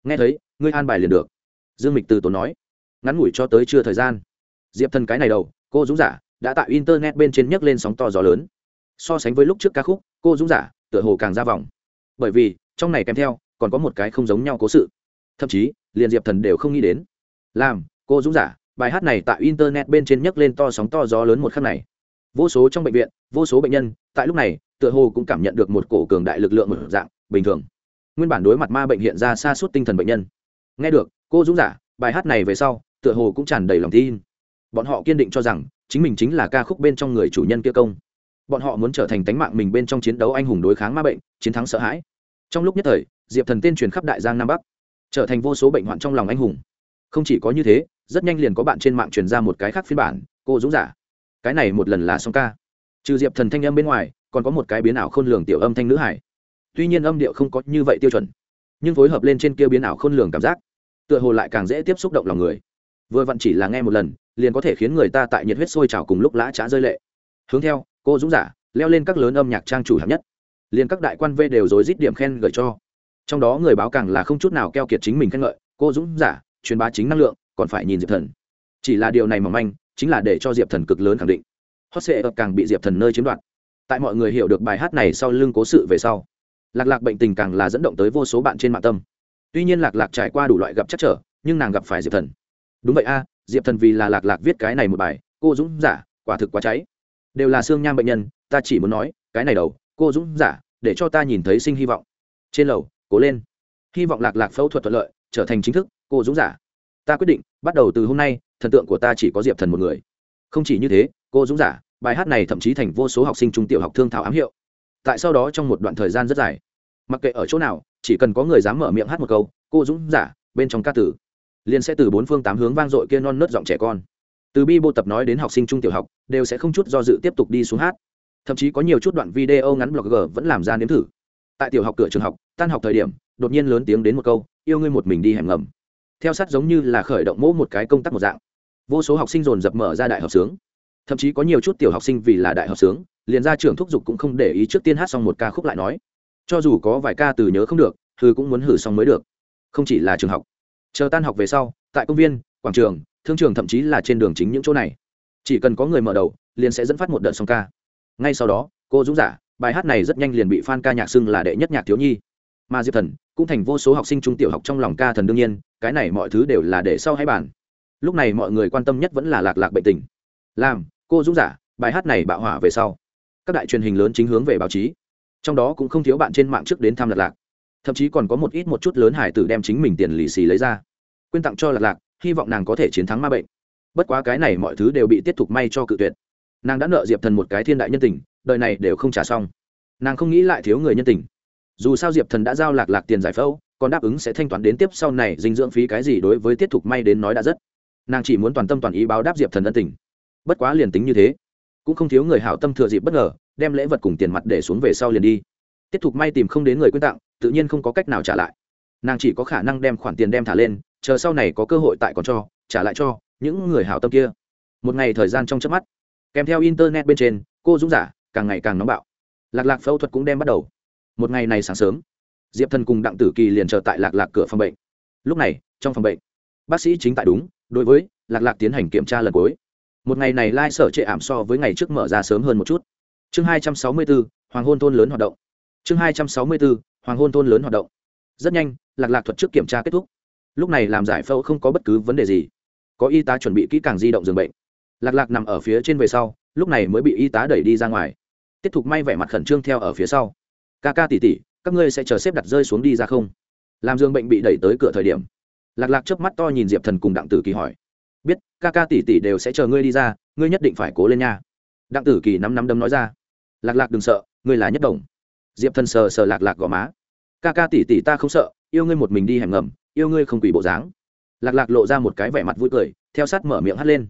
Nghe thấy, ngươi an bài liền được. Dương mịch từ tốn nói. Ngắn ngủi cho tới chưa thời gian. Diệp thần cái này đầu, cô dũng giả, đã tạo internet bên trên nhấc lên sóng to gió lớn so sánh với lúc trước ca khúc, cô dũng giả, tựa hồ càng ra vòng. Bởi vì, trong này kèm theo, còn có một cái không giống nhau cố sự. Thậm chí, liền diệp thần đều không nghĩ đến. Làm, cô dũng giả, bài hát này tại internet bên trên nhấc lên to sóng to gió lớn một khắc này. Vô số trong bệnh viện, vô số bệnh nhân, tại lúc này, tựa hồ cũng cảm nhận được một cổ cường đại lực lượng một dạng, bình thường. Nguyên bản đối mặt ma bệnh hiện ra xa suốt tinh thần bệnh nhân. Nghe được, cô dũng giả, bài hát này về sau, tựa hồ cũng tràn đầy lòng tin. Bọn họ kiên định cho rằng, chính mình chính là ca khúc bên trong người chủ nhân kia công bọn họ muốn trở thành tánh mạng mình bên trong chiến đấu anh hùng đối kháng ma bệnh, chiến thắng sợ hãi. Trong lúc nhất thời, diệp thần tên truyền khắp đại giang nam bắc, trở thành vô số bệnh hoạn trong lòng anh hùng. Không chỉ có như thế, rất nhanh liền có bạn trên mạng truyền ra một cái khác phiên bản, cô dũng giả. Cái này một lần là song ca. Trừ diệp thần thanh âm bên ngoài, còn có một cái biến ảo khôn lường tiểu âm thanh nữ hải. Tuy nhiên âm điệu không có như vậy tiêu chuẩn, nhưng phối hợp lên trên kia biến ảo khôn lường cảm giác, tựa hồ lại càng dễ tiếp xúc động lòng người. Vừa vặn chỉ là nghe một lần, liền có thể khiến người ta tại nhiệt huyết sôi trào cùng lúc lã trá rơi lệ. Hướng theo cô dũng giả, leo lên các lớn âm nhạc trang chủ hạng nhất. Liền các đại quan v đều dối dít điểm khen gửi cho. Trong đó người báo càng là không chút nào keo kiệt chính mình khen ngợi, cô dũng giả, truyền bá chính năng lượng, còn phải nhìn diệp thần. Chỉ là điều này mỏng manh, chính là để cho diệp thần cực lớn khẳng định. Hot sệ ập càng bị diệp thần nơi chiếm đoạt. Tại mọi người hiểu được bài hát này sau lưng cố sự về sau, lạc lạc bệnh tình càng là dẫn động tới vô số bạn trên mạng tâm. Tuy nhiên lạc lạc trải qua đủ loại gặp chắc trở, nhưng nàng gặp phải diệp thần. Đúng vậy a, diệp thần vì là lạc lạc viết cái này một bài, cô dũng giả, quả thực quá cháy đều là xương nham bệnh nhân, ta chỉ muốn nói, cái này đầu, cô dũng giả, để cho ta nhìn thấy sinh hy vọng. Trên lầu, cố lên. Hy vọng lạc lạc phẫu thuật thuận lợi, trở thành chính thức, cô dũng giả. Ta quyết định, bắt đầu từ hôm nay, thần tượng của ta chỉ có diệp thần một người. Không chỉ như thế, cô dũng giả, bài hát này thậm chí thành vô số học sinh trung tiểu học thương thảo ám hiệu. Tại sau đó trong một đoạn thời gian rất dài. Mặc kệ ở chỗ nào, chỉ cần có người dám mở miệng hát một câu, cô dũng giả, bên trong ca tử, liền sẽ từ bốn phương tám hướng vang dội kia non nớt giọng trẻ con từ bi bộ tập nói đến học sinh trung tiểu học, đều sẽ không chút do dự tiếp tục đi xuống hát. Thậm chí có nhiều chút đoạn video ngắn blogger vẫn làm ra nếm thử. Tại tiểu học cửa trường học, tan học thời điểm, đột nhiên lớn tiếng đến một câu, yêu ngươi một mình đi hẻm ngầm. Theo sát giống như là khởi động mỗ một cái công tác một dạng. Vô số học sinh dồn dập mở ra đại học sướng. Thậm chí có nhiều chút tiểu học sinh vì là đại học sướng, liền ra trường thúc giục cũng không để ý trước tiên hát xong một ca khúc lại nói. Cho dù có vài ca từ nhớ không được thư cũng muốn hử xong mới được. Không chỉ là trường học. Chờ tan học về sau, tại công viên, quảng trường thương trường thậm chí là trên đường chính những chỗ này. Chỉ cần có người mở đầu, liền sẽ dẫn phát một đợt song ca. Ngay sau đó, cô dũng giả bài hát này rất nhanh liền bị fan ca nhạc xưng là đệ nhất nhạc thiếu nhi. Mà diệp thần cũng thành vô số học sinh trung tiểu học trong lòng ca thần đương nhiên, cái này mọi thứ đều là để sau hay bàn. Lúc này mọi người quan tâm nhất vẫn là lạc lạc bệnh tình. Làm, cô dũng giả bài hát này bạo hỏa về sau. Các đại truyền hình lớn chính hướng về báo chí. Trong đó cũng không thiếu bạn trên mạng trước đến thăm lạc lạc. Thậm chí còn có một ít một chút lớn hải tử đem chính mình tiền lì xì lấy ra. Quyên tặng cho lạc lạc hy vọng nàng có thể chiến thắng ma bệnh. Bất quá cái này mọi thứ đều bị tiết thục may cho cự tuyệt. Nàng đã nợ diệp thần một cái thiên đại nhân tình, đời này đều không trả xong. Nàng không nghĩ lại thiếu người nhân tình. Dù sao diệp thần đã giao lạc lạc tiền giải phẫu, còn đáp ứng sẽ thanh toán đến tiếp sau này dinh dưỡng phí cái gì đối với tiết thục may đến nói đã rất. Nàng chỉ muốn toàn tâm toàn ý báo đáp diệp thần ân tình. Bất quá liền tính như thế, cũng không thiếu người hảo tâm thừa dịp bất ngờ, đem lễ vật cùng tiền mặt để xuống về sau liền đi. Tiết thục may tìm không đến người quyên tặng, tự nhiên không có cách nào trả lại. Nàng chỉ có khả năng đem khoản tiền đem thả lên chờ sau này có cơ hội tại còn cho, trả lại cho những người hảo tâm kia. Một ngày thời gian trong chớp mắt, kèm theo internet bên trên, cô dũng giả càng ngày càng nóng bạo. Lạc lạc phẫu thuật cũng đem bắt đầu. Một ngày này sáng sớm, diệp thần cùng đặng tử kỳ liền chờ tại lạc lạc cửa phòng bệnh. Lúc này, trong phòng bệnh, bác sĩ chính tại đúng, đối với lạc lạc tiến hành kiểm tra lần cuối. Một ngày này lai sở trệ ảm so với ngày trước mở ra sớm hơn một chút. Chương hai trăm sáu mươi bốn, hoàng hôn thôn lớn hoạt động. Chương hai trăm sáu mươi bốn, hoàng hôn thôn lớn hoạt động. Rất nhanh, lạc lạc thuật trước kiểm tra kết thúc lúc này làm giải phẫu không có bất cứ vấn đề gì. Có y tá chuẩn bị kỹ càng di động giường bệnh. Lạc lạc nằm ở phía trên về sau, lúc này mới bị y tá đẩy đi ra ngoài. Tiếp tục may vẻ mặt khẩn trương theo ở phía sau. Ca ca tỉ tỉ các ngươi sẽ chờ xếp đặt rơi xuống đi ra không? Làm giường bệnh bị đẩy tới cửa thời điểm, lạc lạc chớp mắt to nhìn diệp thần cùng đặng tử kỳ hỏi. Biết, ca ca tỉ tỉ đều sẽ chờ ngươi đi ra, ngươi nhất định phải cố lên nha. Đặng tử kỳ nắm nắm đấm nói ra. Lạc lạc đừng sợ, ngươi là nhất đồng. Diệp thần sờ sờ lạc lạc gò má. Ca ca tỉ tỉ ta không sợ, yêu ngươi một mình đi hẻm ngầm yêu ngươi không quỷ bộ dáng. Lạc lạc lộ ra một cái vẻ mặt vui cười, theo sát mở miệng hát lên.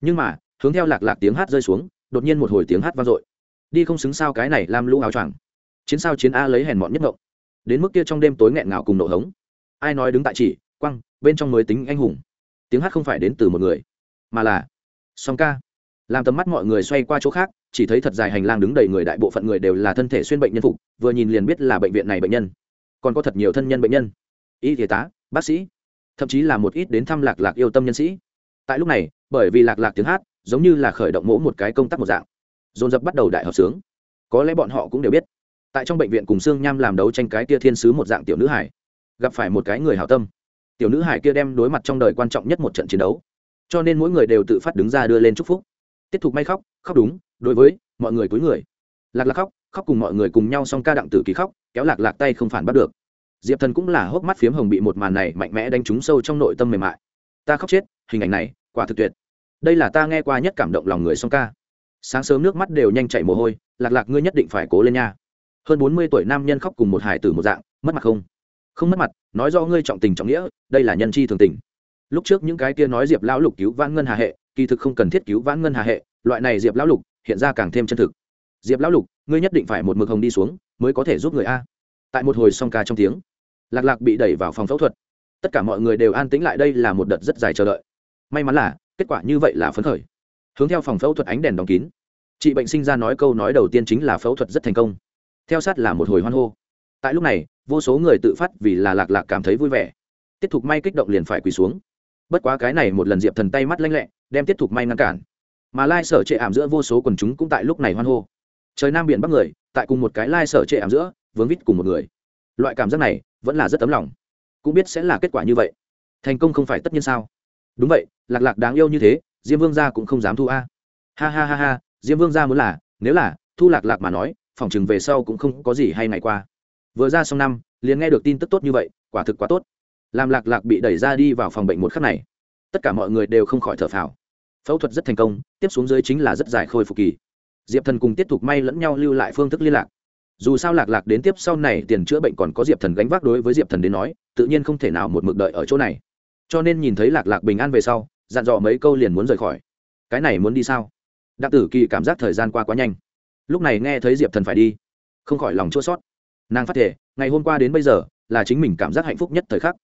Nhưng mà, hướng theo lạc lạc tiếng hát rơi xuống, đột nhiên một hồi tiếng hát vang dội. Đi không xứng sao cái này làm lũ áo choàng. Chiến sao chiến a lấy hèn mọn nhất ngộng đến mức kia trong đêm tối nghẹn ngào cùng nổ hống. Ai nói đứng tại chỉ, quăng, bên trong mới tính anh hùng. Tiếng hát không phải đến từ một người, mà là song ca. Làm tầm mắt mọi người xoay qua chỗ khác, chỉ thấy thật dài hành lang đứng đầy người đại bộ phận người đều là thân thể xuyên bệnh nhân phục, vừa nhìn liền biết là bệnh viện này bệnh nhân. Còn có thật nhiều thân nhân bệnh nhân. Y y tá bác sĩ, thậm chí là một ít đến thăm lạc lạc yêu tâm nhân sĩ. Tại lúc này, bởi vì lạc lạc tiếng hát giống như là khởi động mỗ một cái công tác một dạng. Dồn dập bắt đầu đại hợp sướng. Có lẽ bọn họ cũng đều biết, tại trong bệnh viện cùng sương nham làm đấu tranh cái tia thiên sứ một dạng tiểu nữ hải gặp phải một cái người hảo tâm. Tiểu nữ hải kia đem đối mặt trong đời quan trọng nhất một trận chiến đấu. Cho nên mỗi người đều tự phát đứng ra đưa lên chúc phúc. Tiếp tục may khóc khóc đúng, đối với mọi người cuối người. Lạc lạc khóc khóc cùng mọi người cùng nhau xong ca đặng tử kỳ khóc, kéo lạc lạc tay không phản bắt được diệp thần cũng là hốc mắt phiếm hồng bị một màn này mạnh mẽ đánh trúng sâu trong nội tâm mềm mại. Ta khóc chết, hình ảnh này, quả thực tuyệt. Đây là ta nghe qua nhất cảm động lòng người song ca. Sáng sớm nước mắt đều nhanh chảy mồ hôi, lạc lạc ngươi nhất định phải cố lên nha. Hơn bốn mươi tuổi nam nhân khóc cùng một hải tử một dạng, mất mặt không? Không mất mặt, nói do ngươi trọng tình trọng nghĩa, đây là nhân chi thường tình. Lúc trước những cái kia nói diệp lão lục cứu vãn ngân hà hệ, kỳ thực không cần thiết cứu vãn ngân hà hệ, loại này diệp lão lục, hiện ra càng thêm chân thực. Diệp lão lục, ngươi nhất định phải một mực hồng đi xuống, mới có thể giúp người a. Tại một hồi song ca trong tiếng lạc lạc bị đẩy vào phòng phẫu thuật. Tất cả mọi người đều an tĩnh lại, đây là một đợt rất dài chờ đợi. May mắn là, kết quả như vậy là phấn khởi. Hướng theo phòng phẫu thuật ánh đèn đóng kín, chị bệnh sinh ra nói câu nói đầu tiên chính là phẫu thuật rất thành công. Theo sát là một hồi hoan hô. Tại lúc này, vô số người tự phát vì là lạc lạc cảm thấy vui vẻ. Tiết thục may kích động liền phải quỳ xuống. Bất quá cái này một lần diệp thần tay mắt lanh lẹ, đem tiết thục may ngăn cản. Mà lai sở trệ ảm giữa vô số quần chúng cũng tại lúc này hoan hô. Trời nam biển bắc người, tại cùng một cái lai sở trệ ảm giữa, vướng vít cùng một người. Loại cảm giác này vẫn là rất tấm lòng. Cũng biết sẽ là kết quả như vậy. Thành công không phải tất nhiên sao? Đúng vậy, lạc lạc đáng yêu như thế, diêm vương gia cũng không dám thu a. Ha ha ha ha, diêm vương gia muốn là, nếu là, thu lạc lạc mà nói, phòng chừng về sau cũng không có gì hay ngày qua. Vừa ra xong năm, liền nghe được tin tức tốt như vậy, quả thực quá tốt. Làm lạc lạc bị đẩy ra đi vào phòng bệnh một khắc này, tất cả mọi người đều không khỏi thở phào. Phẫu thuật rất thành công, tiếp xuống dưới chính là rất dài khôi phục kỳ. Diệp thần cùng tiếp tục may lẫn nhau lưu lại phương thức liên lạc dù sao lạc lạc đến tiếp sau này tiền chữa bệnh còn có diệp thần gánh vác đối với diệp thần đến nói, tự nhiên không thể nào một mực đợi ở chỗ này. Cho nên nhìn thấy lạc lạc bình an về sau, dặn dò mấy câu liền muốn rời khỏi. Cái này muốn đi sao? Đặng tử kỳ cảm giác thời gian qua quá nhanh. Lúc này nghe thấy diệp thần phải đi, không khỏi lòng chua sót nàng phát thể ngày hôm qua đến bây giờ, là chính mình cảm giác hạnh phúc nhất thời khắc.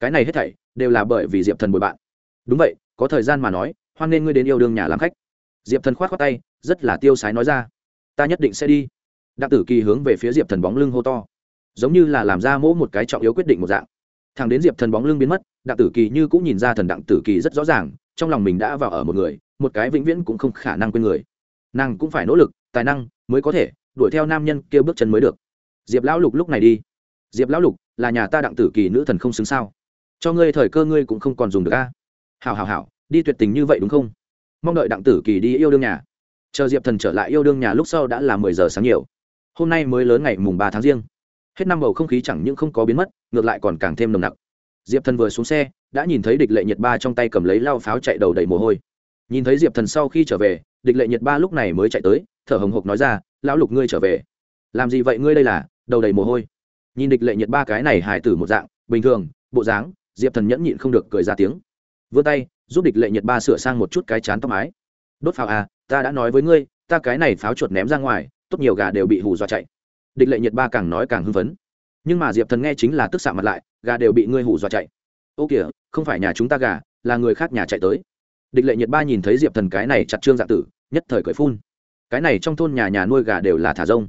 Cái này hết thảy, đều là bởi vì diệp thần bồi bạn. Đúng vậy, có thời gian mà nói, hoan nên ngươi đến yêu đương nhà làm khách. Diệp thần k h o á t khoác tay, rất là tiêu sái nói ra. Ta nhất định sẽ đi đặng tử kỳ hướng về phía diệp thần bóng lưng hô to. Giống như là làm ra mỗ một cái trọng yếu quyết định một dạng. Thằng đến diệp thần bóng lưng biến mất, đặng tử kỳ như cũng nhìn ra thần đặng tử kỳ rất rõ ràng, trong lòng mình đã vào ở một người, một cái vĩnh viễn cũng không khả năng quên người. Nàng cũng phải nỗ lực, tài năng mới có thể đuổi theo nam nhân kêu bước chân mới được. Diệp lão lục lúc này đi. Diệp lão lục, là nhà ta đặng tử kỳ nữ thần không xứng sao? Cho ngươi thời cơ ngươi cũng không còn dùng được a. Hảo hảo hảo, đi tuyệt tình như vậy đúng không? Mong đợi đặng tử kỳ đi yêu đương nhà. Chờ diệp thần trở lại yêu đương nhà lúc sau đã là mười giờ sáng nhiều hôm nay mới lớn ngày mùng ba tháng riêng. Hết năm bầu không khí chẳng những không có biến mất, ngược lại còn càng thêm nồng nặc. Diệp thần vừa xuống xe, đã nhìn thấy địch lệ nhiệt ba trong tay cầm lấy lao pháo chạy đầu đầy mồ hôi. Nhìn thấy diệp thần sau khi trở về, địch lệ nhiệt ba lúc này mới chạy tới, thở hồng hộc nói ra, lão lục ngươi trở về. Làm gì vậy ngươi đây là? Đầu đầy mồ hôi. Nhìn địch lệ nhiệt ba cái này hài tử một dạng, bình thường, bộ dáng, diệp thần nhẫn nhịn không được cười ra tiếng. Vươn tay, giúp địch lệ nhiệt ba sửa sang một chút cái chán tóc mái. Đốt pháo à ta đã nói với ngươi, ta cái này pháo chuột ném ra ngoài tốt nhiều gà đều bị hù dọa chạy. Địch lệ nhiệt ba càng nói càng hưng phấn. Nhưng mà diệp thần nghe chính là tức xạ mặt lại, gà đều bị ngươi hù dọa chạy. Ô kìa, không phải nhà chúng ta gà, là người khác nhà chạy tới. Địch lệ nhiệt ba nhìn thấy diệp thần cái này chặt trương dạ tử, nhất thời cởi phun. Cái này trong thôn nhà nhà nuôi gà đều là thả rông.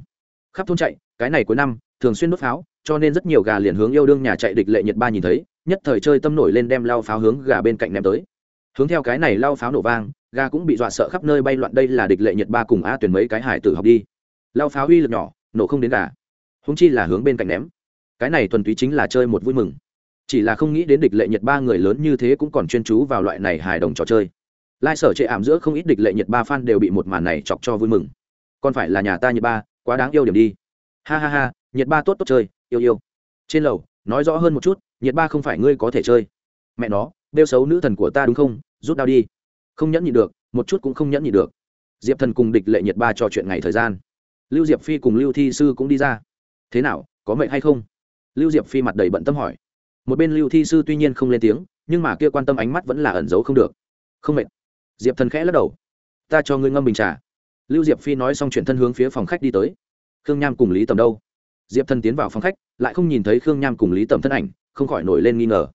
Khắp thôn chạy, cái này cuối năm, thường xuyên đốt pháo, cho nên rất nhiều gà liền hướng yêu đương nhà chạy, địch lệ nhiệt ba nhìn thấy, nhất thời chơi tâm nổi lên đem lao pháo hướng gà bên cạnh ném tới. Hướng theo cái này lao pháo nổ vang, gà cũng bị dọa sợ khắp nơi bay loạn, đây là địch lệ nhiệt ba cùng a tuyển mấy cái hải tử học đi lao pháo uy lực nhỏ, nổ không đến gà. Húng chi là hướng bên cạnh ném. Cái này thuần túy chính là chơi một vui mừng. Chỉ là không nghĩ đến địch lệ nhiệt ba người lớn như thế cũng còn chuyên chú vào loại này hài đồng trò chơi. Lai sở chệ ảm giữa không ít địch lệ nhiệt ba fan đều bị một màn này chọc cho vui mừng. Còn phải là nhà ta nhiệt ba, quá đáng yêu điểm đi. Ha ha ha nhiệt ba tốt tốt chơi, yêu yêu. Trên lầu, nói rõ hơn một chút nhiệt ba không phải ngươi có thể chơi. Mẹ nó đeo xấu nữ thần của ta đúng không? Rút đau đi. Không nhẫn nhịn được, một chút cũng không nhẫn nhịn được. Diệp thần cùng địch lệ nhiệt ba trò chuyện ngày thời gian lưu diệp phi cùng lưu thi sư cũng đi ra. Thế nào, có mệnh hay không? Lưu diệp phi mặt đầy bận tâm hỏi. Một bên lưu thi sư tuy nhiên không lên tiếng, nhưng mà kia quan tâm ánh mắt vẫn là ẩn giấu không được. Không mệt. Diệp thần khẽ lắc đầu. Ta cho ngươi ngâm bình trà. Lưu diệp phi nói xong chuyển thân hướng phía phòng khách đi tới. Khương nham cùng lý tầm đâu? Diệp thần tiến vào phòng khách, lại không nhìn thấy khương nham cùng lý tầm thân ảnh, không khỏi nổi lên nghi ngờ.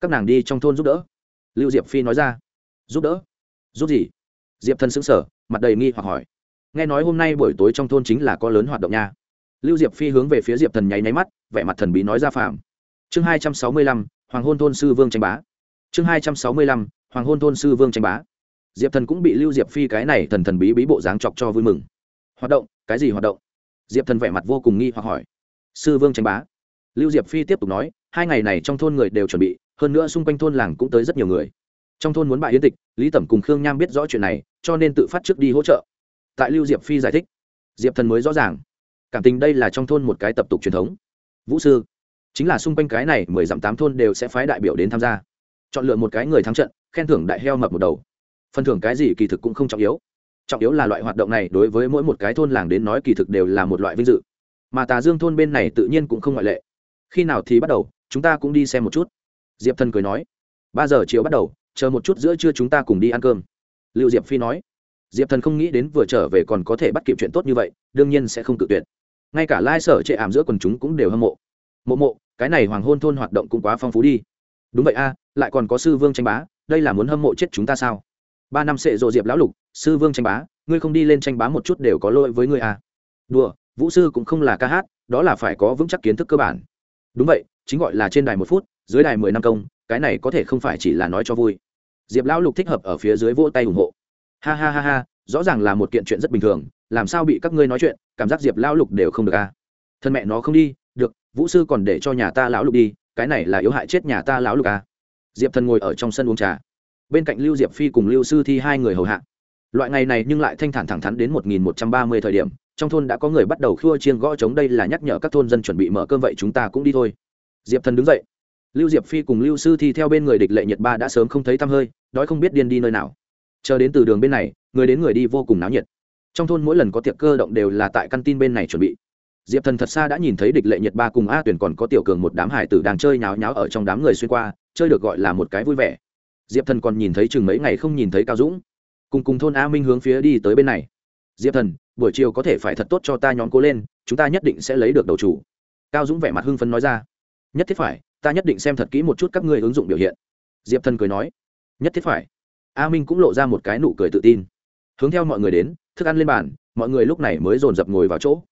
Các nàng đi trong thôn giúp đỡ. Lưu diệp phi nói ra. Giúp đỡ? Giúp gì? Diệp thần xứng sở mặt đầy nghi hoặc hỏi nghe nói hôm nay buổi tối trong thôn chính là có lớn hoạt động nha. Lưu diệp phi hướng về phía diệp thần nháy nháy mắt, vẻ mặt thần bí nói ra phàm. Chương hai trăm sáu mươi lăm, hoàng hôn thôn sư vương tranh bá. Chương hai trăm sáu mươi lăm, hoàng hôn thôn sư vương tranh bá. Diệp thần cũng bị lưu diệp phi cái này thần thần bí bí bộ dáng chọc cho vui mừng. Hoạt động, cái gì hoạt động? Diệp thần vẻ mặt vô cùng nghi hoặc hỏi. Sư vương tranh bá. Lưu diệp phi tiếp tục nói, hai ngày này trong thôn người đều chuẩn bị, hơn nữa xung quanh thôn làng cũng tới rất nhiều người. Trong thôn muốn bại yến tịch, lý tẩm cùng khương nham biết rõ chuyện này, cho nên tự phát trước đi hỗ trợ tại lưu diệp phi giải thích. Diệp thần mới rõ ràng. Cảm tình đây là trong thôn một cái tập tục truyền thống. Vũ sư, chính là xung quanh cái này mười dặm tám thôn đều sẽ phái đại biểu đến tham gia. Chọn lựa một cái người thắng trận, khen thưởng đại heo mập một đầu. Phần thưởng cái gì kỳ thực cũng không trọng yếu. Trọng yếu là loại hoạt động này đối với mỗi một cái thôn làng đến nói kỳ thực đều là một loại vinh dự. Mà tà dương thôn bên này tự nhiên cũng không ngoại lệ. Khi nào thì bắt đầu, chúng ta cũng đi xem một chút. Diệp thần cười nói. Ba giờ chiều bắt đầu, chờ một chút giữa trưa chúng ta cùng đi ăn cơm. Liệu diệp phi nói diệp thần không nghĩ đến vừa trở về còn có thể bắt kịp chuyện tốt như vậy, đương nhiên sẽ không tự tuyệt. Ngay cả lai sở chệ ảm giữa quần chúng cũng đều hâm mộ. Mộ mộ, cái này hoàng hôn thôn hoạt động cũng quá phong phú đi. Đúng vậy a, lại còn có sư vương tranh bá, đây là muốn hâm mộ chết chúng ta sao? Ba năm sệ rộ diệp lão lục, sư vương tranh bá, ngươi không đi lên tranh bá một chút đều có lỗi với ngươi à. đùa, vũ sư cũng không là ca hát, đó là phải có vững chắc kiến thức cơ bản. Đúng vậy, chính gọi là trên đài một phút, dưới đài mười năm công, cái này có thể không phải chỉ là nói cho vui. Diệp lão lục thích hợp ở phía dưới vỗ tay ủng hộ ha ha ha ha, rõ ràng là một kiện chuyện rất bình thường, làm sao bị các ngươi nói chuyện, cảm giác diệp lão lục đều không được à. thân mẹ nó không đi, được, vũ sư còn để cho nhà ta lão lục đi, cái này là yếu hại chết nhà ta lão lục à. diệp thần ngồi ở trong sân uống trà. Bên cạnh lưu diệp phi cùng lưu sư thi hai người hầu hạ. Loại ngày này nhưng lại thanh thản thẳng thắn đến một nghìn một trăm ba mươi thời điểm, trong thôn đã có người bắt đầu khua chiêng gõ trống đây là nhắc nhở các thôn dân chuẩn bị mở cơm vậy chúng ta cũng đi thôi. Diệp thần đứng dậy. Lưu diệp phi cùng lưu sư thi theo bên người địch lệ nhật ba đã sớm không thấy tăm hơi, đói không biết điên đi nơi nào chờ đến từ đường bên này, người đến người đi vô cùng náo nhiệt. Trong thôn mỗi lần có tiệc cơ động đều là tại căn tin bên này chuẩn bị. Diệp thần thật xa đã nhìn thấy địch lệ nhật ba cùng a tuyển còn có tiểu cường một đám hải tử đang chơi nháo nháo ở trong đám người xuyên qua, chơi được gọi là một cái vui vẻ. Diệp thần còn nhìn thấy chừng mấy ngày không nhìn thấy cao dũng. Cùng cùng thôn a minh hướng phía đi tới bên này. Diệp thần, buổi chiều có thể phải thật tốt cho ta nhóm cố lên, chúng ta nhất định sẽ lấy được đầu chủ. Cao dũng vẻ mặt hưng phấn nói ra. Nhất thiết phải, ta nhất định xem thật kỹ một chút các ngươi ứng dụng biểu hiện. Diệp thần cười nói. Nhất thiết phải a minh cũng lộ ra một cái nụ cười tự tin. Hướng theo mọi người đến, thức ăn lên bàn, mọi người lúc này mới dồn dập ngồi vào chỗ.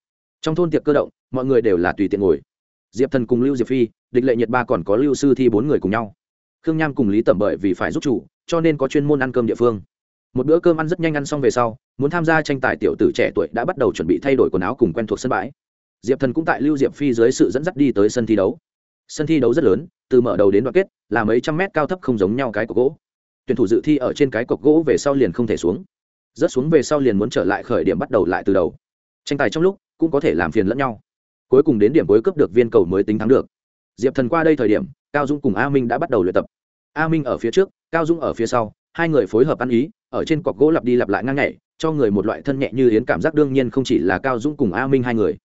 Trong thôn tiệc cơ động, mọi người đều là tùy tiện ngồi. Diệp thần cùng lưu diệp phi, địch lệ nhiệt ba còn có lưu sư thi bốn người cùng nhau. Khương nham cùng lý tẩm bởi vì phải giúp chủ, cho nên có chuyên môn ăn cơm địa phương. Một bữa cơm ăn rất nhanh ăn xong về sau, muốn tham gia tranh tài tiểu tử trẻ tuổi đã bắt đầu chuẩn bị thay đổi quần áo cùng quen thuộc sân bãi. Diệp thần cũng tại lưu diệp phi dưới sự dẫn dắt đi tới sân thi đấu. Sân thi đấu rất lớn, từ mở đầu đến đoạn kết, là mấy trăm mét cao thấp không giống nhau cái của gỗ tuyển thủ dự thi ở trên cái cọc gỗ về sau liền không thể xuống. Rớt xuống về sau liền muốn trở lại khởi điểm bắt đầu lại từ đầu. Tranh tài trong lúc, cũng có thể làm phiền lẫn nhau. Cuối cùng đến điểm cuối cấp được viên cầu mới tính thắng được. Diệp thần qua đây thời điểm, cao dung cùng a minh đã bắt đầu luyện tập. A minh ở phía trước, cao dung ở phía sau, hai người phối hợp ăn ý, ở trên cọc gỗ lặp đi lặp lại ngang nhảy, cho người một loại thân nhẹ như yến cảm giác đương nhiên không chỉ là cao dung cùng a minh hai người.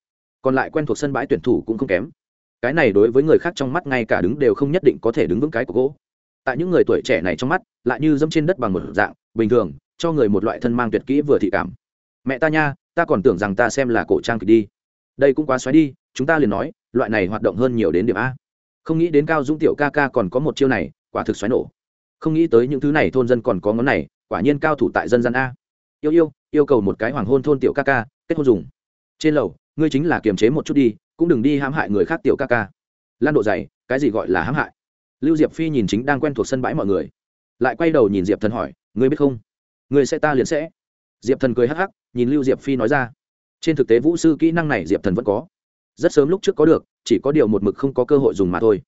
Còn lại quen thuộc sân bãi tuyển thủ cũng không kém. Cái này đối với người khác trong mắt ngay cả đứng đều không nhất định có thể đứng vững cái cọc gỗ tại những người tuổi trẻ này trong mắt, lại như dẫm trên đất bằng một dạng, bình thường, cho người một loại thân mang tuyệt kỹ vừa thị cảm. Mẹ ta nha, ta còn tưởng rằng ta xem là cổ trang kịch đi. Đây cũng quá xoáy đi, chúng ta liền nói, loại này hoạt động hơn nhiều đến điểm a. Không nghĩ đến cao dũng tiểu ca ca còn có một chiêu này, quả thực xoáy nổ. Không nghĩ tới những thứ này thôn dân còn có ngón này, quả nhiên cao thủ tại dân gian a. Yêu yêu yêu cầu một cái hoàng hôn thôn tiểu ca ca, kết hôn dùng. Trên lầu, ngươi chính là kiềm chế một chút đi, cũng đừng đi hãm hại người khác tiểu ca ca. Lan độ dày, cái gì gọi là hãm hại? Lưu diệp phi nhìn chính đang quen thuộc sân bãi mọi người, lại quay đầu nhìn diệp thần hỏi, ngươi biết không? Ngươi sẽ ta liền sẽ. Diệp thần cười hắc hắc, nhìn lưu diệp phi nói ra, trên thực tế vũ sư kỹ năng này diệp thần vẫn có. Rất sớm lúc trước có được, chỉ có điều một mực không có cơ hội dùng mà thôi.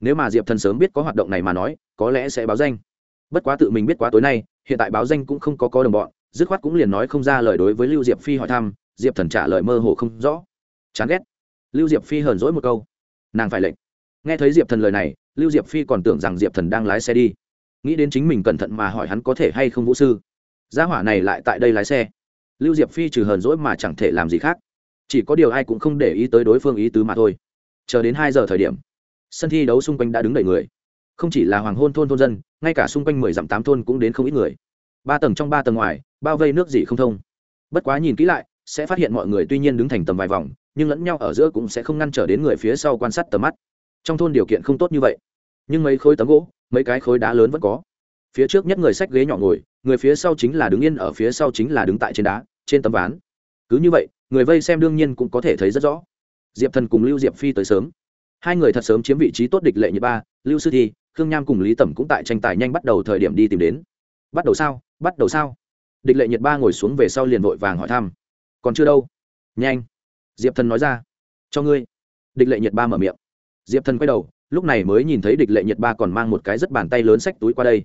Nếu mà diệp thần sớm biết có hoạt động này mà nói, có lẽ sẽ báo danh. Bất quá tự mình biết quá tối nay, hiện tại báo danh cũng không có có đồng bọn, dứt khoát cũng liền nói không ra lời đối với lưu diệp phi hỏi thăm, diệp thần trả lời mơ hồ không rõ. Chán ghét. Lưu diệp phi hờn dỗi một câu. Nàng phải lệnh. Nghe thấy diệp thần lời này lưu diệp phi còn tưởng rằng diệp thần đang lái xe đi. Nghĩ đến chính mình cẩn thận mà hỏi hắn có thể hay không vũ sư. Gia hỏa này lại tại đây lái xe. Lưu diệp phi trừ hờn dỗi mà chẳng thể làm gì khác. Chỉ có điều ai cũng không để ý tới đối phương ý tứ mà thôi. Chờ đến hai giờ thời điểm, sân thi đấu xung quanh đã đứng đầy người. Không chỉ là hoàng hôn thôn thôn dân, ngay cả xung quanh mười dặm tám thôn cũng đến không ít người. Ba tầng trong ba tầng ngoài, bao vây nước gì không thông. Bất quá nhìn kỹ lại, sẽ phát hiện mọi người tuy nhiên đứng thành tầm vài vòng, nhưng lẫn nhau ở giữa cũng sẽ không ngăn trở đến người phía sau quan sát tầm mắt trong thôn điều kiện không tốt như vậy. Nhưng mấy khối tấm gỗ, mấy cái khối đá lớn vẫn có. Phía trước nhất người xách ghế nhỏ ngồi, người phía sau chính là đứng yên, ở phía sau chính là đứng tại trên đá, trên tấm ván. Cứ như vậy, người vây xem đương nhiên cũng có thể thấy rất rõ. Diệp thần cùng lưu diệp phi tới sớm. Hai người thật sớm chiếm vị trí tốt địch lệ như ba, lưu sư thi, khương nham cùng lý tẩm cũng tại tranh tài nhanh bắt đầu thời điểm đi tìm đến. Bắt đầu sao? Bắt đầu sao? Địch lệ nhiệt ba ngồi xuống về sau liền vội vàng hỏi thăm. Còn chưa đâu. Nhanh. Diệp thần nói ra. Cho ngươi. Địch lệ nhiệt ba mở miệng diệp thần quay đầu, lúc này mới nhìn thấy địch lệ nhiệt ba còn mang một cái rất bàn tay lớn xách túi qua đây.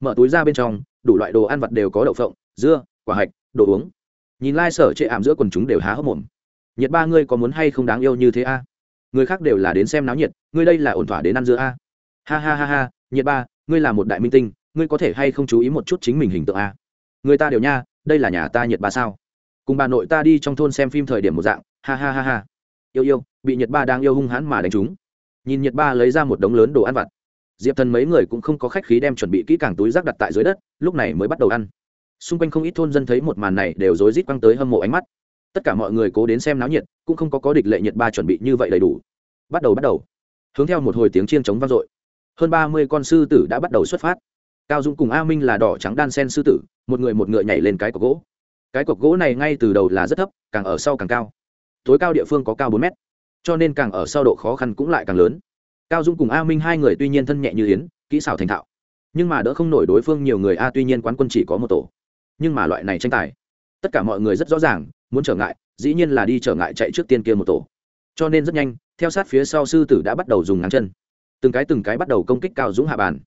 Mở túi ra bên trong, đủ loại đồ ăn vặt đều có đậu phộng, dưa, quả hạch, đồ uống. Nhìn lai、like、sở chệ ảm giữa quần chúng đều há hốc mồm. Nhiệt ba ngươi có muốn hay không đáng yêu như thế a? Người khác đều là đến xem náo nhiệt, ngươi đây là ổn thỏa đến ăn dưa a? Ha ha ha ha nhiệt ba, ngươi là một đại minh tinh, ngươi có thể hay không chú ý một chút chính mình hình tượng a? Người ta đều nha, đây là nhà ta nhiệt ba sao? Cùng bà nội ta đi trong thôn xem phim thời điểm một dạng, ha ha ha ha. Yêu yêu, bị nhiệt ba đang yêu hung hãn mà đánh chúng nhìn nhiệt ba lấy ra một đống lớn đồ ăn vặt. Diệp thần mấy người cũng không có khách khí đem chuẩn bị kỹ càng túi rác đặt tại dưới đất, lúc này mới bắt đầu ăn. Xung quanh không ít thôn dân thấy một màn này đều rối rít quăng tới hâm mộ ánh mắt. Tất cả mọi người cố đến xem náo nhiệt, cũng không có có địch lệ nhiệt ba chuẩn bị như vậy đầy đủ. Bắt đầu bắt đầu. Hướng theo một hồi tiếng chiên chống vang dội. Hơn ba mươi con sư tử đã bắt đầu xuất phát. Cao dũng cùng a minh là đỏ trắng đan sen sư tử, một người một ngựa nhảy lên cái cọc gỗ. Cái cọc gỗ này ngay từ đầu là rất thấp, càng ở sau càng cao. Tối cao địa phương có cao bốn mét cho nên càng ở sau độ khó khăn cũng lại càng lớn. Cao dũng cùng a minh hai người tuy nhiên thân nhẹ như yến, kỹ xảo thành thạo. Nhưng mà đỡ không nổi đối phương nhiều người a tuy nhiên quán quân chỉ có một tổ. Nhưng mà loại này tranh tài, tất cả mọi người rất rõ ràng, muốn trở ngại, dĩ nhiên là đi trở ngại chạy trước tiên kia một tổ. Cho nên rất nhanh, theo sát phía sau sư tử đã bắt đầu dùng ngắn chân. Từng cái từng cái bắt đầu công kích cao dũng hạ bàn.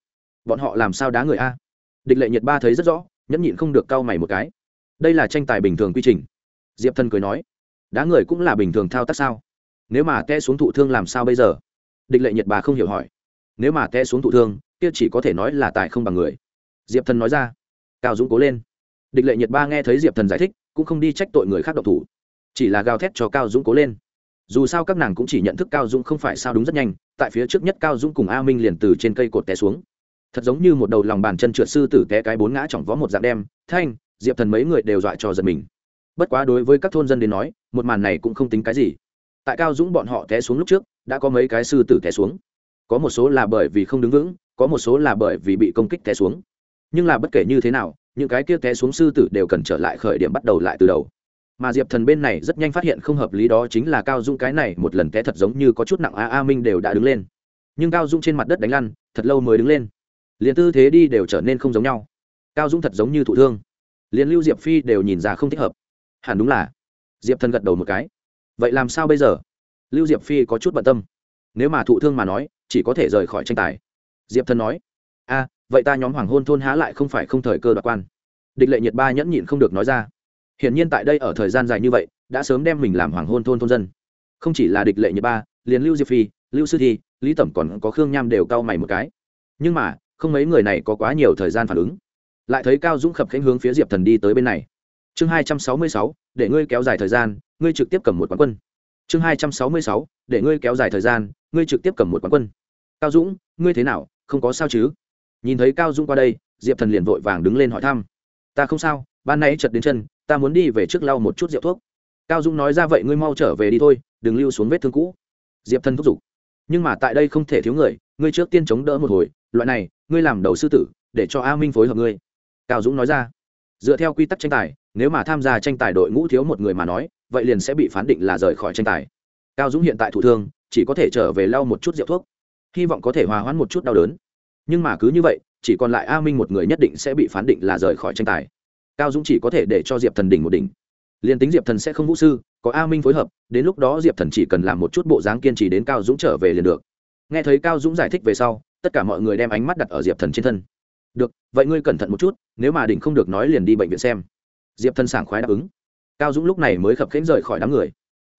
Bọn họ làm sao đá người a? Địch lệ nhiệt ba thấy rất rõ, nhẫn nhịn không được cau mày một cái. Đây là tranh tài bình thường quy trình. Diệp thân cười nói, đá người cũng là bình thường thao tác sao? Nếu mà té xuống thụ thương làm sao bây giờ? Địch lệ nhật bà không hiểu hỏi. Nếu mà té xuống thụ thương, kia chỉ có thể nói là tài không bằng người. Diệp thần nói ra. Cao dũng cố lên. Địch lệ nhật ba nghe thấy diệp thần giải thích, cũng không đi trách tội người khác độc thủ. Chỉ là gào thét cho cao dũng cố lên. Dù sao các nàng cũng chỉ nhận thức cao dũng không phải sao đúng rất nhanh, tại phía trước nhất cao dũng cùng a minh liền từ trên cây cột té xuống. Thật giống như một đầu lòng bàn chân trượt sư tử té cái bốn ngã chỏng vó một dạng đem, thanh, diệp thần mấy người đều dọa cho giật mình. Bất quá đối với các thôn dân đến nói, một màn này cũng không tính cái gì tại cao dũng bọn họ té xuống lúc trước, đã có mấy cái sư tử té xuống. Có một số là bởi vì không đứng vững, có một số là bởi vì bị công kích té xuống. Nhưng là bất kể như thế nào, những cái kia té xuống sư tử đều cần trở lại khởi điểm bắt đầu lại từ đầu. Mà diệp thần bên này rất nhanh phát hiện không hợp lý đó chính là cao dung cái này một lần té thật giống như có chút nặng a a minh đều đã đứng lên. Nhưng cao dung trên mặt đất đánh lăn, thật lâu mới đứng lên. Liền tư thế đi đều trở nên không giống nhau. Cao dung thật giống như thụ thương. Liền lưu diệp phi đều nhìn ra không thích hợp. Hẳn đúng là. Diệp thần gật đầu một cái vậy làm sao bây giờ? Lưu diệp phi có chút bận tâm. Nếu mà thụ thương mà nói, chỉ có thể rời khỏi tranh tài. Diệp thần nói, a, vậy ta nhóm hoàng hôn thôn há lại không phải không thời cơ đoạt quan. Địch lệ nhiệt ba nhẫn nhịn không được nói ra, hiển nhiên tại đây ở thời gian dài như vậy, đã sớm đem mình làm hoàng hôn thôn thôn dân. Không chỉ là địch lệ nhiệt ba, liền lưu diệp phi, lưu sư thi, lý tẩm còn có khương nham đều cau mày một cái. Nhưng mà, không mấy người này có quá nhiều thời gian phản ứng. Lại thấy cao dũng khập khánh hướng phía diệp thần đi tới bên này chương hai trăm sáu mươi sáu, để ngươi kéo dài thời gian, ngươi trực tiếp cầm một quán quân. Chương hai trăm sáu mươi sáu, để ngươi kéo dài thời gian, ngươi trực tiếp cầm một quán quân. Cao dũng, ngươi thế nào? Không có sao chứ? Nhìn thấy cao dũng qua đây, diệp thần liền vội vàng đứng lên hỏi thăm. Ta không sao, ban nãy chật đến chân, ta muốn đi về trước lau một chút rượu thuốc. Cao dũng nói ra vậy ngươi mau trở về đi thôi, đừng lưu xuống vết thương cũ. Diệp thần thúc giục. Nhưng mà tại đây không thể thiếu người, ngươi trước tiên chống đỡ một hồi, loại này, ngươi làm đầu sư tử, để cho a minh phối hợp ngươi. Cao dũng nói ra. Dựa theo quy tắc tranh tài nếu mà tham gia tranh tài đội ngũ thiếu một người mà nói, vậy liền sẽ bị phán định là rời khỏi tranh tài. Cao dũng hiện tại thủ thương, chỉ có thể trở về lau một chút rượu thuốc. Hy vọng có thể hòa hoãn một chút đau đớn. Nhưng mà cứ như vậy, chỉ còn lại a minh một người nhất định sẽ bị phán định là rời khỏi tranh tài. Cao dũng chỉ có thể để cho diệp thần đỉnh một đỉnh. Liền tính diệp thần sẽ không vũ sư, có a minh phối hợp, đến lúc đó diệp thần chỉ cần làm một chút bộ dáng kiên trì đến cao dũng trở về liền được. Nghe thấy cao dũng giải thích về sau, tất cả mọi người đem ánh mắt đặt ở diệp thần trên thân. Được, vậy ngươi cẩn thận một chút, nếu mà đỉnh không được nói liền đi bệnh viện xem diệp thần sảng khoái đáp ứng. Cao dũng lúc này mới khập khẽnh rời khỏi đám người.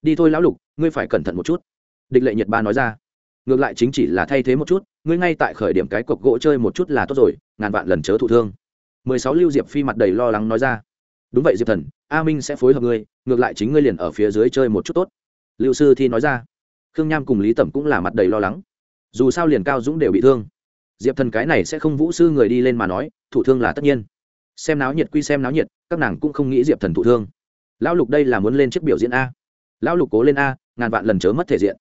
Đi thôi lão lục, ngươi phải cẩn thận một chút. Địch lệ nhật ba nói ra. Ngược lại chính chỉ là thay thế một chút, ngươi ngay tại khởi điểm cái cọc gỗ chơi một chút là tốt rồi, ngàn vạn lần chớ thụ thương. Mười sáu lưu diệp phi mặt đầy lo lắng nói ra. Đúng vậy diệp thần, a minh sẽ phối hợp ngươi, ngược lại chính ngươi liền ở phía dưới chơi một chút tốt. Lưu sư thi nói ra. Khương nham cùng lý tẩm cũng là mặt đầy lo lắng. Dù sao liền cao dũng đều bị thương. Diệp thần cái này sẽ không vũ sư người đi lên mà nói thủ thương là tất nhiên xem náo nhiệt quy xem náo nhiệt, các nàng cũng không nghĩ diệp thần thụ thương. Lão lục đây là muốn lên chiếc biểu diễn a. Lão lục cố lên a, ngàn vạn lần chớ mất thể diện.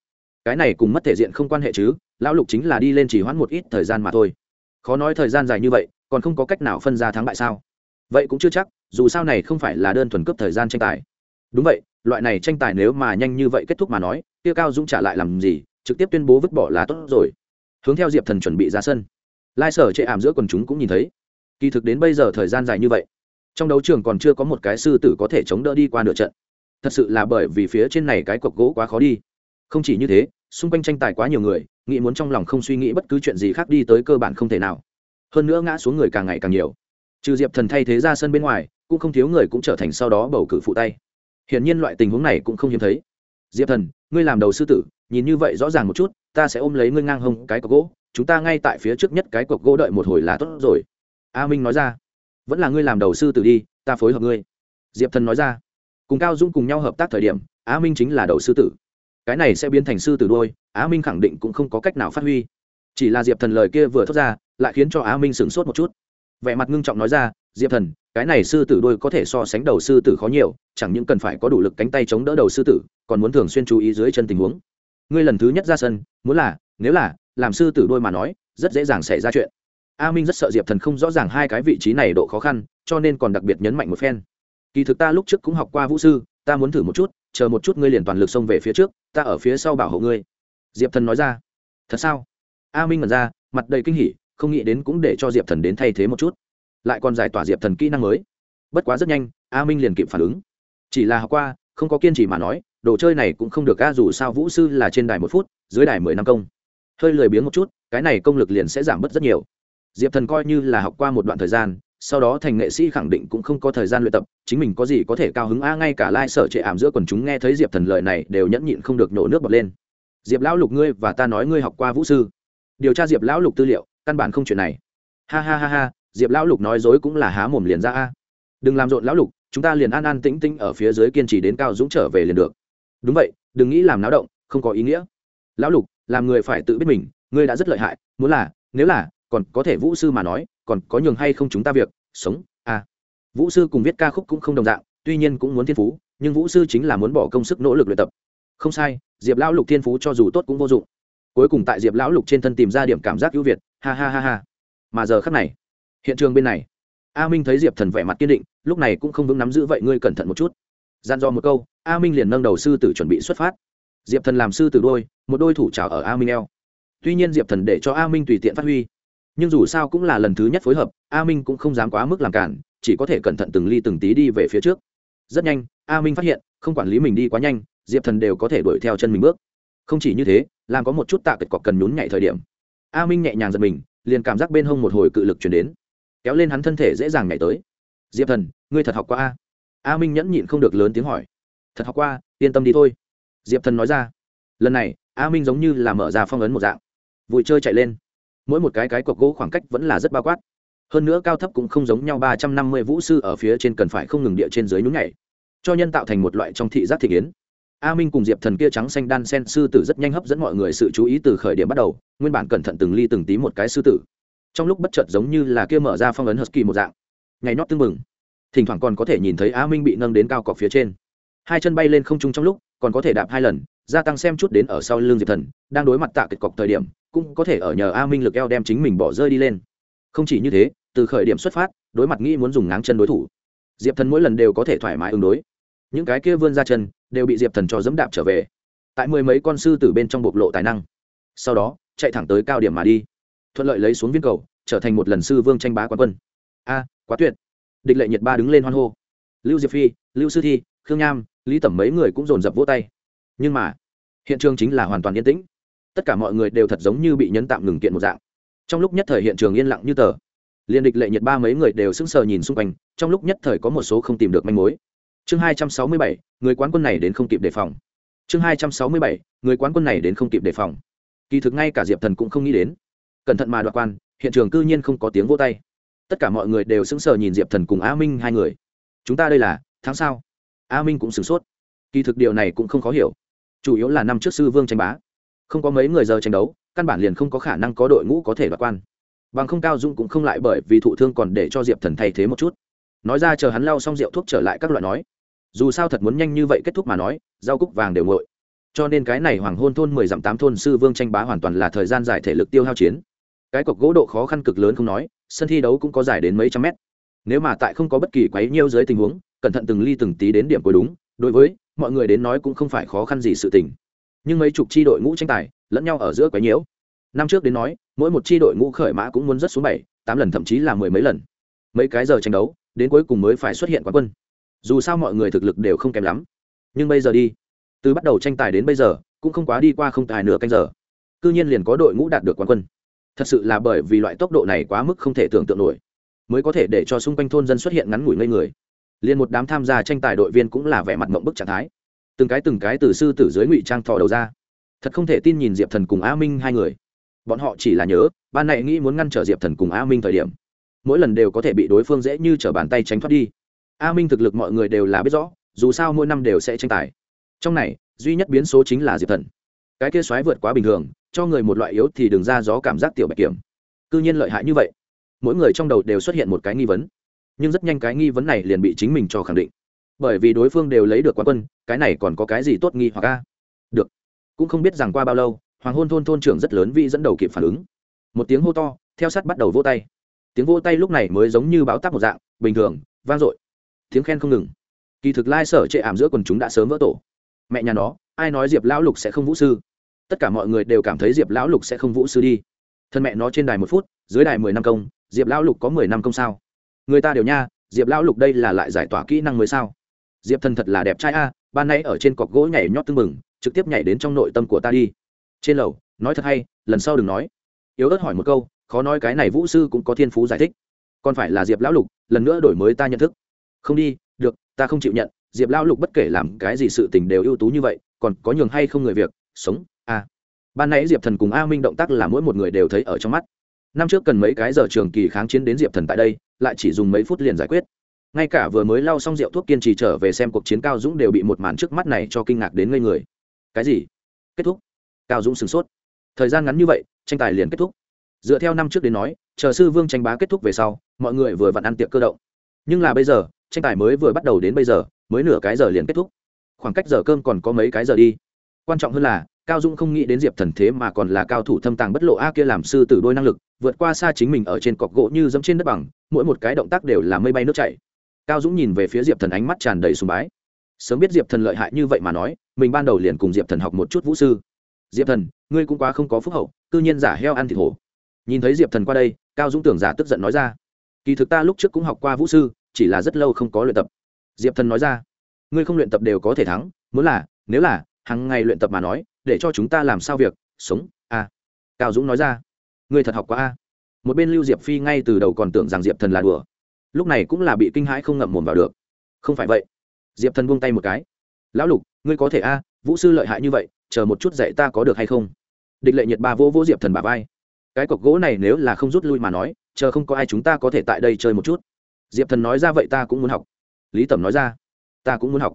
Cái này cùng mất thể diện không quan hệ chứ, lão lục chính là đi lên chỉ hoãn một ít thời gian mà thôi. Khó nói thời gian dài như vậy, còn không có cách nào phân ra thắng bại sao? Vậy cũng chưa chắc, dù sao này không phải là đơn thuần cấp thời gian tranh tài. Đúng vậy, loại này tranh tài nếu mà nhanh như vậy kết thúc mà nói, kia cao dũng trả lại làm gì, trực tiếp tuyên bố vứt bỏ là tốt rồi. Hướng theo diệp thần chuẩn bị ra sân. Lai sở chệ ảm giữa quần chúng cũng nhìn thấy kỳ thực đến bây giờ thời gian dài như vậy, trong đấu trường còn chưa có một cái sư tử có thể chống đỡ đi qua nửa trận. Thật sự là bởi vì phía trên này cái cọc gỗ quá khó đi. Không chỉ như thế, xung quanh tranh tài quá nhiều người, nghĩ muốn trong lòng không suy nghĩ bất cứ chuyện gì khác đi tới cơ bản không thể nào. Hơn nữa ngã xuống người càng ngày càng nhiều. Trừ diệp thần thay thế ra sân bên ngoài, cũng không thiếu người cũng trở thành sau đó bầu cử phụ tay. Hiển nhiên loại tình huống này cũng không hiếm thấy. Diệp thần, ngươi làm đầu sư tử, nhìn như vậy rõ ràng một chút, ta sẽ ôm lấy ngươi ngang hông cái cọc gỗ, chúng ta ngay tại phía trước nhất cái cọc gỗ đợi một hồi là tốt rồi a minh nói ra. Vẫn là ngươi làm đầu sư tử đi, ta phối hợp ngươi. Diệp thần nói ra. Cùng cao dung cùng nhau hợp tác thời điểm, a minh chính là đầu sư tử. Cái này sẽ biến thành sư tử đôi á minh khẳng định cũng không có cách nào phát huy. Chỉ là diệp thần lời kia vừa thốt ra, lại khiến cho á minh sửng sốt một chút. Vẻ mặt ngưng trọng nói ra, diệp thần, cái này sư tử đôi có thể so sánh đầu sư tử khó nhiều, chẳng những cần phải có đủ lực cánh tay chống đỡ đầu sư tử, còn muốn thường xuyên chú ý dưới chân tình huống. Ngươi lần thứ nhất ra sân, muốn là, nếu là, làm sư tử đôi mà nói, rất dễ dàng xảy ra chuyện a minh rất sợ diệp thần không rõ ràng hai cái vị trí này độ khó khăn, cho nên còn đặc biệt nhấn mạnh một phen. Kỳ thực ta lúc trước cũng học qua vũ sư, ta muốn thử một chút, chờ một chút ngươi liền toàn lực xông về phía trước, ta ở phía sau bảo hộ ngươi. Diệp thần nói ra. Thật sao? A minh ngẩn ra, mặt đầy kinh hỉ, không nghĩ đến cũng để cho diệp thần đến thay thế một chút. Lại còn giải tỏa diệp thần kỹ năng mới. Bất quá rất nhanh, a minh liền kịp phản ứng. Chỉ là học qua, không có kiên trì mà nói, đồ chơi này cũng không được a dù sao vũ sư là trên đài một phút, dưới đài mười năm công. Hơi lười biếng một chút, cái này công lực liền sẽ giảm bớt rất nhiều diệp thần coi như là học qua một đoạn thời gian, sau đó thành nghệ sĩ khẳng định cũng không có thời gian luyện tập, chính mình có gì có thể cao hứng a, ngay cả lai、like、sở trệ ảm giữa quần chúng nghe thấy diệp thần lời này đều nhẫn nhịn không được nổ nước bọt lên. Diệp lão lục ngươi và ta nói ngươi học qua vũ sư. Điều tra diệp lão lục tư liệu, căn bản không chuyện này. Ha ha ha ha, diệp lão lục nói dối cũng là há mồm liền ra a. Đừng làm rộn lão lục, chúng ta liền an an tĩnh tĩnh ở phía dưới kiên trì đến cao dũng trở về liền được. Đúng vậy, đừng nghĩ làm náo động, không có ý nghĩa. Lão lục, làm người phải tự biết mình, ngươi đã rất lợi hại, muốn là, nếu là còn có thể vũ sư mà nói, còn có nhường hay không chúng ta việc, sống à. Vũ sư cùng viết ca khúc cũng không đồng dạng, tuy nhiên cũng muốn thiên phú, nhưng vũ sư chính là muốn bỏ công sức nỗ lực luyện tập. Không sai, diệp lão lục thiên phú cho dù tốt cũng vô dụng. Cuối cùng tại diệp lão lục trên thân tìm ra điểm cảm giác ưu việt, ha ha ha ha. Mà giờ khắc này, hiện trường bên này, a minh thấy diệp thần vẻ mặt kiên định, lúc này cũng không vững nắm giữ vậy ngươi cẩn thận một chút. Gian do một câu, a minh liền nâng đầu sư tử chuẩn bị xuất phát. Diệp thần làm sư tử đôi, một đôi thủ trào ở a minh eo. Tuy nhiên diệp thần để cho a minh tùy tiện phát huy nhưng dù sao cũng là lần thứ nhất phối hợp, a minh cũng không dám quá mức làm cản, chỉ có thể cẩn thận từng ly từng tí đi về phía trước. Rất nhanh, a minh phát hiện, không quản lý mình đi quá nhanh, diệp thần đều có thể đuổi theo chân mình bước. Không chỉ như thế, làm có một chút tạ kịch cọc cần nhún nhảy thời điểm. A minh nhẹ nhàng giật mình, liền cảm giác bên hông một hồi cự lực chuyển đến. Kéo lên hắn thân thể dễ dàng nhảy tới. Diệp thần, ngươi thật học qua a? A minh nhẫn nhịn không được lớn tiếng hỏi. Thật học qua, yên tâm đi thôi. Diệp thần nói ra. Lần này, a minh giống như là mở ra phong ấn một dạng. Vui chơi chạy lên mỗi một cái cái cọc gỗ khoảng cách vẫn là rất bao quát. Hơn nữa cao thấp cũng không giống nhau ba trăm năm mươi vũ sư ở phía trên cần phải không ngừng địa trên dưới nhún nhảy cho nhân tạo thành một loại trong thị giác thị kiến. A minh cùng diệp thần kia trắng xanh đan sen sư tử rất nhanh hấp dẫn mọi người sự chú ý từ khởi điểm bắt đầu nguyên bản cẩn thận từng ly từng tí một cái sư tử. Trong lúc bất chợt giống như là kia mở ra phong ấn husky một dạng ngày nọ tưng mừng, thỉnh thoảng còn có thể nhìn thấy a minh bị nâng đến cao cọc phía trên. Hai chân bay lên không trung trong lúc còn có thể đạp hai lần gia tăng xem chút đến ở sau lưng diệp thần đang đối mặt tạ kịch cọc thời điểm cũng có thể ở nhờ a minh lực eo đem chính mình bỏ rơi đi lên. Không chỉ như thế, từ khởi điểm xuất phát, đối mặt nghĩ muốn dùng ngáng chân đối thủ, diệp thần mỗi lần đều có thể thoải mái ứng đối. Những cái kia vươn ra chân, đều bị diệp thần cho dẫm đạp trở về. Tại mười mấy con sư từ bên trong bộc lộ tài năng. Sau đó, chạy thẳng tới cao điểm mà đi. Thuận lợi lấy xuống viên cầu, trở thành một lần sư vương tranh bá quán quân. A, quá tuyệt. Địch lệ nhiệt ba đứng lên hoan hô. Lưu diệp phi, lưu sư thi, khương nham, lý tẩm mấy người cũng dồn dập vỗ tay. Nhưng mà, hiện trường chính là hoàn toàn yên tĩnh tất cả mọi người đều thật giống như bị nhấn tạm ngừng kiện một dạng. Trong lúc nhất thời hiện trường yên lặng như tờ. Liên địch lệ nhiệt ba mấy người đều sững sờ nhìn xung quanh, trong lúc nhất thời có một số không tìm được manh mối. Chương hai trăm sáu mươi bảy, người quán quân này đến không kịp đề phòng. Chương hai trăm sáu mươi bảy, người quán quân này đến không kịp đề phòng. Kỳ thực ngay cả diệp thần cũng không nghĩ đến. Cẩn thận mà đoạt quan, hiện trường cư nhiên không có tiếng vô tay. Tất cả mọi người đều sững sờ nhìn diệp thần cùng a minh hai người. Chúng ta đây là, tháng sau. A minh cũng sửng sốt. Kỳ thực điều này cũng không khó hiểu. Chủ yếu là năm trước sư vương tranh bá không có mấy người giờ tranh đấu, căn bản liền không có khả năng có đội ngũ có thể đoạt quan. Bằng không cao dung cũng không lại bởi vì thụ thương còn để cho diệp thần thay thế một chút. Nói ra chờ hắn lau xong rượu thuốc trở lại các loại nói. Dù sao thật muốn nhanh như vậy kết thúc mà nói, rau cúc vàng đều ngội cho nên cái này hoàng hôn thôn mười dặm tám thôn sư vương tranh bá hoàn toàn là thời gian giải thể lực tiêu hao chiến. Cái cọc gỗ độ khó khăn cực lớn không nói, sân thi đấu cũng có dài đến mấy trăm mét. Nếu mà tại không có bất kỳ quấy nhiêu dưới tình huống, cẩn thận từng ly từng tí đến điểm cuối đúng, đối với mọi người đến nói cũng không phải khó khăn gì sự tình nhưng mấy chục chi đội ngũ tranh tài lẫn nhau ở giữa quấy nhiễu. Năm trước đến nói, mỗi một chi đội ngũ khởi mã cũng muốn rất xuống bảy, tám lần thậm chí là mười mấy lần. Mấy cái giờ tranh đấu, đến cuối cùng mới phải xuất hiện quán quân. Dù sao mọi người thực lực đều không kém lắm. Nhưng bây giờ đi. Từ bắt đầu tranh tài đến bây giờ, cũng không quá đi qua không tài nửa canh giờ. C nhiên liền có đội ngũ đạt được quán quân. Thật sự là bởi vì loại tốc độ này quá mức không thể tưởng tượng nổi. Mới có thể để cho xung quanh thôn dân xuất hiện ngắn ngủi ngây người. Liền một đám tham gia tranh tài đội viên cũng là vẻ mặt mộng bức trạng thái từng cái từng cái từ sư tử dưới ngụy trang thò đầu ra. Thật không thể tin nhìn diệp thần cùng a minh hai người. Bọn họ chỉ là nhớ, ban này nghĩ muốn ngăn trở diệp thần cùng a minh thời điểm, mỗi lần đều có thể bị đối phương dễ như t r ở bàn tay tránh thoát đi. A minh thực lực mọi người đều là biết rõ, dù sao mỗi năm đều sẽ tranh tài. Trong này, duy nhất biến số chính là diệp thần. Cái kia xoáy vượt quá bình thường, cho người một loại yếu thì đừng ra gió cảm giác tiểu bạch kiểm. C nhiên lợi hại như vậy. Mỗi người trong đầu đều xuất hiện một cái nghi vấn. Nhưng rất nhanh cái nghi vấn này liền bị chính mình cho khẳng định bởi vì đối phương đều lấy được quán quân, cái này còn có cái gì tốt nghi hoặc a? Được. Cũng không biết rằng qua bao lâu, hoàng hôn thôn thôn trưởng rất lớn vì dẫn đầu kịp phản ứng. Một tiếng hô to, theo sát bắt đầu vỗ tay. Tiếng vỗ tay lúc này mới giống như báo tắc một dạng, bình thường, vang dội. Tiếng khen không ngừng. Kỳ thực lai sở trệ ảm giữa quần chúng đã sớm vỡ tổ. Mẹ nhà nó, ai nói diệp lão lục sẽ không vũ sư? Tất cả mọi người đều cảm thấy diệp lão lục sẽ không vũ sư đi. Thân mẹ nó trên đài một phút, dưới đài mười năm công, diệp lão lục có mười năm công sao? Người ta đều nha, diệp lão lục đây là lại giải tỏa kỹ năng mới sao? Diệp thần thật là đẹp trai a, ban nãy ở trên cọc gỗ nhảy nhót tưng mừng trực tiếp nhảy đến trong nội tâm của ta đi. Trên lầu, nói thật hay, lần sau đừng nói. Yếu ớt hỏi một câu, khó nói cái này vũ sư cũng có thiên phú giải thích. Còn phải là diệp lão lục, lần nữa đổi mới ta nhận thức. Không đi, được, ta không chịu nhận, diệp lão lục bất kể làm cái gì sự tình đều ưu tú như vậy, còn có nhường hay không người việc, sống a ban nãy diệp thần cùng a minh động tác là mỗi một người đều thấy ở trong mắt. Năm trước cần mấy cái giờ trường kỳ kháng chiến đến diệp thần tại đây, lại chỉ dùng mấy phút liền giải quyết ngay cả vừa mới lau xong rượu thuốc kiên trì trở về xem cuộc chiến cao dũng đều bị một màn trước mắt này cho kinh ngạc đến ngây người. Cái gì? Kết thúc? Cao dũng sửng sốt. Thời gian ngắn như vậy, tranh tài liền kết thúc. Dựa theo năm trước đến nói, chờ sư vương tranh bá kết thúc về sau, mọi người vừa vặn ăn tiệc cơ động. Nhưng là bây giờ, tranh tài mới vừa bắt đầu đến bây giờ, mới nửa cái giờ liền kết thúc. Khoảng cách giờ cơm còn có mấy cái giờ đi. Quan trọng hơn là, cao dung không nghĩ đến diệp thần thế mà còn là cao thủ thâm tàng bất lộ a kia làm sư tử đôi năng lực, vượt qua xa chính mình ở trên cọc gỗ như dẫm trên đất bằng, mỗi một cái động tác đều là mây bay nước chảy cao dũng nhìn về phía diệp thần ánh mắt tràn đầy sùng bái. Sớm biết diệp thần lợi hại như vậy mà nói, mình ban đầu liền cùng diệp thần học một chút vũ sư. Diệp thần, ngươi cũng quá không có phúc hậu, cư nhiên giả heo ăn thịt hổ. Nhìn thấy diệp thần qua đây, cao dũng tưởng giả tức giận nói ra. Kỳ thực ta lúc trước cũng học qua vũ sư, chỉ là rất lâu không có luyện tập. Diệp thần nói ra. Ngươi không luyện tập đều có thể thắng, muốn là, nếu là hàng ngày luyện tập mà nói, để cho chúng ta làm sao việc, sống a cao dũng nói ra. Ngươi thật học quá a. Một bên lưu diệp phi ngay từ đầu còn tưởng rằng diệp thần là đùa lúc này cũng là bị kinh hãi không ngậm mồm vào được. Không phải vậy. Diệp thần buông tay một cái. Lão lục, ngươi có thể a, vũ sư lợi hại như vậy, chờ một chút dạy ta có được hay không? Địch lệ nhiệt ba vô vô diệp thần bà vai. Cái cọc gỗ này nếu là không rút lui mà nói, chờ không có ai chúng ta có thể tại đây chơi một chút. Diệp thần nói ra vậy ta cũng muốn học. Lý tẩm nói ra, ta cũng muốn học.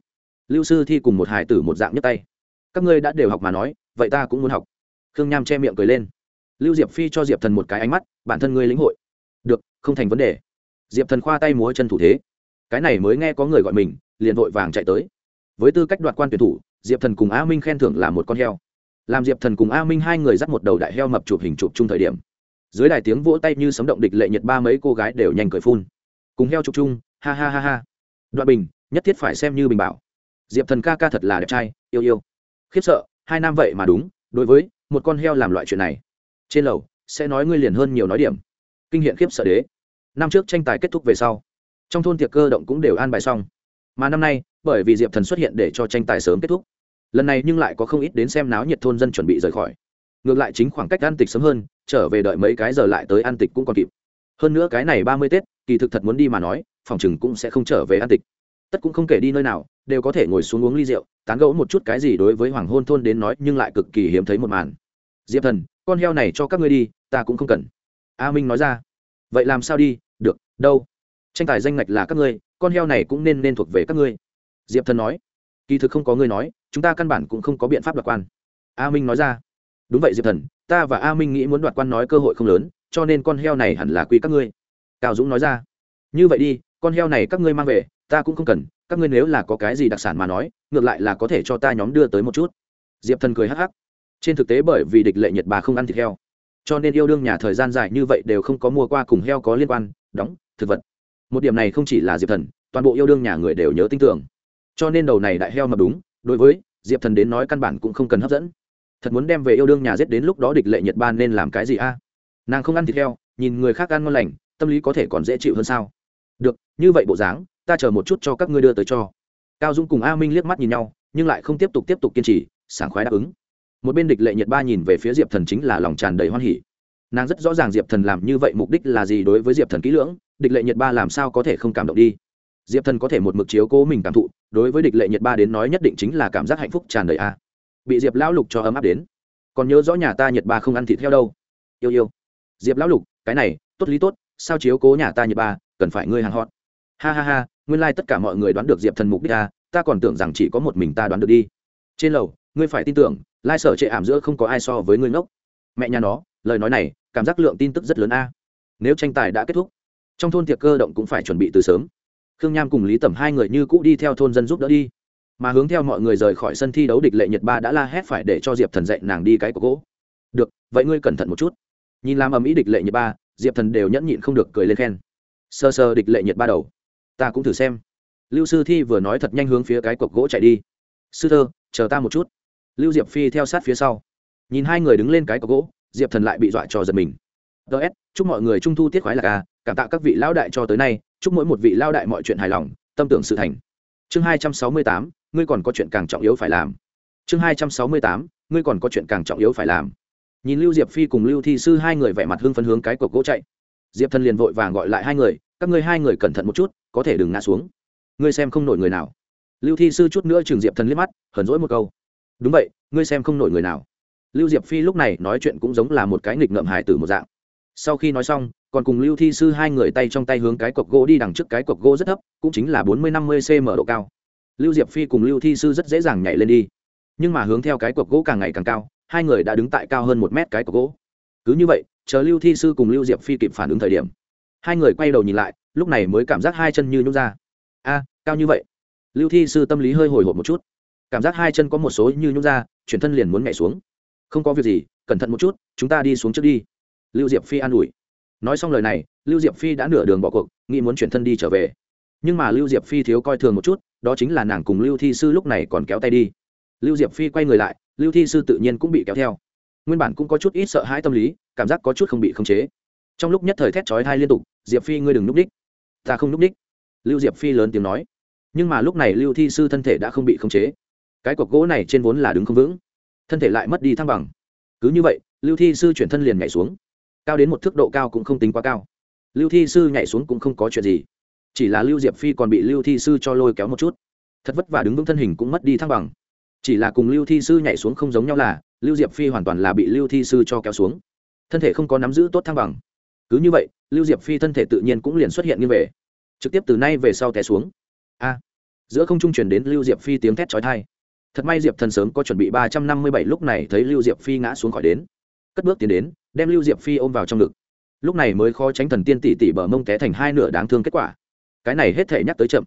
Lưu sư thi cùng một hải tử một dạng nhấp tay. Các ngươi đã đều học mà nói, vậy ta cũng muốn học. Khương nham che miệng cười lên. Lưu diệp phi cho diệp thần một cái ánh mắt, bản thân ngươi lĩnh hội. Được, không thành vấn đề diệp thần khoa tay múa chân thủ thế. Cái này mới nghe có người gọi mình, liền vội vàng chạy tới. Với tư cách đoạt quan tuyển thủ, diệp thần cùng a minh khen thưởng là một con heo. Làm diệp thần cùng a minh hai người dắt một đầu đại heo mập chụp hình chụp chung thời điểm, dưới đài tiếng vỗ tay như sấm động địch lệ nhật ba mấy cô gái đều nhanh cười phun. Cùng heo chụp chung, ha ha ha ha. Đoạn bình, nhất thiết phải xem như bình bảo. Diệp thần ca ca thật là đẹp trai, yêu yêu. Khiếp sợ, hai nam vậy mà đúng, đối với một con heo làm loại chuyện này. Trên lầu, sẽ nói ngươi liền hơn nhiều nói điểm. Kinh hiện khiếp sợ đế năm trước tranh tài kết thúc về sau, trong thôn tiệc cơ động cũng đều an bài xong. Mà năm nay, bởi vì diệp thần xuất hiện để cho tranh tài sớm kết thúc, lần này nhưng lại có không ít đến xem náo nhiệt thôn dân chuẩn bị rời khỏi. Ngược lại chính khoảng cách ăn tịch sớm hơn, trở về đợi mấy cái giờ lại tới ăn tịch cũng còn kịp. Hơn nữa cái này ba mươi tết, kỳ thực thật muốn đi mà nói, phòng chừng cũng sẽ không trở về ăn tịch. Tất cũng không kể đi nơi nào, đều có thể ngồi xuống uống ly rượu, tán gẫu một chút cái gì đối với hoàng hôn thôn đến nói nhưng lại cực kỳ hiếm thấy một màn. Diệp thần, con heo này cho các ngươi đi, ta cũng không cần. A minh nói ra. Vậy làm sao đi? Được, đâu? Tranh tài danh ngạch là các ngươi, con heo này cũng nên nên thuộc về các ngươi. Diệp thần nói. Kỳ thực không có ngươi nói, chúng ta căn bản cũng không có biện pháp đoạt quan. A minh nói ra. Đúng vậy diệp thần, ta và a minh nghĩ muốn đoạt quan nói cơ hội không lớn, cho nên con heo này hẳn là quy các ngươi. Cao dũng nói ra. Như vậy đi, con heo này các ngươi mang về, ta cũng không cần, các ngươi nếu là có cái gì đặc sản mà nói, ngược lại là có thể cho ta nhóm đưa tới một chút. Diệp thần cười hắc hắc. Trên thực tế bởi vì địch lệ nhật bà không ăn thịt heo, cho nên yêu đương nhà thời gian dài như vậy đều không có mua qua cùng heo có liên quan đóng, thực vật. Một điểm này không chỉ là diệp thần, toàn bộ yêu đương nhà người đều nhớ tin tưởng. Cho nên đầu này đại heo mà đúng, đối với diệp thần đến nói căn bản cũng không cần hấp dẫn. Thật muốn đem về yêu đương nhà giết đến lúc đó địch lệ nhật ban nên làm cái gì a? Nàng không ăn thịt heo, nhìn người khác ăn ngon lành, tâm lý có thể còn dễ chịu hơn sao? Được, như vậy bộ dáng, ta chờ một chút cho các ngươi đưa tới cho. Cao dung cùng a minh liếc mắt nhìn nhau, nhưng lại không tiếp tục tiếp tục kiên trì, sảng khoái đáp ứng. Một bên địch lệ nhiệt ba nhìn về phía diệp thần chính là lòng tràn đầy hoan hỉ nàng rất rõ ràng diệp thần làm như vậy mục đích là gì đối với diệp thần kỹ lưỡng, địch lệ nhiệt ba làm sao có thể không cảm động đi? Diệp thần có thể một mực chiếu cố mình cảm thụ, đối với địch lệ nhiệt ba đến nói nhất định chính là cảm giác hạnh phúc tràn đầy a. Bị diệp lão lục cho ấm áp đến. Còn nhớ rõ nhà ta nhiệt ba không ăn thịt theo đâu. Yêu yêu. Diệp lão lục, cái này, tốt lý tốt, sao chiếu cố nhà ta nhiệt ba, cần phải ngươi hàng hot. Ha ha ha, nguyên lai、like、tất cả mọi người đoán được diệp thần mục đích ta ta còn tưởng rằng chỉ có một mình ta đoán được đi. Trên lầu, ngươi phải tin tưởng, lai sở trệ ảm giữa không có ai so với ngươi ngốc. Mẹ nhà nó lời nói này, cảm giác lượng tin tức rất lớn a. Nếu tranh tài đã kết thúc, trong thôn tiệc cơ động cũng phải chuẩn bị từ sớm. Khương nham cùng lý tẩm hai người như cũ đi theo thôn dân giúp đỡ đi. Mà hướng theo mọi người rời khỏi sân thi đấu địch lệ nhật ba đã la hét phải để cho diệp thần dạy nàng đi cái của gỗ. Được, vậy ngươi cẩn thận một chút. Nhìn làm ầm ĩ địch lệ nhật ba, diệp thần đều nhẫn nhịn không được cười lên khen. Sơ sơ địch lệ nhật ba đầu, ta cũng thử xem. Lưu sư thi vừa nói thật nhanh hướng phía cái cọc gỗ chạy đi. Sư thơ, chờ ta một chút. Lưu diệp phi theo sát phía sau. Nhìn hai người đứng lên cái cọc gỗ diệp thần lại bị dọa cho giật mình. Ts chúc mọi người trung thu tiết khoái lạc ca cảm tạ các vị lão đại cho tới nay, chúc mỗi một vị lão đại mọi chuyện hài lòng, tâm tưởng sự thành. Chương hai trăm sáu mươi tám, ngươi còn có chuyện càng trọng yếu phải làm. Chương hai trăm sáu mươi tám, ngươi còn có chuyện càng trọng yếu phải làm. Nhìn lưu diệp phi cùng lưu thi sư hai người vẻ mặt hưng phấn hướng cái cọc gỗ chạy. Diệp thần liền vội vàng gọi lại hai người, các ngươi hai người cẩn thận một chút, có thể đừng ngã xuống. Ngươi xem không nổi người nào. Lưu thi sư chút nữa trường diệp thần liếc mắt, hờn rỗi một câu. Đúng vậy, ngươi xem không nổi người nào lưu diệp phi lúc này nói chuyện cũng giống là một cái nghịch ngợm hải tử một dạng. Sau khi nói xong, còn cùng lưu thi sư hai người tay trong tay hướng cái cọc gỗ đi đằng trước cái cọc gỗ rất thấp, cũng chính là bốn mươi năm mươi cm độ cao. Lưu diệp phi cùng lưu thi sư rất dễ dàng nhảy lên đi. Nhưng mà hướng theo cái cọc gỗ càng ngày càng cao, hai người đã đứng tại cao hơn một mét cái cọc gỗ. Cứ như vậy, chờ lưu thi sư cùng lưu diệp phi kịp phản ứng thời điểm, hai người quay đầu nhìn lại, lúc này mới cảm giác hai chân như nhút ra. A, cao như vậy. Lưu thi sư tâm lý hơi hồi hộp một chút. Cảm giác hai chân có một số như nhút ra, chuyển thân liền muốn nhảy xuống không có việc gì, cẩn thận một chút, chúng ta đi xuống trước đi. Lưu diệp phi an ủi. Nói xong lời này, lưu diệp phi đã nửa đường bỏ cuộc, nghĩ muốn chuyển thân đi trở về. Nhưng mà lưu diệp phi thiếu coi thường một chút, đó chính là nàng cùng lưu thi sư lúc này còn kéo tay đi. Lưu diệp phi quay người lại, lưu thi sư tự nhiên cũng bị kéo theo. Nguyên bản cũng có chút ít sợ hãi tâm lý, cảm giác có chút không bị khống chế. Trong lúc nhất thời thét chói thai liên tục, diệp phi ngươi đừng núp đích. Ta không núp đích. Lưu diệp phi lớn tiếng nói. Nhưng mà lúc này lưu thi sư thân thể đã không bị khống chế. Cái cọc gỗ này trên vốn là đứng không vững thân thể lại mất đi thăng bằng. Cứ như vậy, lưu thi sư chuyển thân liền nhảy xuống. Cao đến một thước độ cao cũng không tính quá cao. Lưu thi sư nhảy xuống cũng không có chuyện gì. Chỉ là lưu diệp phi còn bị lưu thi sư cho lôi kéo một chút. Thật vất vả đứng vững thân hình cũng mất đi thăng bằng. Chỉ là cùng lưu thi sư nhảy xuống không giống nhau là, lưu diệp phi hoàn toàn là bị lưu thi sư cho kéo xuống. Thân thể không có nắm giữ tốt thăng bằng. Cứ như vậy, lưu diệp phi thân thể tự nhiên cũng liền xuất hiện như vậy. trực tiếp từ nay về sau té xuống. A. Giữa không trung chuyển đến lưu diệp phi tiếng thét trói thai thật may diệp thần sớm có chuẩn bị ba trăm năm mươi bảy, lúc này thấy lưu diệp phi ngã xuống khỏi đến. Cất bước tiến đến, đem lưu diệp phi ôm vào trong ngực. Lúc này mới khó tránh thần tiên tỷ tỷ bờ mông té thành hai nửa đáng thương kết quả. Cái này hết thể nhắc tới chậm.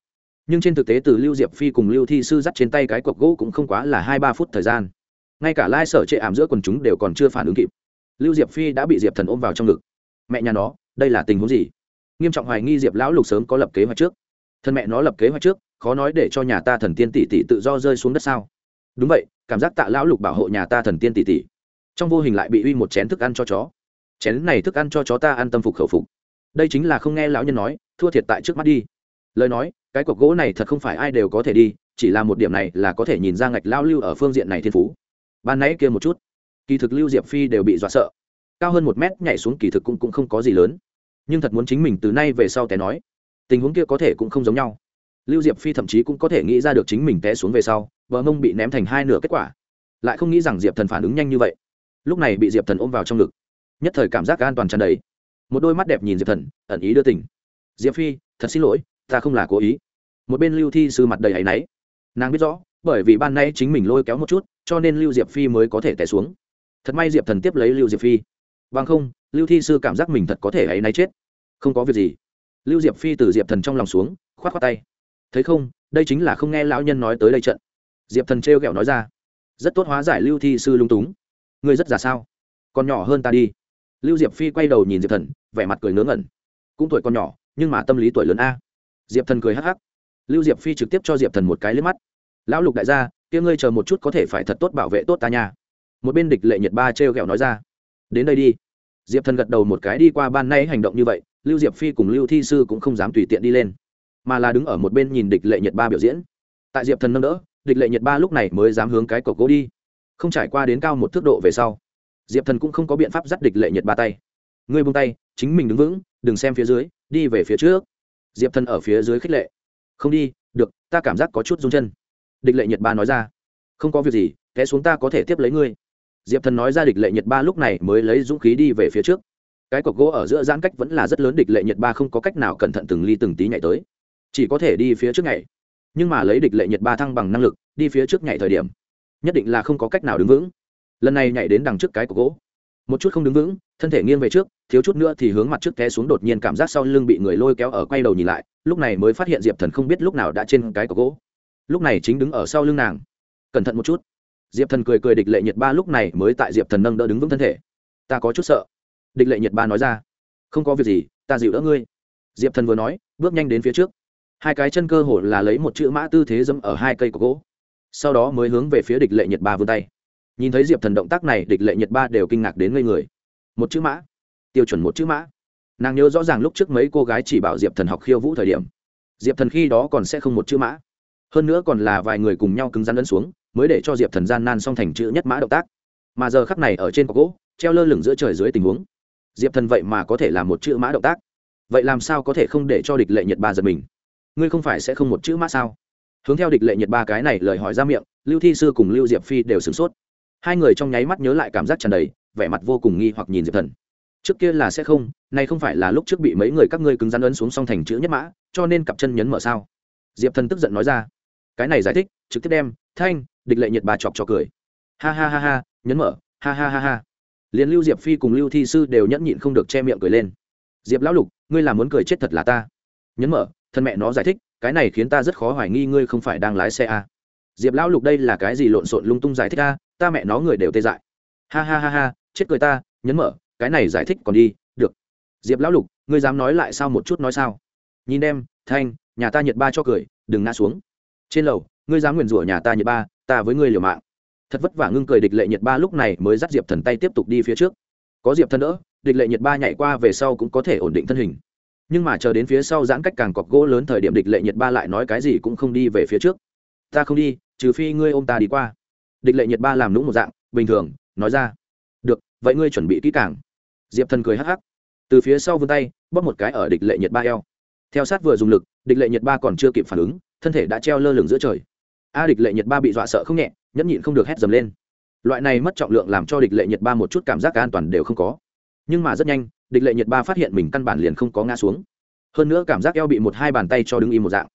Nhưng trên thực tế từ lưu diệp phi cùng lưu thi sư dắt trên tay cái cọc gỗ cũng không quá là hai ba phút thời gian. Ngay cả lai sở chệ ảm giữa quần chúng đều còn chưa phản ứng kịp. Lưu diệp phi đã bị diệp thần ôm vào trong ngực. Mẹ nhà nó, đây là tình huống gì? Nghiêm trọng hoài nghi diệp lão lục sớm có lập kế hoạch trước. Thân mẹ nó lập kế hoạch trước, khó nói để cho nhà ta thần tiên tỷ tỷ tự do rơi xuống đất sao? Đúng vậy cảm giác tạ lão lục bảo hộ nhà ta thần tiên tỷ tỷ. Trong vô hình lại bị uy một chén thức ăn cho chó. Chén này thức ăn cho chó ta ăn tâm phục khẩu phục. Đây chính là không nghe lão nhân nói thua thiệt tại trước mắt đi. Lời nói cái cọc gỗ này thật không phải ai đều có thể đi chỉ là một điểm này là có thể nhìn ra ngạch lao lưu ở phương diện này thiên phú. Ban nãy kia một chút kỳ thực lưu diệp phi đều bị dọa sợ. Cao hơn một mét nhảy xuống kỳ thực cũng, cũng không có gì lớn. Nhưng thật muốn chính mình từ nay về sau té nói tình huống kia có thể cũng không giống nhau lưu diệp phi thậm chí cũng có thể nghĩ ra được chính mình té xuống về sau, bờ mông bị ném thành hai nửa kết quả. Lại không nghĩ rằng diệp thần phản ứng nhanh như vậy. Lúc này bị diệp thần ôm vào trong ngực. Nhất thời cảm giác an toàn tràn đầy. Một đôi mắt đẹp nhìn diệp thần, ẩn ý đưa tỉnh. Diệp phi, thật xin lỗi, ta không là cố ý. Một bên lưu thi sư mặt đầy áy náy. Nàng biết rõ, bởi vì ban nay chính mình lôi kéo một chút, cho nên lưu diệp phi mới có thể té xuống. Thật may diệp thần tiếp lấy lưu diệp phi. Bằng không, lưu thi sư cảm giác mình thật có thể áy náy chết. Không có việc gì. Lưu diệp phi từ diệp thần trong lòng xuống k h o á t k tay thấy không, đây chính là không nghe lão nhân nói tới đây trận. Diệp thần trêu ghẹo nói ra, rất tốt hóa giải lưu thi sư lung túng. Ngươi rất già sao? Còn nhỏ hơn ta đi. Lưu diệp phi quay đầu nhìn diệp thần, vẻ mặt cười ngớ ngẩn. Cũng tuổi còn nhỏ, nhưng mà tâm lý tuổi lớn a. Diệp thần cười hắc hắc. Lưu diệp phi trực tiếp cho diệp thần một cái lên mắt. Lão lục đại gia, kia ngươi chờ một chút có thể phải thật tốt bảo vệ tốt ta nha. Một bên địch lệ nhiệt ba trêu ghẹo nói ra, đến đây đi. Diệp thần gật đầu một cái đi qua ban nay hành động như vậy, lưu diệp phi cùng lưu thi sư cũng không dám tùy tiện đi lên mà là đứng ở một bên nhìn địch lệ nhiệt ba biểu diễn. Tại diệp thần nâng đỡ, địch lệ nhiệt ba lúc này mới dám hướng cái cọc gỗ đi. Không trải qua đến cao một thước độ về sau, diệp thần cũng không có biện pháp dắt địch lệ nhiệt ba tay. Ngươi buông tay, chính mình đứng vững, đừng xem phía dưới, đi về phía trước. Diệp thần ở phía dưới khích lệ. Không đi, được, ta cảm giác có chút rung chân. Địch lệ nhiệt ba nói ra. Không có việc gì, té xuống ta có thể tiếp lấy ngươi. Diệp thần nói ra địch lệ nhiệt ba lúc này mới lấy dũng khí đi về phía trước. Cái cọc gỗ ở giữa giãn cách vẫn là rất lớn, địch lệ nhiệt ba không có cách nào cẩn thận từng ly từng tí nhảy tới chỉ có thể đi phía trước nhảy. Nhưng mà lấy địch lệ nhiệt ba thăng bằng năng lực, đi phía trước nhảy thời điểm, nhất định là không có cách nào đứng vững. Lần này nhảy đến đằng trước cái của gỗ. Một chút không đứng vững, thân thể nghiêng về trước, thiếu chút nữa thì hướng mặt trước té xuống đột nhiên cảm giác sau lưng bị người lôi kéo ở quay đầu nhìn lại, lúc này mới phát hiện diệp thần không biết lúc nào đã trên cái của gỗ. Lúc này chính đứng ở sau lưng nàng. Cẩn thận một chút. Diệp thần cười cười địch lệ nhiệt ba lúc này mới tại diệp thần nâng đỡ đứng vững thân thể. Ta có chút sợ. Địch lệ nhiệt ba nói ra. Không có việc gì, ta dịu đỡ ngươi. Diệp thần vừa nói, bước nhanh đến phía trước hai cái chân cơ hồ là lấy một chữ mã tư thế dẫm ở hai cây cọc gỗ, sau đó mới hướng về phía địch lệ nhiệt ba vươn tay. Nhìn thấy diệp thần động tác này, địch lệ nhiệt ba đều kinh ngạc đến ngây người. Một chữ mã, tiêu chuẩn một chữ mã. Nàng nhớ rõ ràng lúc trước mấy cô gái chỉ bảo diệp thần học khiêu vũ thời điểm. Diệp thần khi đó còn sẽ không một chữ mã. Hơn nữa còn là vài người cùng nhau cứng rắn lẫn xuống, mới để cho diệp thần gian nan xong thành chữ nhất mã động tác. Mà giờ khắc này ở trên cọc gỗ, treo lơ lửng giữa trời dưới tình huống. Diệp thần vậy mà có thể làm một chữ mã động tác. Vậy làm sao có thể không để cho địch lệ nhiệt ba giật mình? Ngươi không phải sẽ không một chữ mã sao? Hướng theo địch lệ nhiệt ba cái này lời hỏi ra miệng, lưu thi sư cùng lưu diệp phi đều sửng sốt. Hai người trong nháy mắt nhớ lại cảm giác tràn đầy, vẻ mặt vô cùng nghi hoặc nhìn diệp thần. Trước kia là sẽ không, nay không phải là lúc trước bị mấy người các ngươi cứng rắn ấn xuống song thành chữ nhất mã, cho nên cặp chân nhấn mở sao? Diệp thần tức giận nói ra. Cái này giải thích, trực tiếp đem, thanh, địch lệ nhiệt bà chọc cho cười. Ha ha ha ha, nhấn mở, ha ha ha ha. Liền lưu diệp phi cùng lưu thi sư đều nhẫn nhịn không được che miệng cười lên. Diệp lão lục, ngươi là muốn cười chết thật là ta. Nhấn mở thân mẹ nó giải thích, cái này khiến ta rất khó hoài nghi ngươi không phải đang lái xe a à. diệp lão lục đây là cái gì lộn xộn lung tung giải thích a ta mẹ nó người đều tê dại. Ha ha ha ha, chết cười ta, nhấn mở, cái này giải thích còn đi, được. Diệp lão lục, ngươi dám nói lại sao một chút nói sao. Nhìn em, thanh, nhà ta nhiệt ba cho cười, đừng ngã xuống. Trên lầu, ngươi dám nguyền rủa nhà ta nhiệt ba, ta với ngươi liều mạng. Thật vất vả ngưng cười địch lệ nhiệt ba lúc này mới dắt diệp thần tay tiếp tục đi phía trước. Có diệp thần đỡ, địch lệ nhiệt ba nhảy qua về sau cũng có thể ổn định thân hình nhưng mà chờ đến phía sau giãn cách càng cọc gỗ lớn thời điểm địch lệ nhiệt ba lại nói cái gì cũng không đi về phía trước. Ta không đi, trừ phi ngươi ôm ta đi qua. Địch lệ nhiệt ba làm nũng một dạng, bình thường, nói ra. Được, vậy ngươi chuẩn bị kỹ càng. Diệp thần cười hắc hắc. Từ phía sau vươn tay, bóp một cái ở địch lệ nhiệt ba eo. Theo sát vừa dùng lực, địch lệ nhiệt ba còn chưa kịp phản ứng, thân thể đã treo lơ lửng giữa trời. A, địch lệ nhiệt ba bị dọa sợ không nhẹ, nhẫn nhịn không được hét dầm lên. Loại này mất trọng lượng làm cho địch lệ nhiệt ba một chút cảm giác an toàn đều không có. Nhưng mà rất nhanh địch lệ nhiệt ba phát hiện mình căn bản liền không có ngã xuống. Hơn nữa cảm giác eo bị một hai bàn tay cho đứng im một dạng.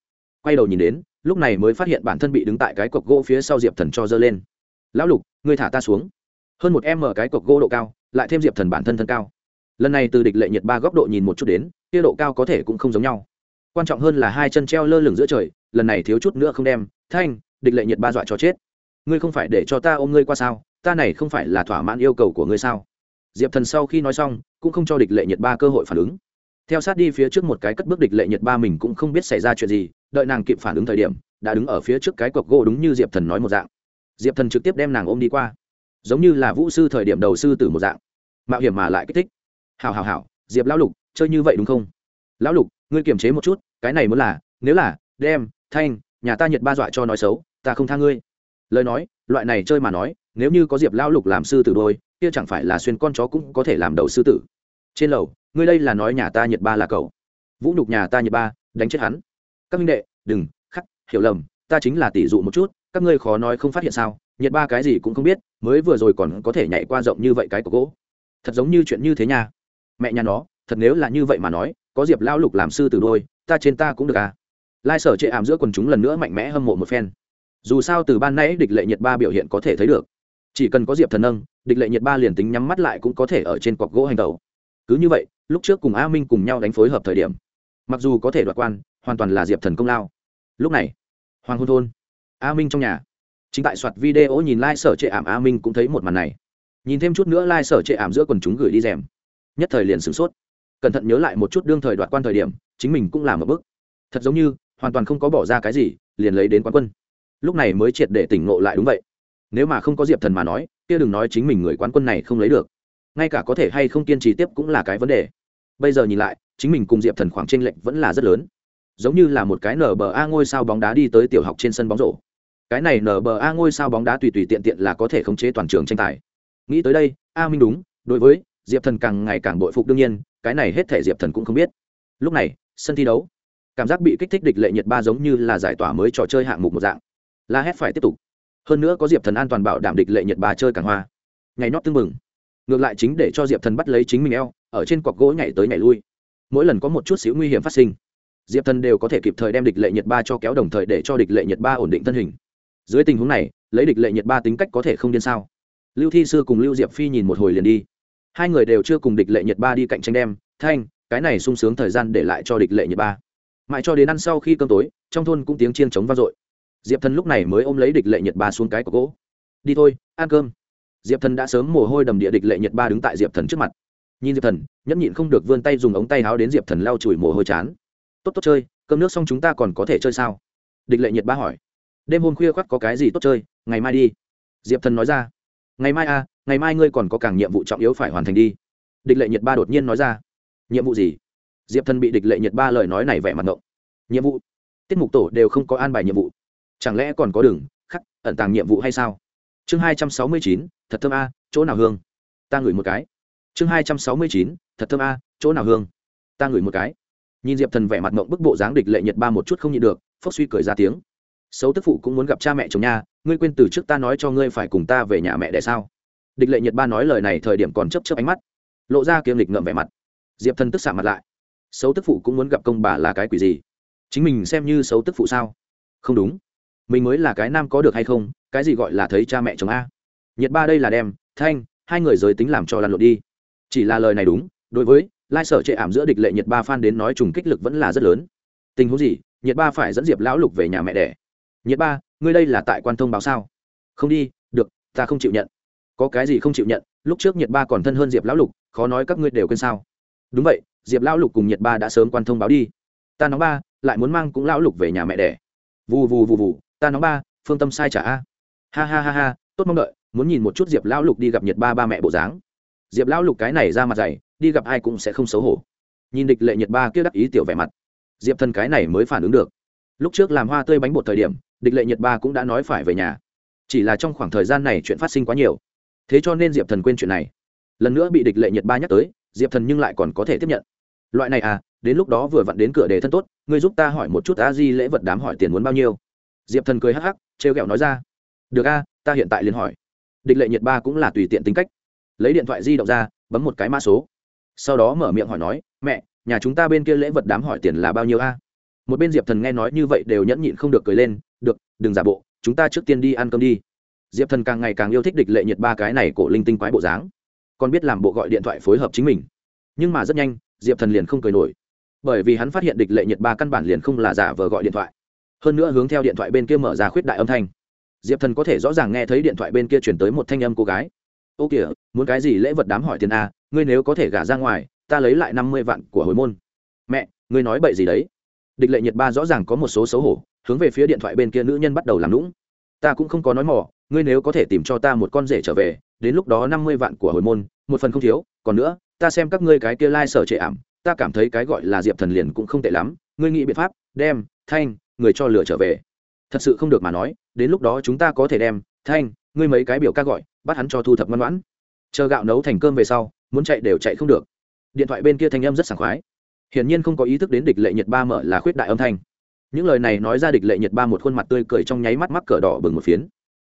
Quay đầu nhìn đến, lúc này mới phát hiện bản thân bị đứng tại cái cọc gỗ phía sau diệp thần cho dơ lên. Lão lục, ngươi thả ta xuống. Hơn một em mở cái cọc gỗ độ cao, lại thêm diệp thần bản thân thân cao. Lần này từ địch lệ nhiệt ba góc độ nhìn một chút đến, kia độ cao có thể cũng không giống nhau. Quan trọng hơn là hai chân treo lơ lửng giữa trời, lần này thiếu chút nữa không đem, thanh, địch lệ nhiệt ba dọa cho chết. Ngươi không phải để cho ta ôm ngươi qua sao? Ta này không phải là thỏa mãn yêu cầu của ngươi sao? Diệp thần sau khi nói xong, cũng không cho địch lệ nhiệt ba cơ hội phản ứng. Theo sát đi phía trước một cái cất bước địch lệ nhiệt ba mình cũng không biết xảy ra chuyện gì, đợi nàng kịp phản ứng thời điểm, đã đứng ở phía trước cái cọc gỗ đúng như diệp thần nói một dạng. Diệp thần trực tiếp đem nàng ôm đi qua, giống như là vũ sư thời điểm đầu sư tử một dạng. Mạo hiểm mà lại kích thích. Hào hào hào diệp lão lục, chơi như vậy đúng không? Lão lục, ngươi kiềm chế một chút, cái này muốn là, nếu là, đem, thanh, nhà ta nhiệt ba dọa cho nói xấu, ta không tha ngươi. Lời nói loại này chơi mà nói, nếu như có diệp lão lục làm sư tử đôi, kia chẳng phải là xuyên con chó cũng có thể làm đầu sư tử. Trên lầu, ngươi đây là nói nhà ta nhiệt ba là cậu. Vũ nhục nhà ta nhiệt ba, đánh chết hắn. Các minh đệ, đừng, khắc, hiểu lầm, ta chính là tỷ dụ một chút, các ngươi khó nói không phát hiện sao nhiệt ba cái gì cũng không biết, mới vừa rồi còn có thể nhảy qua rộng như vậy cái của gỗ. Thật giống như chuyện như thế nha. Mẹ nhà nó, thật nếu là như vậy mà nói, có diệp lão lục làm sư từ đôi, ta trên ta cũng được à. Lai sở chệ ảm giữa quần chúng lần nữa mạnh mẽ hâm mộ một phen dù sao từ ban nãy địch lệ nhiệt ba biểu hiện có thể thấy được. Chỉ cần có diệp thần nâng, địch lệ nhiệt ba liền tính nhắm mắt lại cũng có thể ở trên cọc gỗ hành tàu cứ như vậy, lúc trước cùng a minh cùng nhau đánh phối hợp thời điểm, mặc dù có thể đoạt quan, hoàn toàn là diệp thần công lao. Lúc này, hoàng hôn thôn, a minh trong nhà. Chính tại soạt video nhìn lai、like、sở trệ ảm, a minh cũng thấy một màn này. Nhìn thêm chút nữa lai、like、sở trệ ảm giữa quần chúng gửi đi rèm. Nhất thời liền sửng sốt. Cẩn thận nhớ lại một chút đương thời đoạt quan thời điểm, chính mình cũng làm một bước thật giống như, hoàn toàn không có bỏ ra cái gì, liền lấy đến quán quân lúc này mới triệt để tỉnh ngộ lại đúng vậy. Nếu mà không có diệp thần mà nói, kia đừng nói chính mình người quán quân này không lấy được. Ngay cả có thể hay không kiên trì tiếp cũng là cái vấn đề. Bây giờ nhìn lại, chính mình cùng diệp thần khoảng tranh lệch vẫn là rất lớn. Giống như là một cái nở bờ a ngôi sao bóng đá đi tới tiểu học trên sân bóng rổ. Cái này nở bờ a ngôi sao bóng đá tùy tùy tiện tiện là có thể khống chế toàn trường tranh tài. Nghĩ tới đây, a minh đúng, đối với diệp thần càng ngày càng bội phục đương nhiên, cái này hết thể diệp thần cũng không biết. Lúc này, sân thi đấu. Cảm giác bị kích thích địch lệ nhiệt ba giống như là giải tỏa mới trò chơi hạng mục một dạng la hét phải tiếp tục. Hơn nữa có diệp thần an toàn bảo đảm địch lệ nhiệt ba chơi càng hoa. Nhảy nót tưng mừng. Ngược lại chính để cho diệp thần bắt lấy chính mình eo, ở trên cọc gỗ nhảy tới nhảy lui. Mỗi lần có một chút xíu nguy hiểm phát sinh, diệp thần đều có thể kịp thời đem địch lệ nhiệt ba cho kéo đồng thời để cho địch lệ nhiệt ba ổn định thân hình. Dưới tình huống này, lấy địch lệ nhiệt ba tính cách có thể không điên sao? Lưu thi sư cùng lưu diệp phi nhìn một hồi liền đi. Hai người đều chưa cùng địch lệ nhiệt ba đi cạnh tranh đem, thanh, cái này sung sướng thời gian để lại cho địch lệ nhiệt ba. Mãi cho đến ăn sau khi cơm tối, trong thôn cũng tiếng chiên chống vang dội diệp thần lúc này mới ôm lấy địch lệ nhiệt ba xuống cái của gỗ. Đi thôi, ăn cơm. Diệp thần đã sớm mồ hôi đầm địa địch lệ nhiệt ba đứng tại diệp thần trước mặt. Nhìn diệp thần, nhẫn nhịn không được vươn tay dùng ống tay háo đến diệp thần lau chùi mồ hôi chán. Tốt tốt chơi, cơm nước xong chúng ta còn có thể chơi sao? Địch lệ nhiệt ba hỏi. Đêm hôm khuya khoác có cái gì tốt chơi, ngày mai đi. Diệp thần nói ra. Ngày mai à ngày mai ngươi còn có càng nhiệm vụ trọng yếu phải hoàn thành đi. Địch lệ nhiệt ba đột nhiên nói ra. Nhiệm vụ gì? Diệp thần bị địch lệ nhiệt ba lời nói này vẻ mặt ngộng. Nhiệm vụ? Tiết mục tổ đều không có an bài nhiệm vụ chẳng lẽ còn có đường, khắc, ẩn tàng nhiệm vụ hay sao? Chương hai trăm sáu mươi chín, thật thơm a, chỗ nào hương? Ta ngửi một cái. Chương hai trăm sáu mươi chín, thật thơm a, chỗ nào hương? Ta ngửi một cái. Nhìn diệp thần vẻ mặt mộng bức bộ dáng địch lệ nhiệt ba một chút không nhịn được phốc suy cười ra tiếng. Xấu tức phụ cũng muốn gặp cha mẹ chồng nha, ngươi quên từ trước ta nói cho ngươi phải cùng ta về nhà mẹ để sao? Địch lệ nhiệt ba nói lời này thời điểm còn chấp chấp ánh mắt, lộ ra kiềm lịch ngậm vẻ mặt. Diệp thần tức xạ mặt lại. Xấu tức phụ cũng muốn gặp công bà là cái quỷ gì? Chính mình xem như xấu tức phụ sao? Không đúng mình mới là cái nam có được hay không, cái gì gọi là thấy cha mẹ chồng a. Nhiệt ba đây là đem, thanh, hai người giới tính làm cho lăn lộn đi. Chỉ là lời này đúng, đối với lai sở chệ ảm giữa địch lệ nhiệt ba phan đến nói trùng kích lực vẫn là rất lớn. Tình huống gì, nhiệt ba phải dẫn diệp lão lục về nhà mẹ đẻ. Nhiệt ba, ngươi đây là tại quan thông báo sao? Không đi, được, ta không chịu nhận. Có cái gì không chịu nhận, lúc trước nhiệt ba còn thân hơn diệp lão lục, khó nói các ngươi đều quên sao. Đúng vậy, diệp lão lục cùng nhiệt ba đã sớm quan thông báo đi. Ta nói ba, lại muốn mang cũng lão lục về nhà mẹ đẻ. Vù vù vù vù ta nói ba, phương tâm sai trả a. Ha ha ha ha, tốt mong đợi, muốn nhìn một chút diệp lão lục đi gặp nhiệt ba ba mẹ bộ dáng. Diệp lão lục cái này ra mặt dày, đi gặp ai cũng sẽ không xấu hổ. Nhìn địch lệ nhiệt ba kia đắc ý tiểu vẻ mặt, diệp thần cái này mới phản ứng được. Lúc trước làm hoa tươi bánh bột thời điểm, địch lệ nhiệt ba cũng đã nói phải về nhà. Chỉ là trong khoảng thời gian này chuyện phát sinh quá nhiều. Thế cho nên diệp thần quên chuyện này. Lần nữa bị địch lệ nhiệt ba nhắc tới, diệp thần nhưng lại còn có thể tiếp nhận. Loại này à đến lúc đó vừa vặn đến cửa để thân tốt, ngươi giúp ta hỏi một chút a di lễ vật đám hỏi tiền muốn bao nhiêu diệp thần cười hắc hắc, trêu ghẹo nói ra, được a, ta hiện tại liền hỏi. Địch lệ nhiệt ba cũng là tùy tiện tính cách. Lấy điện thoại di động ra, bấm một cái mã số. Sau đó mở miệng hỏi nói, mẹ, nhà chúng ta bên kia lễ vật đám hỏi tiền là bao nhiêu a? Một bên diệp thần nghe nói như vậy đều nhẫn nhịn không được cười lên, được, đừng giả bộ, chúng ta trước tiên đi ăn cơm đi. Diệp thần càng ngày càng yêu thích địch lệ nhiệt ba cái này cổ linh tinh quái bộ dáng. Còn biết làm bộ gọi điện thoại phối hợp chính mình. Nhưng mà rất nhanh, diệp thần liền không cười nổi. Bởi vì hắn phát hiện địch lệ nhiệt ba căn bản liền không là giả vờ gọi điện thoại hơn nữa hướng theo điện thoại bên kia mở ra khuyết đại âm thanh. Diệp thần có thể rõ ràng nghe thấy điện thoại bên kia chuyển tới một thanh âm cô gái. Ô kìa, muốn cái gì lễ vật đám hỏi tiền a ngươi nếu có thể gả ra ngoài, ta lấy lại năm mươi vạn của hồi môn. Mẹ, ngươi nói bậy gì đấy? Địch lệ nhiệt ba rõ ràng có một số xấu hổ, hướng về phía điện thoại bên kia nữ nhân bắt đầu làm lũng ta cũng không có nói mỏ ngươi nếu có thể tìm cho ta một con rể trở về, đến lúc đó năm mươi vạn của hồi môn, một phần không thiếu, còn nữa, ta xem các ngươi cái kia lai、like、sở trệ ảm, ta cảm thấy cái gọi là diệp thần liền cũng không tệ lắm, ngươi nghĩ biện pháp, đem, thanh người cho lửa trở về. Thật sự không được mà nói, đến lúc đó chúng ta có thể đem, thanh, ngươi mấy cái biểu ca gọi, bắt hắn cho thu thập ngoan ngoãn. Chờ gạo nấu thành cơm về sau, muốn chạy đều chạy không được. Điện thoại bên kia thanh âm rất sảng khoái. Hiển nhiên không có ý thức đến địch lệ nhiệt ba mở là khuyết đại âm thanh. Những lời này nói ra địch lệ nhiệt ba một khuôn mặt tươi cười trong nháy mắt mắc cờ đỏ bừng một phiến.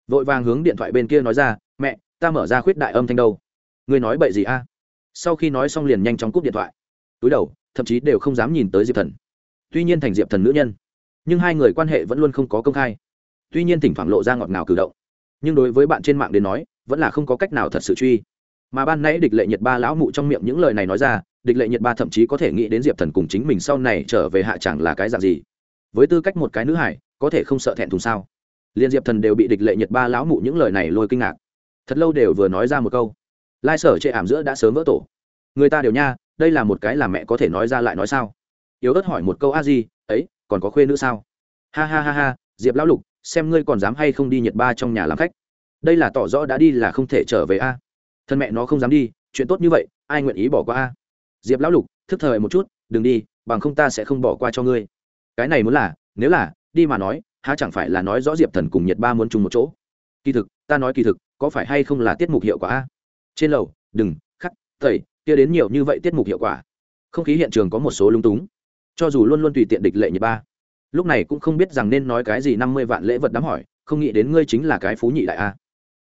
Vội vàng hướng điện thoại bên kia nói ra, mẹ, ta mở ra khuyết đại âm thanh đâu? Ngươi nói bậy gì a? Sau khi nói xong liền nhanh chóng cúp điện thoại. Túi đầu, thậm chí đều không dám nhìn tới diệp thần. Tuy nhiên thành diệp thần nữ nhân nhưng hai người quan hệ vẫn luôn không có công khai. Tuy nhiên thỉnh thoảng lộ ra ngọt ngào cử động. Nhưng đối với bạn trên mạng đến nói, vẫn là không có cách nào thật sự truy. Mà ban nãy địch lệ nhiệt ba lão mụ trong miệng những lời này nói ra, địch lệ nhiệt ba thậm chí có thể nghĩ đến diệp thần cùng chính mình sau này trở về hạ chẳng là cái dạng gì. Với tư cách một cái nữ hải, có thể không sợ thẹn thùng sao? Liên diệp thần đều bị địch lệ nhiệt ba lão mụ những lời này lôi kinh ngạc. Thật lâu đều vừa nói ra một câu. Lai sở chệ ảm giữa đã sớm vỡ tổ. Người ta đều nha, đây là một cái là mẹ có thể nói ra lại nói sao? Yếu ớt hỏi một câu a di, ấy còn có khuê nữ sao? Ha ha ha ha, diệp lão lục, xem ngươi còn dám hay không đi nhiệt ba trong nhà làm khách. Đây là tỏ rõ đã đi là không thể trở về a. Thân mẹ nó không dám đi, chuyện tốt như vậy, ai nguyện ý bỏ qua a? Diệp lão lục, thức thời một chút, đừng đi, bằng không ta sẽ không bỏ qua cho ngươi. Cái này muốn là, nếu là, đi mà nói, há chẳng phải là nói rõ diệp thần cùng nhiệt ba muốn chung một chỗ? Kỳ thực, ta nói kỳ thực, có phải hay không là tiết mục hiệu quả a? Trên lầu, đừng, khắc, tẩy, kia đến nhiều như vậy tiết mục hiệu quả. Không khí hiện trường có một số lung túng cho dù luôn luôn tùy tiện địch lệ nhiệt ba, lúc này cũng không biết rằng nên nói cái gì năm mươi vạn lễ vật đám hỏi, không nghĩ đến ngươi chính là cái phú nhị đại a.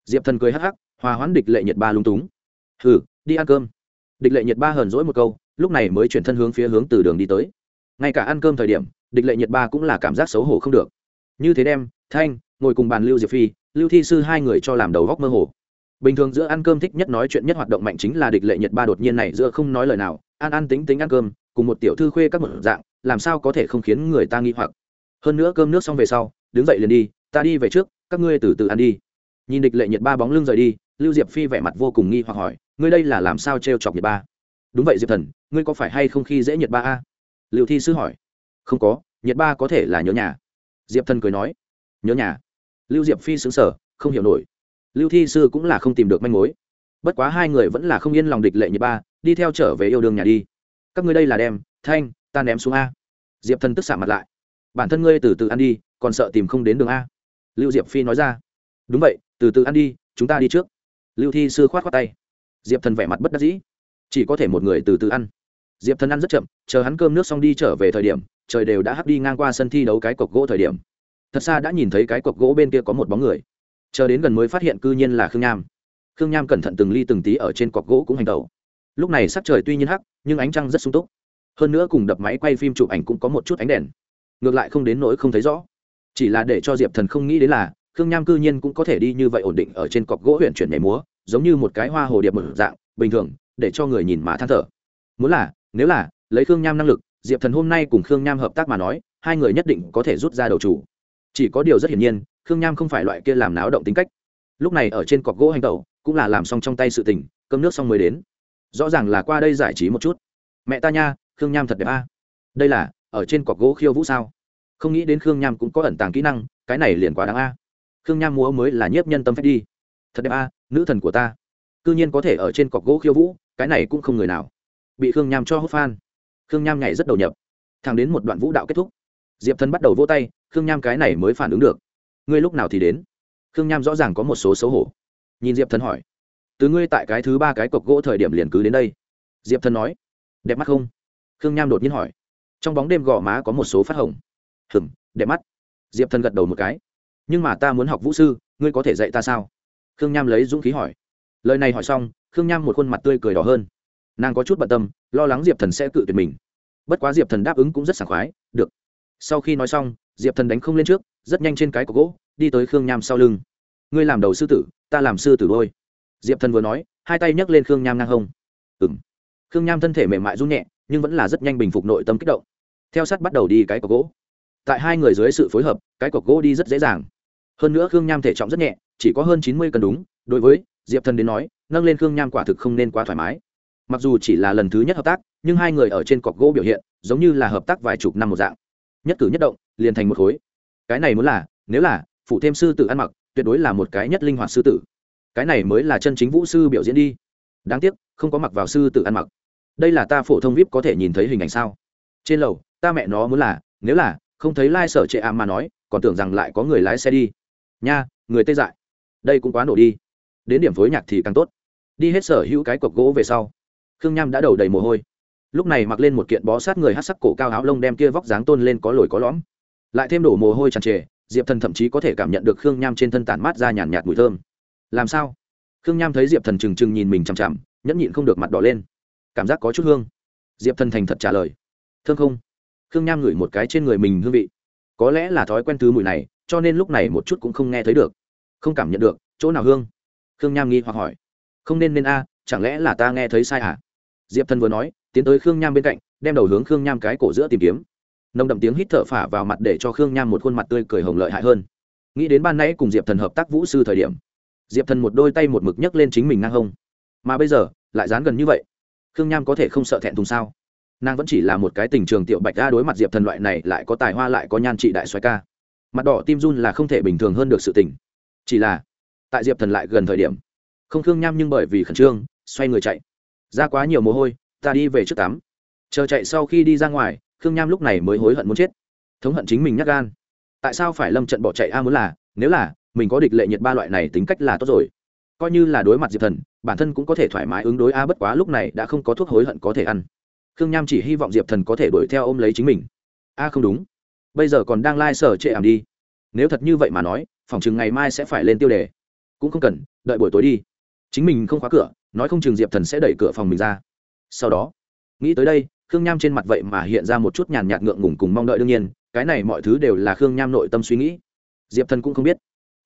Diệp thần cười hắc hắc, hòa hoãn địch lệ nhiệt ba lung túng. Hừ, đi ăn cơm. Địch lệ nhiệt ba hờn dỗi một câu, lúc này mới chuyển thân hướng phía hướng từ đường đi tới. Ngay cả ăn cơm thời điểm, địch lệ nhiệt ba cũng là cảm giác xấu hổ không được. Như thế đem, thanh, ngồi cùng bàn lưu diệp phi, lưu thi sư hai người cho làm đầu góc mơ hồ. Bình thường giữa ăn cơm thích nhất nói chuyện nhất hoạt động mạnh chính là địch lệ nhiệt ba đột nhiên này, giữa không nói lời nào ăn ăn tính tính ăn cơm cùng một tiểu thư khuê các một dạng, làm sao có thể không khiến người ta nghi hoặc. Hơn nữa cơm nước xong về sau, đứng dậy liền đi, ta đi về trước, các ngươi từ từ ăn đi. Nhìn địch lệ nhiệt ba bóng lưng rời đi, lưu diệp phi vẻ mặt vô cùng nghi hoặc hỏi, ngươi đây là làm sao t chọc nhiệt ba? Đúng vậy diệp thần, ngươi có phải hay không khi dễ nhiệt ba a? Liệu thi sư hỏi. Không có nhiệt ba có thể là nhớ nhà. Diệp thần cười nói. Nhớ nhà. Lưu diệp phi xứng sở không hiểu nổi. Lưu thi sư cũng là không tìm được manh mối. Bất quá hai người vẫn là không yên lòng địch lệ nhiệt ba, đi theo trở về yêu đương nhà đi các ngươi đây là đem, thanh, ta ném xuống a. Diệp thần tức xạ mặt lại. Bản thân ngươi từ từ ăn đi, còn sợ tìm không đến đường a. Lưu diệp phi nói ra. Đúng vậy, từ từ ăn đi, chúng ta đi trước. Lưu thi sư khoát khoát tay. Diệp thần vẻ mặt bất đắc dĩ. Chỉ có thể một người từ từ ăn. Diệp thần ăn rất chậm, chờ hắn cơm nước xong đi trở về thời điểm, trời đều đã hấp đi ngang qua sân thi đấu cái cọc gỗ thời điểm. Thật xa đã nhìn thấy cái cọc gỗ bên kia có một bóng người. Chờ đến gần mới phát hiện cư nhiên là khương nham. Khương nham cẩn thận từng ly từng tí ở trên cọc gỗ cũng hành tẩu lúc này sắc trời tuy nhiên hắc, nhưng ánh trăng rất sung túc. Hơn nữa cùng đập máy quay phim chụp ảnh cũng có một chút ánh đèn. Ngược lại không đến nỗi không thấy rõ. Chỉ là để cho diệp thần không nghĩ đến là, khương nham cư nhiên cũng có thể đi như vậy ổn định ở trên cọc gỗ huyện chuyển nhảy múa, giống như một cái hoa hồ điệp mở dạng, bình thường, để cho người nhìn mà than thở. Muốn là, nếu là, lấy khương nham năng lực, diệp thần hôm nay cùng khương nham hợp tác mà nói, hai người nhất định có thể rút ra đầu chủ. Chỉ có điều rất hiển nhiên, khương nham không phải loại kia làm náo động tính cách. Lúc này ở trên cọc gỗ hành tẩu, cũng là làm xong trong tay sự tình, cơm nước xong mới đến rõ ràng là qua đây giải trí một chút. Mẹ ta nha, khương nham thật đẹp a. Đây là, ở trên cọc gỗ khiêu vũ sao? Không nghĩ đến khương nham cũng có ẩn tàng kỹ năng, cái này liền quá đáng a. Khương nham múa mới là nhiếp nhân tâm phép đi. Thật đẹp a, nữ thần của ta. C ư nhiên có thể ở trên cọc gỗ khiêu vũ, cái này cũng không người nào. Bị khương nham cho hốt phan khương nham nhảy rất đầu nhập. Thẳng đến một đoạn vũ đạo kết thúc, diệp thần bắt đầu vỗ tay, khương nham cái này mới phản ứng được. Ngươi lúc nào thì đến? Khương nham rõ ràng có một số xấu hổ. Nhìn diệp thần hỏi từ ngươi tại cái thứ ba cái cọc gỗ thời điểm liền cứ đến đây. Diệp thần nói. Đẹp mắt không? Khương nham đột nhiên hỏi. Trong bóng đêm gò má có một số phát hồng. Hừng đẹp mắt. Diệp thần gật đầu một cái. Nhưng mà ta muốn học vũ sư, ngươi có thể dạy ta sao? Khương nham lấy dũng khí hỏi. Lời này hỏi xong, khương nham một khuôn mặt tươi cười đỏ hơn. Nàng có chút bận tâm, lo lắng diệp thần sẽ cự tuyệt mình. Bất quá diệp thần đáp ứng cũng rất sảng khoái, được. Sau khi nói xong, diệp thần đánh không lên trước, rất nhanh trên cái cọc gỗ, đi tới khương nham sau lưng. Ngươi làm đầu sư tử, ta làm sư tử đôi diệp thần vừa nói, hai tay nhấc lên khương nham ngang hông. Ừ m khương nham thân thể mềm mại run nhẹ, nhưng vẫn là rất nhanh bình phục nội tâm kích động. Theo sát bắt đầu đi cái cọc gỗ. Tại hai người dưới sự phối hợp, cái cọc gỗ đi rất dễ dàng. Hơn nữa khương nham thể trọng rất nhẹ, chỉ có hơn chín mươi cân đúng, đối với diệp thần đến nói, nâng lên khương nham quả thực không nên quá thoải mái. Mặc dù chỉ là lần thứ nhất hợp tác, nhưng hai người ở trên cọc gỗ biểu hiện, giống như là hợp tác vài chục năm một dạng. Nhất cử nhất động, liền thành một khối. Cái này muốn là, nếu là, phụ thêm sư tử ăn mặc, tuyệt đối là một cái nhất linh hoạt sư tử cái này mới là chân chính vũ sư biểu diễn đi. Đáng tiếc, không có mặc vào sư tự ăn mặc. Đây là ta phổ thông vip có thể nhìn thấy hình ảnh sao? Trên lầu, ta mẹ nó muốn là, nếu là, không thấy lai、like、sở trệ ảm mà nói, còn tưởng rằng lại có người lái xe đi. Nha, người tê dại. Đây cũng quá nổ đi. Đến điểm phối nhạc thì càng tốt. Đi hết sở hữu cái cọc gỗ về sau. Khương nham đã đầu đầy mồ hôi. Lúc này mặc lên một kiện bó sát người hát sắc cổ cao áo lông đem kia vóc dáng tôn lên có lồi có lõm. Lại thêm đổ mồ hôi tràn trề, diệp thần thậm chí có thể cảm nhận được khương nham trên thân tản mát ra nhàn nhạt mùi thơm làm sao? Khương nham thấy diệp thần trừng trừng nhìn mình chằm chằm, nhẫn nhịn không được mặt đỏ lên. Cảm giác có chút hương. Diệp thần thành thật trả lời. Thương không? Khương nham ngửi một cái trên người mình hương vị. Có lẽ là thói quen thứ mùi này, cho nên lúc này một chút cũng không nghe thấy được. Không cảm nhận được, chỗ nào hương? Khương nham nghi hoặc hỏi. Không nên nên a, chẳng lẽ là ta nghe thấy sai à diệp thần vừa nói, tiến tới khương nham bên cạnh, đem đầu hướng khương nham cái cổ giữa tìm kiếm. Nồng đậm tiếng hít thở phả vào mặt để cho khương nham một khuôn mặt tươi cười hồng lợi hại hơn. Nghĩ đến ban nãy cùng diệp thần hợp tác vũ sư thời điểm diệp thần một đôi tay một mực nhấc lên chính mình ngang hông mà bây giờ lại dán gần như vậy khương nham có thể không sợ thẹn thùng sao nàng vẫn chỉ là một cái tình trường tiểu bạch ra đối mặt diệp thần loại này lại có tài hoa lại có nhan trị đại xoái ca mặt đỏ tim run là không thể bình thường hơn được sự tình chỉ là tại diệp thần lại gần thời điểm không khương nham nhưng bởi vì khẩn trương xoay người chạy ra quá nhiều mồ hôi ta đi về trước tắm chờ chạy sau khi đi ra ngoài khương nham lúc này mới hối hận muốn chết thống hận chính mình nhắc gan tại sao phải lâm trận bỏ chạy a à muốn là nếu là mình có địch lệ nhiệt ba loại này tính cách là tốt rồi. Coi như là đối mặt diệp thần, bản thân cũng có thể thoải mái ứng đối, a, bất quá lúc này đã không có thuốc hối hận có thể ăn. Khương nham chỉ hy vọng diệp thần có thể đuổi theo ôm lấy chính mình. A, không đúng. Bây giờ còn đang lai、like、sở trệ ảm đi. Nếu thật như vậy mà nói, phòng chừng ngày mai sẽ phải lên tiêu đề. Cũng không cần, đợi buổi tối đi. Chính mình không khóa cửa, nói không chừng diệp thần sẽ đẩy cửa phòng mình ra. Sau đó, nghĩ tới đây, khương nham trên mặt vậy mà hiện ra một chút nhàn nhạt ngượng ngùng cùng mong đợi đương nhiên, cái này mọi thứ đều là khương nham nội tâm suy nghĩ. Diệp thần cũng không biết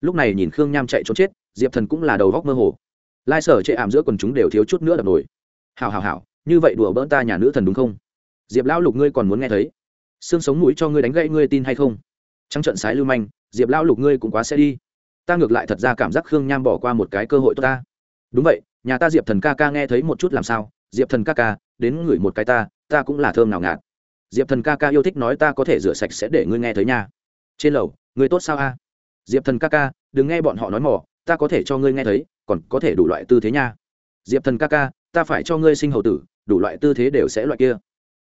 lúc này nhìn khương nham chạy trốn chết, diệp thần cũng là đầu góc mơ hồ. Lai sở chệ ảm giữa quần chúng đều thiếu chút nữa đập nổi. Hào hào hào như vậy đùa bỡn ta nhà nữ thần đúng không? Diệp lão lục ngươi còn muốn nghe thấy. Xương sống mũi cho ngươi đánh gãy ngươi tin hay không? Trắng trận sái lưu manh, diệp lão lục ngươi cũng quá sẽ đi. Ta ngược lại thật ra cảm giác khương nham bỏ qua một cái cơ hội tốt ta. Đúng vậy, nhà ta diệp thần ca ca nghe thấy một chút làm sao? Diệp thần ca ca, đến ngửi một cái ta ta cũng là thơm nào ngạt. Diệp thần ca ca yêu thích nói ta có thể rửa sạch sẽ để ngươi nghe thấy nha. Trên lầu, ngươi tốt sao a? Diệp thần ca ca, đừng nghe bọn họ nói mỏ, ta có thể cho ngươi nghe thấy, còn có thể đủ loại tư thế nha. Diệp thần ca ca, ta phải cho ngươi sinh hầu tử, đủ loại tư thế đều sẽ loại kia.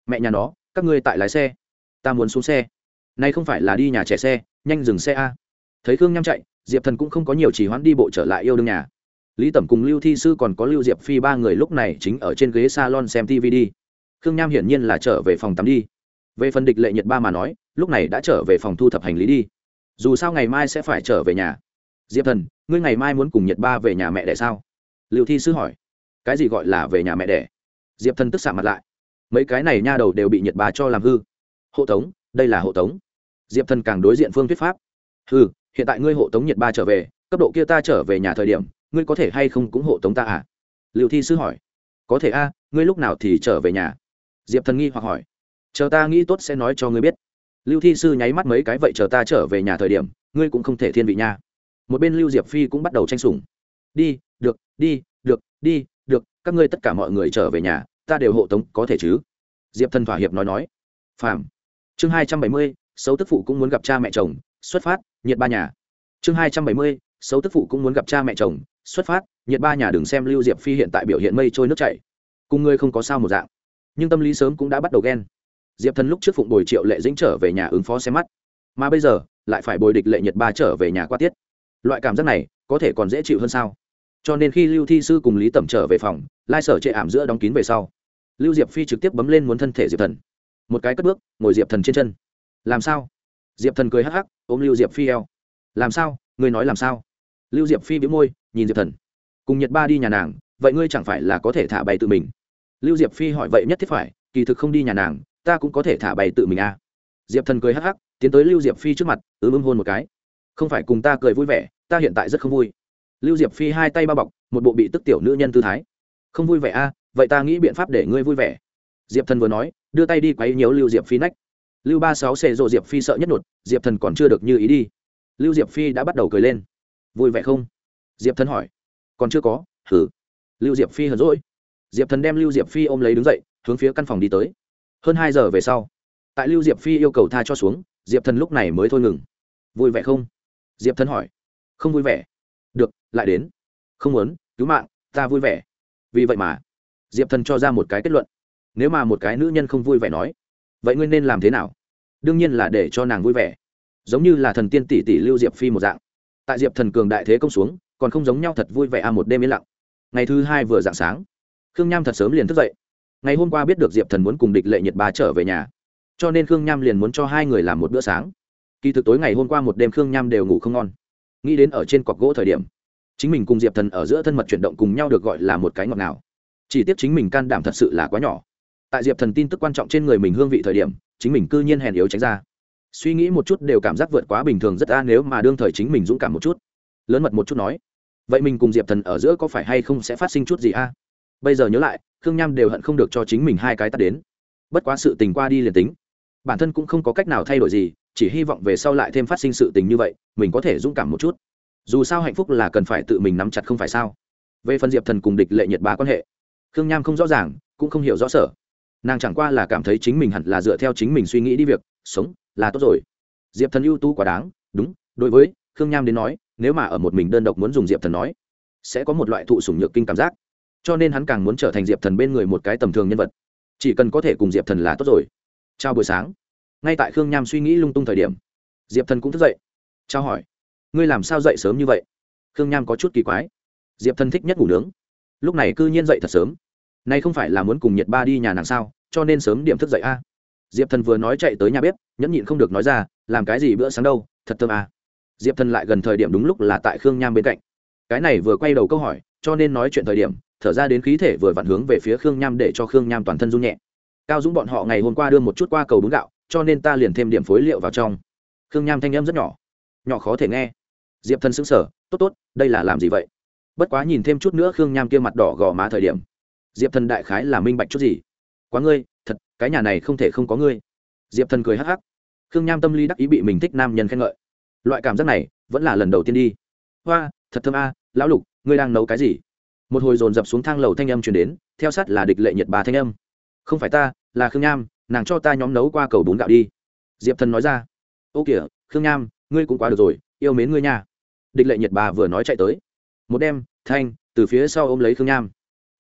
Mẹ nhà nó, các ngươi tại lái xe. Ta muốn xuống xe. Nay không phải là đi nhà trẻ xe, nhanh dừng xe a. Thấy khương nham chạy, diệp thần cũng không có nhiều chỉ hoãn đi bộ trở lại yêu đương nhà. Lý tẩm cùng lưu thi sư còn có lưu diệp phi ba người lúc này chính ở trên ghế salon xem tv đi. Khương nham hiển nhiên là trở về phòng tắm đi. Về phần địch lệ nhiệt ba mà nói, lúc này đã trở về phòng thu thập hành lý đi dù sao ngày mai sẽ phải trở về nhà. Diệp thần, ngươi ngày mai muốn cùng Nhật ba về nhà mẹ đẻ sao? Lưu thi sư hỏi. Cái gì gọi là về nhà mẹ đẻ? Diệp thần tức xạ mặt lại. Mấy cái này nha đầu đều bị Nhật ba cho làm hư. Hộ tống, đây là hộ tống. Diệp thần càng đối diện phương thuyết pháp. Hư hiện tại ngươi hộ tống Nhật ba trở về, cấp độ kia ta trở về nhà thời điểm, ngươi có thể hay không cũng hộ tống ta à? Liệu thi sư hỏi. Có thể a, ngươi lúc nào thì trở về nhà? Diệp thần nghi hoặc hỏi. Chờ ta nghĩ tốt sẽ nói cho ngươi biết lưu thi sư nháy mắt mấy cái, vậy chờ ta trở về nhà thời điểm, ngươi cũng không thể thiên vị nha. Một bên lưu diệp phi cũng bắt đầu tranh sủng. Đi, được đi được đi, được, các ngươi tất cả mọi người trở về nhà, ta đều hộ tống, có thể chứ? Diệp thần thỏa hiệp nói nói. Phàm. Chương hai trăm bảy mươi xấu tức phụ cũng muốn gặp cha mẹ chồng, xuất phát, nhiệt ba nhà. Chương hai trăm bảy mươi xấu tức phụ cũng muốn gặp cha mẹ chồng, xuất phát, nhiệt ba nhà đừng xem lưu diệp phi hiện tại biểu hiện mây trôi nước chảy. Cùng ngươi không có sao một dạng. Nhưng tâm lý sớm cũng đã bắt đầu ghen diệp thần lúc trước phụng bồi triệu lệ dĩnh trở về nhà ứng phó xem mắt. Mà bây giờ, lại phải bồi địch lệ nhiệt ba trở về nhà qua tiết. Loại cảm giác này, có thể còn dễ chịu hơn sao? Cho nên khi lưu thi sư cùng lý tẩm trở về phòng, lai sở chệ ảm giữa đóng kín về sau. Lưu diệp phi trực tiếp bấm lên muốn thân thể diệp thần. Một cái cất bước, ngồi diệp thần trên chân. Làm sao? Diệp thần cười hắc hắc, ôm lưu diệp phi eo. Làm sao? Ngươi nói làm sao? Lưu diệp phi biếu môi, nhìn diệp thần. Cùng nhật ba đi nhà nàng, vậy ngươi chẳng phải là có thể thả bày tự mình? Lưu diệp phi hỏi vậy nhất thiết phải, kỳ thực không đi nhà nàng ta cũng có thể thả bày tự mình à. diệp thần cười hắc hắc tiến tới lưu diệp phi trước mặt ứ ưng hôn một cái. Không phải cùng ta cười vui vẻ ta hiện tại rất không vui. Lưu diệp phi hai tay bao bọc một bộ bị tức tiểu nữ nhân tư thái. Không vui vẻ a à, vậy ta nghĩ biện pháp để ngươi vui vẻ. Diệp thần vừa nói đưa tay đi quấy nhiễu lưu diệp phi nách. Lưu ba sáu xệ rộ diệp phi sợ nhất nột diệp thần còn chưa được như ý đi. Lưu diệp phi đã bắt đầu cười lên. Vui vẻ không? Diệp thần hỏi. Còn chưa có hử? Lưu diệp phi hờn rỗi diệp thần đem lưu diệp phi ôm lấy đứng dậy hướng phía căn phòng đi tới hơn hai giờ về sau, tại lưu diệp phi yêu cầu tha cho xuống, diệp thần lúc này mới thôi ngừng. Vui vẻ không? Diệp thần hỏi. Không vui vẻ. Được, lại đến. Không muốn, cứu mạng, ta vui vẻ. Vì vậy mà, diệp thần cho ra một cái kết luận. Nếu mà một cái nữ nhân không vui vẻ nói, vậy ngươi nên làm thế nào? Đương nhiên là để cho nàng vui vẻ. Giống như là thần tiên tỷ tỷ lưu diệp phi một dạng. Tại diệp thần cường đại thế công xuống, còn không giống nhau thật vui vẻ a, một đêm yên lặng. Ngày thứ hai vừa dạng sáng, khương nham thật sớm liền thức dậy ngày hôm qua biết được diệp thần muốn cùng địch lệ nhiệt bà trở về nhà. Cho nên khương nham liền muốn cho hai người làm một bữa sáng. Kỳ thực tối ngày hôm qua một đêm khương nham đều ngủ không ngon. Nghĩ đến ở trên cọc gỗ thời điểm, chính mình cùng diệp thần ở giữa thân mật chuyển động cùng nhau được gọi là một cái ngọt ngào. Chỉ tiếc chính mình can đảm thật sự là quá nhỏ. Tại diệp thần tin tức quan trọng trên người mình hương vị thời điểm, chính mình cư nhiên hèn yếu tránh ra. Suy nghĩ một chút đều cảm giác vượt quá bình thường rất a, nếu mà đương thời chính mình dũng cảm một chút. Lớn mật một chút nói, vậy mình cùng diệp thần ở giữa có phải hay không sẽ phát sinh chút gì a? Bây giờ nhớ lại khương nham đều hận không được cho chính mình hai cái tắt đến. Bất quá sự tình qua đi liền tính. Bản thân cũng không có cách nào thay đổi gì, chỉ hy vọng về sau lại thêm phát sinh sự tình như vậy, mình có thể dũng cảm một chút. Dù sao hạnh phúc là cần phải tự mình nắm chặt không phải sao? Về phần diệp thần cùng địch lệ nhiệt ba quan hệ, khương nham không rõ ràng, cũng không hiểu rõ sở. Nàng chẳng qua là cảm thấy chính mình hẳn là dựa theo chính mình suy nghĩ đi việc, sống, là tốt rồi. Diệp thần ưu tú quá đáng, đúng, đối với khương nham đến nói, nếu mà ở một mình đơn độc muốn dùng diệp thần nói, sẽ có một loại thụ sủng nhược kinh cảm giác cho nên hắn càng muốn trở thành diệp thần bên người một cái tầm thường nhân vật. Chỉ cần có thể cùng diệp thần là tốt rồi. Chào buổi sáng. Ngay tại khương nham suy nghĩ lung tung thời điểm, diệp thần cũng thức dậy. Trao hỏi. Ngươi làm sao dậy sớm như vậy? Khương nham có chút kỳ quái. Diệp thần thích nhất ngủ nướng. Lúc này c ư nhiên dậy thật sớm. Nay không phải là muốn cùng nhiệt ba đi nhà nàng sao, cho nên sớm điểm thức dậy a. Diệp thần vừa nói chạy tới nhà bếp, nhẫn nhịn không được nói ra, làm cái gì bữa sáng đâu, thật thơm à? diệp thần lại gần thời điểm đúng lúc là tại khương nham bên cạnh. Cái này vừa quay đầu câu hỏi, cho nên nói chuyện thời điểm thở ra đến khí thể vừa vặn hướng về phía khương nham để cho khương nham toàn thân run nhẹ. Cao dũng bọn họ ngày hôm qua đưa một chút qua cầu bún gạo, cho nên ta liền thêm điểm phối liệu vào trong. Khương nham thanh âm rất nhỏ. Nhỏ khó thể nghe. Diệp thân xứng sở tốt tốt, đây là làm gì vậy? Bất quá nhìn thêm chút nữa khương nham kia mặt đỏ gò má thời điểm, diệp thần đại khái là minh bạch chút gì. Quá ngươi, thật, cái nhà này không thể không có ngươi. Diệp thần cười hắc hắc. Khương nham tâm lý đắc ý bị mình thích nam nhân khen ngợi. Loại cảm giác này vẫn là lần đầu tiên đi. Hoa, thật thơm a, lão lục, ngươi đang nấu cái gì? Một hồi dồn dập xuống thang lầu thanh âm chuyển đến, theo sát là địch lệ nhật bà thanh âm. Không phải ta, là khương nham, nàng cho ta nhóm nấu qua cầu bún gạo đi. Diệp thần nói ra. Ô kìa, khương nham, ngươi cũng quá được rồi, yêu mến ngươi nha. Địch lệ nhật bà vừa nói chạy tới. Một đêm, thanh, từ phía sau ôm lấy khương nham.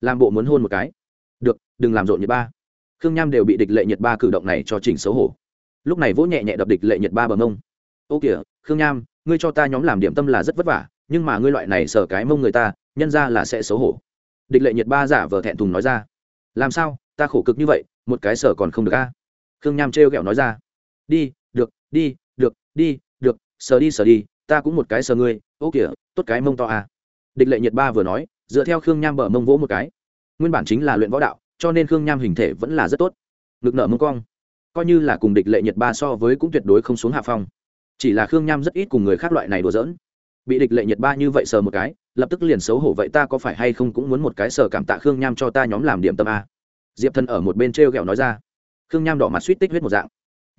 Làm bộ muốn hôn một cái. Được, đừng làm rộn nhật ba. Khương nham đều bị địch lệ nhật ba cử động này cho chỉnh xấu hổ. Lúc này vỗ nhẹ nhẹ đập địch lệ nhật ba bờ mông. Ô kìa, khương nham, ngươi cho ta nhóm làm điểm tâm là rất vất vả nhưng mà ngươi loại này sở cái mông người ta, nhân ra là sẽ xấu hổ. Địch lệ nhiệt ba giả vờ thẹn thùng nói ra. Làm sao, ta khổ cực như vậy, một cái sở còn không được a? Khương nham trêu ghẹo nói ra. Đi, được đi được đi, được, sờ đi sờ đi, ta cũng một cái sờ ngươi, ô kìa, tốt cái mông to a. Địch lệ nhiệt ba vừa nói, dựa theo khương nham bờ mông vỗ một cái. Nguyên bản chính là luyện võ đạo, cho nên khương nham hình thể vẫn là rất tốt. Ngực nợ mông cong. Coi như là cùng địch lệ nhiệt ba so với cũng tuyệt đối không xuống hạ phong. Chỉ là khương nham rất ít cùng người khác loại này đùa giỡn bị địch lệ nhiệt ba như vậy sờ một cái, lập tức liền xấu hổ vậy ta có phải hay không cũng muốn một cái sờ cảm tạ khương nham cho ta nhóm làm điểm tâm a. Diệp thần ở một bên t r e o g ẹ o nói ra. Khương nham đỏ mặt suýt tích huyết một dạng.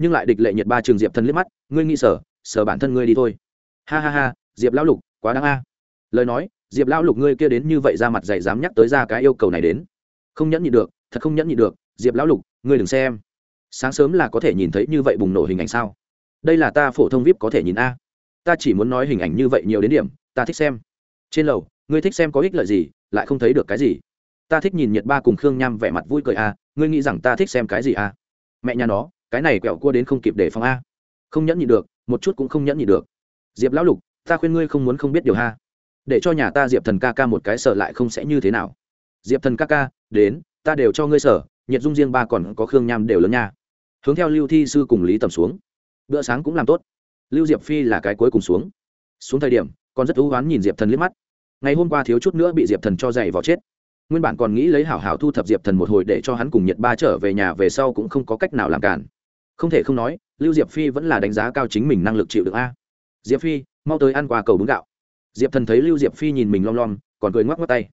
Nhưng lại địch lệ nhiệt ba trường diệp thần liếc mắt, ngươi nghĩ sở sở bản thân ngươi đi thôi. Ha ha ha, diệp lão lục, quá đáng a. Lời nói, diệp lão lục ngươi kia đến như vậy ra mặt dạy dám nhắc tới ra cái yêu cầu này đến. Không nhẫn nhị được, thật không nhẫn nhị được, diệp lão lục, ngươi đừng xem. Sáng sớm là có thể nhìn thấy như vậy bùng nổ hình ảnh sao? Đây là ta phổ thông vip có thể nhìn a ta chỉ muốn nói hình ảnh như vậy nhiều đến điểm, ta thích xem. Trên lầu, ngươi thích xem có ích lợi gì, lại không thấy được cái gì. Ta thích nhìn Nhật ba cùng khương nham vẻ mặt vui cười a ngươi nghĩ rằng ta thích xem cái gì a mẹ nhà nó, cái này quẹo cua đến không kịp để phòng a. Không nhẫn nhịn được, một chút cũng không nhẫn nhịn được. Diệp lão lục, ta khuyên ngươi không muốn không biết điều ha. Để cho nhà ta diệp thần ca ca một cái sợ lại không sẽ như thế nào. Diệp thần ca ca, đến, ta đều cho ngươi sở nhiệt dung riêng ba còn có khương nham đều lớn nha. Hướng theo lưu thi sư cùng lý tầm xuống. Bữa sáng cũng làm tốt lưu diệp phi là cái cuối cùng xuống. Xuống thời điểm, còn rất thú oán nhìn diệp thần liếc mắt. Ngày hôm qua thiếu chút nữa bị diệp thần cho dày vào chết. Nguyên bản còn nghĩ lấy hảo hảo thu thập diệp thần một hồi để cho hắn cùng nhiệt ba trở về nhà về sau cũng không có cách nào làm cản. Không thể không nói, lưu diệp phi vẫn là đánh giá cao chính mình năng lực chịu được a. Diệp phi, mau tới ăn quà cầu bún gạo. Diệp thần thấy lưu diệp phi nhìn mình lom lom, còn cười ngoắc ngoắc tay.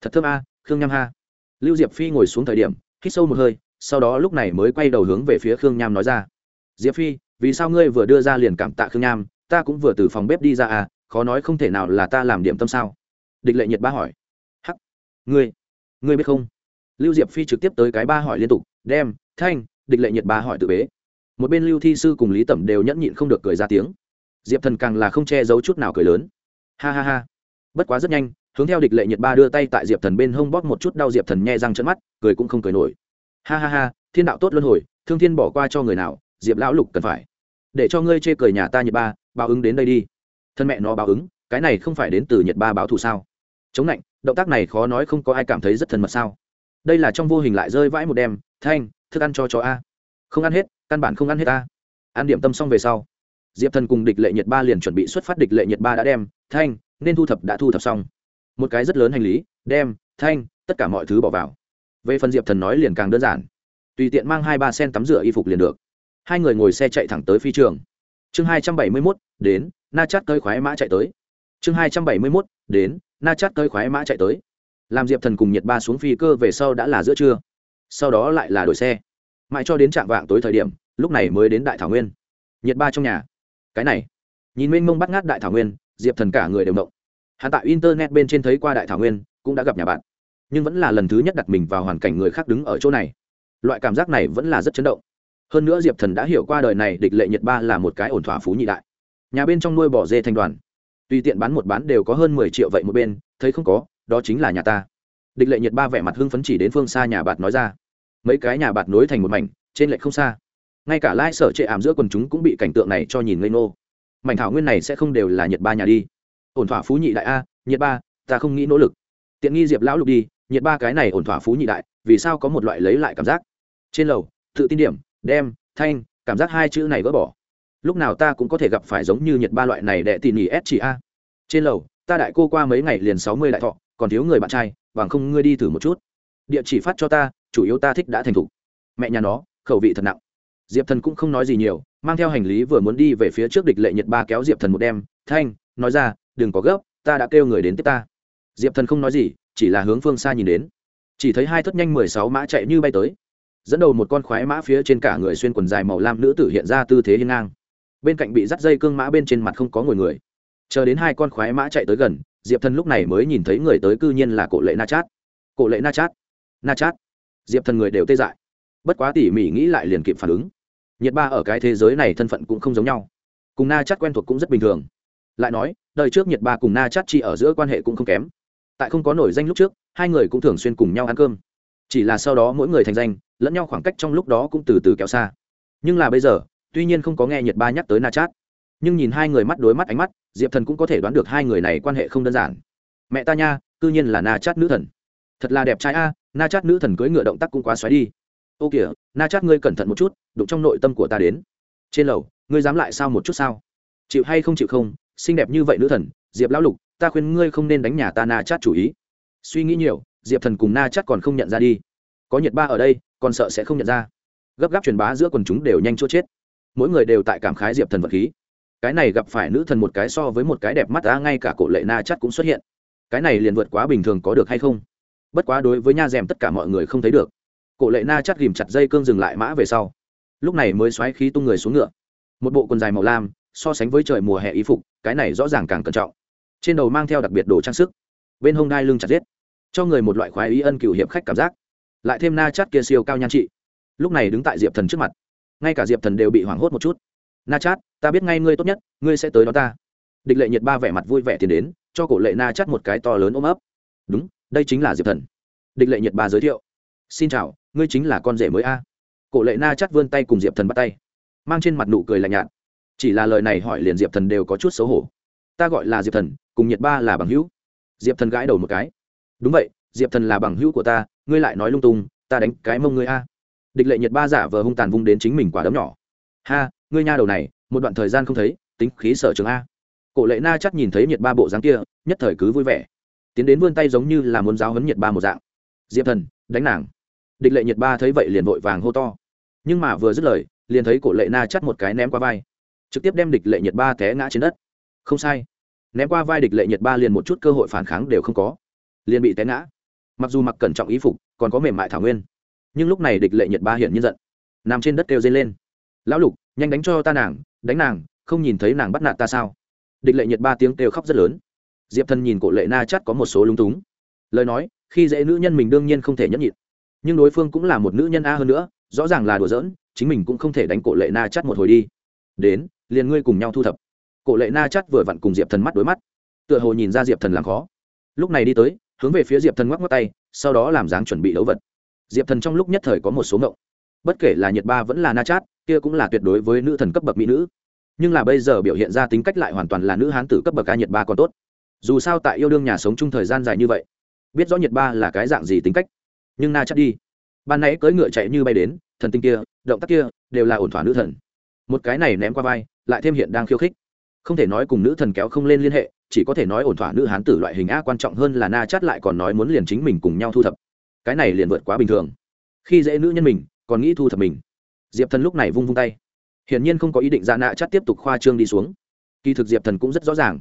Thật thơm a, khương nham ha. Lưu diệp phi ngồi xuống thời điểm, hít sâu một hơi, sau đó lúc này mới quay đầu hướng về phía khương nham nói ra. Diệp phi vì sao ngươi vừa đưa ra liền cảm tạ khương nham, ta cũng vừa từ phòng bếp đi ra à khó nói không thể nào là ta làm điểm tâm sao? Địch lệ nhiệt ba hỏi. Hắc, ngươi ngươi biết không? Lưu diệp phi trực tiếp tới cái ba hỏi liên tục, đem, thanh, địch lệ nhiệt ba hỏi tự bế. Một bên lưu thi sư cùng lý tẩm đều nhẫn nhịn không được cười ra tiếng. Diệp thần càng là không che giấu chút nào cười lớn. Ha ha ha. Bất quá rất nhanh, hướng theo địch lệ nhiệt ba đưa tay tại diệp thần bên hông bóp một chút đau diệp thần nhẹ răng trận mắt, cười cũng không cười nổi. Ha ha ha, thiên đạo tốt luân hồi, thương thiên bỏ qua cho người nào, diệp lão lục cần phải để cho ngươi chê cười nhà ta nhiệt ba, báo ứng đến đây đi. Thân mẹ nó báo ứng, cái này không phải đến từ nhiệt ba báo thù sao? Chống lạnh, động tác này khó nói không có ai cảm thấy rất thân mật sao? Đây là trong vô hình lại rơi vãi một đêm, thanh, thức ăn cho chó a. Không ăn hết, căn bản không ăn hết a. Ăn điểm tâm xong về sau, diệp thần cùng địch lệ nhiệt ba liền chuẩn bị xuất phát địch lệ nhiệt ba đã đem, thanh, nên thu thập đã thu thập xong. Một cái rất lớn hành lý, đem, thanh, tất cả mọi thứ bỏ vào. Về phần diệp thần nói liền càng đơn giản. Tùy tiện mang hai ba sen tắm rửa y phục liền được hai người ngồi xe chạy thẳng tới phi trường. Chương hai trăm bảy mươi mốt, đến, na chát cơi khoái mã chạy tới. Chương hai trăm bảy mươi mốt, đến, na chát cơi khoái mã chạy tới. Làm diệp thần cùng nhiệt ba xuống phi cơ về sau đã là giữa trưa. Sau đó lại là đổi xe. Mãi cho đến trạm vạng tối thời điểm, lúc này mới đến đại thảo nguyên. Nhiệt ba trong nhà. Cái này. Nhìn mênh mông bắt ngát đại thảo nguyên, diệp thần cả người đều động. Hắn tại internet bên trên thấy qua đại thảo nguyên, cũng đã gặp nhà bạn. Nhưng vẫn là lần thứ nhất đặt mình vào hoàn cảnh người khác đứng ở chỗ này. Loại cảm giác này vẫn là rất chấn động hơn nữa diệp thần đã hiểu qua đời này địch lệ nhật ba là một cái ổn thỏa phú nhị đại. Nhà bên trong nuôi bỏ dê thành đoàn. Tùy tiện bán một bán đều có hơn mười triệu vậy một bên, thấy không có, đó chính là nhà ta. Địch lệ nhật ba vẻ mặt hưng phấn chỉ đến phương xa nhà bạt nói ra. Mấy cái nhà bạt nối thành một mảnh, trên lệ không xa. Ngay cả lai sở trệ ảm giữa quần chúng cũng bị cảnh tượng này cho nhìn ngây ngô. Mảnh thảo nguyên này sẽ không đều là nhật ba nhà đi. Ổn thỏa phú nhị đại a, nhật ba, ta không nghĩ nỗ lực. Tiện nghi diệp lão lục đi, nhật ba cái này ổn thỏa phú nhị đại, vì sao có một loại lấy lại cảm giác? Trên lầu, tự tin điểm đem, thanh, cảm giác hai chữ này gỡ bỏ. Lúc nào ta cũng có thể gặp phải giống như nhật ba loại này đệ tỉ nỉ s chỉ a. Trên lầu, ta đại cô qua mấy ngày liền sáu mươi đại thọ, còn thiếu người bạn trai, bằng không ngươi đi thử một chút. Địa chỉ phát cho ta, chủ yếu ta thích đã thành thục. Mẹ nhà nó, khẩu vị thật nặng. Diệp thần cũng không nói gì nhiều, mang theo hành lý vừa muốn đi về phía trước địch lệ nhật ba kéo diệp thần một đem, thanh, nói ra, đừng có gấp, ta đã kêu người đến tiếp ta. Diệp thần không nói gì, chỉ là hướng phương xa nhìn đến. Chỉ thấy hai thất nhanh mười sáu mã chạy như bay tới dẫn đầu một con khoái mã phía trên cả người xuyên quần dài màu lam nữ tử hiện ra tư thế hiên ngang. Bên cạnh bị dắt dây cương mã bên trên mặt không có ngồi người. Chờ đến hai con khoái mã chạy tới gần, diệp thần lúc này mới nhìn thấy người tới cư nhiên là cổ lệ na chát. Cổ lệ na chát na chát. Diệp thần người đều tê dại. Bất quá tỉ mỉ nghĩ lại liền kịp phản ứng. Nhiệt ba ở cái thế giới này thân phận cũng không giống nhau. Cùng na chát quen thuộc cũng rất bình thường. Lại nói, đời trước nhiệt ba cùng na chát chi ở giữa quan hệ cũng không kém. Tại không có nổi danh lúc trước, hai người cũng thường xuyên cùng nhau ăn cơm. Chỉ là sau đó mỗi người thành danh lẫn nhau khoảng cách trong lúc đó cũng từ từ kéo xa. Nhưng là bây giờ, tuy nhiên không có nghe nhiệt ba nhắc tới na chát. Nhưng nhìn hai người mắt đối mắt ánh mắt, diệp thần cũng có thể đoán được hai người này quan hệ không đơn giản. Mẹ ta nha, cư nhiên là na chát nữ thần. Thật là đẹp trai a, na chát nữ thần cưỡi ngựa động tác cũng quá xoáy đi. Ô kìa, na chát ngươi cẩn thận một chút, đụng trong nội tâm của ta đến. Trên lầu, ngươi dám lại sao một chút sao? Chịu hay không chịu không, xinh đẹp như vậy nữ thần, diệp lão lục, ta khuyên ngươi không nên đánh nhà ta na chát chủ ý. Suy nghĩ nhiều, diệp thần cùng na chát còn không nhận ra đi có nhiệt ba ở đây, còn sợ sẽ không nhận ra. Gấp gáp truyền bá giữa quần chúng đều nhanh chua chết. Mỗi người đều tại cảm khái diệp thần vật khí. Cái này gặp phải nữ thần một cái so với một cái đẹp mắt á, ngay cả cổ lệ na chát cũng xuất hiện. Cái này liền vượt quá bình thường có được hay không? Bất quá đối với nha d tất cả mọi người không thấy được. Cổ lệ na chắt ghìm chặt dây cương dừng lại mã về sau. Lúc này mới xoáy khí tung người xuống ngựa. Một bộ quần dài màu lam, so sánh với trời mùa hè y phục, cái này rõ ràng càng cẩn trọng. Trên đầu mang theo đặc biệt đồ trang sức. Bên hông đai lưng chặt giết. Cho người một loại khoái ý ân cửu hiệp khách cảm giác lại thêm na chát kia siêu cao nhan trị. Lúc này đứng tại diệp thần trước mặt, ngay cả diệp thần đều bị hoảng hốt một chút. Na chát, ta biết ngay ngươi tốt nhất, ngươi sẽ tới đó ta. Địch lệ nhiệt ba vẻ mặt vui vẻ tiến đến, cho cổ lệ na chát một cái to lớn ôm ấp. Đúng, đây chính là diệp thần. Địch lệ nhiệt ba giới thiệu. Xin chào, ngươi chính là con rể mới a. Cổ lệ na chát vươn tay cùng diệp thần bắt tay. Mang trên mặt nụ cười lạnh nhạt. Chỉ là lời này hỏi liền diệp thần đều có chút xấu hổ. Ta gọi là diệp thần, cùng nhiệt ba là bằng hữu. Diệp thần gãi đầu một cái. Đúng vậy, diệp thần là bằng hữu của ta ngươi lại nói lung tung, ta đánh cái mông ngươi a. Địch lệ nhiệt ba giả vờ hung tàn vung đến chính mình quả đấm nhỏ. Ha, ngươi nha đầu này, một đoạn thời gian không thấy, tính khí sở trường a. Cổ lệ na chắc nhìn thấy nhiệt ba bộ dáng kia, nhất thời cứ vui vẻ. Tiến đến vươn tay giống như là muốn giáo hấn nhiệt ba một dạng. Diệp thần, đánh nàng. Địch lệ nhiệt ba thấy vậy liền vội vàng hô to. Nhưng mà vừa dứt lời, liền thấy cổ lệ na chắt một cái ném qua vai. Trực tiếp đem địch lệ nhiệt ba té ngã trên đất. Không sai. Ném qua vai địch lệ nhiệt ba liền một chút cơ hội phản kháng đều không có. Liền bị té ngã mặc dù mặc cẩn trọng ý phục, còn có mềm mại thảo nguyên. Nhưng lúc này địch lệ nhật ba hiện nhiên giận. Nằm trên đất kêu dây lên. Lão lục, nhanh đánh cho ta nàng, đánh nàng, không nhìn thấy nàng bắt nạt ta sao? Địch lệ nhật ba tiếng kêu khóc rất lớn. Diệp thần nhìn cổ lệ na chắt có một số lung túng. Lời nói, khi dễ nữ nhân mình đương nhiên không thể nhẫn nhịn. Nhưng đối phương cũng là một nữ nhân a hơn nữa, rõ ràng là đùa giỡn, chính mình cũng không thể đánh cổ lệ na chắt một hồi đi. Đến, liền ngươi cùng nhau thu thập. Cổ lệ na chắt vừa vặn cùng diệp thần mắt đối mắt. Tựa hồ nhìn ra diệp thần làm khó. Lúc này đi tới hướng về phía diệp thần ngoắc ngoắc tay, sau đó làm dáng chuẩn bị đấu vật. Diệp thần trong lúc nhất thời có một số ngộng. Bất kể là nhiệt ba vẫn là na chát, kia cũng là tuyệt đối với nữ thần cấp bậc mỹ nữ. Nhưng là bây giờ biểu hiện ra tính cách lại hoàn toàn là nữ hán tử cấp bậc ca nhiệt ba còn tốt. Dù sao tại yêu đương nhà sống chung thời gian dài như vậy, biết rõ nhiệt ba là cái dạng gì tính cách. Nhưng na chát đi. Ban nãy cưỡi ngựa chạy như bay đến, thần tinh kia, động tác kia đều là ổn thỏa nữ thần. Một cái này ném qua vai, lại thêm hiện đang khiêu khích. Không thể nói cùng nữ thần kéo không lên liên hệ chỉ có thể nói ổn thỏa nữ hán tử loại hình a quan trọng hơn là na chát lại còn nói muốn liền chính mình cùng nhau thu thập. Cái này liền vượt quá bình thường. Khi dễ nữ nhân mình, còn nghĩ thu thập mình. Diệp thần lúc này vung vung tay. Hiển nhiên không có ý định ra nạ chát tiếp tục khoa trương đi xuống. Kỳ thực diệp thần cũng rất rõ ràng.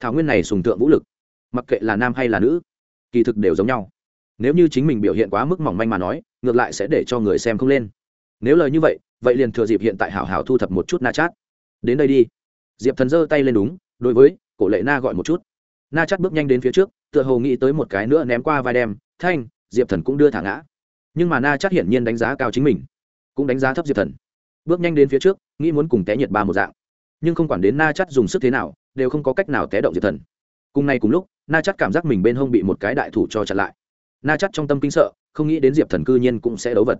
Thảo nguyên này sùng tượng vũ lực, mặc kệ là nam hay là nữ, kỳ thực đều giống nhau. Nếu như chính mình biểu hiện quá mức mỏng manh mà nói, ngược lại sẽ để cho người xem không lên. Nếu lời như vậy vậy liền thừa dịp hiện tại hảo hảo thu thập một chút na chát. Đến đây đi. Diệp thần giơ tay lên đúng, đối với cổ lệ na gọi một chút. Na chắt bước nhanh đến phía trước, tựa hồ nghĩ tới một cái nữa ném qua vai đem, thanh, diệp thần cũng đưa thả ngã. Nhưng mà na chắt hiển nhiên đánh giá cao chính mình, cũng đánh giá thấp diệp thần. Bước nhanh đến phía trước, nghĩ muốn cùng té nhiệt ba một dạng. Nhưng không quản đến na chắt dùng sức thế nào, đều không có cách nào té động diệp thần. Cùng ngày cùng lúc, na chắt cảm giác mình bên hông bị một cái đại thủ cho chặn lại. Na chắt trong tâm kinh sợ, không nghĩ đến diệp thần cư nhiên cũng sẽ đấu vật.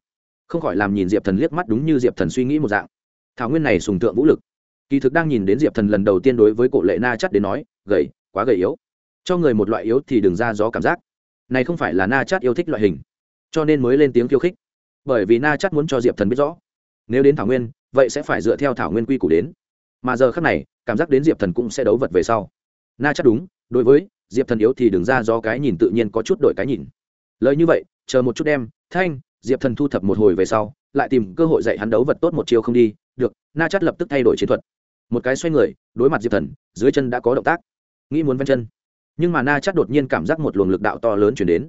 Không khỏi làm nhìn diệp thần liếc mắt đúng như diệp thần suy nghĩ một dạng. Thảo nguyên này sùng tượng vũ lực kỳ thực đang nhìn đến diệp thần lần đầu tiên đối với cổ lệ na chắt đến nói, gầy, quá gầy yếu. Cho người một loại yếu thì đừng ra gió cảm giác. Này không phải là na chắt yêu thích loại hình, cho nên mới lên tiếng khiêu khích. Bởi vì na chắt muốn cho diệp thần biết rõ, nếu đến thảo nguyên, vậy sẽ phải dựa theo thảo nguyên quy củ đến. Mà giờ khác này, cảm giác đến diệp thần cũng sẽ đấu vật về sau. Na chắt đúng, đối với diệp thần yếu thì đừng ra do cái nhìn tự nhiên có chút đổi cái nhìn. Lời như vậy, chờ một chút đem, thanh, diệp thần thu thập một hồi về sau, lại tìm cơ hội dạy hắn đấu vật tốt một chiều không đi, được, na chắt lập tức thay đổi chiến thuật một cái xoay người, đối mặt diệp thần, dưới chân đã có động tác. Nghĩ muốn ven chân. Nhưng mà na chắc đột nhiên cảm giác một luồng lực đạo to lớn chuyển đến.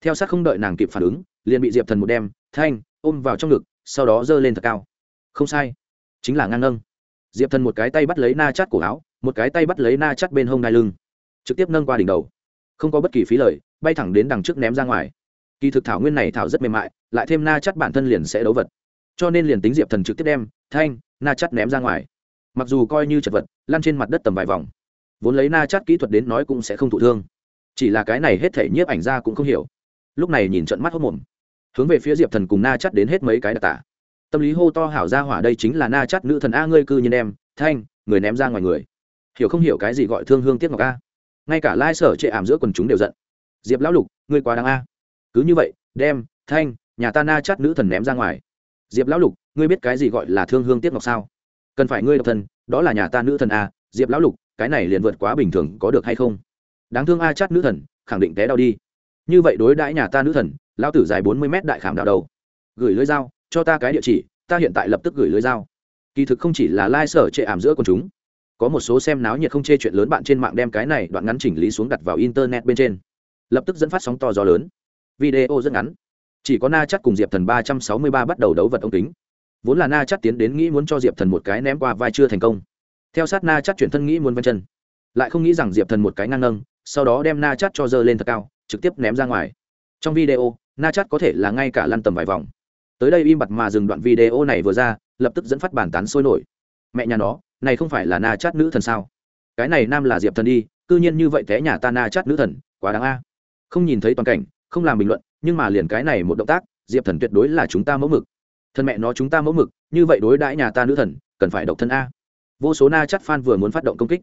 Theo sát không đợi nàng kịp phản ứng, liền bị diệp thần một đem, thanh, ôm vào trong ngực, sau đó giơ lên thật cao. Không sai. Chính là ngang nâng. Diệp thần một cái tay bắt lấy na chát cổ áo, một cái tay bắt lấy na chát bên hông đai lưng. Trực tiếp nâng qua đỉnh đầu. Không có bất kỳ phí lời, bay thẳng đến đằng trước ném ra ngoài. Kỳ thực thảo nguyên này thảo rất mềm mại, lại thêm na chát bản thân liền sẽ đấu vật. Cho nên liền tính diệp thần trực tiếp đem, thanh, na chát ném ra ngoài mặc dù coi như chật vật, lăn trên mặt đất tầm vài vòng. Vốn lấy na chát kỹ thuật đến nói cũng sẽ không thụ thương. Chỉ là cái này hết thể nhiếp ảnh ra cũng không hiểu. Lúc này nhìn trận mắt hốc mồm. Hướng về phía diệp thần cùng na chát đến hết mấy cái đặc tả. Tâm lý hô to hảo ra hỏa đây chính là na chát nữ thần a ngươi cư nhiên em, thanh, người ném ra ngoài người. Hiểu không hiểu cái gì gọi thương hương tiếc ngọc a. Ngay cả lai sở chệ ảm giữa quần chúng đều giận. Diệp lão lục, ngươi quá đáng a. Cứ như vậy, đem, thanh, nhà ta na chát nữ thần ném ra ngoài. Diệp lão lục, ngươi biết cái gì gọi là thương hương tiếc ngọc sao? Cần phải ngươi độc thân, đó là nhà ta nữ thần a, diệp lão lục, cái này liền vượt quá bình thường, có được hay không? Đáng thương a chát nữ thần, khẳng định té đau đi. Như vậy đối đãi nhà ta nữ thần lao tử dài bốn mươi mét đại khảm đạo đầu. Gửi lưới dao, cho ta cái địa chỉ, ta hiện tại lập tức gửi lưới dao. Kỳ thực không chỉ là lai、like、sở trệ ảm giữa quần chúng, có một số xem náo nhiệt không chê chuyện lớn bạn trên mạng đem cái này đoạn ngắn chỉnh lý xuống đặt vào internet bên trên. Lập tức dẫn phát sóng to gió lớn. Video rất ngắn. Chỉ có na chắc cùng diệp thần ba trăm sáu mươi ba bắt đầu đấu vật ống kính vốn là na chắc tiến đến nghĩ muốn cho diệp thần một cái ném qua vai chưa thành công. Theo sát na chắc chuyển thân nghĩ muốn vân chân. Lại không nghĩ rằng diệp thần một cái ngang nâng, sau đó đem na chắc cho dơ lên thật cao, trực tiếp ném ra ngoài. Trong video, na chắc có thể là ngay cả lăn tầm vài vòng. Tới đây im bặt mà dừng đoạn video này vừa ra, lập tức dẫn phát bàn tán sôi nổi. Mẹ nhà nó, này không phải là na chát nữ thần sao? Cái này nam là diệp thần đi, cư nhiên như vậy té nhà ta na chát nữ thần, quá đáng a. Không nhìn thấy toàn cảnh, không làm bình luận, nhưng mà liền cái này một động tác, diệp thần tuyệt đối là chúng ta mẫu mực thân mẹ nó chúng ta mẫu mực, như vậy đối đãi nhà ta nữ thần, cần phải độc thân a. Vô số na chát fan vừa muốn phát động công kích.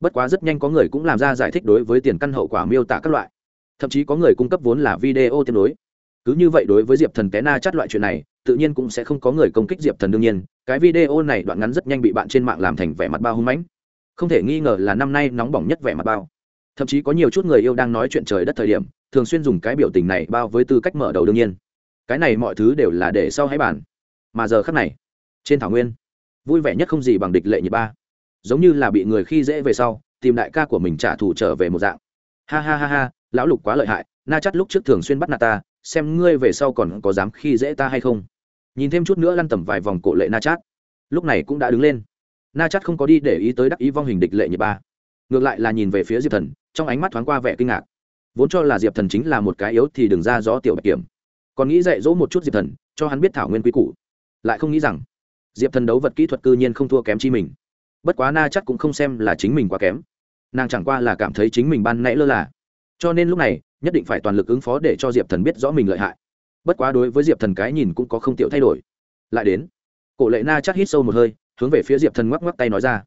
Bất quá rất nhanh có người cũng làm ra giải thích đối với tiền căn hậu quả miêu tả các loại. Thậm chí có người cung cấp vốn là video tiếp nối. Cứ như vậy đối với diệp thần té na chát loại chuyện này, tự nhiên cũng sẽ không có người công kích diệp thần đương nhiên, cái video này đoạn ngắn rất nhanh bị bạn trên mạng làm thành vẻ mặt bao hung mãnh. Không thể nghi ngờ là năm nay nóng bỏng nhất vẻ mặt bao. Thậm chí có nhiều chút người yêu đang nói chuyện trời đất thời điểm, thường xuyên dùng cái biểu tình này bao với tư cách mở đầu đương nhiên cái này mọi thứ đều là để sau hãy bàn. Mà giờ khắc này, trên thảo nguyên, vui vẻ nhất không gì bằng địch lệ nhị ba. Giống như là bị người khi dễ về sau, tìm đại ca của mình trả thù trở về một dạng. Ha ha ha ha, lão lục quá lợi hại, na chắt lúc trước thường xuyên bắt nạt ta, xem ngươi về sau còn có dám khi dễ ta hay không. Nhìn thêm chút nữa lăn tầm vài vòng cổ lệ na chát. Lúc này cũng đã đứng lên. Na chát không có đi để ý tới đắc ý vong hình địch lệ nhị ba. Ngược lại là nhìn về phía diệp thần, trong ánh mắt thoáng qua vẻ kinh ngạc. Vốn cho là diệp thần chính là một cái yếu thì đừng ra gió tiểu bạch kiểm còn nghĩ dạy dỗ một chút diệp thần, cho hắn biết thảo nguyên quy củ. Lại không nghĩ rằng, diệp thần đấu vật kỹ thuật cư nhiên không thua kém chi mình. Bất quá na chắc cũng không xem là chính mình quá kém. Nàng chẳng qua là cảm thấy chính mình ban nãy lơ là. Cho nên lúc này, nhất định phải toàn lực ứng phó để cho diệp thần biết rõ mình lợi hại. Bất quá đối với diệp thần cái nhìn cũng có không tiểu thay đổi. Lại đến, cổ lệ na chắc hít sâu một hơi, hướng về phía diệp thần ngoắc ngoắc tay nói ra.